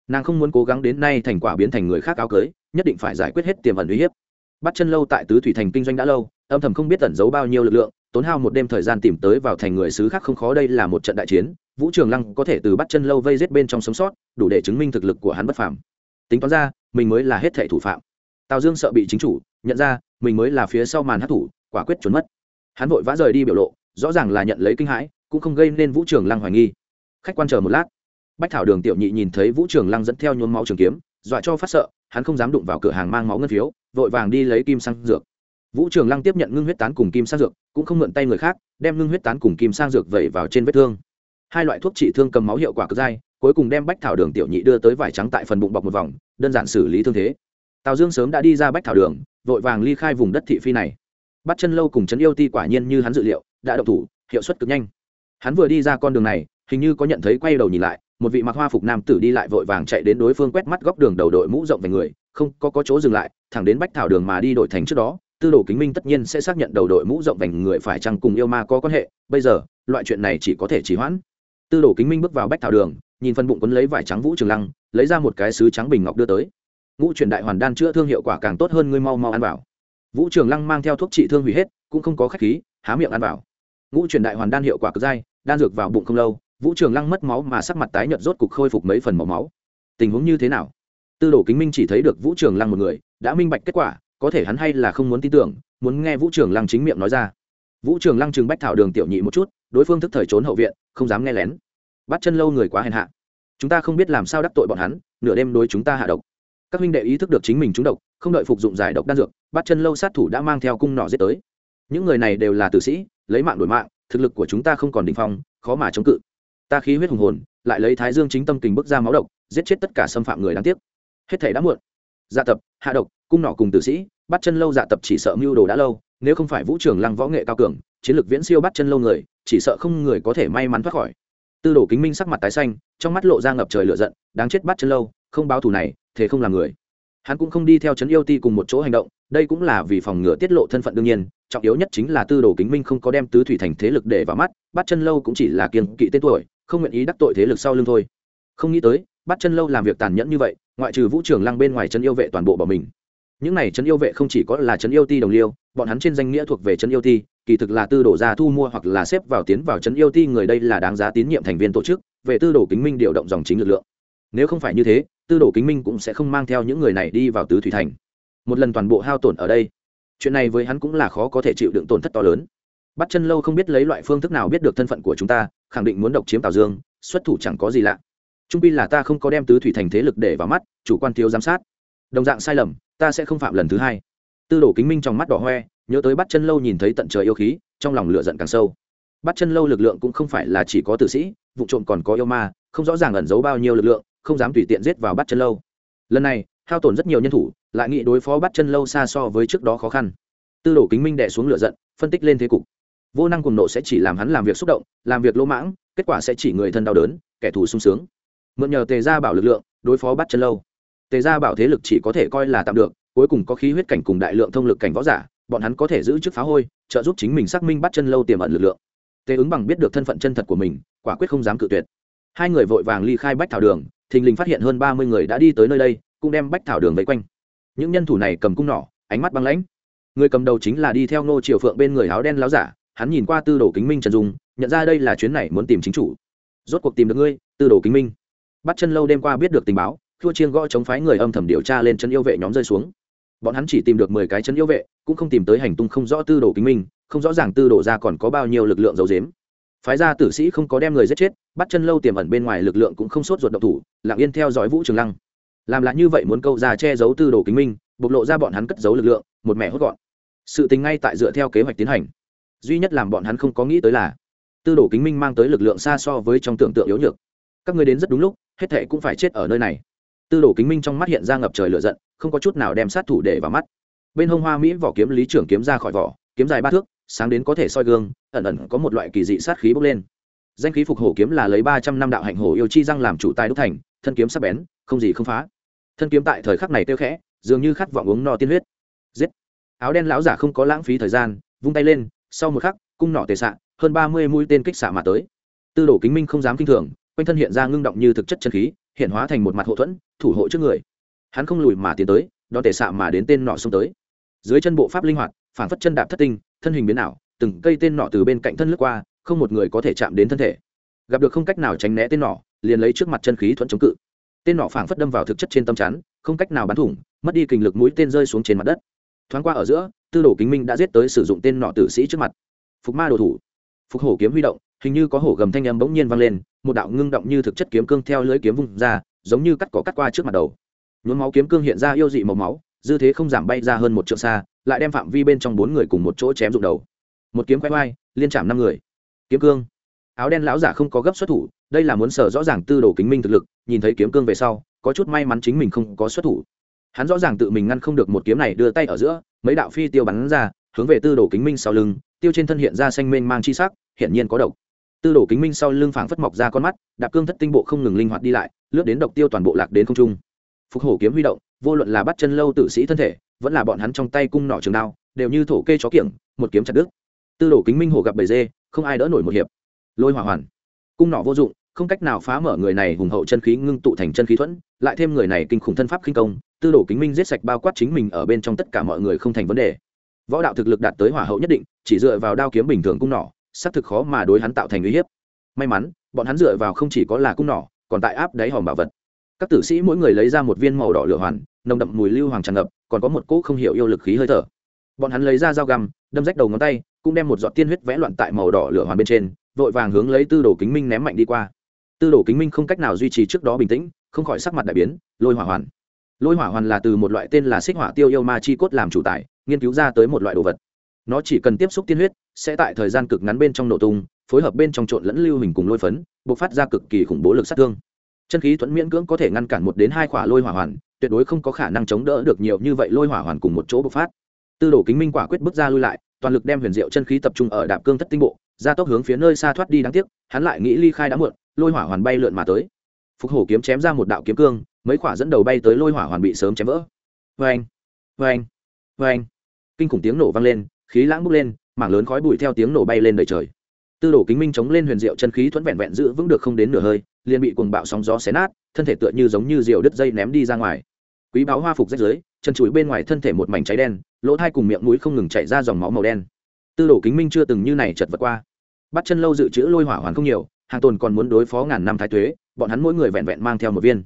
Nàng không muốn cố gắng đến nay thành quả biến thành người khác áo cưới, nhất định phải giải quyết hết tiềm ẩn uy hiếp bắt chân lâu tại tứ thủy thành kinh doanh đã lâu, âm thầm không biết tẩn giấu bao nhiêu lực lượng, tốn hao một đêm thời gian tìm tới vào thành người xứ khác không khó đây là một trận đại chiến, vũ trường lăng có thể từ bắt chân lâu vây giết bên trong sống sót, đủ để chứng minh thực lực của hắn bất phàm. Tính toán ra, mình mới là hết thệ thủ phạm. Tào dương sợ bị chính chủ nhận ra, mình mới là phía sau màn hát thủ, quả quyết trốn mất. Hắn vội vã rời đi biểu lộ, rõ ràng là nhận lấy kinh hãi, cũng không gây nên vũ trường lăng hoài nghi. Khách quan chờ một lát. Bách thảo đường tiểu nhị nhìn thấy vũ trường lăng dẫn theo nhuốm máu trường kiếm, dọa cho phát sợ, hắn không dám đụng vào cửa hàng mang máu ngân phiếu vội vàng đi lấy kim sang dược. Vũ trường lăng tiếp nhận ngưng huyết tán cùng kim sang dược cũng không mượn tay người khác đem ngưng huyết tán cùng kim sang dược vẩy vào trên vết thương. Hai loại thuốc trị thương cầm máu hiệu quả cực dai cuối cùng đem bách thảo đường tiểu nhị đưa tới vải trắng tại phần bụng bọc một vòng đơn giản xử lý thương thế. Tào dương sớm đã đi ra bách thảo đường vội vàng ly khai vùng đất thị phi này. Bắt chân lâu cùng trấn yêu ti quả nhiên như hắn dự liệu đã động thủ hiệu suất cực nhanh. Hắn vừa đi ra con đường này hình như có nhận thấy quay đầu nhìn lại một vị mặc hoa phục nam tử đi lại vội vàng chạy đến đối phương quét mắt góc đường đầu đội mũ rộng về người không có, có chỗ dừng lại thẳng đến bách thảo đường mà đi đổi thành trước đó, tư đồ kính minh tất nhiên sẽ xác nhận đầu đội mũ rộng vành người phải chăng cùng yêu ma có quan hệ. Bây giờ, loại chuyện này chỉ có thể trì hoãn. Tư đồ kính minh bước vào bách thảo đường, nhìn phân bụng quấn lấy vải trắng vũ trường lăng, lấy ra một cái sứ trắng bình ngọc đưa tới. Ngũ truyền đại hoàn đan chữa thương hiệu quả càng tốt hơn ngươi mau mau ăn vào. Vũ trường lăng mang theo thuốc trị thương hủy hết, cũng không có khách khí, há miệng ăn vào. Ngũ truyền đại hoàn đan hiệu quả cực dai, đan dược vào bụng không lâu, vũ trường lăng mất máu mà sắc mặt tái nhợt rốt cục khôi phục mấy phần màu máu. Tình huống như thế nào? Tư đồ kính minh chỉ thấy được vũ trường lăng một người đã minh bạch kết quả, có thể hắn hay là không muốn tin tưởng, muốn nghe vũ trường lăng chính miệng nói ra. Vũ trường lăng chừng bách thảo đường tiểu nhị một chút, đối phương thức thời trốn hậu viện, không dám nghe lén. Bắt chân lâu người quá hèn hạ. Chúng ta không biết làm sao đắc tội bọn hắn, nửa đêm đối chúng ta hạ độc. Các huynh đệ ý thức được chính mình trúng độc, không đợi phục dụng giải độc đan dược, bắt chân lâu sát thủ đã mang theo cung nỏ giết tới. Những người này đều là tử sĩ, lấy mạng đổi mạng, thực lực của chúng ta không còn đ ỉ n h phong, khó mà chống cự. Ta khí huyết hùng hồn, lại lấy thái dương chính tâm kình bức ra máu độc, giết chết tất cả xâm phạm người đáng tiếc. Hết thể đã muộn dạ tập, hạ độc, cung nọ cùng tử sĩ, bắt chân lâu dạ tập chỉ sợ mưu đồ đã lâu, nếu không phải vũ trường lăng võ nghệ cao cường, chiến lược viễn siêu bắt chân lâu người, chỉ sợ không người có thể may mắn thoát khỏi. Tư đồ kính minh sắc mặt tái xanh, trong mắt lộ ra ngập trời lửa giận, đáng chết bắt chân lâu, không báo thù này thế không làm người. Hắn cũng không đi theo trấn yêu ti cùng một chỗ hành động, đây cũng là vì phòng ngừa tiết lộ thân phận đương nhiên, trọng yếu nhất chính là tư đồ kính minh không có đem tứ thủy thành thế lực để vào mắt, bắt chân lâu cũng chỉ là kiên kỵ tên tuổi, không nguyện ý đắc tội thế lực sau lưng thôi. Không nghĩ tới, bắt chân lâu làm việc tàn nhẫn như vậy ngoại trừ vũ trường lăng bên ngoài trấn yêu vệ toàn bộ bỏ mình. Những này trấn yêu vệ không chỉ có là trấn yêu ti đồng liêu, bọn hắn trên danh nghĩa thuộc về trấn yêu ti, kỳ thực là tư đồ gia thu mua hoặc là xếp vào tiến vào trấn yêu ti người đây là đáng giá tín nhiệm thành viên tổ chức, về tư đồ kính minh điều động dòng chính lực lượng. Nếu không phải như thế, tư đồ kính minh cũng sẽ không mang theo những người này đi vào tứ thủy thành. Một lần toàn bộ hao tổn ở đây, chuyện này với hắn cũng là khó có thể chịu đựng tổn thất to lớn. Bắt chân lâu không biết lấy loại phương thức nào biết được thân phận của chúng ta, khẳng định muốn độc chiếm tào dương, xuất thủ chẳng có gì lạ trung pi là ta không có đem tứ thủy thành thế lực để vào mắt, chủ quan thiếu giám sát. Đồng dạng sai lầm, ta sẽ không phạm lần thứ hai. Tư đồ kính minh trong mắt đỏ hoe, nhớ tới bắt chân lâu nhìn thấy tận trời yêu khí, trong lòng lửa giận càng sâu. Bắt chân lâu lực lượng cũng không phải là chỉ có tử sĩ, vụ trộm còn có yêu ma, không rõ ràng ẩn giấu bao nhiêu lực lượng, không dám tùy tiện giết vào bắt chân lâu. Lần này, hao tổn rất nhiều nhân thủ, lại nghĩ đối phó bắt chân lâu xa so với trước đó khó khăn. Tư đồ kính minh đẻ xuống lửa giận, phân tích lên thế cục. Vô năng cùng nộ sẽ chỉ làm hắn làm việc xúc động, làm việc lỗ mãng, kết quả sẽ chỉ người thân đau đớn, kẻ thù sung sướng mượn nhờ tề gia bảo lực lượng, đối phó bắt chân lâu. Tề gia bảo thế lực chỉ có thể coi là tạm được, cuối cùng có khí huyết cảnh cùng đại lượng thông lực cảnh võ giả, bọn hắn có thể giữ chức phá hôi, trợ giúp chính mình xác minh bắt chân lâu tiềm ẩn lực lượng. Tề ứng bằng biết được thân phận chân thật của mình, quả quyết không dám cự tuyệt. Hai người vội vàng ly khai bách thảo đường, thình lình phát hiện hơn ba mươi người đã đi tới nơi đây, cũng đem bách thảo đường vây quanh. Những nhân thủ này cầm cung nỏ, ánh mắt băng lãnh. Người cầm đầu chính là đi theo ngô triều phượng bên người áo đen láo giả, hắn nhìn qua tư đồ kính minh trần dung, nhận ra đây là chuyến này muốn tìm chính chủ. Rốt cuộc tìm được ngươi, tư đồ kính minh bắt chân lâu đêm qua biết được tình báo thua chiên gõ chống phái người âm thầm điều tra lên chân yêu vệ nhóm rơi xuống. Bọn hắn chỉ tìm được mười cái chân yêu vệ, cũng không tìm tới hành tung không rõ tư đồ kính minh, không rõ ràng tư đồ ra còn có bao nhiêu lực lượng giấu dếm phái gia tử sĩ không có đem người giết chết, bắt chân lâu tiềm ẩn bên ngoài lực lượng cũng không sốt ruột độc thủ, lặng yên theo dõi vũ trường lăng. Làm lại như vậy muốn câu ra che giấu tư đồ kính minh, bộc lộ ra bọn hắn cất giấu lực lượng, một mẹ hốt gọn. Sự tình ngay tại dựa theo kế hoạch tiến hành. Duy nhất làm bọn hắn không có nghĩ tới là, tư đồ kính minh mang tới lực lượng xa so với trong tưởng tượng yếu nhược. Các người đến rất đúng lúc hết thệ cũng phải chết ở nơi này. Tư đồ kính minh trong mắt hiện ra ngập trời lửa giận, không có chút nào đem sát thủ để vào mắt. Bên hông hoa mỹ vỏ kiếm lý trưởng kiếm ra khỏi vỏ, kiếm dài ba thước, sáng đến có thể soi gương, ẩn ẩn có một loại kỳ dị sát khí bốc lên. Danh khí phục hổ kiếm là lấy ba trăm năm đạo hạnh hổ yêu chi răng làm chủ tài đúc thành, thân kiếm sắc bén, không gì không phá. Thân kiếm tại thời khắc này tiêu khẽ, dường như khát vọng uống no tiên huyết. Giết! Áo đen lão giả không có lãng phí thời gian, vung tay lên, sau một khắc, cung nỏ tề xạ, hơn ba mươi mũi tên kích xạ mà tới. Tư đồ kính minh không dám kinh thường quanh thân hiện ra ngưng động như thực chất chân khí, hiện hóa thành một mặt hậu thuẫn, thủ hộ trước người. Hắn không lùi mà tiến tới, đón tệ xạ mà đến tên nọ xông tới. Dưới chân bộ pháp linh hoạt, phản phất chân đạp thất tinh, thân hình biến ảo, từng cây tên nọ từ bên cạnh thân lướt qua, không một người có thể chạm đến thân thể. Gặp được không cách nào tránh né tên nọ, liền lấy trước mặt chân khí thuận chống cự. Tên nọ phảng phất đâm vào thực chất trên tâm chắn, không cách nào bắn thủng, mất đi kình lực mũi tên rơi xuống trên mặt đất. Thoáng qua ở giữa, tư đồ kính minh đã giết tới sử dụng tên nọ tử sĩ trước mặt. Phục ma đồ thủ. Phục hổ kiếm huy động hình như có hổ gầm thanh âm bỗng nhiên vang lên, một đạo ngưng động như thực chất kiếm cương theo lưới kiếm vung ra, giống như cắt cỏ cắt qua trước mặt đầu. Nhuốm máu kiếm cương hiện ra yêu dị màu máu, dư thế không giảm bay ra hơn một trượng xa, lại đem phạm vi bên trong bốn người cùng một chỗ chém rụng đầu. Một kiếm quay vai, liên chạm năm người. Kiếm cương. Áo đen lão giả không có gấp xuất thủ, đây là muốn sở rõ ràng tư đồ kính minh thực lực, nhìn thấy kiếm cương về sau, có chút may mắn chính mình không có xuất thủ. Hắn rõ ràng tự mình ngăn không được một kiếm này đưa tay ở giữa, mấy đạo phi tiêu bắn ra, hướng về tư đồ kính minh sau lưng, tiêu trên thân hiện ra xanh mênh mang chi sắc, hiển nhiên có độc tư đồ kính minh sau lưng phảng phất mọc ra con mắt, đạp cương thất tinh bộ không ngừng linh hoạt đi lại, lướt đến độc tiêu toàn bộ lạc đến không trung. Phục hổ kiếm huy động, vô luận là bắt chân lâu tử sĩ thân thể, vẫn là bọn hắn trong tay cung nỏ trường đao, đều như thổ kê chó kiểng, một kiếm chặt đứt. Tư đồ kính minh hổ gặp bầy dê, không ai đỡ nổi một hiệp. Lôi hỏa hoàn. Cung nỏ vô dụng, không cách nào phá mở người này hùng hậu chân khí ngưng tụ thành chân khí thuẫn, lại thêm người này kinh khủng thân pháp khinh công, tư đồ kính minh giết sạch bao quát chính mình ở bên trong tất cả mọi người không thành vấn đề. Võ đạo thực lực đạt tới hỏa hậu nhất định, chỉ dựa vào đao kiếm bình thường cung nỏ xác thực khó mà đối hắn tạo thành uy hiếp. May mắn, bọn hắn dựa vào không chỉ có là cung nỏ, còn tại áp đáy hòm bảo vật. Các tử sĩ mỗi người lấy ra một viên màu đỏ lửa hoàn, nồng đậm mùi lưu hoàng tràn ngập, còn có một cỗ không hiểu yêu lực khí hơi thở. Bọn hắn lấy ra dao găm, đâm rách đầu ngón tay, cũng đem một giọt tiên huyết vẽ loạn tại màu đỏ lửa hoàn bên trên, vội vàng hướng lấy tư đồ kính minh ném mạnh đi qua. Tư đồ kính minh không cách nào duy trì trước đó bình tĩnh, không khỏi sắc mặt đại biến, lôi hỏa hoàn. Lôi hỏa hoàn là từ một loại tên là xích hỏa tiêu yêu ma chi cốt làm chủ tài nghiên cứu ra tới một loại đồ vật nó chỉ cần tiếp xúc tiên huyết, sẽ tại thời gian cực ngắn bên trong nổ tung, phối hợp bên trong trộn lẫn lưu hình cùng lôi phấn buộc phát ra cực kỳ khủng bố lực sát thương. Chân khí thuẫn miễn cưỡng có thể ngăn cản một đến hai khỏa lôi hỏa hoàn, tuyệt đối không có khả năng chống đỡ được nhiều như vậy lôi hỏa hoàn cùng một chỗ bộc phát. Tư đồ kính minh quả quyết bước ra lui lại, toàn lực đem huyền diệu chân khí tập trung ở đạp cương thất tinh bộ, ra tốc hướng phía nơi xa thoát đi đáng tiếc, hắn lại nghĩ ly khai đã muộn, lôi hỏa hoàn bay lượn mà tới. Phục hổ kiếm chém ra một đạo kiếm cương, mấy khỏa dẫn đầu bay tới lôi hỏa hoàn bị sớm chém vỡ. Vê anh vê anh vê anh kinh khủng tiếng nổ vang lên khí lãng bốc lên, mảng lớn khói bụi theo tiếng nổ bay lên đời trời. Tư đồ kính minh chống lên huyền diệu chân khí thuẫn vẹn vẹn giữ vững được không đến nửa hơi, liền bị cuồng bạo sóng gió xé nát, thân thể tựa như giống như diều đứt dây ném đi ra ngoài. Quý báo hoa phục rách dưới, chân chuối bên ngoài thân thể một mảnh cháy đen, lỗ thai cùng miệng mũi không ngừng chảy ra dòng máu màu đen. Tư đồ kính minh chưa từng như này chật vật qua. Bắt chân lâu dự trữ lôi hỏa hoàn không nhiều, hàng tồn còn muốn đối phó ngàn năm thái tuế, bọn hắn mỗi người vẹn vẹn mang theo một viên.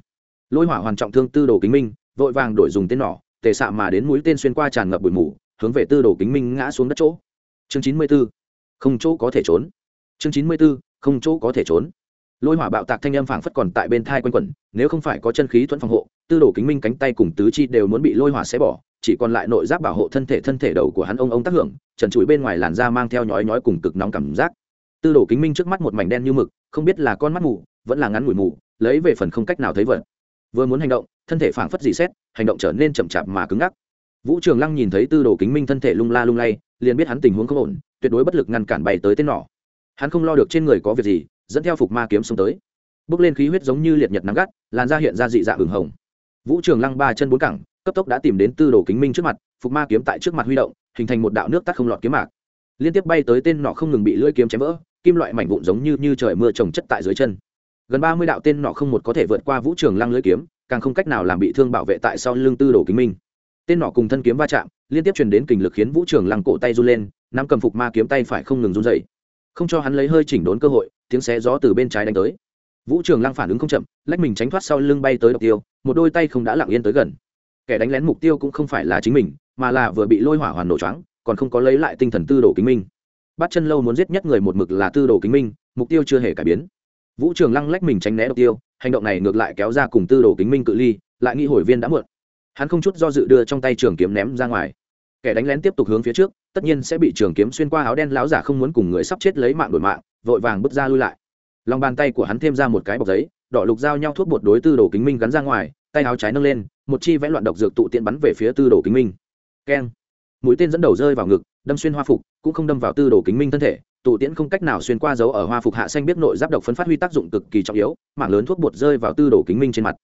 Lôi hỏa hoàn trọng thương tư đồ kính minh, vội vàng đổi dùng tên nỏ, tề xạ mà đến mũi tên xuyên qua tràn ngập bụi mù hướng về tư đồ kính minh ngã xuống đất chỗ. Chương chín mươi b ố không chỗ có thể trốn. Chương chín mươi b ố không chỗ có thể trốn. Lôi hỏa bạo tạc thanh âm phảng phất còn tại bên thai quanh quẩn, nếu không phải có chân khí thuẫn phòng hộ, tư đồ kính minh cánh tay cùng tứ chi đều muốn bị lôi hỏa xé bỏ, chỉ còn lại nội giáp bảo hộ thân thể thân thể đầu của hắn ông ông tác hưởng, trần trụi bên ngoài làn da mang theo nhói nhói cùng cực nóng cảm giác. Tư đồ kính minh trước mắt một mảnh đen như mực, không biết là con mắt mù, vẫn là ngắn ngủi mù, lấy về phần không cách nào thấy vật vừa muốn hành động, thân thể phảng phất dị xét, hành động trở nên chậm chạp mà cứng ngắc vũ trường lăng nhìn thấy tư đồ kính minh thân thể lung la lung lay, liền biết hắn tình huống không ổn, tuyệt đối bất lực ngăn cản bay tới tên nỏ hắn không lo được trên người có việc gì, dẫn theo phục ma kiếm xông tới. Bước lên khí huyết giống như liệt nhật nắng gắt, làn da hiện ra dị dạ hừng hồng. Vũ trường lăng ba chân bốn cẳng, cấp tốc đã tìm đến tư đồ kính minh trước mặt, phục ma kiếm tại trước mặt huy động, hình thành một đạo nước tắt không lọt kiếm mạc. Liên tiếp bay tới tên nọ không ngừng bị lưỡi kiếm chém vỡ, kim loại mảnh vụn giống như như trời mưa trồng chất tại dưới chân. Gần ba mươi đạo tên nọ không một có thể vượt qua vũ trường lăng lưỡi kiếm, càng không cách nào làm bị thương bảo vệ tại sau lưng tư đồ kính minh tên nọ cùng thân kiếm va chạm, liên tiếp truyền đến kình lực khiến vũ trường lăng cổ tay run lên, nắm cầm phục ma kiếm tay phải không ngừng run dậy không cho hắn lấy hơi chỉnh đốn cơ hội, tiếng xé gió từ bên trái đánh tới. Vũ trường lăng phản ứng không chậm, lách mình tránh thoát sau lưng bay tới độc tiêu, một đôi tay không đã lặng yên tới gần. Kẻ đánh lén mục tiêu cũng không phải là chính mình, mà là vừa bị lôi hỏa hoàn nổ choáng, còn không có lấy lại tinh thần tư đồ kính minh. Bắt chân lâu muốn giết nhất người một mực là tư đồ kính minh, mục tiêu chưa hề cải biến. Vũ trường lăng lách mình tránh né độc tiêu, hành động này ngược lại kéo ra cùng tư đồ kính minh cự ly, lại nghĩ hồi viên đã muộn hắn không chút do dự đưa trong tay trường kiếm ném ra ngoài. Kẻ đánh lén tiếp tục hướng phía trước, tất nhiên sẽ bị trường kiếm xuyên qua áo đen láo giả không muốn cùng người sắp chết lấy mạng đổi mạng, vội vàng bước ra lui lại. Lòng bàn tay của hắn thêm ra một cái bọc giấy, đỏ lục dao nhau thuốc bột đối tư đồ kính minh gắn ra ngoài, tay áo trái nâng lên, một chi vẽ loạn độc dược tụ tiện bắn về phía tư đồ kính minh. Keng. Mũi tên dẫn đầu rơi vào ngực, đâm xuyên hoa phục, cũng không đâm vào tư đồ kính minh thân thể, tụ tiễn không cách nào xuyên qua dấu ở hoa phục hạ xanh biết nội giáp độc phấn phát huy tác dụng cực kỳ trọng yếu mảng lớn thuốc bột rơi vào tư đồ kính minh trên mặt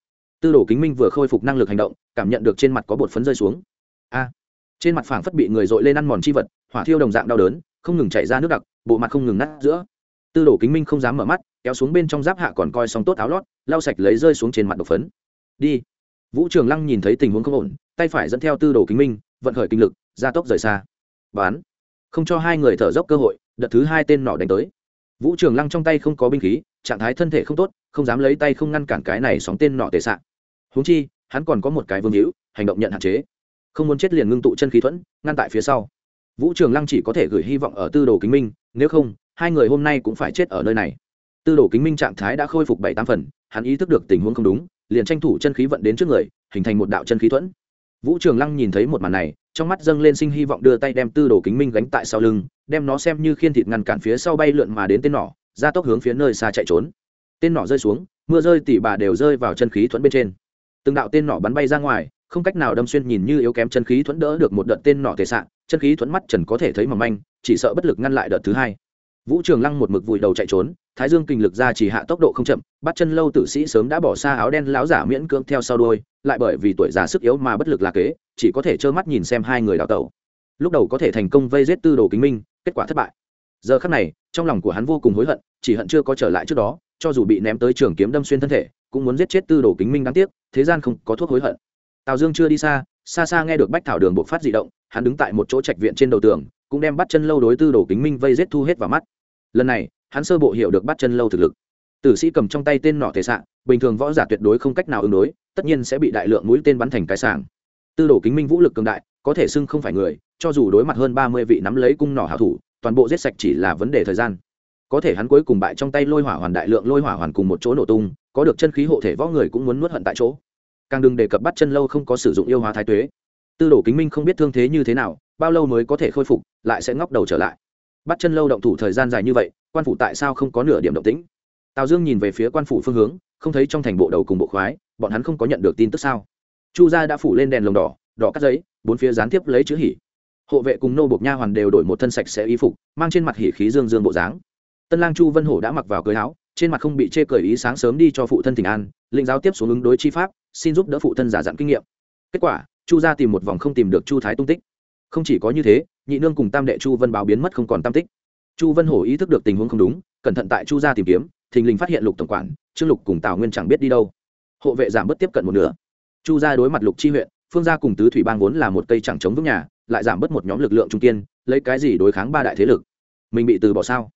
tư đồ kính minh vừa khôi phục năng lực hành động, cảm nhận được trên mặt có bột phấn rơi xuống. A! Trên mặt phảng phất bị người dội lên ăn mòn chi vật, hỏa thiêu đồng dạng đau đớn, không ngừng chảy ra nước đặc, bộ mặt không ngừng nát giữa. Tư đồ kính minh không dám mở mắt, kéo xuống bên trong giáp hạ còn coi xong tốt áo lót, lau sạch lấy rơi xuống trên mặt bột phấn. Đi! Vũ trường lăng nhìn thấy tình huống không ổn, tay phải dẫn theo tư đồ kính minh, vận khởi kinh lực gia tốc rời xa. Bán không cho hai người thở dốc cơ hội, đợt thứ hai tên nọ đánh tới. Vũ trường lăng trong tay không có binh khí, trạng thái thân thể không tốt, không dám lấy tay không ngăn cản cái này sóng tên nọ tệ sạn húng chi, hắn còn có một cái vương hữu, hành động nhận hạn chế. Không muốn chết liền ngưng tụ chân khí thuẫn, ngăn tại phía sau. Vũ trường lăng chỉ có thể gửi hy vọng ở tư đồ kính minh, nếu không, hai người hôm nay cũng phải chết ở nơi này. Tư đồ kính minh trạng thái đã khôi phục bảy tám phần, hắn ý thức được tình huống không đúng, liền tranh thủ chân khí vận đến trước người, hình thành một đạo chân khí thuẫn. Vũ trường lăng nhìn thấy một màn này, trong mắt dâng lên sinh hy vọng đưa tay đem tư đồ kính minh gánh tại sau lưng, đem nó xem như khiên thịt ngăn cản phía sau bay lượn mà đến tên nỏ, ra tốc hướng phía nơi xa chạy trốn. Tên nỏ rơi xuống, mưa rơi tỉ bà đều rơi vào chân khí thuẫn bên trên từng đạo tên nỏ bắn bay ra ngoài, không cách nào đâm xuyên nhìn như yếu kém chân khí thuẫn đỡ được một đợt tên nỏ thể sạn chân khí thuẫn mắt trần có thể thấy mầm manh, chỉ sợ bất lực ngăn lại đợt thứ hai. Vũ trường lăng một mực vùi đầu chạy trốn, thái dương kinh lực ra chỉ hạ tốc độ không chậm, bắt chân lâu tử sĩ sớm đã bỏ xa áo đen láo giả miễn cưỡng theo sau đôi lại bởi vì tuổi già sức yếu mà bất lực là kế, chỉ có thể trơ mắt nhìn xem hai người đào tẩu. Lúc đầu có thể thành công vây giết tư đồ kính minh, kết quả thất bại. Giờ khắc này, trong lòng của hắn vô cùng hối hận, chỉ hận chưa có trở lại trước đó, cho dù bị ném tới trường kiếm đâm xuyên thân thể cũng muốn giết chết tư đồ kính minh đáng tiếc, thế gian không có thuốc hối hận. Tào dương chưa đi xa xa xa nghe được bách thảo đường bộc phát d động, hắn đứng tại một chỗ trạch viện trên đầu tường, cũng đem bắt chân lâu đối tư đồ kính minh vây giết thu hết vào mắt. Lần này, hắn sơ bộ hiểu được bắt chân lâu thực lực. Tử sĩ cầm trong tay tên nọ thể xạ bình thường võ giả tuyệt đối không cách nào ứng đối, tất nhiên sẽ bị đại lượng mũi tên bắn thành cái sàng tư đồ kính minh vũ lực cường đại, có thể xưng không phải người, cho dù đối mặt hơn ba mươi vị nắm lấy cung nỏ hảo thủ, toàn bộ giết sạch chỉ là vấn đề thời gian. Có thể hắn cuối cùng bại trong tay lôi hỏa hoàn đại lượng lôi hỏa hoàn cùng một chỗ nổ tung có được chân khí hộ thể võ người cũng muốn nuốt hận tại chỗ. Càng đừng đề cập bắt chân lâu không có sử dụng yêu hóa thái tuế. Tư đồ kính minh không biết thương thế như thế nào, bao lâu mới có thể khôi phục, lại sẽ ngóc đầu trở lại. Bắt chân lâu động thủ thời gian dài như vậy, quan phủ tại sao không có nửa điểm động tĩnh? Tào dương nhìn về phía quan phủ phương hướng, không thấy trong thành bộ đầu cùng bộ khoái, bọn hắn không có nhận được tin tức sao? Chu gia đã phủ lên đèn lồng đỏ đỏ cắt giấy, bốn phía gián tiếp lấy chữ hỉ. Hộ vệ cùng nô bộc nha hoàn đều đổi một thân sạch sẽ y phục, mang trên mặt hỉ khí dương dương bộ dáng. Tân lang chu vân hổ đã mặc vào cưới áo trên mặt không bị chê cởi ý sáng sớm đi cho phụ thân tỉnh an lĩnh giáo tiếp xuống ứng đối chi pháp, xin giúp đỡ phụ thân giả dặn kinh nghiệm. Kết quả, chu gia tìm một vòng không tìm được chu thái tung tích. Không chỉ có như thế, nhị nương cùng tam đệ chu vân báo biến mất không còn tam tích. Chu vân hổ ý thức được tình huống không đúng, cẩn thận tại chu gia tìm kiếm, thình lình phát hiện lục tổng quản, trương lục cùng tào nguyên chẳng biết đi đâu. Hộ vệ giảm bớt tiếp cận một nửa. Chu gia đối mặt lục chi huyện, phương gia cùng tứ thủy bang vốn là một cây chẳng chống vững nhà, lại giảm bớt một nhóm lực lượng trung kiên, lấy cái gì đối kháng ba đại thế lực? Mình bị từ bỏ sao?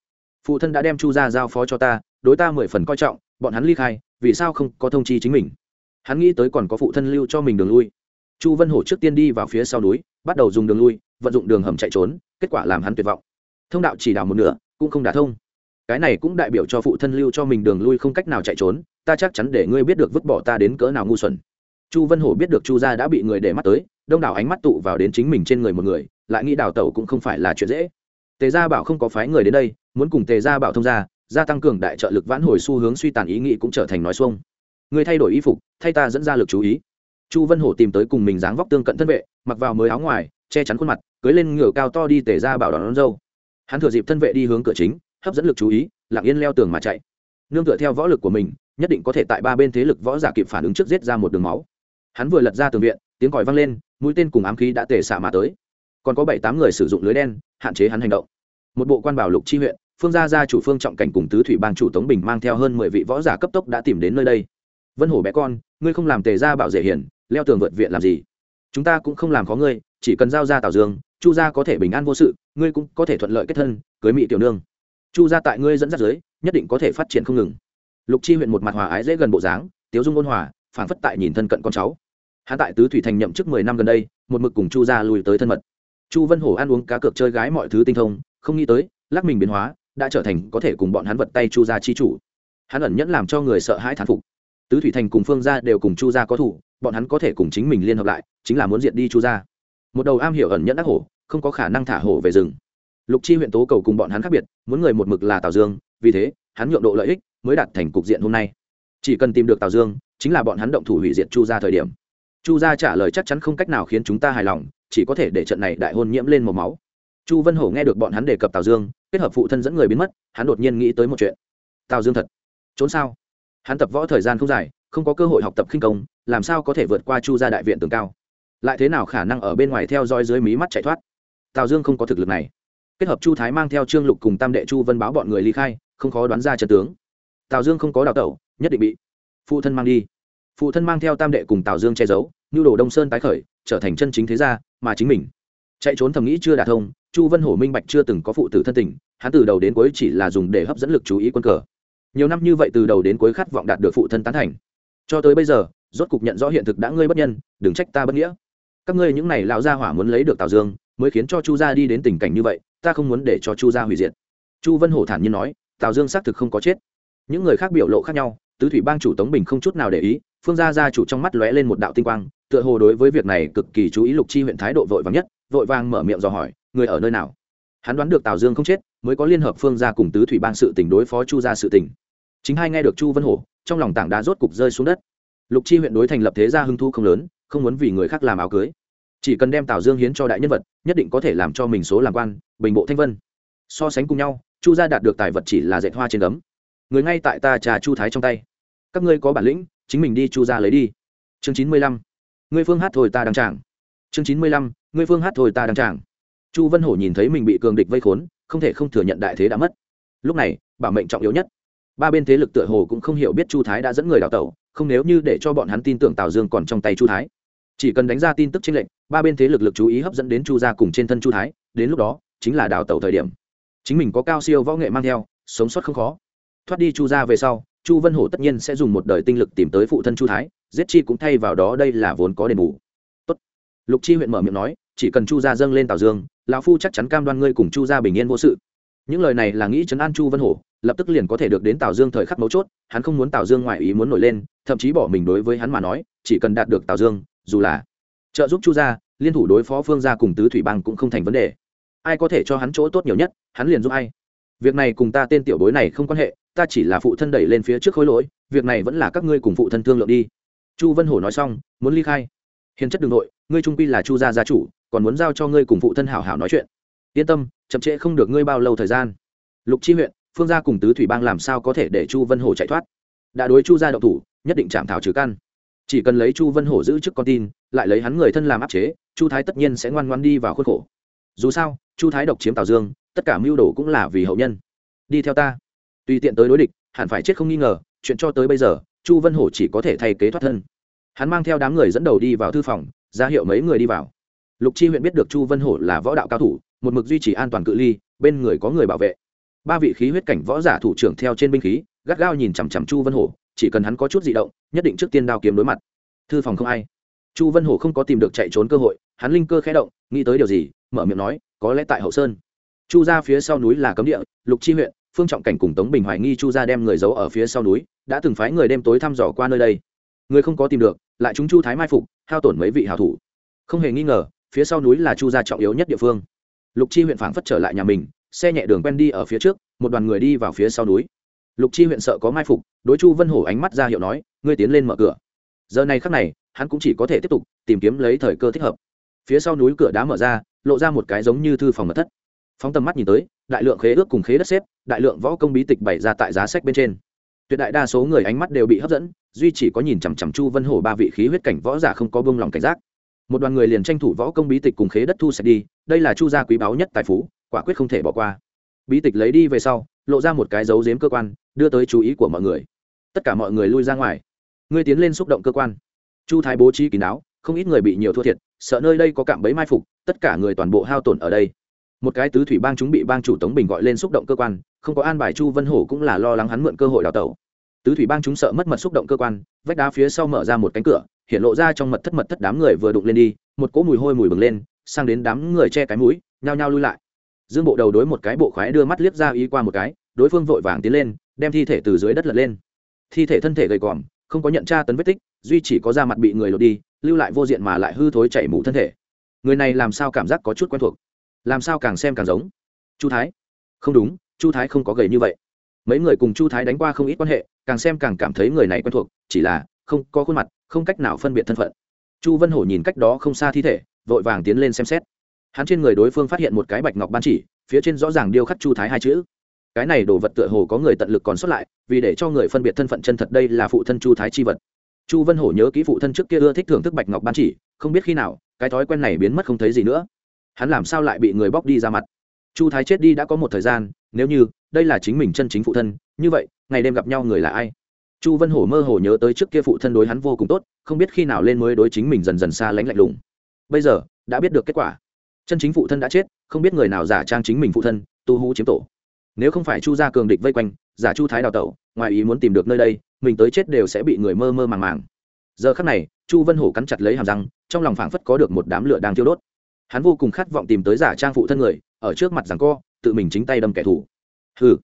Phụ thân đã đem chu gia giao phó cho ta đối ta mười phần coi trọng, bọn hắn ly khai, vì sao không có thông chi chính mình? Hắn nghĩ tới còn có phụ thân lưu cho mình đường lui. Chu vân hổ trước tiên đi vào phía sau núi, bắt đầu dùng đường lui, vận dụng đường hầm chạy trốn, kết quả làm hắn tuyệt vọng. Thông đạo chỉ đào một nửa, cũng không đả thông. Cái này cũng đại biểu cho phụ thân lưu cho mình đường lui không cách nào chạy trốn, ta chắc chắn để ngươi biết được vứt bỏ ta đến cỡ nào ngu xuẩn. Chu vân hổ biết được chu gia đã bị người để mắt tới, đông đảo ánh mắt tụ vào đến chính mình trên người một người, lại nghĩ đào tẩu cũng không phải là chuyện dễ. Tề gia bảo không có phái người đến đây, muốn cùng tề gia bảo thông gia gia tăng cường đại trợ lực vãn hồi xu hướng suy tàn ý nghĩ cũng trở thành nói xuông. Người thay đổi y phục thay ta dẫn ra lực chú ý. Chu vân hổ tìm tới cùng mình dáng vóc tương cận thân vệ mặc vào mới áo ngoài che chắn khuôn mặt cưới lên ngựa cao to đi tề gia bảo đón, đón dâu. Hắn thừa dịp thân vệ đi hướng cửa chính hấp dẫn lực chú ý lặng yên leo tường mà chạy. Nương tựa theo võ lực của mình nhất định có thể tại ba bên thế lực võ giả kịp phản ứng trước giết ra một đường máu. Hắn vừa lật ra tường viện tiếng còi vang lên mũi tên cùng ám khí đã tề xạ mà tới. Còn có bảy tám người sử dụng lưới đen hạn chế hắn hành động. Một bộ quan bảo lục chi huyện phương gia gia chủ phương trọng cảnh cùng tứ thủy bang chủ tống bình mang theo hơn mười vị võ giả cấp tốc đã tìm đến nơi đây. Vân hổ bé con, ngươi không làm tề gia bảo dễ hiển, leo tường vượt viện làm gì? Chúng ta cũng không làm khó ngươi, chỉ cần giao ra tào dương, chu gia có thể bình an vô sự, ngươi cũng có thể thuận lợi kết thân, cưới mỹ tiểu nương. Chu gia tại ngươi dẫn dắt giới nhất định có thể phát triển không ngừng. Lục chi huyện một mặt hòa ái dễ gần bộ dáng, tiếu dung ôn hòa, phảng phất tại nhìn thân cận con cháu. Hắn tại tứ thủy thành nhậm chức mười năm gần đây, một mực cùng chu gia lùi tới thân mật. Chu vân hổ ăn uống cá cược chơi gái mọi thứ tinh thông, không nghĩ tới, lắc mình biến hóa đã trở thành có thể cùng bọn hắn vật tay chu gia chi chủ. Hắn ẩn nhẫn làm cho người sợ hãi thán phục. Tứ thủy thành cùng phương gia đều cùng chu gia có thủ, bọn hắn có thể cùng chính mình liên hợp lại, chính là muốn diệt đi chu gia. Một đầu am hiểu ẩn nhẫn ác hổ, không có khả năng thả hổ về rừng. Lục chi huyện tố cầu cùng bọn hắn khác biệt, muốn người một mực là tào dương, vì thế, hắn nhượng độ lợi ích mới đạt thành cục diện hôm nay. Chỉ cần tìm được tào dương, chính là bọn hắn động thủ hủy diệt chu gia thời điểm. Chu gia trả lời chắc chắn không cách nào khiến chúng ta hài lòng, chỉ có thể để trận này đại hôn nhiễm lên màu máu chu vân hổ nghe được bọn hắn đề cập tào dương, kết hợp phụ thân dẫn người biến mất, hắn đột nhiên nghĩ tới một chuyện. Tào dương thật, trốn sao? Hắn tập võ thời gian không dài, không có cơ hội học tập khinh công, làm sao có thể vượt qua chu gia đại viện tường cao? Lại thế nào khả năng ở bên ngoài theo dõi dưới mí mắt chạy thoát? Tào dương không có thực lực này. Kết hợp chu thái mang theo trương lục cùng tam đệ chu vân báo bọn người ly khai, không khó đoán ra trận tướng. Tào dương không có đào tẩu, nhất định bị phụ thân mang đi. Phụ thân mang theo tam đệ cùng tào dương che giấu, nhu đồ đông sơn tái khởi, trở thành chân chính thế gia, mà chính mình. Chạy trốn thầm nghĩ chưa đả thông chu vân hổ minh bạch chưa từng có phụ tử thân tình, hắn từ đầu đến cuối chỉ là dùng để hấp dẫn lực chú ý quân cờ. Nhiều năm như vậy từ đầu đến cuối khát vọng đạt được phụ thân tán thành. Cho tới bây giờ, rốt cục nhận rõ hiện thực đã ngươi bất nhân, đừng trách ta bất nghĩa. Các ngươi những này lão gia hỏa muốn lấy được tào dương, mới khiến cho chu gia đi đến tình cảnh như vậy, ta không muốn để cho chu gia hủy diệt. Chu vân hổ thản nhiên nói, tào dương xác thực không có chết. Những người khác biểu lộ khác nhau, tứ thủy bang chủ tống bình không chút nào để ý, phương gia gia chủ trong mắt lóe lên một đạo tinh quang, tựa hồ đối với việc này cực kỳ chú ý lục chi huyện thái độ vội vàng nhất, vội vàng mở miệng dò hỏi người ở nơi nào? Hắn đoán được tào dương không chết, mới có liên hợp phương gia cùng tứ thủy ban sự tỉnh đối phó chu gia sự tỉnh. chính hai nghe được chu vân hổ, trong lòng tảng đá rốt cục rơi xuống đất. Lục chi huyện đối thành lập thế gia hưng thu không lớn, không muốn vì người khác làm áo cưới. Chỉ cần đem tào dương hiến cho đại nhân vật, nhất định có thể làm cho mình số làm quan, bình bộ thanh vân. So sánh cùng nhau, chu gia đạt được tài vật chỉ là dạy hoa trên gấm. Người ngay tại ta trà chu thái trong tay. Các ngươi có bản lĩnh, chính mình đi chu gia lấy đi. Chương chín mươi lăm. Ngươi phương hát thôi ta đăng tràng. Chương chín mươi lăm. Ngươi phương hát thôi ta đăng tràng chu vân hổ nhìn thấy mình bị cường địch vây khốn, không thể không thừa nhận đại thế đã mất. Lúc này, bảo mệnh trọng yếu nhất. Ba bên thế lực tựa hồ cũng không hiểu biết chu thái đã dẫn người đào tẩu, không nếu như để cho bọn hắn tin tưởng tào dương còn trong tay chu thái. Chỉ cần đánh ra tin tức tranh lệnh ba bên thế lực lực chú ý hấp dẫn đến chu gia cùng trên thân chu thái, đến lúc đó, chính là đào tẩu thời điểm. Chính mình có cao siêu võ nghệ mang theo, sống sót không khó. Thoát đi chu gia về sau, chu vân hổ tất nhiên sẽ dùng một đời tinh lực tìm tới phụ thân chu thái, giết chi cũng thay vào đó đây là vốn có đền bù. Tốt. lục chi huyện mở miệng nói chỉ cần chu gia dâng lên tào dương, lão phu chắc chắn cam đoan ngươi cùng chu gia bình yên vô sự. Những lời này là nghĩ chấn an chu vân hổ, lập tức liền có thể được đến tào dương thời khắc mấu chốt, hắn không muốn tào dương ngoại ý muốn nổi lên, thậm chí bỏ mình đối với hắn mà nói, chỉ cần đạt được tào dương, dù là trợ giúp chu gia, liên thủ đối phó phương gia cùng tứ thủy bang cũng không thành vấn đề. Ai có thể cho hắn chỗ tốt nhiều nhất, hắn liền giúp ai. Việc này cùng ta tên tiểu bối này không quan hệ, ta chỉ là phụ thân đẩy lên phía trước khối lỗi, việc này vẫn là các ngươi cùng phụ thân thương lượng đi. Chu vân hổ nói xong, muốn ly khai. Hiền chất đường nội, ngươi trung quy là chu gia gia chủ còn muốn giao cho ngươi cùng phụ thân hảo hảo nói chuyện. Yên tâm, chậm trễ không được ngươi bao lâu thời gian. Lục chi huyện, phương gia cùng tứ thủy bang làm sao có thể để chu vân hổ chạy thoát? Đã đối chu gia đậu thủ, nhất định chạm thảo trừ căn. Chỉ cần lấy chu vân hổ giữ chức con tin, lại lấy hắn người thân làm áp chế, chu thái tất nhiên sẽ ngoan ngoan đi vào khuất khổ. Dù sao, chu thái độc chiếm tào dương, tất cả mưu đồ cũng là vì hậu nhân. Đi theo ta. Tùy tiện tới đối địch, hẳn phải chết không nghi ngờ, chuyện cho tới bây giờ, chu vân hổ chỉ có thể thay kế thoát thân. Hắn mang theo đám người dẫn đầu đi vào thư phòng, ra hiệu mấy người đi vào lục chi huyện biết được chu vân hổ là võ đạo cao thủ, một mực duy trì an toàn cự ly, bên người có người bảo vệ. Ba vị khí huyết cảnh võ giả thủ trưởng theo trên binh khí, gắt gao nhìn chằm chằm chu vân hổ, chỉ cần hắn có chút di động, nhất định trước tiên đao kiếm đối mặt. Thư phòng không ai. Chu vân hổ không có tìm được chạy trốn cơ hội, hắn linh cơ khẽ động, nghĩ tới điều gì, mở miệng nói, có lẽ tại hậu sơn. Chu ra phía sau núi là cấm địa, lục chi huyện, phương trọng cảnh cùng tống bình hoài nghi chu ra đem người giấu ở phía sau núi, đã từng phái người đêm tối thăm dò qua nơi đây. Người không có tìm được, lại chúng chu thái mai phục, hao tổn mấy vị hào thủ. Không hề nghi ngờ phía sau núi là chu gia trọng yếu nhất địa phương. Lục chi huyện phảng phất trở lại nhà mình, xe nhẹ đường quen đi ở phía trước, một đoàn người đi vào phía sau núi. Lục chi huyện sợ có mai phục, đối chu vân hổ ánh mắt ra hiệu nói, ngươi tiến lên mở cửa. Giờ này khắc này, hắn cũng chỉ có thể tiếp tục tìm kiếm lấy thời cơ thích hợp. Phía sau núi cửa đá mở ra, lộ ra một cái giống như thư phòng mật thất. Phóng tầm mắt nhìn tới, đại lượng khế ước cùng khế đất xếp, đại lượng võ công bí tịch bày ra tại giá sách bên trên. Tuyệt đại đa số người ánh mắt đều bị hấp dẫn, duy chỉ có nhìn chằm chằm chu vân hổ ba vị khí huyết cảnh võ giả không có bông lòng cảnh giác một đoàn người liền tranh thủ võ công bí tịch cùng khế đất thu sạch đi, đây là chu gia quý báu nhất tài phú, quả quyết không thể bỏ qua. Bí tịch lấy đi về sau, lộ ra một cái dấu giếm cơ quan, đưa tới chú ý của mọi người. Tất cả mọi người lui ra ngoài. Ngươi tiến lên xúc động cơ quan. Chu thái bố trí kín đáo, không ít người bị nhiều thua thiệt, sợ nơi đây có cạm bẫy mai phục, tất cả người toàn bộ hao tổn ở đây. Một cái tứ thủy bang chúng bị bang chủ tống bình gọi lên xúc động cơ quan, không có an bài chu vân hổ cũng là lo lắng hắn mượn cơ hội đào tẩu. Tứ thủy bang chúng sợ mất mật xúc động cơ quan, vách đá phía sau mở ra một cánh cửa hiện lộ ra trong mật thất mật thất đám người vừa đụng lên đi, một cỗ mùi hôi mùi bừng lên, sang đến đám người che cái mũi, nhao nhao lui lại. Dương bộ đầu đối một cái bộ khoái đưa mắt liếc ra ý qua một cái, đối phương vội vàng tiến lên, đem thi thể từ dưới đất lật lên. Thi thể thân thể gầy còm, không có nhận tra tấn vết tích, duy chỉ có da mặt bị người lột đi, lưu lại vô diện mà lại hư thối chảy mũ thân thể. Người này làm sao cảm giác có chút quen thuộc? Làm sao càng xem càng giống? Chu thái. Không đúng, chu thái không có gầy như vậy. Mấy người cùng chu thái đánh qua không ít quan hệ, càng xem càng cảm thấy người này quen thuộc, chỉ là không có khuôn mặt không cách nào phân biệt thân phận. Chu vân hổ nhìn cách đó không xa thi thể, vội vàng tiến lên xem xét. Hắn trên người đối phương phát hiện một cái bạch ngọc ban chỉ, phía trên rõ ràng điêu khắc chu thái hai chữ. Cái này đồ vật tựa hồ có người tận lực còn xuất lại, vì để cho người phân biệt thân phận chân thật đây là phụ thân chu thái chi vật. Chu vân hổ nhớ kỹ phụ thân trước kia ưa thích thưởng thức bạch ngọc ban chỉ, không biết khi nào, cái thói quen này biến mất không thấy gì nữa. Hắn làm sao lại bị người bóc đi ra mặt? Chu thái chết đi đã có một thời gian, nếu như đây là chính mình chân chính phụ thân, như vậy, ngày đêm gặp nhau người là ai? Chu vân hổ mơ hồ nhớ tới trước kia phụ thân đối hắn vô cùng tốt, không biết khi nào lên mới đối chính mình dần dần xa lánh lạnh lùng. Bây giờ, đã biết được kết quả. Chân chính phụ thân đã chết, không biết người nào giả trang chính mình phụ thân, tu hú chiếm tổ. Nếu không phải chu gia cường địch vây quanh, giả chu thái đào tẩu, ngoài ý muốn tìm được nơi đây, mình tới chết đều sẽ bị người mơ mơ màng màng. Giờ khắc này, chu vân hổ cắn chặt lấy hàm răng, trong lòng phảng phất có được một đám lửa đang thiêu đốt. Hắn vô cùng khát vọng tìm tới giả trang phụ thân người, ở trước mặt rằng co, tự mình chính tay đâm kẻ thù. Hừ,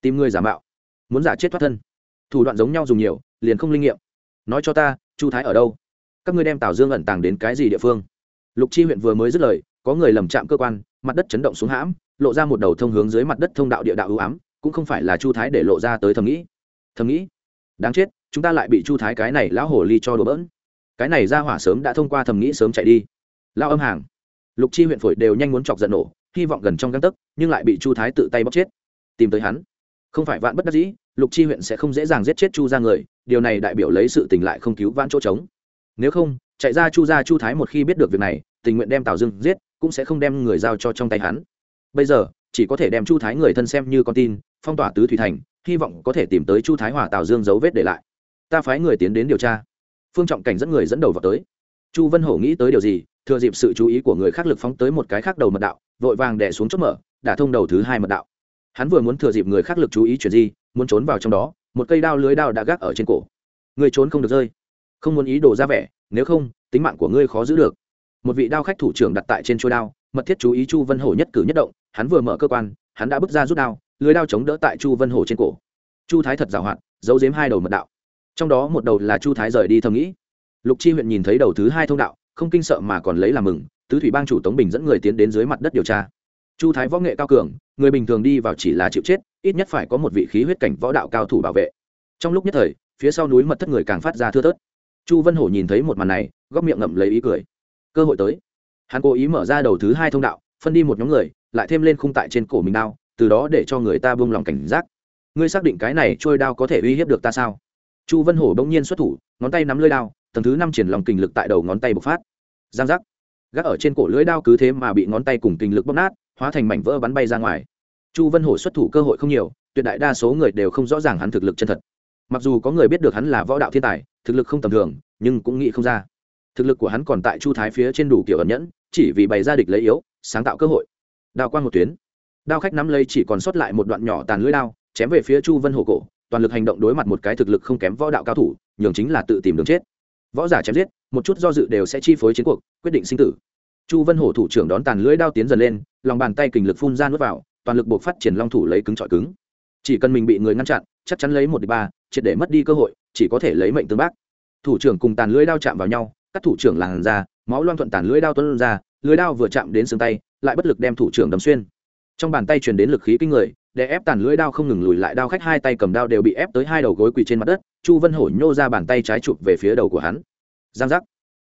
tìm người giả mạo, muốn giả chết thoát thân thủ đoạn giống nhau dùng nhiều, liền không linh nghiệm. Nói cho ta, chu thái ở đâu? Các ngươi đem tào dương ẩn tàng đến cái gì địa phương? Lục chi huyện vừa mới dứt lời, có người lầm chạm cơ quan, mặt đất chấn động xuống hãm, lộ ra một đầu thông hướng dưới mặt đất thông đạo địa đạo ưu ám, cũng không phải là chu thái để lộ ra tới thầm nghĩ. Thầm nghĩ? Đáng chết, chúng ta lại bị chu thái cái này lão hồ ly cho đổ bỡn. Cái này ra hỏa sớm đã thông qua thầm nghĩ sớm chạy đi. Lao âm hàng. Lục chi huyện phổi đều nhanh muốn chọc giận nổ, hy vọng gần trong găng tấc, nhưng lại bị chu thái tự tay bóc chết. Tìm tới hắn không phải vạn bất đắc dĩ, lục chi huyện sẽ không dễ dàng giết chết chu ra người, điều này đại biểu lấy sự tình lại không cứu vãn chỗ trống. Nếu không, chạy ra chu ra chu thái một khi biết được việc này, tình nguyện đem tào dương giết, cũng sẽ không đem người giao cho trong tay hắn. Bây giờ, chỉ có thể đem chu thái người thân xem như con tin, phong tỏa tứ thủy thành, hy vọng có thể tìm tới chu thái hòa tào dương dấu vết để lại. Ta phái người tiến đến điều tra. Phương trọng cảnh dẫn người dẫn đầu vào tới. Chu vân hổ nghĩ tới điều gì, thừa dịp sự chú ý của người khác lực phóng tới một cái khác đầu mật đạo, vội vàng đẻ xuống chốt mở, đả thông đầu thứ hai mật đạo hắn vừa muốn thừa dịp người khác lực chú ý chuyện gì muốn trốn vào trong đó, một cây đao lưới đao đã gác ở trên cổ. Người trốn không được rơi. Không muốn ý đồ ra vẻ, nếu không, tính mạng của ngươi khó giữ được. Một vị đao khách thủ trưởng đặt tại trên chuôi đao, mật thiết chú ý chu vân hổ nhất cử nhất động, hắn vừa mở cơ quan, hắn đã bước ra rút đao, lưới đao chống đỡ tại chu vân hổ trên cổ. Chu thái thật giàu hạn giấu giếm hai đầu mật đạo. Trong đó một đầu là chu thái rời đi thầm nghĩ. Lục chi huyện nhìn thấy đầu thứ hai thông đạo, không kinh sợ mà còn lấy làm mừng, tứ thủy bang chủ tống bình dẫn người tiến đến dưới mặt đất điều tra chu thái võ nghệ cao cường, người bình thường đi vào chỉ là chịu chết, ít nhất phải có một vị khí huyết cảnh võ đạo cao thủ bảo vệ. Trong lúc nhất thời, phía sau núi mật thất người càng phát ra thưa thớt. Chu vân hổ nhìn thấy một màn này, góc miệng ngậm lấy ý cười. Cơ hội tới. Hắn cố ý mở ra đầu thứ hai thông đạo, phân đi một nhóm người, lại thêm lên khung tại trên cổ mình đao, từ đó để cho người ta buông lòng cảnh giác. Ngươi xác định cái này trôi đao có thể uy hiếp được ta sao? Chu vân hổ bỗng nhiên xuất thủ, ngón tay nắm lưỡi đao, tầng thứ năm triển lòng kình lực tại đầu ngón tay bộc phát. Giang giác. Gác ở trên cổ lưỡi đao cứ thế mà bị ngón tay cùng kình lực bóp nát hóa thành mảnh vỡ bắn bay ra ngoài. Chu vân hổ xuất thủ cơ hội không nhiều, tuyệt đại đa số người đều không rõ ràng hắn thực lực chân thật. Mặc dù có người biết được hắn là võ đạo thiên tài, thực lực không tầm thường, nhưng cũng nghĩ không ra. Thực lực của hắn còn tại chu thái phía trên đủ kiểu ẩn nhẫn, chỉ vì bày ra địch lấy yếu, sáng tạo cơ hội. Đào quang một tuyến. Đao khách nắm lấy chỉ còn sót lại một đoạn nhỏ tàn lưỡi đao, chém về phía chu vân hổ cổ, toàn lực hành động đối mặt một cái thực lực không kém võ đạo cao thủ, nhường chính là tự tìm đường chết. Võ giả chém giết, một chút do dự đều sẽ chi phối chiến cuộc, quyết định sinh tử chu vân hổ thủ trưởng đón tàn lưỡi đao tiến dần lên, lòng bàn tay kình lực phun ra nuốt vào, toàn lực buộc phát triển long thủ lấy cứng trọi cứng. Chỉ cần mình bị người ngăn chặn, chắc chắn lấy một đ ba, triệt để mất đi cơ hội, chỉ có thể lấy mệnh tương bác. Thủ trưởng cùng tàn lưỡi đao chạm vào nhau, các thủ trưởng làn ra, máu loan thuận tàn lưỡi đao tuân ra, lưỡi đao vừa chạm đến xương tay, lại bất lực đem thủ trưởng đâm xuyên. Trong bàn tay truyền đến lực khí kinh người, để ép tàn lưỡi đao không ngừng lùi lại đao khách hai tay cầm đao đều bị ép tới hai đầu gối quỳ trên mặt đất, chu vân hổ nhô ra bàn tay trái chụp về phía đầu của hắn. Giang giác.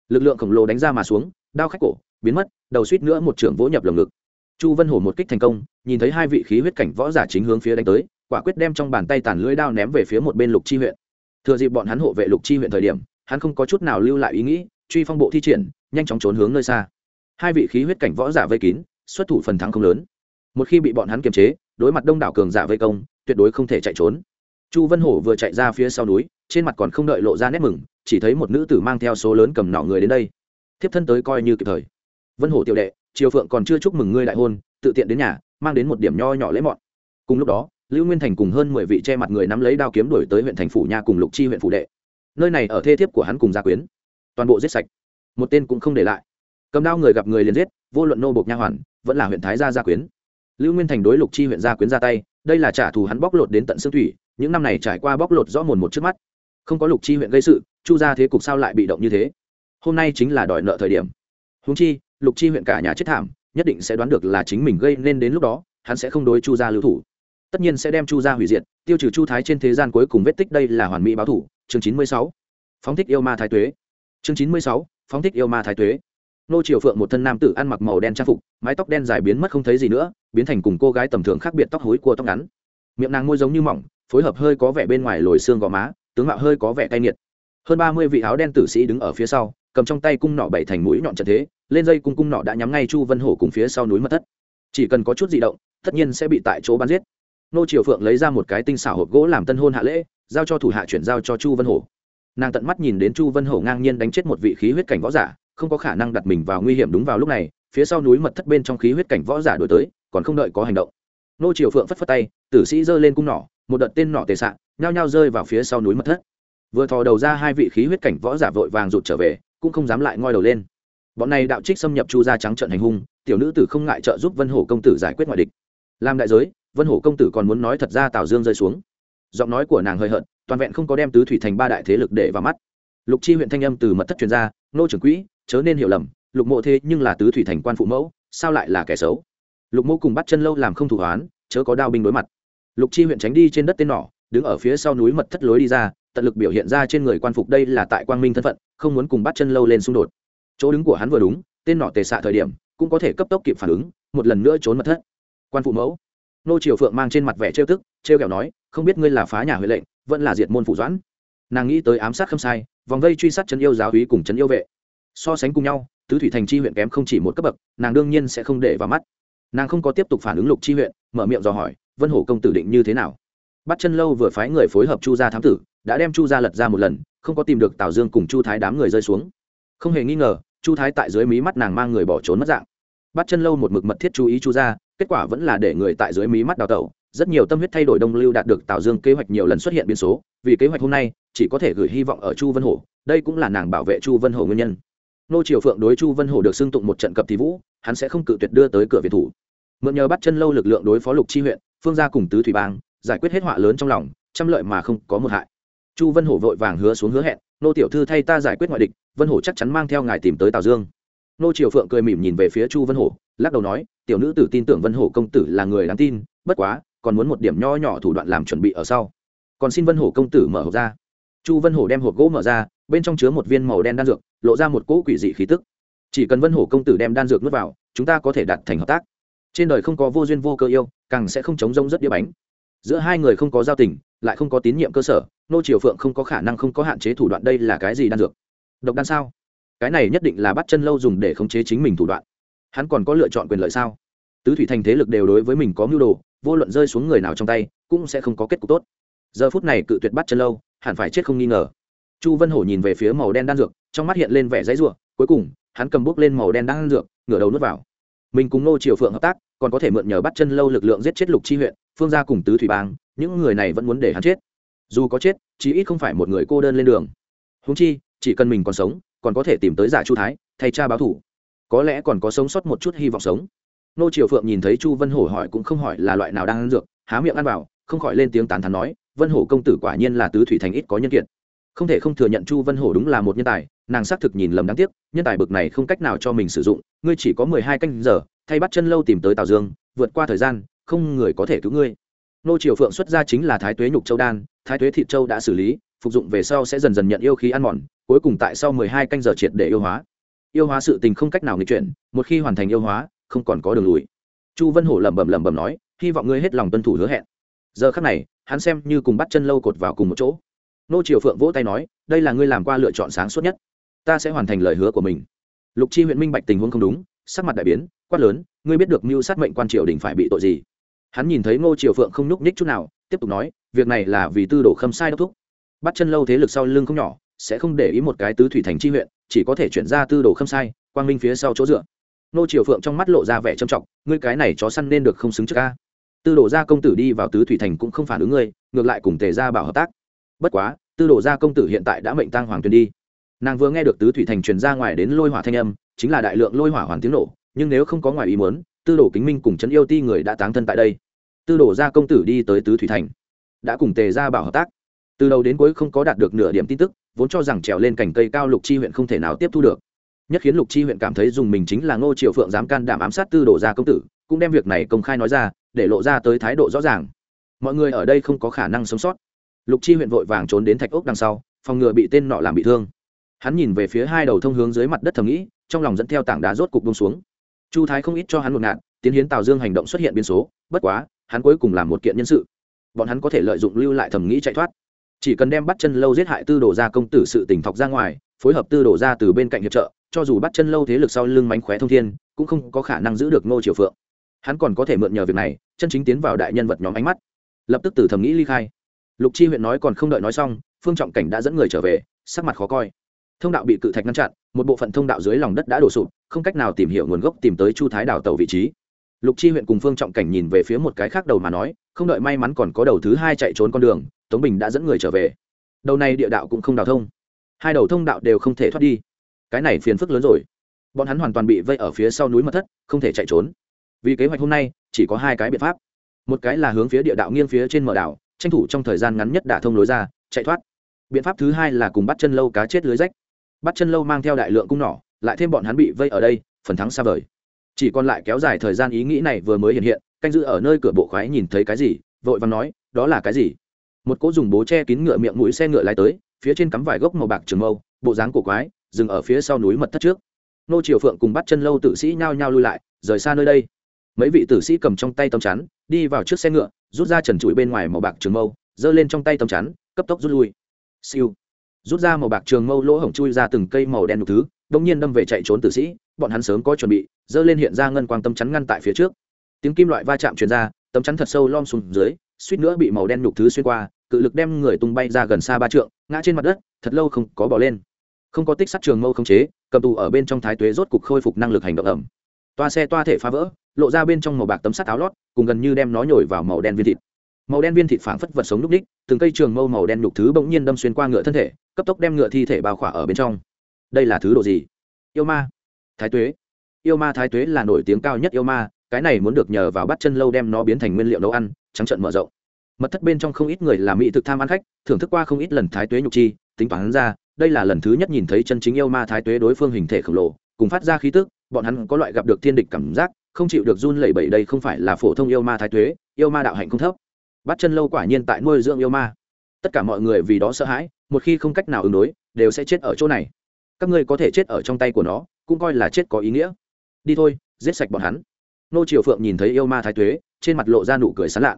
Lực lượng khổng lồ đánh ra mà xuống, đao khách cổ biến mất, đầu suýt nữa một trưởng vỗ nhập lồng ngực. Chu vân hổ một kích thành công, nhìn thấy hai vị khí huyết cảnh võ giả chính hướng phía đánh tới, quả quyết đem trong bàn tay tàn lưỡi đao ném về phía một bên lục chi huyện. Thừa dịp bọn hắn hộ vệ lục chi huyện thời điểm, hắn không có chút nào lưu lại ý nghĩ, truy phong bộ thi triển, nhanh chóng trốn hướng nơi xa. Hai vị khí huyết cảnh võ giả vây kín, xuất thủ phần thắng không lớn. Một khi bị bọn hắn kiềm chế, đối mặt đông đảo cường giả vây công, tuyệt đối không thể chạy trốn. Chu vân hổ vừa chạy ra phía sau núi, trên mặt còn không đợi lộ ra nét mừng, chỉ thấy một nữ tử mang theo số lớn cầm nỏ người đến đây. Thiếp thân tới coi như kịp thời vân hổ tiểu đệ, triều phượng còn chưa chúc mừng ngươi đại hôn, tự tiện đến nhà, mang đến một điểm nho nhỏ lễ mọn. Cùng lúc đó, lưu nguyên thành cùng hơn mười vị che mặt người nắm lấy đao kiếm đổi tới huyện thành phủ nha cùng lục chi huyện phủ đệ. Nơi này ở thê thiếp của hắn cùng gia quyến. Toàn bộ giết sạch. Một tên cũng không để lại. Cầm đao người gặp người liền giết, vô luận nô bộc nha hoàn, vẫn là huyện thái gia gia quyến. Lưu nguyên thành đối lục chi huyện gia quyến ra tay, đây là trả thù hắn bóc lột đến tận xương thủy, những năm này trải qua bóc lột rõ mồn một trước mắt. Không có lục chi huyện gây sự, chu ra thế cục sao lại bị động như thế? Hôm nay chính là đòi nợ thời điểm. Húng chi lục chi huyện cả nhà chết thảm, nhất định sẽ đoán được là chính mình gây nên đến lúc đó, hắn sẽ không đối chu gia lưu thủ. Tất nhiên sẽ đem chu gia hủy diệt, tiêu trừ chu thái trên thế gian cuối cùng vết tích đây là hoàn mỹ báo thủ. Chương chín mươi sáu. Phóng thích yêu ma thái tuế. Chương chín mươi sáu. Phóng thích yêu ma thái tuế. Nô triều phượng một thân nam tử ăn mặc màu đen trang phục, mái tóc đen dài biến mất không thấy gì nữa, biến thành cùng cô gái tầm thường khác biệt tóc hối cua tóc ngắn. Miệng nàng môi giống như mỏng, phối hợp hơi có vẻ bên ngoài lồi xương gò má, tướng mạo hơi có vẻ cay nghiệt. Hơn ba mươi vị áo đen tử sĩ đứng ở phía sau, cầm trong tay cung nọ bảy thành mũi nhọn trận thế lên dây cung cung nọ đã nhắm ngay chu vân hổ cùng phía sau núi mật thất. Chỉ cần có chút di động, tất nhiên sẽ bị tại chỗ bắn giết. Nô triều phượng lấy ra một cái tinh xảo hộp gỗ làm tân hôn hạ lễ, giao cho thủ hạ chuyển giao cho chu vân hổ. Nàng tận mắt nhìn đến chu vân hổ ngang nhiên đánh chết một vị khí huyết cảnh võ giả, không có khả năng đặt mình vào nguy hiểm đúng vào lúc này, phía sau núi mật thất bên trong khí huyết cảnh võ giả đổi tới, còn không đợi có hành động. Nô triều phượng phất phất tay, tử sĩ giơ lên cung nỏ, một đợt tên nỏ tề sạn nhao nhao rơi vào phía sau núi mật thất. Vừa thò đầu ra hai vị khí huyết cảnh võ giả vội vàng rụt trở về, cũng không dám lại ngoi đầu lên bọn này đạo trích xâm nhập chu gia trắng trận hành hung, tiểu nữ tử không ngại trợ giúp vân hổ công tử giải quyết ngoại địch. Làm đại giới, vân hổ công tử còn muốn nói thật ra tào dương rơi xuống. Giọng nói của nàng hơi hận toàn vẹn không có đem tứ thủy thành ba đại thế lực để vào mắt. Lục chi huyện thanh âm từ mật thất truyền ra, nô trưởng quỹ, chớ nên hiểu lầm, lục mộ thế nhưng là tứ thủy thành quan phụ mẫu, sao lại là kẻ xấu? Lục mộ cùng bắt chân lâu làm không thủ hoán chớ có đao binh đối mặt. Lục chi huyện tránh đi trên đất tên nỏ, đứng ở phía sau núi mật thất lối đi ra, tận lực biểu hiện ra trên người quan phục đây là tại quang minh thân phận, không muốn cùng bắt chân lâu lên xung đột chỗ đứng của hắn vừa đúng, tên nọ tề xạ thời điểm, cũng có thể cấp tốc kịp phản ứng, một lần nữa trốn mật thất. Quan phụ mẫu. Nô triều phượng mang trên mặt vẻ trêu tức, trêu kẹo nói, không biết ngươi là phá nhà huệ lệnh, vẫn là diệt môn phụ doãn. Nàng nghĩ tới ám sát không sai, vòng vây truy sát chân yêu giáo húy cùng chân yêu vệ. So sánh cùng nhau, tứ thủy thành chi huyện kém không chỉ một cấp bậc, nàng đương nhiên sẽ không để vào mắt. Nàng không có tiếp tục phản ứng lục chi huyện, mở miệng dò hỏi, vân hổ công tử định như thế nào? Bắt chân lâu vừa phái người phối hợp chu gia thám tử, đã đem chu gia lật ra một lần, không có tìm được tào dương cùng chu thái đám người rơi xuống không hề nghi ngờ chu thái tại dưới mí mắt nàng mang người bỏ trốn mất dạng. Bắt chân lâu một mực mật thiết chú ý chu ra, kết quả vẫn là để người tại dưới mí mắt đào tẩu. Rất nhiều tâm huyết thay đổi đông lưu đạt được tào dương kế hoạch nhiều lần xuất hiện biến số vì kế hoạch hôm nay chỉ có thể gửi hy vọng ở chu vân hổ. Đây cũng là nàng bảo vệ chu vân hổ nguyên nhân. Nô triều phượng đối chu vân hổ được xưng tụng một trận cập thì vũ hắn sẽ không cự tuyệt đưa tới cửa việt thủ. Mượn nhờ bắt chân lâu lực lượng đối phó lục chi huyện phương gia cùng tứ thủy bang giải quyết hết họa lớn trong lòng trăm lợi mà không có một hại. Chu vân hổ vội vàng hứa xuống hứa hẹn nô tiểu thư thay ta giải quyết ngoại địch, vân hổ chắc chắn mang theo ngài tìm tới tào dương. Nô triều phượng cười mỉm nhìn về phía chu vân hổ, lắc đầu nói, tiểu nữ tử tin tưởng vân hổ công tử là người đáng tin, bất quá, còn muốn một điểm nho nhỏ thủ đoạn làm chuẩn bị ở sau. Còn xin vân hổ công tử mở hộp ra. Chu vân hổ đem hộp gỗ mở ra, bên trong chứa một viên màu đen đan dược, lộ ra một cỗ quỷ dị khí tức. Chỉ cần vân hổ công tử đem đan dược nuốt vào, chúng ta có thể đạt thành hợp tác. Trên đời không có vô duyên vô cơ yêu, càng sẽ không chống rông rất đĩa bánh giữa hai người không có giao tình, lại không có tín nhiệm cơ sở, nô triều phượng không có khả năng không có hạn chế thủ đoạn đây là cái gì đan dược? Độc đan sao? Cái này nhất định là bắt chân lâu dùng để khống chế chính mình thủ đoạn. Hắn còn có lựa chọn quyền lợi sao? Tứ thủy thành thế lực đều đối với mình có mưu đồ, vô luận rơi xuống người nào trong tay, cũng sẽ không có kết cục tốt. Giờ phút này cự tuyệt bắt chân lâu, hẳn phải chết không nghi ngờ. Chu vân hổ nhìn về phía màu đen đan dược, trong mắt hiện lên vẻ giấy ruộng cuối cùng, hắn cầm bút lên màu đen đan dược, ngửa đầu nuốt vào. Mình cùng nô triều phượng hợp tác, còn có thể mượn nhờ bắt chân lâu lực lượng giết chết lục chi huyện phương gia cùng tứ thủy bang, những người này vẫn muốn để hắn chết. Dù có chết, chí ít không phải một người cô đơn lên đường. Húng chi, chỉ cần mình còn sống, còn có thể tìm tới giả chu thái, thay cha báo thủ. Có lẽ còn có sống sót một chút hy vọng sống. Nô triều phượng nhìn thấy chu vân hổ hỏi cũng không hỏi là loại nào đang ăn dược, há miệng ăn vào, không khỏi lên tiếng tán thắn nói, vân hổ công tử quả nhiên là tứ thủy thành ít có nhân kiện không thể không thừa nhận chu vân hổ đúng là một nhân tài, nàng xác thực nhìn lầm đáng tiếc, nhân tài bực này không cách nào cho mình sử dụng, ngươi chỉ có mười hai canh giờ, thay bắt chân lâu tìm tới tào dương, vượt qua thời gian không người có thể cứu ngươi. Nô triều phượng xuất ra chính là thái tuế nhục châu đan, thái tuế thịt châu đã xử lý, phục dụng về sau sẽ dần dần nhận yêu khí ăn mòn, cuối cùng tại sau mười hai canh giờ triệt để yêu hóa. Yêu hóa sự tình không cách nào nghịch chuyển, một khi hoàn thành yêu hóa, không còn có đường lùi. Chu vân hổ lẩm bẩm lẩm bẩm nói, hy vọng ngươi hết lòng tuân thủ hứa hẹn. Giờ khắc này, hắn xem như cùng bắt chân lâu cột vào cùng một chỗ. Nô triều phượng vỗ tay nói, đây là ngươi làm qua lựa chọn sáng suốt nhất. Ta sẽ hoàn thành lời hứa của mình. Lục chi huyện minh bạch tình huống không đúng, sắc mặt đại biến, quát lớn, ngươi biết được mưu sát mệnh quan triều đình phải bị tội gì? Hắn nhìn thấy ngô triều phượng không nhúc nhích chút nào, tiếp tục nói, việc này là vì tư đồ khâm sai đốc thúc. Bắt chân lâu thế lực sau lưng không nhỏ, sẽ không để ý một cái tứ thủy thành chi huyện, chỉ có thể chuyển ra tư đồ khâm sai, quang minh phía sau chỗ dựa. Ngô triều phượng trong mắt lộ ra vẻ trầm trọng, ngươi cái này chó săn nên được không xứng trước ca. Tư đồ gia công tử đi vào tứ thủy thành cũng không phản ứng ngươi, ngược lại cùng tề gia bảo hợp tác. Bất quá, tư đồ gia công tử hiện tại đã mệnh tăng hoàng tuyền đi. Nàng vừa nghe được tứ thủy thành truyền ra ngoài đến lôi hỏa thanh âm, chính là đại lượng lôi hỏa hoàn tiếng nổ, nhưng nếu không có ngoài ý muốn, tư đồ kính minh cùng trấn yêu ti người đã táng thân tại đây tư đổ gia công tử đi tới tứ thủy thành, đã cùng tề gia bảo hợp tác. Từ đầu đến cuối không có đạt được nửa điểm tin tức, vốn cho rằng trèo lên cành cây cao lục chi huyện không thể nào tiếp thu được. Nhất khiến lục chi huyện cảm thấy dùng mình chính là ngô triệu phượng dám can đảm ám sát tư đổ gia công tử, cũng đem việc này công khai nói ra, để lộ ra tới thái độ rõ ràng. Mọi người ở đây không có khả năng sống sót. Lục chi huyện vội vàng trốn đến thạch ốc đằng sau, phòng ngừa bị tên nọ làm bị thương. Hắn nhìn về phía hai đầu thông hướng dưới mặt đất thầm nghĩ, trong lòng dẫn theo tảng đá rốt cục bông xuống. Chu thái không ít cho hắn một nạn tiến hiến tào dương hành động xuất hiện biến số, bất quá hắn cuối cùng làm một kiện nhân sự. Bọn hắn có thể lợi dụng lưu lại thầm nghĩ chạy thoát. Chỉ cần đem bắt chân lâu giết hại tư đồ gia công tử sự tỉnh thọc ra ngoài, phối hợp tư đồ ra từ bên cạnh hiệp trợ, cho dù bắt chân lâu thế lực sau lưng mánh khóe thông thiên, cũng không có khả năng giữ được ngô triều phượng. Hắn còn có thể mượn nhờ việc này, chân chính tiến vào đại nhân vật nhóm ánh mắt. Lập tức từ thầm nghĩ ly khai. Lục chi huyện nói còn không đợi nói xong, phương trọng cảnh đã dẫn người trở về, sắc mặt khó coi. Thông đạo bị cự thạch ngăn chặn, một bộ phận thông đạo dưới lòng đất đã đổ sụp, không cách nào tìm hiểu nguồn gốc tìm tới chu thái đào tàu vị trí lục chi huyện cùng phương trọng cảnh nhìn về phía một cái khác đầu mà nói, không đợi may mắn còn có đầu thứ hai chạy trốn con đường, tống bình đã dẫn người trở về. Đầu này địa đạo cũng không đào thông. Hai đầu thông đạo đều không thể thoát đi. Cái này phiền phức lớn rồi. Bọn hắn hoàn toàn bị vây ở phía sau núi mật thất, không thể chạy trốn. Vì kế hoạch hôm nay, chỉ có hai cái biện pháp. Một cái là hướng phía địa đạo nghiêng phía trên mở đảo, tranh thủ trong thời gian ngắn nhất đả thông lối ra, chạy thoát. Biện pháp thứ hai là cùng bắt chân lâu cá chết lưới rách. Bắt chân lâu mang theo đại lượng cung nỏ, lại thêm bọn hắn bị vây ở đây, phần thắng xa vời chỉ còn lại kéo dài thời gian ý nghĩ này vừa mới hiện hiện, canh giữ ở nơi cửa bộ khoái nhìn thấy cái gì, vội và nói, đó là cái gì? Một cỗ dùng bố che kín ngựa miệng mũi xe ngựa lái tới, phía trên cắm vài gốc màu bạc trường mâu, bộ dáng cổ quái, dừng ở phía sau núi mật thất trước. Nô triều phượng cùng bắt chân lâu tử sĩ nhao nhao lui lại, rời xa nơi đây. Mấy vị tử sĩ cầm trong tay tấm chắn, đi vào trước xe ngựa, rút ra trần trụi bên ngoài màu bạc trường mâu, giơ lên trong tay tấm chắn, cấp tốc rút lui. Siêu. Rút ra màu bạc trường mâu lỗ hổng chui ra từng cây màu đen đục thứ đông nhiên đâm về chạy trốn tử sĩ, bọn hắn sớm có chuẩn bị, giơ lên hiện ra ngân quang tấm chắn ngăn tại phía trước. Tiếng kim loại va chạm truyền ra, tấm chắn thật sâu lom xuống dưới, suýt nữa bị màu đen nhục thứ xuyên qua, cự lực đem người tung bay ra gần xa ba trượng, ngã trên mặt đất, thật lâu không có bỏ lên. Không có tích sắt trường mâu không chế, cầm tù ở bên trong thái tuế rốt cục khôi phục năng lực hành động ẩm. Toa xe toa thể phá vỡ, lộ ra bên trong màu bạc tấm sắt áo lót, cùng gần như đem nó nhồi vào màu đen viên thịt. Màu đen viên thịt phảng phất vật sống núc đích, từng cây trường mâu màu đen nhục thứ bỗng nhiên đâm xuyên qua ngựa thân thể, cấp tốc đem ngựa thi thể bao khỏa ở bên trong đây là thứ độ gì? Yêu ma. Thái tuế. Yêu ma thái tuế là nổi tiếng cao nhất yêu ma, cái này muốn được nhờ vào bắt chân lâu đem nó biến thành nguyên liệu nấu ăn, trắng trận mở rộng. Mật thất bên trong không ít người làm mỹ thực tham ăn khách, thưởng thức qua không ít lần thái tuế nhục chi, tính toán ra, đây là lần thứ nhất nhìn thấy chân chính yêu ma thái tuế đối phương hình thể khổng lồ, cùng phát ra khí tức, bọn hắn có loại gặp được thiên địch cảm giác, không chịu được run lẩy bẩy đây không phải là phổ thông yêu ma thái tuế, yêu ma đạo hạnh không thấp. Bắt chân lâu quả nhiên tại nuôi dưỡng yêu ma. Tất cả mọi người vì đó sợ hãi, một khi không cách nào ứng đối, đều sẽ chết ở chỗ này các ngươi có thể chết ở trong tay của nó, cũng coi là chết có ý nghĩa. Đi thôi, giết sạch bọn hắn. Nô triều phượng nhìn thấy yêu ma thái tuế, trên mặt lộ ra nụ cười sán lạ.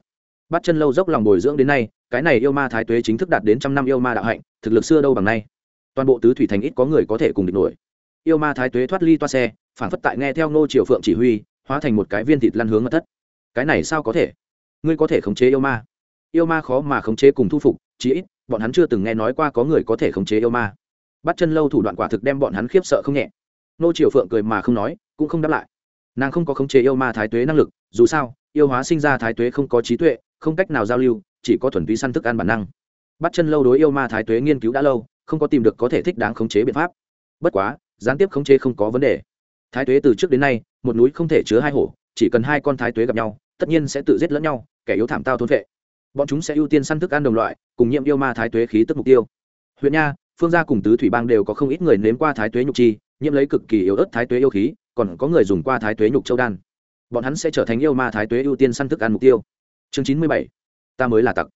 Bắt chân lâu dốc lòng bồi dưỡng đến nay, cái này yêu ma thái tuế chính thức đạt đến trăm năm yêu ma đạo hạnh, thực lực xưa đâu bằng nay. Toàn bộ tứ thủy thành ít có người có thể cùng địch nổi. Yêu ma thái tuế thoát ly toa xe, phản phất tại nghe theo nô triều phượng chỉ huy, hóa thành một cái viên thịt lăn hướng mất thất. Cái này sao có thể? Ngươi có thể khống chế yêu ma? Yêu ma khó mà khống chế cùng thu phục, chí ít, bọn hắn chưa từng nghe nói qua có người có thể khống chế yêu ma bắt chân lâu thủ đoạn quả thực đem bọn hắn khiếp sợ không nhẹ. Nô triều phượng cười mà không nói, cũng không đáp lại. Nàng không có khống chế yêu ma thái tuế năng lực, dù sao, yêu hóa sinh ra thái tuế không có trí tuệ, không cách nào giao lưu, chỉ có thuần túy săn thức ăn bản năng. Bắt chân lâu đối yêu ma thái tuế nghiên cứu đã lâu, không có tìm được có thể thích đáng khống chế biện pháp. Bất quá, gián tiếp khống chế không có vấn đề. Thái tuế từ trước đến nay, một núi không thể chứa hai hổ, chỉ cần hai con thái tuế gặp nhau, tất nhiên sẽ tự giết lẫn nhau, kẻ yếu thảm tao thôn vệ. Bọn chúng sẽ ưu tiên săn thức ăn đồng loại, cùng nhiệm yêu ma thái tuế khí tức mục tiêu. Huyện nha phương gia cùng tứ thủy bang đều có không ít người nếm qua thái tuế nhục chi, nhiễm lấy cực kỳ yếu ớt thái tuế yêu khí, còn có người dùng qua thái tuế nhục châu đan. Bọn hắn sẽ trở thành yêu ma thái tuế ưu tiên săn thức ăn mục tiêu. Chương chín mươi bảy, ta mới là tặc.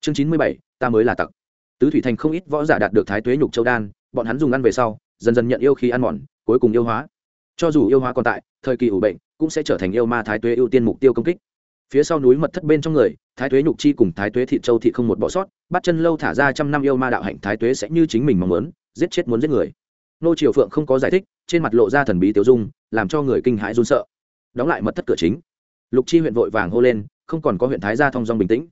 Chương chín mươi bảy, ta mới là tặc. Tứ thủy thành không ít võ giả đạt được thái tuế nhục châu đan, bọn hắn dùng ăn về sau, dần dần nhận yêu khí ăn mòn, cuối cùng yêu hóa. Cho dù yêu hóa còn tại, thời kỳ ủ bệnh cũng sẽ trở thành yêu ma thái tuế ưu tiên mục tiêu công kích phía sau núi mật thất bên trong người, thái tuế nhục chi cùng thái tuế thị châu thị không một bỏ sót, bắt chân lâu thả ra trăm năm yêu ma đạo hạnh, thái tuế sẽ như chính mình mong muốn, giết chết muốn giết người. Nô triều phượng không có giải thích, trên mặt lộ ra thần bí tiêu dung, làm cho người kinh hãi run sợ. Đóng lại mật thất cửa chính. Lục chi huyện vội vàng hô lên, không còn có huyện thái gia thong dong bình tĩnh.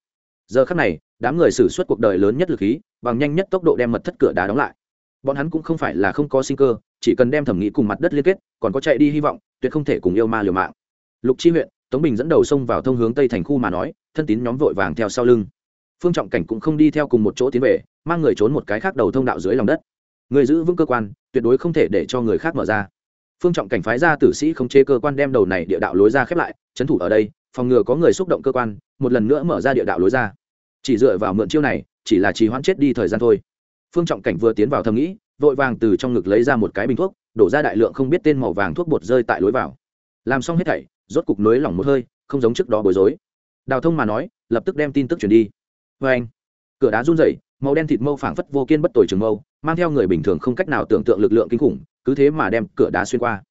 Giờ khắc này, đám người xử suốt cuộc đời lớn nhất lực khí, bằng nhanh nhất tốc độ đem mật thất cửa đá đóng lại. Bọn hắn cũng không phải là không có sinh cơ, chỉ cần đem thẩm nghĩ cùng mặt đất liên kết, còn có chạy đi hy vọng, tuyệt không thể cùng yêu ma liều mạng. Lục chi huyện tống bình dẫn đầu xông vào thông hướng tây thành khu mà nói, thân tín nhóm vội vàng theo sau lưng. Phương trọng cảnh cũng không đi theo cùng một chỗ tiến về, mang người trốn một cái khác đầu thông đạo dưới lòng đất. Người giữ vững cơ quan, tuyệt đối không thể để cho người khác mở ra. Phương trọng cảnh phái ra tử sĩ không chế cơ quan đem đầu này địa đạo lối ra khép lại, trấn thủ ở đây, phòng ngừa có người xúc động cơ quan, một lần nữa mở ra địa đạo lối ra. Chỉ dựa vào mượn chiêu này, chỉ là trì hoãn chết đi thời gian thôi. Phương trọng cảnh vừa tiến vào thầm nghĩ, vội vàng từ trong ngực lấy ra một cái bình thuốc, đổ ra đại lượng không biết tên màu vàng thuốc bột rơi tại lối vào. Làm xong hết thảy rốt cục nới lỏng một hơi, không giống trước đó bối rối. Đào thông mà nói, lập tức đem tin tức truyền đi. Vê anh, cửa đá run rẩy, màu đen thịt mâu phảng phất vô kiên bất tồi trường mâu, mang theo người bình thường không cách nào tưởng tượng lực lượng kinh khủng, cứ thế mà đem cửa đá xuyên qua.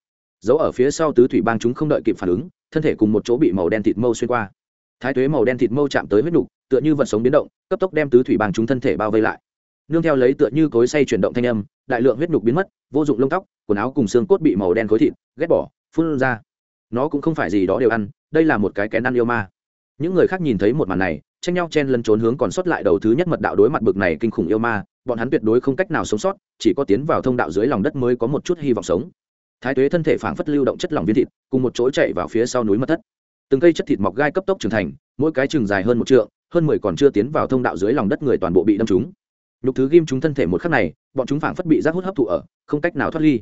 Giấu ở phía sau tứ thủy bang chúng không đợi kịp phản ứng, thân thể cùng một chỗ bị màu đen thịt mâu xuyên qua. Thái tuế màu đen thịt mâu chạm tới huyết nục, tựa như vật sống biến động, cấp tốc đem tứ thủy bang chúng thân thể bao vây lại. Nương theo lấy tựa như cối say chuyển động thanh âm, đại lượng huyết nục biến mất, vô dụng lông tóc, quần áo cùng xương cốt bị màu đen khối thịt, ghét bỏ, phun ra nó cũng không phải gì đó đều ăn, đây là một cái kén ăn yêu ma. Những người khác nhìn thấy một màn này, tranh nhau chen lân trốn hướng còn sót lại đầu thứ nhất mật đạo đối mặt bực này kinh khủng yêu ma, bọn hắn tuyệt đối không cách nào sống sót, chỉ có tiến vào thông đạo dưới lòng đất mới có một chút hy vọng sống. Thái tuế thân thể phảng phất lưu động chất lỏng viên thịt, cùng một chỗ chạy vào phía sau núi mật thất. Từng cây chất thịt mọc gai cấp tốc trưởng thành, mỗi cái chừng dài hơn một trượng, hơn mười còn chưa tiến vào thông đạo dưới lòng đất người toàn bộ bị đâm trúng. Nhục thứ ghim chúng thân thể một khắc này, bọn chúng phảng phất bị rác hút hấp thụ ở, không cách nào thoát ly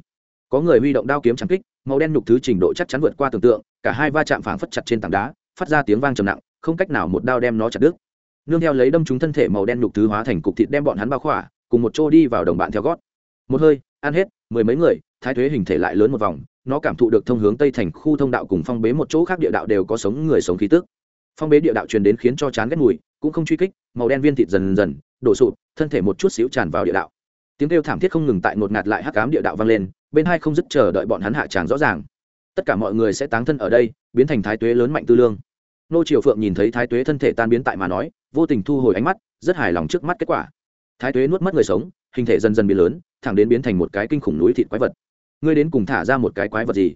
có người huy động đao kiếm trắng kích, màu đen nhục thứ trình độ chắc chắn vượt qua tưởng tượng, cả hai va chạm phảng phất chặt trên tảng đá, phát ra tiếng vang trầm nặng, không cách nào một đao đem nó chặt đứt. Nương theo lấy đâm chúng thân thể màu đen nhục thứ hóa thành cục thịt đem bọn hắn bao khỏa, cùng một chỗ đi vào đồng bạn theo gót. Một hơi, ăn hết, mười mấy người, thái thuế hình thể lại lớn một vòng, nó cảm thụ được thông hướng tây thành khu thông đạo cùng phong bế một chỗ khác địa đạo đều có sống người sống khí tức. Phong bế địa đạo truyền đến khiến cho chán ghét mùi, cũng không truy kích, màu đen viên thịt dần dần, đổ sụp, thân thể một chút xíu tràn vào địa đạo. Tiếng kêu thảm thiết không ngừng tại ngột ngạt lại hắc cám địa đạo vang lên bên hai không dứt chờ đợi bọn hắn hạ tràng rõ ràng. Tất cả mọi người sẽ táng thân ở đây, biến thành thái tuế lớn mạnh tư lương. Nô triều phượng nhìn thấy thái tuế thân thể tan biến tại mà nói, vô tình thu hồi ánh mắt, rất hài lòng trước mắt kết quả. Thái tuế nuốt mất người sống, hình thể dần dần biến lớn, thẳng đến biến thành một cái kinh khủng núi thịt quái vật. Ngươi đến cùng thả ra một cái quái vật gì?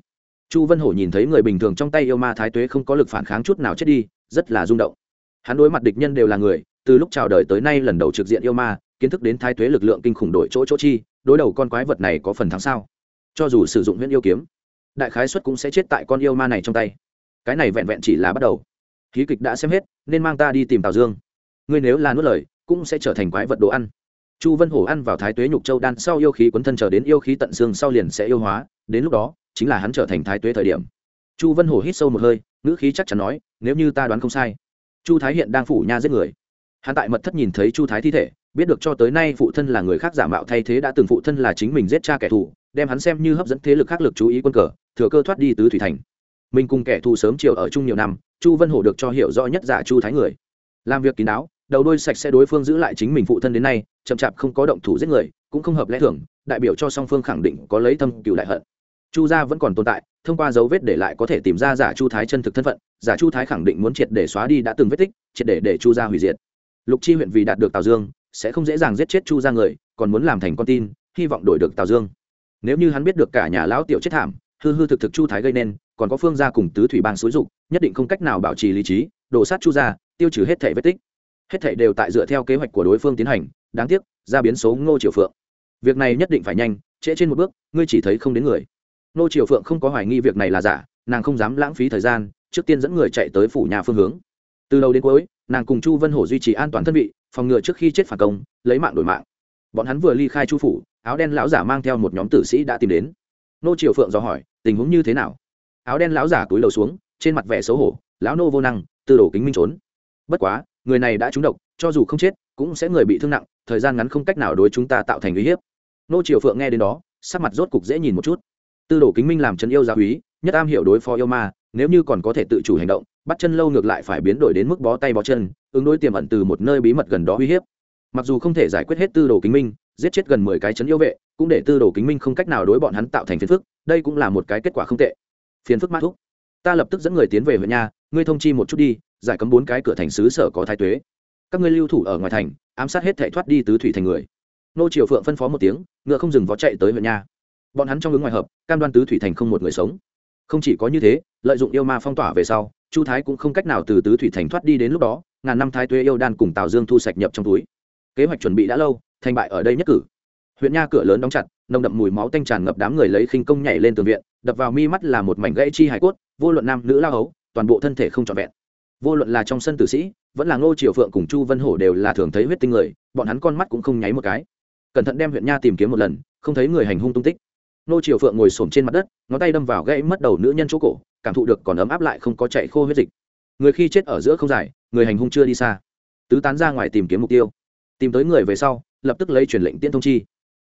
Chu vân hổ nhìn thấy người bình thường trong tay yêu ma thái tuế không có lực phản kháng chút nào chết đi, rất là rung động. Hắn đối mặt địch nhân đều là người, từ lúc chào đời tới nay lần đầu trực diện yêu ma, kiến thức đến thái tuế lực lượng kinh khủng đổi chỗ chỗ chi, đối đầu con quái vật này có phần thắng sao? Cho dù sử dụng huyễn yêu kiếm, đại khái xuất cũng sẽ chết tại con yêu ma này trong tay. Cái này vẹn vẹn chỉ là bắt đầu. Khí kịch đã xem hết, nên mang ta đi tìm tào dương. Ngươi nếu là nuốt lời, cũng sẽ trở thành quái vật đồ ăn. Chu vân hổ ăn vào thái tuế nhục châu đan sau yêu khí quấn thân chờ đến yêu khí tận xương sau liền sẽ yêu hóa, đến lúc đó, chính là hắn trở thành thái tuế thời điểm. Chu vân hổ hít sâu một hơi, ngữ khí chắc chắn nói, nếu như ta đoán không sai, chu thái hiện đang phủ nha giết người. Hắn tại mật thất nhìn thấy chu thái thi thể, biết được cho tới nay phụ thân là người khác giả mạo thay thế đã từng phụ thân là chính mình giết cha kẻ thù đem hắn xem như hấp dẫn thế lực khác lực chú ý quân cờ, thừa cơ thoát đi tứ thủy thành. Mình cùng kẻ thù sớm chiều ở chung nhiều năm, chu vân hổ được cho hiểu rõ nhất giả chu thái người. Làm việc kín đáo, đầu đôi sạch sẽ đối phương giữ lại chính mình phụ thân đến nay, chậm chạp không có động thủ giết người, cũng không hợp lẽ thường, đại biểu cho song phương khẳng định có lấy thâm cựu đại hận. Chu gia vẫn còn tồn tại, thông qua dấu vết để lại có thể tìm ra giả chu thái chân thực thân phận, giả chu thái khẳng định muốn triệt để xóa đi đã từng vết tích, triệt để để chu gia hủy diệt. Lục chi huyện vì đạt được tào dương, sẽ không dễ dàng giết chết chu gia người, còn muốn làm thành con tin, hy vọng đổi được tào dương nếu như hắn biết được cả nhà lão tiểu chết thảm, hư hư thực thực chu thái gây nên, còn có phương gia cùng tứ thủy bang xúi dục, nhất định không cách nào bảo trì lý trí, đổ sát chu gia, tiêu trừ hết thể vết tích. Hết thể đều tại dựa theo kế hoạch của đối phương tiến hành, đáng tiếc ra biến số ngô triều phượng. Việc này nhất định phải nhanh, trễ trên một bước, ngươi chỉ thấy không đến người. Ngô triều phượng không có hoài nghi việc này là giả, nàng không dám lãng phí thời gian, trước tiên dẫn người chạy tới phủ nhà phương hướng. Từ đầu đến cuối, nàng cùng chu vân hổ duy trì an toàn thân vị, phòng ngừa trước khi chết phản công, lấy mạng đổi mạng bọn hắn vừa ly khai chu phủ, áo đen lão giả mang theo một nhóm tử sĩ đã tìm đến. Nô triều phượng do hỏi, tình huống như thế nào? Áo đen lão giả túi lầu xuống, trên mặt vẻ xấu hổ, lão nô vô năng từ đổ kính minh trốn. Bất quá, người này đã trúng độc, cho dù không chết, cũng sẽ người bị thương nặng, thời gian ngắn không cách nào đối chúng ta tạo thành uy hiếp. Nô triều phượng nghe đến đó, sắc mặt rốt cục dễ nhìn một chút. Tư đồ kính minh làm chân yêu gia úy, nhất am hiểu đối phó yêu ma, nếu như còn có thể tự chủ hành động, bắt chân lâu ngược lại phải biến đổi đến mức bó tay bó chân, ứng đối tiềm ẩn từ một nơi bí mật gần đó uy hiếp mặc dù không thể giải quyết hết tư đồ kính minh, giết chết gần mười cái chấn yêu vệ, cũng để tư đồ kính minh không cách nào đối bọn hắn tạo thành phiền phức, đây cũng là một cái kết quả không tệ. Phiền phức mát thúc. Ta lập tức dẫn người tiến về huyện nhà ngươi thông chi một chút đi, giải cấm bốn cái cửa thành xứ sở có thái tuế. Các ngươi lưu thủ ở ngoài thành, ám sát hết thể thoát đi tứ thủy thành người. Nô triều phượng phân phó một tiếng, ngựa không dừng vó chạy tới huyện nhà bọn hắn trong ứng ngoài hợp, cam đoan tứ thủy thành không một người sống. Không chỉ có như thế, lợi dụng yêu ma phong tỏa về sau, chu thái cũng không cách nào từ tứ thủy thành thoát đi đến lúc đó, ngàn năm thái tuế yêu đan cùng tào dương thu sạch nhập trong túi kế hoạch chuẩn bị đã lâu, thành bại ở đây nhất cử. Huyện nha cửa lớn đóng chặt, nồng đậm mùi máu tanh tràn ngập đám người lấy khinh công nhảy lên tường viện, đập vào mi mắt là một mảnh gãy chi hải cốt, vô luận nam nữ lao hấu, toàn bộ thân thể không trọn vẹn. Vô luận là trong sân tử sĩ, vẫn là ngô triều phượng cùng chu vân hổ đều là thường thấy huyết tinh người, bọn hắn con mắt cũng không nháy một cái. Cẩn thận đem huyện nha tìm kiếm một lần, không thấy người hành hung tung tích. Ngô triều phượng ngồi xổm trên mặt đất, ngón tay đâm vào gãy mất đầu nữ nhân chỗ cổ, cảm thụ được còn ấm áp lại không có chạy khô huyết dịch. Người khi chết ở giữa không dài, người hành hung chưa đi xa. Tứ tán ra ngoài tìm kiếm mục tiêu tìm tới người về sau, lập tức lấy truyền lệnh tiên thông chi.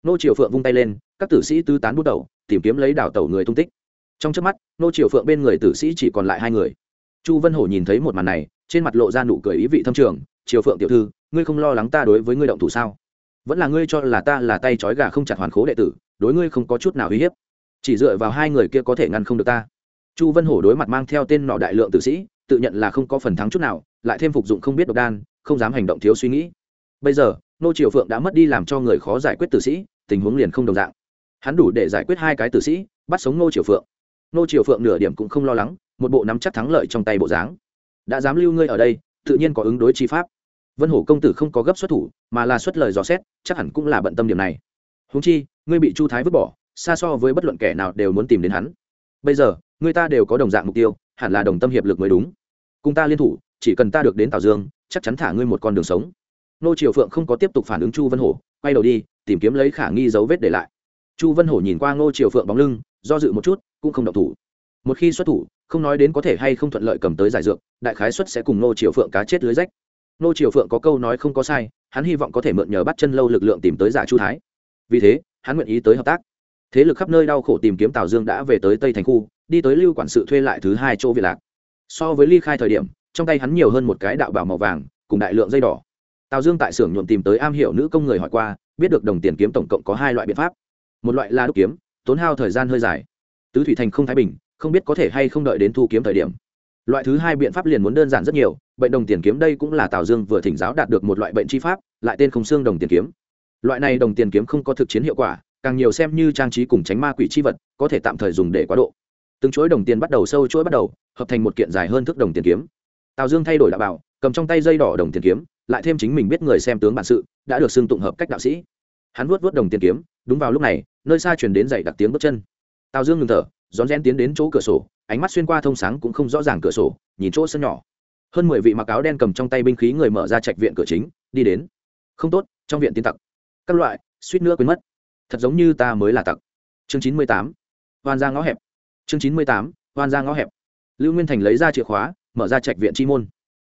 Nô triều phượng vung tay lên, các tử sĩ tứ tán bút đầu, tìm kiếm lấy đảo tàu người tung tích. Trong trước mắt, nô triều phượng bên người tử sĩ chỉ còn lại hai người. Chu vân hổ nhìn thấy một màn này, trên mặt lộ ra nụ cười ý vị thâm trường, triều phượng tiểu thư, ngươi không lo lắng ta đối với ngươi động thủ sao? Vẫn là ngươi cho là ta là tay trói gà không chặt hoàn khố đệ tử, đối ngươi không có chút nào uy hiếp. Chỉ dựa vào hai người kia có thể ngăn không được ta. Chu vân hổ đối mặt mang theo tên nọ đại lượng tử sĩ, tự nhận là không có phần thắng chút nào, lại thêm phục dụng không biết độc đan, không dám hành động thiếu suy nghĩ bây giờ, nô triều phượng đã mất đi làm cho người khó giải quyết tử sĩ, tình huống liền không đồng dạng. Hắn đủ để giải quyết hai cái tử sĩ, bắt sống nô triều phượng. Nô triều phượng nửa điểm cũng không lo lắng, một bộ nắm chắc thắng lợi trong tay bộ dáng. Đã dám lưu ngươi ở đây, tự nhiên có ứng đối chi pháp. Vân hổ công tử không có gấp xuất thủ, mà là xuất lời dò xét, chắc hẳn cũng là bận tâm điểm này. Húng chi, ngươi bị chu thái vứt bỏ, xa so với bất luận kẻ nào đều muốn tìm đến hắn. Bây giờ người ta đều có đồng dạng mục tiêu, hẳn là đồng tâm hiệp lực mới đúng. Cùng ta liên thủ, chỉ cần ta được đến tào dương, chắc chắn thả ngươi một con đường sống nô triều phượng không có tiếp tục phản ứng chu vân hổ, quay đầu đi, tìm kiếm lấy khả nghi dấu vết để lại. Chu vân hổ nhìn qua ngô triều phượng bóng lưng, do dự một chút, cũng không động thủ. Một khi xuất thủ, không nói đến có thể hay không thuận lợi cầm tới giải dược, đại khái xuất sẽ cùng Nô triều phượng cá chết lưới rách. Nô triều phượng có câu nói không có sai, hắn hy vọng có thể mượn nhờ bắt chân lâu lực lượng tìm tới giả chu thái. Vì thế, hắn nguyện ý tới hợp tác. Thế lực khắp nơi đau khổ tìm kiếm tào dương đã về tới tây thành khu, đi tới lưu quản sự thuê lại thứ hai chỗ việt lạc. So với ly khai thời điểm, trong tay hắn nhiều hơn một cái đạo bảo màu vàng, cùng đại lượng dây đỏ tào dương tại xưởng nhuộm tìm tới am hiểu nữ công người hỏi qua, biết được đồng tiền kiếm tổng cộng có hai loại biện pháp. Một loại là đúc kiếm, tốn hao thời gian hơi dài. Tứ thủy thành không thái bình, không biết có thể hay không đợi đến thu kiếm thời điểm. Loại thứ hai biện pháp liền muốn đơn giản rất nhiều, bệnh đồng tiền kiếm đây cũng là tào dương vừa thỉnh giáo đạt được một loại bệnh chi pháp, lại tên không xương đồng tiền kiếm. Loại này đồng tiền kiếm không có thực chiến hiệu quả, càng nhiều xem như trang trí cùng tránh ma quỷ chi vật, có thể tạm thời dùng để quá độ. Từng chuỗi đồng tiền bắt đầu sâu chuỗi bắt đầu, hợp thành một kiện dài hơn thước đồng tiền kiếm. Tào dương thay đổi đạo bảo, cầm trong tay dây đỏ đồng tiền kiếm lại thêm chính mình biết người xem tướng bản sự, đã được xưng tụng hợp cách đạo sĩ. Hắn vuốt vuốt đồng tiền kiếm, đúng vào lúc này, nơi xa truyền đến dày đặc tiếng bước chân. Tào dương ngừng thở rón rén tiến đến chỗ cửa sổ, ánh mắt xuyên qua thông sáng cũng không rõ ràng cửa sổ, nhìn chỗ sân nhỏ. Hơn mười vị mặc áo đen cầm trong tay binh khí người mở ra trạch viện cửa chính, đi đến. Không tốt, trong viện tiến tặc. Các loại, suýt nữa quên mất. Thật giống như ta mới là tặc. Chương chín mươi tám, hoan ra ngõ hẹp. Chương chín mươi tám, hoan ra ngõ hẹp. Lưu nguyên thành lấy ra chìa khóa, mở ra trạch viện chi môn.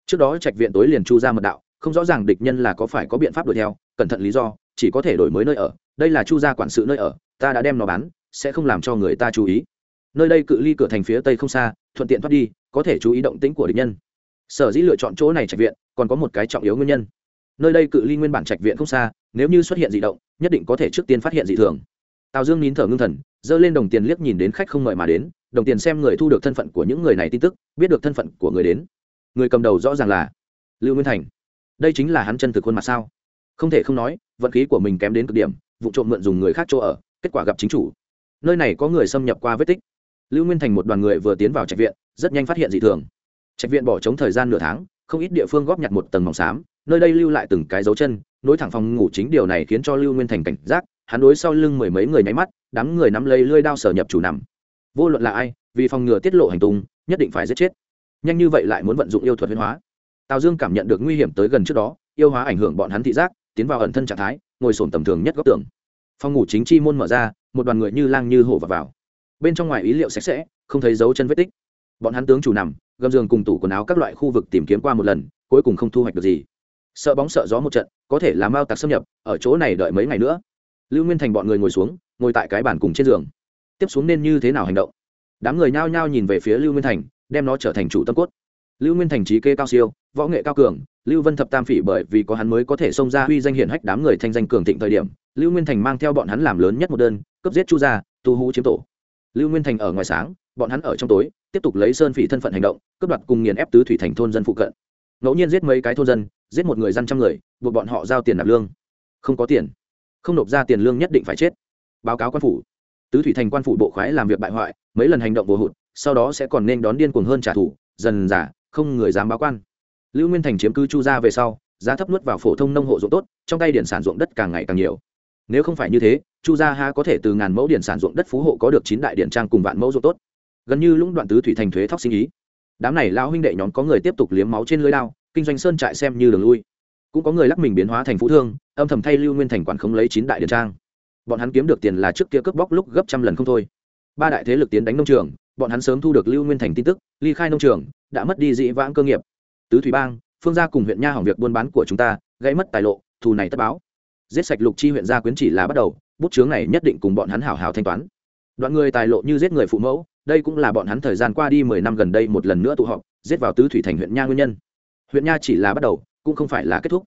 Trước đó trạch viện tối liền chu ra mật đạo không rõ ràng địch nhân là có phải có biện pháp đuổi theo, cẩn thận lý do, chỉ có thể đổi mới nơi ở. Đây là chu gia quản sự nơi ở, ta đã đem nó bán, sẽ không làm cho người ta chú ý. Nơi đây cự ly cửa thành phía tây không xa, thuận tiện thoát đi, có thể chú ý động tĩnh của địch nhân. Sở dĩ lựa chọn chỗ này trạch viện, còn có một cái trọng yếu nguyên nhân. Nơi đây cự ly nguyên bản trạch viện không xa, nếu như xuất hiện dị động, nhất định có thể trước tiên phát hiện dị thường. Tào dương nín thở ngưng thần, giơ lên đồng tiền liếc nhìn đến khách không mời mà đến, đồng tiền xem người thu được thân phận của những người này tin tức, biết được thân phận của người đến. Người cầm đầu rõ ràng là lưu nguyên thành đây chính là hắn chân thực khuôn mặt sao? Không thể không nói, vận khí của mình kém đến cực điểm, vụ trộm mượn dùng người khác chỗ ở, kết quả gặp chính chủ. Nơi này có người xâm nhập qua vết tích. Lưu nguyên thành một đoàn người vừa tiến vào trạch viện, rất nhanh phát hiện dị thường. Trạch viện bỏ trống thời gian nửa tháng, không ít địa phương góp nhặt một tầng mỏng xám, nơi đây lưu lại từng cái dấu chân, nối thẳng phòng ngủ chính điều này khiến cho lưu nguyên thành cảnh giác, hắn đối sau lưng mười mấy người nháy mắt, đám người nắm lấy lưỡi đao sở nhập chủ nằm. Vô luận là ai, vì phòng ngừa tiết lộ hành tung, nhất định phải giết chết. Nhanh như vậy lại muốn vận dụng yêu thuật huyễn hóa tào dương cảm nhận được nguy hiểm tới gần trước đó yêu hóa ảnh hưởng bọn hắn thị giác tiến vào ẩn thân trạng thái ngồi sồn tầm thường nhất góc tường. Phòng ngủ chính chi môn mở ra một đoàn người như lang như hổ vào, vào. bên trong ngoài ý liệu sạch sẽ không thấy dấu chân vết tích. Bọn hắn tướng chủ nằm gầm giường cùng tủ quần áo các loại khu vực tìm kiếm qua một lần cuối cùng không thu hoạch được gì. Sợ bóng sợ gió một trận có thể làm mao tặc xâm nhập ở chỗ này đợi mấy ngày nữa. Lưu nguyên thành bọn người ngồi xuống ngồi tại cái bàn cùng trên giường. Tiếp xuống nên như thế nào hành động? Đám người nhao nhao nhìn về phía lưu nguyên thành đem nó trở thành chủ tâm cốt. Lưu nguyên thành trí kê cao siêu võ nghệ cao cường, lưu vân thập tam phỉ bởi vì có hắn mới có thể xông ra huy danh hiển hách đám người thanh danh cường thịnh thời điểm, lưu nguyên thành mang theo bọn hắn làm lớn nhất một đơn cấp giết chu gia, tu hú chiếm tổ. Lưu nguyên thành ở ngoài sáng, bọn hắn ở trong tối, tiếp tục lấy sơn phỉ thân phận hành động, cướp đoạt cùng nghiền ép tứ thủy thành thôn dân phụ cận. Ngẫu nhiên giết mấy cái thôn dân, giết một người dân trăm người, buộc bọn họ giao tiền nạp lương. Không có tiền. Không nộp ra tiền lương nhất định phải chết. Báo cáo quan phủ. Tứ thủy thành quan phủ bộ khoái làm việc bại hoại, mấy lần hành động vô hụt, sau đó sẽ còn nên đón điên cuồng hơn trả thù, dần giả không người dám báo quan lưu nguyên thành chiếm cứ chu gia về sau, giá thấp nuốt vào phổ thông nông hộ ruộng tốt, trong tay điện sản ruộng đất càng ngày càng nhiều. Nếu không phải như thế, chu gia ha có thể từ ngàn mẫu điện sản ruộng đất phú hộ có được chín đại điện trang cùng vạn mẫu ruộng tốt. Gần như lũng đoạn tứ thủy thành thuế thóc sinh ý. Đám này lao huynh đệ nhóm có người tiếp tục liếm máu trên lưới lao kinh doanh sơn trại xem như đường lui. Cũng có người lắc mình biến hóa thành phú thương, âm thầm thay lưu nguyên thành quản khống lấy chín đại điện trang. Bọn hắn kiếm được tiền là trước kia cướp bóc lúc gấp trăm lần không thôi. Ba đại thế lực tiến đánh nông trường, bọn hắn sớm thu được lưu nguyên thành tin tức, ly khai nông trường, đã mất đi dị vãng cơ nghiệp tứ thủy bang, phương gia cùng huyện nha hỏng việc buôn bán của chúng ta gây mất tài lộ, thù này tất báo. Giết sạch lục chi huyện gia quyến chỉ là bắt đầu, bút chướng này nhất định cùng bọn hắn hảo hảo thanh toán. Đoạn người tài lộ như giết người phụ mẫu, đây cũng là bọn hắn thời gian qua đi mười năm gần đây một lần nữa tụ họp, giết vào tứ thủy thành huyện nha nguyên nhân. Huyện nha chỉ là bắt đầu, cũng không phải là kết thúc.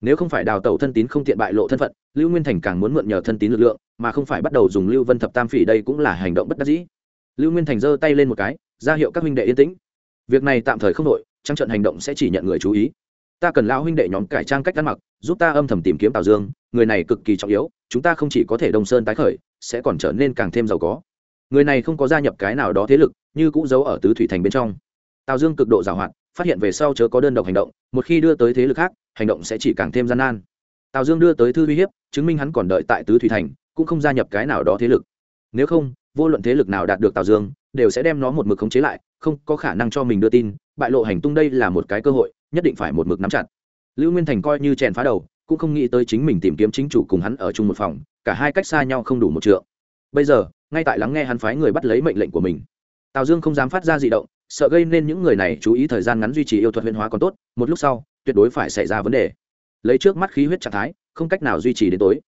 Nếu không phải đào tẩu thân tín không tiện bại lộ thân phận, lưu nguyên thành càng muốn mượn nhờ thân tín lực lượng, mà không phải bắt đầu dùng lưu vân thập tam phỉ đây cũng là hành động bất đắc dĩ. Lưu nguyên thành giơ tay lên một cái, ra hiệu các huynh đệ yên tĩnh. Việc này tạm thời không đội trang trận hành động sẽ chỉ nhận người chú ý. Ta cần lão huynh đệ nhóm cải trang cách ăn mặc, giúp ta âm thầm tìm kiếm tào dương, người này cực kỳ trọng yếu, chúng ta không chỉ có thể đông sơn tái khởi, sẽ còn trở nên càng thêm giàu có. Người này không có gia nhập cái nào đó thế lực, như cũng giấu ở tứ thủy thành bên trong. Tào dương cực độ giàu hoạt phát hiện về sau chớ có đơn độc hành động, một khi đưa tới thế lực khác, hành động sẽ chỉ càng thêm gian nan. Tào dương đưa tới thư uy hiếp, chứng minh hắn còn đợi tại tứ thủy thành, cũng không gia nhập cái nào đó thế lực. Nếu không, vô luận thế lực nào đạt được tào dương, đều sẽ đem nó một mực khống chế lại, không có khả năng cho mình đưa tin bại lộ hành tung đây là một cái cơ hội, nhất định phải một mực nắm chặt. Lưu nguyên thành coi như chèn phá đầu, cũng không nghĩ tới chính mình tìm kiếm chính chủ cùng hắn ở chung một phòng, cả hai cách xa nhau không đủ một trượng. Bây giờ, ngay tại lắng nghe hắn phái người bắt lấy mệnh lệnh của mình. Tào dương không dám phát ra di động, sợ gây nên những người này chú ý thời gian ngắn duy trì yêu thuật huyền hóa còn tốt, một lúc sau, tuyệt đối phải xảy ra vấn đề. Lấy trước mắt khí huyết trạng thái, không cách nào duy trì đến tối.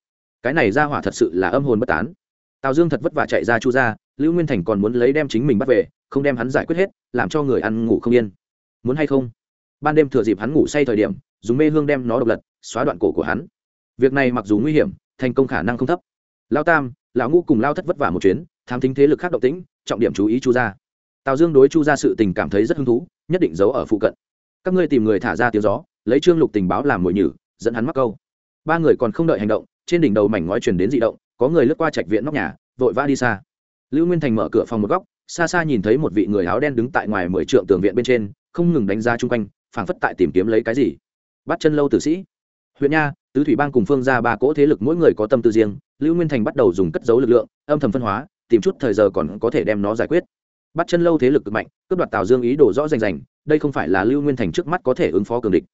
Cái này ra hỏa thật sự là âm hồn bất tán. Tào dương thật vất vả chạy ra chu ra lưu nguyên thành còn muốn lấy đem chính mình bắt về không đem hắn giải quyết hết, làm cho người ăn ngủ không yên. Muốn hay không? Ban đêm thừa dịp hắn ngủ say thời điểm, dùng mê hương đem nó độc lật, xóa đoạn cổ của hắn. Việc này mặc dù nguy hiểm, thành công khả năng không thấp. Lao tam, lão ngũ cùng lao thất vất vả một chuyến, thám thính thế lực khác động tĩnh, trọng điểm chú ý chu gia. Tào dương đối chu gia sự tình cảm thấy rất hứng thú, nhất định giấu ở phụ cận. Các ngươi tìm người thả ra tiếng gió, lấy trương lục tình báo làm mồi nhử, dẫn hắn mắc câu. Ba người còn không đợi hành động, trên đỉnh đầu mảnh ngói truyền đến dị động, có người lướt qua trạch viện nóc nhà, vội vã đi xa. Lưu nguyên thành mở cửa phòng một góc xa xa nhìn thấy một vị người áo đen đứng tại ngoài mười trượng tường viện bên trên, không ngừng đánh ra chung quanh, phảng phất tại tìm kiếm lấy cái gì. Bắt chân lâu tử sĩ. Huyện nha, tứ thủy bang cùng phương ra ba cỗ thế lực mỗi người có tâm tư riêng, lưu nguyên thành bắt đầu dùng cất giấu lực lượng, âm thầm phân hóa, tìm chút thời giờ còn có thể đem nó giải quyết. Bắt chân lâu thế lực cực mạnh, cướp đoạt tào dương ý đồ rõ rành rành, đây không phải là lưu nguyên thành trước mắt có thể ứng phó cường địch.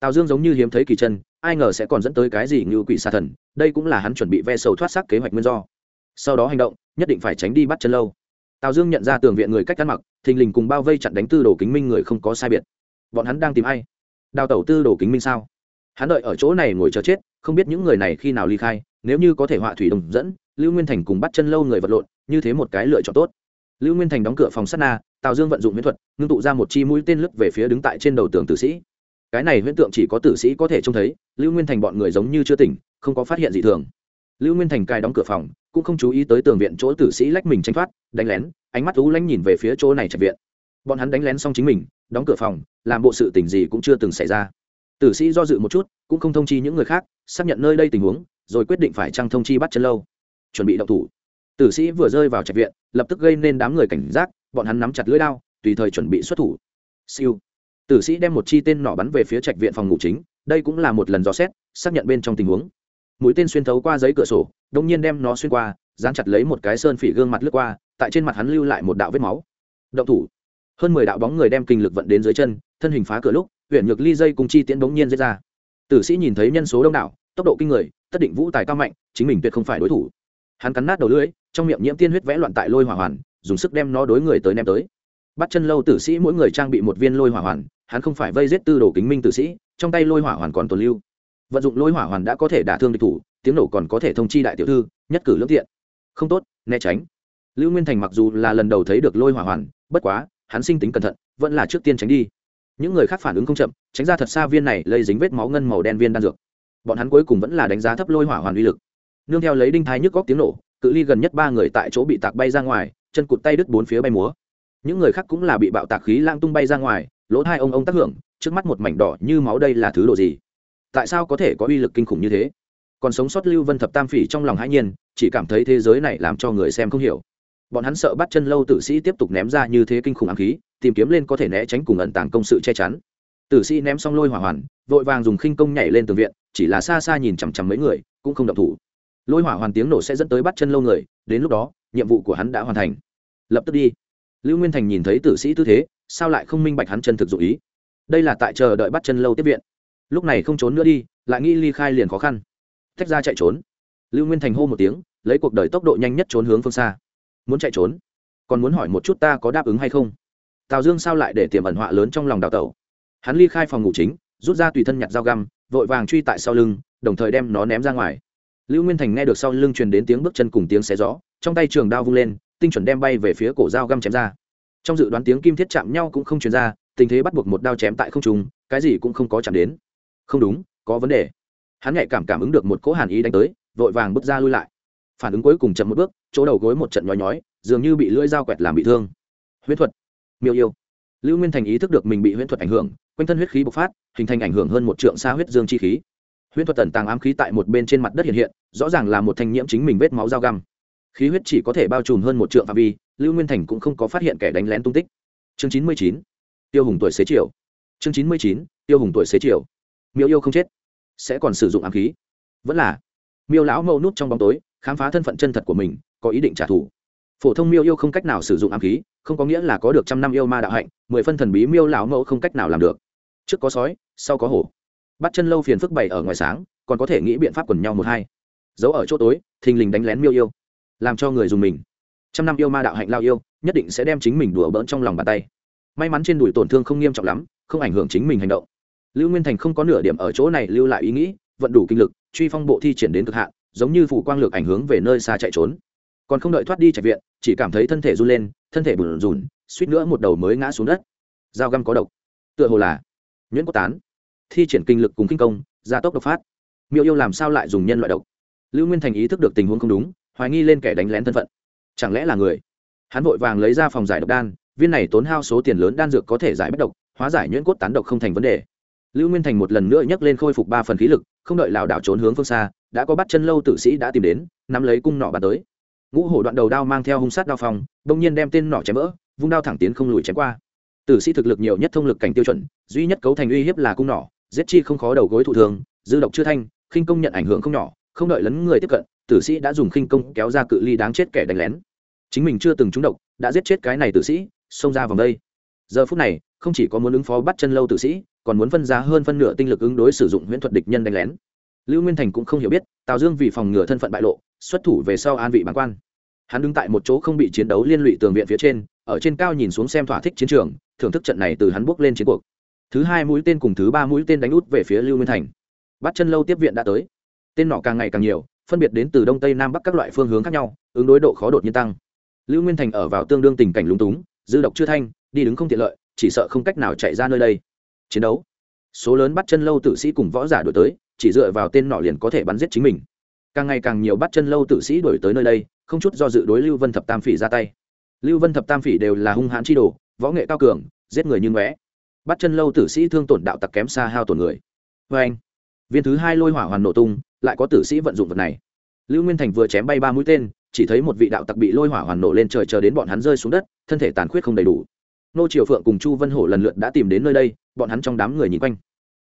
Tào dương giống như hiếm thấy kỳ chân, ai ngờ sẽ còn dẫn tới cái gì như quỷ xa thần, đây cũng là hắn chuẩn bị ve sầu thoát xác kế hoạch nguyên do. Sau đó hành động, nhất định phải tránh đi bắt chân lâu tào dương nhận ra tường viện người cách ăn mặc, thình lình cùng bao vây chặn đánh tư đồ kính minh người không có sai biệt. Bọn hắn đang tìm ai? Đào tẩu tư đồ kính minh sao? Hắn đợi ở chỗ này ngồi chờ chết, không biết những người này khi nào ly khai, nếu như có thể họa thủy đồng dẫn, lưu nguyên thành cùng bắt chân lâu người vật lộn, như thế một cái lựa chọn tốt. Lưu nguyên thành đóng cửa phòng sát na, tào dương vận dụng miễn thuật, ngưng tụ ra một chi mũi tên lướt về phía đứng tại trên đầu tường tử sĩ. Cái này huyễn tượng chỉ có tử sĩ có thể trông thấy, lưu nguyên thành bọn người giống như chưa tỉnh, không có phát hiện gì thường lưu nguyên thành cài đóng cửa phòng, cũng không chú ý tới tường viện chỗ tử sĩ lách mình tranh thoát, đánh lén, ánh mắt ú lánh nhìn về phía chỗ này trạch viện. Bọn hắn đánh lén xong chính mình, đóng cửa phòng, làm bộ sự tình gì cũng chưa từng xảy ra. Tử sĩ do dự một chút, cũng không thông chi những người khác, xác nhận nơi đây tình huống, rồi quyết định phải trăng thông chi bắt chân lâu. Chuẩn bị động thủ. Tử sĩ vừa rơi vào trạch viện, lập tức gây nên đám người cảnh giác, bọn hắn nắm chặt lưỡi đao, tùy thời chuẩn bị xuất thủ. Siêu. Tử sĩ đem một chi tên nỏ bắn về phía trạch viện phòng ngủ chính, đây cũng là một lần dò xét, xác nhận bên trong tình huống mũi tên xuyên thấu qua giấy cửa sổ, đông nhiên đem nó xuyên qua, dán chặt lấy một cái sơn phỉ gương mặt lướt qua, tại trên mặt hắn lưu lại một đạo vết máu. Động thủ. Hơn mười đạo bóng người đem kinh lực vận đến dưới chân, thân hình phá cửa lúc huyện nhược ly dây cùng chi tiễn bỗng nhiên dễ ra. Tử sĩ nhìn thấy nhân số đông đảo, tốc độ kinh người, tất định vũ tài cao mạnh, chính mình tuyệt không phải đối thủ. Hắn cắn nát đầu lưỡi, trong miệng nhiễm tiên huyết vẽ loạn tại lôi hỏa hoàn, dùng sức đem nó đối người tới ném tới. Bắt chân lâu tử sĩ mỗi người trang bị một viên lôi hỏa hoàn, hắn không phải vây giết tư đồ kính minh tử sĩ, trong tay lôi hỏa hoàn còn tồn lưu vận dụng lôi hỏa hoàn đã có thể đả thương địch thủ, tiếng nổ còn có thể thông chi đại tiểu thư, nhất cử lương thiện không tốt, né tránh. Lưu nguyên thành mặc dù là lần đầu thấy được lôi hỏa hoàn, bất quá, hắn sinh tính cẩn thận, vẫn là trước tiên tránh đi. Những người khác phản ứng không chậm, tránh ra thật xa viên này lây dính vết máu ngân màu đen viên đan dược. Bọn hắn cuối cùng vẫn là đánh giá thấp lôi hỏa hoàn uy lực. Nương theo lấy đinh thái nhức góc tiếng nổ, cự ly gần nhất ba người tại chỗ bị tạc bay ra ngoài, chân cụt tay đứt bốn phía bay múa. Những người khác cũng là bị bạo tạc khí lang tung bay ra ngoài, lỗ hai ông ông tác hưởng, trước mắt một mảnh đỏ như máu đây là thứ đồ gì? Tại sao có thể có uy lực kinh khủng như thế? Còn sống sót lưu vân thập tam phỉ trong lòng hãi nhiên, chỉ cảm thấy thế giới này làm cho người xem không hiểu. Bọn hắn sợ bắt chân lâu tử sĩ tiếp tục ném ra như thế kinh khủng ám khí, tìm kiếm lên có thể né tránh cùng ẩn tàng công sự che chắn. Tử sĩ ném xong lôi hỏa hoàn, vội vàng dùng khinh công nhảy lên tường viện, chỉ là xa xa nhìn chằm chằm mấy người, cũng không động thủ. Lôi hỏa hoàn tiếng nổ sẽ dẫn tới bắt chân lâu người, đến lúc đó, nhiệm vụ của hắn đã hoàn thành. Lập tức đi. Lưu nguyên thành nhìn thấy tử sĩ tư thế, sao lại không minh bạch hắn chân thực dụ ý? Đây là tại chờ đợi bắt chân lâu tiếp viện lúc này không trốn nữa đi, lại nghĩ ly khai liền khó khăn. Tách ra chạy trốn. Lưu nguyên thành hô một tiếng, lấy cuộc đời tốc độ nhanh nhất trốn hướng phương xa. Muốn chạy trốn? Còn muốn hỏi một chút ta có đáp ứng hay không? Tào dương sao lại để tiềm ẩn họa lớn trong lòng đào tẩu? Hắn ly khai phòng ngủ chính, rút ra tùy thân nhặt dao găm, vội vàng truy tại sau lưng, đồng thời đem nó ném ra ngoài. Lưu nguyên thành nghe được sau lưng truyền đến tiếng bước chân cùng tiếng xé gió, trong tay trường đao vung lên, tinh chuẩn đem bay về phía cổ dao găm chém ra. Trong dự đoán tiếng kim thiết chạm nhau cũng không truyền ra, tình thế bắt buộc một đao chém tại không trùng cái gì cũng không có chạm đến không đúng, có vấn đề. Hắn nhạy cảm cảm ứng được một cỗ hàn ý đánh tới, vội vàng bước ra lui lại. Phản ứng cuối cùng chậm một bước, chỗ đầu gối một trận nhói nhói, dường như bị lưỡi dao quẹt làm bị thương. Huyết thuật. Miêu yêu. Lưu nguyên thành ý thức được mình bị huyết thuật ảnh hưởng, quanh thân huyết khí bộc phát, hình thành ảnh hưởng hơn một trượng xa huyết dương chi khí. Huyết thuật tẩn tàng ám khí tại một bên trên mặt đất hiện hiện, rõ ràng là một thanh nhiễm chính mình vết máu dao găm. Khí huyết chỉ có thể bao trùm hơn một trượng phạm vi, lưu nguyên thành cũng không có phát hiện kẻ đánh lén tung tích. Chương chín mươi chín. Tiêu hùng tuổi xế chiều. Chương chín mươi chín. Tiêu hùng tuổi xế chiều miêu yêu không chết, sẽ còn sử dụng ám khí. Vẫn là, miêu lão mâu nút trong bóng tối, khám phá thân phận chân thật của mình, có ý định trả thù. Phổ thông miêu yêu không cách nào sử dụng ám khí, không có nghĩa là có được trăm năm yêu ma đạo hạnh, mười phân thần bí miêu lão mẫu không cách nào làm được. Trước có sói, sau có hổ. Bắt chân lâu phiền phức bày ở ngoài sáng, còn có thể nghĩ biện pháp quần nhau một hai. Giấu ở chỗ tối, thình lình đánh lén miêu yêu, làm cho người dùng mình. Trăm năm yêu ma đạo hạnh lao yêu, nhất định sẽ đem chính mình đùa bỡn trong lòng bàn tay. May mắn trên đùi tổn thương không nghiêm trọng lắm, không ảnh hưởng chính mình hành động lưu nguyên thành không có nửa điểm ở chỗ này lưu lại ý nghĩ, vận đủ kinh lực, truy phong bộ thi triển đến cực hạn, giống như phủ quang lược ảnh hướng về nơi xa chạy trốn. Còn không đợi thoát đi chạy viện, chỉ cảm thấy thân thể run lên, thân thể bùn rùn, suýt nữa một đầu mới ngã xuống đất. Dao găm có độc. Tựa hồ là nhuyễn cốt tán. Thi triển kinh lực cùng kinh công, gia tốc độc phát. Miêu yêu làm sao lại dùng nhân loại độc? Lưu nguyên thành ý thức được tình huống không đúng, hoài nghi lên kẻ đánh lén thân phận. Chẳng lẽ là người? Hắn vội vàng lấy ra phòng giải độc đan, viên này tốn hao số tiền lớn đan dược có thể giải bất độc, hóa giải nhuyễn cốt tán độc không thành vấn đề lưu nguyên thành một lần nữa nhấc lên khôi phục ba phần khí lực, không đợi lảo đảo trốn hướng phương xa, đã có bắt chân lâu tử sĩ đã tìm đến, nắm lấy cung nọ bắn tới. Ngũ hổ đoạn đầu đao mang theo hung sát đao phòng bỗng nhiên đem tên nọ chém vỡ, vung đao thẳng tiến không lùi chém qua. Tử sĩ thực lực nhiều nhất thông lực cảnh tiêu chuẩn, duy nhất cấu thành uy hiếp là cung nỏ, giết chi không khó đầu gối thụ thường dư độc chưa thanh, khinh công nhận ảnh hưởng không nhỏ, không đợi lấn người tiếp cận, tử sĩ đã dùng khinh công kéo ra cự ly đáng chết kẻ đánh lén. Chính mình chưa từng trúng độc, đã giết chết cái này tử sĩ, xông ra vòng đây. Giờ phút này, không chỉ có muốn ứng phó bắt chân lâu tử sĩ còn muốn phân giá hơn phân nửa tinh lực ứng đối sử dụng huyễn thuật địch nhân đánh lén. Lưu nguyên thành cũng không hiểu biết, tào dương vì phòng ngừa thân phận bại lộ, xuất thủ về sau an vị bản quan. Hắn đứng tại một chỗ không bị chiến đấu liên lụy tường viện phía trên, ở trên cao nhìn xuống xem thỏa thích chiến trường, thưởng thức trận này từ hắn bước lên chiến cuộc. Thứ hai mũi tên cùng thứ ba mũi tên đánh út về phía lưu nguyên thành. Bắt chân lâu tiếp viện đã tới. Tên nọ càng ngày càng nhiều, phân biệt đến từ đông tây nam bắc các loại phương hướng khác nhau, ứng đối độ khó đột nhiên tăng. Lưu nguyên thành ở vào tương đương tình cảnh lúng túng, dư độc chưa thanh, đi đứng không tiện lợi, chỉ sợ không cách nào chạy ra nơi đây chiến đấu. Số lớn bắt chân lâu tử sĩ cùng võ giả đổi tới, chỉ dựa vào tên nọ liền có thể bắn giết chính mình. Càng ngày càng nhiều bắt chân lâu tử sĩ đổi tới nơi đây, không chút do dự đối lưu vân thập tam phỉ ra tay. Lưu vân thập tam phỉ đều là hung hãn chi đồ, võ nghệ cao cường, giết người như ngóe. Bắt chân lâu tử sĩ thương tổn đạo tặc kém xa hao tổn người. Vê anh, viên thứ hai lôi hỏa hoàn nổ tung, lại có tử sĩ vận dụng vật này. Lưu nguyên thành vừa chém bay ba mũi tên, chỉ thấy một vị đạo tặc bị lôi hỏa hoàn nổ lên trời chờ đến bọn hắn rơi xuống đất, thân thể tàn khuyết không đầy đủ nô triều phượng cùng chu vân hổ lần lượt đã tìm đến nơi đây, bọn hắn trong đám người nhìn quanh.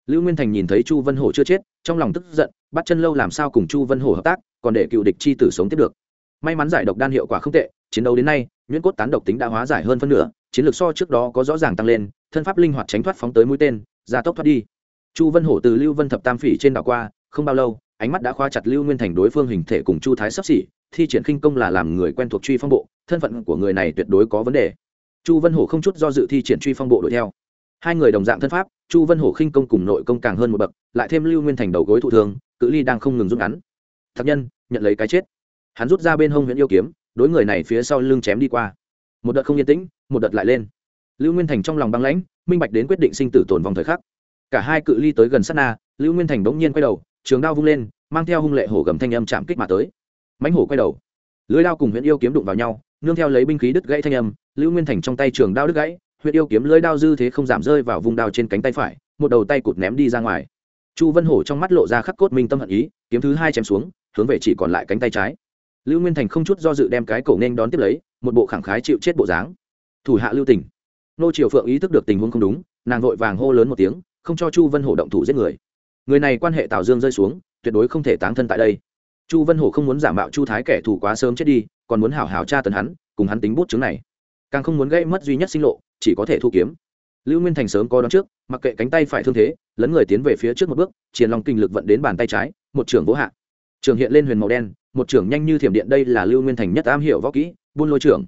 Lưu nguyên thành nhìn thấy chu vân hổ chưa chết, trong lòng tức giận, bắt chân lâu làm sao cùng chu vân hổ hợp tác, còn để cựu địch chi tử sống tiếp được. May mắn giải độc đan hiệu quả không tệ, chiến đấu đến nay, nhuyễn cốt tán độc tính đã hóa giải hơn phân nửa, chiến lược so trước đó có rõ ràng tăng lên, thân pháp linh hoạt tránh thoát phóng tới mũi tên ra tốc thoát đi. Chu vân hổ từ lưu vân thập tam phỉ trên đảo qua, không bao lâu, ánh mắt đã khóa chặt lưu nguyên thành đối phương hình thể cùng chu thái sắp xỉ, thi triển khinh công là làm người quen thuộc truy phong bộ, thân phận của người này tuyệt đối có vấn đề chu vân hổ không chút do dự thi triển truy phong bộ đuổi theo. Hai người đồng dạng thân pháp, chu vân hổ khinh công cùng nội công càng hơn một bậc, lại thêm lưu nguyên thành đầu gối thụ thường cự ly đang không ngừng rút ngắn. Thật nhân, nhận lấy cái chết. Hắn rút ra bên hông huyện yêu kiếm, đối người này phía sau lưng chém đi qua. Một đợt không yên tĩnh, một đợt lại lên. Lưu nguyên thành trong lòng băng lãnh, minh bạch đến quyết định sinh tử tồn vòng thời khắc. Cả hai cự ly tới gần sát na, lưu nguyên thành bỗng nhiên quay đầu, trường đao vung lên, mang theo hung lệ hổ gầm thanh âm chạm kích mà tới. Mãnh hổ quay đầu. Lưới đao cùng huyện yêu kiếm đụng vào nhau nương theo lấy binh khí đứt gãy thanh âm lưu nguyên thành trong tay trường đao đứt gãy huyện yêu kiếm lưỡi đao dư thế không giảm rơi vào vùng đao trên cánh tay phải một đầu tay cụt ném đi ra ngoài. Chu vân hổ trong mắt lộ ra khắc cốt minh tâm hận ý kiếm thứ hai chém xuống hướng về chỉ còn lại cánh tay trái. Lưu nguyên thành không chút do dự đem cái cổ nên đón tiếp lấy một bộ khẳng khái chịu chết bộ dáng. Thủ hạ lưu Tỉnh, nô triều phượng ý thức được tình huống không đúng nàng vội vàng hô lớn một tiếng không cho chu vân hổ động thủ giết người. Người này quan hệ tào dương rơi xuống tuyệt đối không thể táng thân tại đây. Chu vân hổ không muốn giả mạo chu thái kẻ thù quá sớm chết đi còn muốn hảo hảo tra tấn hắn, cùng hắn tính bút chứng này. Càng không muốn gây mất duy nhất sinh lộ, chỉ có thể thu kiếm. Lưu nguyên thành sớm có đón trước, mặc kệ cánh tay phải thương thế, lấn người tiến về phía trước một bước, triển lòng kinh lực vận đến bàn tay trái, một trưởng vỗ hạ trường hiện lên huyền màu đen, một trưởng nhanh như thiểm điện, đây là lưu nguyên thành nhất am hiểu võ kỹ, buôn lôi trưởng.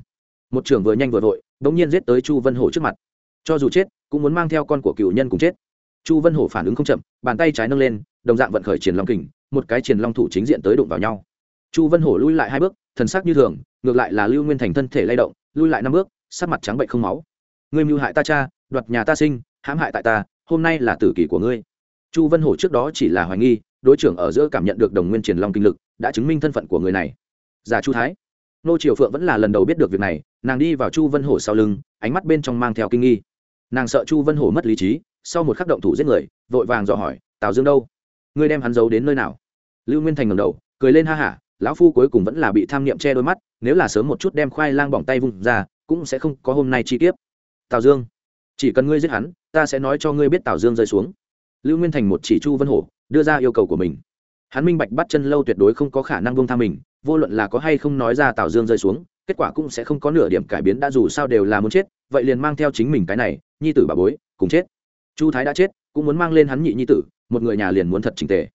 Một trưởng vừa nhanh vừa vội, bỗng nhiên giết tới chu vân hổ trước mặt. Cho dù chết, cũng muốn mang theo con của cựu nhân cùng chết. Chu vân hổ phản ứng không chậm, bàn tay trái nâng lên, đồng dạng vận khởi triển long kình một cái triển long thủ chính diện tới đụng vào nhau chu vân hổ lui lại hai bước, thần sắc như thường, ngược lại là lưu nguyên thành thân thể lay động, lui lại năm bước, sắc mặt trắng bệnh không máu. Ngươi mưu hại ta cha, đoạt nhà ta sinh, hãm hại tại ta, hôm nay là tử kỷ của ngươi. Chu vân hổ trước đó chỉ là hoài nghi, đối trưởng ở giữa cảm nhận được đồng nguyên triển long kinh lực, đã chứng minh thân phận của người này. Già chu thái. Nô triều phượng vẫn là lần đầu biết được việc này, nàng đi vào chu vân hổ sau lưng, ánh mắt bên trong mang theo kinh nghi. Nàng sợ chu vân hổ mất lý trí, sau một khắc động thủ giết người, vội vàng dò hỏi, tào dương đâu? Ngươi đem hắn giấu đến nơi nào? Lưu nguyên thành ngầm đầu, cười lên ha hả lão phu cuối cùng vẫn là bị tham niệm che đôi mắt, nếu là sớm một chút đem khoai lang bỏng tay vung ra, cũng sẽ không có hôm nay chi tiết tào dương, chỉ cần ngươi giết hắn, ta sẽ nói cho ngươi biết tào dương rơi xuống. Lưu nguyên thành một chỉ chu vân hổ, đưa ra yêu cầu của mình. Hắn minh bạch bắt chân lâu tuyệt đối không có khả năng bông tha mình, vô luận là có hay không nói ra tào dương rơi xuống, kết quả cũng sẽ không có nửa điểm cải biến, đã dù sao đều là muốn chết, vậy liền mang theo chính mình cái này, nhi tử bà bối, cùng chết. Chu thái đã chết, cũng muốn mang lên hắn nhị nhi tử, một người nhà liền muốn thật trình tề.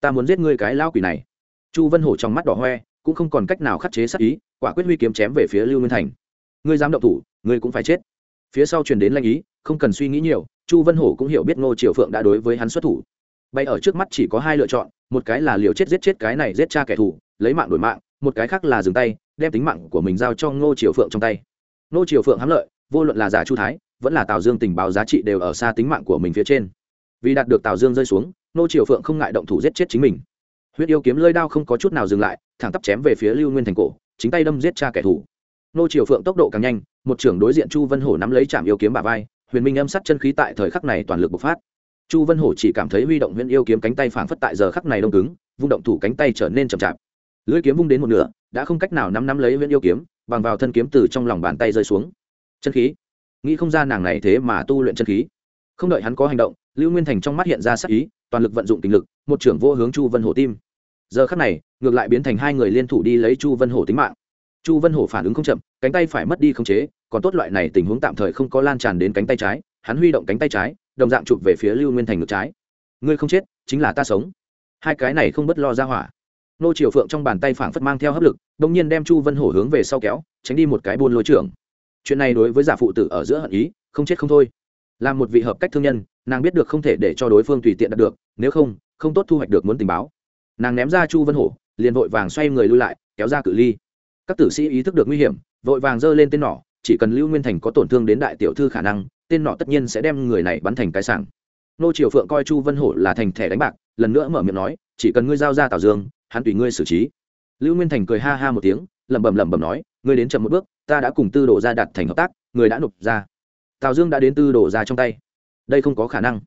Ta muốn giết ngươi cái lão quỷ này chu vân hổ trong mắt đỏ hoe, cũng không còn cách nào khắc chế sát ý, quả quyết huy kiếm chém về phía lưu nguyên thành. Ngươi dám động thủ, ngươi cũng phải chết. Phía sau truyền đến lanh ý, không cần suy nghĩ nhiều, chu vân hổ cũng hiểu biết ngô triều phượng đã đối với hắn xuất thủ. Bay ở trước mắt chỉ có hai lựa chọn, một cái là liều chết giết chết cái này giết cha kẻ thù, lấy mạng đổi mạng, một cái khác là dừng tay, đem tính mạng của mình giao cho ngô triều phượng trong tay. Ngô triều phượng hám lợi, vô luận là giả chu thái, vẫn là tào dương tình báo giá trị đều ở xa tính mạng của mình phía trên. Vì đạt được tào dương rơi xuống, ngô triều phượng không ngại động thủ giết chết chính mình huyết yêu kiếm lơi đao không có chút nào dừng lại, thẳng tắp chém về phía lưu nguyên thành cổ, chính tay đâm giết cha kẻ thù. Nô triều phượng tốc độ càng nhanh, một trưởng đối diện chu vân hổ nắm lấy trạm yêu kiếm bà vai, huyền minh âm sắt chân khí tại thời khắc này toàn lực bộc phát. Chu vân hổ chỉ cảm thấy huy động huyễn yêu kiếm cánh tay phảng phất tại giờ khắc này đông cứng, vung động thủ cánh tay trở nên chậm chạp. Lưỡi kiếm vung đến một nửa, đã không cách nào nắm nắm lấy huyễn yêu kiếm, bằng vào thân kiếm từ trong lòng bàn tay rơi xuống. Chân khí. Nghĩ không ra nàng này thế mà tu luyện chân khí. Không đợi hắn có hành động, lưu nguyên thành trong mắt hiện ra sắc ý, toàn lực vận dụng tình lực một trưởng vô hướng chu vân hổ tim. Giờ khắc này, ngược lại biến thành hai người liên thủ đi lấy chu vân hổ tính mạng. Chu vân hổ phản ứng không chậm, cánh tay phải mất đi không chế, còn tốt loại này tình huống tạm thời không có lan tràn đến cánh tay trái, hắn huy động cánh tay trái, đồng dạng chụp về phía lưu nguyên thành ngược trái. Ngươi không chết, chính là ta sống. Hai cái này không bất lo ra hỏa. Nô triều phượng trong bàn tay phảng phất mang theo hấp lực đ ỗ n g nhiên đem chu vân hổ hướng về sau kéo, tránh đi một cái buôn lôi trưởng. Chuyện này đối với giả phụ tử ở giữa hận ý, không chết không thôi. Là một vị hợp cách thương nhân, nàng biết được không thể để cho đối phương tùy tiện đạt được, nếu không không tốt thu hoạch được muốn tình báo. Nàng ném ra chu vân hổ, liền vội vàng xoay người lui lại, kéo ra cự ly. Các tử sĩ ý thức được nguy hiểm, vội vàng giơ lên tên nỏ, chỉ cần lưu nguyên thành có tổn thương đến đại tiểu thư khả năng, tên nỏ tất nhiên sẽ đem người này bắn thành cái sảng. Nô triều phượng coi chu vân hổ là thành thẻ đánh bạc, lần nữa mở miệng nói, chỉ cần ngươi giao ra tào dương, hắn tùy ngươi xử trí. Lưu nguyên thành cười ha ha một tiếng, lẩm bẩm lẩm bẩm nói, ngươi đến chậm một bước, ta đã cùng tư đồ ra đặt thành hợp tác, người đã nộp ra. Tào dương đã đến tư đồ ra trong tay. Đây không có khả năng.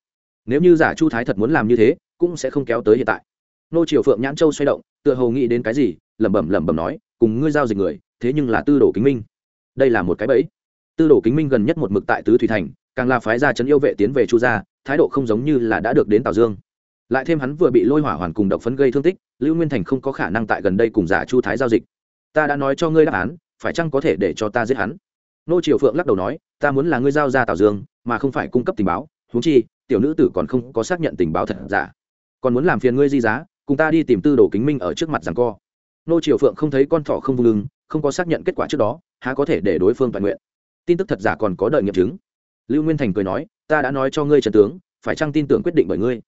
Nếu như giả chu thái thật muốn làm như thế cũng sẽ không kéo tới hiện tại. Nô triều phượng nhãn châu xoay động, tựa hồ nghĩ đến cái gì, lẩm bẩm lẩm bẩm nói, cùng ngươi giao dịch người, thế nhưng là tư đồ kính minh. Đây là một cái bẫy. Tư đồ kính minh gần nhất một mực tại tứ thủy thành, càng là phái gia trấn yêu vệ tiến về chu gia, thái độ không giống như là đã được đến tào dương. Lại thêm hắn vừa bị lôi hỏa hoàn cùng độc phấn gây thương tích, lưu nguyên thành không có khả năng tại gần đây cùng giả chu thái giao dịch. Ta đã nói cho ngươi đáp án, phải chăng có thể để cho ta giết hắn? Nô triều phượng lắc đầu nói, ta muốn là ngươi giao ra tào dương, mà không phải cung cấp tình báo. Huống chi, tiểu nữ tử còn không có xác nhận tình báo thật giả còn muốn làm phiền ngươi di giá, cùng ta đi tìm tư đồ kính minh ở trước mặt rằng co. Nô triều phượng không thấy con thỏ không vung lưng, không có xác nhận kết quả trước đó, há có thể để đối phương toàn nguyện. Tin tức thật giả còn có đợi nghiệm chứng. Lưu nguyên thành cười nói, ta đã nói cho ngươi trần tướng, phải chăng tin tưởng quyết định bởi ngươi?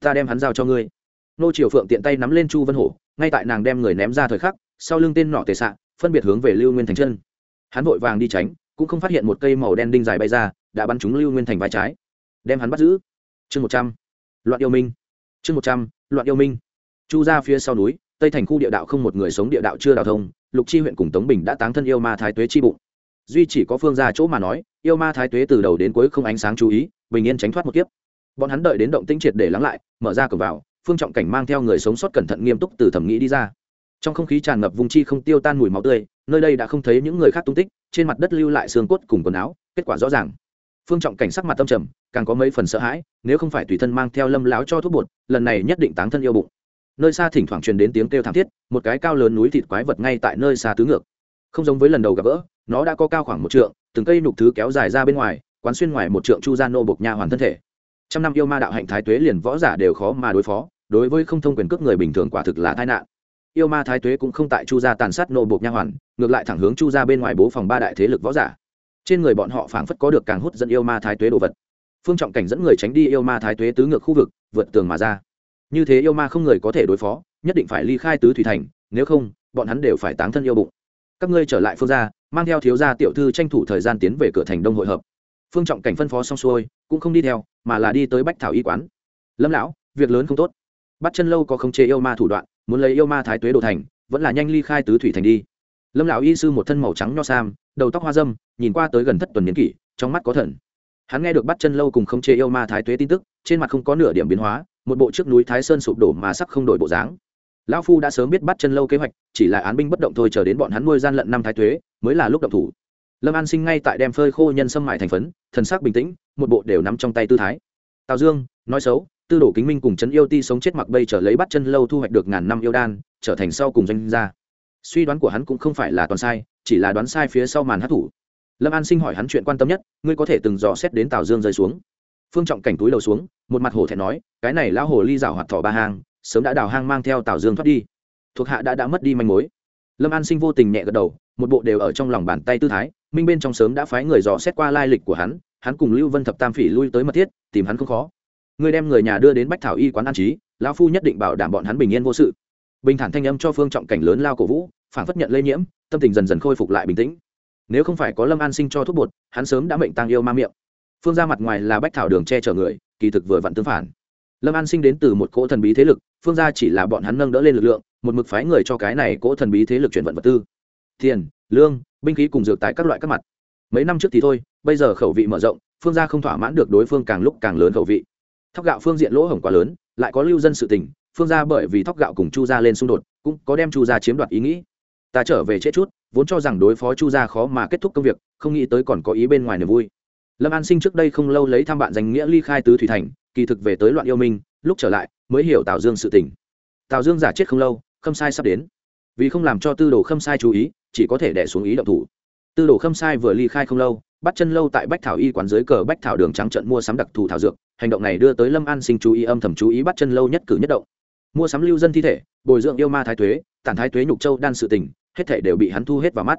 Ta đem hắn giao cho ngươi. Nô triều phượng tiện tay nắm lên chu vân hổ, ngay tại nàng đem người ném ra thời khắc, sau lưng tên nọ tề xạ phân biệt hướng về lưu nguyên thành chân. Hắn vội vàng đi tránh, cũng không phát hiện một cây màu đen đinh dài bay ra, đã bắn trúng lưu nguyên thành vai trái. Đem hắn bắt giữ. Chương một trăm. Loạn yêu minh chương một trăm, loạn yêu minh. Chu ra phía sau núi, tây thành khu địa đạo không một người sống địa đạo chưa đào thông, lục chi huyện cùng tống bình đã táng thân yêu ma thái tuế chi bụng. Duy chỉ có phương ra chỗ mà nói, yêu ma thái tuế từ đầu đến cuối không ánh sáng chú ý, bình yên tránh thoát một kiếp. Bọn hắn đợi đến động tinh triệt để lắng lại, mở ra cửa vào, phương trọng cảnh mang theo người sống sót cẩn thận nghiêm túc từ thẩm nghĩ đi ra. Trong không khí tràn ngập vùng chi không tiêu tan mùi máu tươi, nơi đây đã không thấy những người khác tung tích, trên mặt đất lưu lại xương cốt cùng quần áo, kết quả rõ ràng. Phương trọng cảnh sắc mặt tâm trầm càng có mấy phần sợ hãi, nếu không phải tùy thân mang theo lâm láo cho thuốc bột, lần này nhất định táng thân yêu bụng. Nơi xa thỉnh thoảng truyền đến tiếng kêu thảm thiết, một cái cao lớn núi thịt quái vật ngay tại nơi xa tứ ngược. Không giống với lần đầu gặp gỡ, nó đã có cao khoảng một trượng, từng cây nục thứ kéo dài ra bên ngoài, quán xuyên ngoài một trượng chu gia nô bộc nha hoàn thân thể. Trăm năm yêu ma đạo hạnh thái tuế liền võ giả đều khó mà đối phó, đối với không thông quyền cước người bình thường quả thực là tai nạn. Yêu ma thái tuế cũng không tại chu gia tàn sát nô bộc nha hoàn, ngược lại thẳng hướng chu gia bên ngoài bố phòng ba đại thế lực võ giả. Trên người bọn họ phảng phất có được càng hút dẫn yêu ma thái tuế đồ vật phương trọng cảnh dẫn người tránh đi yêu ma thái tuế tứ ngược khu vực, vượt tường mà ra. Như thế yêu ma không người có thể đối phó, nhất định phải ly khai tứ thủy thành, nếu không, bọn hắn đều phải táng thân yêu bụng. Các ngươi trở lại phương gia, mang theo thiếu gia tiểu thư tranh thủ thời gian tiến về cửa thành đông hội hợp. Phương trọng cảnh phân phó xong xuôi, cũng không đi theo, mà là đi tới bách thảo y quán. Lâm lão, việc lớn không tốt. Bắt chân lâu có không chế yêu ma thủ đoạn, muốn lấy yêu ma thái tuế đồ thành, vẫn là nhanh ly khai tứ thủy thành đi. Lâm lão y sư một thân màu trắng nho sam, đầu tóc hoa dâm, nhìn qua tới gần thất tuần niên kỷ, trong mắt có thần hắn nghe được bắt chân lâu cùng khống chế yêu ma thái tuế tin tức, trên mặt không có nửa điểm biến hóa, một bộ trước núi thái sơn sụp đổ mà sắc không đổi bộ dáng. Lão phu đã sớm biết bắt chân lâu kế hoạch, chỉ là án binh bất động thôi chờ đến bọn hắn nuôi gian lận năm thái tuế, mới là lúc động thủ. Lâm an sinh ngay tại đem phơi khô nhân sâm mại thành phấn, thần sắc bình tĩnh, một bộ đều nắm trong tay tư thái. Tào dương, nói xấu, tư đồ kính minh cùng trấn yêu ti sống chết mặc bây trở lấy bắt chân lâu thu hoạch được ngàn năm yêu đan, trở thành sau cùng danh gia. Suy đoán của hắn cũng không phải là toàn sai, chỉ là đoán sai phía sau màn hát thủ lâm an sinh hỏi hắn chuyện quan tâm nhất, ngươi có thể từng dò xét đến tào dương rơi xuống. Phương trọng cảnh túi đầu xuống, một mặt hồ thẹn nói, cái này lão hồ ly rào hoạt thỏ ba hang, sớm đã đào hang mang theo tào dương thoát đi. Thuộc hạ đã đã mất đi manh mối. Lâm an sinh vô tình nhẹ gật đầu, một bộ đều ở trong lòng bàn tay tư thái, minh bên trong sớm đã phái người dò xét qua lai lịch của hắn hắn cùng lưu vân thập tam phỉ lui tới mật thiết, tìm hắn không khó. Ngươi đem người nhà đưa đến bách thảo y quán an trí, lão phu nhất định bảo đảm bọn hắn bình yên vô sự. Bình thản thanh âm cho phương trọng cảnh lớn lao cổ vũ phản phất nhận lây nhiễm, tâm tình dần dần khôi phục lại bình tĩnh nếu không phải có lâm an sinh cho thuốc bột, hắn sớm đã mệnh tăng yêu ma miệng. Phương ra mặt ngoài là bách thảo đường che chở người, kỳ thực vừa vặn tương phản. Lâm an sinh đến từ một cỗ thần bí thế lực, phương ra chỉ là bọn hắn nâng đỡ lên lực lượng, một mực phái người cho cái này cỗ thần bí thế lực chuyển vận vật tư. Tiền, lương, binh khí cùng dược tái các loại các mặt. Mấy năm trước thì thôi, bây giờ khẩu vị mở rộng, phương gia không thỏa mãn được đối phương càng lúc càng lớn khẩu vị. Thóc gạo phương diện lỗ hổng quá lớn, lại có lưu dân sự tình, phương gia bởi vì thóc gạo cùng chu gia lên xung đột, cũng có đem chu gia chiếm đoạt ý nghĩ. Ta trở về chết chút vốn cho rằng đối phó chu gia khó mà kết thúc công việc, không nghĩ tới còn có ý bên ngoài niềm vui. Lâm an sinh trước đây không lâu lấy thăm bạn danh nghĩa ly khai tứ thủy thành, kỳ thực về tới loạn yêu minh, lúc trở lại, mới hiểu tào dương sự tình. Tào dương giả chết không lâu, khâm sai sắp đến. Vì không làm cho tư đồ khâm sai chú ý, chỉ có thể đẻ xuống ý động thủ. Tư đồ khâm sai vừa ly khai không lâu, bắt chân lâu tại bách thảo y quán dưới cờ bách thảo đường trắng trận mua sắm đặc thù thảo dược, hành động này đưa tới lâm an sinh chú ý âm thầm chú ý bắt chân lâu nhất cử nhất động. Mua sắm lưu dân thi thể, bồi dưỡng yêu ma thái tuế, tản thái tuế nhục châu đan sự tình hết thảy đều bị hắn thu hết vào mắt.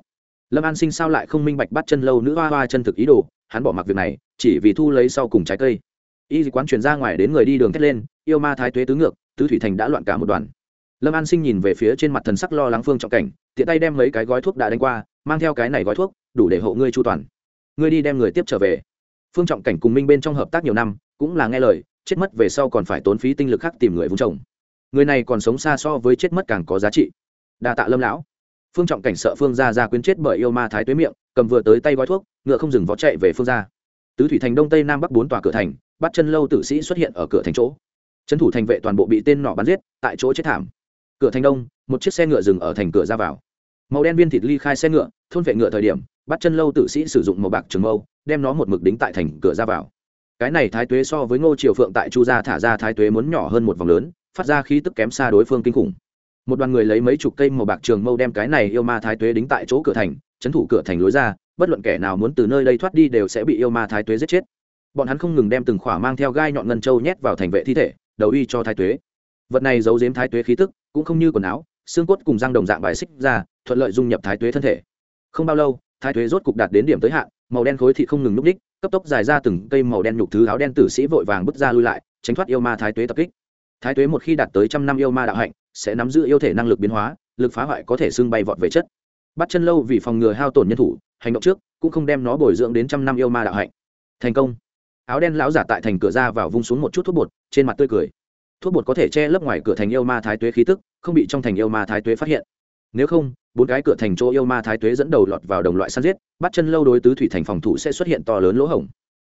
Lâm an sinh sao lại không minh bạch bắt chân lâu nữ hoa hoa chân thực ý đồ, hắn bỏ mặc việc này, chỉ vì thu lấy sau cùng trái cây. Y quán truyền ra ngoài đến người đi đường thét lên, yêu ma thái tuế tứ ngược, tứ thủy thành đã loạn cả một đoàn. Lâm an sinh nhìn về phía trên mặt thần sắc lo lắng phương trọng cảnh, tiện tay đem mấy cái gói thuốc đã đánh qua, mang theo cái này gói thuốc, đủ để hộ ngươi chu toàn. Ngươi đi đem người tiếp trở về. Phương trọng cảnh cùng minh bên trong hợp tác nhiều năm, cũng là nghe lời, chết mất về sau còn phải tốn phí tinh lực khác tìm người vùng trồng. Người này còn sống xa so với chết mất càng có giá trị. Đa tạ lâm lão phương trọng cảnh sợ phương gia ra quyến chết bởi yêu ma thái tuế miệng, cầm vừa tới tay gói thuốc, ngựa không dừng vó chạy về phương gia. Tứ thủy thành đông tây nam bắc bốn tòa cửa thành, bắt chân lâu tử sĩ xuất hiện ở cửa thành chỗ. Trấn thủ thành vệ toàn bộ bị tên nọ bắn giết, tại chỗ chết thảm. Cửa thành đông, một chiếc xe ngựa dừng ở thành cửa ra vào. Màu đen viên thịt ly khai xe ngựa, thôn vệ ngựa thời điểm, bắt chân lâu tử sĩ sử dụng màu bạc trường mâu, đem nó một mực đính tại thành cửa ra vào. Cái này thái tuế so với ngô triều phượng tại chu gia thả ra thái tuế muốn nhỏ hơn một vòng lớn, phát ra khí tức kém xa đối phương kinh khủng một đoàn người lấy mấy chục cây màu bạc trường mâu đem cái này yêu ma thái tuế đính tại chỗ cửa thành trấn thủ cửa thành lối ra, bất luận kẻ nào muốn từ nơi đây thoát đi đều sẽ bị yêu ma thái tuế giết chết. Bọn hắn không ngừng đem từng khỏa mang theo gai nhọn ngân châu nhét vào thành vệ thi thể, đầu y cho thái tuế. Vật này giấu giếm thái tuế khí tức, cũng không như quần áo, xương cốt cùng răng đồng dạng bài xích ra, thuận lợi dung nhập thái tuế thân thể. Không bao lâu, thái tuế rốt cục đạt đến điểm tới hạn, màu đen khối thị không ngừng núp đích cấp tốc dài ra từng cây màu đen nhục thứ áo đen tử sĩ vội vàng bước ra lui lại, tránh thoát yêu ma thái tuế tập kích. Thái tuế một khi đạt tới trăm năm yêu ma đạo hạnh sẽ nắm giữ yêu thể năng lực biến hóa, lực phá hoại có thể xưng bay vọt về chất. Bắt chân lâu vì phòng ngừa hao tổn nhân thủ, hành động trước, cũng không đem nó bồi dưỡng đến trăm năm yêu ma đạo hạnh. Thành công. Áo đen lão giả tại thành cửa ra vào vung xuống một chút thuốc bột, trên mặt tươi cười. Thuốc bột có thể che lấp ngoài cửa thành yêu ma thái tuế khí tức, không bị trong thành yêu ma thái tuế phát hiện. Nếu không, bốn cái cửa thành chỗ yêu ma thái tuế dẫn đầu lọt vào đồng loại săn giết, bắt chân lâu đối tứ thủy thành phòng thủ sẽ xuất hiện to lớn lỗ hổng.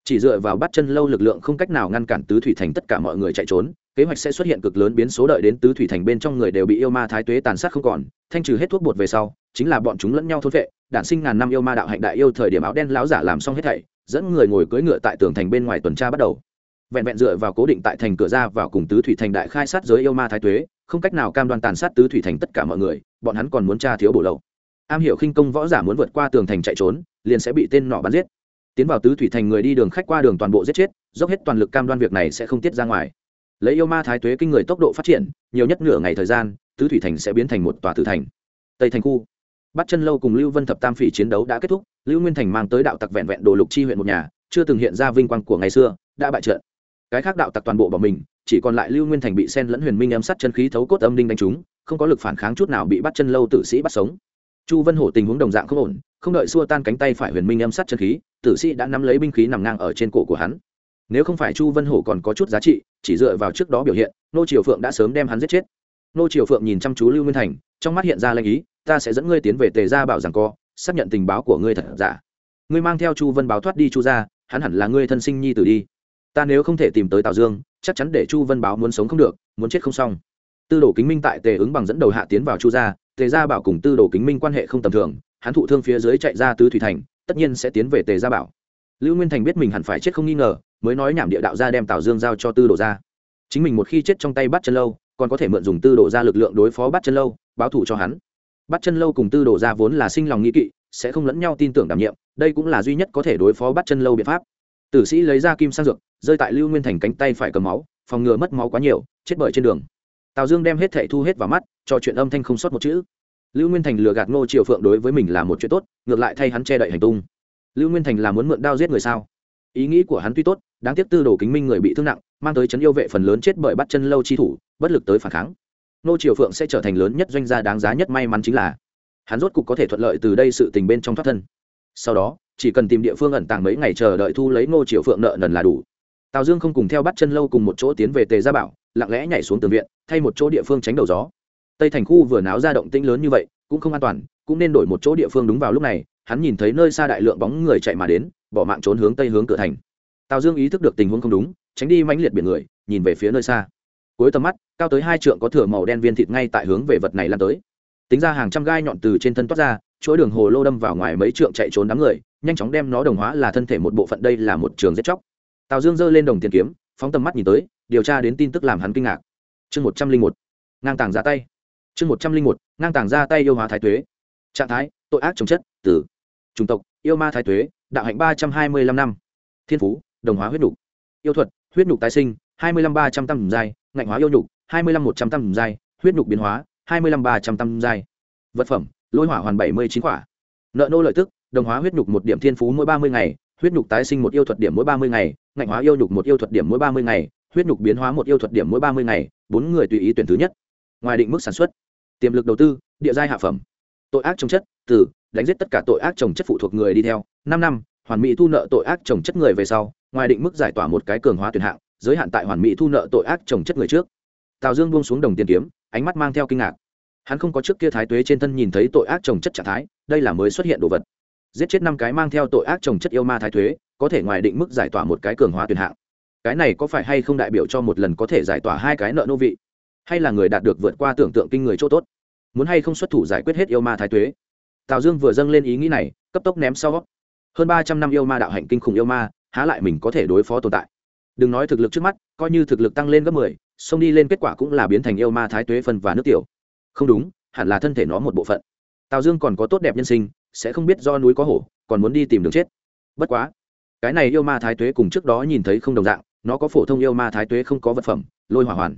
Chỉ dựa vào bắt chân lâu lực lượng không cách nào ngăn cản tứ thủy thành tất cả mọi người chạy trốn kế hoạch sẽ xuất hiện cực lớn biến số đợi đến tứ thủy thành bên trong người đều bị yêu ma thái tuế tàn sát không còn, thanh trừ hết thuốc bột về sau, chính là bọn chúng lẫn nhau thôn vệ, đản sinh ngàn năm yêu ma đạo hạnh đại yêu thời điểm áo đen láo giả làm xong hết thảy, dẫn người ngồi cưỡi ngựa tại tường thành bên ngoài tuần tra bắt đầu. Vẹn vẹn dựa vào cố định tại thành cửa ra vào cùng tứ thủy thành đại khai sát giới yêu ma thái tuế, không cách nào cam đoan tàn sát tứ thủy thành tất cả mọi người, bọn hắn còn muốn tra thiếu bổ lậu am hiểu khinh công võ giả muốn vượt qua tường thành chạy trốn, liền sẽ bị tên nọ bắn giết. Tiến vào tứ thủy thành người đi đường khách qua đường toàn bộ giết chết, dốc hết toàn lực cam đoan việc này sẽ không tiết ra ngoài lấy yêu ma thái tuế kinh người tốc độ phát triển, nhiều nhất nửa ngày thời gian, tứ thủy thành sẽ biến thành một tòa tử thành. Tây thành khu. Bắt chân lâu cùng lưu vân thập tam phỉ chiến đấu đã kết thúc, lưu nguyên thành mang tới đạo tặc vẹn vẹn đồ lục chi huyện một nhà, chưa từng hiện ra vinh quang của ngày xưa, đã bại trận. Cái khác đạo tặc toàn bộ bỏ mình, chỉ còn lại lưu nguyên thành bị sen lẫn huyền minh ám sát chân khí thấu cốt âm đinh đánh trúng, không có lực phản kháng chút nào bị bắt chân lâu tử sĩ bắt sống. Chu vân hổ tình huống đồng dạng không ổn, không đợi xua tan cánh tay phải huyền minh âm sát chân khí, tử sĩ đã nắm lấy binh khí nằm ngang ở trên cổ của hắn nếu không phải chu vân hổ còn có chút giá trị, chỉ dựa vào trước đó biểu hiện, nô triều phượng đã sớm đem hắn giết chết. Nô triều phượng nhìn chăm chú lưu nguyên thành, trong mắt hiện ra lanh ý, ta sẽ dẫn ngươi tiến về tề gia bảo rằng co, xác nhận tình báo của ngươi thật giả. Ngươi mang theo chu vân báo thoát đi chu ra hắn hẳn là ngươi thân sinh nhi tử đi. Ta nếu không thể tìm tới tào dương, chắc chắn để chu vân báo muốn sống không được, muốn chết không xong. Tư đồ kính minh tại tề ứng bằng dẫn đầu hạ tiến vào chu gia, tề gia bảo cùng tư đồ kính minh quan hệ không tầm thường, hắn thụ thương phía dưới chạy ra tứ thủy thành, tất nhiên sẽ tiến về tề gia bảo. Lưu nguyên thành biết mình hẳn phải chết không nghi ngờ mới nói nhảm địa đạo ra đem tào dương giao cho tư đồ ra chính mình một khi chết trong tay bắt chân lâu, còn có thể mượn dùng tư đồ ra lực lượng đối phó bắt chân lâu, báo thù cho hắn. Bắt chân lâu cùng tư đồ ra vốn là sinh lòng nghĩ kỵ, sẽ không lẫn nhau tin tưởng đảm nhiệm, đây cũng là duy nhất có thể đối phó bắt chân lâu biện pháp. Tử sĩ lấy ra kim sang dược, rơi tại lưu nguyên thành cánh tay phải cầm máu, phòng ngừa mất máu quá nhiều, chết bởi trên đường. Tào dương đem hết thệ thu hết vào mắt, cho chuyện âm thanh không sót một chữ. Lưu nguyên thành lừa gạt ngô triều phượng đối với mình là một chuyện tốt, ngược lại thay hắn che đậy hành tung. Lưu nguyên thành là muốn mượn đao giết người sao? Ý nghĩ của hắn tuy tốt đáng tiếc tư đồ kính minh người bị thương nặng, mang tới chấn yêu vệ phần lớn chết bởi bắt chân lâu chi thủ, bất lực tới phản kháng. Nô triều phượng sẽ trở thành lớn nhất doanh gia đáng giá nhất may mắn chính là, hắn rốt cục có thể thuận lợi từ đây sự tình bên trong thoát thân. Sau đó, chỉ cần tìm địa phương ẩn tàng mấy ngày chờ đợi thu lấy nô triều phượng nợ nần là đủ. Tào dương không cùng theo bắt chân lâu cùng một chỗ tiến về tề gia bảo, lặng lẽ nhảy xuống tường viện, thay một chỗ địa phương tránh đầu gió. Tây thành khu vừa náo ra động tĩnh lớn như vậy, cũng không an toàn, cũng nên đổi một chỗ địa phương đúng vào lúc này, hắn nhìn thấy nơi xa đại lượng bóng người chạy mà đến, bỏ mạng trốn hướng tây hướng cửa thành tào dương ý thức được tình huống không đúng, tránh đi mãnh liệt biển người, nhìn về phía nơi xa. Cuối tầm mắt, cao tới hai trượng có thửa màu đen viên thịt ngay tại hướng về vật này lan tới. Tính ra hàng trăm gai nhọn từ trên thân toát ra, chuỗi đường hồ lô đâm vào ngoài mấy trượng chạy trốn đám người, nhanh chóng đem nó đồng hóa là thân thể một bộ phận đây là một trường giết chóc. Tào dương giơ lên đồng tiền kiếm, phóng tầm mắt nhìn tới, điều tra đến tin tức làm hắn kinh ngạc. Chương một trăm linh một, ngang tàng ra tay. Chương một trăm linh một, ngang tàng ra tay yêu hóa thái tuế. Trạng thái, tội ác trồng chất, tử. Chủng tộc, yêu ma thái tuế, đạo hạnh ba trăm hai mươi lăm năm. Thiên phú đồng hóa huyết nhục. Yêu thuật, huyết nhục tái sinh, hai mươi lăm ba trăm tăm giai, ngạnh hóa yêu nhục, hai mươi lăm một trăm tăm giai, huyết nhục biến hóa, hai mươi lăm ba trăm tăm giai. Vật phẩm, lôi hỏa hoàn bảy mươi chín quả. Nợ nô lợi tức, đồng hóa huyết nhục một điểm thiên phú mỗi ba mươi ngày, huyết nhục tái sinh một yêu thuật điểm mỗi ba mươi ngày, ngạnh hóa yêu nhục một yêu thuật điểm mỗi ba mươi ngày, huyết nhục biến hóa một yêu thuật điểm mỗi ba mươi ngày, bốn người tùy ý tuyển thứ nhất. Ngoài định mức sản xuất, tiềm lực đầu tư, địa giai hạ phẩm. Tội ác trồng chất, từ, đánh giết tất cả tội ác trồng chất phụ thuộc người đi theo, năm năm hoàn mỹ thu nợ tội ác trồng chất người về sau, ngoài định mức giải tỏa một cái cường hóa tuyển hạng, giới hạn tại hoàn mỹ thu nợ tội ác trồng chất người trước. Tào dương buông xuống đồng tiền kiếm, ánh mắt mang theo kinh ngạc. Hắn không có trước kia thái tuế trên thân nhìn thấy tội ác trồng chất trạng thái, đây là mới xuất hiện đồ vật. Giết chết năm cái mang theo tội ác trồng chất yêu ma thái thuế có thể ngoài định mức giải tỏa một cái cường hóa tuyển hạng. Cái này có phải hay không đại biểu cho một lần có thể giải tỏa hai cái nợ nô vị? Hay là người đạt được vượt qua tưởng tượng kinh người chỗ tốt? Muốn hay không xuất thủ giải quyết hết yêu ma thái thuế tào dương vừa dâng lên ý nghĩ này, cấp tốc ném sau hơn ba trăm năm yêu ma đạo hạnh kinh khủng yêu ma, há lại mình có thể đối phó tồn tại. Đừng nói thực lực trước mắt, coi như thực lực tăng lên gấp mười, xông đi lên kết quả cũng là biến thành yêu ma thái tuế phân và nước tiểu. Không đúng, hẳn là thân thể nó một bộ phận. Tào dương còn có tốt đẹp nhân sinh, sẽ không biết do núi có hổ, còn muốn đi tìm đường chết. Bất quá, cái này yêu ma thái tuế cùng trước đó nhìn thấy không đồng dạng, nó có phổ thông yêu ma thái tuế không có vật phẩm, lôi hỏa hoàn.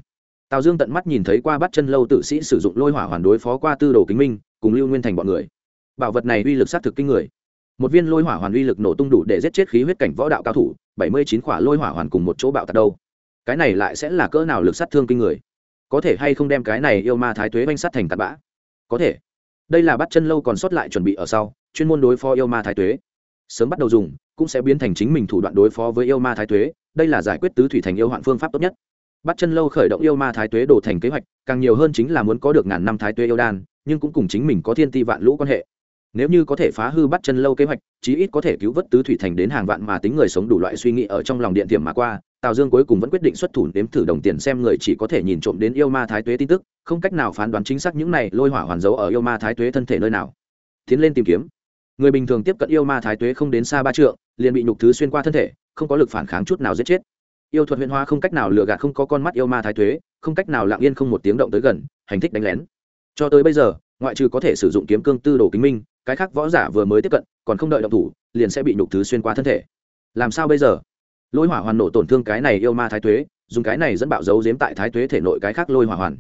Tào dương tận mắt nhìn thấy qua bắt chân lâu tự sĩ sử dụng lôi hỏa hoàn đối phó qua tư đồ kính minh, cùng lưu nguyên thành bọn người. Bảo vật này uy lực s á t thực kinh người một viên lôi hỏa hoàn uy lực nổ tung đủ để giết chết khí huyết cảnh võ đạo cao thủ, bảy mươi chín khỏa lôi hỏa hoàn cùng một chỗ bạo tạt đâu. Cái này lại sẽ là cỡ nào lực sát thương kinh người? Có thể hay không đem cái này yêu ma thái tuế oanh sát thành tạt bã? Có thể. Đây là bắt chân lâu còn sót lại chuẩn bị ở sau, chuyên môn đối phó yêu ma thái tuế. Sớm bắt đầu dùng, cũng sẽ biến thành chính mình thủ đoạn đối phó với yêu ma thái tuế. Đây là giải quyết tứ thủy thành yêu hoạn phương pháp tốt nhất. Bắt chân lâu khởi động yêu ma thái tuế đổ thành kế hoạch, càng nhiều hơn chính là muốn có được ngàn năm thái tuế yêu đan, nhưng cũng cùng chính mình có thiên ti vạn lũ quan hệ nếu như có thể phá hư bắt chân lâu kế hoạch, chí ít có thể cứu vớt tứ thủy thành đến hàng vạn mà tính người sống đủ loại suy nghĩ ở trong lòng điện tiềm mà qua, tào dương cuối cùng vẫn quyết định xuất thủ nếm thử đồng tiền xem người chỉ có thể nhìn trộm đến yêu ma thái tuế tin tức, không cách nào phán đoán chính xác những này lôi hỏa hoàn dấu ở yêu ma thái tuế thân thể nơi nào. Tiến lên tìm kiếm. Người bình thường tiếp cận yêu ma thái tuế không đến xa ba trượng, liền bị nhục thứ xuyên qua thân thể, không có lực phản kháng chút nào giết chết. Yêu thuật huyền hoa không cách nào lừa gạt không có con mắt yêu ma thái tuế, không cách nào lặng yên không một tiếng động tới gần, hành thích đánh lén. Cho tới bây giờ, ngoại trừ có thể sử dụng kiếm cương tư đồ kính minh cái khác võ giả vừa mới tiếp cận, còn không đợi động thủ, liền sẽ bị nhục thứ xuyên qua thân thể. Làm sao bây giờ? Lôi hỏa hoàn nổ tổn thương cái này yêu ma thái tuế, dùng cái này dẫn bạo dấu giếm tại thái tuế thể nội cái khác lôi hỏa hoàn.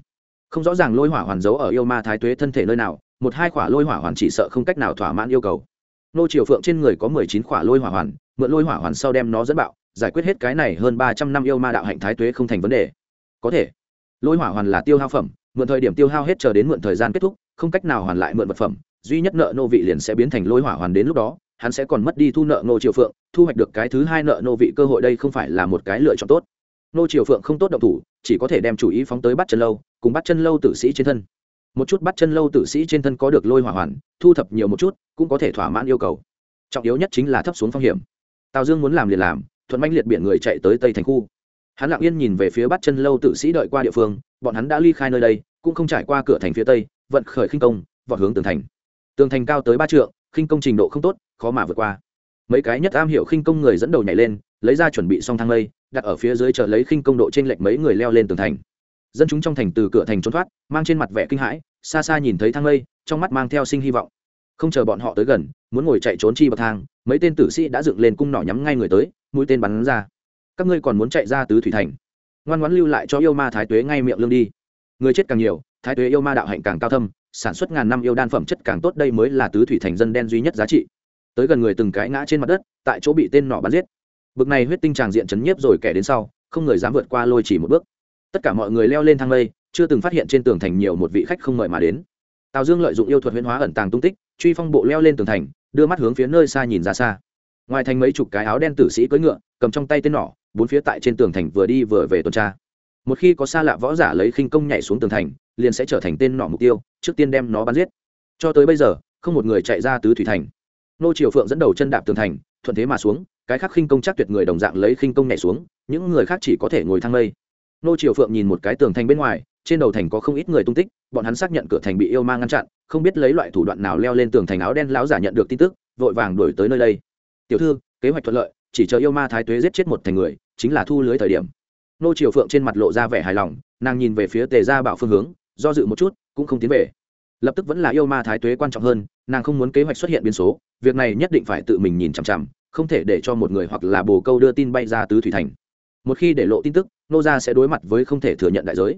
Không rõ ràng lôi hỏa hoàn giấu ở yêu ma thái tuế thân thể nơi nào, một hai khỏa lôi hỏa hoàn chỉ sợ không cách nào thỏa mãn yêu cầu. Nô triều phượng trên người có mười chín khỏa lôi hỏa hoàn, mượn lôi hỏa hoàn sau đem nó dẫn bạo, giải quyết hết cái này hơn ba trăm năm yêu ma đạo hạnh thái tuế không thành vấn đề. Có thể, lôi hỏa hoàn là tiêu hao phẩm, mượn thời điểm tiêu hao hết chờ đến mượn thời gian kết thúc, không cách nào hoàn lại mượn vật phẩm duy nhất nợ nô vị liền sẽ biến thành lôi hỏa hoàn đến lúc đó, hắn sẽ còn mất đi thu nợ nô triều phượng, thu hoạch được cái thứ hai nợ nô vị cơ hội đây không phải là một cái lựa chọn tốt. Nô triều phượng không tốt động thủ, chỉ có thể đem chủ ý phóng tới bắt chân lâu, cùng bắt chân lâu tử sĩ trên thân. Một chút bắt chân lâu tử sĩ trên thân có được lôi hỏa hoàn, thu thập nhiều một chút, cũng có thể thỏa mãn yêu cầu. Trọng yếu nhất chính là thấp xuống phong hiểm. Tào dương muốn làm liền làm, thuận manh liệt biển người chạy tới tây thành khu. Hắn lặng yên nhìn về phía bắt chân lâu tử sĩ đợi qua địa phương, bọn hắn đã ly khai nơi đây, cũng không trải qua cửa thành phía tây, vận khởi khinh công, vọt hướng tường thành tường thành cao tới ba trượng, khinh công trình độ không tốt, khó mà vượt qua. Mấy cái nhất am hiểu khinh công người dẫn đầu nhảy lên, lấy ra chuẩn bị xong thang lây, đặt ở phía dưới chờ lấy khinh công độ trên lệch mấy người leo lên tường thành. Dân chúng trong thành từ cửa thành trốn thoát, mang trên mặt vẻ kinh hãi, xa xa nhìn thấy thang lây, trong mắt mang theo sinh hy vọng. Không chờ bọn họ tới gần, muốn ngồi chạy trốn chi bậc thang, mấy tên tử sĩ đã dựng lên cung nỏ nhắm ngay người tới, mũi tên bắn ra. Các ngươi còn muốn chạy ra tứ thủy thành? Ngoan ngoãn lưu lại cho yêu ma thái tuế ngay miệng lương đi. Người chết càng nhiều, thái tuế yêu ma đạo hạnh càng cao thâm sản xuất ngàn năm yêu đan phẩm chất càng tốt đây mới là tứ thủy thành dân đen duy nhất giá trị. Tới gần người từng cái ngã trên mặt đất, tại chỗ bị tên nọ bắn giết. Bực này huyết tinh tràng diện chấn nhiếp rồi kẻ đến sau, không người dám vượt qua lôi chỉ một bước. Tất cả mọi người leo lên thang lây, chưa từng phát hiện trên tường thành nhiều một vị khách không mời mà đến. Tào dương lợi dụng yêu thuật huyễn hóa ẩn tàng tung tích, truy phong bộ leo lên tường thành, đưa mắt hướng phía nơi xa nhìn ra xa. Ngoài thành mấy chục cái áo đen tử sĩ cưỡi ngựa, cầm trong tay tên nỏ bốn phía tại trên tường thành vừa đi vừa về tuần tra một khi có xa lạ võ giả lấy khinh công nhảy xuống tường thành, liền sẽ trở thành tên nọ mục tiêu, trước tiên đem nó bắn giết. Cho tới bây giờ, không một người chạy ra tứ thủy thành. Nô triều phượng dẫn đầu chân đạp tường thành, thuận thế mà xuống, cái khác khinh công chắc tuyệt người đồng dạng lấy khinh công nhảy xuống, những người khác chỉ có thể ngồi thang lây nô triều phượng nhìn một cái tường thành bên ngoài, trên đầu thành có không ít người tung tích, bọn hắn xác nhận cửa thành bị yêu ma ngăn chặn, không biết lấy loại thủ đoạn nào leo lên tường thành áo đen láo giả nhận được tin tức, vội vàng đuổi tới nơi đây. Tiểu thư, kế hoạch thuận lợi, chỉ chờ yêu ma thái tuế giết chết một thành người, chính là thu lưới thời điểm nô triều phượng trên mặt lộ ra vẻ hài lòng, nàng nhìn về phía tề gia bảo phương hướng, do dự một chút, cũng không tiến về. Lập tức vẫn là yêu ma thái tuế quan trọng hơn, nàng không muốn kế hoạch xuất hiện biến số, việc này nhất định phải tự mình nhìn chằm chằm, không thể để cho một người hoặc là bồ câu đưa tin bay ra tứ thủy thành. Một khi để lộ tin tức, nô gia sẽ đối mặt với không thể thừa nhận đại giới.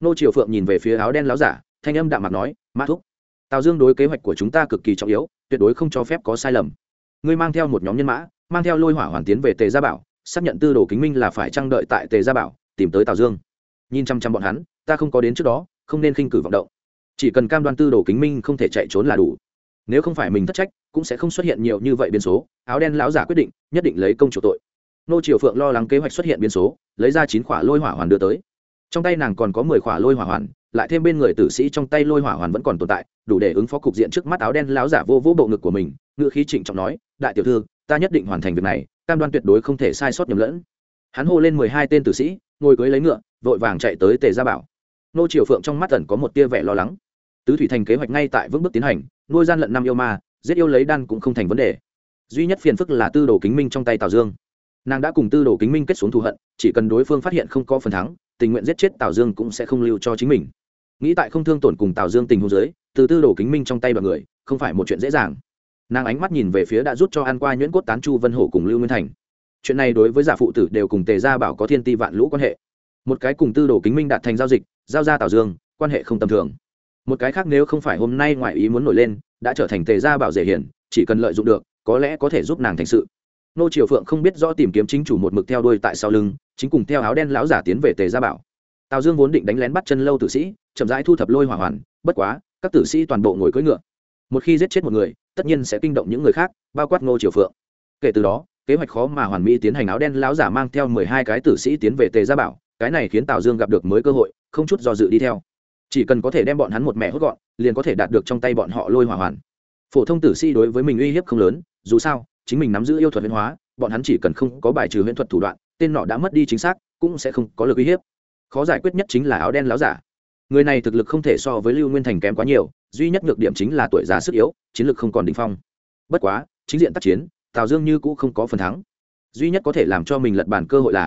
Nô triều phượng nhìn về phía áo đen láo giả, thanh âm đạm mặt nói, mã thúc, tào dương đối kế hoạch của chúng ta cực kỳ trọng yếu, tuyệt đối không cho phép có sai lầm. Ngươi mang theo một nhóm nhân mã, mang theo lôi hỏa hoàn tiến về tề gia bảo xác nhận tư đồ kính minh là phải trang đợi tại tề gia bảo, tìm tới tào dương. Nhìn chăm chăm bọn hắn, ta không có đến trước đó, không nên khinh cử vọng động. Chỉ cần cam đoan tư đồ kính minh không thể chạy trốn là đủ. Nếu không phải mình thất trách, cũng sẽ không xuất hiện nhiều như vậy biến số, áo đen lão giả quyết định, nhất định lấy công chủ tội. Nô triều phượng lo lắng kế hoạch xuất hiện biến số, lấy ra chín khỏa lôi hỏa hoàn đưa tới. Trong tay nàng còn có mười khỏa lôi hỏa hoàn, lại thêm bên người tử sĩ trong tay lôi hỏa hoàn vẫn còn tồn tại, đủ để ứng phó cục diện trước mắt áo đen lão giả vô vô bộ ngực của mình ngựa khí trịnh trọng nói, đại tiểu thư ta nhất định hoàn thành việc này, cam đoan tuyệt đối không thể sai sót nhầm lẫn. Hắn hô lên mười hai tên tử sĩ, ngồi cưới lấy ngựa, vội vàng chạy tới tề gia bảo. Nô triều phượng trong mắt tần có một tia vẻ lo lắng. Tứ thủy thành kế hoạch ngay tại vững bước tiến hành, nuôi gian lận năm yêu ma, giết yêu lấy đan cũng không thành vấn đề. Duy nhất phiền phức là tư đồ kính minh trong tay tào dương. Nàng đã cùng tư đồ kính minh kết xuống thù hận, chỉ cần đối phương phát hiện không có phần thắng, tình nguyện giết chết tào dương cũng sẽ không lưu cho chính mình. Nghĩ tại không thương tổn cùng tào dương tình hôn giới từ tư đồ kính minh trong tay bằng người, không phải một chuyện dễ dàng nàng ánh mắt nhìn về phía đã rút cho ăn qua nhuyễn cốt tán chu vân hổ cùng lưu nguyên thành. Chuyện này đối với giả phụ tử đều cùng tề gia bảo có thiên ti vạn lũ quan hệ. Một cái cùng tư đồ kính minh đạt thành giao dịch, giao ra tào dương, quan hệ không tầm thường. Một cái khác nếu không phải hôm nay ngoại ý muốn nổi lên, đã trở thành tề gia bảo dễ hiển, chỉ cần lợi dụng được, có lẽ có thể giúp nàng thành sự. Nô triều phượng không biết rõ tìm kiếm chính chủ một mực theo đuôi tại sau lưng, chính cùng theo áo đen lão giả tiến về tề gia bảo. Tào dương vốn định đánh lén bắt chân lâu tử sĩ, chậm rãi thu thập lôi hỏa hoàn, bất quá, các tử sĩ toàn bộ ngồi cưỡi ngựa một khi giết chết một người, tất nhiên sẽ kinh động những người khác, bao quát ngô triều phượng. Kể từ đó, kế hoạch khó mà hoàn mỹ tiến hành áo đen lão giả mang theo mười hai cái tử sĩ tiến về tề gia bảo, cái này khiến tào dương gặp được mới cơ hội, không chút do dự đi theo. Chỉ cần có thể đem bọn hắn một mẹ hốt gọn, liền có thể đạt được trong tay bọn họ lôi hỏa hoàn. Phổ thông tử sĩ đối với mình uy hiếp không lớn, dù sao, chính mình nắm giữ yêu thuật huyễn hóa, bọn hắn chỉ cần không có bài trừ huyễn thuật thủ đoạn, tên nọ đã mất đi chính xác, cũng sẽ không có lực uy hiếp. Khó giải quyết nhất chính là áo đen láo giả. Người này thực lực không thể so với lưu nguyên thành kém quá nhiều duy nhất nhược điểm chính là tuổi già sức yếu, chiến lược không còn đ ỉ n h phong. Bất quá, chính diện tác chiến, tào dương như cũ không có phần thắng. Duy nhất có thể làm cho mình lật bàn cơ hội là,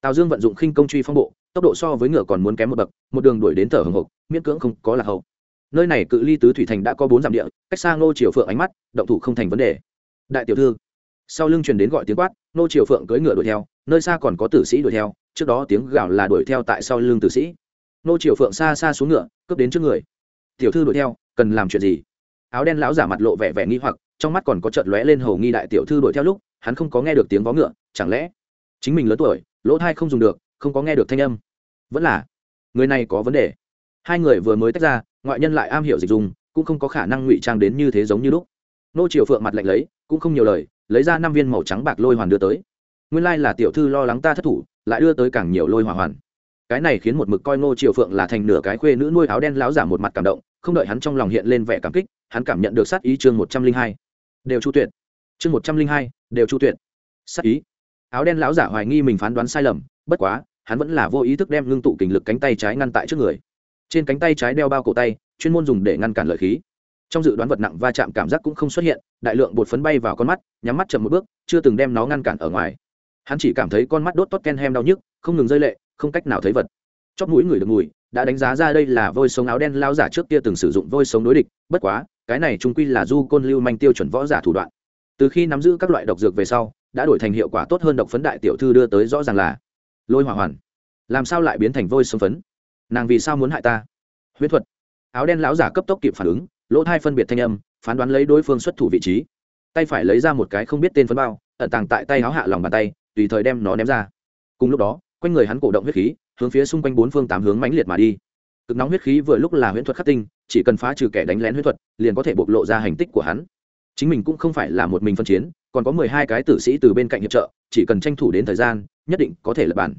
tào dương vận dụng khinh công truy phong bộ, tốc độ so với ngựa còn muốn kém một bậc, một đường đuổi đến thở hồng hộc, miễn cưỡng không có lạc hậu. Nơi này cự ly tứ thủy thành đã có bốn dặm địa, cách xa ngô triều phượng ánh mắt, động thủ không thành vấn đề. Đại tiểu thư, sau lưng truyền đến gọi tiếng quát, ngô triều phượng cưỡi ngựa đuổi theo, nơi xa còn có tử sĩ đuổi theo, trước đó tiếng gào là đuổi theo tại sau lưng tử sĩ. Nô triều phượng xa xa xuống ngựa, cướp đến trước người. Tiểu thư đuổi theo cần làm chuyện gì? Áo đen lão giả mặt lộ vẻ vẻ nghi hoặc, trong mắt còn có chợt lóe lên hầu nghi đại tiểu thư đuổi theo lúc, hắn không có nghe được tiếng vó ngựa, chẳng lẽ chính mình lớn tuổi, lỗ thai không dùng được, không có nghe được thanh âm? Vẫn là người này có vấn đề. Hai người vừa mới tách ra, ngoại nhân lại am hiểu dịch dùng, cũng không có khả năng ngụy trang đến như thế giống như lúc. Nô triều phượng mặt lạnh lấy, cũng không nhiều lời, lấy ra năm viên màu trắng bạc lôi hoàn đưa tới. Nguyên lai là tiểu thư lo lắng ta thất thủ, lại đưa tới càng nhiều lôi hỏa hoàn. Cái này khiến một mực coi nô triều phượng là thành nửa cái khuê nữ nuôi áo đen láo giả một mặt cảm động không đợi hắn trong lòng hiện lên vẻ cảm kích, hắn cảm nhận được sát ý chương một trăm linh hai. Đều chu tuyệt. Chương một trăm linh hai, đều chu tuyệt. Sát ý. Áo đen lão giả hoài nghi mình phán đoán sai lầm, bất quá, hắn vẫn là vô ý thức đem ngưng tụ kình lực cánh tay trái ngăn tại trước người. Trên cánh tay trái đeo bao cổ tay, chuyên môn dùng để ngăn cản lợi khí. Trong dự đoán vật nặng va chạm cảm giác cũng không xuất hiện, đại lượng bột phấn bay vào con mắt, nhắm mắt chậm một bước, chưa từng đem nó ngăn cản ở ngoài. Hắn chỉ cảm thấy con mắt đốt tốt ken hem đau nhức, không ngừng rơi lệ, không cách nào thấy vật. Chóp mũi người được mùi đã đánh giá ra đây là vôi sống áo đen lao giả trước kia từng sử dụng vôi sống đối địch, bất quá, cái này trung quy là du côn lưu manh tiêu chuẩn võ giả thủ đoạn. Từ khi nắm giữ các loại độc dược về sau, đã đổi thành hiệu quả tốt hơn độc phấn đại tiểu thư đưa tới rõ ràng là lôi hỏa hoàn. Làm sao lại biến thành vôi sống phấn? Nàng vì sao muốn hại ta? Huyết thuật. Áo đen lão giả cấp tốc kịp phản ứng, lỗ thai phân biệt thanh âm, phán đoán lấy đối phương xuất thủ vị trí. Tay phải lấy ra một cái không biết tên phấn bao, ẩn tàng tại tay áo hạ lòng bàn tay, tùy thời đem nó ném ra. Cùng lúc đó, quanh người hắn cổ động huyết khí hướng phía xung quanh bốn phương tám hướng mãnh liệt mà đi. Cực nóng huyết khí vừa lúc là huyễn thuật khắc tinh, chỉ cần phá trừ kẻ đánh lén huyễn thuật, liền có thể bộc lộ ra hành tích của hắn. Chính mình cũng không phải là một mình phân chiến, còn có mười hai cái tử sĩ từ bên cạnh hiệp trợ, chỉ cần tranh thủ đến thời gian, nhất định có thể lập bản.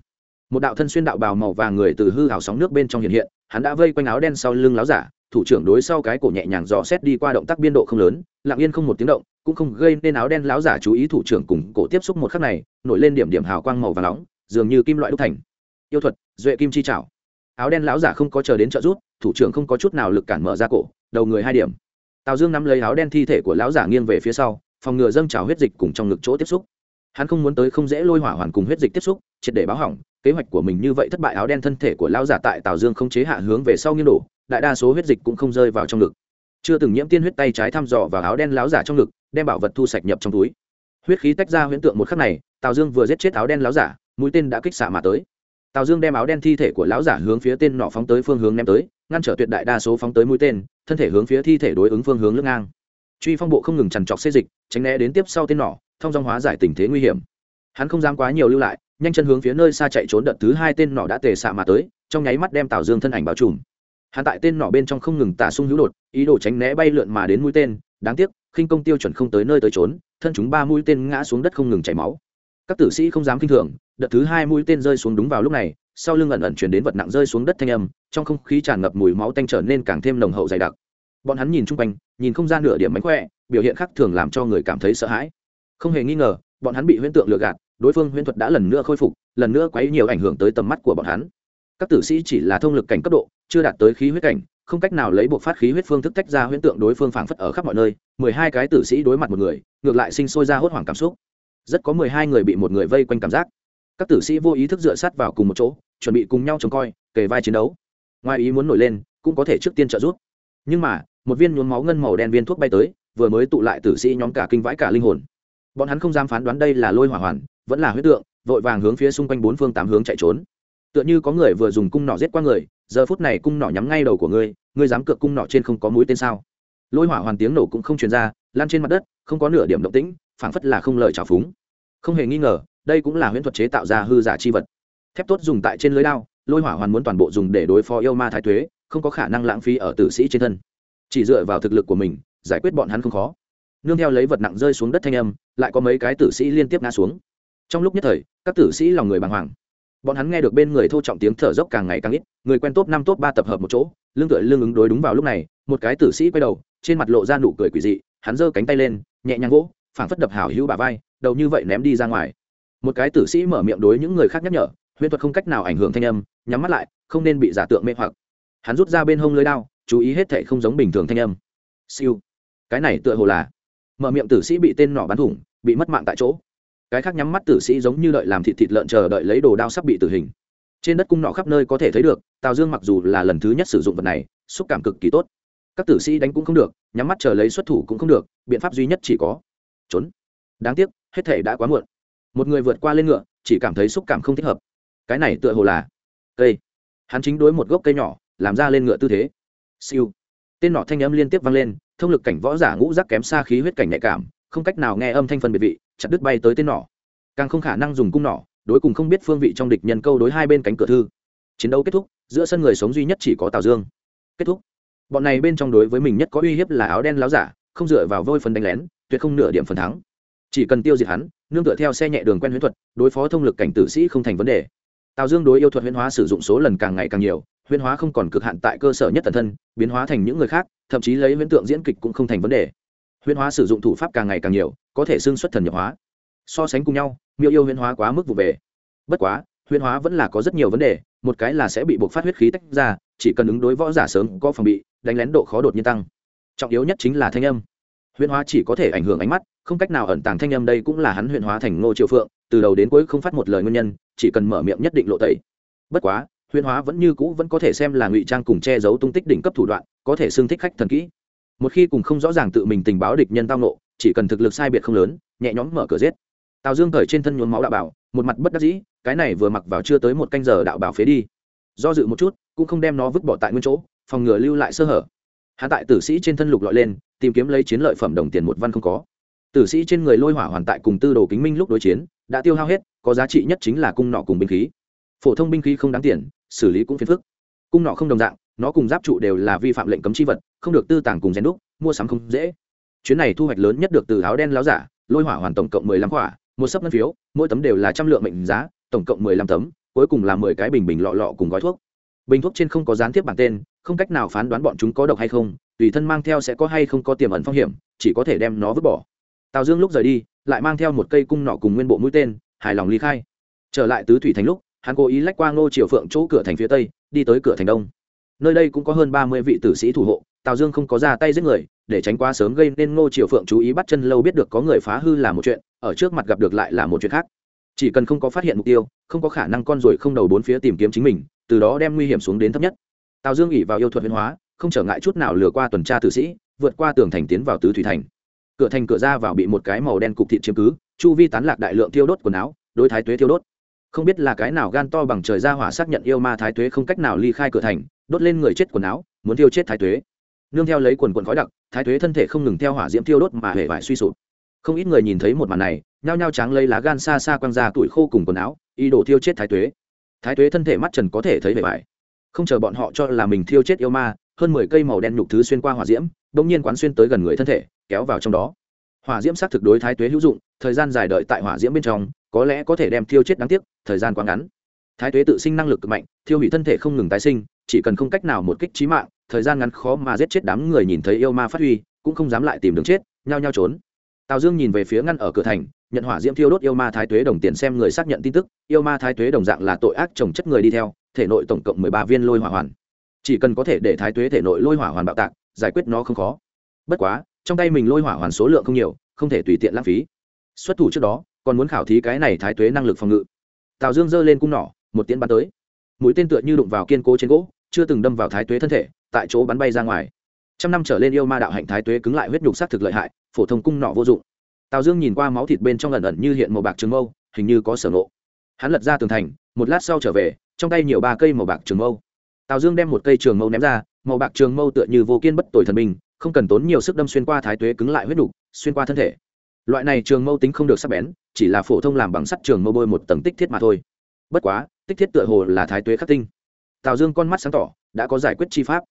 Một đạo thân xuyên đạo bào màu vàng người từ hư hào sóng nước bên trong hiện hiện, hắn đã vây quanh áo đen sau lưng láo giả, thủ trưởng đối sau cái cổ nhẹ nhàng dò xét đi qua động tác biên độ không lớn, lặng yên không một tiếng động, cũng không gây nên áo đen láo giả chú ý thủ trưởng cùng cổ tiếp xúc một khắc này, nổi lên điểm điểm hào quang màu và nóng, dường như kim loại đúc thành. Yêu thuật duệ kim chi chảo. Áo đen lão giả không có chờ đến trợ rút thủ trưởng không có chút nào lực cản mở ra cổ, đầu người hai điểm. Tào dương nắm lấy áo đen thi thể của lão giả nghiêng về phía sau, phòng ngừa dâng trào huyết dịch cùng trong ngực chỗ tiếp xúc. Hắn không muốn tới không dễ lôi hỏa hoàn cùng huyết dịch tiếp xúc, triệt để báo hỏng, kế hoạch của mình như vậy thất bại áo đen thân thể của lão giả tại tào dương không chế hạ hướng về sau nghiêng đổ, đại đa số huyết dịch cũng không rơi vào trong ngực. Chưa từng nhiễm tiên huyết tay trái thăm dò vào áo đen lão giả trong ngực, đem bảo vật thu sạch nhập trong túi. Huyết khí tách ra huyễn tượng một khắc này, tào dương vừa giết chết áo đen lão giả, mũi tên đã kích xạ mà tới tào dương đem áo đen thi thể của lão giả hướng phía tên nọ phóng tới phương hướng ném tới, ngăn trở tuyệt đại đa số phóng tới mũi tên, thân thể hướng phía thi thể đối ứng phương hướng lưng ngang. Truy phong bộ không ngừng chằn trọc xê dịch, tránh né đến tiếp sau tên nọ, thông dong hóa giải tình thế nguy hiểm. Hắn không dám quá nhiều lưu lại, nhanh chân hướng phía nơi xa chạy trốn đợt thứ hai tên nọ đã tề xạ mà tới, trong nháy mắt đem tào dương thân ảnh bao trùm. Hắn tại tên nọ bên trong không ngừng tả sung hữu đột, ý đồ tránh né bay lượn mà đến mũi tên, đáng tiếc, khinh công tiêu chuẩn không tới nơi tới trốn, thân chúng ba mũi tên ngã xuống đất không ngừng chảy máu các tử sĩ không dám kinh thường, đợt thứ hai mũi tên rơi xuống đúng vào lúc này, sau lưng ẩn ẩn chuyển đến vật nặng rơi xuống đất thanh âm, trong không khí tràn ngập mùi máu tanh trở nên càng thêm nồng hậu dày đặc. Bọn hắn nhìn chung quanh, nhìn không ra nửa điểm mánh khỏe, biểu hiện khác thường làm cho người cảm thấy sợ hãi. Không hề nghi ngờ, bọn hắn bị huyễn tượng lừa gạt, đối phương huyễn thuật đã lần nữa khôi phục, lần nữa quấy nhiều ảnh hưởng tới tầm mắt của bọn hắn. Các tử sĩ chỉ là thông lực cảnh cấp độ, chưa đạt tới khí huyết cảnh, không cách nào lấy buộc phát khí huyết phương thức tách ra huyễn tượng đối phương phảng phất ở khắp mọi nơi, mười hai cái tử sĩ đối mặt một người, ngược lại sinh sôi ra hốt hoảng cảm xúc rất có mười hai người bị một người vây quanh cảm giác. Các tử sĩ vô ý thức dựa sát vào cùng một chỗ, chuẩn bị cùng nhau trông coi, kề vai chiến đấu. Ngoài ý muốn nổi lên, cũng có thể trước tiên trợ giúp. Nhưng mà, một viên nhuốm máu ngân màu đen viên thuốc bay tới, vừa mới tụ lại tử sĩ nhóm cả kinh vãi cả linh hồn. Bọn hắn không dám phán đoán đây là lôi hỏa hoàn, vẫn là huyết tượng, vội vàng hướng phía xung quanh bốn phương tám hướng chạy trốn. Tựa như có người vừa dùng cung nỏ giết qua người, giờ phút này cung nỏ nhắm ngay đầu của ngươi ngươi dám cược cung nỏ trên không có mũi tên sao? Lôi hỏa hoàn tiếng nổ cũng không truyền ra, lan trên mặt đất, không có nửa điểm động tĩnh phảng phất là không lời trào phúng. Không hề nghi ngờ, đây cũng là huyễn thuật chế tạo ra hư giả chi vật. Thép tốt dùng tại trên lưới đao, lôi hỏa hoàn muốn toàn bộ dùng để đối phó yêu ma thái thuế, không có khả năng lãng phí ở tử sĩ trên thân. Chỉ dựa vào thực lực của mình, giải quyết bọn hắn không khó. Nương theo lấy vật nặng rơi xuống đất thanh âm, lại có mấy cái tử sĩ liên tiếp ngã xuống. Trong lúc nhất thời, các tử sĩ lòng người bàng hoàng. Bọn hắn nghe được bên người thô trọng tiếng thở dốc càng ngày càng ít, người quen top năm top ba tập hợp một chỗ lương tựa lương ứng đối đúng vào lúc này, một cái tử sĩ quay đầu, trên mặt lộ ra nụ cười quỷ dị, hắn giơ cánh tay lên, nhẹ nhàng gỗ phảng phất đập hảo hữu bà vai, đầu như vậy ném đi ra ngoài. Một cái tử sĩ mở miệng đối những người khác nhắc nhở, huyễn thuật không cách nào ảnh hưởng thanh âm, nhắm mắt lại, không nên bị giả tượng mê hoặc. Hắn rút ra bên hông lưới đao, chú ý hết thệ không giống bình thường thanh âm. Siêu. Cái này tựa hồ là mở miệng tử sĩ bị tên nỏ bắn thủng, bị mất mạng tại chỗ. Cái khác nhắm mắt tử sĩ giống như đợi làm thịt thịt lợn chờ đợi lấy đồ đao sắp bị tử hình. Trên đất cung nọ khắp nơi có thể thấy được, tào dương mặc dù là lần thứ nhất sử dụng vật này, xúc cảm cực kỳ tốt. Các tử sĩ đánh cũng không được, nhắm mắt chờ lấy xuất thủ cũng không được, biện pháp duy nhất chỉ có trốn. Đáng tiếc, hết thể đã quá muộn. Một người vượt qua lên ngựa, chỉ cảm thấy xúc cảm không thích hợp. Cái này tựa hồ là cây. Hắn chính đối một gốc cây nhỏ, làm ra lên ngựa tư thế. Siêu. Tên nọ thanh âm liên tiếp vang lên, thông lực cảnh võ giả ngũ rắc kém xa khí huyết cảnh nhạy cảm, không cách nào nghe âm thanh phân biệt vị, chặt đứt bay tới tên nỏ càng không khả năng dùng cung nỏ đối cùng không biết phương vị trong địch nhân câu đối hai bên cánh cửa thư. Chiến đấu kết thúc, giữa sân người sống duy nhất chỉ có tào dương. Kết thúc. Bọn này bên trong đối với mình nhất có uy hiếp là áo đen láo giả, không dựa vào vôi phần đánh lén tuyệt không nửa điểm phần thắng. Chỉ cần tiêu diệt hắn, nương tựa theo xe nhẹ đường quen huyễn thuật, đối phó thông lực cảnh tử sĩ không thành vấn đề. Tào dương đối yêu thuật huyễn hóa sử dụng số lần càng ngày càng nhiều, huyễn hóa không còn cực hạn tại cơ sở nhất tần thân, biến hóa thành những người khác, thậm chí lấy huyễn tượng diễn kịch cũng không thành vấn đề. Huyễn hóa sử dụng thủ pháp càng ngày càng nhiều, có thể xưng xuất thần nhập hóa. So sánh cùng nhau, miêu yêu huyễn hóa quá mức vụ về. Bất quá, huyễn hóa vẫn là có rất nhiều vấn đề, một cái là sẽ bị buộc phát huyết khí tách ra, chỉ cần ứng đối võ giả sớm có phòng bị, đánh lén độ khó đột nhiên tăng. Trọng yếu nhất chính là thanh âm huyễn hóa chỉ có thể ảnh hưởng ánh mắt, không cách nào ẩn tàng thanh âm đây cũng là hắn huyễn hóa thành ngô triều phượng, từ đầu đến cuối không phát một lời nguyên nhân, chỉ cần mở miệng nhất định lộ tẩy. Bất quá, huyễn hóa vẫn như cũ vẫn có thể xem là ngụy trang cùng che giấu tung tích đỉnh cấp thủ đoạn, có thể xưng thích khách thần kỹ. Một khi cùng không rõ ràng tự mình tình báo địch nhân tao nộ chỉ cần thực lực sai biệt không lớn, nhẹ nhõm mở cửa giết. Tào dương cởi trên thân nhuốm máu đạo bảo, một mặt bất đắc dĩ, cái này vừa mặc vào chưa tới một canh giờ đạo bảo phế đi. Do dự một chút, cũng không đem nó vứt bỏ tại nguyên chỗ, phòng ngừa lưu lại sơ hở. Hạ tại tử sĩ trên thân lục lọi lên tìm kiếm lấy chiến lợi phẩm đồng tiền một văn không có. Tử sĩ trên người lôi hỏa hoàn tại cùng tư đồ kính minh lúc đối chiến, đã tiêu hao hết, có giá trị nhất chính là cung nọ cùng binh khí. Phổ thông binh khí không đáng tiền, xử lý cũng phiền phức. Cung nọ không đồng dạng, nó cùng giáp trụ đều là vi phạm lệnh cấm chi vật, không được tư tàng cùng rèn đúc, mua sắm không dễ. Chuyến này thu hoạch lớn nhất được từ áo đen láo giả, lôi hỏa hoàn tổng cộng mười lăm quả, một sấp ngân phiếu, mỗi tấm đều là trăm lượng mệnh giá, tổng cộng mười lăm tấm, cuối cùng là mười cái bình bình lọ lọ cùng gói thuốc. Bình thuốc trên không có gián tiếp bản tên, không cách nào phán đoán bọn chúng có độc hay không tùy thân mang theo sẽ có hay không có tiềm ẩn phong hiểm, chỉ có thể đem nó vứt bỏ. Tào dương lúc rời đi, lại mang theo một cây cung nọ cùng nguyên bộ mũi tên, hài lòng ly khai. Trở lại tứ thủy thành lúc, hắn cố ý lách qua ngô triều phượng chỗ cửa thành phía tây, đi tới cửa thành đông. Nơi đây cũng có hơn ba mươi vị tử sĩ thủ hộ, tào dương không có ra tay giết người, để tránh quá sớm gây nên ngô triều phượng chú ý bắt chân lâu biết được có người phá hư là một chuyện, ở trước mặt gặp được lại là một chuyện khác. Chỉ cần không có phát hiện mục tiêu, không có khả năng con ruồi không đầu bốn phía tìm kiếm chính mình, từ đó đem nguy hiểm xuống đến thấp nhất. Tào dương ỉ vào yêu thuật biến hóa không trở ngại chút nào lừa qua tuần tra tử sĩ, vượt qua tường thành tiến vào tứ thủy thành. Cửa thành cửa ra vào bị một cái màu đen cục thịt chiếm cứ, chu vi tán lạc đại lượng tiêu đốt quần áo, đối thái tuế tiêu đốt. Không biết là cái nào gan to bằng trời ra hỏa xác nhận yêu ma thái tuế không cách nào ly khai cửa thành, đốt lên người chết quần áo, muốn tiêu chết thái tuế. Nương theo lấy quần quần khói đặc, thái tuế thân thể không ngừng theo hỏa diễm tiêu đốt mà hề vải suy sụp. Không ít người nhìn thấy một màn này, nhao nhao trắng lấy lá gan xa xa quăng ra tuổi khô cùng quần áo, ý đồ thiêu chết thái tuế. Thái tuế thân thể mắt trần có thể thấy hề vải. Không chờ bọn họ cho là mình thiêu chết yêu ma hơn mười cây màu đen nhục thứ xuyên qua hỏa diễm bỗng nhiên quán xuyên tới gần người thân thể, kéo vào trong đó. Hỏa diễm xác thực đối thái tuế hữu dụng, thời gian dài đợi tại hỏa diễm bên trong, có lẽ có thể đem thiêu chết đáng tiếc, thời gian quá ngắn. Thái tuế tự sinh năng lực cực mạnh, thiêu hủy thân thể không ngừng tái sinh, chỉ cần không cách nào một kích trí mạng, thời gian ngắn khó mà giết chết đám người nhìn thấy yêu ma phát huy, cũng không dám lại tìm đường chết, nhao nhao trốn. Tào dương nhìn về phía ngăn ở cửa thành, nhận hỏa diễm thiêu đốt yêu ma thái tuế đồng tiền xem người xác nhận tin tức, yêu ma thái tuế đồng dạng là tội ác trồng chất người đi theo, thể nội tổng cộng mười ba viên lôi hỏa hoàn chỉ cần có thể để thái tuế thể nội lôi hỏa hoàn bạo tạc, giải quyết nó không khó. Bất quá, trong tay mình lôi hỏa hoàn số lượng không nhiều, không thể tùy tiện lãng phí. Xuất thủ trước đó, còn muốn khảo thí cái này thái tuế năng lực phòng ngự. Tào dương giơ lên cung nỏ, một tiến bắn tới. Mũi tên tựa như đụng vào kiên cố trên gỗ, chưa từng đâm vào thái tuế thân thể, tại chỗ bắn bay ra ngoài. Trăm năm trở lên yêu ma đạo hạnh thái tuế cứng lại huyết nhục s á c thực lợi hại, phổ thông cung nọ vô dụng. Tào dương nhìn qua máu thịt bên trong lần ẩn như hiện màu bạc trường mâu, hình như có sở ngộ. Hắn lật ra tường thành, một lát sau trở về, trong tay nhiều ba cây màu bạc trường mâu tào dương đem một cây trường mâu ném ra, màu bạc trường mâu tựa như vô kiên bất tội thần minh không cần tốn nhiều sức đâm xuyên qua thái tuế cứng lại huyết đục xuyên qua thân thể. Loại này trường mâu tính không được sắc bén, chỉ là phổ thông làm bằng sắt trường mâu bôi một tầng tích thiết mà thôi. Bất quá, tích thiết tựa hồ là thái tuế khắc tinh. Tào dương con mắt sáng tỏ, đã có giải quyết chi pháp.